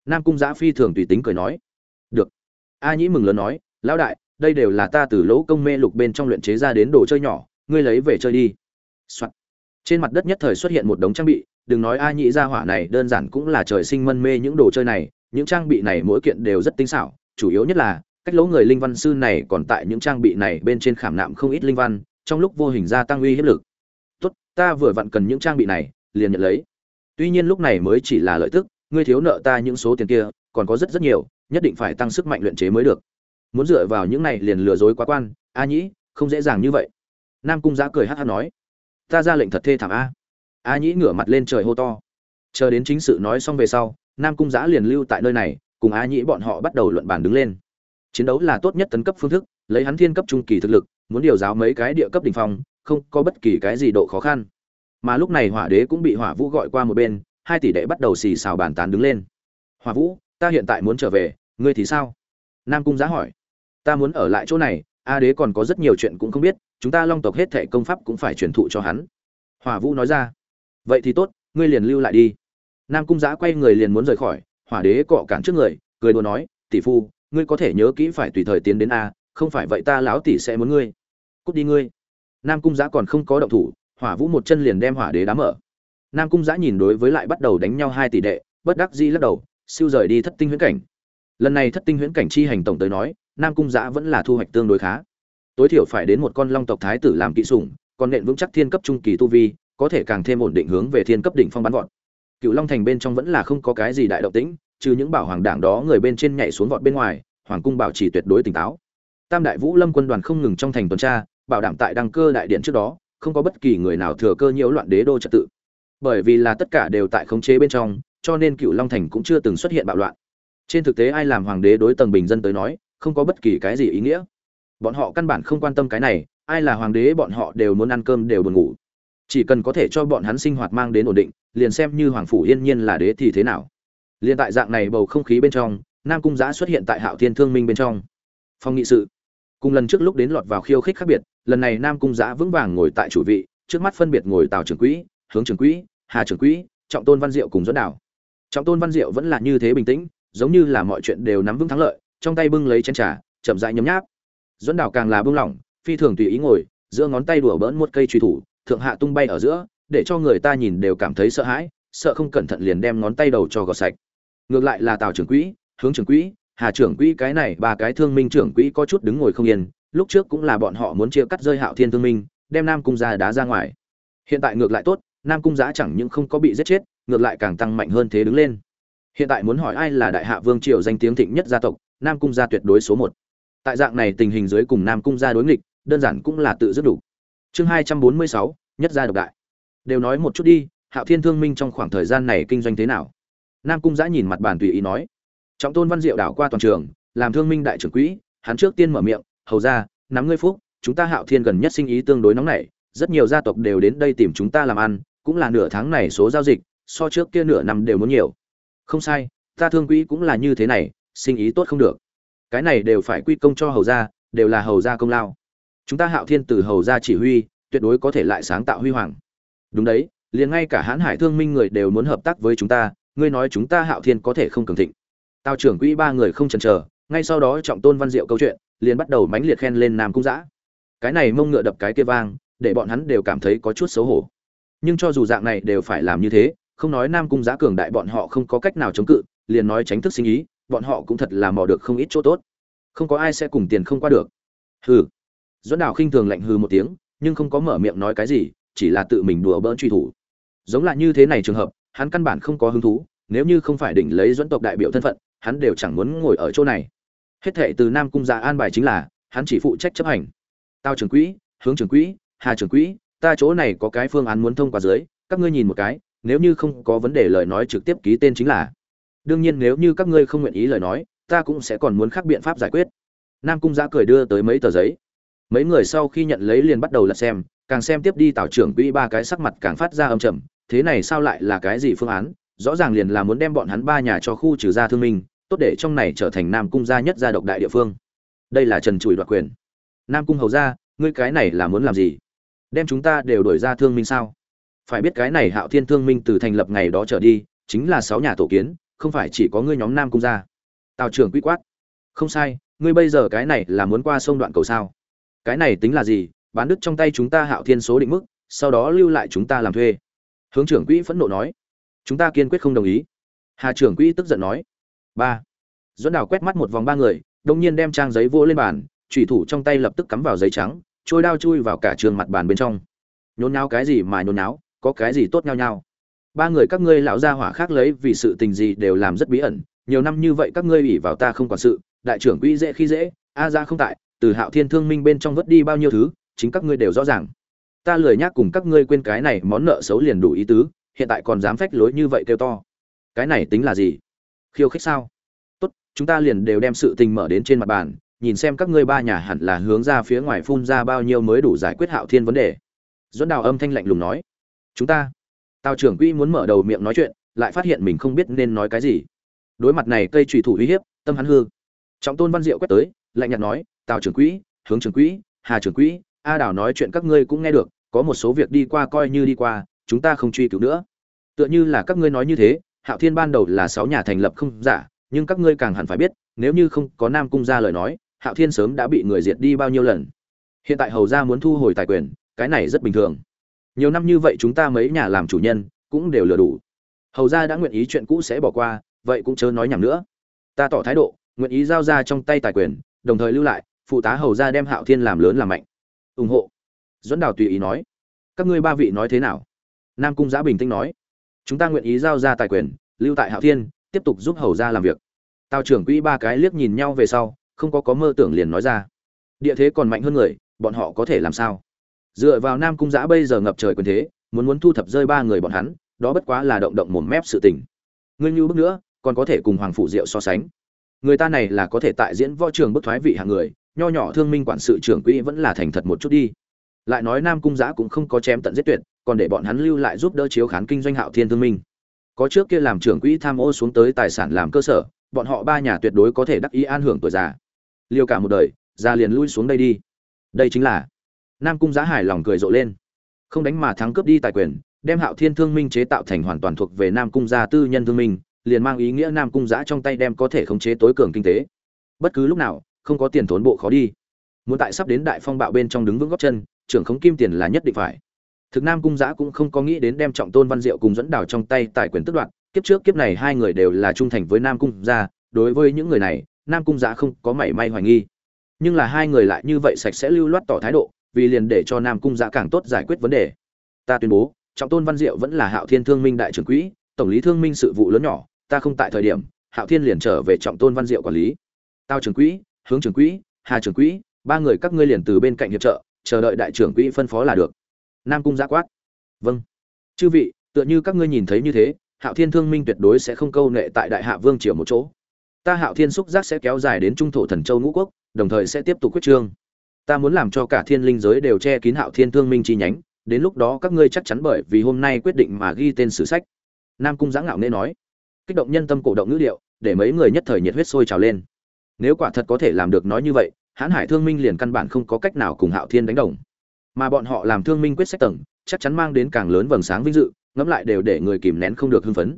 [SPEAKER 1] Nam cung giã phi thường tùy tính cười nói. Được. A nhĩ mừng lớn nói. Lão đại, đây đều là ta từ lỗ công mê lục bên trong luyện chế ra đến đồ chơi nhỏ, ngươi lấy về chơi đi、Soạn trên mặt đất nhất thời xuất hiện một đống trang bị, đừng nói a nhĩ gia hỏa này, đơn giản cũng là trời sinh mân mê những đồ chơi này, những trang bị này mỗi kiện đều rất tinh xảo, chủ yếu nhất là, cách lỗ người linh văn sư này còn tại những trang bị này bên trên khảm nạm không ít linh văn, trong lúc vô hình gia tăng uy hiếp lực. Tốt, ta vừa vặn cần những trang bị này, liền nhận lấy. Tuy nhiên lúc này mới chỉ là lợi tức, ngươi thiếu nợ ta những số tiền kia, còn có rất rất nhiều, nhất định phải tăng sức mạnh luyện chế mới được. Muốn dựa vào những này liền lừa dối quá quan, a nhĩ, không dễ dàng như vậy. Nam cung giã cười hát hát nói ta ra lệnh thật thê thảm a. A nhĩ ngửa mặt lên trời hô to. Chờ đến chính sự nói xong về sau, nam cung giã liền lưu tại nơi này, cùng a nhĩ bọn họ bắt đầu luận bàn đứng lên. Chiến đấu là tốt nhất tấn cấp phương thức, lấy hắn thiên cấp trung kỳ thực lực, muốn điều giáo mấy cái địa cấp đ ỉ n h phong, không có bất kỳ cái gì độ khó khăn. Mà lúc này hỏa đế cũng bị hỏa vũ gọi qua một bên, hai tỷ đệ bắt đầu xì xào bàn tán đứng lên. Hỏa vũ, ta hiện tại muốn trở về, ngươi thì sao? Nam cung giá hỏi. Ta muốn ở lại chỗ này, a đế còn có rất nhiều chuyện cũng không biết chúng ta long tộc hết thệ công pháp cũng phải truyền thụ cho hắn. Hỏa vũ nói ra. Vậy thì tốt, ngươi liền lưu lại đi. Nam cung giã quay người liền muốn rời khỏi, hỏa đế cọ cản trước người, cười đùa nói, tỷ phu, ngươi có thể nhớ kỹ phải tùy thời tiến đến a, không phải vậy ta lão tỷ sẽ muốn ngươi. Cút đi ngươi. Nam cung giã còn không có động thủ, hỏa vũ một chân liền đem hỏa đế đá mở. Nam cung giã nhìn đối với lại bắt đầu đánh nhau hai tỷ đệ, bất đắc dĩ lắc đầu, siêu rời đi thất tinh huyễn cảnh. Lần này thất tinh huyễn cảnh chi hành tổng tới nói, nam cung giã vẫn là thu hoạch tương đối khá tối thiểu phải đến một con long tộc thái tử làm kỵ sủng, còn nện vững chắc thiên cấp trung kỳ tu vi, có thể càng thêm ổn định hướng về thiên cấp đỉnh phong bắn vọt. Cựu long thành bên trong vẫn là không có cái gì đại động tĩnh, trừ những bảo hoàng đảng đó người bên trên nhảy xuống vọt bên ngoài, hoàng cung bảo trì tuyệt đối tỉnh táo. Tam đại vũ lâm quân đoàn không ngừng trong thành tuần tra, bảo đảm tại đăng cơ đại điện trước đó, không có bất kỳ người nào thừa cơ nhiễu loạn đế đô trật tự. Bởi vì là tất cả đều tại khống chế bên trong, cho nên cựu long thành cũng chưa từng xuất hiện bạo loạn. Trên thực tế, ai làm hoàng đế đối tầng bình dân tới nói, không có bất kỳ cái gì ý nghĩa bọn họ căn bản không quan tâm cái này, ai là hoàng đế bọn họ đều muốn ăn cơm đều buồn ngủ. Chỉ cần có thể cho bọn hắn sinh hoạt mang đến ổn định, liền xem như hoàng phủ yên nhiên là đế thì thế nào. Liền tại dạng này bầu không khí bên trong, nam cung giã xuất hiện tại hạo thiên thương minh bên trong. Phòng nghị sự. Cùng lần trước lúc đến lọt vào khiêu khích khác biệt, lần này nam cung giã vững vàng ngồi tại chủ vị, trước mắt phân biệt ngồi tào trưởng quỹ, hướng trưởng quỹ, hà trưởng quỹ, trọng tôn văn diệu cùng dẫn đảo trọng tôn văn diệu vẫn là như thế bình tĩnh, giống như là mọi chuyện đều nắm vững thắng lợi, trong tay bưng lấy chén trà, chậm rãi nhấm nháp dẫn đảo càng là bưng lỏng, phi thường tùy ý ngồi, giữa ngón tay đùa bỡn một cây truy thủ, thượng hạ tung bay ở giữa, để cho người ta nhìn đều cảm thấy sợ hãi, sợ không cẩn thận liền đem ngón tay đầu cho gọt sạch. Ngược lại là tào trưởng quỹ, hướng trưởng quỹ, hà trưởng quỹ cái này, ba cái thương minh trưởng quỹ có chút đứng ngồi không yên, lúc trước cũng là bọn họ muốn chia cắt rơi hạo thiên thương minh, đem nam cung ra đá ra ngoài. Hiện tại ngược lại tốt, nam cung giã chẳng những không có bị giết chết, ngược lại càng tăng mạnh hơn thế đứng lên. Hiện tại muốn hỏi ai là đại hạ vương triều danh tiếng thịnh nhất gia tộc, nam cung gia tuyệt đối số một tại dạng này tình hình dưới cùng nam cung gia đối nghịch, đơn giản cũng là tự dứt đủ. Chương hai trăm bốn mươi sáu, nhất gia độc đại. Đều nói một chút đi, hạo thiên thương minh trong khoảng thời gian này kinh doanh thế nào? Nam cung giã nhìn mặt bàn tùy ý nói. Trọng tôn văn diệu đảo qua toàn trường, làm thương minh đại trưởng quỹ, hắn trước tiên mở miệng, hầu ra nắm ngươi phúc, chúng ta hạo thiên gần nhất sinh ý tương đối nóng nảy, rất nhiều gia tộc đều đến đây tìm chúng ta làm ăn, cũng là nửa tháng này số giao dịch, so trước kia nửa năm đều muốn nhiều. Không sai, ta thương quỹ cũng là như thế này, sinh ý tốt không được cái này đều phải quy công cho hầu gia, đều là hầu gia công lao. Chúng ta hạo thiên từ hầu gia chỉ huy, tuyệt đối có thể lại sáng tạo huy hoàng. Đúng đấy, liền ngay cả hãn hải thương minh người đều muốn hợp tác với chúng ta, ngươi nói chúng ta hạo thiên có thể không cường thịnh. Tào trưởng quỹ ba người không chần chờ, ngay sau đó trọng tôn văn diệu câu chuyện, liền bắt đầu mãnh liệt khen lên nam cung giã. Cái này mông ngựa đập cái kia vang, để bọn hắn đều cảm thấy có chút xấu hổ. Nhưng cho dù dạng này đều phải làm như thế, không nói nam cung giã cường đại bọn họ không có cách nào chống cự, liền nói tránh thức sinh ý bọn họ cũng thật là mò được không ít chỗ tốt. Không có ai sẽ cùng tiền không qua được. Hừ. Dẫn đào khinh thường lạnh hừ một tiếng, nhưng không có mở miệng nói cái gì, chỉ là tự mình đùa bỡn truy thủ. Giống là như thế này trường hợp, hắn căn bản không có hứng thú, nếu như không phải đỉnh lấy dẫn tộc đại biểu thân phận, hắn đều chẳng muốn ngồi ở chỗ này. Hết thệ từ nam cung gia an bài chính là, hắn chỉ phụ trách chấp hành. Tao trưởng quỹ, hướng trưởng quỹ, hà trưởng quỹ, ta chỗ này có cái phương án muốn thông qua dưới, các ngươi nhìn một cái, nếu như không có vấn đề lời nói trực tiếp ký tên chính là đương nhiên nếu như các ngươi không nguyện ý lời nói, ta cũng sẽ còn muốn khác biện pháp giải quyết. Nam cung giã cười đưa tới mấy tờ giấy. Mấy người sau khi nhận lấy liền bắt đầu lật xem, càng xem tiếp đi tào trưởng quỹ ba cái sắc mặt càng phát ra âm trầm, thế này sao lại là cái gì phương án? Rõ ràng liền là muốn đem bọn hắn ba nhà cho khu trừ gia thương minh, tốt để trong này trở thành nam cung gia nhất gia độc đại địa phương. Đây là trần trùi đoạt quyền. Nam cung hầu gia ngươi cái này là muốn làm gì? Đem chúng ta đều đổi ra thương minh sao? Phải biết cái này hạo thiên thương minh từ thành lập ngày đó trở đi, chính là sáu nhà tổ kiến không phải chỉ có ngươi nhóm nam cung gia. Tào trưởng quy quát. Không sai, ngươi bây giờ cái này là muốn qua sông đoạn cầu sao? Cái này tính là gì? Bán đứt trong tay chúng ta hạo thiên số định mức, sau đó lưu lại chúng ta làm thuê. Hướng trưởng quỹ phẫn nộ nói. Chúng ta kiên quyết không đồng ý. Hà trưởng quỹ tức giận nói. Ba. Dẫn đào quét mắt một vòng ba người đông nhiên đem trang giấy vô lên bàn thủy thủ trong tay lập tức cắm vào giấy trắng, trôi đao chui vào cả trường mặt bàn bên trong. Nhốn nháo cái gì mà nhốn nháo, có cái gì tốt nhau nhau ba người các ngươi lão gia hỏa khác lấy vì sự tình gì đều làm rất bí ẩn, nhiều năm như vậy các ngươi ủy vào ta không quản sự, đại trưởng quỹ dễ khi dễ, a ra không tại, từ hạo thiên thương minh bên trong vớt đi bao nhiêu thứ, chính các ngươi đều rõ ràng. Ta lười nhác cùng các ngươi quên cái này món nợ xấu liền đủ ý tứ, hiện tại còn dám phách lối như vậy kêu to. Cái này tính là gì? Khiêu khích sao? Tốt, chúng ta liền đều đem sự tình mở đến trên mặt bàn, nhìn xem các ngươi ba nhà hẳn là hướng ra phía ngoài phun ra bao nhiêu mới đủ giải quyết hạo thiên vấn đề. Dẫn đào âm thanh lạnh lùng nói. Chúng ta tào trưởng quỹ muốn mở đầu miệng nói chuyện, lại phát hiện mình không biết nên nói cái gì. Đối mặt này cây trùy thủ uy hiếp, tâm hắn hư. Trọng tôn văn diệu quét tới, lạnh nhạt nói, tào trưởng quỹ, hướng trưởng quỹ, hà trưởng quỹ, a đảo nói chuyện các ngươi cũng nghe được, có một số việc đi qua coi như đi qua, chúng ta không truy cứu nữa. Tựa như là các ngươi nói như thế, hạo thiên ban đầu là sáu nhà thành lập không giả, nhưng các ngươi càng hẳn phải biết, nếu như không có nam cung ra lời nói, hạo thiên sớm đã bị người diệt đi bao nhiêu lần. Hiện tại hầu ra muốn thu hồi tài quyền, cái này rất bình thường nhiều năm như vậy chúng ta mấy nhà làm chủ nhân cũng đều lừa đủ. Hầu ra đã nguyện ý chuyện cũ sẽ bỏ qua, vậy cũng chớ nói nhầm nữa. Ta tỏ thái độ, nguyện ý giao ra trong tay tài quyền, đồng thời lưu lại, phụ tá hầu ra đem hạo thiên làm lớn làm mạnh. Ủng hộ. Dẫn đào tùy ý nói. Các ngươi ba vị nói thế nào? Nam cung giã bình tĩnh nói. Chúng ta nguyện ý giao ra tài quyền, lưu tại hạo thiên, tiếp tục giúp hầu ra làm việc. Tào trưởng quỹ ba cái liếc nhìn nhau về sau, không có có mơ tưởng liền nói ra. Địa thế còn mạnh hơn người, bọn họ có thể làm sao? Dựa vào nam cung giã bây giờ ngập trời quyền thế, muốn muốn thu thập rơi ba người bọn hắn, đó bất quá là động động một mép sự tình. Ngươi như bước nữa, còn có thể cùng hoàng phủ diệu so sánh. Người ta này là có thể tại diễn võ trường bức thoái vị hạng người, nho nhỏ thương minh quản sự trưởng quỹ vẫn là thành thật một chút đi. Lại nói nam cung giã cũng không có chém tận giết tuyệt, còn để bọn hắn lưu lại giúp đỡ chiếu khán kinh doanh hạo thiên thương minh. Có trước kia làm trưởng quỹ tham ô xuống tới tài sản làm cơ sở, bọn họ ba nhà tuyệt đối có thể đắc ý an hưởng tuổi già. Liều cả một đời, già liền lui xuống đây đi. Đây chính là nam cung giá hài lòng cười rộ lên. Không đánh mà thắng cướp đi tài quyền, đem hạo thiên thương minh chế tạo thành hoàn toàn thuộc về nam cung gia tư nhân thương minh, liền mang ý nghĩa nam cung giã trong tay đem có thể khống chế tối cường kinh tế. Bất cứ lúc nào, không có tiền thốn bộ khó đi. Muốn tại sắp đến đại phong bạo bên trong đứng vững góc chân, trưởng khống kim tiền là nhất định phải. Thực nam cung giã cũng không có nghĩ đến đem trọng tôn văn diệu cùng dẫn đào trong tay tài quyền tức đoạt, kiếp trước kiếp này hai người đều là trung thành với nam cung gia, đối với những người này, nam cung giã không có mảy may hoài nghi. Nhưng là hai người lại như vậy sạch sẽ lưu loát tỏ thái độ vì liền để cho nam cung giã càng tốt giải quyết vấn đề. Ta tuyên bố, trọng tôn văn diệu vẫn là hạo thiên thương minh đại trưởng quỹ, tổng lý thương minh sự vụ lớn nhỏ, ta không tại thời điểm, hạo thiên liền trở về trọng tôn văn diệu quản lý. Tao trưởng quỹ, hướng trưởng quỹ, hà trưởng quỹ, ba người các ngươi liền từ bên cạnh hiệp trợ, chờ đợi đại trưởng quỹ phân phó là được. Nam cung giã quát. Vâng. Chư vị, tựa như các ngươi nhìn thấy như thế, hạo thiên thương minh tuyệt đối sẽ không câu nệ tại đại hạ vương triều một chỗ. Ta hạo thiên xúc giác sẽ kéo dài đến trung thổ thần châu ngũ quốc, đồng thời sẽ tiếp tục quyết trương ta muốn làm cho cả thiên linh giới đều che kín hạo thiên thương minh chi nhánh đến lúc đó các ngươi chắc chắn bởi vì hôm nay quyết định mà ghi tên sử sách. Nam cung giã ngạo nghe nói. Kích động nhân tâm cổ động ngữ liệu, để mấy người nhất thời nhiệt huyết sôi trào lên. Nếu quả thật có thể làm được nói như vậy hãn hải thương minh liền căn bản không có cách nào cùng hạo thiên đánh đồng. Mà bọn họ làm thương minh quyết sách tầng chắc chắn mang đến càng lớn vầng sáng vinh dự ngẫm lại đều để người kìm nén không được hưng phấn.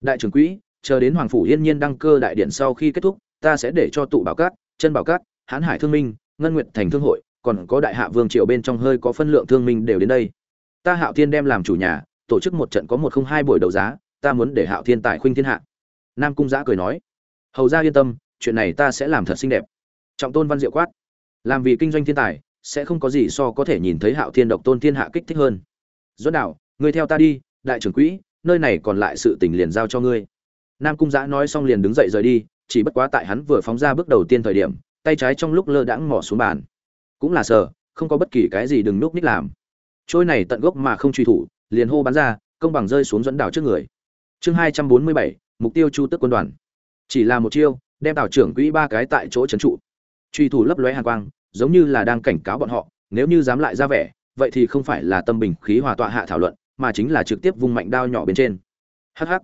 [SPEAKER 1] Đại trưởng quỹ chờ đến hoàng phủ yên nhiên đăng cơ đại điện sau khi kết thúc ta sẽ để cho tụ bảo cát chân bảo cát hãn hải thương minh ngân nguyệt thành thương hội, còn có đại hạ vương triều bên trong hơi có phân lượng thương minh đều đến đây. Ta hạo thiên đem làm chủ nhà, tổ chức một trận có một không hai buổi đấu giá, ta muốn để hạo thiên tài khuynh thiên hạ. Nam cung giã cười nói. Hầu ra yên tâm, chuyện này ta sẽ làm thật xinh đẹp. Trọng tôn văn diệu quát. Làm vì kinh doanh thiên tài, sẽ không có gì so có thể nhìn thấy hạo thiên độc tôn thiên hạ kích thích hơn. Dẫn đạo, ngươi theo ta đi, đại trưởng quỹ, nơi này còn lại sự tình liền giao cho ngươi. Nam cung giã nói xong liền đứng dậy rời đi, chỉ bất quá tại hắn vừa phóng ra bước đầu tiên thời điểm tay trái trong lúc lơ đãng mỏ xuống bàn. Cũng là sợ không có bất kỳ cái gì đừng núp ních làm. Trôi này tận gốc mà không truy thủ, liền hô bắn ra, công bằng rơi xuống dẫn đảo trước người. Chương hai trăm bốn mươi bảy, mục tiêu chu tức quân đoàn. Chỉ là một chiêu, đem đảo trưởng quỹ ba cái tại chỗ trấn trụ. Truy thủ lấp lóe hàn quang, giống như là đang cảnh cáo bọn họ, nếu như dám lại ra vẻ, vậy thì không phải là tâm bình khí hòa tọa hạ thảo luận, mà chính là trực tiếp vung mạnh đao nhỏ bên trên. Hắc hắc.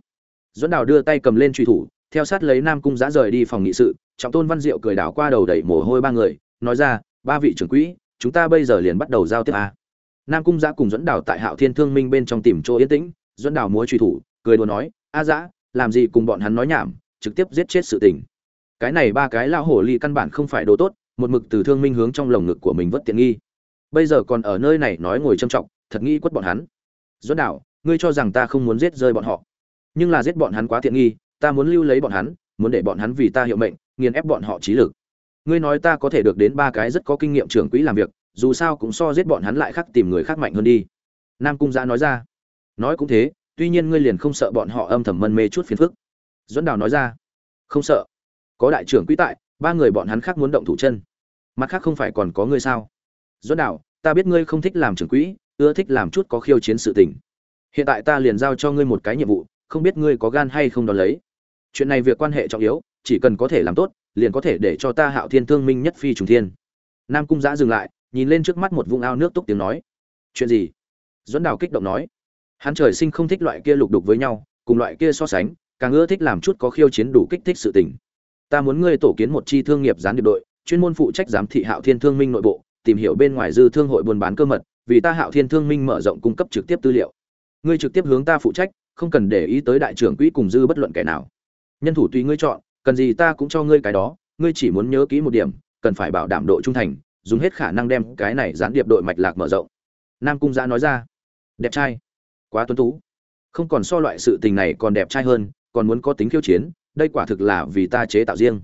[SPEAKER 1] Dẫn đào đưa tay cầm lên truy thủ, theo sát lấy nam cung giã rời đi phòng nghị sự trọng tôn văn diệu cười đảo qua đầu đẩy mồ hôi ba người, nói ra, ba vị trưởng quỹ, chúng ta bây giờ liền bắt đầu giao tiếp a nam cung giã cùng dẫn đảo tại hạo thiên thương minh bên trong tìm chỗ yên tĩnh dẫn đảo múa truy thủ, cười đùa nói, a giã, làm gì cùng bọn hắn nói nhảm, trực tiếp giết chết sự tình. Cái này ba cái lao hổ ly căn bản không phải đồ tốt, một mực từ thương minh hướng trong lồng ngực của mình vất tiện nghi. Bây giờ còn ở nơi này nói ngồi trâm trọng, thật nghi quất bọn hắn. Dẫn đảo, ngươi cho rằng ta không muốn giết rơi bọn họ, nhưng là giết bọn hắn quá tiện nghi, ta muốn lưu lấy bọn hắn, muốn để bọn hắn vì ta hiệu mệnh nghiền ép bọn họ trí lực. Ngươi nói ta có thể được đến ba cái rất có kinh nghiệm trưởng quỹ làm việc, dù sao cũng so giết bọn hắn lại khác tìm người khác mạnh hơn đi. Nam cung giã nói ra. Nói cũng thế, tuy nhiên ngươi liền không sợ bọn họ âm thầm mân mê chút phiền phức. Dẫn đào nói ra. Không sợ. Có đại trưởng quỹ tại, ba người bọn hắn khác muốn động thủ chân. Mặt khác không phải còn có ngươi sao? Dẫn đào, ta biết ngươi không thích làm trưởng quỹ, ưa thích làm chút có khiêu chiến sự tình. Hiện tại ta liền giao cho ngươi một cái nhiệm vụ, không biết ngươi có gan hay không đón lấy. Chuyện này việc quan hệ trọng yếu chỉ cần có thể làm tốt, liền có thể để cho ta hạo thiên thương minh nhất phi trùng thiên. Nam cung giã dừng lại, nhìn lên trước mắt một vũng ao nước túc tiếng nói. Chuyện gì? Dẫn đào kích động nói. Hắn trời sinh không thích loại kia lục đục với nhau, cùng loại kia so sánh, càng ưa thích làm chút có khiêu chiến đủ kích thích sự tình. Ta muốn ngươi tổ kiến một chi thương nghiệp gián điệp đội, chuyên môn phụ trách giám thị hạo thiên thương minh nội bộ, tìm hiểu bên ngoài dư thương hội buôn bán cơ mật, vì ta hạo thiên thương minh mở rộng cung cấp trực tiếp tư liệu. Ngươi trực tiếp hướng ta phụ trách, không cần để ý tới đại trưởng quỹ cùng dư bất luận kẻ nào. Nhân thủ tùy ngươi chọn cần gì ta cũng cho ngươi cái đó, ngươi chỉ muốn nhớ kỹ một điểm, cần phải bảo đảm độ trung thành, dùng hết khả năng đem cái này gián điệp đội mạch lạc mở rộng. Nam cung giã nói ra. Đẹp trai, quá tuấn tú. Không còn so loại sự tình này còn đẹp trai hơn, còn muốn có tính khiêu chiến, đây quả thực là vì ta chế tạo riêng.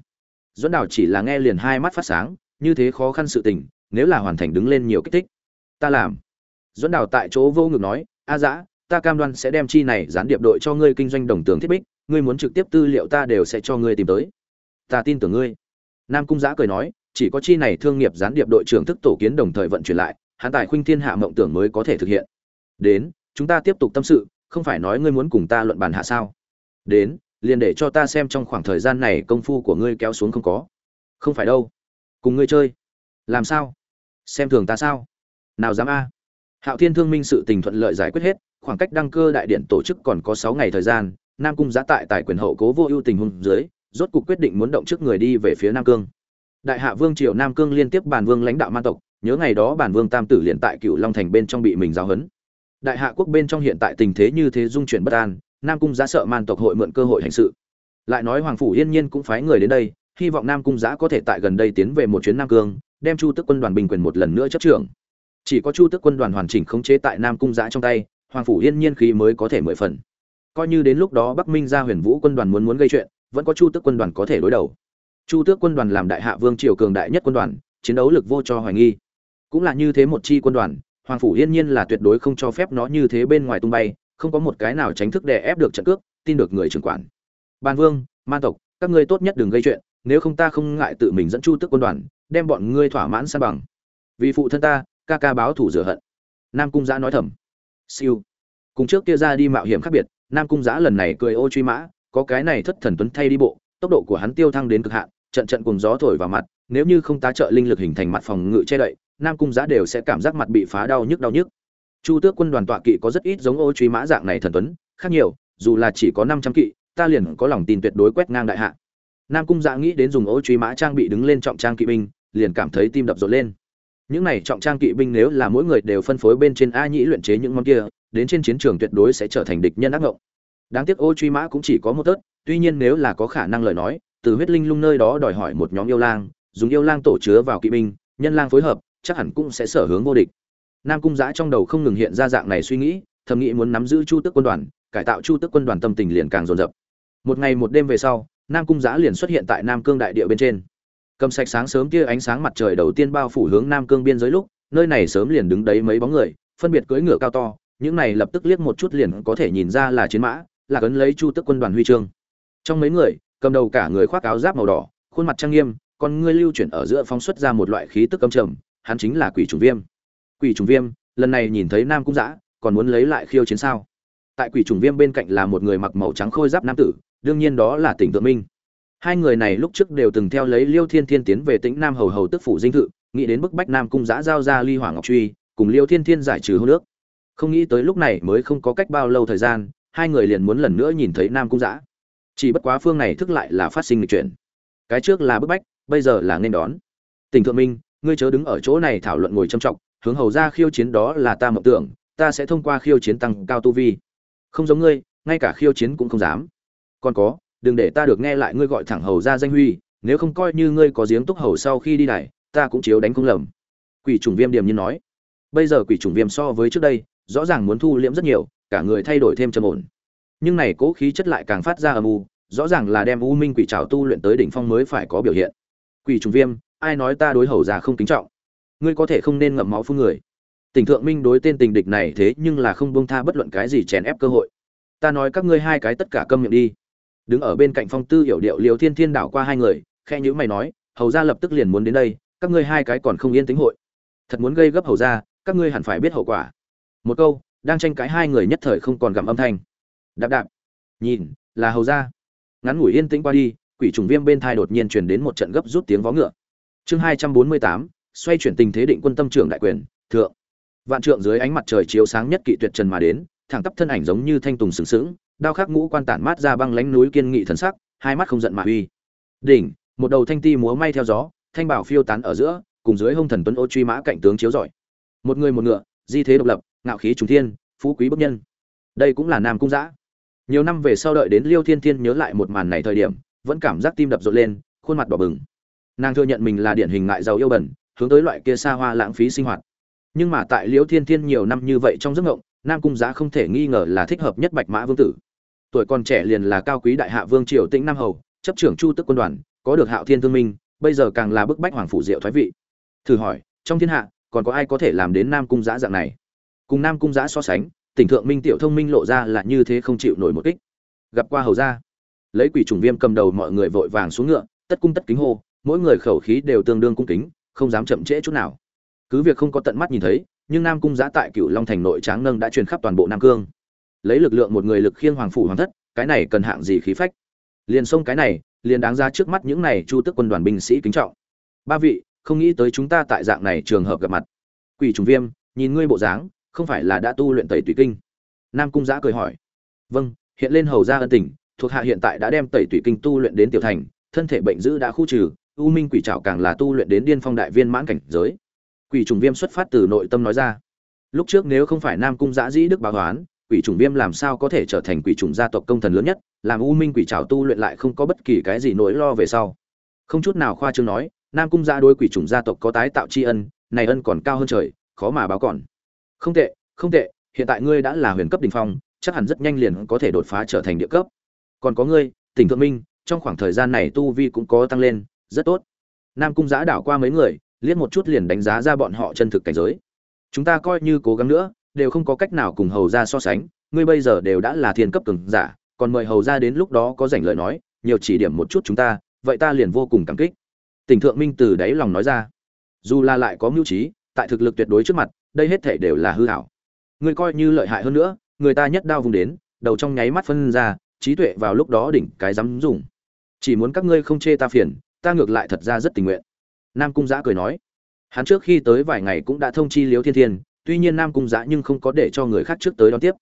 [SPEAKER 1] Dẫn đào chỉ là nghe liền hai mắt phát sáng, như thế khó khăn sự tình, nếu là hoàn thành đứng lên nhiều kích thích, ta làm. Dẫn đào tại chỗ vô ngực nói, a dã, ta cam đoan sẽ đem chi này gián điệp đội cho ngươi kinh doanh đồng tường thiết bích ngươi muốn trực tiếp tư liệu ta đều sẽ cho ngươi tìm tới. Ta tin tưởng ngươi. Nam cung giã cười nói, chỉ có chi này thương nghiệp gián điệp đội trưởng thức tổ kiến đồng thời vận chuyển lại, hắn tài khuynh thiên hạ mộng tưởng mới có thể thực hiện. Đến, chúng ta tiếp tục tâm sự, không phải nói ngươi muốn cùng ta luận bàn hạ sao? Đến, liền để cho ta xem trong khoảng thời gian này công phu của ngươi kéo xuống không có. Không phải đâu. Cùng ngươi chơi. Làm sao? Xem thường ta sao? Nào dám a. Hạo thiên thương minh sự tình thuận lợi giải quyết hết, khoảng cách đăng cơ đại điện tổ chức còn có sáu ngày thời gian nam cung giá tại tài quyền hậu cố vô ưu tình hùng dưới, rốt cuộc quyết định muốn động trước người đi về phía nam cương. Đại hạ vương triều nam cương liên tiếp bản vương lãnh đạo man tộc, nhớ ngày đó bản vương tam tử liền tại cựu long thành bên trong bị mình giáo huấn. Đại hạ quốc bên trong hiện tại tình thế như thế dung chuyển bất an, nam cung giá sợ man tộc hội mượn cơ hội hành sự. Lại nói hoàng phủ yên nhiên cũng phái người đến đây, hy vọng nam cung giá có thể tại gần đây tiến về một chuyến nam cương, đem chu tức quân đoàn bình quyền một lần nữa chấp trưởng. Chỉ có chu tức quân đoàn hoàn chỉnh khống chế tại nam cung giá trong tay, hoàng phủ yên nhiên khí mới có thể mười phần coi như đến lúc đó bắc minh ra huyền vũ quân đoàn muốn muốn gây chuyện, vẫn có chu tước quân đoàn có thể đối đầu. Chu tước quân đoàn làm đại hạ vương triều cường đại nhất quân đoàn, chiến đấu lực vô cho hoài nghi. Cũng là như thế một chi quân đoàn, hoàng phủ yên nhiên là tuyệt đối không cho phép nó như thế bên ngoài tung bay, không có một cái nào tránh thức để ép được trận cước, tin được người trưởng quản. Ban vương, man tộc, các ngươi tốt nhất đừng gây chuyện, nếu không ta không ngại tự mình dẫn chu tước quân đoàn, đem bọn ngươi thỏa mãn san bằng. Vì phụ thân ta, ca ca báo thủ rửa hận. Nam cung giã nói thầm. Siêu. Cùng trước kia ra đi mạo hiểm khác biệt nam cung giã lần này cười ô truy mã, có cái này thất thần tuấn thay đi bộ, tốc độ của hắn tiêu thăng đến cực hạn, trận trận cùng gió thổi vào mặt, nếu như không tá trợ linh lực hình thành mặt phòng ngự che đậy, nam cung giã đều sẽ cảm giác mặt bị phá đau nhức đau nhức. Chu tước quân đoàn tọa kỵ có rất ít giống ô truy mã dạng này thần tuấn, khác nhiều, dù là chỉ có năm trăm kỵ, ta liền có lòng tin tuyệt đối quét ngang đại hạ. Nam cung giã nghĩ đến dùng ô truy mã trang bị đứng lên trọng trang kỵ binh, liền cảm thấy tim đập rộn lên. Những này trọng trang kỵ binh nếu là mỗi người đều phân phối bên trên a nhĩ luyện chế những món kia đến trên chiến trường tuyệt đối sẽ trở thành địch nhân ác ngộng. Đáng tiếc ô truy mã cũng chỉ có một tớt, tuy nhiên nếu là có khả năng lời nói, từ huyết linh lung nơi đó đòi hỏi một nhóm yêu lang, dùng yêu lang tổ chứa vào kỵ binh, nhân lang phối hợp, chắc hẳn cũng sẽ sở hướng vô địch. Nam cung giã trong đầu không ngừng hiện ra dạng này suy nghĩ, thầm nghĩ muốn nắm giữ chu tức quân đoàn, cải tạo chu tức quân đoàn tâm tình liền càng dồn dập. Một ngày một đêm về sau, nam cung giã liền xuất hiện tại nam cương đại địa bên trên. Cầm sạch sáng sớm kia ánh sáng mặt trời đầu tiên bao phủ hướng nam cương biên giới lúc, nơi này sớm liền đứng đấy mấy bóng người, phân biệt cưỡi ngựa cao to những này lập tức liếc một chút liền có thể nhìn ra là chiến mã, là cấn lấy chu tức quân đoàn huy chương. Trong mấy người, cầm đầu cả người khoác áo giáp màu đỏ, khuôn mặt trang nghiêm, còn ngươi lưu chuyển ở giữa phóng xuất ra một loại khí tức âm trầm, hắn chính là quỷ trùng viêm. Quỷ trùng viêm, lần này nhìn thấy nam cung giã còn muốn lấy lại khiêu chiến sao? Tại quỷ trùng viêm bên cạnh là một người mặc màu trắng khôi giáp nam tử, đương nhiên đó là tỉnh tượng minh. Hai người này lúc trước đều từng theo lấy liêu thiên thiên tiến về tĩnh nam hầu hầu tức phủ dinh thự, nghĩ đến bức bách nam cung giã giao ra ly hỏa ngọc truy, cùng liêu thiên thiên giải trừ hô nước không nghĩ tới lúc này mới không có cách bao lâu thời gian, hai người liền muốn lần nữa nhìn thấy nam cung giã chỉ bất quá phương này thức lại là phát sinh lịch chuyển. Cái trước là bức bách, bây giờ là nên đón. Tỉnh thượng minh, ngươi chớ đứng ở chỗ này thảo luận ngồi châm trọng hướng hầu ra khiêu chiến đó là ta mộng tưởng, ta sẽ thông qua khiêu chiến tăng cao tu vi. Không giống ngươi, ngay cả khiêu chiến cũng không dám. Còn có, đừng để ta được nghe lại ngươi gọi thẳng hầu ra danh huy, nếu không coi như ngươi có giếng túc hầu sau khi đi này ta cũng chiếu đánh không lầm. Quỷ trùng viêm điềm như nói. Bây giờ quỷ trùng viêm so với trước đây rõ ràng muốn thu liễm rất nhiều, cả người thay đổi thêm trầm ổn. Nhưng này cố khí chất lại càng phát ra âm u, rõ ràng là đem u minh quỷ trảo tu luyện tới đỉnh phong mới phải có biểu hiện. Quỷ trùng viêm, ai nói ta đối hầu già không kính trọng? Ngươi có thể không nên ngậm máu phun người. Tỉnh thượng minh đối tên tình địch này thế nhưng là không buông tha bất luận cái gì chèn ép cơ hội. Ta nói các ngươi hai cái tất cả câm miệng đi. Đứng ở bên cạnh phong tư hiểu điệu liều thiên thiên đảo qua hai người khe nhữ mày nói, hầu ra lập tức liền muốn đến đây, các ngươi hai cái còn không yên tính hội. Thật muốn gây gấp hầu ra các ngươi hẳn phải biết hậu quả một câu đang tranh cãi hai người nhất thời không còn gặm âm thanh. Đạp đạp. Nhìn là hầu ra. Ngắn ngủi yên tĩnh qua đi quỷ trùng viêm bên thai đột nhiên truyền đến một trận gấp rút tiếng vó ngựa. Chương hai trăm bốn mươi tám xoay chuyển tình thế định quân tâm trưởng đại quyền thượng. Vạn trượng dưới ánh mặt trời chiếu sáng nhất kỵ tuyệt trần mà đến thẳng tắp thân ảnh giống như thanh tùng sừng sững đao khắc ngũ quan tản mát ra băng lánh núi kiên nghị thần sắc hai mắt không giận mà uy. Đỉnh một đầu thanh ti múa may theo gió thanh bảo phiêu tán ở giữa cùng dưới hông thần tuấn ô truy mã cạnh tướng chiếu giỏi, một người một ngựa di thế độc lập ngạo khí trùng thiên, phú quý bức nhân. Đây cũng là nam cung giã. Nhiều năm về sau đợi đến liêu thiên thiên nhớ lại một màn này thời điểm, vẫn cảm giác tim đập rộn lên, khuôn mặt đỏ bừng. Nàng thừa nhận mình là điển hình ngại giàu yêu bẩn, hướng tới loại kia xa hoa lãng phí sinh hoạt. Nhưng mà tại liêu thiên thiên nhiều năm như vậy trong giấc ngộng nam cung giã không thể nghi ngờ là thích hợp nhất bạch mã vương tử. Tuổi còn trẻ liền là cao quý đại hạ vương triều tĩnh nam hầu, chấp trưởng chu tức quân đoàn, có được hạo thiên thương minh, bây giờ càng là bức bách hoàng phủ diệu thoái vị. Thử hỏi, trong thiên hạ, còn có ai có thể làm đến nam cung giã dạng này? Cùng nam cung giã so sánh, tỉnh thượng minh tiểu thông minh lộ ra là như thế không chịu nổi một kích. Gặp qua hầu ra lấy quỷ trùng viêm cầm đầu mọi người vội vàng xuống ngựa, tất cung tất kính hô, mỗi người khẩu khí đều tương đương cung kính, không dám chậm trễ chút nào. Cứ việc không có tận mắt nhìn thấy, nhưng nam cung giã tại cựu long thành nội tráng nâng đã truyền khắp toàn bộ nam cương. Lấy lực lượng một người lực khiêng hoàng phủ hoàng thất, cái này cần hạng gì khí phách? Liền xông cái này, liền đáng ra trước mắt những này chu tức quân đoàn binh sĩ kính trọng. Ba vị, không nghĩ tới chúng ta tại dạng này trường hợp gặp mặt. Quỷ trùng viêm, nhìn ngươi bộ dáng không phải là đã tu luyện tẩy tùy kinh? Nam cung giã cười hỏi. Vâng hiện lên hầu ra ân tình, thuộc hạ hiện tại đã đem tẩy tùy kinh tu luyện đến tiểu thành, thân thể bệnh dữ đã khu trừ, u minh quỷ trảo càng là tu luyện đến điên phong đại viên mãn cảnh giới. Quỷ trùng viêm xuất phát từ nội tâm nói ra. Lúc trước nếu không phải nam cung giã dĩ đức báo toán quỷ trùng viêm làm sao có thể trở thành quỷ trùng gia tộc công thần lớn nhất, làm u minh quỷ trảo tu luyện lại không có bất kỳ cái gì nỗi lo về sau. Không chút nào khoa trương nói, nam cung giã đối quỷ trùng gia tộc có tái tạo tri ân, này ân còn cao hơn trời, khó mà báo còn không tệ không tệ, hiện tại ngươi đã là huyền cấp đ ỉ n h phong, chắc hẳn rất nhanh liền có thể đột phá trở thành địa cấp. Còn có ngươi, tỉnh thượng minh, trong khoảng thời gian này tu vi cũng có tăng lên, rất tốt. Nam cung giã đảo qua mấy người, liếc một chút liền đánh giá ra bọn họ chân thực cảnh giới. Chúng ta coi như cố gắng nữa, đều không có cách nào cùng hầu ra so sánh, ngươi bây giờ đều đã là thiên cấp cường giả, còn mời hầu ra đến lúc đó có dành lời nói, nhiều chỉ điểm một chút chúng ta, vậy ta liền vô cùng cảm kích. Tỉnh thượng minh từ đáy lòng nói ra. Dù là lại có mưu trí, tại thực lực tuyệt đối trước mặt đây hết thể đều là hư hảo. Người coi như lợi hại hơn nữa, người ta nhất đao vùng đến, đầu trong nháy mắt phân ra, trí tuệ vào lúc đó đỉnh cái dám dùng. Chỉ muốn các ngươi không chê ta phiền, ta ngược lại thật ra rất tình nguyện. Nam cung giã cười nói. Hắn trước khi tới vài ngày cũng đã thông chi liếu thiên thiên, tuy nhiên nam cung giã nhưng không có để cho người khác trước tới đón tiếp.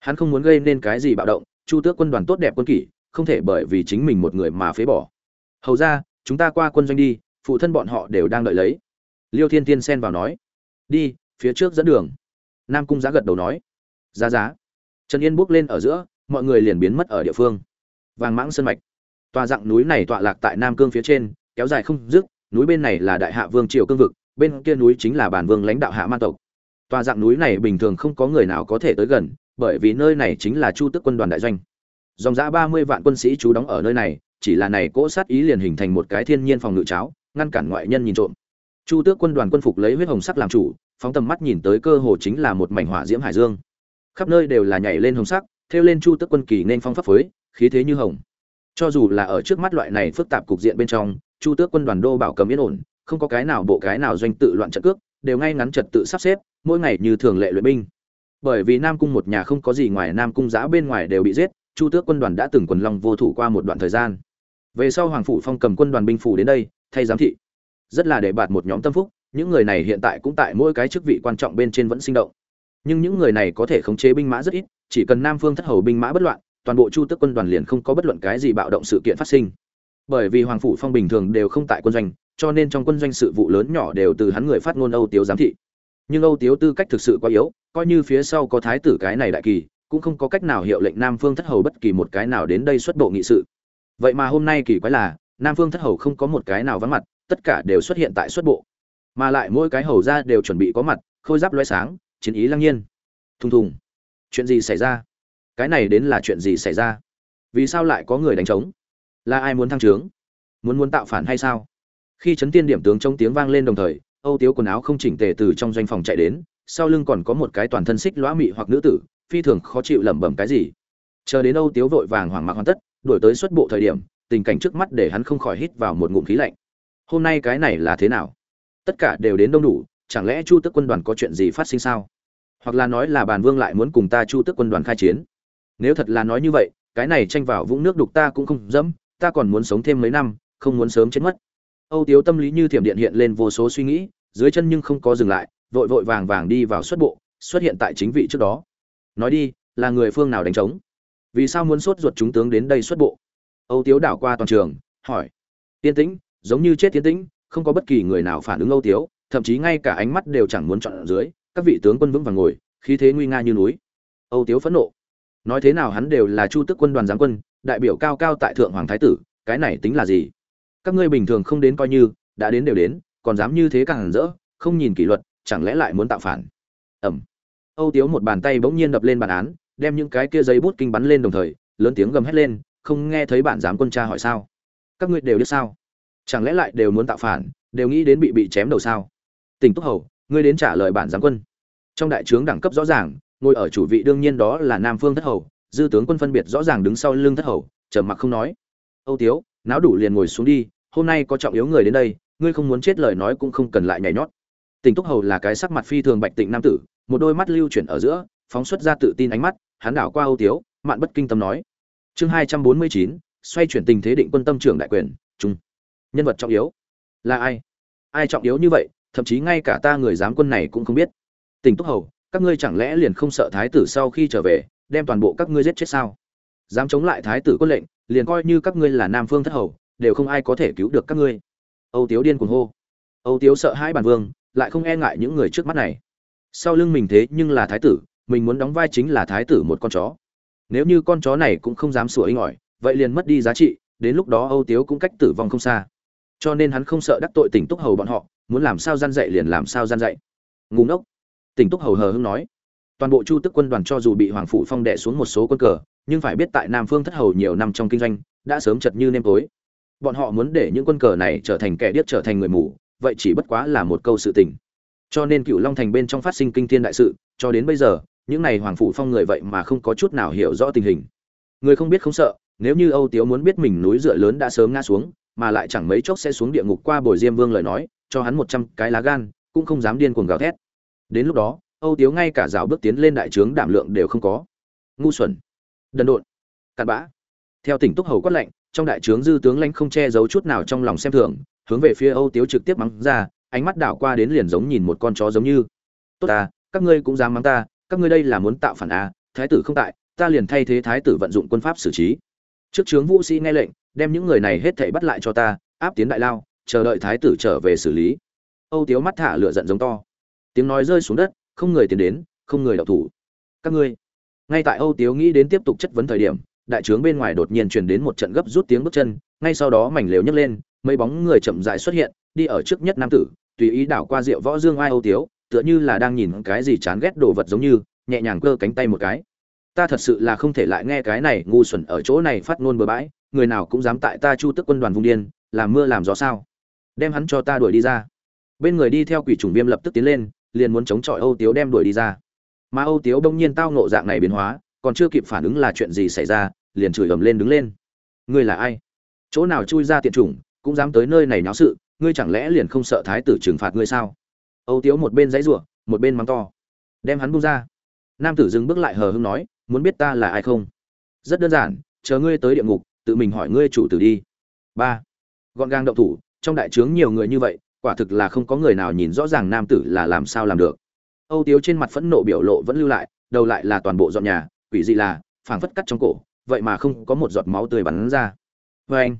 [SPEAKER 1] Hắn không muốn gây nên cái gì bạo động, chu tước quân đoàn tốt đẹp quân kỷ, không thể bởi vì chính mình một người mà phế bỏ. Hầu ra, chúng ta qua quân doanh đi, phụ thân bọn họ đều đang đợi lấy. Liêu thiên thiên xen vào nói. Đi phía trước dẫn đường. Nam cung Giá gật đầu nói, giá giá. Trần yên bước lên ở giữa, mọi người liền biến mất ở địa phương. Vàng mãng sơn mạch. Tòa dạng núi này tọa lạc tại nam cương phía trên, kéo dài không dứt, núi bên này là đại hạ vương triều cương vực, bên kia núi chính là bản vương lãnh đạo hạ man tộc. Tòa dạng núi này bình thường không có người nào có thể tới gần, bởi vì nơi này chính là chu tức quân đoàn đại doanh. Dòng giã ba mươi vạn quân sĩ trú đóng ở nơi này, chỉ là này cỗ sát ý liền hình thành một cái thiên nhiên phòng ngự cháo, ngăn cản ngoại nhân nhìn trộm. Chu tước quân đoàn quân phục lấy huyết hồng sắc làm chủ phóng tầm mắt nhìn tới cơ hồ chính là một mảnh hỏa diễm hải dương. Khắp nơi đều là nhảy lên hồng sắc theo lên chu tước quân kỳ nên phong pháp phối, khí thế như hồng. Cho dù là ở trước mắt loại này phức tạp cục diện bên trong, chu tước quân đoàn đô bảo cầm yên ổn, không có cái nào bộ cái nào doanh tự loạn trận cước, đều ngay ngắn trật tự sắp xếp, mỗi ngày như thường lệ luyện binh. Bởi vì nam cung một nhà không có gì ngoài nam cung giã bên ngoài đều bị giết, chu tước quân đoàn đã từng quần long vô thủ qua một đoạn thời gian. Về sau hoàng phủ phong cầm quân đoàn binh phủ đến đây, thay giám thị. Rất là để bạt một nhóm tâm phúc những người này hiện tại cũng tại mỗi cái chức vị quan trọng bên trên vẫn sinh động. Nhưng những người này có thể khống chế binh mã rất ít, chỉ cần nam phương thất hầu binh mã bất loạn, toàn bộ chu tước quân đoàn liền không có bất luận cái gì bạo động sự kiện phát sinh. Bởi vì hoàng phủ phong bình thường đều không tại quân doanh, cho nên trong quân doanh sự vụ lớn nhỏ đều từ hắn người phát ngôn âu tiếu giám thị. Nhưng âu tiếu tư cách thực sự quá yếu, coi như phía sau có thái tử cái này đại kỳ, cũng không có cách nào hiệu lệnh nam phương thất hầu bất kỳ một cái nào đến đây xuất bộ nghị sự. Vậy mà hôm nay kỳ quái là, nam phương thất hầu không có một cái nào vắng mặt, tất cả đều xuất hiện tại xuất bộ mà lại mỗi cái hầu ra đều chuẩn bị có mặt, khôi giáp loay sáng, chiến ý lăng nhiên. Thùng thùng. Chuyện gì xảy ra? Cái này đến là chuyện gì xảy ra? Vì sao lại có người đánh trống? Là ai muốn thăng trướng? Muốn muốn tạo phản hay sao? Khi chấn tiên điểm tướng trong tiếng vang lên đồng thời, âu tiếu quần áo không chỉnh tề từ trong doanh phòng chạy đến, sau lưng còn có một cái toàn thân xích lõa mị hoặc nữ tử, phi thường khó chịu lẩm bẩm cái gì. Chờ đến âu tiếu vội vàng hoảng mạc hoàn tất, đuổi tới xuất bộ thời điểm, tình cảnh trước mắt để hắn không khỏi hít vào một ngụm khí lạnh. Hôm nay cái này là thế nào? Tất cả đều đến đông đủ, chẳng lẽ chu tức quân đoàn có chuyện gì phát sinh sao? Hoặc là nói là bàn vương lại muốn cùng ta chu tức quân đoàn khai chiến? Nếu thật là nói như vậy, cái này tranh vào vũng nước đục ta cũng không dẫm, ta còn muốn sống thêm mấy năm, không muốn sớm chết mất. Âu tiếu tâm lý như thiểm điện hiện lên vô số suy nghĩ, dưới chân nhưng không có dừng lại, vội vội vàng vàng đi vào xuất bộ, xuất hiện tại chính vị trước đó. Nói đi, là người phương nào đánh trống? Vì sao muốn sốt ruột chúng tướng đến đây xuất bộ? Âu tiếu đảo qua toàn trường, hỏi. Tiên tĩnh, giống như chết tiên tĩnh không có bất kỳ người nào phản ứng âu tiếu, thậm chí ngay cả ánh mắt đều chẳng muốn chọn ở dưới, các vị tướng quân vững vàng ngồi, khí thế nguy nga như núi. Âu tiếu phẫn nộ. Nói thế nào hắn đều là chu tức quân đoàn giáng quân, đại biểu cao cao tại thượng hoàng thái tử, cái này tính là gì? Các ngươi bình thường không đến coi như, đã đến đều đến, còn dám như thế càng rỡ, không nhìn kỷ luật, chẳng lẽ lại muốn tạo phản? Ẩm. Âu tiếu một bàn tay bỗng nhiên đập lên bàn án, đem những cái kia giấy bút kinh bắn lên đồng thời, lớn tiếng gầm hét lên, không nghe thấy bản giám quân cha hỏi sao? Các ngươi đều biết sao? Chẳng lẽ lại đều muốn tạo phản, đều nghĩ đến bị bị chém đầu sao? Tỉnh túc hầu, ngươi đến trả lời bản giám quân. Trong đại trướng đẳng cấp rõ ràng, ngồi ở chủ vị đương nhiên đó là nam phương thất hầu, dư tướng quân phân biệt rõ ràng đứng sau lưng thất hầu, trầm mặc không nói. Âu tiếu, náo đủ liền ngồi xuống đi, hôm nay có trọng yếu người đến đây, ngươi không muốn chết lời nói cũng không cần lại nhảy nhót. Tỉnh túc hầu là cái sắc mặt phi thường bạch tịnh nam tử, một đôi mắt lưu chuyển ở giữa, phóng xuất ra tự tin ánh mắt, hắn đảo qua âu tiếu, mạn bất kinh tâm nói. Chương hai trăm bốn mươi chín, xoay chuyển tình thế định quân tâm trưởng đại quyền trung nhân vật trọng yếu. Là ai? Ai trọng yếu như vậy, thậm chí ngay cả ta người giám quân này cũng không biết. Tỉnh túc hầu, các ngươi chẳng lẽ liền không sợ thái tử sau khi trở về, đem toàn bộ các ngươi giết chết sao? Dám chống lại thái tử quân lệnh, liền coi như các ngươi là nam phương thất hầu, đều không ai có thể cứu được các ngươi. Âu tiếu điên cuồng hô. Âu tiếu sợ hai bản vương, lại không e ngại những người trước mắt này. Sau lưng mình thế nhưng là thái tử, mình muốn đóng vai chính là thái tử một con chó. Nếu như con chó này cũng không dám sủa inh ỏi, vậy liền mất đi giá trị, đến lúc đó âu tiếu cũng cách tử vong không xa cho nên hắn không sợ đắc tội tỉnh túc hầu bọn họ, muốn làm sao gian dạy liền làm sao gian dạy. Ngủ ngốc. Tỉnh túc hầu hờ hưng nói. Toàn bộ chu tức quân đoàn cho dù bị hoàng phủ phong đệ xuống một số quân cờ, nhưng phải biết tại nam phương thất hầu nhiều năm trong kinh doanh, đã sớm chật như nêm tối. Bọn họ muốn để những quân cờ này trở thành kẻ điếc trở thành người mù, vậy chỉ bất quá là một câu sự tình. Cho nên cựu long thành bên trong phát sinh kinh thiên đại sự, cho đến bây giờ, những này hoàng phủ phong người vậy mà không có chút nào hiểu rõ tình hình. Người không biết không sợ, nếu như âu tiếu muốn biết mình núi dựa lớn đã sớm ngã xuống mà lại chẳng mấy chốc sẽ xuống địa ngục qua bồi diêm vương lời nói, cho hắn một trăm cái lá gan, cũng không dám điên cuồng gào thét. Đến lúc đó, âu tiếu ngay cả rào bước tiến lên đại trướng đảm lượng đều không có. Ngu xuẩn. Đần độn. Cặn bã. Theo tỉnh túc hầu quát lệnh, trong đại trướng dư tướng lãnh không che giấu chút nào trong lòng xem thường, hướng về phía âu tiếu trực tiếp mắng ra, ánh mắt đảo qua đến liền giống nhìn một con chó giống như. Tốt ta, các ngươi cũng dám mắng ta, các ngươi đây là muốn tạo phản à thái tử không tại, ta liền thay thế thái tử vận dụng quân pháp xử trí. Trước trướng vũ sĩ nghe lệnh đem những người này hết thảy bắt lại cho ta, áp tiến đại lao, chờ đợi thái tử trở về xử lý. Âu tiếu mắt thả lửa giận giống to. Tiếng nói rơi xuống đất, không người tiến đến, không người đậu thủ. Các ngươi. Ngay tại âu tiếu nghĩ đến tiếp tục chất vấn thời điểm, đại trướng bên ngoài đột nhiên truyền đến một trận gấp rút tiếng bước chân, ngay sau đó mảnh lều nhấc lên, mấy bóng người chậm rãi xuất hiện, đi ở trước nhất nam tử, tùy ý đảo qua rượu võ dương ai âu tiếu, tựa như là đang nhìn cái gì chán ghét đồ vật giống như, nhẹ nhàng cơ cánh tay một cái. Ta thật sự là không thể lại nghe cái này ngu xuẩn ở chỗ này phát ngôn bừa bãi người nào cũng dám tại ta chu tức quân đoàn vùng điên làm mưa làm gió sao? Đem hắn cho ta đuổi đi ra. Bên người đi theo quỷ trùng viêm lập tức tiến lên, liền muốn chống chọi âu tiếu đem đuổi đi ra. Mà âu tiếu bỗng nhiên tao nộ dạng này biến hóa, còn chưa kịp phản ứng là chuyện gì xảy ra, liền chửi ầm lên đứng lên. Ngươi là ai? Chỗ nào chui ra tiện chủng, cũng dám tới nơi này náo sự, ngươi chẳng lẽ liền không sợ thái tử trừng phạt ngươi sao? Âu tiếu một bên dãy rủa một bên mắng to. Đem hắn buông ra. Nam tử dừng bước lại hờ hững nói, muốn biết ta là ai không? Rất đơn giản, chờ ngươi tới địa ngục tự mình hỏi ngươi chủ tử đi. Ba. Gọn gàng động thủ, trong đại trướng nhiều người như vậy, quả thực là không có người nào nhìn rõ ràng nam tử là làm sao làm được. Âu tiếu trên mặt phẫn nộ biểu lộ vẫn lưu lại, đầu lại là toàn bộ dọn nhà, quỷ dị là, phảng phất cắt trong cổ, vậy mà không có một giọt máu tươi bắn ra. Vê anh.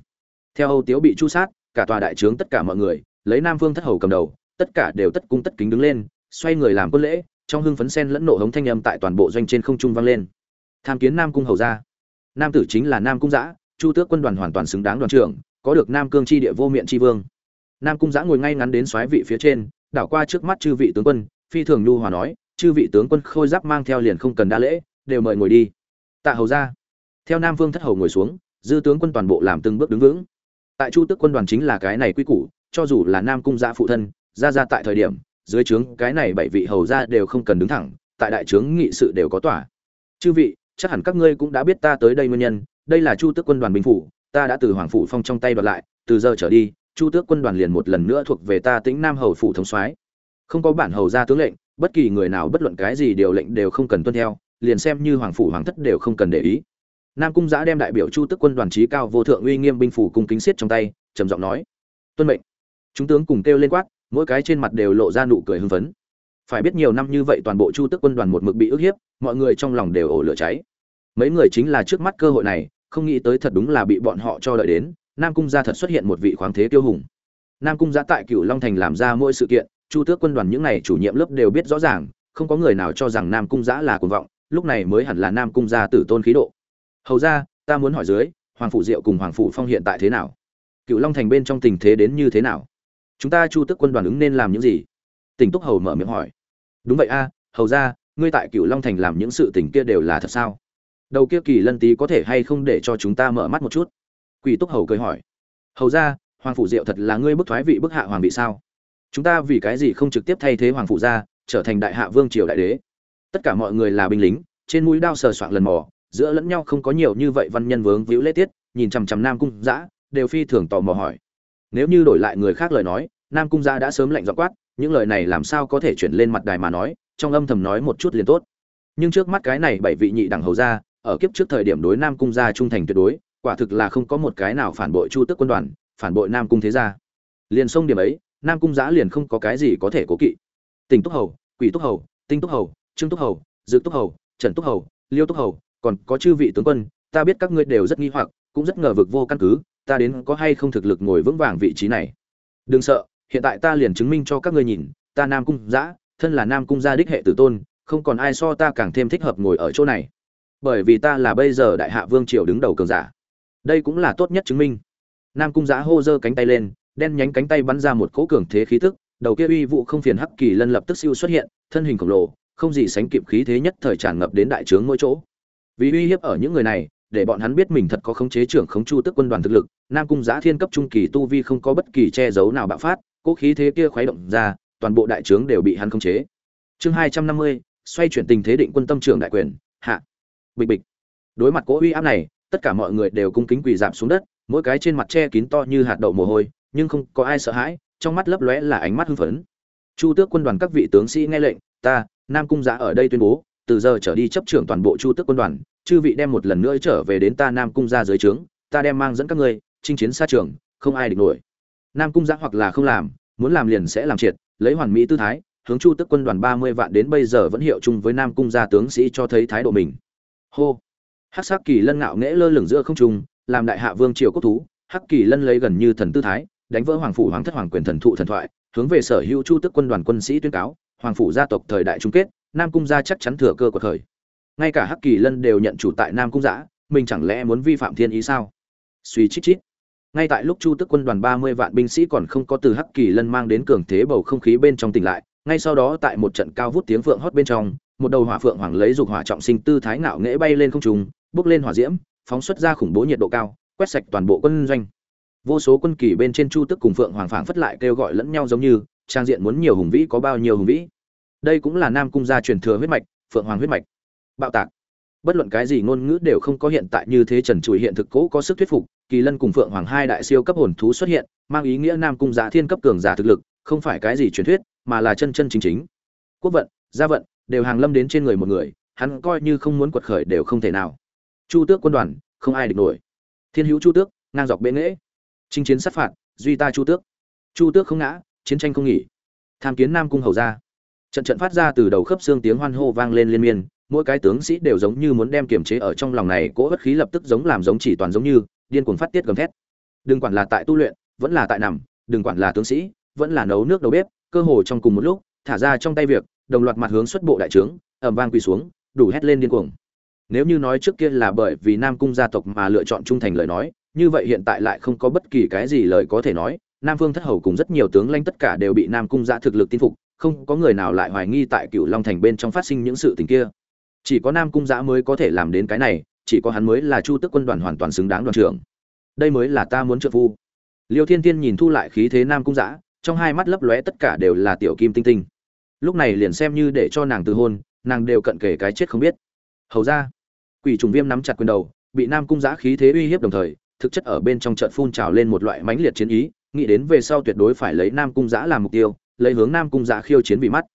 [SPEAKER 1] Theo âu tiếu bị chu sát, cả tòa đại trướng tất cả mọi người, lấy nam vương thất hầu cầm đầu, tất cả đều tất cung tất kính đứng lên, xoay người làm quân lễ, trong hưng phấn sen lẫn nộ hống thanh âm tại toàn bộ doanh trên không trung vang lên. Tham kiến nam cung hầu ra nam tử chính là nam cung giã chu tước quân đoàn hoàn toàn xứng đáng đoàn trưởng, có được nam cương chi địa vô miệng chi vương. Nam cung giã ngồi ngay ngắn đến xoáy vị phía trên, đảo qua trước mắt chư vị tướng quân, phi thường nhu hòa nói, chư vị tướng quân khôi giáp mang theo liền không cần đa lễ, đều mời ngồi đi. Tạ hầu ra. Theo nam vương thất hầu ngồi xuống, dư tướng quân toàn bộ làm từng bước đứng vững. Tại chu tước quân đoàn chính là cái này quy củ, cho dù là nam cung giã phụ thân, ra ra tại thời điểm, dưới trướng cái này bảy vị hầu ra đều không cần đứng thẳng, tại đại trướng nghị sự đều có tỏa chư vị, chắc hẳn các ngươi cũng đã biết ta tới đây nguyên nhân đây là chu tước quân đoàn binh phủ, ta đã từ hoàng phủ phong trong tay đoạt lại, từ giờ trở đi, chu tước quân đoàn liền một lần nữa thuộc về ta tĩnh nam hầu phủ thống soái. Không có bản hầu ra tướng lệnh, bất kỳ người nào bất luận cái gì điều lệnh đều không cần tuân theo, liền xem như hoàng phủ hoàng thất đều không cần để ý. Nam cung giã đem đại biểu chu tước quân đoàn trí cao vô thượng uy nghiêm binh phủ cung kính xiết trong tay, trầm giọng nói, tuân mệnh. Chúng tướng cùng kêu lên quát, mỗi cái trên mặt đều lộ ra nụ cười hưng phấn. Phải biết nhiều năm như vậy toàn bộ chu tước quân đoàn một mực bị ức hiếp, mọi người trong lòng đều ổ lửa cháy. Mấy người chính là trước mắt cơ hội này không nghĩ tới thật đúng là bị bọn họ cho đợi đến, nam cung gia thật xuất hiện một vị khoáng thế tiêu hùng. Nam cung gia tại cửu long thành làm ra mỗi sự kiện, chu tước quân đoàn những này chủ nhiệm lớp đều biết rõ ràng, không có người nào cho rằng nam cung giã là cuồng vọng, lúc này mới hẳn là nam cung gia tử tôn khí độ. Hầu ra ta muốn hỏi dưới, hoàng phủ diệu cùng hoàng phủ phong hiện tại thế nào? Cựu long thành bên trong tình thế đến như thế nào? Chúng ta chu tước quân đoàn ứng nên làm những gì? Tỉnh túc hầu mở miệng hỏi. Đúng vậy a, hầu ra ngươi tại cựu long thành làm những sự tình kia đều là thật sao? Đầu kia kỳ lân tý có thể hay không để cho chúng ta mở mắt một chút? Quỷ túc hầu cười hỏi. Hầu ra, hoàng phủ diệu thật là ngươi bức thoái vị bức hạ hoàng vị sao? Chúng ta vì cái gì không trực tiếp thay thế hoàng phủ gia trở thành đại hạ vương triều đại đế? Tất cả mọi người là binh lính, trên mũi đao sờ soạng lần mò, giữa lẫn nhau không có nhiều như vậy văn nhân vướng víu lễ tiết, nhìn chằm chằm nam cung giã đều phi thường tò mò hỏi. Nếu như đổi lại người khác lời nói, nam cung giã đã sớm lạnh dọ quát, những lời này làm sao có thể chuyển lên mặt đài mà nói, trong âm thầm nói một chút liền tốt. Nhưng trước mắt cái này bảy vị nhị đẳng hầu ra ở kiếp trước thời điểm đối nam cung gia trung thành tuyệt đối, quả thực là không có một cái nào phản bội chu tức quân đoàn, phản bội nam cung thế gia. Liền xông điểm ấy, nam cung giã liền không có cái gì có thể cố kỵ. Tỉnh túc hầu, quỷ túc hầu, tinh túc hầu, trương túc hầu Dược túc hầu, trần túc hầu, liêu túc hầu, còn có chư vị tướng quân, ta biết các ngươi đều rất nghi hoặc, cũng rất ngờ vực vô căn cứ, ta đến có hay không thực lực ngồi vững vàng vị trí này. Đừng sợ, hiện tại ta liền chứng minh cho các ngươi nhìn, ta nam cung giã, thân là nam cung gia đích hệ tử tôn, không còn ai so ta càng thêm thích hợp ngồi ở chỗ này bởi vì ta là bây giờ đại hạ vương triều đứng đầu cường giả. Đây cũng là tốt nhất chứng minh. Nam cung giã hô giơ cánh tay lên, đen nhánh cánh tay bắn ra một cỗ cường thế khí tức, đầu kia uy vụ không phiền hắc kỳ lân lập tức siêu xuất hiện, thân hình khổng lồ, không gì sánh kịp khí thế nhất thời tràn ngập đến đại trướng mỗi chỗ. Vì uy hiếp ở những người này, để bọn hắn biết mình thật có khống chế trưởng khống chu tức quân đoàn thực lực, nam cung giã thiên cấp trung kỳ tu vi không có bất kỳ che giấu nào bạo phát, cỗ khí thế kia khuấy động ra, toàn bộ đại trướng đều bị hắn khống chế. Chương hai trăm năm mươi, xoay chuyển tình thế định quân tâm trưởng đại quyền, hạ bịch bịch. Đối mặt cố uy áp này, tất cả mọi người đều cung kính quỳ dạp xuống đất, mỗi cái trên mặt che kín to như hạt đậu mồ hôi, nhưng không có ai sợ hãi, trong mắt lấp lóe là ánh mắt hưng phấn. Chu tước quân đoàn các vị tướng sĩ nghe lệnh, ta, nam cung giã ở đây tuyên bố, từ giờ trở đi chấp trưởng toàn bộ chu tước quân đoàn, chư vị đem một lần nữa trở về đến ta nam cung ra dưới trướng, ta đem mang dẫn các ngươi, chinh chiến xa trường, không ai địch nổi. Nam cung giã hoặc là không làm, muốn làm liền sẽ làm triệt, lấy hoàn mỹ tư thái, hướng chu tức quân đoàn ba mươi vạn đến bây giờ vẫn hiệu chung với nam cung gia tướng sĩ cho thấy thái độ mình hô. Hắc sắc kỳ lân ngạo nghễ lơ lửng giữa không trung, làm đại hạ vương triều quốc thú, hắc kỳ lân lấy gần như thần tư thái, đánh vỡ hoàng phủ hoàng thất hoàng quyền thần thụ thần thoại, hướng về sở hữu chu tức quân đoàn quân sĩ tuyên cáo, hoàng phủ gia tộc thời đại chung kết, nam cung gia chắc chắn thừa cơ của khởi ngay cả hắc kỳ lân đều nhận chủ tại nam cung giã mình chẳng lẽ muốn vi phạm thiên ý sao? Suy chít chít. Ngay tại lúc chu tức quân đoàn ba mươi vạn binh sĩ còn không có từ hắc kỳ lân mang đến cường thế bầu không khí bên trong tỉnh lại, ngay sau đó tại một trận cao vút tiếng phượng hót bên trong một đầu hỏa phượng hoàng lấy dục hỏa trọng sinh tư thái ngạo nghễ bay lên không trung, bước lên hỏa diễm, phóng xuất ra khủng bố nhiệt độ cao, quét sạch toàn bộ quân doanh. Vô số quân kỳ bên trên chu tức cùng phượng hoàng phảng phất lại kêu gọi lẫn nhau giống như, trang diện muốn nhiều hùng vĩ có bao nhiêu hùng vĩ. Đây cũng là nam cung gia truyền thừa huyết mạch, phượng hoàng huyết mạch. Bạo tạc. Bất luận cái gì ngôn ngữ đều không có hiện tại như thế trần trụi hiện thực cố có sức thuyết phục, kỳ lân cùng phượng hoàng hai đại siêu cấp hồn thú xuất hiện, mang ý nghĩa nam cung giả thiên cấp cường giả thực lực, không phải cái gì truyền thuyết, mà là chân chân chính chính. Quốc vận, gia vận đều hàng lâm đến trên người một người, hắn coi như không muốn quật khởi đều không thể nào. Chu tước quân đoàn, không ai địch nổi. Thiên hữu chu tước, ngang dọc bệ nghễ. Chinh chiến sát phạt, duy ta chu tước. Chu tước không ngã, chiến tranh không nghỉ. Tham kiến nam cung hầu ra trận trận phát ra từ đầu khớp xương tiếng hoan hô vang lên liên miên, mỗi cái tướng sĩ đều giống như muốn đem kiềm chế ở trong lòng này, cỗ bất khí lập tức giống làm giống chỉ toàn giống như, điên cuồng phát tiết gầm thét. Đừng quản là tại tu luyện, vẫn là tại nằm, đừng quản là tướng sĩ, vẫn là nấu nước đầu bếp, cơ hồ trong cùng một lúc, thả ra trong tay việc đồng loạt mặt hướng xuất bộ đại trướng ẩm vang quỳ xuống, đủ hét lên điên cuồng. Nếu như nói trước kia là bởi vì nam cung gia tộc mà lựa chọn trung thành lời nói, như vậy hiện tại lại không có bất kỳ cái gì lời có thể nói, nam vương thất hầu cùng rất nhiều tướng lãnh tất cả đều bị nam cung gia thực lực tin phục, không có người nào lại hoài nghi tại cựu long thành bên trong phát sinh những sự tình kia. Chỉ có nam cung giã mới có thể làm đến cái này, chỉ có hắn mới là chu tức quân đoàn hoàn toàn xứng đáng đoàn trưởng. Đây mới là ta muốn trợ phu. Liêu thiên tiên nhìn thu lại khí thế nam cung giã trong hai mắt lấp lóe tất cả đều là tiểu kim tinh tinh lúc này liền xem như để cho nàng từ hôn, nàng đều cận kể cái chết không biết. Hầu ra, quỷ trùng viêm nắm chặt quyền đầu, bị nam cung giã khí thế uy hiếp đồng thời, thực chất ở bên trong trận phun trào lên một loại mãnh liệt chiến ý, nghĩ đến về sau tuyệt đối phải lấy nam cung giã làm mục tiêu, lấy hướng nam cung giã khiêu chiến bị mắt.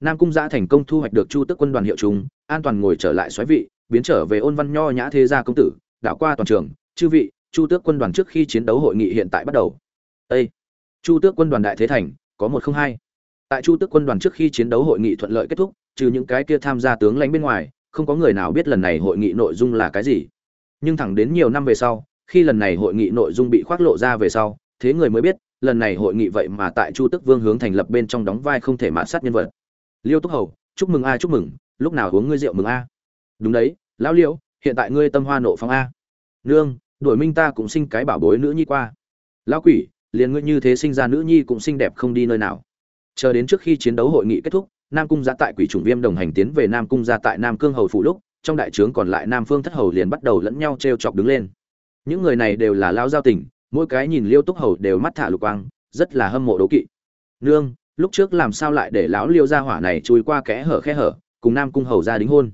[SPEAKER 1] Nam cung giã thành công thu hoạch được chu tức quân đoàn hiệu chúng an toàn ngồi trở lại xoáy vị, biến trở về ôn văn nho nhã thế gia công tử, đảo qua toàn trường, chư vị, chu tước quân đoàn trước khi chiến đấu hội nghị hiện tại bắt đầu. Ê! chu tước quân đoàn đại thế thành, có một không hai tại chu tước quân đoàn trước khi chiến đấu hội nghị thuận lợi kết thúc, trừ những cái kia tham gia tướng lãnh bên ngoài, không có người nào biết lần này hội nghị nội dung là cái gì. Nhưng thẳng đến nhiều năm về sau, khi lần này hội nghị nội dung bị khoác lộ ra về sau, thế người mới biết, lần này hội nghị vậy mà tại chu tước vương hướng thành lập bên trong đóng vai không thể mạ sát nhân vật. Liêu túc hầu, chúc mừng a, chúc mừng, lúc nào uống ngươi rượu mừng a? Đúng đấy, lão liễu hiện tại ngươi tâm hoa nộ phong a. Nương đổi minh ta cũng sinh cái bảo bối nữ nhi qua. Lão quỷ, liền ngươi như thế sinh ra nữ nhi cũng xinh đẹp không đi nơi nào chờ đến trước khi chiến đấu hội nghị kết thúc, nam cung gia tại quỷ chủng viêm đồng hành tiến về nam cung gia tại nam cương hầu phủ lúc, trong đại trướng còn lại nam phương thất hầu liền bắt đầu lẫn nhau t r e o chọc đứng lên. Những người này đều là lao giao tình mỗi cái nhìn liêu túc hầu đều mắt thả lục quang, rất là hâm mộ đố kỵ. Nương, lúc trước làm sao lại để lão liêu gia hỏa này chui qua kẽ hở khe hở, cùng nam cung hầu gia đính hôn?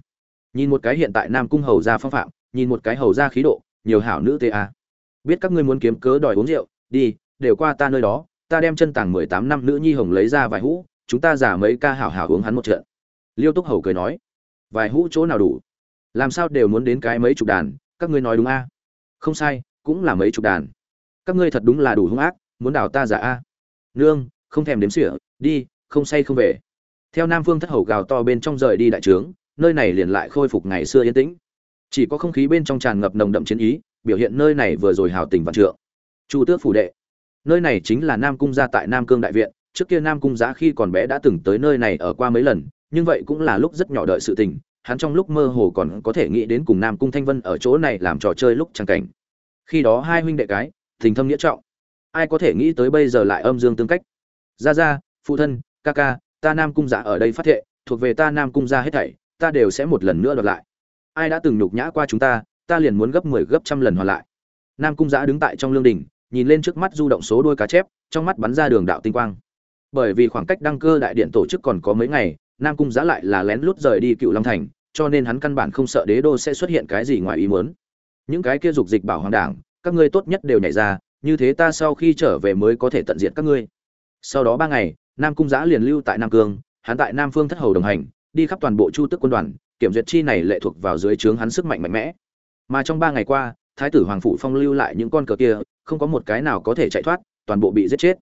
[SPEAKER 1] Nhìn một cái hiện tại nam cung hầu gia phong phạm, nhìn một cái hầu gia khí độ, nhiều hảo nữ tê a. Biết các ngươi muốn kiếm cớ đòi uống rượu, đi, đều qua ta nơi đó ta đem chân tàng mười tám năm nữ nhi hồng lấy ra vài hũ, chúng ta giả mấy ca hảo hảo uống hắn một trận. Liêu túc hầu cười nói, vài hũ chỗ nào đủ? Làm sao đều muốn đến cái mấy chục đàn, các ngươi nói đúng a? Không sai, cũng là mấy chục đàn. Các ngươi thật đúng là đủ hung ác, muốn đào ta giả a? Nương, không thèm đếm xỉa, đi, không say không về. Theo nam phương thất hầu gào to bên trong rời đi đại trướng, nơi này liền lại khôi phục ngày xưa yên tĩnh. Chỉ có không khí bên trong tràn ngập nồng đậm chiến ý, biểu hiện nơi này vừa rồi hào tình vạn trượng. Chu tước phủ đệ nơi này chính là nam cung gia tại nam cương đại viện, trước kia nam cung giá khi còn bé đã từng tới nơi này ở qua mấy lần, nhưng vậy cũng là lúc rất nhỏ đợi sự tình, hắn trong lúc mơ hồ còn có thể nghĩ đến cùng nam cung thanh vân ở chỗ này làm trò chơi lúc chẳng cảnh. Khi đó hai huynh đệ cái, tình thâm nghĩa trọng. Ai có thể nghĩ tới bây giờ lại âm dương tương cách? Ra ra phụ thân, ca ca, ta nam cung giả ở đây phát thệ, thuộc về ta nam cung gia hết thảy, ta đều sẽ một lần nữa đoạt lại. Ai đã từng nhục nhã qua chúng ta ta liền muốn gấp mười 10 gấp trăm lần hoàn lại. Nam cung giả đứng tại trong lương đình nhìn lên trước mắt du động số đôi cá chép, trong mắt bắn ra đường đạo tinh quang. Bởi vì khoảng cách đăng cơ đại điện tổ chức còn có mấy ngày, nam cung giã lại là lén lút rời đi cựu long thành, cho nên hắn căn bản không sợ đế đô sẽ xuất hiện cái gì ngoài ý muốn. Những cái kia dục dịch bảo hoàng đảng, các ngươi tốt nhất đều nhảy ra, như thế ta sau khi trở về mới có thể tận diệt các ngươi. Sau đó ba ngày, nam cung giã liền lưu tại nam cương, hắn tại nam phương thất hầu đồng hành, đi khắp toàn bộ chu tức quân đoàn, kiểm duyệt chi này lệ thuộc vào dưới trướng hắn sức mạnh mạnh mẽ. Mà trong ba ngày qua, thái tử hoàng phủ phong lưu lại những con cờ kia không có một cái nào có thể chạy thoát, toàn bộ bị giết chết.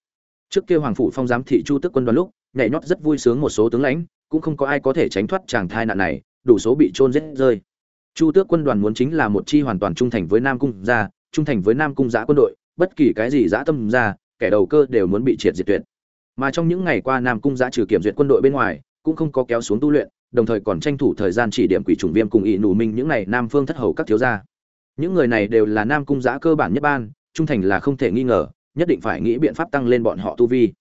[SPEAKER 1] Trước kia hoàng phủ phong giám thị chu tức quân đoàn lúc, nhảy nhót rất vui sướng một số tướng lãnh, cũng không có ai có thể tránh thoát chàng thai nạn này, đủ số bị trôn giết rơi. Chu tước quân đoàn muốn chính là một chi hoàn toàn trung thành với nam cung gia, trung thành với nam cung giã quân đội, bất kỳ cái gì giã tâm ra, kẻ đầu cơ đều muốn bị triệt diệt tuyệt. Mà trong những ngày qua nam cung giã trừ kiểm duyệt quân đội bên ngoài, cũng không có kéo xuống tu luyện, đồng thời còn tranh thủ thời gian chỉ điểm quỷ trùng viêm cùng ỵ nù minh những này nam phương thất hầu các thiếu gia. Những người này đều là nam cung giã cơ bản nhất ban trung thành là không thể nghi ngờ, nhất định phải nghĩ biện pháp tăng lên bọn họ tu vi.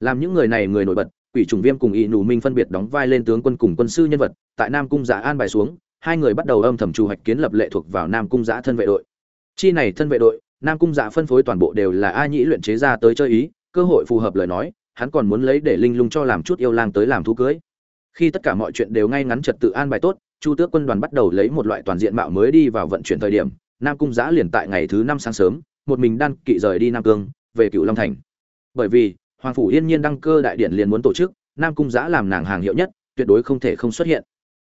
[SPEAKER 1] Làm những người này người nổi bật, quỷ trùng viêm cùng ỵ nù minh phân biệt đóng vai lên tướng quân cùng quân sư nhân vật, tại nam cung giã an bài xuống, hai người bắt đầu âm thầm trù hoạch kiến lập lệ thuộc vào nam cung giã thân vệ đội. Chi này thân vệ đội, nam cung giã phân phối toàn bộ đều là a nhĩ luyện chế ra tới chơi ý, cơ hội phù hợp lời nói, hắn còn muốn lấy để linh lung cho làm chút yêu lang tới làm thú cưới. Khi tất cả mọi chuyện đều ngay ngắn trật tự an bài tốt, chu tước quân đoàn bắt đầu lấy một loại toàn diện mạo mới đi vào vận chuyển thời điểm, nam cung giã liền tại ngày thứ năm sáng sớm một mình đăng kỵ rời đi nam cương, về cựu long thành. Bởi vì, hoàng phủ yên nhiên đăng cơ đại điện liền muốn tổ chức, nam cung giã làm nàng hàng hiệu nhất, tuyệt đối không thể không xuất hiện.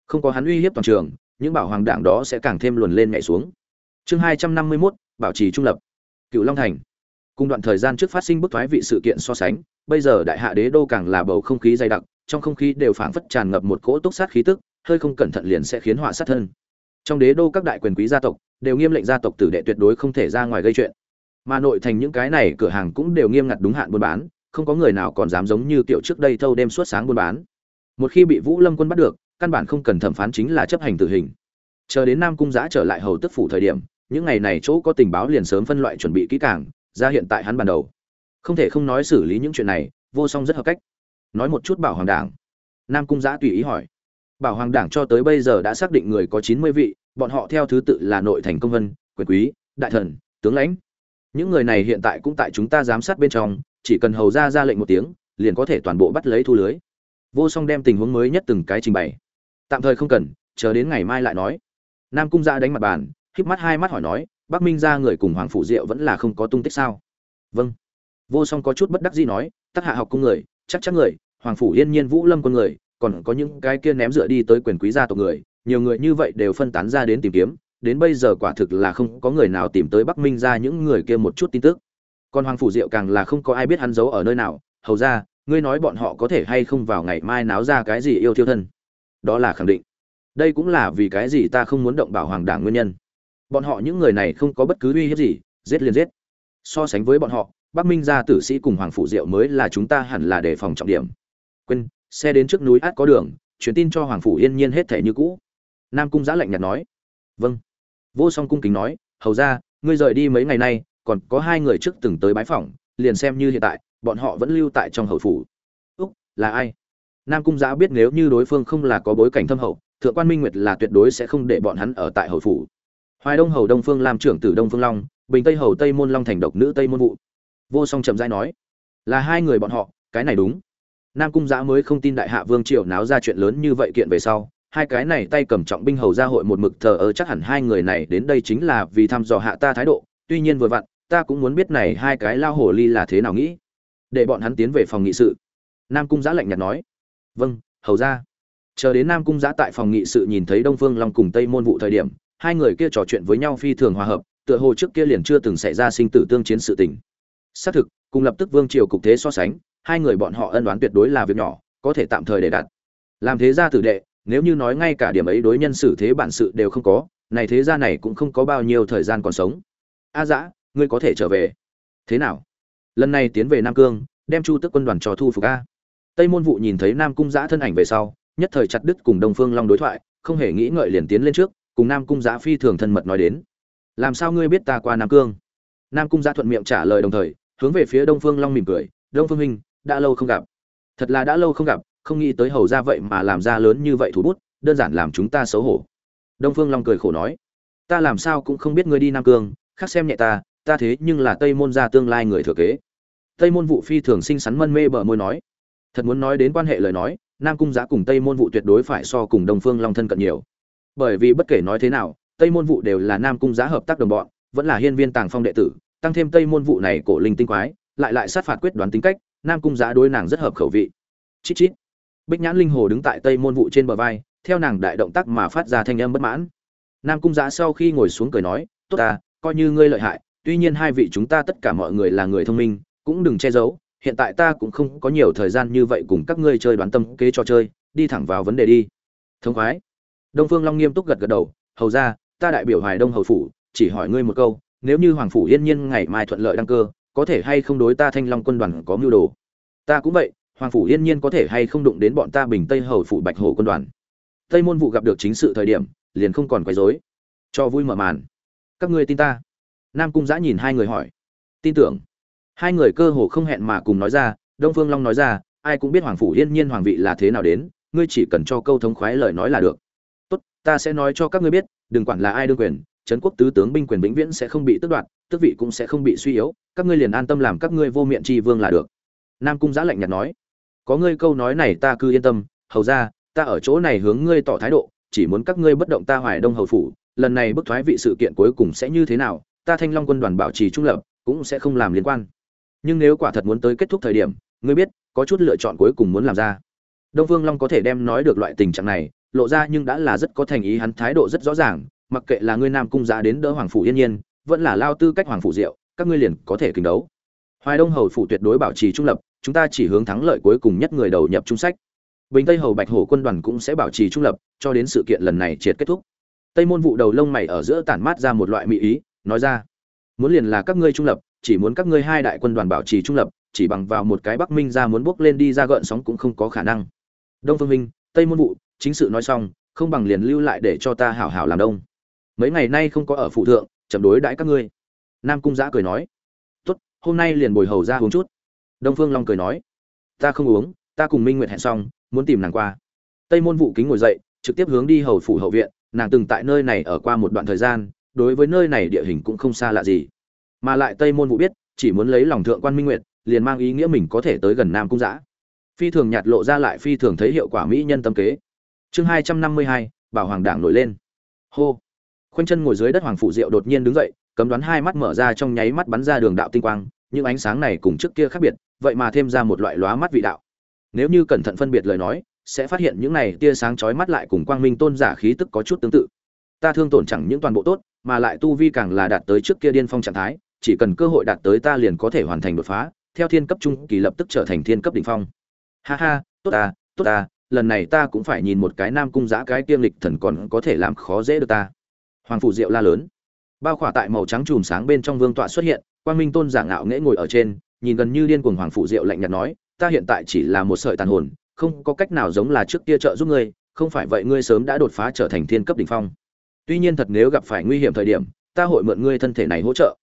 [SPEAKER 1] Không có hắn uy hiếp toàn trường, những bảo hoàng đảng đó sẽ càng thêm luồn lên nhảy xuống. Chương hai trăm năm mươi mốt, bảo trì trung lập. Cựu long thành. Cùng đoạn thời gian trước phát sinh bức thoái vị sự kiện so sánh, bây giờ đại hạ đế đô càng là bầu không khí dày đặc, trong không khí đều phảng phất tràn ngập một cỗ túc sát khí tức, hơi không cẩn thận liền sẽ khiến họa sát thân. Trong đế đô các đại quyền quý gia tộc, đều nghiêm lệnh gia tộc tử đệ tuyệt đối không thể ra ngoài gây chuyện mà nội thành những cái này cửa hàng cũng đều nghiêm ngặt đúng hạn buôn bán, không có người nào còn dám giống như kiểu trước đây thâu đêm suốt sáng buôn bán. Một khi bị vũ lâm quân bắt được, căn bản không cần thẩm phán chính là chấp hành tử hình. Chờ đến nam cung giã trở lại hầu tức phủ thời điểm, những ngày này chỗ có tình báo liền sớm phân loại chuẩn bị kỹ càng, ra hiện tại hắn ban đầu. Không thể không nói xử lý những chuyện này, vô song rất hợp cách. Nói một chút bảo hoàng đảng. Nam cung giã tùy ý hỏi. Bảo hoàng đảng cho tới bây giờ đã xác định người có chín mươi vị, bọn họ theo thứ tự là nội thành công vân, quyền quý, đại thần, tướng lãnh những người này hiện tại cũng tại chúng ta giám sát bên trong, chỉ cần hầu ra ra lệnh một tiếng, liền có thể toàn bộ bắt lấy thu lưới. Vô song đem tình huống mới nhất từng cái trình bày. Tạm thời không cần, chờ đến ngày mai lại nói. Nam cung ra đánh mặt bàn, híp mắt hai mắt hỏi nói, bắc minh ra người cùng hoàng phủ diệu vẫn là không có tung tích sao? Vâng. Vô song có chút bất đắc dĩ nói, tắc hạ học cung người, chắc chắn người, hoàng phủ yên nhiên vũ lâm con người, còn có những cái kia ném dựa đi tới quyền quý gia tộc người, nhiều người như vậy đều phân tán ra đến tìm kiếm đến bây giờ quả thực là không có người nào tìm tới bắc minh ra những người kia một chút tin tức. Còn hoàng phủ diệu càng là không có ai biết hắn giấu ở nơi nào. Hầu ra, ngươi nói bọn họ có thể hay không vào ngày mai náo ra cái gì yêu thiêu thân? Đó là khẳng định. Đây cũng là vì cái gì ta không muốn động bảo hoàng đảng nguyên nhân. Bọn họ những người này không có bất cứ uy hiếp gì, giết liền giết. So sánh với bọn họ, bắc minh gia tử sĩ cùng hoàng phủ diệu mới là chúng ta hẳn là đề phòng trọng điểm. Quên, xe đến trước núi át có đường, truyền tin cho hoàng phủ yên nhiên hết thể như cũ. Nam cung Giá lạnh nhạt nói. Vâng vô song cung kính nói, hầu ra ngươi rời đi mấy ngày nay, còn có hai người trước từng tới bái phỏng, liền xem như hiện tại, bọn họ vẫn lưu tại trong hậu phủ. Úc, là ai? Nam cung giã biết nếu như đối phương không là có bối cảnh thâm hậu, thượng quan minh nguyệt là tuyệt đối sẽ không để bọn hắn ở tại hậu phủ. Hoài đông hầu đông phương làm trưởng tử đông phương long, bình tây hầu tây môn long thành độc nữ tây môn vụ. Vô song chậm rãi nói, là hai người bọn họ, cái này đúng. Nam cung giã mới không tin đại hạ vương triều náo ra chuyện lớn như vậy kiện về sau hai cái này tay cầm trọng binh hầu ra hội một mực thờ ơ chắc hẳn hai người này đến đây chính là vì thăm dò hạ ta thái độ, tuy nhiên vừa vặn, ta cũng muốn biết này hai cái lao hồ ly là thế nào nghĩ. Để bọn hắn tiến về phòng nghị sự. Nam cung giã lạnh nhạt nói. Vâng hầu ra. Chờ đến nam cung giã tại phòng nghị sự nhìn thấy đông phương long cùng tây môn vụ thời điểm, hai người kia trò chuyện với nhau phi thường hòa hợp, tựa hồ trước kia liền chưa từng xảy ra sinh tử tương chiến sự tình. Xác thực, cùng lập tức vương triều cục thế so sánh, hai người bọn họ ân đoán tuyệt đối là việc nhỏ, có thể tạm thời để đặt. Làm thế gia tử đệ nếu như nói ngay cả điểm ấy đối nhân xử thế bản sự đều không có, này thế gia này cũng không có bao nhiêu thời gian còn sống. A dã, ngươi có thể trở về. Thế nào? Lần này tiến về nam cương, đem chu tức quân đoàn cho thu phục a. Tây môn vụ nhìn thấy nam cung giã thân ảnh về sau, nhất thời chặt đứt cùng đông phương long đối thoại, không hề nghĩ ngợi liền tiến lên trước, cùng nam cung giã phi thường thân mật nói đến. Làm sao ngươi biết ta qua nam cương? Nam cung giã thuận miệng trả lời đồng thời, hướng về phía đông phương long mỉm cười. Đông phương minh, đã lâu không gặp. Thật là đã lâu không gặp không nghĩ tới hầu ra vậy mà làm ra lớn như vậy thủ bút, đơn giản làm chúng ta xấu hổ. Đông phương long cười khổ nói, ta làm sao cũng không biết ngươi đi nam cương, khác xem nhẹ ta ta thế nhưng là tây môn gia tương lai người thừa kế. Tây môn vụ phi thường xinh xắn mân mê bờ môi nói, thật muốn nói đến quan hệ lời nói, nam cung Giá cùng tây môn vụ tuyệt đối phải so cùng đông phương long thân cận nhiều. Bởi vì bất kể nói thế nào, tây môn vụ đều là nam cung Giá hợp tác đồng bọn, vẫn là hiên viên tàng phong đệ tử, tăng thêm tây môn vụ này cổ linh tinh quái, lại lại sát phạt quyết đoán tính cách, nam cung Giá đối nàng rất hợp khẩu vị. Chít chít bích nhãn linh hồ đứng tại tây môn vụ trên bờ vai, theo nàng đại động tác mà phát ra thanh âm bất mãn. Nam cung giã sau khi ngồi xuống cười nói, tốt ta, coi như ngươi lợi hại, tuy nhiên hai vị chúng ta tất cả mọi người là người thông minh, cũng đừng che giấu, hiện tại ta cũng không có nhiều thời gian như vậy cùng các ngươi chơi đoán tâm kế trò chơi, đi thẳng vào vấn đề đi. Thông khoái. Đông phương long nghiêm túc gật gật đầu, hầu ra, ta đại biểu hoài đông hầu phủ, chỉ hỏi ngươi một câu, nếu như hoàng phủ yên nhiên ngày mai thuận lợi đăng cơ, có thể hay không đối ta thanh long quân đoàn có mưu đồ? Ta cũng vậy hoàng phủ yên nhiên có thể hay không đụng đến bọn ta bình tây hầu phủ bạch hổ quân đoàn. Tây môn vụ gặp được chính sự thời điểm, liền không còn quấy rối. Cho vui mở màn. Các ngươi tin ta? Nam cung giã nhìn hai người hỏi. Tin tưởng. Hai người cơ hồ không hẹn mà cùng nói ra, đông phương long nói ra, ai cũng biết hoàng phủ yên nhiên hoàng vị là thế nào đến, ngươi chỉ cần cho câu thống khoái lời nói là được. Tốt, ta sẽ nói cho các ngươi biết, đừng quản là ai đương quyền, trấn quốc tứ tướng binh quyền vĩnh viễn sẽ không bị tước đoạt, tước vị cũng sẽ không bị suy yếu, các ngươi liền an tâm làm các ngươi vô miệng tri vương là được. Nam cung giã lạnh nhạt nói có ngươi câu nói này ta cứ yên tâm, hầu ra, ta ở chỗ này hướng ngươi tỏ thái độ, chỉ muốn các ngươi bất động ta hoài đông hầu phủ, lần này bức thoái vị sự kiện cuối cùng sẽ như thế nào, ta thanh long quân đoàn bảo trì trung lập, cũng sẽ không làm liên quan. Nhưng nếu quả thật muốn tới kết thúc thời điểm, ngươi biết, có chút lựa chọn cuối cùng muốn làm ra. Đông vương long có thể đem nói được loại tình trạng này, lộ ra nhưng đã là rất có thành ý hắn thái độ rất rõ ràng, mặc kệ là ngươi nam cung giá đến đỡ hoàng phủ yên nhiên, vẫn là lao tư cách hoàng phủ diệu, các ngươi liền có thể kinh đấu. Hoài đông hầu phủ tuyệt đối bảo trì trung lập chúng ta chỉ hướng thắng lợi cuối cùng nhất người đầu nhập trung sách. Bình tây hầu bạch hổ quân đoàn cũng sẽ bảo trì trung lập, cho đến sự kiện lần này triệt kết thúc. Tây môn vụ đầu lông mày ở giữa tản mát ra một loại mỹ ý, nói ra, muốn liền là các ngươi trung lập, chỉ muốn các ngươi hai đại quân đoàn bảo trì trung lập, chỉ bằng vào một cái bắc minh ra muốn bước lên đi ra gợn sóng cũng không có khả năng. Đông phương minh, tây môn vụ, chính sự nói xong, không bằng liền lưu lại để cho ta hảo hảo làm đông. Mấy ngày nay không có ở phụ thượng, chậm đối đãi các ngươi. Nam cung giã cười nói, tốt, hôm nay liền bồi hầu ra uống chút đông phương long cười nói, ta không uống, ta cùng minh nguyệt hẹn xong, muốn tìm nàng qua. Tây môn Vũ kính ngồi dậy, trực tiếp hướng đi hầu phủ hậu viện, nàng từng tại nơi này ở qua một đoạn thời gian, đối với nơi này địa hình cũng không xa lạ gì. Mà lại tây môn Vũ biết, chỉ muốn lấy lòng thượng quan minh nguyệt, liền mang ý nghĩa mình có thể tới gần nam cung giã phi thường nhạt lộ ra lại phi thường thấy hiệu quả mỹ nhân tâm kế. Chương hai trăm năm mươi hai, bảo hoàng đảng nổi lên. Hô. Khoanh chân ngồi dưới đất hoàng phủ diệu đột nhiên đứng dậy, cấm đoán hai mắt mở ra trong nháy mắt bắn ra đường đạo tinh quang, những ánh sáng này cùng trước kia khác biệt vậy mà thêm ra một loại lóa mắt vị đạo. Nếu như cẩn thận phân biệt lời nói, sẽ phát hiện những này tia sáng chói mắt lại cùng quang minh tôn giả khí tức có chút tương tự. Ta thương tổn chẳng những toàn bộ tốt, mà lại tu vi càng là đạt tới trước kia điên phong trạng thái, chỉ cần cơ hội đạt tới ta liền có thể hoàn thành đột phá, theo thiên cấp trung kỳ lập tức trở thành thiên cấp đỉnh phong. Ha ha, tốt ta tốt ta, lần này ta cũng phải nhìn một cái nam cung giã cái tiêm lịch thần còn có thể làm khó dễ được ta. Hoàng phủ diệu la lớn. Bao khỏa tại màu trắng chùm sáng bên trong vương tọa xuất hiện, quang minh tôn giả ngạo nghễ ngồi ở trên nhìn gần như điên cuồng hoàng phủ diệu lạnh nhạt nói, ta hiện tại chỉ là một sợi tàn hồn, không có cách nào giống là trước kia trợ giúp ngươi, không phải vậy ngươi sớm đã đột phá trở thành thiên cấp đỉnh phong. Tuy nhiên thật nếu gặp phải nguy hiểm thời điểm, ta hội mượn ngươi thân thể này hỗ trợ.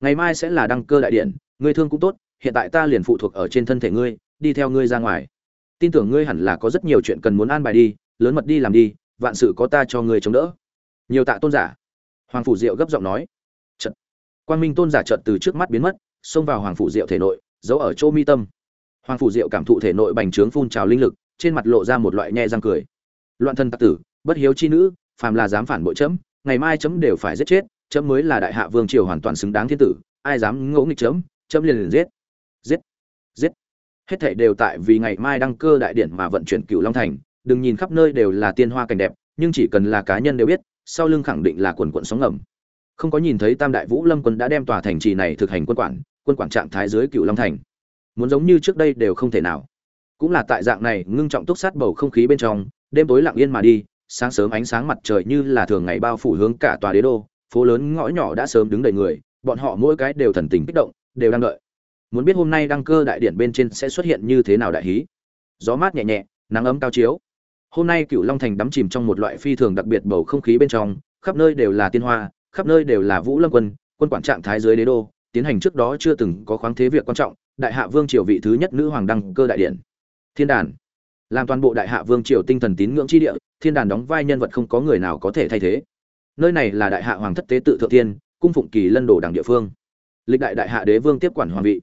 [SPEAKER 1] Ngày mai sẽ là đăng cơ đại điện, ngươi thương cũng tốt, hiện tại ta liền phụ thuộc ở trên thân thể ngươi, đi theo ngươi ra ngoài. Tin tưởng ngươi hẳn là có rất nhiều chuyện cần muốn an bài đi, lớn mật đi làm đi, vạn sự có ta cho ngươi chống đỡ. Nhiều tạ tôn giả. Hoàng phủ diệu gấp giọng nói. Trận quang minh tôn giả trận từ trước mắt biến mất xông vào hoàng phủ diệu thể nội, giấu ở chỗ mi tâm. Hoàng phủ diệu cảm thụ thể nội bành trướng phun trào linh lực, trên mặt lộ ra một loại nhẹ răng cười. Loạn thân tặc tử, bất hiếu chi nữ, phàm là dám phản bội chấm, ngày mai chấm đều phải giết chết, chấm mới là đại hạ vương triều hoàn toàn xứng đáng thiên tử, ai dám ngỗ nghịch chấm chấm liền liền giết. Giết giết. Hết thảy đều tại vì ngày mai đăng cơ đại điển mà vận chuyển cửu long thành, đừng nhìn khắp nơi đều là tiên hoa cảnh đẹp, nhưng chỉ cần là cá nhân đều biết, sau lưng khẳng định là quần quận sóng ngầm. Không có nhìn thấy tam đại vũ lâm quân đã đem tòa thành trì này thực hành quân quản quân quản trạng thái dưới cựu long thành. Muốn giống như trước đây đều không thể nào. Cũng là tại dạng này ngưng trọng túc sát bầu không khí bên trong, đêm tối lặng yên mà đi, sáng sớm ánh sáng mặt trời như là thường ngày bao phủ hướng cả tòa đế đô, phố lớn ngõ nhỏ đã sớm đứng đầy người, bọn họ mỗi cái đều thần tình kích động, đều đang đợi. Muốn biết hôm nay đăng cơ đại điện bên trên sẽ xuất hiện như thế nào đại hí. Gió mát nhẹ nhẹ, nắng ấm cao chiếu. Hôm nay cựu long thành đắm chìm trong một loại phi thường đặc biệt bầu không khí bên trong, khắp nơi đều là tiên hoa, khắp nơi đều là vũ lâm quân quân quản trạng thái dưới đế đô tiến hành trước đó chưa từng có khoáng thế việc quan trọng, đại hạ vương triều vị thứ nhất nữ hoàng đăng cơ đại điện. Thiên đàn. Làm toàn bộ đại hạ vương triều tinh thần tín ngưỡng chi địa, thiên đàn đóng vai nhân vật không có người nào có thể thay thế. Nơi này là đại hạ hoàng thất tế tự thượng tiên cung phụng kỳ lân đồ đảng địa phương. Lịch đại đại hạ đế vương tiếp quản hoàng vị.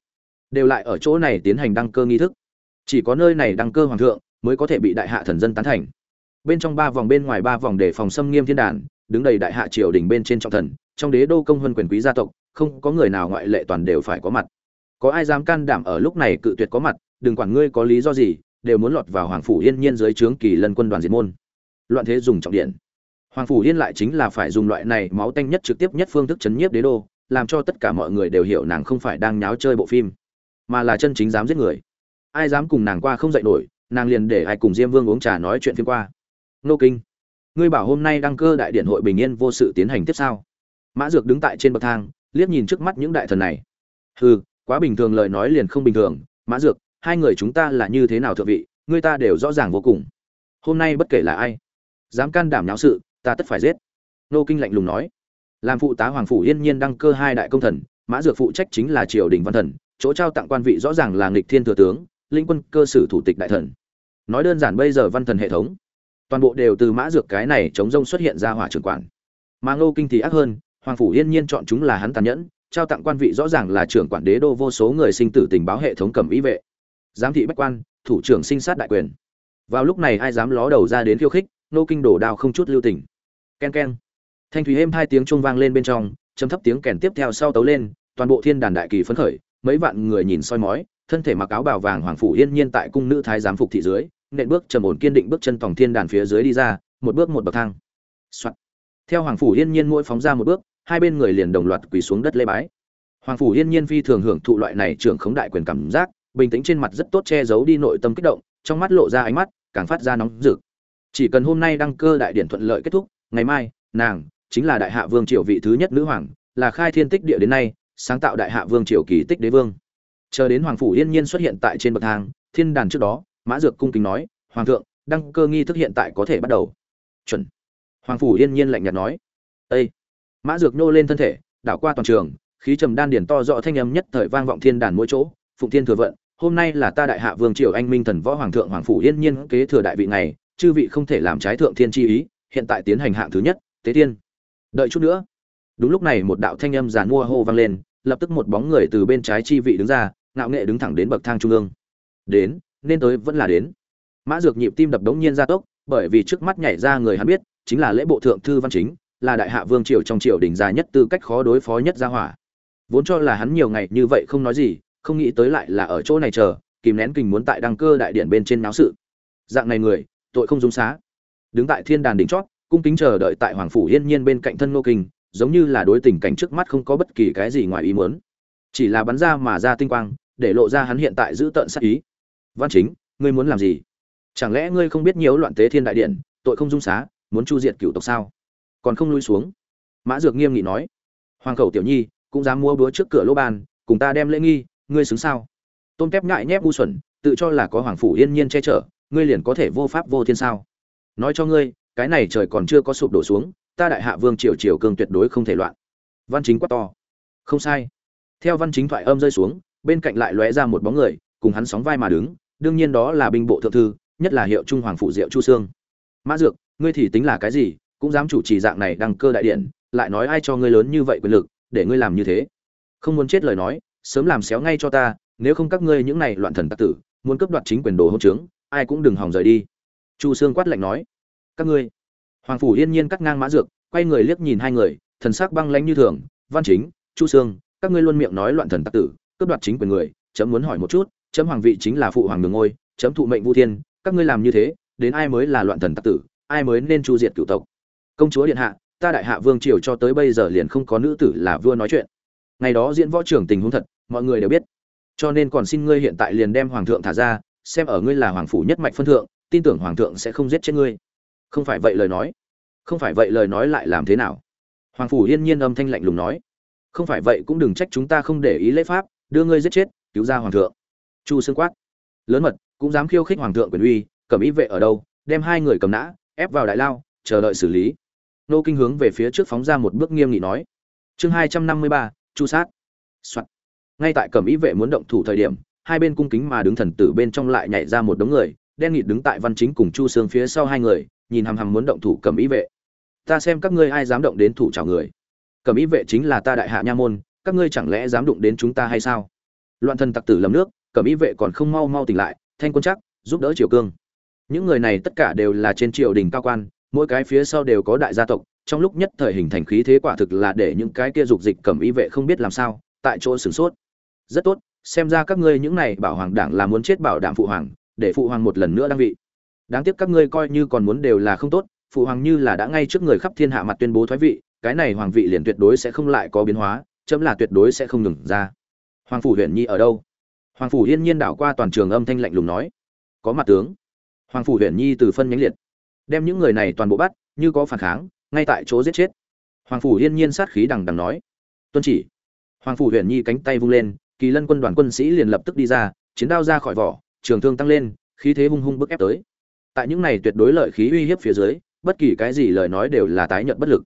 [SPEAKER 1] Đều lại ở chỗ này tiến hành đăng cơ nghi thức. Chỉ có nơi này đăng cơ hoàng thượng, mới có thể bị đại hạ thần dân tán thành. Bên trong ba vòng bên ngoài ba vòng để phòng xâm nghiêm thiên đàn, đứng đầy đại hạ triều đình bên trên trọng thần, trong đế đô công huân quyền quý gia tộc không có người nào ngoại lệ toàn đều phải có mặt. Có ai dám can đảm ở lúc này cự tuyệt có mặt, đừng quản ngươi có lý do gì, đều muốn lọt vào hoàng phủ yên nhiên dưới trướng kỳ lân quân đoàn diệt môn. Loạn thế dùng trọng điện. Hoàng phủ yên lại chính là phải dùng loại này máu tanh nhất trực tiếp nhất phương thức chấn nhiếp đế đô, làm cho tất cả mọi người đều hiểu nàng không phải đang nháo chơi bộ phim, mà là chân chính dám giết người. Ai dám cùng nàng qua không dậy nổi, nàng liền để ai cùng diêm vương uống trà nói chuyện phim qua. Nô kinh, ngươi bảo hôm nay đăng cơ đại điện hội bình yên vô sự tiến hành tiếp sau mã dược đứng tại trên bậc thang liếc nhìn trước mắt những đại thần này. Hừ, quá bình thường lời nói liền không bình thường, mã dược, hai người chúng ta là như thế nào thượng vị ngươi ta đều rõ ràng vô cùng. Hôm nay bất kể là ai, dám can đảm náo sự, ta tất phải giết. Nô kinh lạnh lùng nói. Làm phụ tá hoàng phủ yên nhiên đăng cơ hai đại công thần, mã dược phụ trách chính là triều đình văn thần, chỗ trao tặng quan vị rõ ràng là nghịch thiên thừa tướng, linh quân cơ sử thủ tịch đại thần. Nói đơn giản bây giờ văn thần hệ thống, toàn bộ đều từ mã dược cái này chống rông xuất hiện ra hỏa trưởng quản. Mà ngô kinh thì ác hơn hoàng phủ yên nhiên chọn chúng là hắn tàn nhẫn, trao tặng quan vị rõ ràng là trưởng quản đế đô vô số người sinh tử tình báo hệ thống cầm ý vệ. Giám thị bách quan, thủ trưởng sinh sát đại quyền. Vào lúc này ai dám ló đầu ra đến khiêu khích, nô kinh đổ đao không chút lưu tình. Ken ken thanh thủy êm hai tiếng chuông vang lên bên trong chấm thấp tiếng kèn tiếp theo sau tấu lên, toàn bộ thiên đàn đại kỳ phấn khởi, mấy vạn người nhìn soi mói, thân thể mặc áo bào vàng hoàng phủ yên nhiên tại cung nữ thái giám phục thị dưới, nện bước trầm ổn kiên định bước chân tòng thiên đàn phía dưới đi ra, một bước một bậc thang. Soạn theo hoàng phủ yên nhiên mỗi phóng ra một bước, hai bên người liền đồng loạt quỳ xuống đất lê bái. Hoàng phủ yên nhiên phi thường hưởng thụ loại này trưởng khống đại quyền cảm giác, bình tĩnh trên mặt rất tốt che giấu đi nội tâm kích động, trong mắt lộ ra ánh mắt, càng phát ra nóng rực. Chỉ cần hôm nay đăng cơ đại điển thuận lợi kết thúc, ngày mai, nàng chính là đại hạ vương triều vị thứ nhất nữ hoàng, là khai thiên tích địa đến nay, sáng tạo đại hạ vương triều kỳ tích đế vương. Chờ đến hoàng phủ yên nhiên xuất hiện tại trên bậc thang, thiên đàn trước đó, mã dược cung kính nói, hoàng thượng, đăng cơ nghi thức hiện tại có thể bắt đầu. Chuẩn hoàng phủ yên nhiên lạnh nhạt nói ây mã dược nô lên thân thể, đảo qua toàn trường, khí trầm đan điển to rõ thanh âm nhất thời vang vọng thiên đàn mỗi chỗ, phụng thiên thừa vận, hôm nay là ta đại hạ vương triều anh minh thần võ hoàng thượng hoàng phủ yên nhiên kế thừa đại vị này, chư vị không thể làm trái thượng thiên chi ý, hiện tại tiến hành hạng thứ nhất, tế thiên đợi chút nữa, đúng lúc này một đạo thanh âm giàn mua hô vang lên, lập tức một bóng người từ bên trái chi vị đứng ra, ngạo nghệ đứng thẳng đến bậc thang trung ương. Đến, nên tới vẫn là đến. Mã dược nhịp tim đập đống nhiên ra tốc, bởi vì trước mắt nhảy ra người hắn biết chính là lễ bộ thượng thư văn chính, là đại hạ vương triều trong triều đình dài nhất tư cách khó đối phó nhất gia hỏa. Vốn cho là hắn nhiều ngày như vậy không nói gì, không nghĩ tới lại là ở chỗ này chờ, kìm nén kình muốn tại đăng cơ đại điện bên trên náo sự. Dạng này người, tội không dung xá. Đứng tại thiên đàn đỉnh chót, cung kính chờ đợi tại hoàng phủ yên nhiên bên cạnh thân nô kinh, giống như là đối tình cảnh trước mắt không có bất kỳ cái gì ngoài ý muốn. Chỉ là bắn ra mà ra tinh quang, để lộ ra hắn hiện tại giữ tận sát ý. Văn chính, ngươi muốn làm gì? Chẳng lẽ ngươi không biết nhiều loạn tế thiên đại điện, tội không dung xá muốn chu diệt cửu tộc sao? Còn không lui xuống. Mã dược nghiêm nghị nói. Hoàng khẩu tiểu nhi, cũng dám mua búa trước cửa lỗ ban, cùng ta đem lễ nghi, ngươi xứng sao? Tôn tép ngại nhép u xuẩn, tự cho là có hoàng phủ yên nhiên che chở, ngươi liền có thể vô pháp vô thiên sao? Nói cho ngươi, cái này trời còn chưa có sụp đổ xuống, ta đại hạ vương triều triều cường tuyệt đối không thể loạn. Văn chính quát to. Không sai. Theo văn chính thoại âm rơi xuống, bên cạnh lại lóe ra một bóng người, cùng hắn sóng vai mà đứng, đương nhiên đó là binh bộ thượng thư, nhất là hiệu trung hoàng phủ diệu chu sương. Mã dược ngươi thì tính là cái gì, cũng dám chủ trì dạng này đăng cơ đại điện, lại nói ai cho ngươi lớn như vậy quyền lực, để ngươi làm như thế. Không muốn chết lời nói, sớm làm xéo ngay cho ta, nếu không các ngươi những này loạn thần tặc tử, muốn cướp đoạt chính quyền đồ hỗn trướng, ai cũng đừng hòng rời đi. Chu sương quát lạnh nói, các ngươi. Hoàng phủ yên nhiên cắt ngang mã dược, quay người liếc nhìn hai người, thần sắc băng lãnh như thường, văn chính, chu sương, các ngươi luôn miệng nói loạn thần tặc tử, cướp đoạt chính quyền người, chấm muốn hỏi một chút, chấm hoàng vị chính là phụ hoàng đường ngôi, chấm thụ mệnh vũ thiên, các ngươi làm như thế, đến ai mới là loạn thần tặc tử ai mới nên chu diệt cựu tộc? Công chúa điện hạ, ta đại hạ vương triều cho tới bây giờ liền không có nữ tử là vua nói chuyện. Ngày đó diễn võ trưởng tình huống thật, mọi người đều biết. Cho nên còn xin ngươi hiện tại liền đem hoàng thượng thả ra, xem ở ngươi là hoàng phủ nhất mạch phân thượng, tin tưởng hoàng thượng sẽ không giết chết ngươi. Không phải vậy lời nói. Không phải vậy lời nói lại làm thế nào? Hoàng phủ yên nhiên âm thanh lạnh lùng nói. Không phải vậy cũng đừng trách chúng ta không để ý lễ pháp, đưa ngươi giết chết, cứu ra hoàng thượng. Chu xương quát. Lớn mật, cũng dám khiêu khích hoàng thượng quyền uy, cầm ý vệ ở đâu, đem hai người cầm nã ép vào đại lao, chờ đợi xử lý. Nô kinh hướng về phía trước phóng ra một bước nghiêm nghị nói. Chương hai trăm năm mươi ba, chu sát、Soạn. Ngay tại cẩm ý vệ muốn động thủ thời điểm, hai bên cung kính mà đứng thần tử bên trong lại nhảy ra một đống người, đen nghịt đứng tại văn chính cùng chu sương phía sau hai người, nhìn hằm hằm muốn động thủ cẩm ý vệ. Ta xem các ngươi ai dám động đến thủ trào người. Cẩm ý vệ chính là ta đại hạ nha môn, các ngươi chẳng lẽ dám đụng đến chúng ta hay sao? Loạn thần tặc tử lầm nước, cẩm ý vệ còn không mau mau tỉnh lại, thanh quân chắc, giúp đỡ triều cương những người này tất cả đều là trên triều đình cao quan, mỗi cái phía sau đều có đại gia tộc, trong lúc nhất thời hình thành khí thế quả thực là để những cái kia dục dịch cầm y vệ không biết làm sao, tại chỗ sửng sốt. Rất tốt, xem ra các ngươi những này bảo hoàng đảng là muốn chết bảo đảm phụ hoàng, để phụ hoàng một lần nữa đăng vị. Đáng tiếc các ngươi coi như còn muốn đều là không tốt, phụ hoàng như là đã ngay trước người khắp thiên hạ mặt tuyên bố thoái vị, cái này hoàng vị liền tuyệt đối sẽ không lại có biến hóa, chấm là tuyệt đối sẽ không ngừng ra. Hoàng phủ huyện nhi ở đâu? Hoàng phủ yên nhiên đảo qua toàn trường âm thanh lạnh lùng nói. Có mặt tướng hoàng phủ Huyền nhi từ phân nhánh liệt. Đem những người này toàn bộ bắt, như có phản kháng, ngay tại chỗ giết chết. Hoàng phủ yên nhiên sát khí đằng đằng nói. Tuân chỉ. Hoàng phủ Huyền nhi cánh tay vung lên, kỳ lân quân đoàn quân sĩ liền lập tức đi ra, chiến đao ra khỏi vỏ, trường thương tăng lên, khí thế hung hung bức ép tới. Tại những này tuyệt đối lợi khí uy hiếp phía dưới, bất kỳ cái gì lời nói đều là tái nhận bất lực.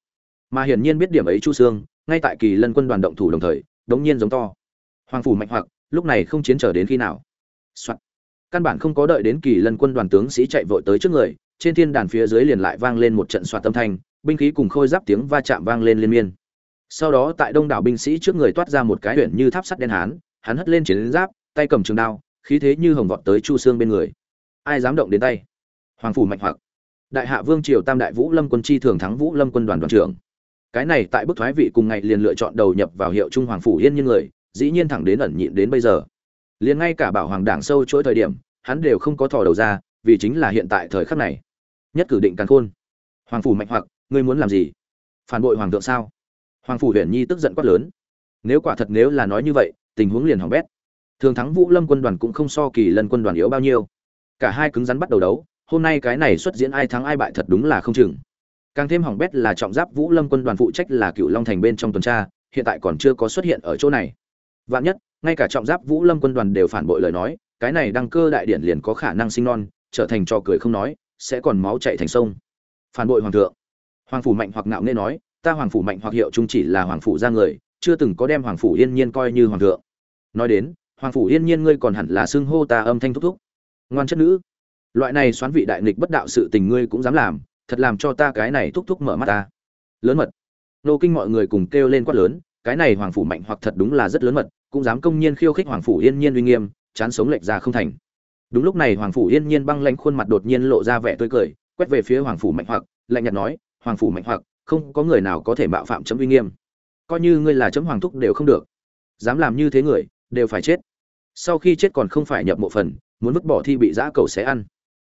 [SPEAKER 1] Mà hiển nhiên biết điểm ấy chu sương, ngay tại kỳ lân quân đoàn động thủ đồng thời, đống nhiên giống to. Hoàng phủ mạnh hoặc, lúc này không chiến trở đến khi nào、Soạn căn bản không có đợi đến kỳ lân quân đoàn tướng sĩ chạy vội tới trước người, trên thiên đàn phía dưới liền lại vang lên một trận soạt tâm thanh, binh khí cùng khôi giáp tiếng va chạm vang lên liên miên. Sau đó tại đông đảo binh sĩ trước người toát ra một cái huyện như tháp sắt đen hán, hắn hất lên chiến giáp, tay cầm trường đao, khí thế như hồng vọt tới chu xương bên người. Ai dám động đến tay? Hoàng phủ mạnh hoặc. Đại hạ vương triều tam đại vũ lâm quân chi thường thắng vũ lâm quân đoàn đoàn trưởng. Cái này tại bức thoái vị cùng ngày liền lựa chọn đầu nhập vào hiệu trung hoàng phủ yên như người, dĩ nhiên thẳng đến ẩn nhịn đến bây giờ liền ngay cả bảo hoàng đảng sâu chuỗi thời điểm, hắn đều không có thò đầu ra, vì chính là hiện tại thời khắc này. Nhất cử định càn khôn. Hoàng phủ mạnh hoặc, ngươi muốn làm gì? Phản bội hoàng thượng sao? Hoàng phủ huyền nhi tức giận quát lớn. Nếu quả thật nếu là nói như vậy, tình huống liền hỏng bét. Thường thắng vũ lâm quân đoàn cũng không so kỳ lân quân đoàn yếu bao nhiêu. Cả hai cứng rắn bắt đầu đấu, hôm nay cái này xuất diễn ai thắng ai bại thật đúng là không chừng. Càng thêm hỏng bét là trọng giáp vũ lâm quân đoàn phụ trách là cựu long thành bên trong tuần tra, hiện tại còn chưa có xuất hiện ở chỗ này. Vạn nhất ngay cả trọng giáp vũ lâm quân đoàn đều phản bội lời nói, cái này đăng cơ đại điển liền có khả năng sinh non, trở thành trò cười không nói, sẽ còn máu chạy thành sông. Phản bội hoàng thượng. Hoàng phủ mạnh hoặc ngạo nên nói, ta hoàng phủ mạnh hoặc hiệu trung chỉ là hoàng phủ ra người, chưa từng có đem hoàng phủ yên nhiên coi như hoàng thượng. Nói đến, hoàng phủ yên nhiên ngươi còn hẳn là xưng hô ta âm thanh thúc thúc. Ngoan chất nữ. Loại này xoán vị đại nghịch bất đạo sự tình ngươi cũng dám làm, thật làm cho ta cái này thúc thúc mở mắt ta. Lớn mật. Nô kinh mọi người cùng kêu lên quát lớn cái này hoàng phủ mạnh hoặc thật đúng là rất lớn mật, cũng dám công nhiên khiêu khích hoàng phủ yên nhiên uy nghiêm, chán sống lệch ra không thành. Đúng lúc này hoàng phủ yên nhiên băng lãnh khuôn mặt đột nhiên lộ ra vẻ tươi cười, quét về phía hoàng phủ mạnh hoặc, lạnh nhạt nói, hoàng phủ mạnh hoặc, không có người nào có thể mạo phạm chấm uy nghiêm. Coi như ngươi là chấm hoàng thúc đều không được. Dám làm như thế người, đều phải chết. Sau khi chết còn không phải nhập mộ phần, muốn vứt bỏ thi bị giã cầu xé ăn.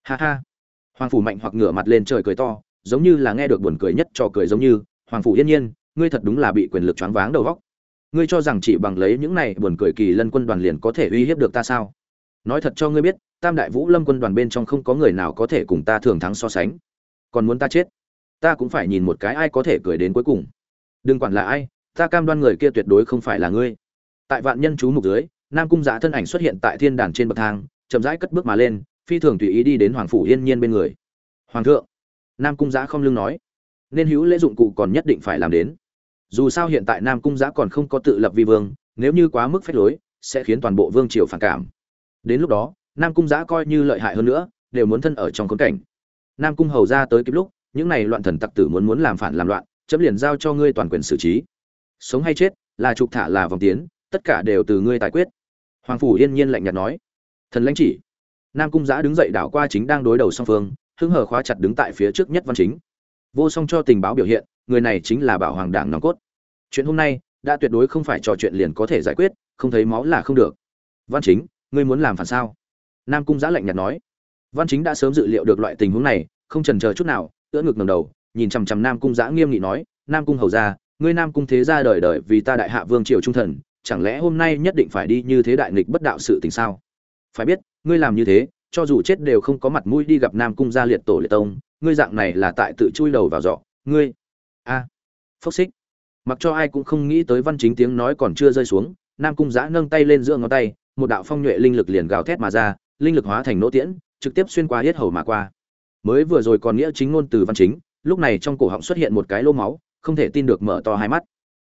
[SPEAKER 1] Ha ha. Hoàng phủ mạnh hoặc ngửa mặt lên trời cười to, giống như là nghe được buồn cười nhất cho cười giống như, hoàng phủ yên nhiên ngươi thật đúng là bị quyền lực choáng váng đầu óc. ngươi cho rằng chỉ bằng lấy những này buồn cười kỳ lân quân đoàn liền có thể uy hiếp được ta sao? Nói thật cho ngươi biết, tam đại vũ lâm quân đoàn bên trong không có người nào có thể cùng ta thường thắng so sánh. Còn muốn ta chết? Ta cũng phải nhìn một cái ai có thể cười đến cuối cùng. Đừng quản là ai, ta cam đoan người kia tuyệt đối không phải là ngươi. Tại vạn nhân chú mục dưới, nam cung giả thân ảnh xuất hiện tại thiên đàn trên bậc thang, chậm rãi cất bước mà lên, phi thường tùy ý đi đến hoàng phủ yên nhiên bên người. Hoàng thượng, nam cung Dạ không lưng nói, nên hữu lễ dụng cụ còn nhất định phải làm đến dù sao hiện tại nam cung giã còn không có tự lập vi vương, nếu như quá mức phép lối, sẽ khiến toàn bộ vương triều phản cảm. Đến lúc đó, nam cung giã coi như lợi hại hơn nữa, đều muốn thân ở trong khốn cảnh. Nam cung hầu ra tới kịp lúc, những này loạn thần tặc tử muốn muốn làm phản làm loạn, chấm liền giao cho ngươi toàn quyền xử trí. Sống hay chết, là trục thả là vòng tiến, tất cả đều từ ngươi tài quyết. Hoàng phủ yên nhiên lạnh nhạt nói. Thần lãnh chỉ. Nam cung giã đứng dậy đảo qua chính đang đối đầu song phương hưng hờ khóa chặt đứng tại phía trước nhất văn chính. Vô song cho tình báo biểu hiện người này chính là bảo hoàng đảng nòng cốt. Chuyện hôm nay, đã tuyệt đối không phải trò chuyện liền có thể giải quyết, không thấy máu là không được. Văn chính, ngươi muốn làm phản sao? Nam cung giã lạnh nhạt nói. Văn chính đã sớm dự liệu được loại tình huống này, không trần chờ chút nào tựa ngực ngầm đầu, nhìn chằm chằm nam cung giã nghiêm nghị nói, nam cung hầu ra ngươi nam cung thế ra đời đời vì ta đại hạ vương triều trung thần, chẳng lẽ hôm nay nhất định phải đi như thế đại nghịch bất đạo sự tình sao? Phải biết, ngươi làm như thế, cho dù chết đều không có mặt mũi đi gặp nam cung gia liệt tổ liệt tông, ngươi dạng này là tại tự chui đầu vào giọ ngươi a. À, phốc xích. Mặc cho ai cũng không nghĩ tới văn chính tiếng nói còn chưa rơi xuống nam cung giã nâng tay lên giữa ngón tay một đạo phong nhuệ linh lực liền gào thét mà ra linh lực hóa thành nỗ tiễn trực tiếp xuyên qua hết hầu mà qua. Mới vừa rồi còn nghĩa chính ngôn từ văn chính lúc này trong cổ họng xuất hiện một cái lô máu không thể tin được mở to hai mắt.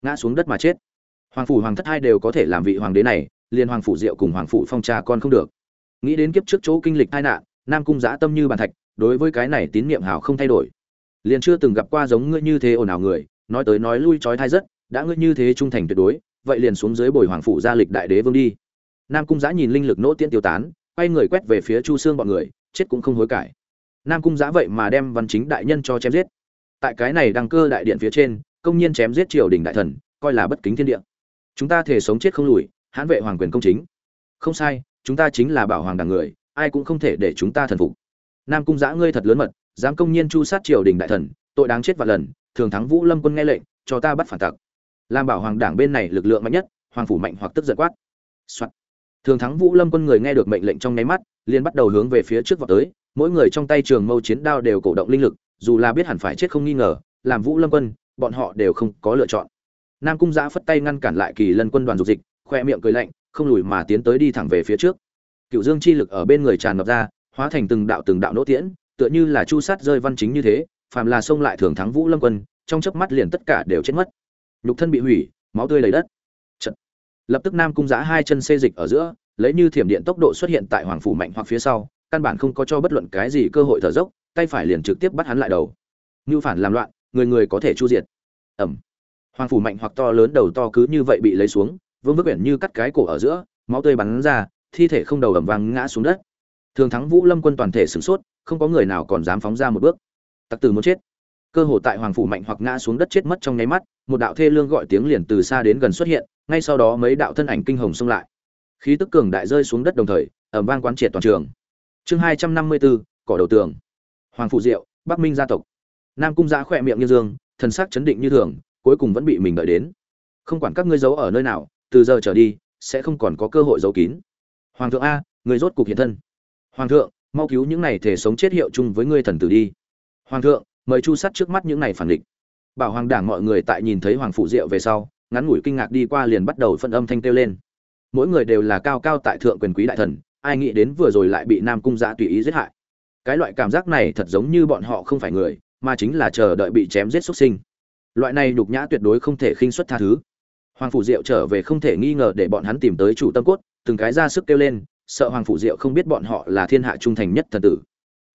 [SPEAKER 1] Ngã xuống đất mà chết. Hoàng phủ hoàng thất hai đều có thể làm vị hoàng đế này liền hoàng phủ diệu cùng hoàng phủ phong cha con không được. Nghĩ đến kiếp trước chỗ kinh lịch tai nạn nam cung giã tâm như bàn thạch đối với cái này tín nhiệm hào không thay đổi liền chưa từng gặp qua giống ngươi như thế ồn ào người, nói tới nói lui trói thai rất, đã ngươi như thế trung thành tuyệt đối, vậy liền xuống dưới bồi hoàng phủ gia lịch đại đế vương đi. Nam cung giã nhìn linh lực nỗ tiễn tiêu tán, quay người quét về phía chu xương bọn người, chết cũng không hối cải. Nam cung giã vậy mà đem văn chính đại nhân cho chém giết. Tại cái này đăng cơ đại điện phía trên, công nhiên chém giết triều đình đại thần, coi là bất kính thiên địa. Chúng ta thể sống chết không lùi, hãn vệ hoàng quyền công chính. Không sai, chúng ta chính là bảo hoàng đảng người, ai cũng không thể để chúng ta thần phục. Nam cung giã ngươi thật lớn mật dám công nhiên chu sát triều đình đại thần, tội đáng chết vạn lần, thường thắng vũ lâm quân nghe lệnh, cho ta bắt phản tặc. Làm bảo hoàng đảng bên này lực lượng mạnh nhất, hoàng phủ mạnh hoặc tức giận quát、Soạn. thường thắng vũ lâm quân người nghe được mệnh lệnh trong nháy mắt, liền bắt đầu hướng về phía trước vọt tới, mỗi người trong tay trường mâu chiến đao đều cổ động linh lực, dù là biết hẳn phải chết không nghi ngờ, làm vũ lâm quân, bọn họ đều không có lựa chọn. Nam cung giã phất tay ngăn cản lại kỳ lân quân đoàn dục dịch, khoe miệng cười lạnh, không lùi mà tiến tới đi thẳng về phía trước. Cựu dương chi lực ở bên người tràn ngập ra, hóa thành từng đạo từng đạo nỗ tiễn tựa như là chu sát rơi văn chính như thế, phàm là xông lại thường thắng vũ lâm quân, trong chớp mắt liền tất cả đều chết mất. Nhục thân bị hủy, máu tươi lấy đất. Chật. lập tức nam cung giã hai chân xê dịch ở giữa, lấy như thiểm điện tốc độ xuất hiện tại hoàng phủ mạnh hoặc phía sau, căn bản không có cho bất luận cái gì cơ hội thở dốc, tay phải liền trực tiếp bắt hắn lại đầu. Như phản làm loạn, người người có thể chu diệt. Ẩm. Hoàng phủ mạnh hoặc to lớn đầu to cứ như vậy bị lấy xuống, vương vức quyển như cắt cái cổ ở giữa, máu tươi bắn ra, thi thể không đầu ẩm vàng ngã xuống đất. Thường thắng vũ lâm quân toàn thể sửng sốt không có người nào còn dám phóng ra một bước. Tặc tử muốn chết. Cơ hồ tại hoàng phủ mạnh hoặc ngã xuống đất chết mất trong nháy mắt, một đạo thê lương gọi tiếng liền từ xa đến gần xuất hiện, ngay sau đó mấy đạo thân ảnh kinh hồng xông lại. Khí tức cường đại rơi xuống đất đồng thời ẩm vang quán triệt toàn trường. Chương hai trăm năm mươi bốn, cỏ đầu tường. Hoàng phủ diệu, bắc minh gia tộc. Nam cung giã khỏe miệng như dương, thần sắc chấn định như thường, cuối cùng vẫn bị mình đợi đến. Không quản các ngươi giấu ở nơi nào, từ giờ trở đi, sẽ không còn có cơ hội giấu kín. Hoàng thượng a, người rốt cục hiện thân. Hoàng thượng mau cứu những này thể sống chết hiệu chung với ngươi thần tử đi. Hoàng thượng, mời chu sát trước mắt những này phản địch. Bảo hoàng đảng mọi người tại nhìn thấy hoàng phụ diệu về sau, ngắn ngủi kinh ngạc đi qua liền bắt đầu phân âm thanh kêu lên. Mỗi người đều là cao cao tại thượng quyền quý đại thần, ai nghĩ đến vừa rồi lại bị nam cung giã tùy ý giết hại. Cái loại cảm giác này thật giống như bọn họ không phải người, mà chính là chờ đợi bị chém giết xuất sinh. Loại này nhục nhã tuyệt đối không thể khinh xuất tha thứ. Hoàng phủ diệu trở về không thể nghi ngờ để bọn hắn tìm tới chủ tâm cốt, từng cái ra sức kêu lên sợ hoàng phủ diệu không biết bọn họ là thiên hạ trung thành nhất thần tử.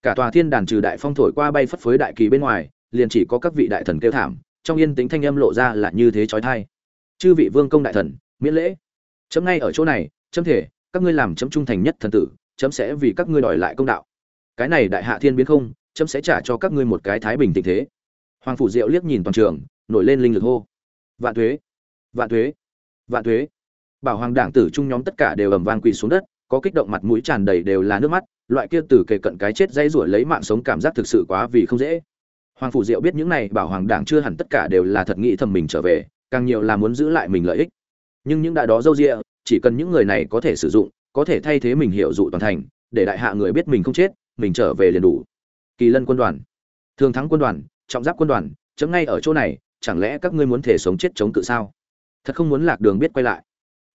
[SPEAKER 1] Cả tòa thiên đàn trừ đại phong thổi qua bay phất phới đại kỳ bên ngoài, liền chỉ có các vị đại thần kêu thảm, trong yên tính thanh âm lộ ra là như thế trói thai chư vị vương công đại thần, miễn lễ. Chấm ngay ở chỗ này, chấm thể, các ngươi làm chấm trung thành nhất thần tử, chấm sẽ vì các ngươi đòi lại công đạo. Cái này đại hạ thiên biến không, chấm sẽ trả cho các ngươi một cái thái bình tình thế. Hoàng phủ diệu liếc nhìn toàn trường, nổi lên linh lực hô. Vạn thuế vạn thuế vạn thuế bảo hoàng đảng tử trung nhóm tất cả đều ầm vang quỳ xuống đất có kích động mặt mũi tràn đầy đều là nước mắt, loại kia từ kề cận cái chết dây rủi lấy mạng sống cảm giác thực sự quá vì không dễ. Hoàng phủ diệu biết những này bảo hoàng đảng chưa hẳn tất cả đều là thật nghĩ thầm mình trở về, càng nhiều là muốn giữ lại mình lợi ích. Nhưng những đại đó dâu rịa chỉ cần những người này có thể sử dụng, có thể thay thế mình hiểu dụ toàn thành, để đại hạ người biết mình không chết, mình trở về liền đủ. Kỳ lân quân đoàn, thường thắng quân đoàn, trọng giáp quân đoàn, chấm ngay ở chỗ này, chẳng lẽ các ngươi muốn thể sống chết chống cự sao? Thật không muốn lạc đường biết quay lại.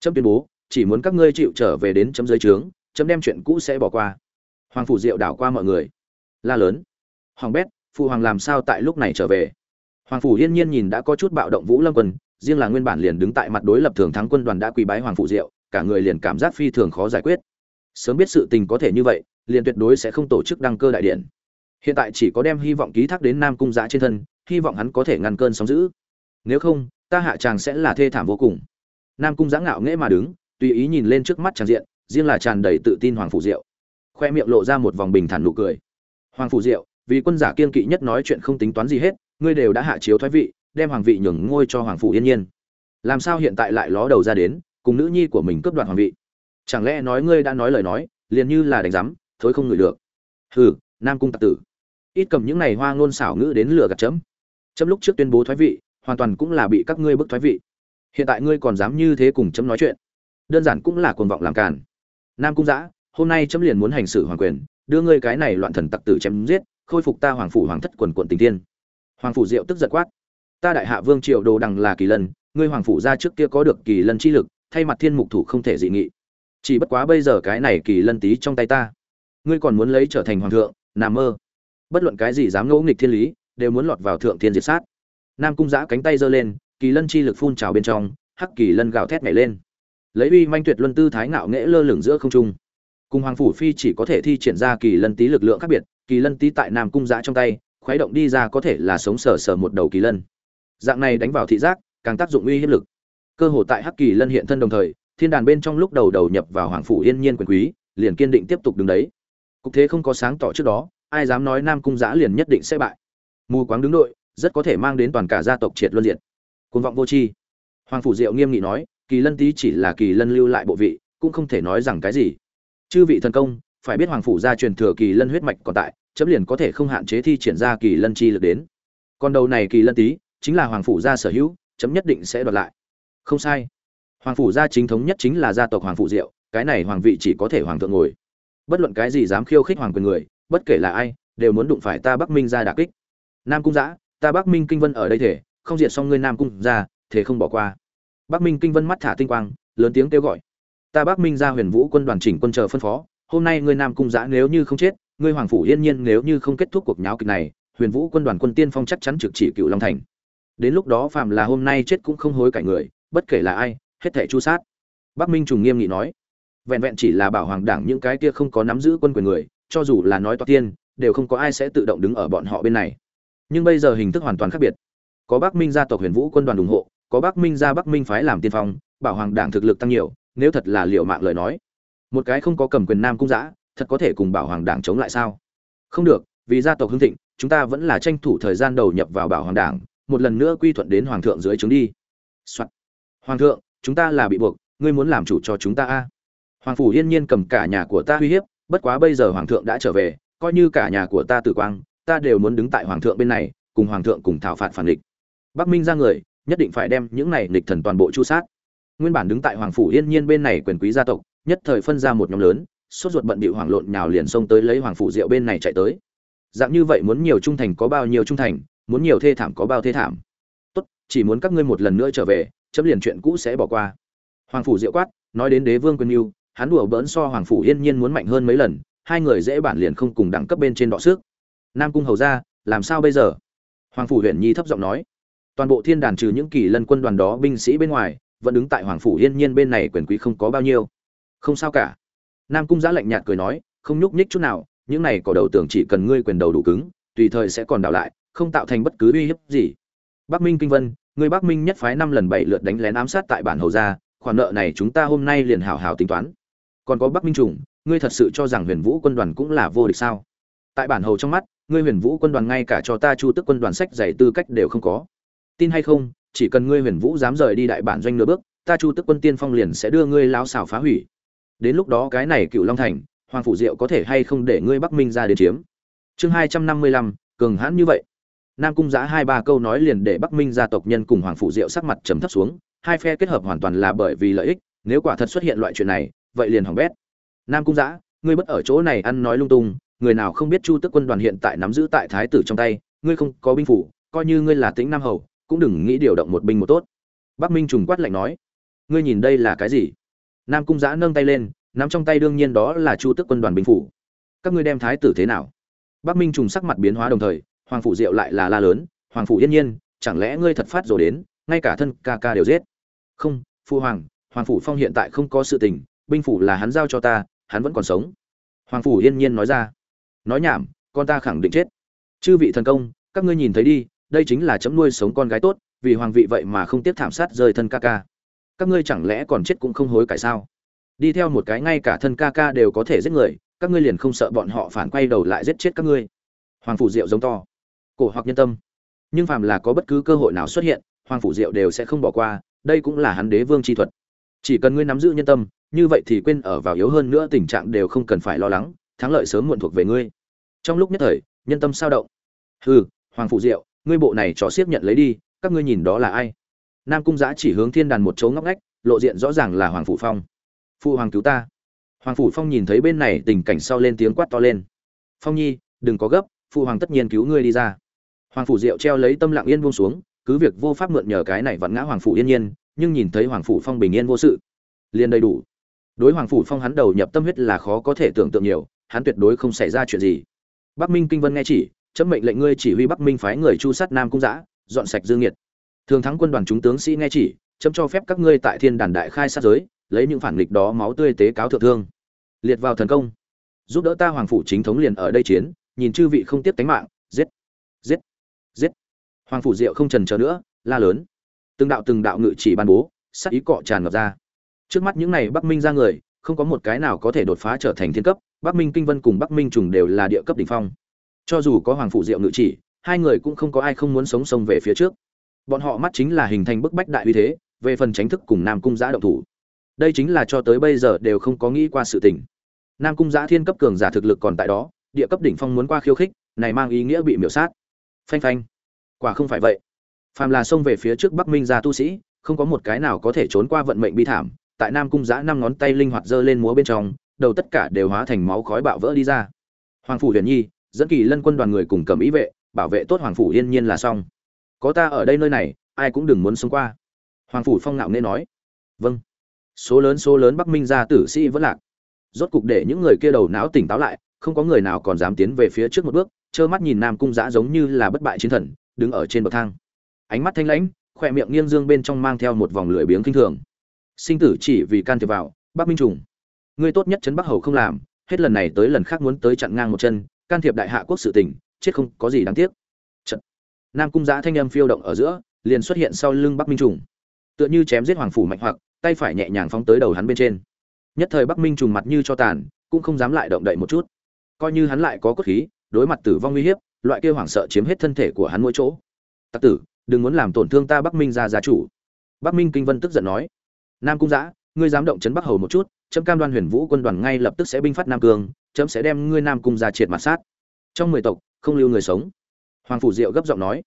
[SPEAKER 1] Chấm tuyên bố chỉ muốn các ngươi chịu trở về đến chấm dưới trướng, chấm đem chuyện cũ sẽ bỏ qua. Hoàng phủ diệu đảo qua mọi người. La lớn. Hoàng bét phụ hoàng làm sao tại lúc này trở về? Hoàng phủ yên nhiên nhìn đã có chút bạo động vũ lâm quân, riêng là nguyên bản liền đứng tại mặt đối lập thường thắng quân đoàn đã quỳ bái hoàng phủ diệu, cả người liền cảm giác phi thường khó giải quyết. Sớm biết sự tình có thể như vậy, liền tuyệt đối sẽ không tổ chức đăng cơ đại điện. Hiện tại chỉ có đem hy vọng ký thác đến nam cung giã trên thân, hy vọng hắn có thể ngăn cơn sóng giữ nếu không, ta hạ tràng sẽ là thê thảm vô cùng. Nam cung giã ngạo nghễ mà đứng tùy ý nhìn lên trước mắt tràn diện, riêng là tràn đầy tự tin hoàng phủ diệu. Khoe miệng lộ ra một vòng bình thản nụ cười. Hoàng phủ diệu, vì quân giả kiên kỵ nhất nói chuyện không tính toán gì hết, ngươi đều đã hạ chiếu thoái vị, đem hoàng vị nhường ngôi cho hoàng phủ yên nhiên. Làm sao hiện tại lại ló đầu ra đến, cùng nữ nhi của mình cướp đoạt hoàng vị? Chẳng lẽ nói ngươi đã nói lời nói, liền như là đánh giám, thối không ngửi được? Hừ, nam cung tặc tử. Ít cầm những này hoa ngôn xảo ngữ đến lừa gạt chấm. Chấm lúc trước tuyên bố thoái vị, hoàn toàn cũng là bị các ngươi bức thoái vị. Hiện tại ngươi còn dám như thế cùng chấm nói chuyện đơn giản cũng là cuồng vọng làm càn. Nam cung giã hôm nay chấm liền muốn hành xử hoàng quyền, đưa ngươi cái này loạn thần tặc tử chém giết, khôi phục ta hoàng phủ hoàng thất quần quận tình tiên. Hoàng phủ diệu tức giật quát. Ta đại hạ vương triều đồ đằng là kỳ lân, ngươi hoàng phủ ra trước kia có được kỳ lân chi lực, thay mặt thiên mục thủ không thể dị nghị. Chỉ bất quá bây giờ cái này kỳ lân tí trong tay ta. Ngươi còn muốn lấy trở thành hoàng thượng nằm mơ. Bất luận cái gì dám ngẫu nghịch thiên lý, đều muốn lọt vào thượng thiên diệt sát. Nam cung giã cánh tay giơ lên, kỳ lân chi lực phun trào bên trong, hắc kỳ lân gào thét nhảy lên lấy uy manh tuyệt luân tư thái ngạo nghễ lơ lửng giữa không trung. Cùng hoàng phủ phi chỉ có thể thi triển ra kỳ lân tý lực lượng khác biệt, kỳ lân tý tại nam cung giã trong tay, khuấy động đi ra có thể là sống sờ sờ một đầu kỳ lân. Dạng này đánh vào thị giác, càng tác dụng uy hiếp lực. Cơ hồ tại hắc kỳ lân hiện thân đồng thời, thiên đàn bên trong lúc đầu đầu nhập vào hoàng phủ yên nhiên quyền quý, liền kiên định tiếp tục đứng đấy. Cục thế không có sáng tỏ trước đó, ai dám nói nam cung giã liền nhất định sẽ bại. Mù quáng đứng đội, rất có thể mang đến toàn cả gia tộc triệt luân diện. Côn vọng vô tri. Hoàng phủ diệu nghiêm nghị nói kỳ lân tý chỉ là kỳ lân lưu lại bộ vị, cũng không thể nói rằng cái gì. Chư vị thần công, phải biết hoàng phủ gia truyền thừa kỳ lân huyết mạch còn tại, chấm liền có thể không hạn chế thi triển ra kỳ lân chi lực đến. Còn đầu này kỳ lân tý chính là hoàng phủ gia sở hữu, chấm nhất định sẽ đoạt lại. Không sai. Hoàng phủ gia chính thống nhất chính là gia tộc hoàng phủ diệu, cái này hoàng vị chỉ có thể hoàng thượng ngồi. Bất luận cái gì dám khiêu khích hoàng quyền người, bất kể là ai, đều muốn đụng phải ta bắc minh ra đà kích. Nam cung giã, ta bắc minh kinh vân ở đây thể, không diệt xong ngươi nam cung ra thể không bỏ qua bắc minh kinh vân mắt thả tinh quang, lớn tiếng kêu gọi. Ta bắc minh ra huyền vũ quân đoàn chỉnh quân chờ phân phó, hôm nay ngươi nam cung giã nếu như không chết, ngươi hoàng phủ yên nhiên nếu như không kết thúc cuộc nháo kịch này, huyền vũ quân đoàn quân tiên phong chắc chắn trực chỉ cựu long thành. Đến lúc đó phàm là hôm nay chết cũng không hối cải người, bất kể là ai, hết thảy chu sát. Bắc minh trùng nghiêm nghị nói. Vẹn vẹn chỉ là bảo hoàng đảng những cái kia không có nắm giữ quân quyền người, cho dù là nói toa tiên, đều không có ai sẽ tự động đứng ở bọn họ bên này. Nhưng bây giờ hình thức hoàn toàn khác biệt. Có bắc minh gia tộc huyền vũ quân đoàn ủng hộ có bắc minh gia bắc minh phái làm tiên phong, bảo hoàng đảng thực lực tăng nhiều, nếu thật là liệu mạng lời nói một cái không có cầm quyền nam cung dã, thật có thể cùng bảo hoàng đảng chống lại sao không được, vì gia tộc hưng thịnh, chúng ta vẫn là tranh thủ thời gian đầu nhập vào bảo hoàng đảng, một lần nữa quy thuận đến hoàng thượng dưới chúng đi. Soạn. hoàng thượng, chúng ta là bị buộc, ngươi muốn làm chủ cho chúng ta a hoàng phủ yên nhiên cầm cả nhà của ta uy hiếp, bất quá bây giờ hoàng thượng đã trở về, coi như cả nhà của ta tử quang, ta đều muốn đứng tại hoàng thượng bên này, cùng hoàng thượng cùng thảo phạt phản địch bắc minh ra người nhất định phải đem những này nghịch thần toàn bộ chu sát. Nguyên bản đứng tại hoàng phủ yên nhiên bên này quyền quý gia tộc, nhất thời phân ra một nhóm lớn, sốt ruột bận bị hoảng lộn nhào liền xông tới lấy hoàng phủ diệu bên này chạy tới. Dạng như vậy muốn nhiều trung thành có bao nhiêu trung thành, muốn nhiều thê thảm có bao thê thảm. Tốt, chỉ muốn các ngươi một lần nữa trở về, chấm liền chuyện cũ sẽ bỏ qua. Hoàng phủ diệu quát, nói đến đế vương quân yêu, hắn đùa bỡn so hoàng phủ yên nhiên muốn mạnh hơn mấy lần, hai người dễ bản liền không cùng đẳng cấp bên trên đọ sức nam cung hầu ra, làm sao bây giờ? Hoàng phủ huyền nhi thấp giọng nói toàn bộ thiên đàn trừ những kỳ lân quân đoàn đó binh sĩ bên ngoài, vẫn đứng tại hoàng phủ yên nhiên bên này quyền quý không có bao nhiêu. Không sao cả. Nam cung giã lạnh nhạt cười nói, không nhúc nhích chút nào, những này có đầu tưởng chỉ cần ngươi quyền đầu đủ cứng, tùy thời sẽ còn đảo lại, không tạo thành bất cứ uy hiếp gì. Bắc minh kinh vân, người bắc minh nhất phái năm lần bảy lượt đánh lén ám sát tại bản hầu gia, khoản nợ này chúng ta hôm nay liền hảo hảo tính toán. Còn có bắc minh trùng, ngươi thật sự cho rằng huyền vũ quân đoàn cũng là vô địch sao? Tại bản hầu trong mắt, ngươi huyền vũ quân đoàn ngay cả cho ta chu tức quân đoàn sách dạy tư cách đều không có tin hay không, chỉ cần ngươi huyền vũ dám rời đi đại bản doanh nửa bước, ta chu tức quân tiên phong liền sẽ đưa ngươi lao xảo phá hủy. Đến lúc đó cái này cựu long thành, hoàng phủ diệu có thể hay không để ngươi bắc minh ra đến chiếm? Chương hai trăm năm mươi lăm, cường hãn như vậy. Nam cung giã hai ba câu nói liền để bắc minh gia tộc nhân cùng hoàng phủ diệu sắc mặt trầm thấp xuống, hai phe kết hợp hoàn toàn là bởi vì lợi ích, nếu quả thật xuất hiện loại chuyện này, vậy liền hỏng bét. Nam cung giã ngươi bất ở chỗ này ăn nói lung tung, người nào không biết chu tức quân đoàn hiện tại nắm giữ tại thái tử trong tay, ngươi không có binh phủ, coi như ngươi là tĩnh nam hầu cũng đừng nghĩ điều động một binh một tốt. Bắc minh trùng quát lạnh nói, ngươi nhìn đây là cái gì? Nam cung giã nâng tay lên, nắm trong tay đương nhiên đó là chu tức quân đoàn binh phủ. Các ngươi đem thái tử thế nào? Bắc minh trùng sắc mặt biến hóa đồng thời, hoàng phủ diệu lại là la lớn, hoàng phủ yên nhiên, chẳng lẽ ngươi thật phát rồi đến, ngay cả thân ca ca đều giết? Không, phu hoàng hoàng phủ phong hiện tại không có sự tình, binh phủ là hắn giao cho ta, hắn vẫn còn sống. Hoàng phủ yên nhiên nói ra, nói nhảm, con ta khẳng định chết. Chư vị thần công, các ngươi nhìn thấy đi đây chính là chấm nuôi sống con gái tốt, vì hoàng vị vậy mà không tiếp thảm sát rơi thân ca ca. Các ngươi chẳng lẽ còn chết cũng không hối cải sao? Đi theo một cái ngay cả thân ca ca đều có thể giết người, các ngươi liền không sợ bọn họ phản quay đầu lại giết chết các ngươi. Hoàng phủ diệu giống to. Cổ hoặc nhân tâm. Nhưng phàm là có bất cứ cơ hội nào xuất hiện, hoàng phủ diệu đều sẽ không bỏ qua, đây cũng là hắn đế vương chi thuật. Chỉ cần ngươi nắm giữ nhân tâm, như vậy thì quên ở vào yếu hơn nữa tình trạng đều không cần phải lo lắng, thắng lợi sớm muộn thuộc về ngươi. Trong lúc nhất thời, nhân tâm sao động. Hừ, hoàng phủ diệu ngươi bộ này trò xiết nhận lấy đi, các ngươi nhìn đó là ai? Nam cung giã chỉ hướng thiên đàn một chỗ ngóc ngách, lộ diện rõ ràng là hoàng phủ phong. Phụ hoàng cứu ta. Hoàng phủ phong nhìn thấy bên này tình cảnh sau lên tiếng quát to lên. Phong nhi, đừng có gấp phụ hoàng tất nhiên cứu ngươi đi ra. Hoàng phủ diệu treo lấy tâm lặng yên buông xuống, cứ việc vô pháp mượn nhờ cái này vẫn ngã hoàng phủ yên nhiên, nhưng nhìn thấy hoàng phủ phong bình yên vô sự. Liền đầy đủ. Đối hoàng phủ phong hắn đầu nhập tâm huyết là khó có thể tưởng tượng nhiều, hắn tuyệt đối không xảy ra chuyện gì. Bắc minh kinh vân nghe chỉ chấm mệnh lệnh ngươi chỉ huy bắc minh phái người chu sát nam cung giã, dọn sạch dương nhiệt thường thắng quân đoàn chúng tướng sĩ nghe chỉ, chấm cho phép các ngươi tại thiên đàn đại khai sát giới, lấy những phản nghịch đó máu tươi tế cáo thượng thương. Liệt vào thần công. Giúp đỡ ta hoàng phủ chính thống liền ở đây chiến, nhìn chư vị không tiếp tánh mạng, giết giết giết. Hoàng phủ diệu không trần chờ nữa, la lớn. Từng đạo từng đạo ngự chỉ ban bố sắc ý cọ tràn ngập ra. Trước mắt những này bắc minh ra người, không có một cái nào có thể đột phá trở thành thiên cấp, bắc minh kinh vân cùng bắc minh trùng đều là địa cấp đỉnh phong cho dù có hoàng phủ diệu ngự chỉ, hai người cũng không có ai không muốn sống sông về phía trước. Bọn họ mắt chính là hình thành bức bách đại uy thế, về phần tránh thức cùng nam cung giã động thủ. Đây chính là cho tới bây giờ đều không có nghĩ qua sự tình. Nam cung giã thiên cấp cường giả thực lực còn tại đó, địa cấp đỉnh phong muốn qua khiêu khích, này mang ý nghĩa bị miểu sát. Phanh phanh. Quả không phải vậy. Phàm là xông về phía trước bắc minh ra tu sĩ, không có một cái nào có thể trốn qua vận mệnh bi thảm. Tại nam cung giã năm ngón tay linh hoạt giơ lên múa bên trong, đầu tất cả đều hóa thành máu khói bạo vỡ đi ra. Hoàng phủ huyền nhi dẫn kỳ lân quân đoàn người cùng cầm ý vệ, bảo vệ tốt hoàng phủ yên nhiên là xong. Có ta ở đây nơi này, ai cũng đừng muốn sống qua. Hoàng phủ phong ngạo nên nói. Vâng. Số lớn số lớn bắc minh gia tử sĩ vẫn lạc. Rốt cục để những người kia đầu não tỉnh táo lại, không có người nào còn dám tiến về phía trước một bước, trơ mắt nhìn nam cung giã giống như là bất bại chiến thần, đứng ở trên bậc thang. Ánh mắt thanh lãnh, khỏe miệng nghiêng dương bên trong mang theo một vòng lưỡi biếng kinh thường. Sinh tử chỉ vì can thiệp vào, bắc minh trùng. Ngươi tốt nhất chấn bắc hầu không làm, hết lần này tới lần khác muốn tới chặn ngang một chân can thiệp đại hạ quốc sự tình, chết không có gì đáng tiếc. Trận. nam cung giã thanh âm phiêu động ở giữa, liền xuất hiện sau lưng bắc minh trùng. Tựa như chém giết hoàng phủ mạnh hoặc, tay phải nhẹ nhàng phóng tới đầu hắn bên trên. Nhất thời bắc minh trùng mặt như cho tàn, cũng không dám lại động đậy một chút. Coi như hắn lại có cốt khí, đối mặt tử vong uy hiếp, loại kia hoảng sợ chiếm hết thân thể của hắn mỗi chỗ. Tặc tử, đừng muốn làm tổn thương ta bắc minh ra gia chủ. Bắc minh kinh vân tức giận nói. Nam cung giã, ngươi dám động chấn bắc hầu một chút chấm cam đoan huyền vũ quân đoàn ngay lập tức sẽ binh phát nam cương chấm sẽ đem ngươi nam cung ra triệt mặt sát. Trong mười tộc, không lưu người sống. Hoàng phủ diệu gấp giọng nói.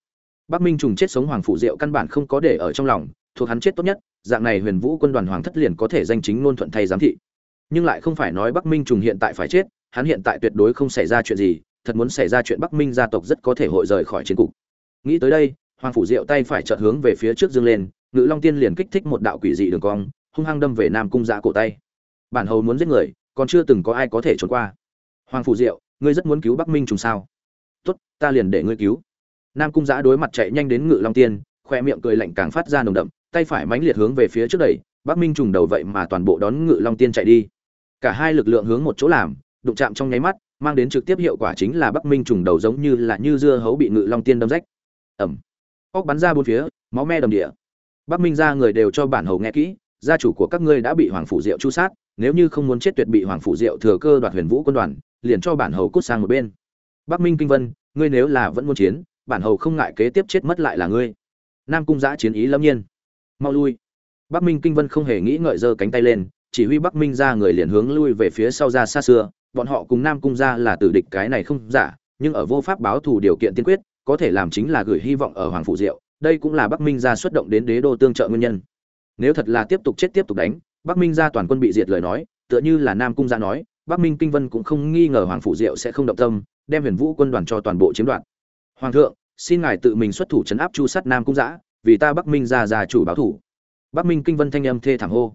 [SPEAKER 1] Bắc minh trùng chết sống hoàng phủ diệu căn bản không có để ở trong lòng, thuộc hắn chết tốt nhất, dạng này huyền vũ quân đoàn hoàng thất liền có thể danh chính ngôn thuận thay giám thị. Nhưng lại không phải nói bắc minh trùng hiện tại phải chết, hắn hiện tại tuyệt đối không xảy ra chuyện gì, thật muốn xảy ra chuyện bắc minh gia tộc rất có thể hội rời khỏi chiến cục. Nghĩ tới đây, hoàng phủ diệu tay phải chợt hướng về phía trước dương lên, ngự long tiên liền kích thích một đạo quỷ dị đường cong, hung hăng đâm về nam cung giã cổ tay. Bản hầu muốn giết người còn chưa từng có ai có thể trốn qua. Hoàng phủ diệu, ngươi rất muốn cứu bắc minh trùng sao? Tốt, ta liền để ngươi cứu. Nam cung giã đối mặt chạy nhanh đến ngự long tiên, khoe miệng cười lạnh càng phát ra nồng đậm, tay phải mãnh liệt hướng về phía trước đẩy, bắc minh trùng đầu vậy mà toàn bộ đón ngự long tiên chạy đi. Cả hai lực lượng hướng một chỗ làm, đụng chạm trong nháy mắt, mang đến trực tiếp hiệu quả chính là bắc minh trùng đầu giống như là như dưa hấu bị ngự long tiên đâm rách. Ẩm óc bắn ra bốn phía, máu me đầm địa. Bắc minh ra người đều cho bản hầu nghe kỹ gia chủ của các ngươi đã bị hoàng phủ diệu chu sát, nếu như không muốn chết tuyệt bị hoàng phủ diệu thừa cơ đoạt huyền vũ quân đoàn, liền cho bản hầu cút sang một bên. Bắc minh kinh vân, ngươi nếu là vẫn muốn chiến, bản hầu không ngại kế tiếp chết mất lại là ngươi. Nam cung giã chiến ý lâm nhiên. Mau lui. Bắc minh kinh vân không hề nghĩ ngợi giơ cánh tay lên, chỉ huy bắc minh ra người liền hướng lui về phía sau ra xa xưa, bọn họ cùng nam cung ra là tử địch cái này không giả, nhưng ở vô pháp báo thù điều kiện tiên quyết, có thể làm chính là gửi hy vọng ở hoàng phụ diệu, đây cũng là bắc minh ra xuất động đến đế đô tương trợ nguyên nhân nếu thật là tiếp tục chết tiếp tục đánh, bắc minh ra toàn quân bị diệt lời nói, tựa như là nam cung ra nói, bắc minh kinh vân cũng không nghi ngờ hoàng phụ diệu sẽ không động tâm, đem huyền vũ quân đoàn cho toàn bộ chiếm đoạt. Hoàng thượng, xin ngài tự mình xuất thủ chấn áp chu sát nam cung giã vì ta bắc minh ra già chủ báo thủ. Bắc minh kinh vân thanh âm thê thảm hô.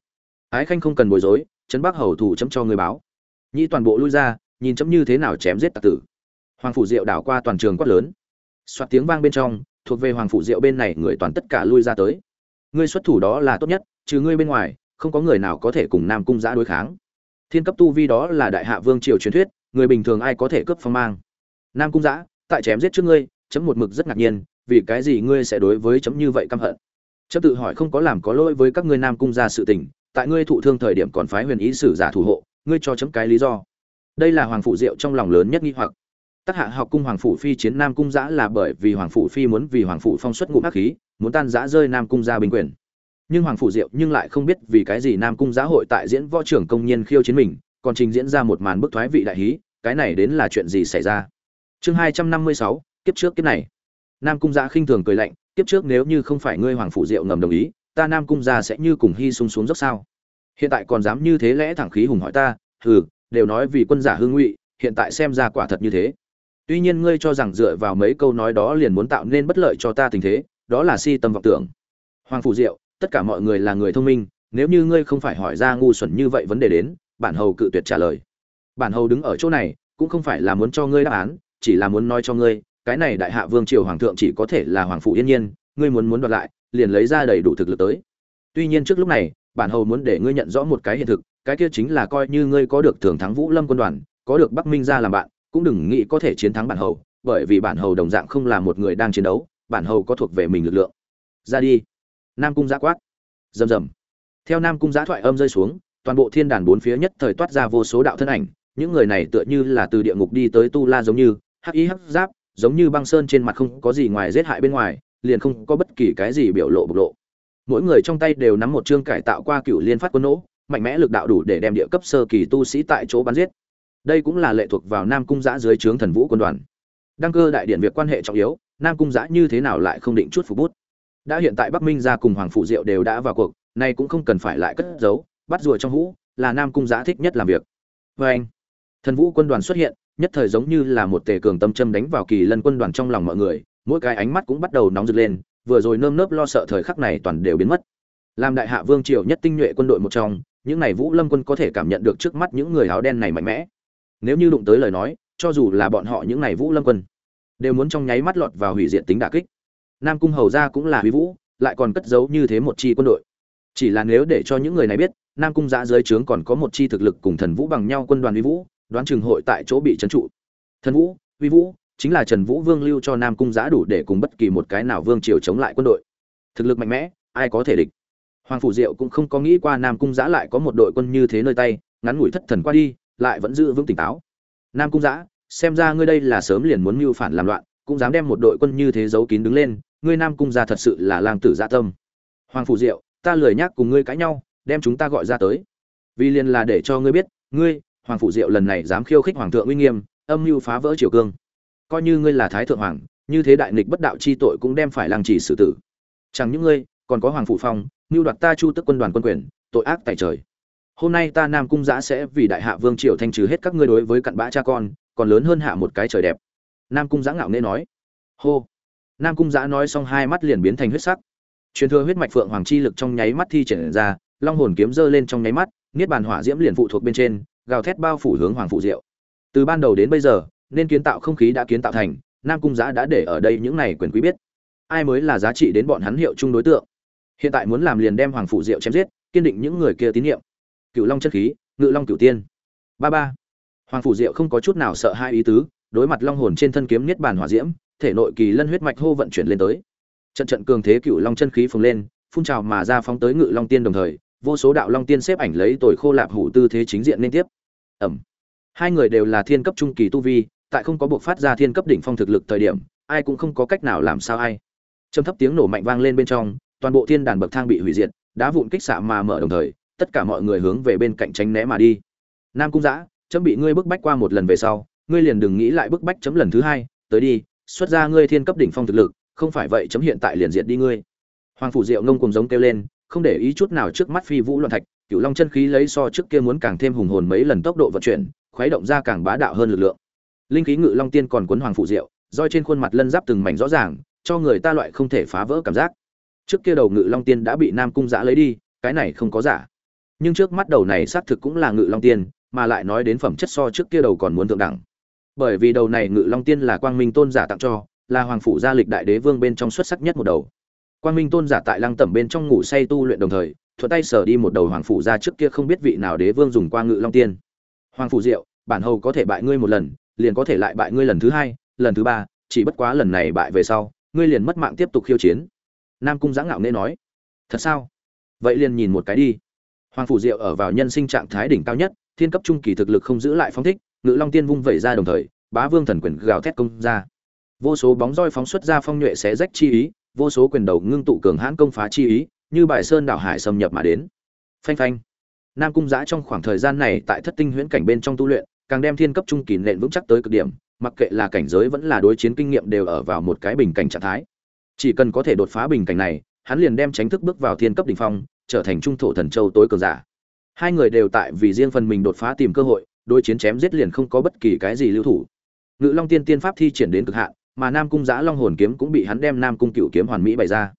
[SPEAKER 1] Ái khanh không cần bối rối, chấn bắc hầu thủ chấm cho người báo. Nhĩ toàn bộ lui ra, nhìn chấm như thế nào chém giết tặc tử. Hoàng phủ diệu đảo qua toàn trường quát lớn. Soạt tiếng vang bên trong, thuộc về hoàng phủ diệu bên này người toàn tất cả lui ra tới ngươi xuất thủ đó là tốt nhất, trừ ngươi bên ngoài, không có người nào có thể cùng nam cung giã đối kháng. Thiên cấp tu vi đó là đại hạ vương triều truyền thuyết, người bình thường ai có thể cướp phong mang. Nam cung giã, tại chém giết trước ngươi, chấm một mực rất ngạc nhiên, vì cái gì ngươi sẽ đối với chấm như vậy căm hận? Chấm tự hỏi không có làm có lỗi với các ngươi nam cung gia sự tình, tại ngươi thụ thương thời điểm còn phái huyền ý sử giả thủ hộ, ngươi cho chấm cái lý do. Đây là hoàng phụ diệu trong lòng lớn nhất nghi hoặc. Tác hạ học cung hoàng phủ phi chiến nam cung giã là bởi vì hoàng phủ phi muốn vì hoàng phủ phong xuất ngụ hắc khí muốn tan giã rơi nam cung gia bình quyền. Nhưng hoàng phủ diệu nhưng lại không biết vì cái gì nam cung giã hội tại diễn võ trưởng công nhiên khiêu chiến mình, còn trình diễn ra một màn bức thoái vị đại hí, cái này đến là chuyện gì xảy ra? Chương hai trăm năm mươi sáu, kiếp trước kiếp này. Nam cung gia khinh thường cười lạnh, kiếp trước nếu như không phải ngươi hoàng phủ diệu ngầm đồng ý, ta nam cung gia sẽ như cùng hy sung xuống dốc sao? Hiện tại còn dám như thế lẽ thẳng khí hùng hỏi ta, hừ, đều nói vì quân giả hương ngụy, hiện tại xem ra quả thật như thế. Tuy nhiên ngươi cho rằng dựa vào mấy câu nói đó liền muốn tạo nên bất lợi cho ta tình thế đó là si tâm vọng tưởng. Hoàng phủ diệu, tất cả mọi người là người thông minh, nếu như ngươi không phải hỏi ra ngu xuẩn như vậy vấn đề đến, bản hầu cự tuyệt trả lời. Bản hầu đứng ở chỗ này, cũng không phải là muốn cho ngươi đáp án, chỉ là muốn nói cho ngươi, cái này đại hạ vương triều hoàng thượng chỉ có thể là hoàng phủ yên nhiên, ngươi muốn muốn đoạt lại, liền lấy ra đầy đủ thực lực tới. Tuy nhiên trước lúc này, bản hầu muốn để ngươi nhận rõ một cái hiện thực, cái kia chính là coi như ngươi có được thường thắng vũ lâm quân đoàn, có được bắc minh ra làm bạn, cũng đừng nghĩ có thể chiến thắng bản hầu, bởi vì bản hầu đồng dạng không là một người đang chiến đấu bản hầu có thuộc về mình lực lượng. Ra đi. Nam cung giã quát. Rầm rầm. Theo nam cung giã thoại âm rơi xuống, toàn bộ thiên đàn bốn phía nhất thời toát ra vô số đạo thân ảnh, những người này tựa như là từ địa ngục đi tới tu la giống như, hắc ý hắc giáp, giống như băng sơn trên mặt không có gì ngoài giết hại bên ngoài, liền không có bất kỳ cái gì biểu lộ bộc lộ. Mỗi người trong tay đều nắm một chương cải tạo qua cựu liên phát quân nỗ, mạnh mẽ lực đạo đủ để đem địa cấp sơ kỳ tu sĩ tại chỗ bắn giết. Đây cũng là lệ thuộc vào nam cung giã dưới trướng thần vũ quân đoàn đăng cơ đại điện việc quan hệ trọng yếu, nam cung giã như thế nào lại không định chút phục bút? Đã hiện tại bắc minh ra cùng hoàng phụ diệu đều đã vào cuộc, nay cũng không cần phải lại cất giấu, bắt rùa trong hũ là nam cung giã thích nhất làm việc. Vê anh, thần vũ quân đoàn xuất hiện, nhất thời giống như là một tề cường tâm châm đánh vào kỳ lân quân đoàn trong lòng mọi người, mỗi cái ánh mắt cũng bắt đầu nóng rực lên, vừa rồi nơm nớp lo sợ thời khắc này toàn đều biến mất. Làm đại hạ vương triều nhất tinh nhuệ quân đội một trong, những này vũ lâm quân có thể cảm nhận được trước mắt những người áo đen này mạnh mẽ. Nếu như đụng tới lời nói cho dù là bọn họ những này vũ lâm quân, đều muốn trong nháy mắt lọt vào hủy diệt tính đả kích. Nam cung hầu ra cũng là huy vũ, lại còn cất giấu như thế một chi quân đội. Chỉ là nếu để cho những người này biết, nam cung giã dưới trướng còn có một chi thực lực cùng thần vũ bằng nhau quân đoàn huy vũ, đoán chừng hội tại chỗ bị trấn trụ. Thần vũ huy vũ, chính là trần vũ vương lưu cho nam cung giã đủ để cùng bất kỳ một cái nào vương triều chống lại quân đội. Thực lực mạnh mẽ, ai có thể địch? Hoàng phủ diệu cũng không có nghĩ qua nam cung giã lại có một đội quân như thế nơi tay, ngắn ngủi thất thần qua đi, lại vẫn giữ vững tỉnh táo nam cung giã xem ra ngươi đây là sớm liền muốn mưu phản làm loạn, cũng dám đem một đội quân như thế giấu kín đứng lên, ngươi nam cung gia thật sự là lang tử dạ tâm. Hoàng phủ diệu, ta lười nhắc cùng ngươi cãi nhau, đem chúng ta gọi ra tới. Vì liền là để cho ngươi biết, ngươi, hoàng phủ diệu lần này dám khiêu khích hoàng thượng uy nghiêm, âm mưu phá vỡ triều cương. Coi như ngươi là thái thượng hoàng, như thế đại nghịch bất đạo chi tội cũng đem phải lăng trì xử tử. Chẳng những ngươi, còn có hoàng phủ phong, mưu đoạt ta chu tức quân đoàn quân quyền, tội ác tại trời hôm nay ta nam cung giã sẽ vì đại hạ vương triều thanh trừ hết các ngươi đối với cặn bã cha con, còn lớn hơn hạ một cái trời đẹp. Nam cung giã ngạo nghễ nói. Hô! Nam cung giã nói xong hai mắt liền biến thành huyết sắc. Truyền thừa huyết mạch phượng hoàng chi lực trong nháy mắt thi triển ra, long hồn kiếm giơ lên trong nháy mắt, niết bàn hỏa diễm liền phụ thuộc bên trên, gào thét bao phủ hướng hoàng phụ diệu. Từ ban đầu đến bây giờ, nên kiến tạo không khí đã kiến tạo thành, nam cung giã đã để ở đây những này quyền quý biết. Ai mới là giá trị đến bọn hắn hiệu chung đối tượng? Hiện tại muốn làm liền đem hoàng phụ diệu chém giết, kiên định những người kia tín nhiệm cựu long chất khí, ngự long cựu tiên. Ba ba. Hoàng phủ diệu không có chút nào sợ hai ý tứ, đối mặt long hồn trên thân kiếm niết bàn hỏa diễm, thể nội kỳ lân huyết mạch hô vận chuyển lên tới. Trận trận cường thế cựu long chân khí phồng lên, phun trào mà ra phóng tới ngự long tiên đồng thời, vô số đạo long tiên xếp ảnh lấy tồi khô lạp hủ tư thế chính diện liên tiếp. Ẩm. Hai người đều là thiên cấp trung kỳ tu vi, tại không có buộc phát ra thiên cấp đỉnh phong thực lực thời điểm, ai cũng không có cách nào làm sao ai. Trầm thấp tiếng nổ mạnh vang lên bên trong, toàn bộ thiên đàn bậc thang bị hủy diệt, đá vụn kích xạ mà mở đồng thời tất cả mọi người hướng về bên cạnh tránh né mà đi. Nam cung giã chấm bị ngươi bức bách qua một lần về sau, ngươi liền đừng nghĩ lại bức bách chấm lần thứ hai, tới đi, xuất ra ngươi thiên cấp đỉnh phong thực lực, không phải vậy chấm hiện tại liền diệt đi ngươi. Hoàng phủ diệu ngông cùng giống kêu lên, không để ý chút nào trước mắt phi vũ loạn thạch cựu long chân khí lấy so trước kia muốn càng thêm hùng hồn mấy lần tốc độ vận chuyển, khuấy động ra càng bá đạo hơn lực lượng. Linh khí ngự long tiên còn cuốn hoàng phụ diệu, roi trên khuôn mặt lân giáp từng mảnh rõ ràng, cho người ta loại không thể phá vỡ cảm giác. Trước kia đầu ngự long tiên đã bị nam cung giã lấy đi, cái này không có giả nhưng trước mắt đầu này xác thực cũng là ngự long tiên, mà lại nói đến phẩm chất so trước kia đầu còn muốn thượng đẳng. Bởi vì đầu này ngự long tiên là quang minh tôn giả tặng cho, là hoàng phủ gia lịch đại đế vương bên trong xuất sắc nhất một đầu. Quang minh tôn giả tại lăng tẩm bên trong ngủ say tu luyện đồng thời, thuận tay sở đi một đầu hoàng phủ gia trước kia không biết vị nào đế vương dùng qua ngự long tiên. Hoàng phủ diệu, bản hầu có thể bại ngươi một lần, liền có thể lại bại ngươi lần thứ hai, lần thứ ba, chỉ bất quá lần này bại về sau, ngươi liền mất mạng tiếp tục khiêu chiến. Nam cung giã ngạo nên nói, thật sao? Vậy liền nhìn một cái đi hoàng phủ diệu ở vào nhân sinh trạng thái đỉnh cao nhất, thiên cấp trung kỳ thực lực không giữ lại phóng thích, ngự long tiên vung vẩy ra đồng thời, bá vương thần quyền gào thét công ra. Vô số bóng roi phóng xuất ra phong nhuệ xé rách chi ý, vô số quyền đầu ngưng tụ cường hãn công phá chi ý, như bài sơn đảo hải xâm nhập mà đến. Phanh phanh. Nam cung giã trong khoảng thời gian này tại thất tinh huyễn cảnh bên trong tu luyện, càng đem thiên cấp trung kỳ nện vững chắc tới cực điểm, mặc kệ là cảnh giới vẫn là đối chiến kinh nghiệm đều ở vào một cái bình cảnh trạng thái. Chỉ cần có thể đột phá bình cảnh này, hắn liền đem tránh thức bước vào thiên cấp đỉnh phong trở thành trung thổ thần châu tối cường giả. Hai người đều tại vì riêng phần mình đột phá tìm cơ hội, đối chiến chém giết liền không có bất kỳ cái gì lưu thủ. Ngự long tiên tiên pháp thi triển đến cực hạn, mà nam cung giã long hồn kiếm cũng bị hắn đem nam cung cựu kiếm hoàn mỹ bày ra.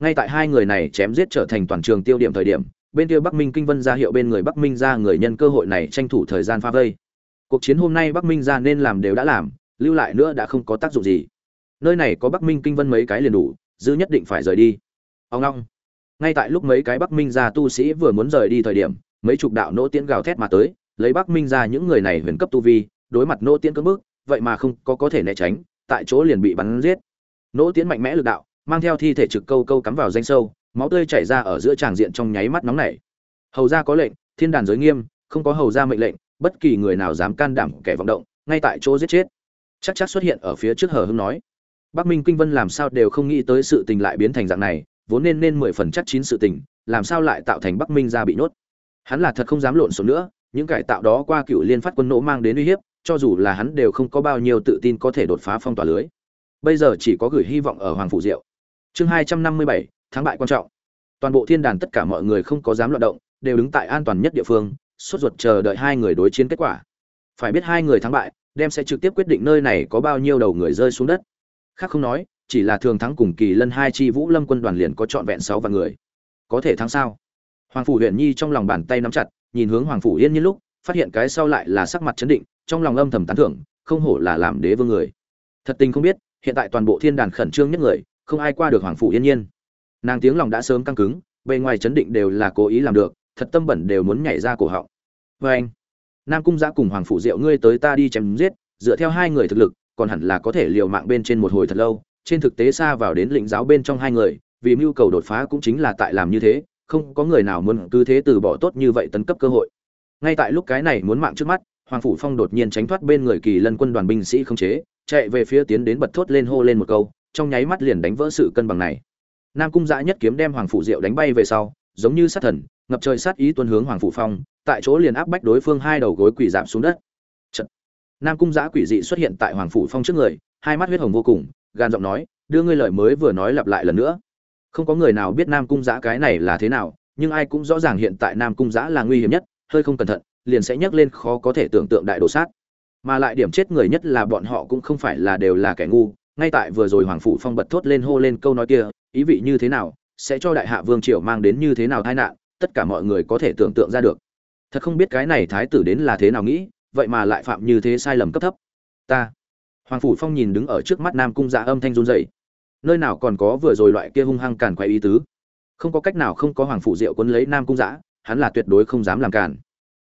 [SPEAKER 1] Ngay tại hai người này chém giết trở thành toàn trường tiêu điểm thời điểm, bên kia bắc minh kinh vân ra hiệu bên người bắc minh ra người nhân cơ hội này tranh thủ thời gian phá vây. Cuộc chiến hôm nay bắc minh ra nên làm đều đã làm, lưu lại nữa đã không có tác dụng gì. Nơi này có bắc minh kinh vân mấy cái liền đủ, dư nhất định phải rời đi. Ông long ngay tại lúc mấy cái bắc minh gia tu sĩ vừa muốn rời đi thời điểm, mấy chục đạo nỗ tiễn gào thét mà tới, lấy bắc minh ra những người này huyền cấp tu vi, đối mặt nỗ tiễn cưỡng bức, vậy mà không có có thể né tránh, tại chỗ liền bị bắn giết. Nỗ tiễn mạnh mẽ lực đạo, mang theo thi thể trực câu câu cắm vào danh sâu, máu tươi chảy ra ở giữa tràng diện trong nháy mắt nóng nảy. Hầu ra có lệnh, thiên đàn giới nghiêm, không có hầu ra mệnh lệnh, bất kỳ người nào dám can đảm kẻ vọng động, ngay tại chỗ giết chết. Chắc chắc xuất hiện ở phía trước hờ hưng nói. Bắc minh kinh vân làm sao đều không nghĩ tới sự tình lại biến thành dạng này vốn nên nên mười phần chắc chín sự tình, làm sao lại tạo thành bắc minh ra bị nhốt? Hắn là thật không dám lộn xộn nữa, những cải tạo đó qua cựu liên phát quân nỗ mang đến uy hiếp, cho dù là hắn đều không có bao nhiêu tự tin có thể đột phá phong tỏa lưới. Bây giờ chỉ có gửi hy vọng ở hoàng phủ diệu. Chương hai trăm năm mươi bảy, thắng bại quan trọng. Toàn bộ thiên đàn tất cả mọi người không có dám loạt động, đều đứng tại an toàn nhất địa phương, sốt ruột chờ đợi hai người đối chiến kết quả. Phải biết hai người thắng bại, đem sẽ trực tiếp quyết định nơi này có bao nhiêu đầu người rơi xuống đất. Khác không nói chỉ là thường thắng cùng kỳ lân hai chi vũ lâm quân đoàn liền có trọn vẹn sáu vạn người. Có thể thắng sao? Hoàng phủ huyện nhi trong lòng bàn tay nắm chặt, nhìn hướng hoàng phủ yên nhiên lúc, phát hiện cái sau lại là sắc mặt chấn định, trong lòng âm thầm tán thưởng, không hổ là làm đế vương người. Thật tình không biết, hiện tại toàn bộ thiên đàn khẩn trương nhất người, không ai qua được hoàng phủ yên nhiên. Nàng tiếng lòng đã sớm căng cứng, bề ngoài chấn định đều là cố ý làm được, thật tâm bẩn đều muốn nhảy ra cổ họng. Vê anh, nam cung giã cùng hoàng phủ diệu, ngươi tới ta đi chém giết, dựa theo hai người thực lực, còn hẳn là có thể liều mạng bên trên một hồi thật lâu trên thực tế xa vào đến lĩnh giáo bên trong hai người, vì mưu cầu đột phá cũng chính là tại làm như thế, không có người nào muốn cứ thế từ bỏ tốt như vậy tấn cấp cơ hội ngay tại lúc cái này muốn mạng trước mắt, hoàng phủ phong đột nhiên tránh thoát bên người kỳ lân quân đoàn binh sĩ không chế, chạy về phía tiến đến bật thốt lên hô lên một câu, trong nháy mắt liền đánh vỡ sự cân bằng này nam cung dã nhất kiếm đem hoàng phủ diệu đánh bay về sau, giống như sát thần, ngập trời sát ý tuân hướng hoàng phủ phong, tại chỗ liền áp bách đối phương hai đầu gối quỳ giảm xuống đất Trận. nam cung dã quỷ dị xuất hiện tại hoàng phủ phong trước người, hai mắt huyết hồng vô cùng gan giọng nói, đưa ngươi lời mới vừa nói lặp lại lần nữa. Không có người nào biết nam cung dã cái này là thế nào, nhưng ai cũng rõ ràng hiện tại nam cung dã là nguy hiểm nhất, hơi không cẩn thận, liền sẽ nhấc lên khó có thể tưởng tượng đại đồ sát. Mà lại điểm chết người nhất là bọn họ cũng không phải là đều là kẻ ngu, ngay tại vừa rồi hoàng phủ phong bật thốt lên hô lên câu nói kia, ý vị như thế nào, sẽ cho đại hạ vương triều mang đến như thế nào tai nạn, tất cả mọi người có thể tưởng tượng ra được. Thật không biết cái này thái tử đến là thế nào nghĩ, vậy mà lại phạm như thế sai lầm cấp thấp. Ta hoàng phủ phong nhìn đứng ở trước mắt nam cung dạ âm thanh run rẩy. Nơi nào còn có vừa rồi loại kia hung hăng càn quay ý tứ? Không có cách nào không có hoàng phủ diệu quân lấy nam cung dạ hắn là tuyệt đối không dám làm càn.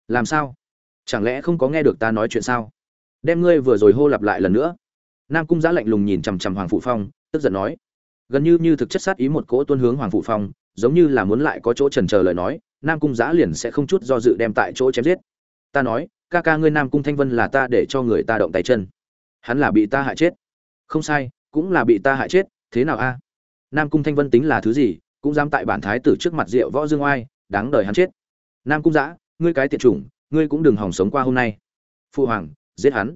[SPEAKER 1] Làm sao? Chẳng lẽ không có nghe được ta nói chuyện sao? Đem ngươi vừa rồi hô lặp lại lần nữa. Nam cung dạ lạnh lùng nhìn chằm chằm hoàng phủ phong, tức giận nói. Gần như như thực chất sát ý một cỗ tuân hướng hoàng phủ phong, giống như là muốn lại có chỗ trần chờ lời nói, nam cung giã liền sẽ không chút do dự đem tại chỗ chém giết. Ta nói, ca ca ngươi nam cung thanh vân là ta để cho người ta động tay chân hắn là bị ta hại chết. Không sai, cũng là bị ta hại chết, thế nào a? Nam cung thanh vân tính là thứ gì, cũng dám tại bản thái tử trước mặt rượu võ dương oai, đáng đời hắn chết. Nam cung giã, ngươi cái tiệt chủng, ngươi cũng đừng hòng sống qua hôm nay. Phụ hoàng, giết hắn.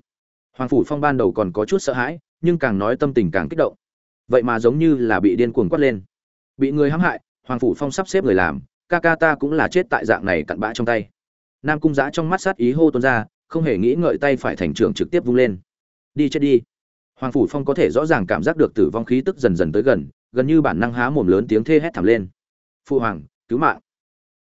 [SPEAKER 1] Hoàng phủ phong ban đầu còn có chút sợ hãi, nhưng càng nói tâm tình càng kích động. Vậy mà giống như là bị điên cuồng quát lên. Bị người hãm hại, hoàng phủ phong sắp xếp người làm, ca ca ta cũng là chết tại dạng này cặn bã trong tay. Nam cung giã trong mắt sát ý hô tuôn ra, không hề nghĩ ngợi tay phải thành trưởng trực tiếp vung lên đi chết đi. Hoàng phủ phong có thể rõ ràng cảm giác được tử vong khí tức dần dần tới gần gần như bản năng há mồm lớn tiếng thê hét thảm lên. Phụ hoàng, cứu mạng.